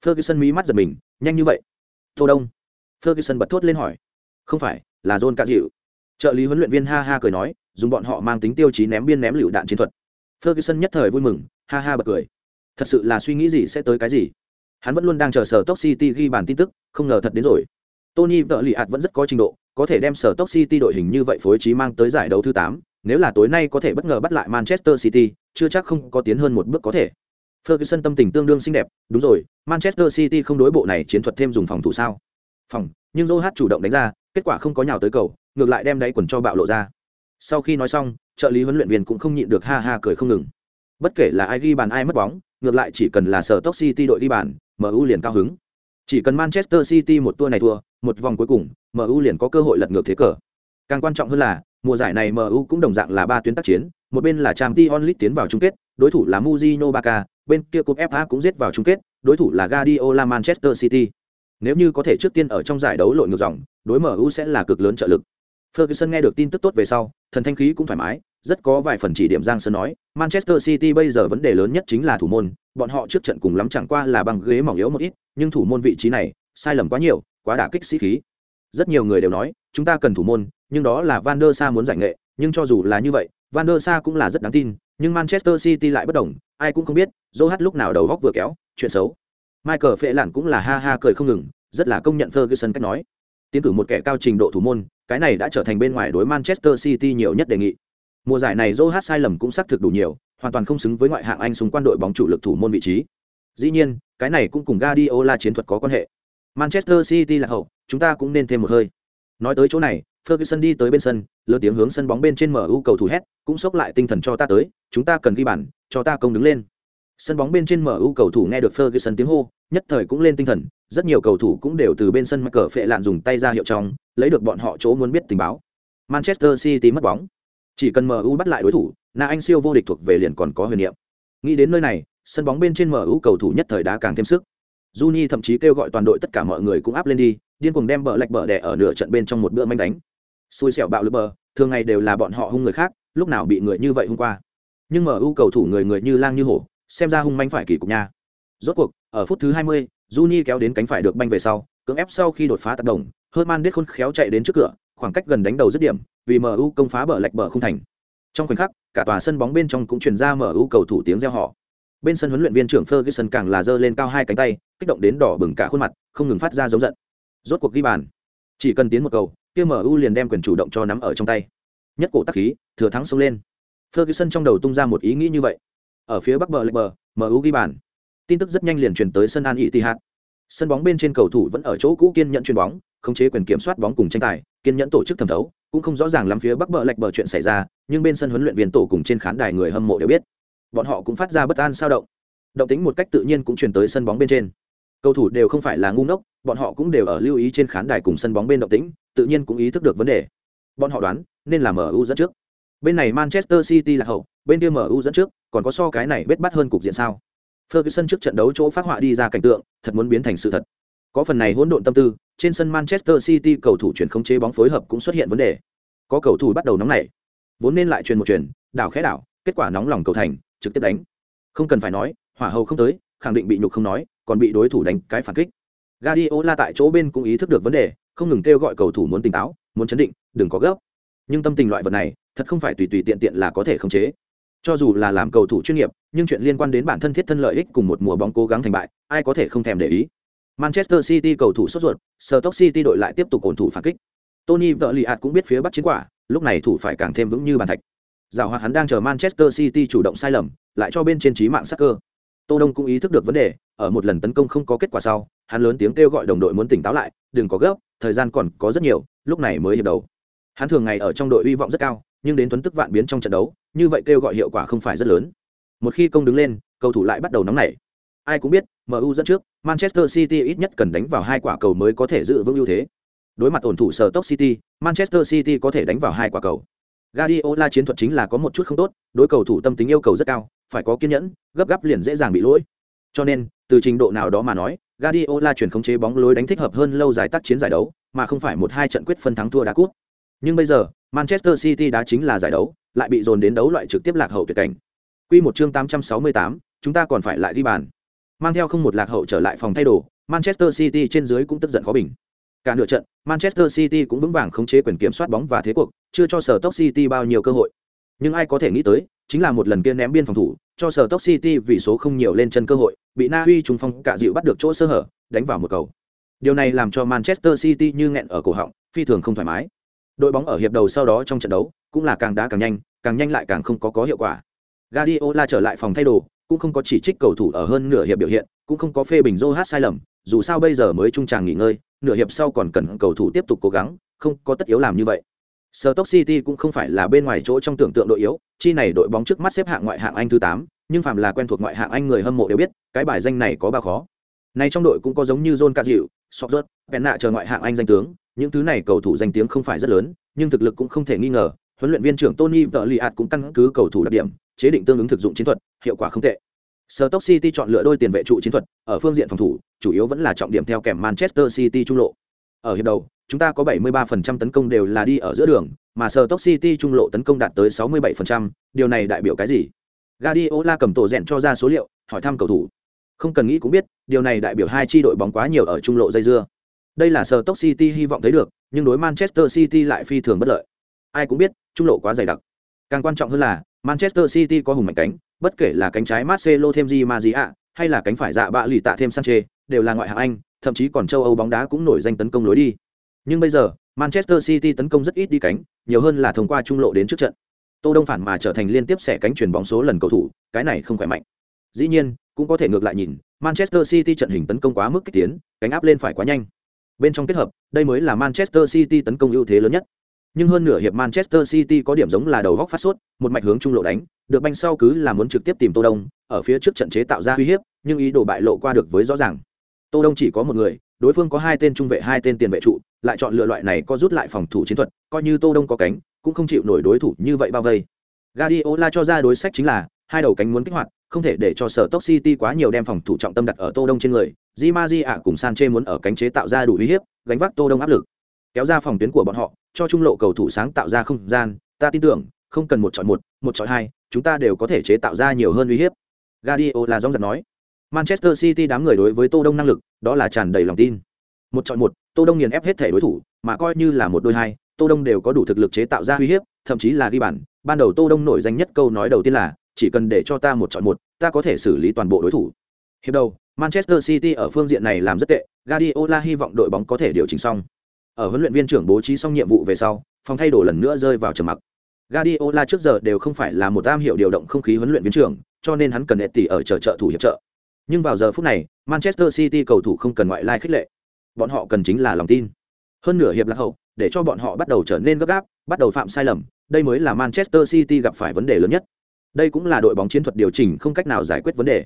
Ferguson mí mắt giật mình, nhanh như vậy. Tô Đông. Ferguson bật thốt lên hỏi. Không phải, là John cà Dịu. Trợ lý huấn luyện viên ha ha cười nói, dùng bọn họ mang tính tiêu chí ném biên ném lựu đạn chiến thuật. Ferguson nhất thời vui mừng, ha ha bật cười. Thật sự là suy nghĩ gì sẽ tới cái gì. Hắn vẫn luôn đang chờ sở Top City ghi bàn tin tức, không ngờ thật đến rồi. Tony vợ lì ạt vẫn rất có trình độ, có thể đem sở Top City đội hình như vậy phối trí mang tới giải đấu thứ tám, nếu là tối nay có thể bất ngờ bắt lại Manchester City, chưa chắc không có tiến hơn một bước có thể. Ferguson tâm tình tương đương xinh đẹp, đúng rồi, Manchester City không đối bộ này chiến thuật thêm dùng phòng thủ sao? phòng nhưng dô chủ động đánh ra kết quả không có nhào tới cầu ngược lại đem đáy quần cho bạo lộ ra. Sau khi nói xong trợ lý huấn luyện viên cũng không nhịn được ha ha cười không ngừng. Bất kể là ai ghi bàn ai mất bóng ngược lại chỉ cần là sở tốc city đội đi bàn mu liền cao hứng. Chỉ cần manchester city một tour này thua một vòng cuối cùng mu liền có cơ hội lật ngược thế cờ. Càng quan trọng hơn là mùa giải này mu cũng đồng dạng là ba tuyến tác chiến một bên là Champions League tiến vào chung kết đối thủ là muzino Barca, bên kia cúp fa cũng giết vào chung kết, đối thủ là guardiola manchester city. Nếu như có thể trước tiên ở trong giải đấu lội ngược dòng, đối mu sẽ là cực lớn trợ lực. Ferguson nghe được tin tức tốt về sau, thần thanh khí cũng thoải mái, rất có vài phần chỉ điểm giang sơn nói, manchester city bây giờ vấn đề lớn nhất chính là thủ môn, bọn họ trước trận cùng lắm chẳng qua là bằng ghế mỏng yếu một ít, nhưng thủ môn vị trí này, sai lầm quá nhiều, quá đả kích sĩ khí. Rất nhiều người đều nói, chúng ta cần thủ môn, nhưng đó là van der sa muốn giải nghệ nhưng cho dù là như vậy, van der sa cũng là rất đáng tin, nhưng manchester city lại bất đồng, ai cũng không biết joe lúc nào đầu góc vừa kéo, chuyện xấu. Michael phệ lản cũng là ha ha cười không ngừng, rất là công nhận ferguson cách nói. Tiến cử một kẻ cao trình độ thủ môn, cái này đã trở thành bên ngoài đối manchester city nhiều nhất đề nghị. Mùa giải này joe sai lầm cũng xác thực đủ nhiều, hoàn toàn không xứng với ngoại hạng anh xung quan đội bóng chủ lực thủ môn vị trí. Dĩ nhiên, cái này cũng cùng Guardiola chiến thuật có quan hệ. Manchester city là hậu, chúng ta cũng nên thêm một hơi. Nói tới chỗ này ferguson đi tới bên sân lớn tiếng hướng sân bóng bên trên MU cầu thủ hét cũng sốc lại tinh thần cho ta tới chúng ta cần ghi bàn cho ta công đứng lên sân bóng bên trên MU cầu thủ nghe được Ferguson tiếng hô, nhất thời cũng lên tinh thần, rất nhiều cầu thủ cũng đều từ bên sân cờ phệ lạn dùng tay ra hiệu trong, lấy được bọn họ chỗ muốn biết tình báo. Manchester City mất bóng. Chỉ cần MU bắt lại đối thủ, Na Anh siêu vô địch thuộc về liền còn có huyền niệm. Nghĩ đến nơi này, sân bóng bên trên MU cầu thủ nhất thời đã càng thêm sức. Juni thậm chí kêu gọi toàn đội tất cả mọi người cũng áp lên đi, điên cuồng đem bờ lệch bờ đè ở nửa trận bên trong một bữa manh đánh. Xui xẻo bạo lực bờ, thường ngày đều là bọn họ hung người khác, lúc nào bị người như vậy hôm qua. Nhưng MU cầu thủ người người như lang như hổ, xem ra hung manh phải kỳ cục nha. Rốt cuộc ở phút thứ 20, Juni kéo đến cánh phải được banh về sau cưỡng ép sau khi đột phá tác động Herman đết khôn khéo chạy đến trước cửa khoảng cách gần đánh đầu dứt điểm vì MU công phá bờ lệch bờ không thành. Trong khoảnh khắc cả tòa sân bóng bên trong cũng truyền ra MU cầu thủ tiếng reo họ bên sân huấn luyện viên trưởng Ferguson càng là giơ lên cao hai cánh tay kích động đến đỏ bừng cả khuôn mặt không ngừng phát ra giống giận. Rốt cuộc ghi bàn. Chỉ cần tiến một cầu kia MU liền đem quyền chủ động cho nắm ở trong tay. Nhất cổ tác khí, thừa thắng xông lên. Ferguson trong đầu tung ra một ý nghĩ như vậy. Ở phía bắc bờ lệch bờ mu ghi bàn. Tin tức rất nhanh liền truyền tới sân an Etihad. sân bóng bên trên cầu thủ vẫn ở chỗ cũ kiên nhận chuyền bóng, khống chế quyền kiểm soát bóng cùng tranh tài, kiên nhẫn tổ chức thẩm thấu, cũng không rõ ràng lắm phía bắc bờ lệch bờ chuyện xảy ra, nhưng bên sân huấn luyện viên tổ cùng trên khán đài người hâm mộ đều biết. Bọn họ cũng phát ra bất an sao động. Động tính một cách tự nhiên cũng truyền tới sân bóng bên trên cầu thủ đều không phải là ngu ngốc, bọn họ cũng đều ở lưu ý trên khán đài cùng sân bóng bên động tĩnh, tự nhiên cũng ý thức được vấn đề. Bọn họ đoán, nên là mu dẫn trước. Bên này manchester city là hậu, bên kia mu dẫn trước, còn có so cái này bết bắt hơn cục diện sao? Ferguson trước trận đấu chỗ phát họa đi ra cảnh tượng, thật muốn biến thành sự thật. Có phần này hỗn độn tâm tư, trên sân manchester city cầu thủ chuyển không chế bóng phối hợp cũng xuất hiện vấn đề. Có cầu thủ bắt đầu nóng nảy, vốn nên lại truyền một truyền, đảo khẽ đảo, kết quả nóng lòng cầu thành, trực tiếp đánh. Không cần phải nói, hỏa hầu không tới, khẳng định bị nhục không nói còn bị đối thủ đánh cái phản kích Guardiola tại chỗ bên cũng ý thức được vấn đề không ngừng kêu gọi cầu thủ muốn tỉnh táo muốn chấn định đừng có gấp nhưng tâm tình loại vật này thật không phải tùy tùy tiện tiện là có thể khống chế cho dù là làm cầu thủ chuyên nghiệp, nhưng chuyện liên quan đến bản thân thiết thân lợi ích cùng một mùa bóng cố gắng thành bại, ai có thể không thèm để ý. Manchester City cầu thủ sốt ruột, Stoke City đội lại tiếp tục ổn thủ phản kích. Tony Vliat cũng biết phía bắc chiến quả, lúc này thủ phải càng thêm vững như bàn thạch. Giảo hoạt hắn đang chờ Manchester City chủ động sai lầm, lại cho bên trên trí mạng sắc cơ. Tô Đông cũng ý thức được vấn đề, ở một lần tấn công không có kết quả sau, hắn lớn tiếng kêu gọi đồng đội muốn tỉnh táo lại, đừng có gấp, thời gian còn có rất nhiều, lúc này mới hiệp đầu. Hắn thường ngày ở trong đội hy vọng rất cao, nhưng đến tuấn tức vạn biến trong trận đấu, như vậy kêu gọi hiệu quả không phải rất lớn. Một khi công đứng lên, cầu thủ lại bắt đầu nóng nảy. Ai cũng biết, MU dẫn trước, Manchester City ít nhất cần đánh vào hai quả cầu mới có thể giữ vững ưu thế. Đối mặt ổn thủ sở tốc City, Manchester City có thể đánh vào hai quả cầu. Guardiola chiến thuật chính là có một chút không tốt, đối cầu thủ tâm tính yêu cầu rất cao, phải có kiên nhẫn, gấp gáp liền dễ dàng bị lỗi. Cho nên, từ trình độ nào đó mà nói, Guardiola chuyển khống chế bóng lối đánh thích hợp hơn lâu dài tác chiến giải đấu, mà không phải một hai trận quyết phân thắng thua đá cút. Nhưng bây giờ, Manchester City đã chính là giải đấu, lại bị dồn đến đấu loại trực tiếp lạc hậu tuyệt cảnh. Quy một chương 868, chúng ta còn phải lại đi bàn. Mang theo không một lạc hậu trở lại phòng thay đồ, Manchester City trên dưới cũng tức giận khó bình. Cả nửa trận, Manchester City cũng vững vàng khống chế quyền kiểm soát bóng và thế cuộc, chưa cho sở Stoke City bao nhiêu cơ hội. Nhưng ai có thể nghĩ tới, chính là một lần kia ném biên phòng thủ, cho sở Stoke City vì số không nhiều lên chân cơ hội, bị Na Uy trùng phong cả dịu bắt được chỗ sơ hở, đánh vào một cầu. Điều này làm cho Manchester City như nghẹn ở cổ họng, phi thường không thoải mái. Đội bóng ở hiệp đầu sau đó trong trận đấu, cũng là càng đá càng nhanh, càng nhanh lại càng không có có hiệu quả. Guardiola trở lại phòng thay đồ, cũng không có chỉ trích cầu thủ ở hơn nửa hiệp biểu hiện, cũng không có phê bình Joe sai lầm, dù sao bây giờ mới trung tràng nghỉ ngơi, nửa hiệp sau còn cần cầu thủ tiếp tục cố gắng, không có tất yếu làm như vậy. Stoke City cũng không phải là bên ngoài chỗ trong tưởng tượng đội yếu, chi này đội bóng trước mắt xếp hạng ngoại hạng Anh thứ 8, nhưng phàm là quen thuộc ngoại hạng Anh người hâm mộ đều biết, cái bài danh này có bao khó. Này trong đội cũng có giống như John Caziu, Sokjot, Penna chờ ngoại hạng Anh danh tướng, những thứ này cầu thủ danh tiếng không phải rất lớn, nhưng thực lực cũng không thể nghi ngờ. Huấn luyện viên trưởng Tony Tliat cũng căn cứ cầu thủ đặc điểm, chế định tương ứng thực dụng chiến thuật, hiệu quả không tệ. Stoke City chọn lựa đôi tiền vệ trụ chiến thuật, ở phương diện phòng thủ, chủ yếu vẫn là trọng điểm theo kèm Manchester City trung lộ. Ở hiệp đầu, chúng ta có 73% tấn công đều là đi ở giữa đường, mà Stoke City trung lộ tấn công đạt tới 67%, điều này đại biểu cái gì? Guardiola cầm tổ rèn cho ra số liệu, hỏi thăm cầu thủ. Không cần nghĩ cũng biết, điều này đại biểu hai chi đội bóng quá nhiều ở trung lộ dây dưa. Đây là Stoke City hy vọng thấy được, nhưng đối Manchester City lại phi thường bất lợi. Ai cũng biết, trung lộ quá dày đặc. Càng quan trọng hơn là, Manchester City có hùng mạnh cánh, bất kể là cánh trái Marcelo thêm Di Maria, hay là cánh phải dạ bạ lì tạ thêm Sanchez, đều là ngoại hạng Anh, thậm chí còn châu Âu bóng đá cũng nổi danh tấn công lối đi. Nhưng bây giờ, Manchester City tấn công rất ít đi cánh, nhiều hơn là thông qua trung lộ đến trước trận. Tô Đông phản mà trở thành liên tiếp xẻ cánh chuyển bóng số lần cầu thủ, cái này không khỏe mạnh. Dĩ nhiên, cũng có thể ngược lại nhìn, Manchester City trận hình tấn công quá mức kích tiến, cánh áp lên phải quá nhanh. Bên trong kết hợp, đây mới là Manchester City tấn công ưu thế lớn nhất. Nhưng hơn nửa hiệp Manchester City có điểm giống là đầu góc phát sốt, một mạch hướng trung lộ đánh, được banh sau cứ là muốn trực tiếp tìm Tô Đông, ở phía trước trận chế tạo ra uy hiếp, nhưng ý đồ bại lộ qua được với rõ ràng. Tô Đông chỉ có một người, đối phương có hai tên trung vệ hai tên tiền vệ trụ, lại chọn lựa loại này có rút lại phòng thủ chiến thuật, coi như Tô Đông có cánh, cũng không chịu nổi đối thủ như vậy bao vây. Guardiola cho ra đối sách chính là hai đầu cánh muốn kích hoạt, không thể để cho sở Stoke City quá nhiều đem phòng thủ trọng tâm đặt ở Tô Đông trên người. Di Maji ạ cùng Sanchez muốn ở cánh chế tạo ra đủ uy hiếp, gánh vác Tô Đông áp lực, kéo ra phòng tuyến của bọn họ, cho trung lộ cầu thủ sáng tạo ra không gian. Ta tin tưởng, không cần một chọn một, một chọn hai, chúng ta đều có thể chế tạo ra nhiều hơn uy hiếp. Guardiola rõ ràng nói. Manchester City đám người đối với Tô Đông năng lực, đó là tràn đầy lòng tin. Một chọn một, Tô Đông nghiền ép hết thể đối thủ, mà coi như là một đôi hai, Tô Đông đều có đủ thực lực chế tạo ra uy hiếp, thậm chí là ghi bàn. Ban đầu Tô Đông nổi danh nhất câu nói đầu tiên là, chỉ cần để cho ta một chọn một, ta có thể xử lý toàn bộ đối thủ. Hiệp đầu, Manchester City ở phương diện này làm rất tệ, Guardiola hy vọng đội bóng có thể điều chỉnh xong. Ở huấn luyện viên trưởng bố trí xong nhiệm vụ về sau, phòng thay đổi lần nữa rơi vào trầm mặc. Guardiola trước giờ đều không phải là một am hiểu điều động không khí huấn luyện viên trưởng, cho nên hắn cần đệ tỷ ở chờ trợ thủ hiệp trợ. Nhưng vào giờ phút này, Manchester City cầu thủ không cần ngoại lai khích lệ. Bọn họ cần chính là lòng tin. Hơn nửa hiệp lạc hậu, để cho bọn họ bắt đầu trở nên gấp gáp, bắt đầu phạm sai lầm, đây mới là Manchester City gặp phải vấn đề lớn nhất. Đây cũng là đội bóng chiến thuật điều chỉnh không cách nào giải quyết vấn đề.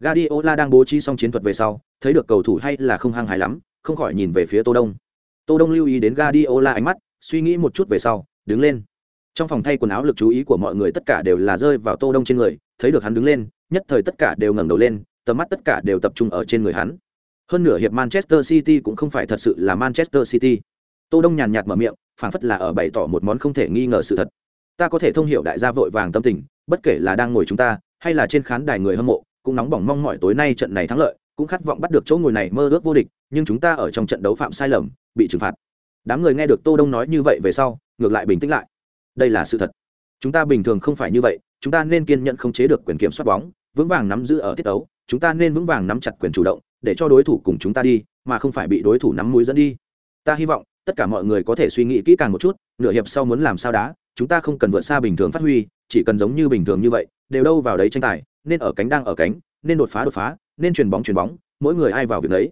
Guardiola đang bố trí xong chiến thuật về sau, thấy được cầu thủ hay là không hăng hái lắm, không khỏi nhìn về phía Tô Đông. Tô Đông lưu ý đến Guardiola ánh mắt, suy nghĩ một chút về sau, đứng lên. Trong phòng thay quần áo lực chú ý của mọi người tất cả đều là rơi vào Tô Đông trên người, thấy được hắn đứng lên, nhất thời tất cả đều ngẩng đầu lên, tầm mắt tất cả đều tập trung ở trên người hắn. Hơn nửa hiệp Manchester City cũng không phải thật sự là Manchester City. Tô Đông nhàn nhạt mở miệng, phảng phất là ở bày tỏ một món không thể nghi ngờ sự thật. Ta có thể thông hiểu đại gia vội vàng tâm tình, bất kể là đang ngồi chúng ta, hay là trên khán đài người hâm mộ, cũng nóng bỏng mong mỏi tối nay trận này thắng lợi, cũng khát vọng bắt được chỗ ngồi này mơ ước vô địch, nhưng chúng ta ở trong trận đấu phạm sai lầm, bị trừng phạt. Đám người nghe được Tô Đông nói như vậy về sau, ngược lại bình tĩnh lại. Đây là sự thật. Chúng ta bình thường không phải như vậy, chúng ta nên kiên nhẫn không chế được quyền kiểm soát bóng, vững vàng nắm giữ ở tiết đấu, chúng ta nên vững vàng nắm chặt quyền chủ động, để cho đối thủ cùng chúng ta đi, mà không phải bị đối thủ nắm mũi dẫn đi. Ta hy vọng tất cả mọi người có thể suy nghĩ kỹ càng một chút, nửa hiệp sau muốn làm sao đá, chúng ta không cần vượt xa bình thường phát huy, chỉ cần giống như bình thường như vậy, đều đâu vào đấy tranh tài, nên ở cánh đang ở cánh, nên đột phá đột phá, nên chuyền bóng chuyền bóng, mỗi người ai vào việc đấy.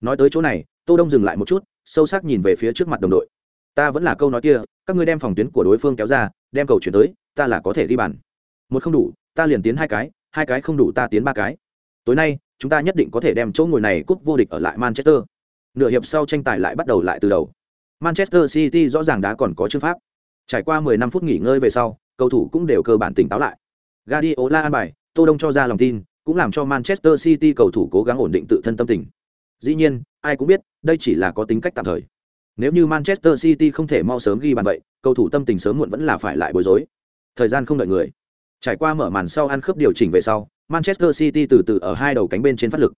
Nói tới chỗ này, Tô Đông dừng lại một chút, sâu sắc nhìn về phía trước mặt đồng đội. Ta vẫn là câu nói kia, các ngươi đem phòng tuyến của đối phương kéo ra, đem cầu chuyển tới, ta là có thể ghi bàn. Một không đủ, ta liền tiến hai cái, hai cái không đủ ta tiến ba cái. Tối nay, chúng ta nhất định có thể đem chỗ ngồi này cúp vô địch ở lại Manchester. Nửa hiệp sau tranh tài lại bắt đầu lại từ đầu. Manchester City rõ ràng đã còn có chữ pháp. Trải qua 10 năm phút nghỉ ngơi về sau, cầu thủ cũng đều cơ bản tỉnh táo lại. Guardiola an bài, Tô Đông cho ra lòng tin, cũng làm cho Manchester City cầu thủ cố gắng ổn định tự thân tâm tình. Dĩ nhiên, ai cũng biết, đây chỉ là có tính cách tạm thời. Nếu như Manchester City không thể mau sớm ghi bàn vậy, cầu thủ tâm tình sớm muộn vẫn là phải lại bối rối. Thời gian không đợi người. Trải qua mở màn sau ăn khớp điều chỉnh về sau, Manchester City từ từ ở hai đầu cánh bên trên phát lực.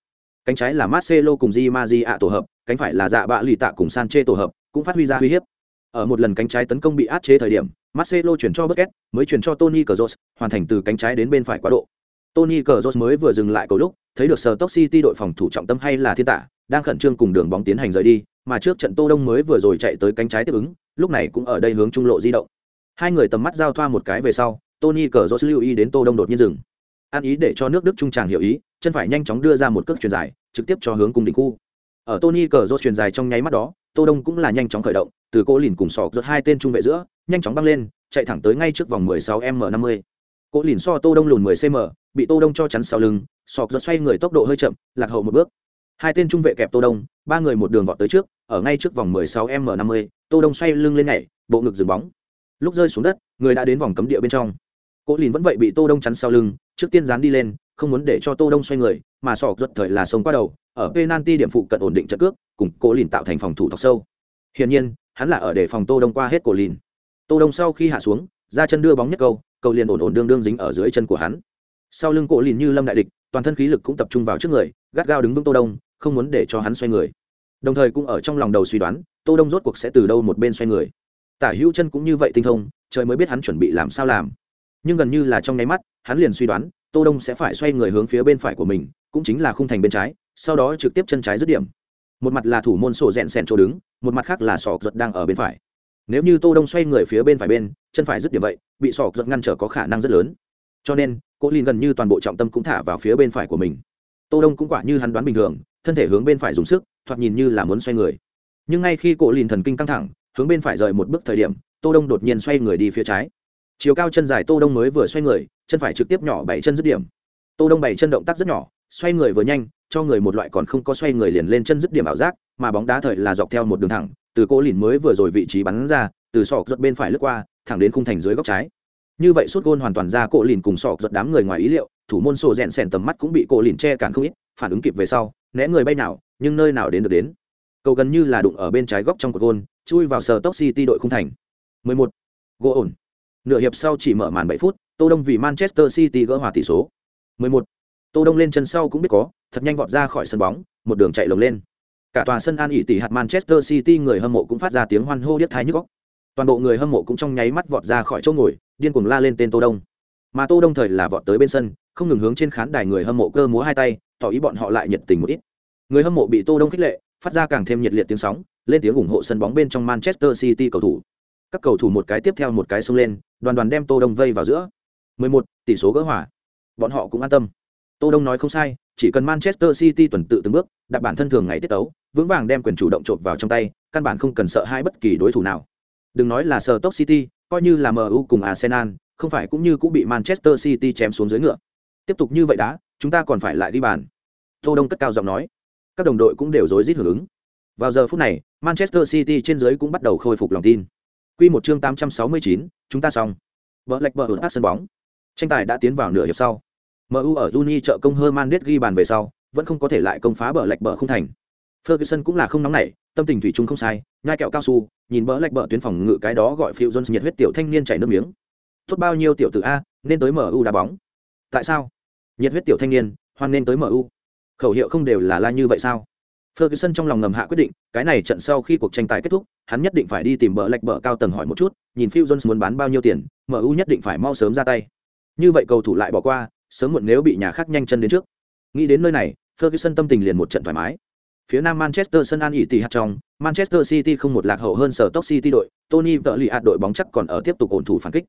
Cánh trái là Marcelo cùng Di Maria tổ hợp, cánh phải là Dạ Bạ Lì Tạ cùng Sanchez tổ hợp, cũng phát huy ra uy hiếp. Ở một lần cánh trái tấn công bị áp chế thời điểm, Marcelo chuyển cho Busquets, mới chuyển cho Tony Kroos, hoàn thành từ cánh trái đến bên phải quá độ. Tony Kroos mới vừa dừng lại cầu lúc, thấy được Stoke City đội phòng thủ trọng tâm hay là thiên tạ, đang khẩn trương cùng đường bóng tiến hành rời đi, mà trước trận Tô Đông mới vừa rồi chạy tới cánh trái tiếp ứng, lúc này cũng ở đây hướng trung lộ di động. Hai người tầm mắt giao thoa một cái về sau, Tony Kroos lưu ý đến Tô Đông đột nhiên dừng. An ý để cho nước Đức trung tràng hiểu ý, chân phải nhanh chóng đưa ra một cước truyền dài, trực tiếp cho hướng cung đỉnh khu. Ở Tony Kroos truyền dài trong nháy mắt đó, Tô Đông cũng là nhanh chóng khởi động, từ cô lìn cùng sọ rớt hai tên trung vệ giữa, nhanh chóng băng lên chạy thẳng tới ngay trước vòng 16 m 50 cỗ lìn so tô đông lùn 10 cm bị tô đông cho chắn sau lưng, sọc giật xoay người tốc độ hơi chậm, lạc hậu một bước. Hai tên trung vệ kẹp tô đông, ba người một đường vọt tới trước, ở ngay trước vòng 16 m 50 tô đông xoay lưng lên nhảy, bộ ngực dừng bóng. Lúc rơi xuống đất, người đã đến vòng cấm địa bên trong. Cỗ lìn vẫn vậy bị tô đông chắn sau lưng, trước tiên dán đi lên, không muốn để cho tô đông xoay người, mà sọc giật thời là sống qua đầu, ở penalty điểm phụ cận ổn định trận cước, cùng cỗ lìn tạo thành phòng thủ thọc sâu. Hiển nhiên, hắn là ở để phòng tô đông qua hết cố lìn. Tô đông sau khi hạ xuống, ra chân đưa bóng nhất câu cầu liền ổn ổn đương đương dính ở dưới chân của hắn sau lưng cổ lìn như lâm đại địch, toàn thân khí lực cũng tập trung vào trước người, gắt gao đứng vững tô đông, không muốn để cho hắn xoay người. Đồng thời cũng ở trong lòng đầu suy đoán, tô đông rốt cuộc sẽ từ đâu một bên xoay người. Tả hữu chân cũng như vậy tinh thông, trời mới biết hắn chuẩn bị làm sao làm. Nhưng gần như là trong nháy mắt, hắn liền suy đoán, tô đông sẽ phải xoay người hướng phía bên phải của mình, cũng chính là khung thành bên trái, sau đó trực tiếp chân trái dứt điểm. Một mặt là thủ môn sổ rẽn sèn chỗ đứng, một mặt khác là sọ giật đang ở bên phải. Nếu như tô đông xoay người phía bên phải bên, chân phải dứt điểm vậy, bị sọ giật ngăn trở có khả năng rất lớn cho nên, cô lin gần như toàn bộ trọng tâm cũng thả vào phía bên phải của mình. Tô đông cũng quả như hắn đoán bình thường, thân thể hướng bên phải dùng sức, thoạt nhìn như là muốn xoay người. Nhưng ngay khi cô lìn thần kinh căng thẳng, hướng bên phải rời một bước thời điểm, tô đông đột nhiên xoay người đi phía trái. Chiều cao chân dài tô đông mới vừa xoay người, chân phải trực tiếp nhỏ bảy chân dứt điểm. Tô đông bảy chân động tác rất nhỏ, xoay người vừa nhanh, cho người một loại còn không có xoay người liền lên chân dứt điểm ảo giác, mà bóng đá thời là dọc theo một đường thẳng, từ cô lìn mới vừa rồi vị trí bắn ra, từ sọ giật bên phải lướt qua, thẳng đến khung thành dưới góc trái như vậy suốt gôn hoàn toàn ra cổ lìn cùng sọ giật đám người ngoài ý liệu, thủ môn sổ rèn sèn tầm mắt cũng bị cổ lìn che cản không ít, phản ứng kịp về sau, né người bay nào, nhưng nơi nào đến được đến. Cầu gần như là đụng ở bên trái góc trong cột gôn, chui vào sờ tốc city đội khung thành. 11. gỗ ổn. Nửa hiệp sau chỉ mở màn 7 phút, tô đông vì manchester city gỡ hòa tỷ số. 11. tô đông lên chân sau cũng biết có, thật nhanh vọt ra khỏi sân bóng, một đường chạy lồng lên. Cả tòa sân an ỉ tỷ hạt manchester city người hâm mộ cũng phát ra tiếng hoan hô điếc thái nhức góc toàn bộ người hâm mộ cũng trong nháy mắt vọt ra khỏi chỗ ngồi điên cuồng la lên tên tô đông. Mà tô đông thời là vọt tới bên sân không ngừng hướng trên khán đài người hâm mộ cơ múa hai tay tỏ ý bọn họ lại nhiệt tình một ít. Người hâm mộ bị tô đông khích lệ phát ra càng thêm nhiệt liệt tiếng sóng lên tiếng ủng hộ sân bóng bên trong manchester city cầu thủ. Các cầu thủ một cái tiếp theo một cái xông lên đoàn đoàn đem tô đông vây vào giữa. 11, tỷ số gỡ hòa. Bọn họ cũng an tâm. Tô đông nói không sai chỉ cần manchester city tuần tự từng bước đặt bản thân thường ngày tiết tấu vững vàng đem quyền chủ động trộm vào trong tay căn bản không cần sợ hai bất kỳ đối thủ nào đừng nói là sợ top city coi như là mu cùng arsenal không phải cũng như cũng bị manchester city chém xuống dưới ngựa. Tiếp tục như vậy đã chúng ta còn phải lại đi bàn. Tô đông cất cao giọng nói. Các đồng đội cũng đều rối rít hưởng ứng. Vào giờ phút này manchester city trên dưới cũng bắt đầu khôi phục lòng tin. Quy một chương 869, chúng ta xong. Vợ lệch bờ ở sân bóng. Tranh tài đã tiến vào nửa hiệp sau. MU ở Juni trợ công Hernandez ghi bàn về sau, vẫn không có thể lại công phá bờ lệch bờ không thành. Ferguson cũng là không nóng nảy, tâm tình thủy chung không sai, nhai kẹo cao su, nhìn bỡ lệch bỡ tuyến phòng ngự cái đó gọi Phil Jones nhiệt huyết tiểu thanh niên chảy nước miếng. Tốt bao nhiêu tiểu tử a, nên tới MU đá bóng. Tại sao? Nhiệt huyết tiểu thanh niên, hoan nên tới MU. Khẩu hiệu không đều là la như vậy sao? Ferguson trong lòng ngầm hạ quyết định, cái này trận sau khi cuộc tranh tài kết thúc, hắn nhất định phải đi tìm bờ lệch bờ cao tầng hỏi một chút, nhìn Phil Jones muốn bán bao nhiêu tiền, MU nhất định phải mau sớm ra tay. Như vậy cầu thủ lại bỏ qua, sớm muộn nếu bị nhà khác nhanh chân đến trước. Nghĩ đến nơi này, Ferguson tâm tình liền một trận thoải mái. Phía nam Manchester sân An ỉ tỷ hạt trong, Manchester City không một lạc hậu hơn sở Stoke City đội, Tony tự lì hạt đội bóng chắc còn ở tiếp tục ổn thủ phản kích.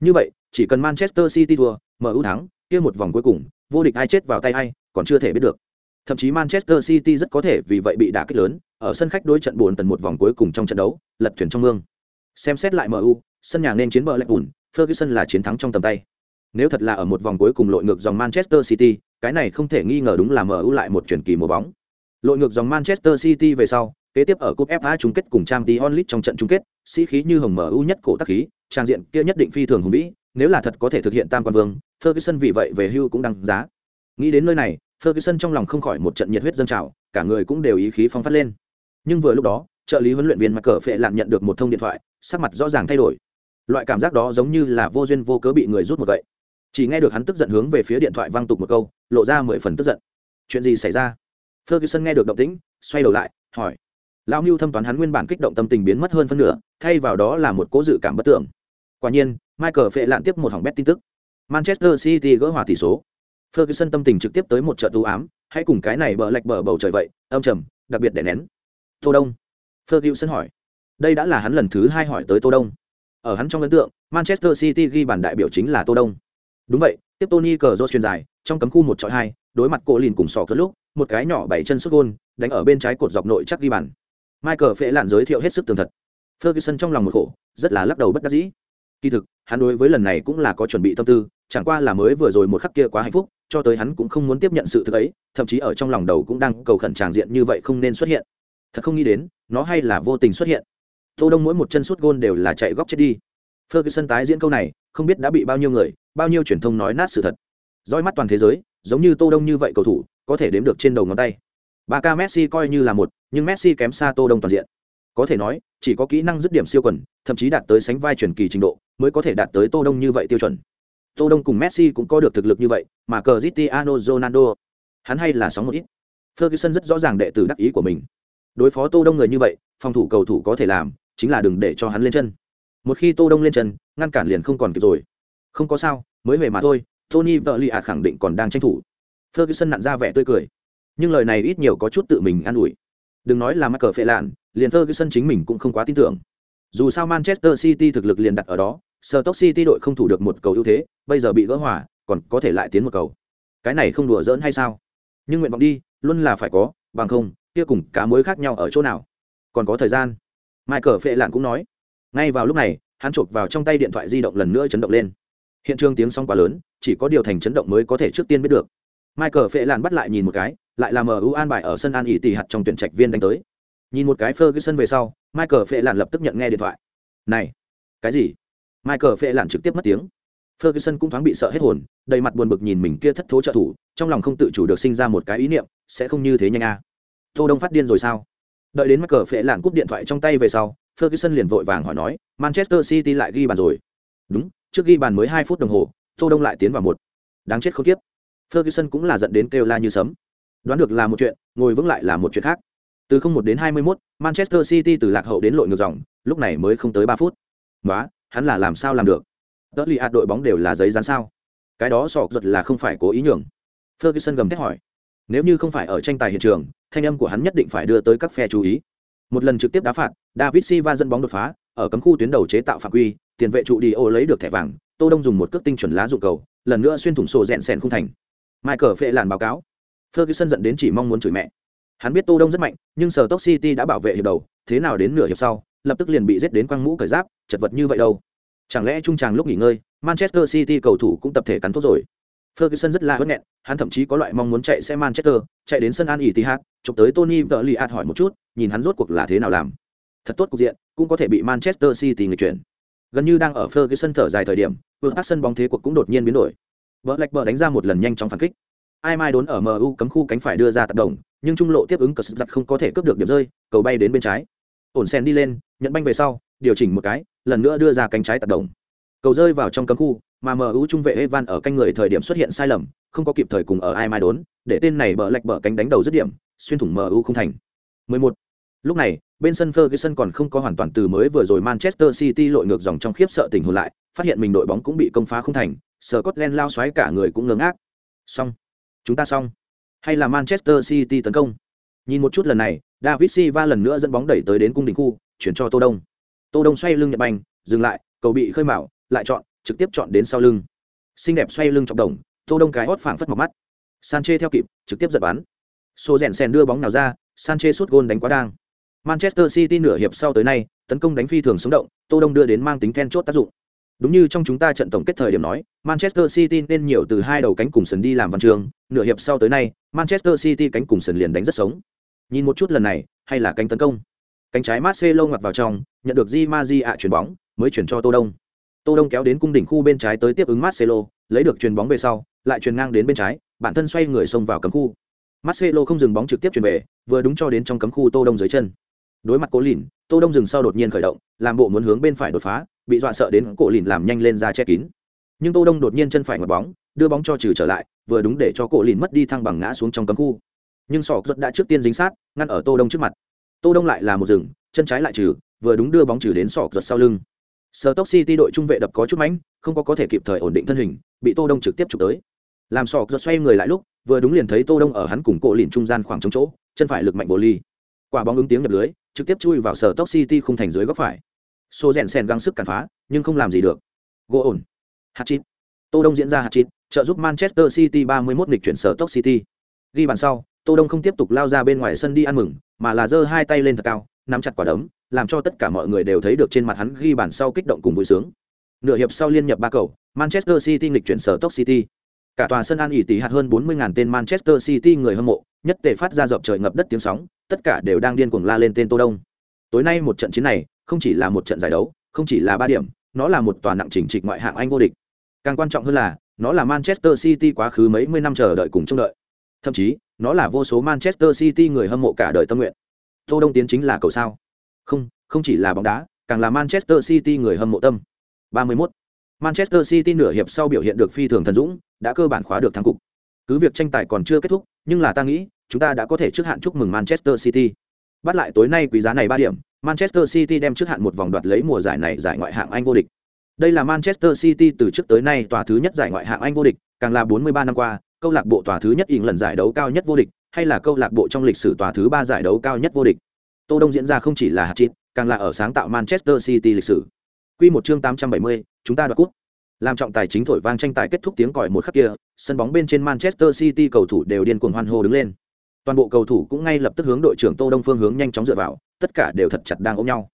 Như vậy, chỉ cần Manchester City thua, MU thắng, kia một vòng cuối cùng, vô địch ai chết vào tay ai, còn chưa thể biết được. Thậm chí Manchester City rất có thể vì vậy bị đả kích lớn, ở sân khách đối trận buồn tần một vòng cuối cùng trong trận đấu, lật thuyền trong mương. Xem xét lại MU, sân nhà nên chiến bờ lệch buồn, Ferguson là chiến thắng trong tầm tay. Nếu thật là ở một vòng cuối cùng lội ngược dòng Manchester City, cái này không thể nghi ngờ đúng là MU lại một chuyển kỳ mùa bóng. Lội ngược dòng Manchester City về sau, kế tiếp ở cúp FA chung kết cùng Champions League trong trận chung kết, sĩ khí như hồng MU nhất cổ tác khí, trang diện kia nhất định phi thường hùng vĩ, nếu là thật có thể thực hiện tam quan vương, Ferguson vì vậy về hưu cũng đăng giá. Nghĩ đến nơi này, Ferguson trong lòng không khỏi một trận nhiệt huyết dâng trào, cả người cũng đều ý khí phong phát lên. Nhưng vừa lúc đó, trợ lý huấn luyện viên Michael Phệ lạn nhận được một thông điện thoại, sắc mặt rõ ràng thay đổi. Loại cảm giác đó giống như là vô duyên vô cớ bị người rút một gậy chỉ nghe được hắn tức giận hướng về phía điện thoại vang tục một câu lộ ra mười phần tức giận chuyện gì xảy ra ferguson nghe được động tĩnh, xoay đầu lại, hỏi. Lão mưu thâm toán hắn nguyên bản kích động tâm tình biến mất hơn phân nửa, thay vào đó là một cố dự cảm bất tưởng. Quả nhiên, michael phệ lạn tiếp một hỏng bét tin tức. Manchester city gỡ hòa tỷ số. Ferguson tâm tình trực tiếp tới một trận u ám, hãy cùng cái này bờ lệch bờ bầu trời vậy, âm trầm, đặc biệt để nén. Tô đông. Ferguson hỏi. Đây đã là hắn lần thứ hai hỏi tới tô đông. Ở hắn trong ấn tượng, manchester city ghi bản đại biểu chính là tô đông. Đúng vậy, tiếp tony cờ rô truyền dài trong cấm khu một trọi hai đối mặt cô lìn cùng sọ cất lúc, một cái nhỏ bảy chân xuất gôn đánh ở bên trái cột dọc nội chắc ghi bàn. Michael phễ lạn giới thiệu hết sức tường thật. Ferguson trong lòng một khổ, rất là lắc đầu bất đắc dĩ. Kỳ thực, hắn đối với lần này cũng là có chuẩn bị tâm tư, chẳng qua là mới vừa rồi một khắc kia quá hạnh phúc, cho tới hắn cũng không muốn tiếp nhận sự thực ấy, thậm chí ở trong lòng đầu cũng đang cầu khẩn tràng diện như vậy không nên xuất hiện. Thật không nghĩ đến, nó hay là vô tình xuất hiện. Tô đông mỗi một chân sút gôn đều là chạy góc chết đi. Ferguson tái diễn câu này, không biết đã bị bao nhiêu người, bao nhiêu truyền thông nói nát sự thật. Dõi mắt toàn thế giới giống như tô đông như vậy cầu thủ, có thể đếm được trên đầu ngón tay. Ba ca messi coi như là một, nhưng messi kém xa tô đông toàn diện. Có thể nói, chỉ có kỹ năng dứt điểm siêu quần, thậm chí đạt tới sánh vai truyền kỳ trình độ, mới có thể đạt tới tô đông như vậy tiêu chuẩn. Tô đông cùng messi cũng có được thực lực như vậy, mà cờ zitiano ronaldo, hắn hay là sóng một ít. Ferguson rất rõ ràng đệ tử đắc ý của mình. Đối phó tô đông người như vậy, phòng thủ cầu thủ có thể làm, chính là đừng để cho hắn lên chân. Một khi tô đông lên chân, ngăn cản liền không còn kịp rồi. Không có sao, mới về mà thôi tony vợ lì ạt khẳng định còn đang tranh thủ. Ferguson nặn ra vẻ tươi cười. Nhưng lời này ít nhiều có chút tự mình an ủi. Đừng nói là mắc cờ phệ lạn liền ferguson chính mình cũng không quá tin tưởng. Dù sao manchester city thực lực liền đặt ở đó stoke city đội không thủ được một cầu ưu thế bây giờ bị gỡ hòa, còn có thể lại tiến một cầu. Cái này không đùa giỡn hay sao? Nhưng nguyện vọng đi luôn là phải có bằng không kia cùng cá mối khác nhau ở chỗ nào? Còn có thời gian. Michael phệ lạn cũng nói. Ngay vào lúc này hắn chộp vào trong tay điện thoại di động lần nữa chấn động lên. Hiện trường tiếng sóng quá lớn chỉ có điều thành chấn động mới có thể trước tiên biết được. Michael phệ lạn bắt lại nhìn một cái, lại là mu an bài ở sân an ỉ tỷ hạt trong tuyển trạch viên đánh tới. Nhìn một cái ferguson về sau, michael phệ lạn lập tức nhận nghe điện thoại. Này, cái gì? Michael phệ lạn trực tiếp mất tiếng. Ferguson cũng thoáng bị sợ hết hồn, đầy mặt buồn bực nhìn mình kia thất thố trợ thủ, trong lòng không tự chủ được sinh ra một cái ý niệm, sẽ không như thế nhanh à. tô đông phát điên rồi sao? Đợi đến michael phệ lạn cúp điện thoại trong tay về sau, ferguson liền vội vàng hỏi nói, manchester city lại ghi bàn rồi. Đúng, trước ghi bàn mới hai phút đồng hồ tô đông lại tiến vào một. Đáng chết không tiếp ferguson cũng là giận đến kêu la như sấm. Đoán được là một chuyện ngồi vững lại là một chuyện khác. Từ không một đến hai mươi 21, manchester city từ lạc hậu đến lội ngược dòng lúc này mới không tới ba phút. Quá, hắn là làm sao làm được? Tớ li ạt đội bóng đều là giấy dán sao? Cái đó sọ giật là không phải cố ý nhường. Ferguson gầm thét hỏi. Nếu như không phải ở tranh tài hiện trường thanh âm của hắn nhất định phải đưa tới các phe chú ý. Một lần trực tiếp đá phạt david silva dẫn bóng đột phá ở cấm khu tuyến đầu chế tạo phạm quy tiền vệ trụ đi ô lấy được thẻ vàng tô đông dùng một cước tinh chuẩn lá dụng cầu, lần nữa xuyên thủng sổ rẽn sèn không thành. Michael phệ làn báo cáo. Ferguson dẫn đến chỉ mong muốn chửi mẹ. Hắn biết tô đông rất mạnh, nhưng sở top city đã bảo vệ hiệp đầu, thế nào đến nửa hiệp sau, lập tức liền bị giết đến quăng mũ cởi giáp, chật vật như vậy đâu. Chẳng lẽ trung tràng lúc nghỉ ngơi, manchester city cầu thủ cũng tập thể cắn thuốc rồi? Ferguson rất là hớt nghẹn, hắn thậm chí có loại mong muốn chạy xe manchester, chạy đến sân an ỉ tì hát chụp tới tony vợ li hỏi một chút, nhìn hắn rốt cuộc là thế nào làm. Thật tốt cục diện, cũng có thể bị manchester city người chuyển. Gần như đang ở ferguson thở dài thời điểm vương ác sân bóng thế cuộc cũng đột nhiên biến đổi. Vợ lạch bờ đánh ra một lần nhanh chóng phản kích. Ai mai đốn ở mu cấm khu cánh phải đưa ra tạt động nhưng trung lộ tiếp ứng cờ giặt không có thể cướp được điểm rơi, cầu bay đến bên trái. Ổn sen đi lên, nhận banh về sau, điều chỉnh một cái, lần nữa đưa ra cánh trái tạt động cầu rơi vào trong cấm khu, mà mu trung vệ evan ở canh người thời điểm xuất hiện sai lầm, không có kịp thời cùng ở ai mai đốn, để tên này bờ lạch bờ cánh đánh đầu dứt điểm, xuyên thủng mu không thành. 11. lúc này bên sân Ferguson còn không có hoàn toàn từ mới vừa rồi Manchester City lội ngược dòng trong khiếp sợ tình hồn lại, phát hiện mình đội bóng cũng bị công phá không thành, Scotland lao xoáy cả người cũng ngơ ngác. Xong, chúng ta xong. Hay là Manchester City tấn công? Nhìn một chút lần này, David Silva lần nữa dẫn bóng đẩy tới đến cung đỉnh khu, chuyển cho Tô Đông. Tô Đông xoay lưng nhận banh, dừng lại, cầu bị khơi mào lại chọn, trực tiếp chọn đến sau lưng. Xinh đẹp xoay lưng trọng đồng, Tô Đông cái hót phảng phất một mắt. Sanchez theo kịp, trực tiếp giật bắn. Sô rèn sen đưa bóng nào ra, Sanchez sút gôn đánh quá đang. Manchester City nửa hiệp sau tới nay, tấn công đánh phi thường sống động, Tô Đông đưa đến mang tính then chốt tác dụng. Đúng như trong chúng ta trận tổng kết thời điểm nói, Manchester City nên nhiều từ hai đầu cánh cùng sân đi làm văn trường, nửa hiệp sau tới nay, Manchester City cánh cùng sân liền đánh rất sống. Nhìn một chút lần này, hay là cánh tấn công. Cánh trái Marcelo ngoặt vào trong, nhận được Di Maji ạ chuyển bóng, mới chuyển cho Tô Đông. Tô Đông kéo đến cung đỉnh khu bên trái tới tiếp ứng Marcelo, lấy được chuyền bóng về sau, lại chuyền ngang đến bên trái, bản thân xoay người xông vào cấm khu. Marcelo không dừng bóng trực tiếp chuyền về, vừa đúng cho đến trong cấm khu Tô Đông dưới chân đối mặt cố lìn tô đông dừng sau đột nhiên khởi động làm bộ muốn hướng bên phải đột phá bị dọa sợ đến cổ lìn làm nhanh lên ra che kín nhưng tô đông đột nhiên chân phải ngật bóng đưa bóng cho trừ trở lại vừa đúng để cho cổ lìn mất đi thăng bằng ngã xuống trong cấm khu nhưng sọ ruột đã trước tiên dính sát ngăn ở tô đông trước mặt tô đông lại là một rừng chân trái lại trừ vừa đúng đưa bóng trừ đến sọ giật sau lưng Sờ Tốc City đội trung vệ đập có chút mánh, không có có thể kịp thời ổn định thân hình, bị Tô Đông trực tiếp chụp tới. Làm sọ giật xoay người lại lúc, vừa đúng liền thấy Tô Đông ở hắn cùng cổ lìn trung gian khoảng trống chỗ, chân phải lực mạnh bồ ly. Quả bóng ứng tiếng nhập lưới, trực tiếp chui vào sở tốc city khung thành dưới góc phải. Xô rèn sen găng sức cản phá nhưng không làm gì được. Gỗ ổn. Hạt chít tô đông diễn ra hạt chít trợ giúp manchester city 31 nghịch chuyển sở tốc city. Ghi bàn sau tô đông không tiếp tục lao ra bên ngoài sân đi ăn mừng mà là giơ hai tay lên thật cao nắm chặt quả đấm làm cho tất cả mọi người đều thấy được trên mặt hắn ghi bàn sau kích động cùng vui sướng. Nửa hiệp sau liên nhập ba cầu manchester city nghịch chuyển sở tốc city cả tòa sân an ỉ tỷ hạt hơn 40.000 tên manchester city người hâm mộ, nhất tề phát ra dọc trời ngập đất tiếng sóng, tất cả đều đang điên cuồng la lên tên tô đông. Tối nay một trận chiến này, không chỉ là một trận giải đấu, không chỉ là ba điểm, nó là một tòa nặng chỉnh trịch ngoại hạng anh vô địch. Càng quan trọng hơn là, nó là manchester city quá khứ mấy mươi năm chờ đợi cùng trông đợi. Thậm chí, nó là vô số manchester city người hâm mộ cả đời tâm nguyện. Tô đông tiến chính là cầu sao? Không không chỉ là bóng đá, càng là manchester city người hâm mộ tâm. 31 manchester city nửa hiệp sau biểu hiện được phi thường thần dũng, đã cơ bản khóa được thắng cục. Cứ việc tranh tài còn chưa kết thúc, nhưng là ta nghĩ, chúng ta đã có thể trước hạn chúc mừng manchester city. Bắt lại tối nay quý giá này ba điểm, manchester city đem trước hạn một vòng đoạt lấy mùa giải này giải ngoại hạng anh vô địch. Đây là manchester city từ trước tới nay tòa thứ nhất giải ngoại hạng anh vô địch, càng là 43 năm qua, câu lạc bộ tòa thứ nhất ỉng lần giải đấu cao nhất vô địch, hay là câu lạc bộ trong lịch sử tòa thứ ba giải đấu cao nhất vô địch. Tô đông diễn ra không chỉ là hạt chít càng là ở sáng tạo manchester city lịch sử quy một chương 870, chúng ta đoạt cúp. Làm trọng tài chính thổi vang tranh tài kết thúc tiếng còi một khắc kia sân bóng bên trên manchester city cầu thủ đều điên cuồng hoan hô đứng lên. Toàn bộ cầu thủ cũng ngay lập tức hướng đội trưởng tô đông phương hướng nhanh chóng dựa vào tất cả đều thật chặt đang ôm nhau.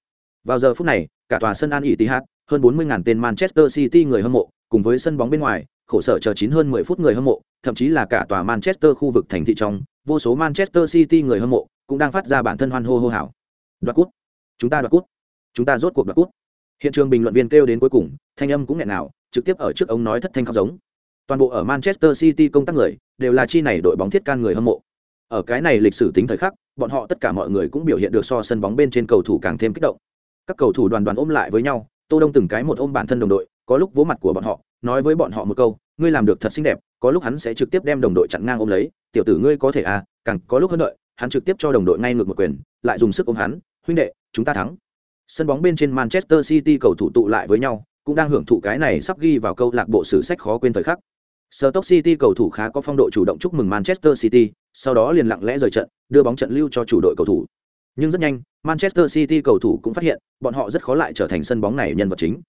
Vào giờ phút này cả tòa sân an Etihad, hát hơn 40.000 tên manchester city người hâm mộ cùng với sân bóng bên ngoài khổ sở chờ chín hơn 10 phút người hâm mộ thậm chí là cả tòa manchester khu vực thành thị trong vô số manchester city người hâm mộ cũng đang phát ra bản thân hoan hô hô hào. Đoạt cúp, chúng ta đoạt cúp, chúng ta rốt cuộc đoạt cúp hiện trường bình luận viên kêu đến cuối cùng, thanh âm cũng nghẹn nào trực tiếp ở trước ống nói thất thanh khóc giống. Toàn bộ ở manchester city công tác người, đều là chi này đội bóng thiết can người hâm mộ. Ở cái này lịch sử tính thời khắc, bọn họ tất cả mọi người cũng biểu hiện được so sân bóng bên trên cầu thủ càng thêm kích động. Các cầu thủ đoàn đoàn ôm lại với nhau, tô đông từng cái một ôm bản thân đồng đội, có lúc vỗ mặt của bọn họ, nói với bọn họ một câu, ngươi làm được thật xinh đẹp, có lúc hắn sẽ trực tiếp đem đồng đội chặn ngang ôm lấy, tiểu tử ngươi có thể à càng có lúc hơn đợi, hắn trực tiếp cho đồng đội ngay ngược một quyền, lại dùng sức ôm hắn, huynh đệ, chúng ta thắng sân bóng bên trên manchester city cầu thủ tụ lại với nhau cũng đang hưởng thụ cái này sắp ghi vào câu lạc bộ sử sách khó quên thời khắc Stoke City cầu thủ khá có phong độ chủ động chúc mừng Manchester City, sau đó liền lặng lẽ rời trận, đưa bóng trận lưu cho chủ đội cầu thủ. Nhưng rất nhanh, Manchester City cầu thủ cũng phát hiện, bọn họ rất khó lại trở thành sân bóng này nhân vật chính.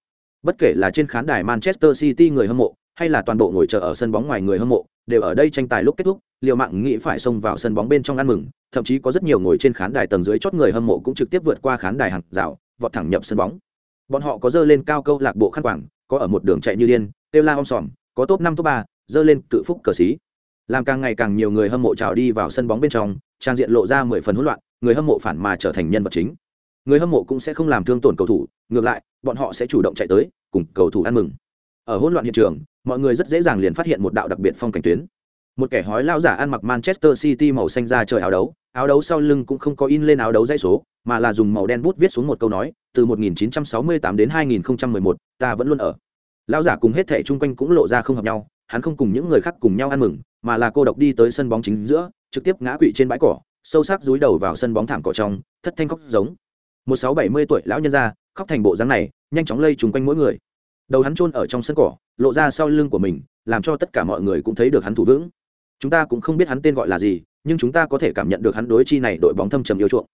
Bất kể là trên khán đài Manchester City người hâm mộ, hay là toàn bộ ngồi chờ ở sân bóng ngoài người hâm mộ, đều ở đây tranh tài lúc kết thúc, liều mạng nghĩ phải xông vào sân bóng bên trong ăn mừng, thậm chí có rất nhiều ngồi trên khán đài tầng dưới chót người hâm mộ cũng trực tiếp vượt qua khán đài hàng rào, vọt thẳng nhập sân bóng. Bọn họ có dơ lên cao câu lạc bộ khăn quàng, có ở một đường chạy như điên, kêu la om sòm, có top năm top ba, dơ lên cự phúc cờ xí. Làm càng ngày càng nhiều người hâm mộ trào đi vào sân bóng bên trong, trang diện lộ ra mười phần hỗn loạn, người hâm mộ phản mà trở thành nhân vật chính. Người hâm mộ cũng sẽ không làm thương tổn cầu thủ, ngược lại, bọn họ sẽ chủ động chạy tới, cùng cầu thủ ăn mừng. Ở hỗn loạn hiện trường, mọi người rất dễ dàng liền phát hiện một đạo đặc biệt phong cảnh tuyến. Một kẻ hói lao giả ăn mặc Manchester City màu xanh da trời áo đấu, áo đấu sau lưng cũng không có in lên áo đấu dãy số, mà là dùng màu đen bút viết xuống một câu nói, từ 1968 đến 2011, ta vẫn luôn ở. Lão giả cùng hết thẻ chung quanh cũng lộ ra không hợp nhau, hắn không cùng những người khác cùng nhau ăn mừng, mà là cô độc đi tới sân bóng chính giữa, trực tiếp ngã quỵ trên bãi cỏ, sâu sắc dúi đầu vào sân bóng thảm cỏ trong, thất thanh khóc giống. Một sáu bảy mươi tuổi lão nhân ra, khóc thành bộ dáng này, nhanh chóng lây Chung quanh mỗi người. Đầu hắn chôn ở trong sân cỏ, lộ ra sau lưng của mình, làm cho tất cả mọi người cũng thấy được hắn thủ vững. Chúng ta cũng không biết hắn tên gọi là gì, nhưng chúng ta có thể cảm nhận được hắn đối chi này đội bóng thâm trầm yêu chuộng.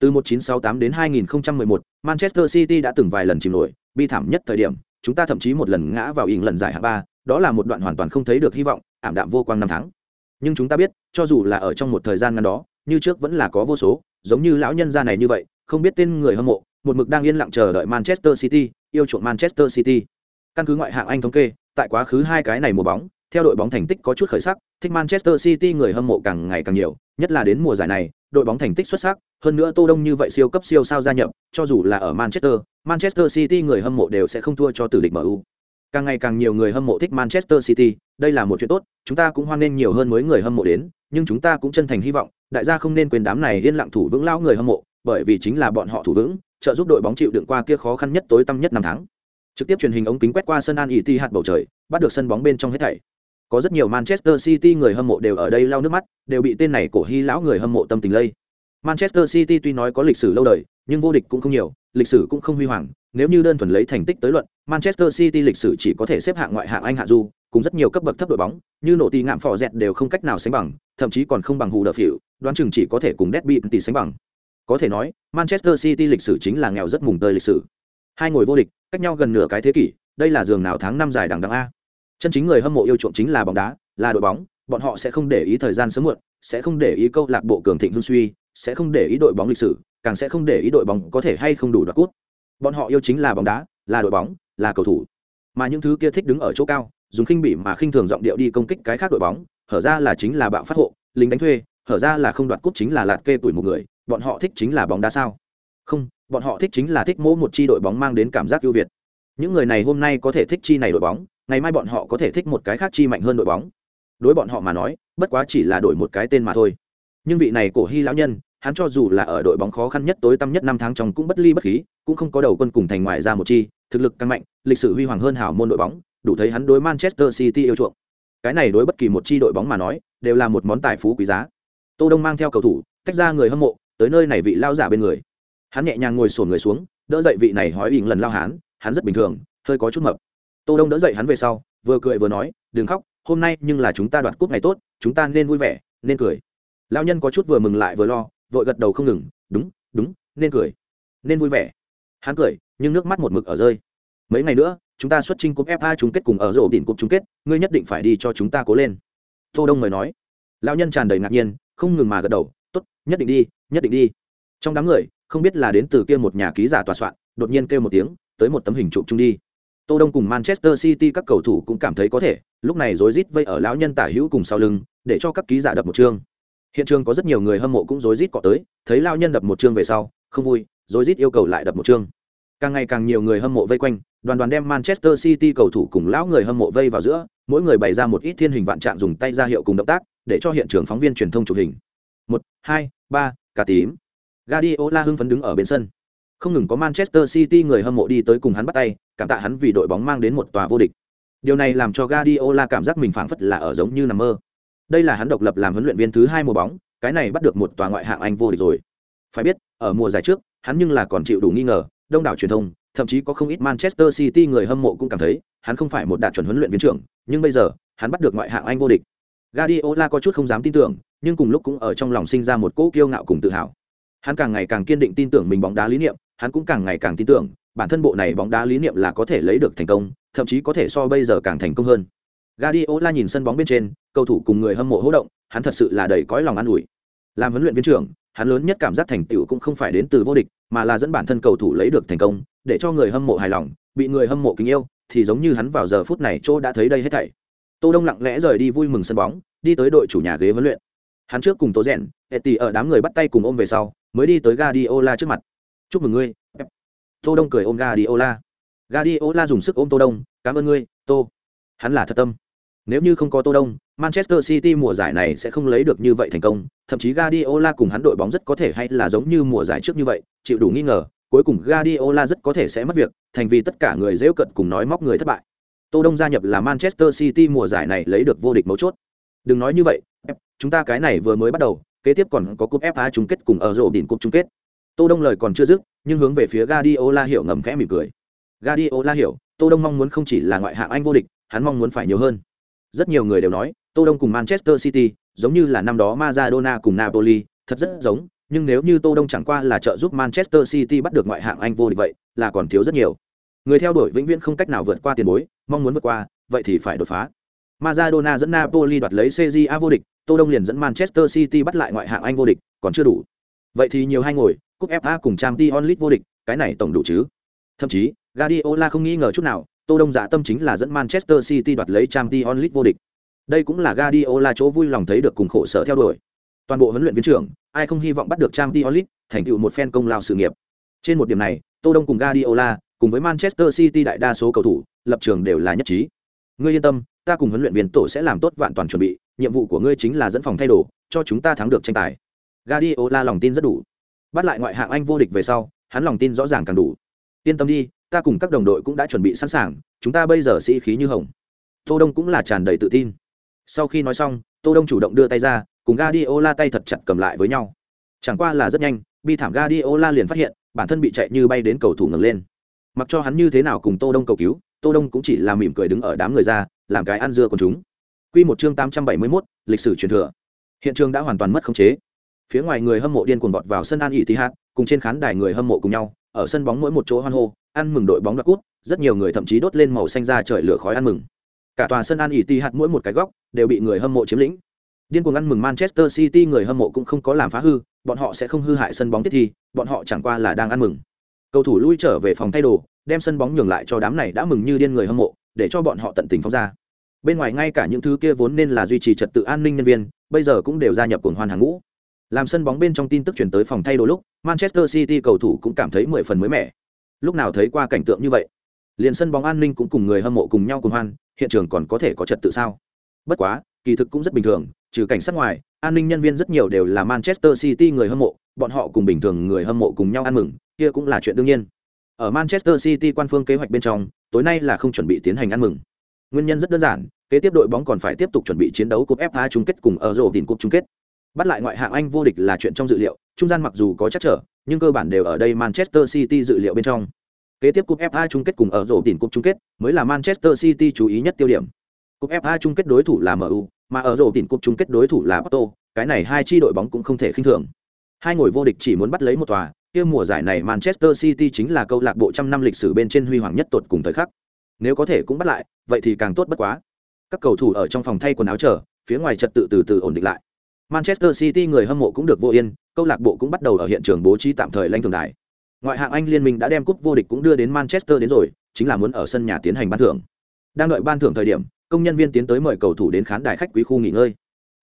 Từ 1968 đến 2011, Manchester City đã từng vài lần chìm nổi, bi thảm nhất thời điểm, chúng ta thậm chí một lần ngã vào ỉng lần giải hạng ba, đó là một đoạn hoàn toàn không thấy được hy vọng, ảm đạm vô quang năm tháng. Nhưng chúng ta biết, cho dù là ở trong một thời gian ngắn đó, như trước vẫn là có vô số, giống như lão nhân gia này như vậy, không biết tên người hâm mộ, một mực đang yên lặng chờ đợi Manchester City, yêu chuộng Manchester City. Căn cứ ngoại hạng Anh thống kê, tại quá khứ hai cái này mùa bóng, theo đội bóng thành tích có chút khởi sắc, thích Manchester City người hâm mộ càng ngày càng nhiều, nhất là đến mùa giải này, đội bóng thành tích xuất sắc, hơn nữa Tô Đông như vậy siêu cấp siêu sao gia nhập, cho dù là ở Manchester, Manchester City người hâm mộ đều sẽ không thua cho tử địch MU. Càng ngày càng nhiều người hâm mộ thích Manchester City, đây là một chuyện tốt, chúng ta cũng hoan nghênh nhiều hơn mới người hâm mộ đến, nhưng chúng ta cũng chân thành hy vọng, đại gia không nên quên đám này yên lặng thủ vững lão người hâm mộ, bởi vì chính là bọn họ thủ vững, trợ giúp đội bóng chịu đựng qua kia khó khăn nhất tối tăm nhất năm tháng. Trực tiếp truyền hình ống kính quét qua sân An Iti hạt bầu trời, bắt được sân bóng bên trong hết thảy. Có rất nhiều Manchester City người hâm mộ đều ở đây lau nước mắt, đều bị tên này cổ hy lão người hâm mộ tâm tình lây. Manchester City tuy nói có lịch sử lâu đời, nhưng vô địch cũng không nhiều, lịch sử cũng không huy hoàng, nếu như đơn thuần lấy thành tích tới luận, Manchester City lịch sử chỉ có thể xếp hạng ngoại hạng Anh hạ du, cùng rất nhiều cấp bậc thấp đội bóng, như nổ tì ngạm phò dẹt đều không cách nào sánh bằng, thậm chí còn không bằng hù đờ phịu đoán chừng chỉ có thể cùng Derby tỷ sánh bằng. Có thể nói, Manchester City lịch sử chính là nghèo rất mùng tơi lịch sử. Hai ngồi vô địch, cách nhau gần nửa cái thế kỷ, đây là giường nào tháng năm dài đằng đằng a. Chân chính người hâm mộ yêu chuộng chính là bóng đá, là đội bóng, bọn họ sẽ không để ý thời gian sớm muộn, sẽ không để ý câu lạc bộ cường thịnh hương suy, sẽ không để ý đội bóng lịch sử càng sẽ không để ý đội bóng có thể hay không đủ đoạt cút bọn họ yêu chính là bóng đá là đội bóng là cầu thủ. Mà những thứ kia thích đứng ở chỗ cao dùng khinh bỉ mà khinh thường giọng điệu đi công kích cái khác đội bóng hở ra là chính là bạo phát hộ lính đánh thuê hở ra là không đoạt cúp chính là lạt kê tuổi một người bọn họ thích chính là bóng đá sao? Không bọn họ thích chính là thích mỗi một chi đội bóng mang đến cảm giác ưu việt. Những người này hôm nay có thể thích chi này đội bóng ngày mai bọn họ có thể thích một cái khác chi mạnh hơn đội bóng. Đối bọn họ mà nói, bất quá chỉ là đổi một cái tên mà thôi. Nhưng vị này cổ hy lão nhân, hắn cho dù là ở đội bóng khó khăn nhất tối tăm nhất năm tháng trong cũng bất ly bất khí, cũng không có đầu quân cùng thành ngoại ra một chi, thực lực càng mạnh, lịch sử huy hoàng hơn hảo môn đội bóng, đủ thấy hắn đối manchester city yêu chuộng. Cái này đối bất kỳ một chi đội bóng mà nói, đều là một món tài phú quý giá. Tô đông mang theo cầu thủ, tách ra người hâm mộ, tới nơi này vị lao giả bên người. Hắn nhẹ nhàng ngồi sổn người xuống, đỡ dậy vị này hói ỉn lần lao hán, hắn rất bình thường, hơi có chút mập tô đông đỡ dậy hắn về sau, vừa cười vừa nói, đừng khóc, hôm nay nhưng là chúng ta đoạt cúp ngày tốt, chúng ta nên vui vẻ, nên cười. Lão nhân có chút vừa mừng lại vừa lo, vội gật đầu không ngừng, đúng đúng, nên cười, nên vui vẻ. Hắn cười, nhưng nước mắt một mực ở rơi. Mấy ngày nữa, chúng ta xuất trình cúp fa chung kết cùng ở rổ đỉnh cúp chung kết, ngươi nhất định phải đi cho chúng ta cố lên. Tô đông mời nói. Lão nhân tràn đầy ngạc nhiên, không ngừng mà gật đầu, tốt, nhất định đi, nhất định đi. Trong đám người, không biết là đến từ kia một nhà ký giả tòa soạn, đột nhiên kêu một tiếng, tới một tấm hình chụp chung đi tô đông cùng manchester city các cầu thủ cũng cảm thấy có thể, lúc này rối rít vây ở lão nhân tả hữu cùng sau lưng, để cho các ký giả đập một chương hiện trường có rất nhiều người hâm mộ cũng rối rít cọ tới, thấy lão nhân đập một chương về sau, không vui, rối rít yêu cầu lại đập một chương càng ngày càng nhiều người hâm mộ vây quanh, đoàn đoàn đem manchester city cầu thủ cùng lão người hâm mộ vây vào giữa, mỗi người bày ra một ít thiên hình vạn trạng dùng tay ra hiệu cùng động tác, để cho hiện trường phóng viên truyền thông chụp hình. Một, hai, ba, cả tím. Guardiola hưng phấn đứng ở bên sân không ngừng có Manchester City người hâm mộ đi tới cùng hắn bắt tay cảm tạ hắn vì đội bóng mang đến một tòa vô địch. Điều này làm cho Guardiola cảm giác mình phảng phất là ở giống như nằm mơ. Đây là hắn độc lập làm huấn luyện viên thứ hai mùa bóng cái này bắt được một tòa ngoại hạng Anh vô địch rồi. Phải biết ở mùa giải trước hắn nhưng là còn chịu đủ nghi ngờ đông đảo truyền thông thậm chí có không ít Manchester City người hâm mộ cũng cảm thấy hắn không phải một đạt chuẩn huấn luyện viên trưởng nhưng bây giờ hắn bắt được ngoại hạng Anh vô địch. Guardiola có chút không dám tin tưởng, nhưng cùng lúc cũng ở trong lòng sinh ra một cỗ kiêu ngạo cùng tự hào. Hắn càng ngày càng kiên định tin tưởng mình bóng đá lý niệm, hắn cũng càng ngày càng tin tưởng, bản thân bộ này bóng đá lý niệm là có thể lấy được thành công, thậm chí có thể so bây giờ càng thành công hơn. Guardiola nhìn sân bóng bên trên, cầu thủ cùng người hâm mộ hỗ động, hắn thật sự là đầy cõi lòng an ủi. Làm huấn luyện viên trưởng, hắn lớn nhất cảm giác thành tựu cũng không phải đến từ vô địch, mà là dẫn bản thân cầu thủ lấy được thành công, để cho người hâm mộ hài lòng, bị người hâm mộ kính yêu, thì giống như hắn vào giờ phút này chỗ đã thấy đây hết thảy. Tô Đông lặng lẽ rời đi vui mừng sân bóng, đi tới đội chủ nhà ghế huấn luyện. Hắn trước cùng Tố Rèn, Etty ở đám người bắt tay cùng ôm về sau, mới đi tới Guardiola trước mặt. "Chúc mừng ngươi." Tô Đông cười ôm gadiola gadiola dùng sức ôm Tô Đông, "Cảm ơn ngươi, Tô." Hắn là thật tâm. Nếu như không có Tô Đông, Manchester City mùa giải này sẽ không lấy được như vậy thành công, thậm chí gadiola cùng hắn đội bóng rất có thể hay là giống như mùa giải trước như vậy, chịu đủ nghi ngờ, cuối cùng gadiola rất có thể sẽ mất việc, thành vì tất cả người dễ cận cùng nói móc người thất bại. Tô Đông gia nhập là Manchester City mùa giải này lấy được vô địch mấu chốt. Đừng nói như vậy, chúng ta cái này vừa mới bắt đầu, kế tiếp còn có cúp FA chung kết cùng ở rổ đỉnh cúp chung kết. Tô Đông lời còn chưa dứt, nhưng hướng về phía Guardiola hiểu ngầm khẽ mỉm cười. Guardiola hiểu, Tô Đông mong muốn không chỉ là ngoại hạng Anh vô địch, hắn mong muốn phải nhiều hơn. Rất nhiều người đều nói, Tô Đông cùng Manchester City, giống như là năm đó Maradona cùng Napoli, thật rất giống, nhưng nếu như Tô Đông chẳng qua là trợ giúp Manchester City bắt được ngoại hạng Anh vô địch vậy, là còn thiếu rất nhiều. Người theo đuổi vĩnh viễn không cách nào vượt qua tiền bối, mong muốn vượt qua, vậy thì phải đột phá. Maradona dẫn Napoli đoạt lấy Serie A vô địch, Tô Đông liền dẫn Manchester City bắt lại ngoại hạng Anh vô địch, còn chưa đủ. Vậy thì nhiều hai ngồi, cúp FA cùng Champions League vô địch, cái này tổng đủ chứ? Thậm chí, Guardiola không nghi ngờ chút nào, Tô Đông dạ tâm chính là dẫn Manchester City đoạt lấy Champions League vô địch. Đây cũng là Guardiola chỗ vui lòng thấy được cùng khổ sở theo đuổi. Toàn bộ huấn luyện viên trưởng, ai không hy vọng bắt được Champions League, thành tựu một fan công lao sự nghiệp. Trên một điểm này, Tô Đông cùng Guardiola, cùng với Manchester City đại đa số cầu thủ, lập trường đều là nhất trí. Ngươi yên tâm, ta cùng huấn luyện viên tổ sẽ làm tốt vạn toàn chuẩn bị, nhiệm vụ của ngươi chính là dẫn phòng thay đồ, cho chúng ta thắng được tranh tài. Guardiola lòng tin rất đủ. Bắt lại ngoại hạng Anh vô địch về sau, hắn lòng tin rõ ràng càng đủ. Yên tâm đi, ta cùng các đồng đội cũng đã chuẩn bị sẵn sàng, chúng ta bây giờ sĩ khí như hồng. Tô Đông cũng là tràn đầy tự tin. Sau khi nói xong, Tô Đông chủ động đưa tay ra, cùng Guardiola tay thật chặt cầm lại với nhau. Chẳng qua là rất nhanh, bi thảm Guardiola liền phát hiện, bản thân bị chạy như bay đến cầu thủ ngẩng lên. Mặc cho hắn như thế nào cùng Tô Đông cầu cứu, Tô Đông cũng chỉ là mỉm cười đứng ở đám người ra, làm cái ăn dưa của chúng. Quy một chương 871, lịch sử truyền thừa. Hiện trường đã hoàn toàn mất khống chế. Phía ngoài người hâm mộ điên cuồng vọt vào sân An hạt, cùng trên khán đài người hâm mộ cùng nhau, ở sân bóng mỗi một chỗ hoan hô, ăn mừng đội bóng đoạt cúp, rất nhiều người thậm chí đốt lên màu xanh ra trời lửa khói ăn mừng. Cả tòa sân An hạt mỗi một cái góc đều bị người hâm mộ chiếm lĩnh. Điên cuồng ăn mừng Manchester City người hâm mộ cũng không có làm phá hư, bọn họ sẽ không hư hại sân bóng tiếp thi, bọn họ chẳng qua là đang ăn mừng. Cầu thủ lui trở về phòng thay đồ, đem sân bóng nhường lại cho đám này đã mừng như điên người hâm mộ, để cho bọn họ tận tình phóng ra. Bên ngoài ngay cả những thứ kia vốn nên là duy trì trật tự an ninh nhân viên, bây giờ cũng đều gia nhập cuồng hoan hàng ngũ. Làm sân bóng bên trong tin tức truyền tới phòng thay đồ lúc, Manchester City cầu thủ cũng cảm thấy mười phần mới mẻ. Lúc nào thấy qua cảnh tượng như vậy, liền sân bóng an ninh cũng cùng người hâm mộ cùng nhau cùng hoan, hiện trường còn có thể có trật tự sao? Bất quá, kỳ thực cũng rất bình thường, trừ cảnh sát ngoài, an ninh nhân viên rất nhiều đều là Manchester City người hâm mộ, bọn họ cùng bình thường người hâm mộ cùng nhau ăn mừng, kia cũng là chuyện đương nhiên. Ở Manchester City quan phương kế hoạch bên trong, tối nay là không chuẩn bị tiến hành ăn mừng. Nguyên nhân rất đơn giản, kế tiếp đội bóng còn phải tiếp tục chuẩn bị chiến đấu cúp FA chung kết cùng Euro rổ đỉnh cúp chung kết. Bắt lại ngoại hạng Anh vô địch là chuyện trong dự liệu, trung gian mặc dù có chắc trở, nhưng cơ bản đều ở đây Manchester City dự liệu bên trong. Kế tiếp cúp FA chung kết cùng ở rổ đỉnh cúp chung kết mới là Manchester City chú ý nhất tiêu điểm. Cúp FA chung kết đối thủ là MU, mà ở rổ đỉnh cúp chung kết đối thủ là Porto, cái này hai chi đội bóng cũng không thể khinh thường. Hai ngồi vô địch chỉ muốn bắt lấy một tòa, kia mùa giải này Manchester City chính là câu lạc bộ trăm năm lịch sử bên trên huy hoàng nhất tột cùng thời khắc. Nếu có thể cũng bắt lại, vậy thì càng tốt bất quá. Các cầu thủ ở trong phòng thay quần áo chờ, phía ngoài trật tự từ từ ổn định lại. Manchester City người hâm mộ cũng được vô yên, câu lạc bộ cũng bắt đầu ở hiện trường bố trí tạm thời lãnh thường đài. Ngoại hạng Anh liên minh đã đem cúp vô địch cũng đưa đến Manchester đến rồi, chính là muốn ở sân nhà tiến hành ban thưởng. Đang đợi ban thưởng thời điểm, công nhân viên tiến tới mời cầu thủ đến khán đài khách quý khu nghỉ ngơi.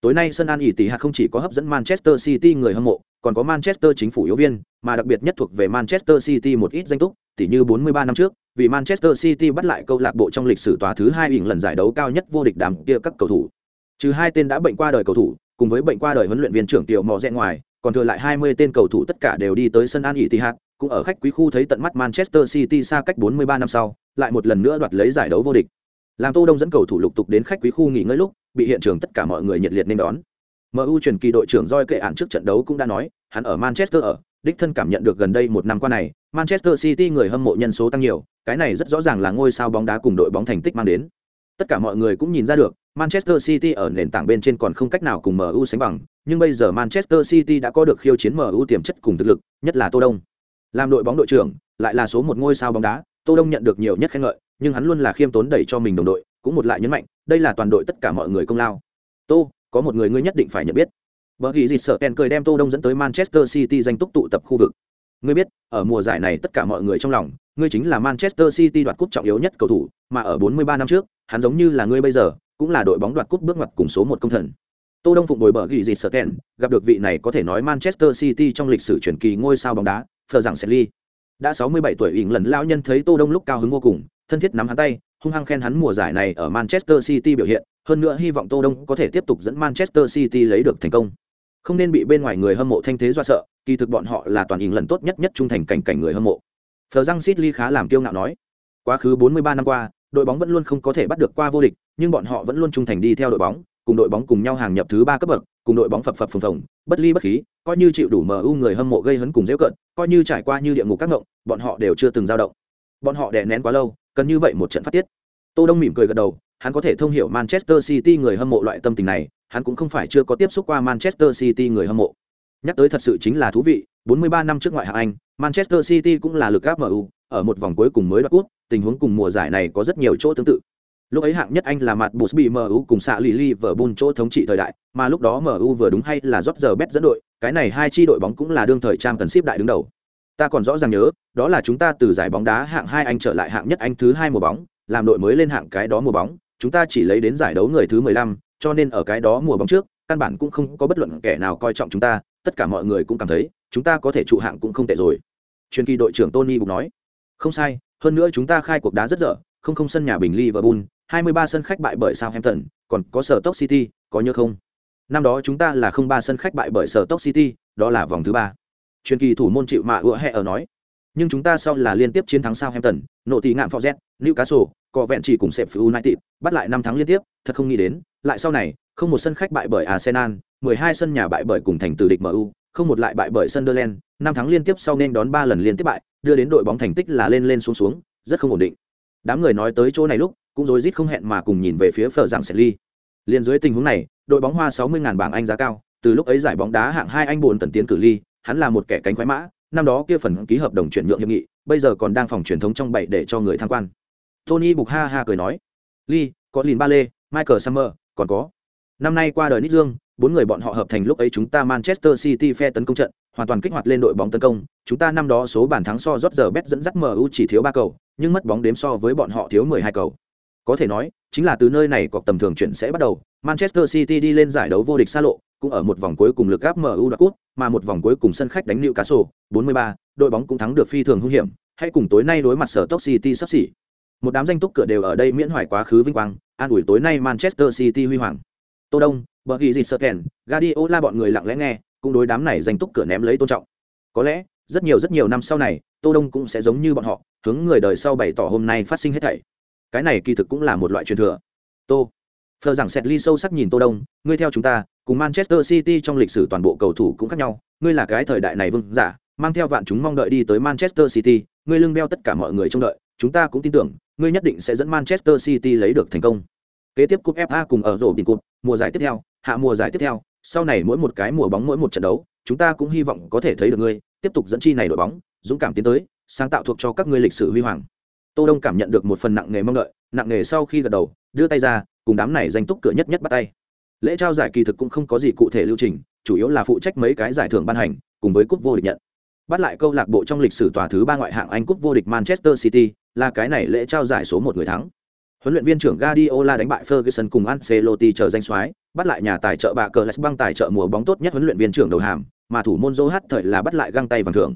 Tối nay sân An ỉ tỷ hạt không chỉ có hấp dẫn Manchester City người hâm mộ, còn có Manchester chính phủ yếu viên, mà đặc biệt nhất thuộc về Manchester City một ít danh túc, tỷ như 43 năm trước, vì Manchester City bắt lại câu lạc bộ trong lịch sử tòa thứ hai ỉn lần giải đấu cao nhất vô địch đám kia các cầu thủ. Trừ hai tên đã bệnh qua đời cầu thủ, cùng với bệnh qua đời huấn luyện viên trưởng tiểu mò rẽ ngoài, còn thừa lại 20 tên cầu thủ tất cả đều đi tới sân An Etihad, cũng ở khách quý khu thấy tận mắt Manchester City xa cách 43 năm sau, lại một lần nữa đoạt lấy giải đấu vô địch. Làm Tô Đông dẫn cầu thủ lục tục đến khách quý khu nghỉ ngơi lúc, bị hiện trường tất cả mọi người nhiệt liệt nên đón. MU truyền kỳ đội trưởng Joy kệ án trước trận đấu cũng đã nói, hắn ở Manchester ở, đích thân cảm nhận được gần đây một năm qua này, Manchester City người hâm mộ nhân số tăng nhiều, cái này rất rõ ràng là ngôi sao bóng đá cùng đội bóng thành tích mang đến. Tất cả mọi người cũng nhìn ra được, Manchester City ở nền tảng bên trên còn không cách nào cùng MU sánh bằng, nhưng bây giờ Manchester City đã có được khiêu chiến MU tiềm chất cùng thực lực, nhất là Tô Đông. Làm đội bóng đội trưởng, lại là số một ngôi sao bóng đá, Tô Đông nhận được nhiều nhất khen ngợi, nhưng hắn luôn là khiêm tốn đẩy cho mình đồng đội, cũng một lại nhấn mạnh, đây là toàn đội tất cả mọi người công lao. Tô, có một người ngươi nhất định phải nhận biết. Bởi vì gì sợ Ken cười đem Tô Đông dẫn tới Manchester City danh túc tụ tập khu vực. Ngươi biết, ở mùa giải này tất cả mọi người trong lòng, ngươi chính là Manchester City đoạt cúp trọng yếu nhất cầu thủ, mà ở 43 năm trước, hắn giống như là ngươi bây giờ, cũng là đội bóng đoạt cúp bước ngoặt cùng số một công thần. Tô Đông phụng bồi bờ gỉ gì sợ kẹn, gặp được vị này có thể nói Manchester City trong lịch sử truyền kỳ ngôi sao bóng đá, Phờ rằng Selly. Đã 67 tuổi ỉn lần lão nhân thấy Tô Đông lúc cao hứng vô cùng, thân thiết nắm hắn tay, hung hăng khen hắn mùa giải này ở Manchester City biểu hiện, hơn nữa hy vọng Tô Đông có thể tiếp tục dẫn Manchester City lấy được thành công. Không nên bị bên ngoài người hâm mộ thanh thế do sợ, kỳ thực bọn họ là toàn ỉn lần tốt nhất nhất trung thành cảnh cảnh người hâm mộ. Phờ răng Sidley khá làm kiêu ngạo nói, quá khứ 43 năm qua, đội bóng vẫn luôn không có thể bắt được qua vô địch, nhưng bọn họ vẫn luôn trung thành đi theo đội bóng, cùng đội bóng cùng nhau hàng nhập thứ ba cấp bậc, cùng đội bóng phập phập phồng phồng, bất ly bất khí, coi như chịu đủ MU người hâm mộ gây hấn cùng giễu cận, coi như trải qua như địa ngục các ngộng, bọn họ đều chưa từng dao động. Bọn họ đè nén quá lâu, cần như vậy một trận phát tiết. Tô Đông mỉm cười gật đầu, hắn có thể thông hiểu Manchester City người hâm mộ loại tâm tình này, hắn cũng không phải chưa có tiếp xúc qua Manchester City người hâm mộ. Nhắc tới thật sự chính là thú vị, 43 năm trước ngoại hạng Anh, Manchester City cũng là lực áp MU, ở một vòng cuối cùng mới đoạt cúp, tình huống cùng mùa giải này có rất nhiều chỗ tương tự. Lúc ấy hạng nhất Anh là mặt Bus bị MU cùng xạ lì Liverpool chỗ thống trị thời đại, mà lúc đó MU vừa đúng hay là Roger Bet dẫn đội, cái này hai chi đội bóng cũng là đương thời trang tần ship đại đứng đầu. Ta còn rõ ràng nhớ, đó là chúng ta từ giải bóng đá hạng hai Anh trở lại hạng nhất Anh thứ hai mùa bóng, làm đội mới lên hạng cái đó mùa bóng, chúng ta chỉ lấy đến giải đấu người thứ 15, cho nên ở cái đó mùa bóng trước, căn bản cũng không có bất luận kẻ nào coi trọng chúng ta, tất cả mọi người cũng cảm thấy, chúng ta có thể trụ hạng cũng không tệ rồi. Truyền kỳ đội trưởng Tony Bục nói, không sai, hơn nữa chúng ta khai cuộc đá rất dở, không không sân nhà bình Liverpool, 23 sân khách bại bởi Southampton, còn có sở Stoke City, có nhớ không? Năm đó chúng ta là không ba sân khách bại bởi sở Stoke City, đó là vòng thứ ba. Truyền kỳ thủ môn chịu mạ ựa hẹ ở nói, nhưng chúng ta sau là liên tiếp chiến thắng Southampton, nộ tỷ ngạm Forget, Newcastle, có vẹn chỉ cùng sẹp United, bắt lại năm thắng liên tiếp, thật không nghĩ đến, lại sau này, không một sân khách bại bởi Arsenal, 12 sân nhà bại bởi cùng thành từ địch MU, không một lại bại bởi Sunderland, năm thắng liên tiếp sau nên đón 3 lần liên tiếp bại, đưa đến đội bóng thành tích là lên lên xuống xuống, rất không ổn định. Đám người nói tới chỗ này lúc, cũng rối rít không hẹn mà cùng nhìn về phía Phở Giảng Sẹt Liên dưới tình huống này, đội bóng hoa 60.000 bảng Anh giá cao, từ lúc ấy giải bóng đá hạng 2 Anh buồn tần tiến cử ly, hắn là một kẻ cánh khoái mã, năm đó kia phần ký hợp đồng chuyển nhượng hiệp nghị, bây giờ còn đang phòng truyền thống trong bảy để cho người tham quan. Tony Bục ha ha cười nói, Lee, có Lin Ba Lê, Michael Summer, còn có. Năm nay qua đời Nick Dương, bốn người bọn họ hợp thành lúc ấy chúng ta Manchester City phe tấn công trận, hoàn toàn kích hoạt lên đội bóng tấn công, chúng ta năm đó số bàn thắng so rốt giờ bet dẫn dắt MU chỉ thiếu ba cầu, nhưng mất bóng đếm so với bọn họ thiếu 12 cầu. Có thể nói, chính là từ nơi này cuộc tầm thường chuyển sẽ bắt đầu, Manchester City đi lên giải đấu vô địch xa lộ, cũng ở một vòng cuối cùng lực áp MU đoạt cúp, mà một vòng cuối cùng sân khách đánh Newcastle, 43, đội bóng cũng thắng được phi thường hung hiểm, hãy cùng tối nay đối mặt sở Top City sắp xỉ. Một đám danh túc cửa đều ở đây miễn hoài quá khứ vinh quang, an ủi tối nay Manchester City huy hoàng. Tô Đông, bờ ghi dịt sợ kèn Guardiola bọn người lặng lẽ nghe cũng đối đám này danh túc cửa ném lấy tôn trọng. Có lẽ rất nhiều rất nhiều năm sau này tô đông cũng sẽ giống như bọn họ hướng người đời sau bày tỏ hôm nay phát sinh hết thảy. Cái này kỳ thực cũng là một loại truyền thừa. Tô phờ rằng sẹt ly sâu sắc nhìn tô đông ngươi theo chúng ta cùng manchester city trong lịch sử toàn bộ cầu thủ cũng khác nhau ngươi là cái thời đại này vương giả mang theo vạn chúng mong đợi đi tới manchester city ngươi lưng đeo tất cả mọi người trông đợi chúng ta cũng tin tưởng ngươi nhất định sẽ dẫn manchester city lấy được thành công kế tiếp cúp fa cùng ở rổ đỉnh cúp mùa giải tiếp theo, hạ mùa giải tiếp theo, sau này mỗi một cái mùa bóng mỗi một trận đấu, chúng ta cũng hy vọng có thể thấy được ngươi, tiếp tục dẫn chi này đội bóng, dũng cảm tiến tới, sáng tạo thuộc cho các ngươi lịch sử huy hoàng. Tô đông cảm nhận được một phần nặng nghề mong đợi, nặng nghề sau khi gật đầu, đưa tay ra, cùng đám này danh túc cửa nhất nhất bắt tay. Lễ trao giải kỳ thực cũng không có gì cụ thể lưu trình, chủ yếu là phụ trách mấy cái giải thưởng ban hành, cùng với cúp vô địch nhận. Bắt lại câu lạc bộ trong lịch sử tòa thứ ba ngoại hạng anh cúp vô địch manchester city, là cái này lễ trao giải số một người thắng. Huấn luyện viên trưởng Guardiola đánh bại Ferguson cùng Ancelotti chờ danh soái, bắt lại nhà tài trợ bà cờ băng tài trợ mùa bóng tốt nhất huấn luyện viên trưởng đầu hàm, mà thủ môn Zohat thời là bắt lại găng tay vàng thưởng.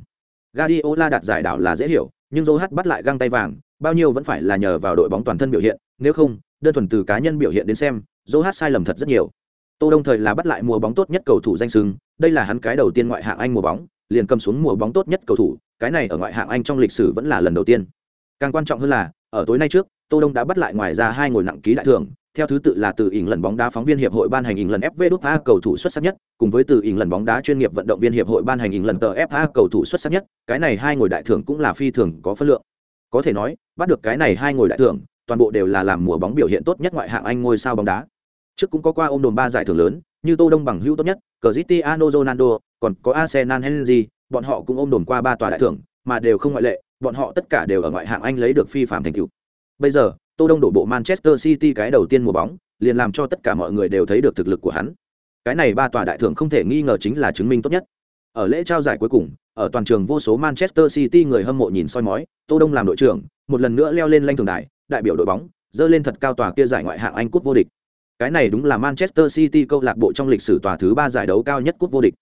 Guardiola đạt giải đảo là dễ hiểu, nhưng Zohat bắt lại găng tay vàng, bao nhiêu vẫn phải là nhờ vào đội bóng toàn thân biểu hiện, nếu không, đơn thuần từ cá nhân biểu hiện đến xem, Zohat sai lầm thật rất nhiều. Tô Đông thời là bắt lại mùa bóng tốt nhất cầu thủ danh xưng, đây là hắn cái đầu tiên ngoại hạng Anh mùa bóng, liền cầm xuống mùa bóng tốt nhất cầu thủ, cái này ở ngoại hạng Anh trong lịch sử vẫn là lần đầu tiên. Càng quan trọng hơn là, ở tối nay trước, tô đông đã bắt lại ngoài ra hai ngồi nặng ký đại thưởng, theo thứ tự là từ ỉng lần bóng đá phóng viên hiệp hội ban hành ỉng lần fv đút a cầu thủ xuất sắc nhất, cùng với từ ỉng lần bóng đá chuyên nghiệp vận động viên hiệp hội ban hành ỉng lần tờ fa cầu thủ xuất sắc nhất, cái này hai ngồi đại thưởng cũng là phi thường có phân lượng. Có thể nói, bắt được cái này hai ngồi đại thưởng, toàn bộ đều là làm mùa bóng biểu hiện tốt nhất ngoại hạng anh ngôi sao bóng đá. Trước cũng có qua ôm đồn ba giải thưởng lớn, như tô đông bằng hữu tốt nhất, Cristiano Ronaldo, còn có Arsenal Henry, bọn họ cũng ôm đồn qua ba tòa đại thưởng, mà đều không ngoại lệ, bọn họ tất cả đều ở ngoại hạng anh lấy được phi phạm thành tựu. Bây giờ, Tô Đông đổ bộ Manchester City cái đầu tiên mùa bóng, liền làm cho tất cả mọi người đều thấy được thực lực của hắn. Cái này ba tòa đại thưởng không thể nghi ngờ chính là chứng minh tốt nhất. Ở lễ trao giải cuối cùng, ở toàn trường vô số Manchester City người hâm mộ nhìn soi mói, Tô Đông làm đội trưởng, một lần nữa leo lên lanh thường đài, đại biểu đội bóng, dơ lên thật cao tòa kia giải ngoại hạng Anh cúp vô địch. Cái này đúng là Manchester City câu lạc bộ trong lịch sử tòa thứ ba giải đấu cao nhất cúp vô địch.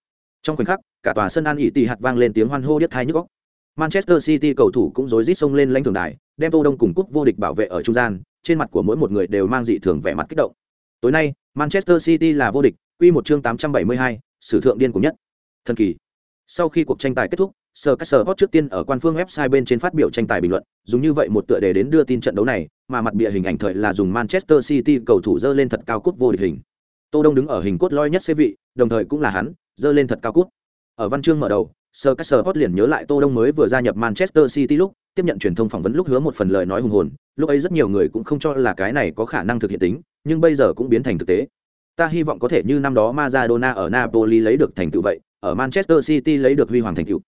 Trong khoảnh khắc, cả tòa sân An ỉ tỷ hạt vang lên tiếng hoan hô điếc tai nhức óc. Manchester City cầu thủ cũng rối rít xông lên lãnh thưởng đài, đem Tô Đông cùng cúp vô địch bảo vệ ở trung gian, trên mặt của mỗi một người đều mang dị thường vẻ mặt kích động. Tối nay, Manchester City là vô địch, quy một chương 872, sử thượng điên cùng nhất. Thần kỳ. Sau khi cuộc tranh tài kết thúc, Sir hot trước tiên ở quan phương website bên trên phát biểu tranh tài bình luận, dùng như vậy một tựa đề đến đưa tin trận đấu này, mà mặt bìa hình ảnh thời là dùng Manchester City cầu thủ dơ lên thật cao cúp vô địch hình. Tô Đông đứng ở hình cốt lõi nhất xế vị, đồng thời cũng là hắn, dơ lên thật cao cúp. Ở văn chương mở đầu, Sir Caesar liền nhớ lại Tô Đông mới vừa gia nhập Manchester City lúc, tiếp nhận truyền thông phỏng vấn lúc hứa một phần lời nói hùng hồn, lúc ấy rất nhiều người cũng không cho là cái này có khả năng thực hiện tính, nhưng bây giờ cũng biến thành thực tế. Ta hy vọng có thể như năm đó Maradona ở Napoli lấy được thành tựu vậy, ở Manchester City lấy được huy hoàng thành tựu.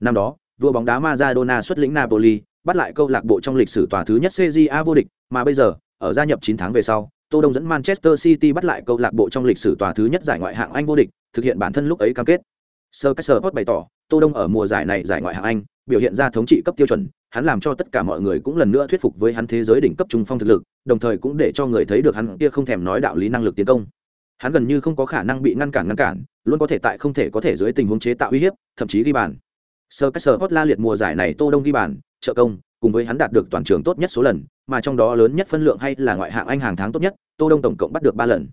Năm đó, vua bóng đá Maradona xuất lĩnh Napoli, bắt lại câu lạc bộ trong lịch sử tòa thứ nhất CJA vô địch, mà bây giờ, ở gia nhập 9 tháng về sau, Tô Đông dẫn Manchester City bắt lại câu lạc bộ trong lịch sử tòa thứ nhất giải ngoại hạng Anh vô địch, thực hiện bản thân lúc ấy cam kết. Sir Caesar bày tỏ, Tô Đông ở mùa giải này giải ngoại hạng Anh, biểu hiện ra thống trị cấp tiêu chuẩn, hắn làm cho tất cả mọi người cũng lần nữa thuyết phục với hắn thế giới đỉnh cấp trung phong thực lực, đồng thời cũng để cho người thấy được hắn kia không thèm nói đạo lý năng lực tiến công. Hắn gần như không có khả năng bị ngăn cản ngăn cản, luôn có thể tại không thể có thể dưới tình huống chế tạo uy hiếp, thậm chí ghi bàn. Sir Caesar la liệt mùa giải này Tô Đông ghi bàn, trợ công, cùng với hắn đạt được toàn trường tốt nhất số lần, mà trong đó lớn nhất phân lượng hay là ngoại hạng Anh hàng tháng tốt nhất, Tô Đông tổng cộng bắt được 3 lần.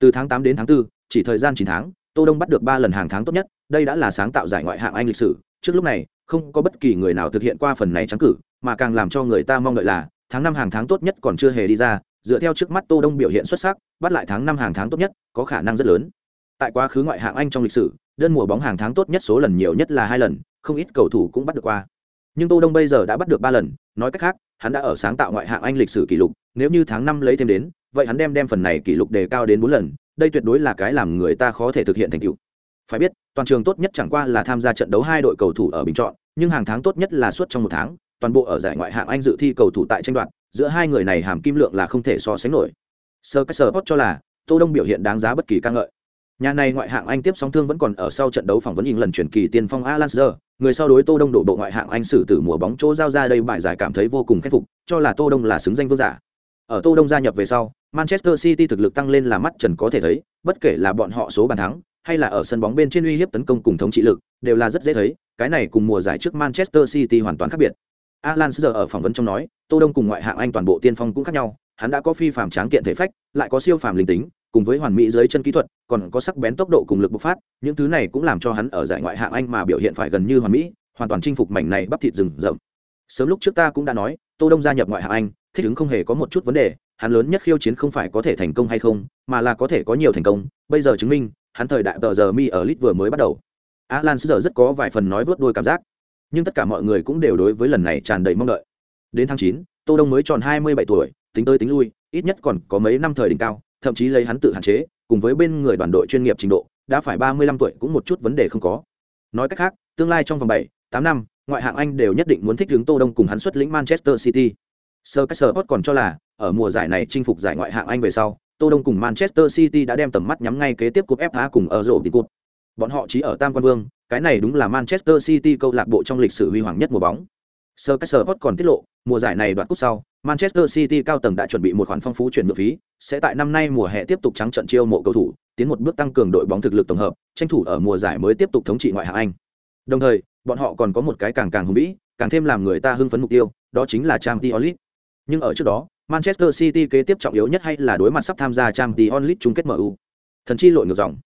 Từ tháng 8 đến tháng 4, chỉ thời gian 9 tháng, Tô Đông bắt được 3 lần hàng tháng tốt nhất, đây đã là sáng tạo giải ngoại hạng Anh lịch sử, trước lúc này, không có bất kỳ người nào thực hiện qua phần này trắng cử, mà càng làm cho người ta mong đợi là, tháng năm hàng tháng tốt nhất còn chưa hề đi ra, dựa theo trước mắt Tô Đông biểu hiện xuất sắc, bắt lại tháng năm hàng tháng tốt nhất, có khả năng rất lớn. Tại quá khứ ngoại hạng Anh trong lịch sử, đơn mùa bóng hàng tháng tốt nhất số lần nhiều nhất là hai lần, không ít cầu thủ cũng bắt được qua. Nhưng Tô Đông bây giờ đã bắt được ba lần, nói cách khác, hắn đã ở sáng tạo ngoại hạng Anh lịch sử kỷ lục, nếu như tháng năm lấy thêm đến, vậy hắn đem đem phần này kỷ lục đề cao đến bốn lần, đây tuyệt đối là cái làm người ta khó thể thực hiện thành tựu. Phải biết toàn trường tốt nhất chẳng qua là tham gia trận đấu hai đội cầu thủ ở bình chọn nhưng hàng tháng tốt nhất là suốt trong một tháng toàn bộ ở giải ngoại hạng anh dự thi cầu thủ tại tranh đoạt giữa hai người này hàm kim lượng là không thể so sánh nổi. Sơ cách sơ cho là tô đông biểu hiện đáng giá bất kỳ ca ngợi. Nhà này ngoại hạng Anh tiếp sóng thương vẫn còn ở sau trận đấu phỏng vấn lần chuyển kỳ tiên phong Alan Shearer, người sau đối Tô Đông đổ bộ ngoại hạng Anh xử tử mùa bóng chỗ giao ra đây bài giải cảm thấy vô cùng khắc phục, cho là Tô Đông là xứng danh vương giả. Ở Tô Đông gia nhập về sau, Manchester City thực lực tăng lên là mắt trần có thể thấy, bất kể là bọn họ số bàn thắng, hay là ở sân bóng bên trên uy hiếp tấn công cùng thống trị lực, đều là rất dễ thấy, cái này cùng mùa giải trước Manchester City hoàn toàn khác biệt. Alan giờ ở phỏng vấn trong nói, Tô Đông cùng ngoại hạng Anh toàn bộ tiên phong cũng khác nhau, hắn đã có phi phàm tráng kiện thể phách, lại có siêu phàm linh tính, cùng với hoàn mỹ dưới chân kỹ thuật, còn có sắc bén tốc độ cùng lực bộc phát, những thứ này cũng làm cho hắn ở giải ngoại hạng Anh mà biểu hiện phải gần như hoàn mỹ, hoàn toàn chinh phục mảnh này bắp thịt rừng rậm. Sớm lúc trước ta cũng đã nói, Tô Đông gia nhập ngoại hạng Anh, thích ứng không hề có một chút vấn đề, hắn lớn nhất khiêu chiến không phải có thể thành công hay không, mà là có thể có nhiều thành công, bây giờ chứng minh, hắn thời đại tờ giờ mi ở lit vừa mới bắt đầu. Alan giờ rất có vài phần nói vớt đôi cảm giác, nhưng tất cả mọi người cũng đều đối với lần này tràn đầy mong đợi. Đến tháng 9, Tô Đông mới tròn 27 tuổi, tính tới tính lui, ít nhất còn có mấy năm thời đỉnh cao, thậm chí lấy hắn tự hạn chế, cùng với bên người đoàn đội chuyên nghiệp trình độ, đã phải 35 tuổi cũng một chút vấn đề không có. Nói cách khác, tương lai trong vòng 7, 8 năm, ngoại hạng Anh đều nhất định muốn thích ứng Tô Đông cùng hắn xuất lĩnh Manchester City. Sir Caesar còn cho là, ở mùa giải này chinh phục giải ngoại hạng Anh về sau, Tô Đông cùng Manchester City đã đem tầm mắt nhắm ngay kế tiếp cúp FA cùng ở rổ Cup. Bọn họ chỉ ở Tam Quan Vương, cái này đúng là Manchester City câu lạc bộ trong lịch sử huy hoàng nhất mùa bóng. Sir Caesar còn tiết lộ, mùa giải này đoạt cúp sau, Manchester City cao tầng đã chuẩn bị một khoản phong phú chuyển nhượng phí, sẽ tại năm nay mùa hè tiếp tục trắng trận chiêu mộ cầu thủ, tiến một bước tăng cường đội bóng thực lực tổng hợp, tranh thủ ở mùa giải mới tiếp tục thống trị ngoại hạng Anh. Đồng thời, bọn họ còn có một cái càng càng hùng vĩ, càng thêm làm người ta hưng phấn mục tiêu, đó chính là Champions League. Nhưng ở trước đó, Manchester City kế tiếp trọng yếu nhất hay là đối mặt sắp tham gia Champions League chung kết MU. Thần chi lội ngược dòng.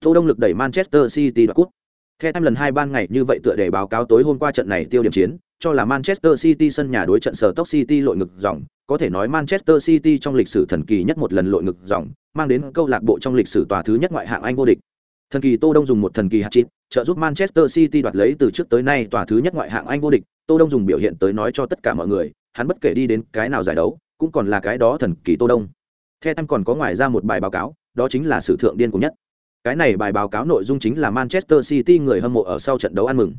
Tô Đông lực đẩy Manchester City đoạt cúp. Theo tham lần hai ban ngày như vậy tựa để báo cáo tối hôm qua trận này tiêu điểm chiến, cho là Manchester City sân nhà đối trận sở Stoke City lội ngược dòng, có thể nói Manchester City trong lịch sử thần kỳ nhất một lần lội ngược dòng, mang đến câu lạc bộ trong lịch sử tòa thứ nhất ngoại hạng Anh vô địch. Thần kỳ Tô Đông dùng một thần kỳ hat-trick, trợ giúp Manchester City đoạt lấy từ trước tới nay tòa thứ nhất ngoại hạng Anh vô địch, Tô Đông dùng biểu hiện tới nói cho tất cả mọi người, hắn bất kể đi đến cái nào giải đấu, cũng còn là cái đó thần kỳ Tô Đông. Theo em còn có ngoài ra một bài báo cáo, đó chính là sự thượng điên của nhất. Cái này bài báo cáo nội dung chính là Manchester City người hâm mộ ở sau trận đấu ăn mừng.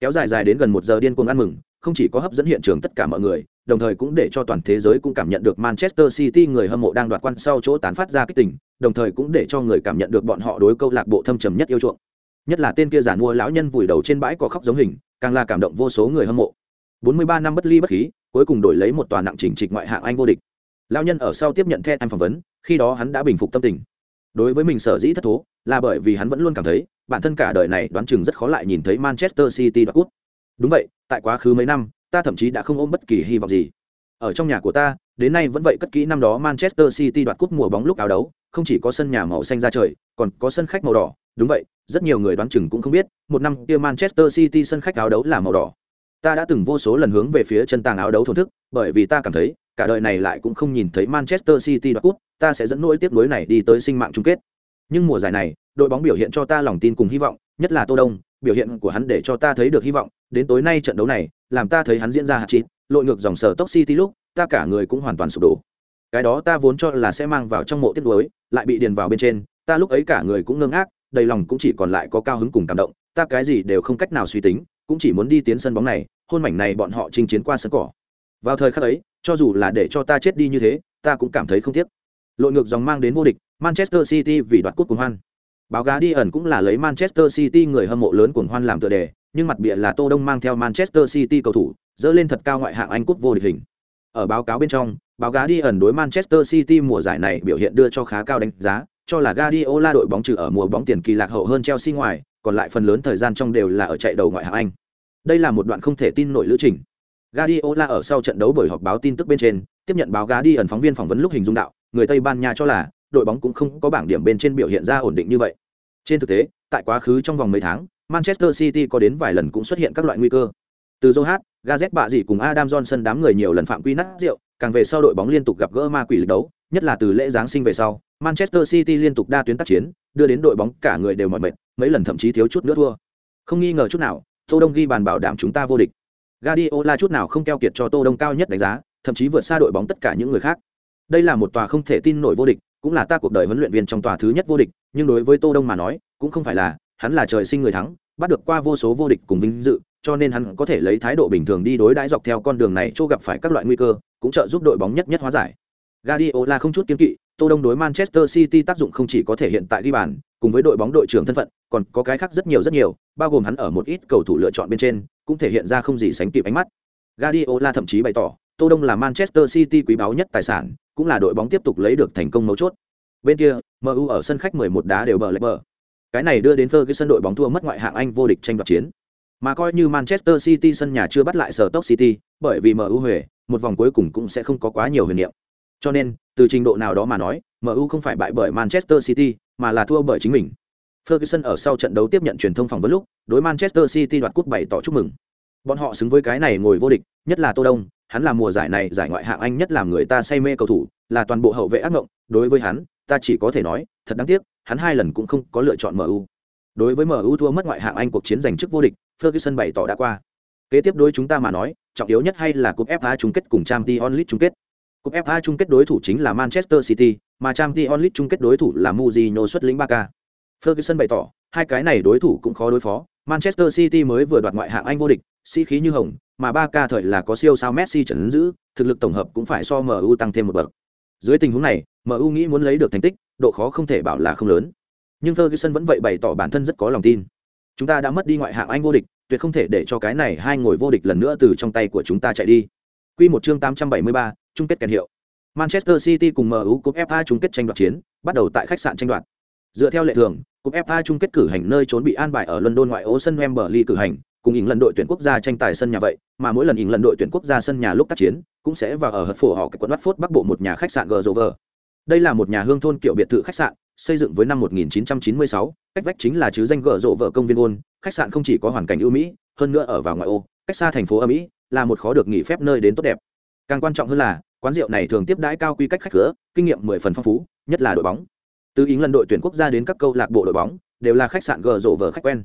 Kéo dài dài đến gần một giờ điên cuồng ăn mừng, không chỉ có hấp dẫn hiện trường tất cả mọi người, đồng thời cũng để cho toàn thế giới cũng cảm nhận được Manchester City người hâm mộ đang đoạt quan sau chỗ tán phát ra kích tình, đồng thời cũng để cho người cảm nhận được bọn họ đối câu lạc bộ thâm trầm nhất yêu chuộng. Nhất là tên kia giả mua lão nhân vùi đầu trên bãi có khóc giống hình, càng là cảm động vô số người hâm mộ. 43 năm bất ly bất khí, cuối cùng đổi lấy một tòa nặng chỉnh trịch ngoại hạng Anh vô địch. Lão nhân ở sau tiếp nhận theo anh phỏng vấn, khi đó hắn đã bình phục tâm tình. Đối với mình sở dĩ thất thố, là bởi vì hắn vẫn luôn cảm thấy, bản thân cả đời này đoán chừng rất khó lại nhìn thấy Manchester City đoạt cúp. Đúng vậy, tại quá khứ mấy năm, ta thậm chí đã không ôm bất kỳ hy vọng gì. Ở trong nhà của ta, đến nay vẫn vậy cất kỹ năm đó Manchester City đoạt cúp mùa bóng lúc áo đấu, không chỉ có sân nhà màu xanh ra trời, còn có sân khách màu đỏ, đúng vậy, rất nhiều người đoán chừng cũng không biết, một năm kia Manchester City sân khách áo đấu là màu đỏ. Ta đã từng vô số lần hướng về phía chân tàng áo đấu thổn thức, bởi vì ta cảm thấy, cả đời này lại cũng không nhìn thấy Manchester City đoạt cúp, ta sẽ dẫn nỗi tiếp nối này đi tới sinh mạng chung kết. Nhưng mùa giải này, đội bóng biểu hiện cho ta lòng tin cùng hy vọng, nhất là Tô Đông, biểu hiện của hắn để cho ta thấy được hy vọng, đến tối nay trận đấu này, làm ta thấy hắn diễn ra hạt chín, lội ngược dòng sở tốc City lúc, ta cả người cũng hoàn toàn sụp đổ. Cái đó ta vốn cho là sẽ mang vào trong mộ tiết nuối, lại bị điền vào bên trên, ta lúc ấy cả người cũng ngơ ngác, đầy lòng cũng chỉ còn lại có cao hứng cùng cảm động, ta cái gì đều không cách nào suy tính, cũng chỉ muốn đi tiến sân bóng này, hôn mảnh này bọn họ chinh chiến qua sân cỏ. Vào thời khắc ấy, cho dù là để cho ta chết đi như thế, ta cũng cảm thấy không tiếc. Lội ngược dòng mang đến vô địch, Manchester City vì đoạt cúp cùng hoan. Báo giá đi ẩn cũng là lấy Manchester City người hâm mộ lớn cuồng hoan làm tựa đề, nhưng mặt bìa là Tô Đông mang theo Manchester City cầu thủ, dỡ lên thật cao ngoại hạng Anh cúp vô địch hình. Ở báo cáo bên trong, báo giá đi ẩn đối Manchester City mùa giải này biểu hiện đưa cho khá cao đánh giá, cho là Guardiola đội bóng trừ ở mùa bóng tiền kỳ lạc hậu hơn Chelsea ngoài, còn lại phần lớn thời gian trong đều là ở chạy đầu ngoại hạng Anh. Đây là một đoạn không thể tin nổi lữ trình. Guardiola ở sau trận đấu buổi họp báo tin tức bên trên, tiếp nhận báo giá đi ẩn phóng viên phỏng vấn lúc hình dung đạo, người Tây Ban Nha cho là đội bóng cũng không có bảng điểm bên trên biểu hiện ra ổn định như vậy. Trên thực tế, tại quá khứ trong vòng mấy tháng, Manchester City có đến vài lần cũng xuất hiện các loại nguy cơ. Từ Joe Gazet bạ gì cùng Adam Johnson đám người nhiều lần phạm quy nát rượu, càng về sau đội bóng liên tục gặp gỡ ma quỷ lực đấu, nhất là từ lễ giáng sinh về sau, Manchester City liên tục đa tuyến tác chiến, đưa đến đội bóng cả người đều mỏi mệt, mấy lần thậm chí thiếu chút nữa thua. Không nghi ngờ chút nào, Tô Đông ghi bàn bảo đảm chúng ta vô địch. Guardiola chút nào không keo kiệt cho Tô Đông cao nhất đánh giá, thậm chí vượt xa đội bóng tất cả những người khác. Đây là một tòa không thể tin nổi vô địch, cũng là ta cuộc đời huấn luyện viên trong tòa thứ nhất vô địch, nhưng đối với Tô Đông mà nói, cũng không phải là, hắn là trời sinh người thắng, bắt được qua vô số vô địch cùng vinh dự, cho nên hắn có thể lấy thái độ bình thường đi đối đãi dọc theo con đường này chỗ gặp phải các loại nguy cơ, cũng trợ giúp đội bóng nhất nhất hóa giải. Guardiola không chút kiêng kỵ, Tô Đông đối Manchester City tác dụng không chỉ có thể hiện tại ghi bàn, cùng với đội bóng đội trưởng thân phận, còn có cái khác rất nhiều rất nhiều, bao gồm hắn ở một ít cầu thủ lựa chọn bên trên, cũng thể hiện ra không gì sánh kịp ánh mắt. Guardiola thậm chí bày tỏ, Tô Đông là Manchester City quý báu nhất tài sản, cũng là đội bóng tiếp tục lấy được thành công mấu chốt. Bên kia, MU ở sân khách 11 đá đều bờ lệch bờ. Cái này đưa đến Ferguson đội bóng thua mất ngoại hạng Anh vô địch tranh đoạt chiến. Mà coi như Manchester City sân nhà chưa bắt lại Stoke City, bởi vì MU huề, một vòng cuối cùng cũng sẽ không có quá nhiều huyền niệm. Cho nên, từ trình độ nào đó mà nói, MU không phải bại bởi Manchester City, mà là thua bởi chính mình. Ferguson ở sau trận đấu tiếp nhận truyền thông phỏng vấn lúc, đối Manchester City đoạt cúp bày tỏ chúc mừng. Bọn họ xứng với cái này ngồi vô địch, nhất là Tô Đông, hắn là mùa giải này giải ngoại hạng Anh nhất làm người ta say mê cầu thủ, là toàn bộ hậu vệ ác ngộng, đối với hắn, ta chỉ có thể nói, thật đáng tiếc, hắn hai lần cũng không có lựa chọn MU. Đối với MU thua mất ngoại hạng Anh cuộc chiến giành chức vô địch, Ferguson bày tỏ đã qua. Kế tiếp đối chúng ta mà nói, trọng yếu nhất hay là cúp FA chung kết cùng Champions League chung kết. Cúp FA chung kết đối thủ chính là Manchester City, mà Champions League chung kết đối thủ là Mourinho xuất lĩnh Barca. Ferguson bày tỏ, hai cái này đối thủ cũng khó đối phó. Manchester City mới vừa đoạt ngoại hạng Anh vô địch, sĩ khí như hồng, mà Barca thời là có siêu sao Messi trấn giữ, thực lực tổng hợp cũng phải so MU tăng thêm một bậc. Dưới tình huống này, MU nghĩ muốn lấy được thành tích, độ khó không thể bảo là không lớn. Nhưng Ferguson vẫn vậy bày tỏ bản thân rất có lòng tin. Chúng ta đã mất đi ngoại hạng Anh vô địch, tuyệt không thể để cho cái này hai ngồi vô địch lần nữa từ trong tay của chúng ta chạy đi. Quy một chương 873, chung kết kèn hiệu. Manchester City cùng MU cúp FA chung kết tranh đoạt chiến, bắt đầu tại khách sạn tranh đoạt. Dựa theo lệ thường, cúp FA chung kết cử hành nơi trốn bị an bài ở London ngoại ô sân Wembley cử hành, cùng ỉng lần đội tuyển quốc gia tranh tài sân nhà vậy, mà mỗi lần ỉng lần đội tuyển quốc gia sân nhà lúc tác chiến, cũng sẽ vào ở hợp phổ họ cái quận Watford Bắc Bộ một nhà khách sạn Grover. Đây là một nhà hương thôn kiểu biệt thự khách sạn, xây dựng với năm 1996, cách vách chính là chứ danh Grover công viên ôn, khách sạn không chỉ có hoàn cảnh ưu mỹ, hơn nữa ở vào ngoại ô, cách xa thành phố ở Mỹ, là một khó được nghỉ phép nơi đến tốt đẹp. Càng quan trọng hơn là, quán rượu này thường tiếp đãi cao quy cách khách cửa, kinh nghiệm 10 phần phong phú, nhất là đội bóng. Từ Ý lần đội tuyển quốc gia đến các câu lạc bộ đội bóng, đều là khách sạn gở rộ vở khách quen.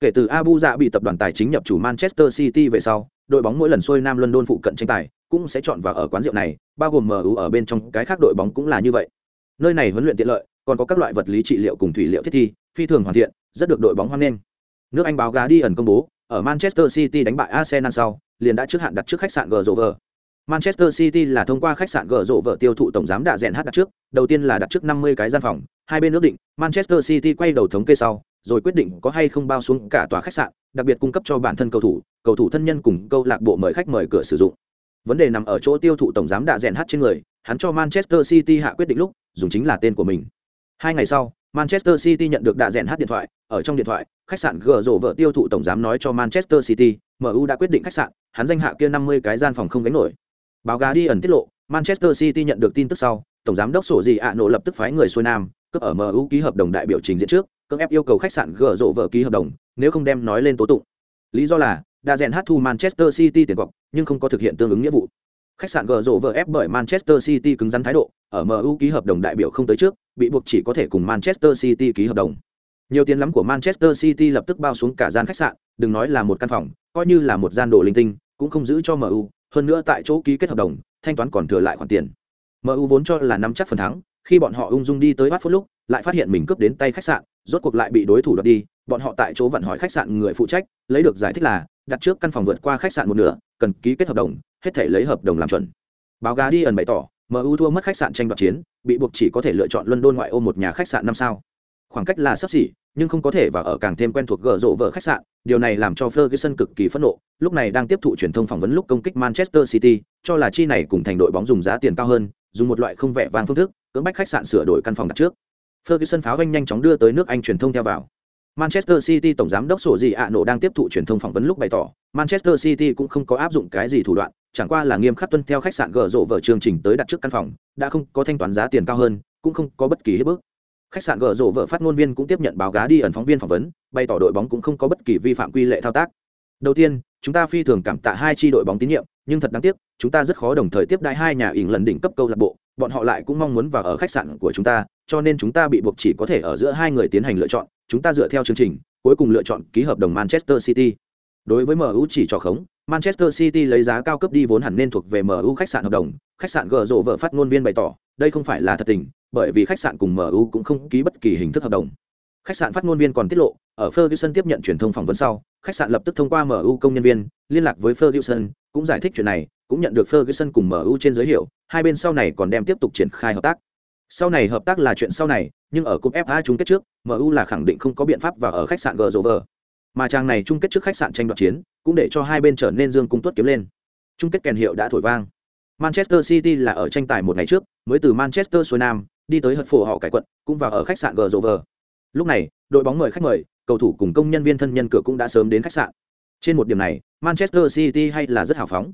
Kể từ Abu Dhabi bị tập đoàn tài chính nhập chủ Manchester City về sau, đội bóng mỗi lần xuôi Nam London phụ cận tranh tài, cũng sẽ chọn vào ở quán rượu này, bao gồm MU ở bên trong cái khác đội bóng cũng là như vậy. Nơi này huấn luyện tiện lợi, còn có các loại vật lý trị liệu cùng thủy liệu thiết thi, phi thường hoàn thiện, rất được đội bóng hoan nghênh. Nước Anh báo đi ẩn công bố, ở Manchester City đánh bại Arsenal sau, liền đã trước hạn đặt trước khách sạn Grover. Manchester City là thông qua khách sạn Grover tiêu thụ tổng giám đạ rèn hát đặt trước, đầu tiên là đặt trước 50 cái gian phòng, hai bên ước định, Manchester City quay đầu thống kê sau, rồi quyết định có hay không bao xuống cả tòa khách sạn, đặc biệt cung cấp cho bản thân cầu thủ, cầu thủ thân nhân cùng câu lạc bộ mời khách mời cửa sử dụng. Vấn đề nằm ở chỗ tiêu thụ tổng giám đạ rèn hát trên người, hắn cho Manchester City hạ quyết định lúc, dùng chính là tên của mình. Hai ngày sau, Manchester City nhận được đạ rèn hát điện thoại, ở trong điện thoại, khách sạn gờ rổ vợ tiêu thụ tổng giám nói cho Manchester City, MU đã quyết định khách sạn, hắn danh hạ kia 50 cái gian phòng không gánh nổi. Báo gá đi ẩn tiết lộ, Manchester City nhận được tin tức sau, tổng giám đốc sổ gì ạ nổ lập tức phái người xuôi nam, cấp ở MU ký hợp đồng đại biểu trình diễn trước, cưỡng ép yêu cầu khách sạn gờ rổ vợ ký hợp đồng, nếu không đem nói lên tố tụng. Lý do là, đa rèn hát thu Manchester City tiền cọc, nhưng không có thực hiện tương ứng nghĩa vụ. Khách sạn gờ rổ vợ ép bởi Manchester City cứng rắn thái độ, ở MU ký hợp đồng đại biểu không tới trước, bị buộc chỉ có thể cùng Manchester City ký hợp đồng. Nhiều tiền lắm của Manchester City lập tức bao xuống cả gian khách sạn, đừng nói là một căn phòng, coi như là một gian đồ linh tinh, cũng không giữ cho MU, hơn nữa tại chỗ ký kết hợp đồng, thanh toán còn thừa lại khoản tiền. MU vốn cho là nắm chắc phần thắng, khi bọn họ ung dung đi tới Watford lúc, lại phát hiện mình cướp đến tay khách sạn, rốt cuộc lại bị đối thủ đoạt đi, bọn họ tại chỗ vận hỏi khách sạn người phụ trách, lấy được giải thích là đặt trước căn phòng vượt qua khách sạn một nửa, cần ký kết hợp đồng, hết thể lấy hợp đồng làm chuẩn. Báo gá đi ẩn bày tỏ, MU thua mất khách sạn tranh đoạt chiến, bị buộc chỉ có thể lựa chọn London ngoại ô một nhà khách sạn năm sao. Khoảng cách là sắp xỉ, nhưng không có thể vào ở càng thêm quen thuộc gở rộ vợ khách sạn, điều này làm cho Ferguson cực kỳ phẫn nộ, lúc này đang tiếp thụ truyền thông phỏng vấn lúc công kích Manchester City, cho là chi này cùng thành đội bóng dùng giá tiền cao hơn, dùng một loại không vẻ vang phương thức, cưỡng bách khách sạn sửa đổi căn phòng đặt trước. Ferguson pháo vanh nhanh chóng đưa tới nước Anh truyền thông theo vào. Manchester City tổng giám đốc sổ gì ạ nổ đang tiếp thụ truyền thông phỏng vấn lúc bày tỏ, Manchester City cũng không có áp dụng cái gì thủ đoạn, chẳng qua là nghiêm khắc tuân theo khách sạn gỡ rộ vở chương trình tới đặt trước căn phòng, đã không có thanh toán giá tiền cao hơn, cũng không có bất kỳ hiếp bước. Khách sạn gỡ rộ vở phát ngôn viên cũng tiếp nhận báo gá đi ẩn phóng viên phỏng vấn, bày tỏ đội bóng cũng không có bất kỳ vi phạm quy lệ thao tác. Đầu tiên, chúng ta phi thường cảm tạ hai chi đội bóng tín nhiệm, nhưng thật đáng tiếc, chúng ta rất khó đồng thời tiếp đãi hai nhà ỉn lần đỉnh cấp câu lạc bộ, bọn họ lại cũng mong muốn vào ở khách sạn của chúng ta, cho nên chúng ta bị buộc chỉ có thể ở giữa hai người tiến hành lựa chọn, chúng ta dựa theo chương trình, cuối cùng lựa chọn ký hợp đồng Manchester City. Đối với MU chỉ cho khống, Manchester City lấy giá cao cấp đi vốn hẳn nên thuộc về MU khách sạn hợp đồng, khách sạn gỡ rộ vợ phát ngôn viên bày tỏ, đây không phải là thật tình, bởi vì khách sạn cùng MU cũng không ký bất kỳ hình thức hợp đồng. Khách sạn phát ngôn viên còn tiết lộ, ở Ferguson tiếp nhận truyền thông phỏng vấn sau, khách sạn lập tức thông qua MU công nhân viên liên lạc với Ferguson, cũng giải thích chuyện này, cũng nhận được Ferguson cùng MU trên giới hiệu, hai bên sau này còn đem tiếp tục triển khai hợp tác. Sau này hợp tác là chuyện sau này, nhưng ở cúp FA chung kết trước, MU là khẳng định không có biện pháp và ở khách sạn Grover. Mà trang này chung kết trước khách sạn tranh đoạt chiến, cũng để cho hai bên trở nên dương cung tuất kiếm lên. Chung kết kèn hiệu đã thổi vang. Manchester City là ở tranh tài một ngày trước, mới từ Manchester xuôi nam, đi tới hật phổ họ cải quận, cũng vào ở khách sạn Grover. Lúc này, đội bóng mời khách mời, cầu thủ cùng công nhân viên thân nhân cửa cũng đã sớm đến khách sạn. Trên một điểm này, Manchester City hay là rất hào phóng.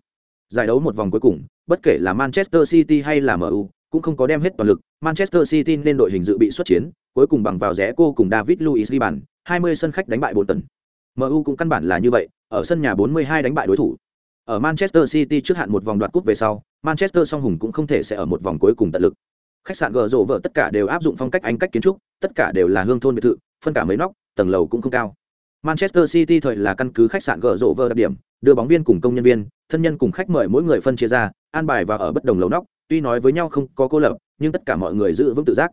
Giải đấu một vòng cuối cùng, bất kể là Manchester City hay là MU, cũng không có đem hết toàn lực. Manchester City nên đội hình dự bị xuất chiến, cuối cùng bằng vào rẽ cô cùng David Luiz ghi bàn, 20 sân khách đánh bại Bolton. MU cũng căn bản là như vậy, ở sân nhà 42 đánh bại đối thủ. Ở Manchester City trước hạn một vòng đoạt cúp về sau, Manchester song hùng cũng không thể sẽ ở một vòng cuối cùng tận lực. Khách sạn gờ rộ vợ tất cả đều áp dụng phong cách Anh cách kiến trúc, tất cả đều là hương thôn biệt thự, phân cả mấy nóc, tầng lầu cũng không cao. Manchester City thời là căn cứ khách sạn gờ rộ vợ đặc điểm, đưa bóng viên cùng công nhân viên, thân nhân cùng khách mời mỗi người phân chia ra, an bài và ở bất đồng lầu nóc, tuy nói với nhau không có cô lập, nhưng tất cả mọi người giữ vững tự giác.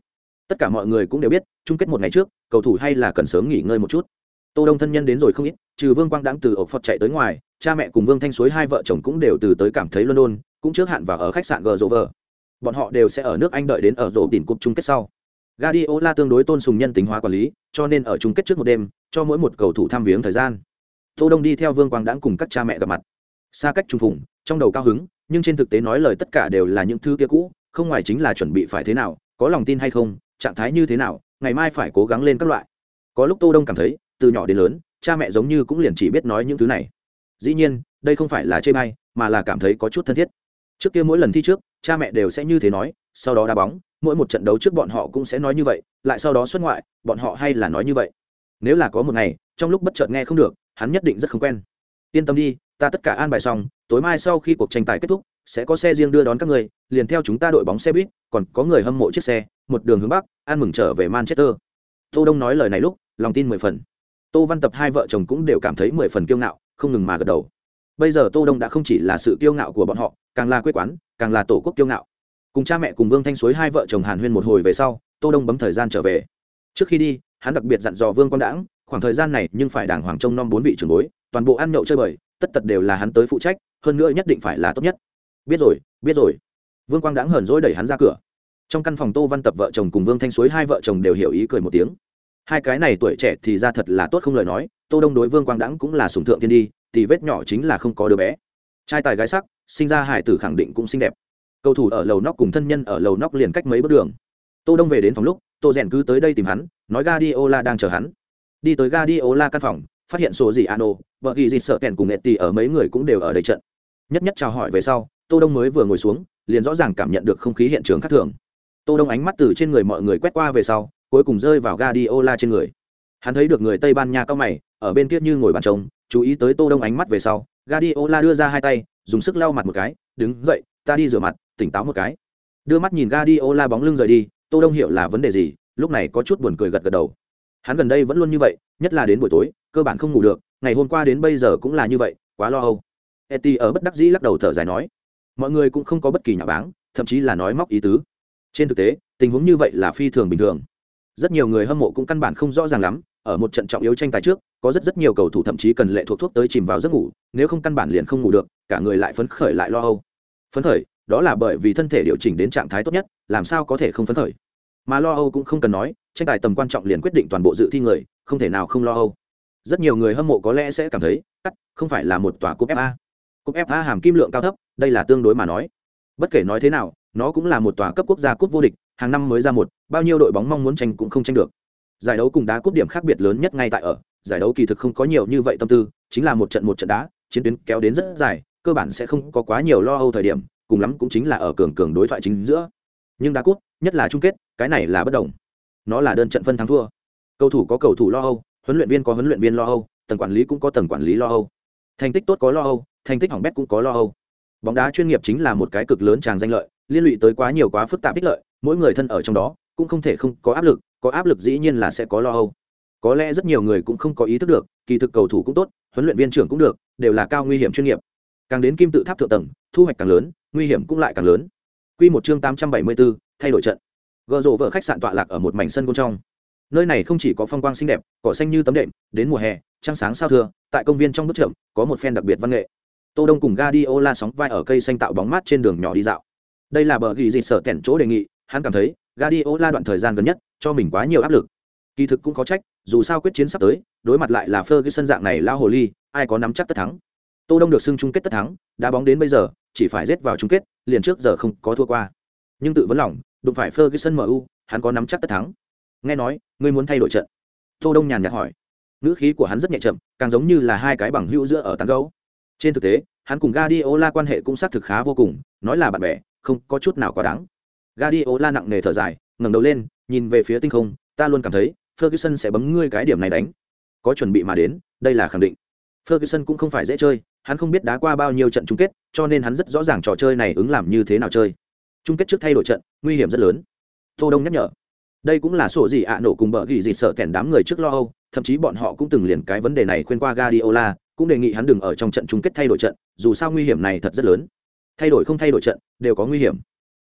Tất cả mọi người cũng đều biết, chung kết một ngày trước, cầu thủ hay là cần sớm nghỉ ngơi một chút. Tô Đông thân nhân đến rồi không ít, trừ Vương Quang đãng từ ổ Phật chạy tới ngoài, cha mẹ cùng Vương Thanh Suối hai vợ chồng cũng đều từ tới cảm thấy London, cũng trước hạn và ở khách sạn gờ rộ vờ Bọn họ đều sẽ ở nước Anh đợi đến ở rộ tìm cúp chung kết sau. Guardiola tương đối tôn sùng nhân tính hóa quản lý, cho nên ở chung kết trước một đêm, cho mỗi một cầu thủ tham viếng thời gian. Tô Đông đi theo Vương Quang đãng cùng các cha mẹ gặp mặt. Xa cách trung phùng, trong đầu cao hứng, nhưng trên thực tế nói lời tất cả đều là những thứ kia cũ, không ngoài chính là chuẩn bị phải thế nào, có lòng tin hay không, trạng thái như thế nào, ngày mai phải cố gắng lên các loại. Có lúc Tô Đông cảm thấy, từ nhỏ đến lớn, cha mẹ giống như cũng liền chỉ biết nói những thứ này. Dĩ nhiên, đây không phải là chê bay mà là cảm thấy có chút thân thiết. Trước kia mỗi lần thi trước, cha mẹ đều sẽ như thế nói, sau đó đá bóng, mỗi một trận đấu trước bọn họ cũng sẽ nói như vậy, lại sau đó xuất ngoại, bọn họ hay là nói như vậy. Nếu là có một ngày, trong lúc bất chợt nghe không được, hắn nhất định rất không quen. Yên tâm đi, ta tất cả an bài xong, tối mai sau khi cuộc tranh tài kết thúc, sẽ có xe riêng đưa đón các người, liền theo chúng ta đội bóng xe buýt, còn có người hâm mộ chiếc xe, một đường hướng bắc, an mừng trở về Manchester. Tô Đông nói lời này lúc, lòng tin mười phần. Tô Văn Tập hai vợ chồng cũng đều cảm thấy mười phần kiêu ngạo, không ngừng mà gật đầu. Bây giờ Tô Đông đã không chỉ là sự kiêu ngạo của bọn họ, càng là quê quán, càng là tổ quốc kiêu ngạo. Cùng cha mẹ cùng Vương Thanh Suối hai vợ chồng Hàn Huyên một hồi về sau, Tô Đông bấm thời gian trở về. Trước khi đi, hắn đặc biệt dặn dò Vương Quang Đãng, khoảng thời gian này nhưng phải đàng hoàng trông nom bốn vị trưởng bối, toàn bộ ăn nhậu chơi bời, tất tật đều là hắn tới phụ trách, hơn nữa nhất định phải là tốt nhất. Biết rồi, biết rồi. Vương Quang Đãng hờn dỗi đẩy hắn ra cửa. Trong căn phòng Tô Văn Tập vợ chồng cùng Vương Thanh Suối hai vợ chồng đều hiểu ý cười một tiếng. Hai cái này tuổi trẻ thì ra thật là tốt không lời nói, Tô Đông đối Vương Quang Đãng cũng là sùng thượng thiên đi, thì vết nhỏ chính là không có đứa bé. Trai tài gái sắc, sinh ra hải tử khẳng định cũng xinh đẹp cầu thủ ở lầu nóc cùng thân nhân ở lầu nóc liền cách mấy bước đường tô đông về đến phòng lúc tô rèn cứ tới đây tìm hắn nói Gadiola đang chờ hắn đi tới Gadiola căn phòng phát hiện số gì ano vợ ghi gì sợ kèn cùng Etty ở mấy người cũng đều ở đây trận. Nhất nhất chào hỏi về sau, tô đông mới vừa ngồi xuống, liền rõ ràng cảm nhận được không khí hiện trường khác thường. Tô đông ánh mắt từ trên người mọi người quét qua về sau, cuối cùng rơi vào Guardiola trên người. Hắn thấy được người tây ban nha cao mày, ở bên kia như ngồi bàn trống, chú ý tới tô đông ánh mắt về sau, Guardiola đưa ra hai tay, dùng sức lau mặt một cái, đứng dậy, ta đi rửa mặt, tỉnh táo một cái. Đưa mắt nhìn Guardiola bóng lưng rời đi, tô đông hiểu là vấn đề gì, lúc này có chút buồn cười gật gật đầu hắn gần đây vẫn luôn như vậy, nhất là đến buổi tối, cơ bản không ngủ được, ngày hôm qua đến bây giờ cũng là như vậy, quá lo âu. Eti ở bất đắc dĩ lắc đầu thở dài nói, mọi người cũng không có bất kỳ nhà báng, thậm chí là nói móc ý tứ. Trên thực tế, tình huống như vậy là phi thường bình thường. Rất nhiều người hâm mộ cũng căn bản không rõ ràng lắm, ở một trận trọng yếu tranh tài trước, có rất rất nhiều cầu thủ thậm chí cần lệ thuộc thuốc tới chìm vào giấc ngủ, nếu không căn bản liền không ngủ được, cả người lại phấn khởi lại lo âu. Phấn khởi, đó là bởi vì thân thể điều chỉnh đến trạng thái tốt nhất, làm sao có thể không phấn khởi? Mà lo âu cũng không cần nói tranh tài tầm quan trọng liền quyết định toàn bộ dự thi người không thể nào không lo âu. Rất nhiều người hâm mộ có lẽ sẽ cảm thấy cắt không phải là một tòa cúp fa cúp fa hàm kim lượng cao thấp đây là tương đối mà nói. Bất kể nói thế nào nó cũng là một tòa cấp quốc gia cúp vô địch hàng năm mới ra một bao nhiêu đội bóng mong muốn tranh cũng không tranh được. Giải đấu cùng đá cúp điểm khác biệt lớn nhất ngay tại ở giải đấu kỳ thực không có nhiều như vậy tâm tư chính là một trận một trận đá chiến tuyến kéo đến rất dài cơ bản sẽ không có quá nhiều lo âu thời điểm cùng lắm cũng chính là ở cường cường đối thoại chính giữa. Nhưng đá cúp, nhất là chung kết cái này là bất đồng. Nó là đơn trận phân thắng thua. Cầu thủ có cầu thủ lo âu huấn luyện viên có huấn luyện viên lo âu tầng quản lý cũng có tầng quản lý lo âu. Thành tích tốt có lo âu thành tích hỏng bét cũng có lo âu. Bóng đá chuyên nghiệp chính là một cái cực lớn tràng danh lợi liên lụy tới quá nhiều quá phức tạp ích lợi mỗi người thân ở trong đó cũng không thể không có áp lực có áp lực dĩ nhiên là sẽ có lo âu. Có lẽ rất nhiều người cũng không có ý thức được kỳ thực cầu thủ cũng tốt huấn luyện viên trưởng cũng được đều là cao nguy hiểm chuyên nghiệp. Càng đến kim tự tháp thượng tầng thu hoạch càng lớn nguy hiểm cũng lại càng lớn. Quy một chương tám trăm bảy mươi 874, thay đổi trận gợ rộ vợ khách sạn tọa lạc ở một mảnh sân côn trong nơi này không chỉ có phong quang xinh đẹp cỏ xanh như tấm đệm đến mùa hè trăng sáng sao thưa tại công viên trong bức chậm có một phen đặc biệt văn nghệ tô đông cùng Guardiola sóng vai ở cây xanh tạo bóng mát trên đường nhỏ đi dạo đây là bờ ghi gì sở kẹn chỗ đề nghị hắn cảm thấy Guardiola đoạn thời gian gần nhất cho mình quá nhiều áp lực. Kỳ thực cũng có trách, dù sao quyết chiến sắp tới, đối mặt lại là cái sân dạng này lao hồ ly, ai có nắm chắc tất thắng. Tô Đông được xưng chung kết tất thắng, đá bóng đến bây giờ, chỉ phải rết vào chung kết, liền trước giờ không có thua qua. Nhưng tự vấn lòng, đụng phải Ferguson MU, hắn có nắm chắc tất thắng. Nghe nói, ngươi muốn thay đổi trận. Tô Đông nhàn nhạt hỏi. Ngữ khí của hắn rất nhẹ chậm, càng giống như là hai cái bằng hữu giữa ở tán gấu. Trên thực tế, hắn cùng Guardiola quan hệ cũng xác thực khá vô cùng, nói là bạn bè, không có chút nào quá đáng. Guardiola nặng nề thở dài, ngẩng đầu lên, nhìn về phía tinh không, ta luôn cảm thấy Ferguson sẽ bấm ngươi cái điểm này đánh. Có chuẩn bị mà đến, đây là khẳng định. Ferguson cũng không phải dễ chơi, hắn không biết đá qua bao nhiêu trận chung kết, cho nên hắn rất rõ ràng trò chơi này ứng làm như thế nào chơi. Chung kết trước thay đổi trận, nguy hiểm rất lớn. Tô Đông nhắc nhở. Đây cũng là sổ gì ạ nổ cùng bợ gỉ gì sợ kèn đám người trước lo âu, thậm chí bọn họ cũng từng liền cái vấn đề này khuyên qua Guardiola, cũng đề nghị hắn đừng ở trong trận chung kết thay đổi trận, dù sao nguy hiểm này thật rất lớn. Thay đổi không thay đổi trận, đều có nguy hiểm.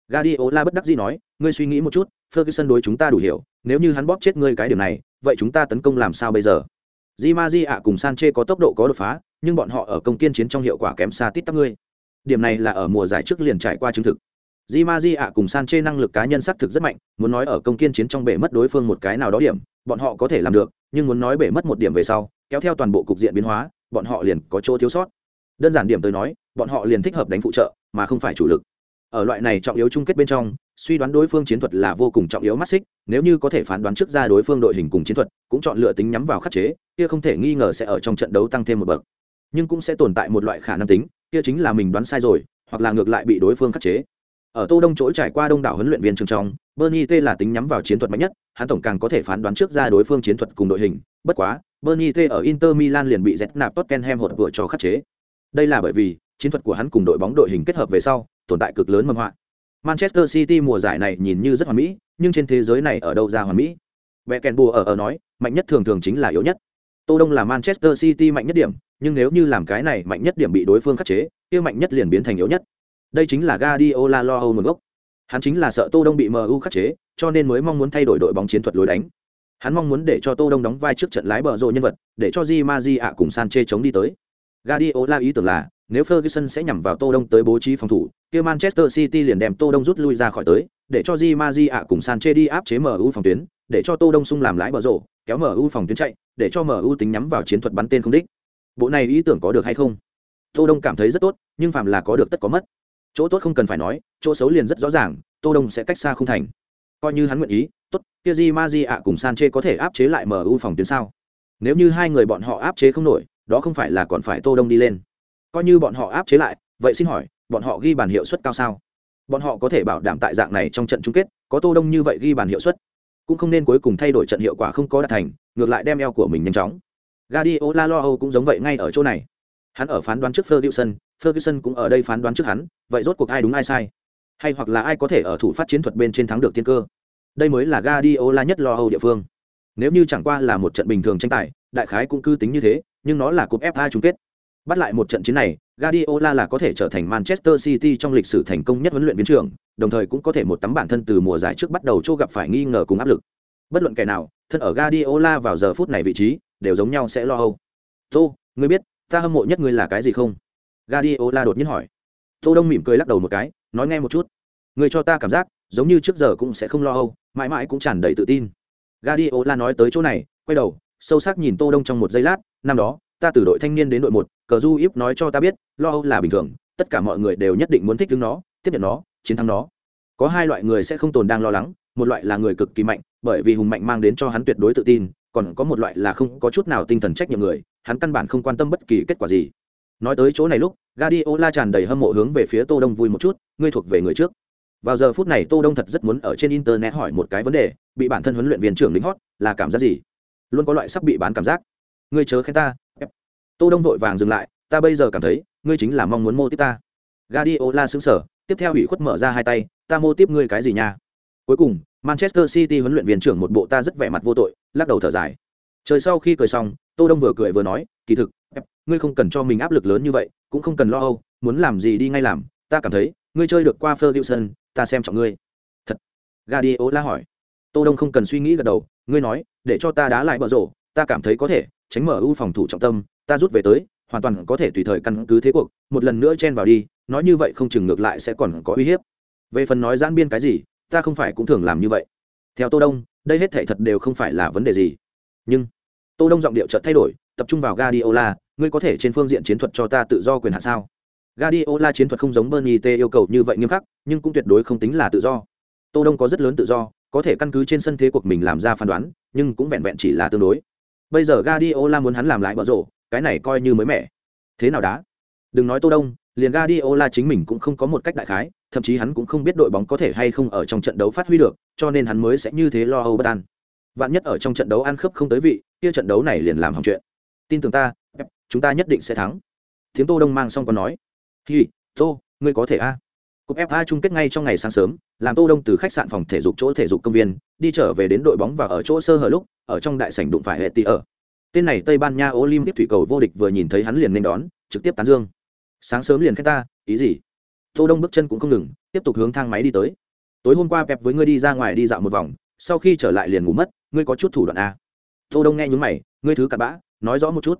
Guardiola bất đắc dĩ nói, ngươi suy nghĩ một chút, Ferguson đối chúng ta đủ hiểu, nếu như hắn bóp chết ngươi cái điểm này, vậy chúng ta tấn công làm sao bây giờ? Di Maji ạ cùng Sanche có tốc độ có đột phá, nhưng bọn họ ở công kiên chiến trong hiệu quả kém xa tít tắp ngươi. Điểm này là ở mùa giải trước liền trải qua chứng thực. Di Ma Di ạ cùng San chê năng lực cá nhân sắc thực rất mạnh, muốn nói ở công kiên chiến trong bể mất đối phương một cái nào đó điểm, bọn họ có thể làm được, nhưng muốn nói bể mất một điểm về sau, kéo theo toàn bộ cục diện biến hóa, bọn họ liền có chỗ thiếu sót. Đơn giản điểm tới nói, bọn họ liền thích hợp đánh phụ trợ, mà không phải chủ lực. Ở loại này trọng yếu chung kết bên trong, suy đoán đối phương chiến thuật là vô cùng trọng yếu mắt xích nếu như có thể phán đoán trước ra đối phương đội hình cùng chiến thuật cũng chọn lựa tính nhắm vào khắc chế kia không thể nghi ngờ sẽ ở trong trận đấu tăng thêm một bậc nhưng cũng sẽ tồn tại một loại khả năng tính kia chính là mình đoán sai rồi hoặc là ngược lại bị đối phương khắc chế ở tô đông chỗ trải qua đông đảo huấn luyện viên trường trong bernie t là tính nhắm vào chiến thuật mạnh nhất hắn tổng càng có thể phán đoán trước ra đối phương chiến thuật cùng đội hình bất quá bernie t ở inter milan liền bị z nạp tottenham hột vừa cho khắc chế đây là bởi vì chiến thuật của hắn cùng đội bóng đội hình kết hợp về sau tồn tại cực lớn mầm họa Manchester City mùa giải này nhìn như rất hoàn mỹ, nhưng trên thế giới này ở đâu ra hoàn mỹ? Beckenbauer ở ở nói, mạnh nhất thường thường chính là yếu nhất. Tô Đông là Manchester City mạnh nhất điểm, nhưng nếu như làm cái này mạnh nhất điểm bị đối phương khắc chế, kia mạnh nhất liền biến thành yếu nhất. Đây chính là Guardiola lo âu nguồn gốc. Hắn chính là sợ Tô Đông bị MU khắc chế, cho nên mới mong muốn thay đổi đội bóng chiến thuật lối đánh. Hắn mong muốn để cho Tô Đông đóng vai trước trận lái bờ rồ nhân vật, để cho Di Maji ạ cùng Sanchez chống đi tới. Guardiola ý tưởng là, nếu Ferguson sẽ nhằm vào Tô Đông tới bố trí phòng thủ, kia Manchester City liền đem Tô Đông rút lui ra khỏi tới, để cho Di Maji ạ cùng Sanchez đi áp chế MU phòng tuyến, để cho Tô Đông sung làm lái bờ rổ, kéo MU phòng tuyến chạy, để cho MU tính nhắm vào chiến thuật bắn tên không đích. Bộ này ý tưởng có được hay không? Tô Đông cảm thấy rất tốt, nhưng phạm là có được tất có mất. Chỗ tốt không cần phải nói, chỗ xấu liền rất rõ ràng, Tô Đông sẽ cách xa không thành. Coi như hắn nguyện ý, tốt, kia Di Maji ạ cùng Sanchez có thể áp chế lại MU phòng tuyến sao? Nếu như hai người bọn họ áp chế không nổi, đó không phải là còn phải Tô Đông đi lên. Coi như bọn họ áp chế lại vậy xin hỏi bọn họ ghi bàn hiệu suất cao sao? Bọn họ có thể bảo đảm tại dạng này trong trận chung kết có tô đông như vậy ghi bàn hiệu suất? Cũng không nên cuối cùng thay đổi trận hiệu quả không có đạt thành ngược lại đem eo của mình nhanh chóng. Guardiola lo âu cũng giống vậy ngay ở chỗ này. Hắn ở phán đoán trước Ferguson Ferguson cũng ở đây phán đoán trước hắn vậy rốt cuộc ai đúng ai sai hay hoặc là ai có thể ở thủ phát chiến thuật bên trên thắng được tiên cơ đây mới là Guardiola nhất lo âu địa phương nếu như chẳng qua là một trận bình thường tranh tài đại khái cũng cứ tính như thế nhưng nó là cúp FA chung kết Bắt lại một trận chiến này, Guardiola là có thể trở thành Manchester City trong lịch sử thành công nhất huấn luyện viên trưởng, đồng thời cũng có thể một tấm bản thân từ mùa giải trước bắt đầu cho gặp phải nghi ngờ cùng áp lực. Bất luận kẻ nào, thân ở Guardiola vào giờ phút này vị trí, đều giống nhau sẽ lo âu. "Tô, ngươi biết, ta hâm mộ nhất ngươi là cái gì không?" Guardiola đột nhiên hỏi. Tô Đông mỉm cười lắc đầu một cái, nói nghe một chút. "Ngươi cho ta cảm giác, giống như trước giờ cũng sẽ không lo âu, mãi mãi cũng tràn đầy tự tin." Guardiola nói tới chỗ này, quay đầu, sâu sắc nhìn Tô Đông trong một giây lát, năm đó, ta từ đội thanh niên đến đội một cờ du íp nói cho ta biết lo âu là bình thường tất cả mọi người đều nhất định muốn thích ứng nó tiếp nhận nó chiến thắng nó có hai loại người sẽ không tồn đang lo lắng một loại là người cực kỳ mạnh bởi vì hùng mạnh mang đến cho hắn tuyệt đối tự tin còn có một loại là không có chút nào tinh thần trách nhiệm người hắn căn bản không quan tâm bất kỳ kết quả gì nói tới chỗ này lúc Guardiola tràn đầy hâm mộ hướng về phía Tô Đông vui một chút, ngươi thuộc về người trước. Vào giờ phút này Tô Đông thật rất muốn ở trên internet hỏi một cái vấn đề, bị bản thân huấn luyện viên trưởng lính hót, là cảm giác gì? Luôn có loại sắp bị bán cảm giác. Ngươi chớ khen ta, tô đông vội vàng dừng lại ta bây giờ cảm thấy ngươi chính là mong muốn mô tiếp ta Guardiola sững sờ tiếp theo ủy khuất mở ra hai tay ta mô tiếp ngươi cái gì nha cuối cùng manchester city huấn luyện viên trưởng một bộ ta rất vẻ mặt vô tội lắc đầu thở dài trời sau khi cười xong tô đông vừa cười vừa nói kỳ thực ngươi không cần cho mình áp lực lớn như vậy cũng không cần lo âu muốn làm gì đi ngay làm ta cảm thấy ngươi chơi được qua ferguson ta xem trọng ngươi. Thật. Guardiola hỏi. Tô đông không cần suy nghĩ gật đầu ngươi nói để cho ta đá lại bờ rổ ta cảm thấy có thể tránh mở ưu phòng thủ trọng tâm ta rút về tới hoàn toàn có thể tùy thời căn cứ thế cuộc một lần nữa chen vào đi nói như vậy không chừng ngược lại sẽ còn có uy hiếp. Về phần nói giãn biên cái gì ta không phải cũng thường làm như vậy. Theo tô đông đây hết thảy thật đều không phải là vấn đề gì. Nhưng tô đông giọng điệu chợt thay đổi tập trung vào Guardiola, ngươi có thể trên phương diện chiến thuật cho ta tự do quyền hạn sao? Guardiola chiến thuật không giống Bernie T yêu cầu như vậy nghiêm khắc, nhưng cũng tuyệt đối không tính là tự do. Tô đông có rất lớn tự do, có thể căn cứ trên sân thế cuộc mình làm ra phán đoán, nhưng cũng vẹn vẹn chỉ là tương đối. Bây giờ Guardiola muốn hắn làm lại bở rổ, cái này coi như mới mẻ. Thế nào đã? Đừng nói tô đông, liền Guardiola chính mình cũng không có một cách đại khái, thậm chí hắn cũng không biết đội bóng có thể hay không ở trong trận đấu phát huy được, cho nên hắn mới sẽ như thế lo âu bất an. Vạn nhất ở trong trận đấu ăn khớp không tới vị, kia trận đấu này liền làm hỏng chuyện. Tin tưởng ta chúng ta nhất định sẽ thắng. Tiếng tô đông mang xong còn nói. Hi, tô, ngươi có thể a? Cúp fa chung kết ngay trong ngày sáng sớm, làm tô đông từ khách sạn phòng thể dục chỗ thể dục công viên, đi trở về đến đội bóng và ở chỗ sơ hở lúc, ở trong đại sảnh đụng phải hệ tỷ ở. Tên này tây ban nha olympic thủy cầu vô địch vừa nhìn thấy hắn liền nên đón, trực tiếp tán dương. Sáng sớm liền khen ta, ý gì? Tô đông bước chân cũng không ngừng, tiếp tục hướng thang máy đi tới. Tối hôm qua pep với ngươi đi ra ngoài đi dạo một vòng, sau khi trở lại liền ngủ mất, ngươi có chút thủ đoạn a tô đông nghe nhúng mày, ngươi thứ cặn bã, nói rõ một chút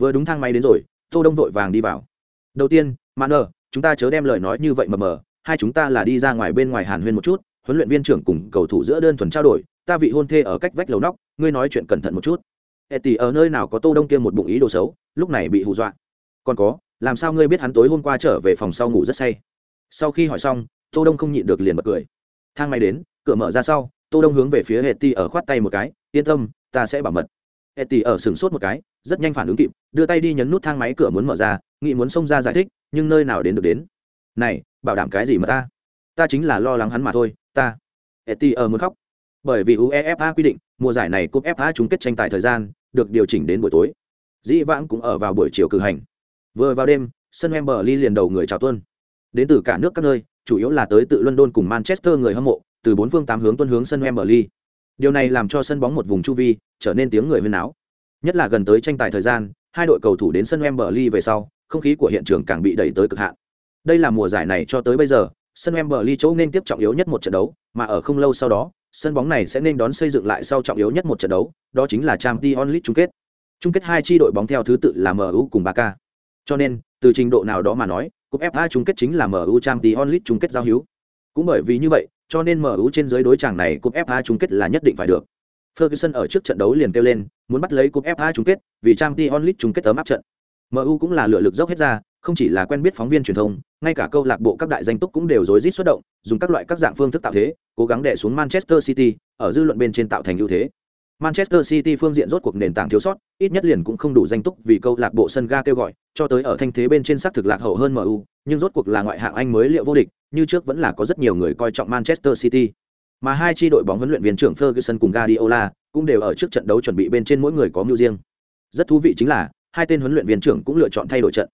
vừa đúng thang máy đến rồi, tô đông vội vàng đi vào. Đầu tiên man chúng ta chớ đem lời nói như vậy mờ mờ hai chúng ta là đi ra ngoài bên ngoài hàn huyên một chút, huấn luyện viên trưởng cùng cầu thủ giữa đơn thuần trao đổi, ta vị hôn thê ở cách vách lầu nóc, ngươi nói chuyện cẩn thận một chút. Hệ tỷ ở nơi nào có tô đông kia một bụng ý đồ xấu, lúc này bị hù dọa. Còn có, làm sao ngươi biết hắn tối hôm qua trở về phòng sau ngủ rất say? Sau khi hỏi xong, tô đông không nhịn được liền bật cười. Thang máy đến, cửa mở ra sau, tô đông hướng về phía hệ tỷ ở khoát tay một cái, yên tâm, ta sẽ bảo mật hệ tỷ ở sừng sốt một cái, rất nhanh phản ứng kịp, đưa tay đi nhấn nút thang máy cửa muốn mở ra, nghĩ muốn xông ra giải thích, nhưng nơi nào đến được đến. Này, bảo đảm cái gì mà ta? Ta chính là lo lắng hắn mà thôi, ta. Hệ tỷ ở muốn khóc. Bởi vì uefa quy định, mùa giải này cúp fa chung kết tranh tài thời gian, được điều chỉnh đến buổi tối. Dĩ vãng cũng ở vào buổi chiều cử hành. Vừa vào đêm, sân Wembley liền đầu người chào tuân. Đến từ cả nước các nơi, chủ yếu là tới tự london cùng manchester người hâm mộ, từ bốn phương tám hướng tuân hướng sân Wembley. Điều này làm cho sân bóng một vùng chu vi trở nên tiếng người huyên náo. Nhất là gần tới tranh tài thời gian, hai đội cầu thủ đến sân Wembley về sau, không khí của hiện trường càng bị đẩy tới cực hạn. Đây là mùa giải này cho tới bây giờ, sân Wembley chỗ nên tiếp trọng yếu nhất một trận đấu, mà ở không lâu sau đó, sân bóng này sẽ nên đón xây dựng lại sau trọng yếu nhất một trận đấu, đó chính là Champions League chung kết. Chung kết hai chi đội bóng theo thứ tự là MU cùng Barca. Cho nên, từ trình độ nào đó mà nói, cúp FA chung kết chính là MU Champions League chung kết giao hữu. Cũng bởi vì như vậy, cho nên MU trên dưới đối chàng này cúp FA chung kết là nhất định phải được. Ferguson ở trước trận đấu liền kêu lên, muốn bắt lấy cúp FA chung kết, vì Champions League chung kết tấm áp trận. MU cũng là lựa lực dốc hết ra, không chỉ là quen biết phóng viên truyền thông, ngay cả câu lạc bộ các đại danh túc cũng đều rối rít xuất động, dùng các loại các dạng phương thức tạo thế, cố gắng đè xuống manchester city, ở dư luận bên trên tạo thành ưu thế. Manchester city phương diện rốt cuộc nền tảng thiếu sót, ít nhất liền cũng không đủ danh túc vì câu lạc bộ sân ga kêu gọi, cho tới ở thanh thế bên trên sắc thực lạc hậu hơn mu nhưng rốt cuộc là ngoại hạng anh mới liệu vô địch, như trước vẫn là có rất nhiều người coi trọng manchester city mà hai chi đội bóng huấn luyện viên trưởng ferguson cùng guardiola cũng đều ở trước trận đấu chuẩn bị bên trên mỗi người có mưu riêng. Rất thú vị chính là, hai tên huấn luyện viên trưởng cũng lựa chọn thay đổi trận.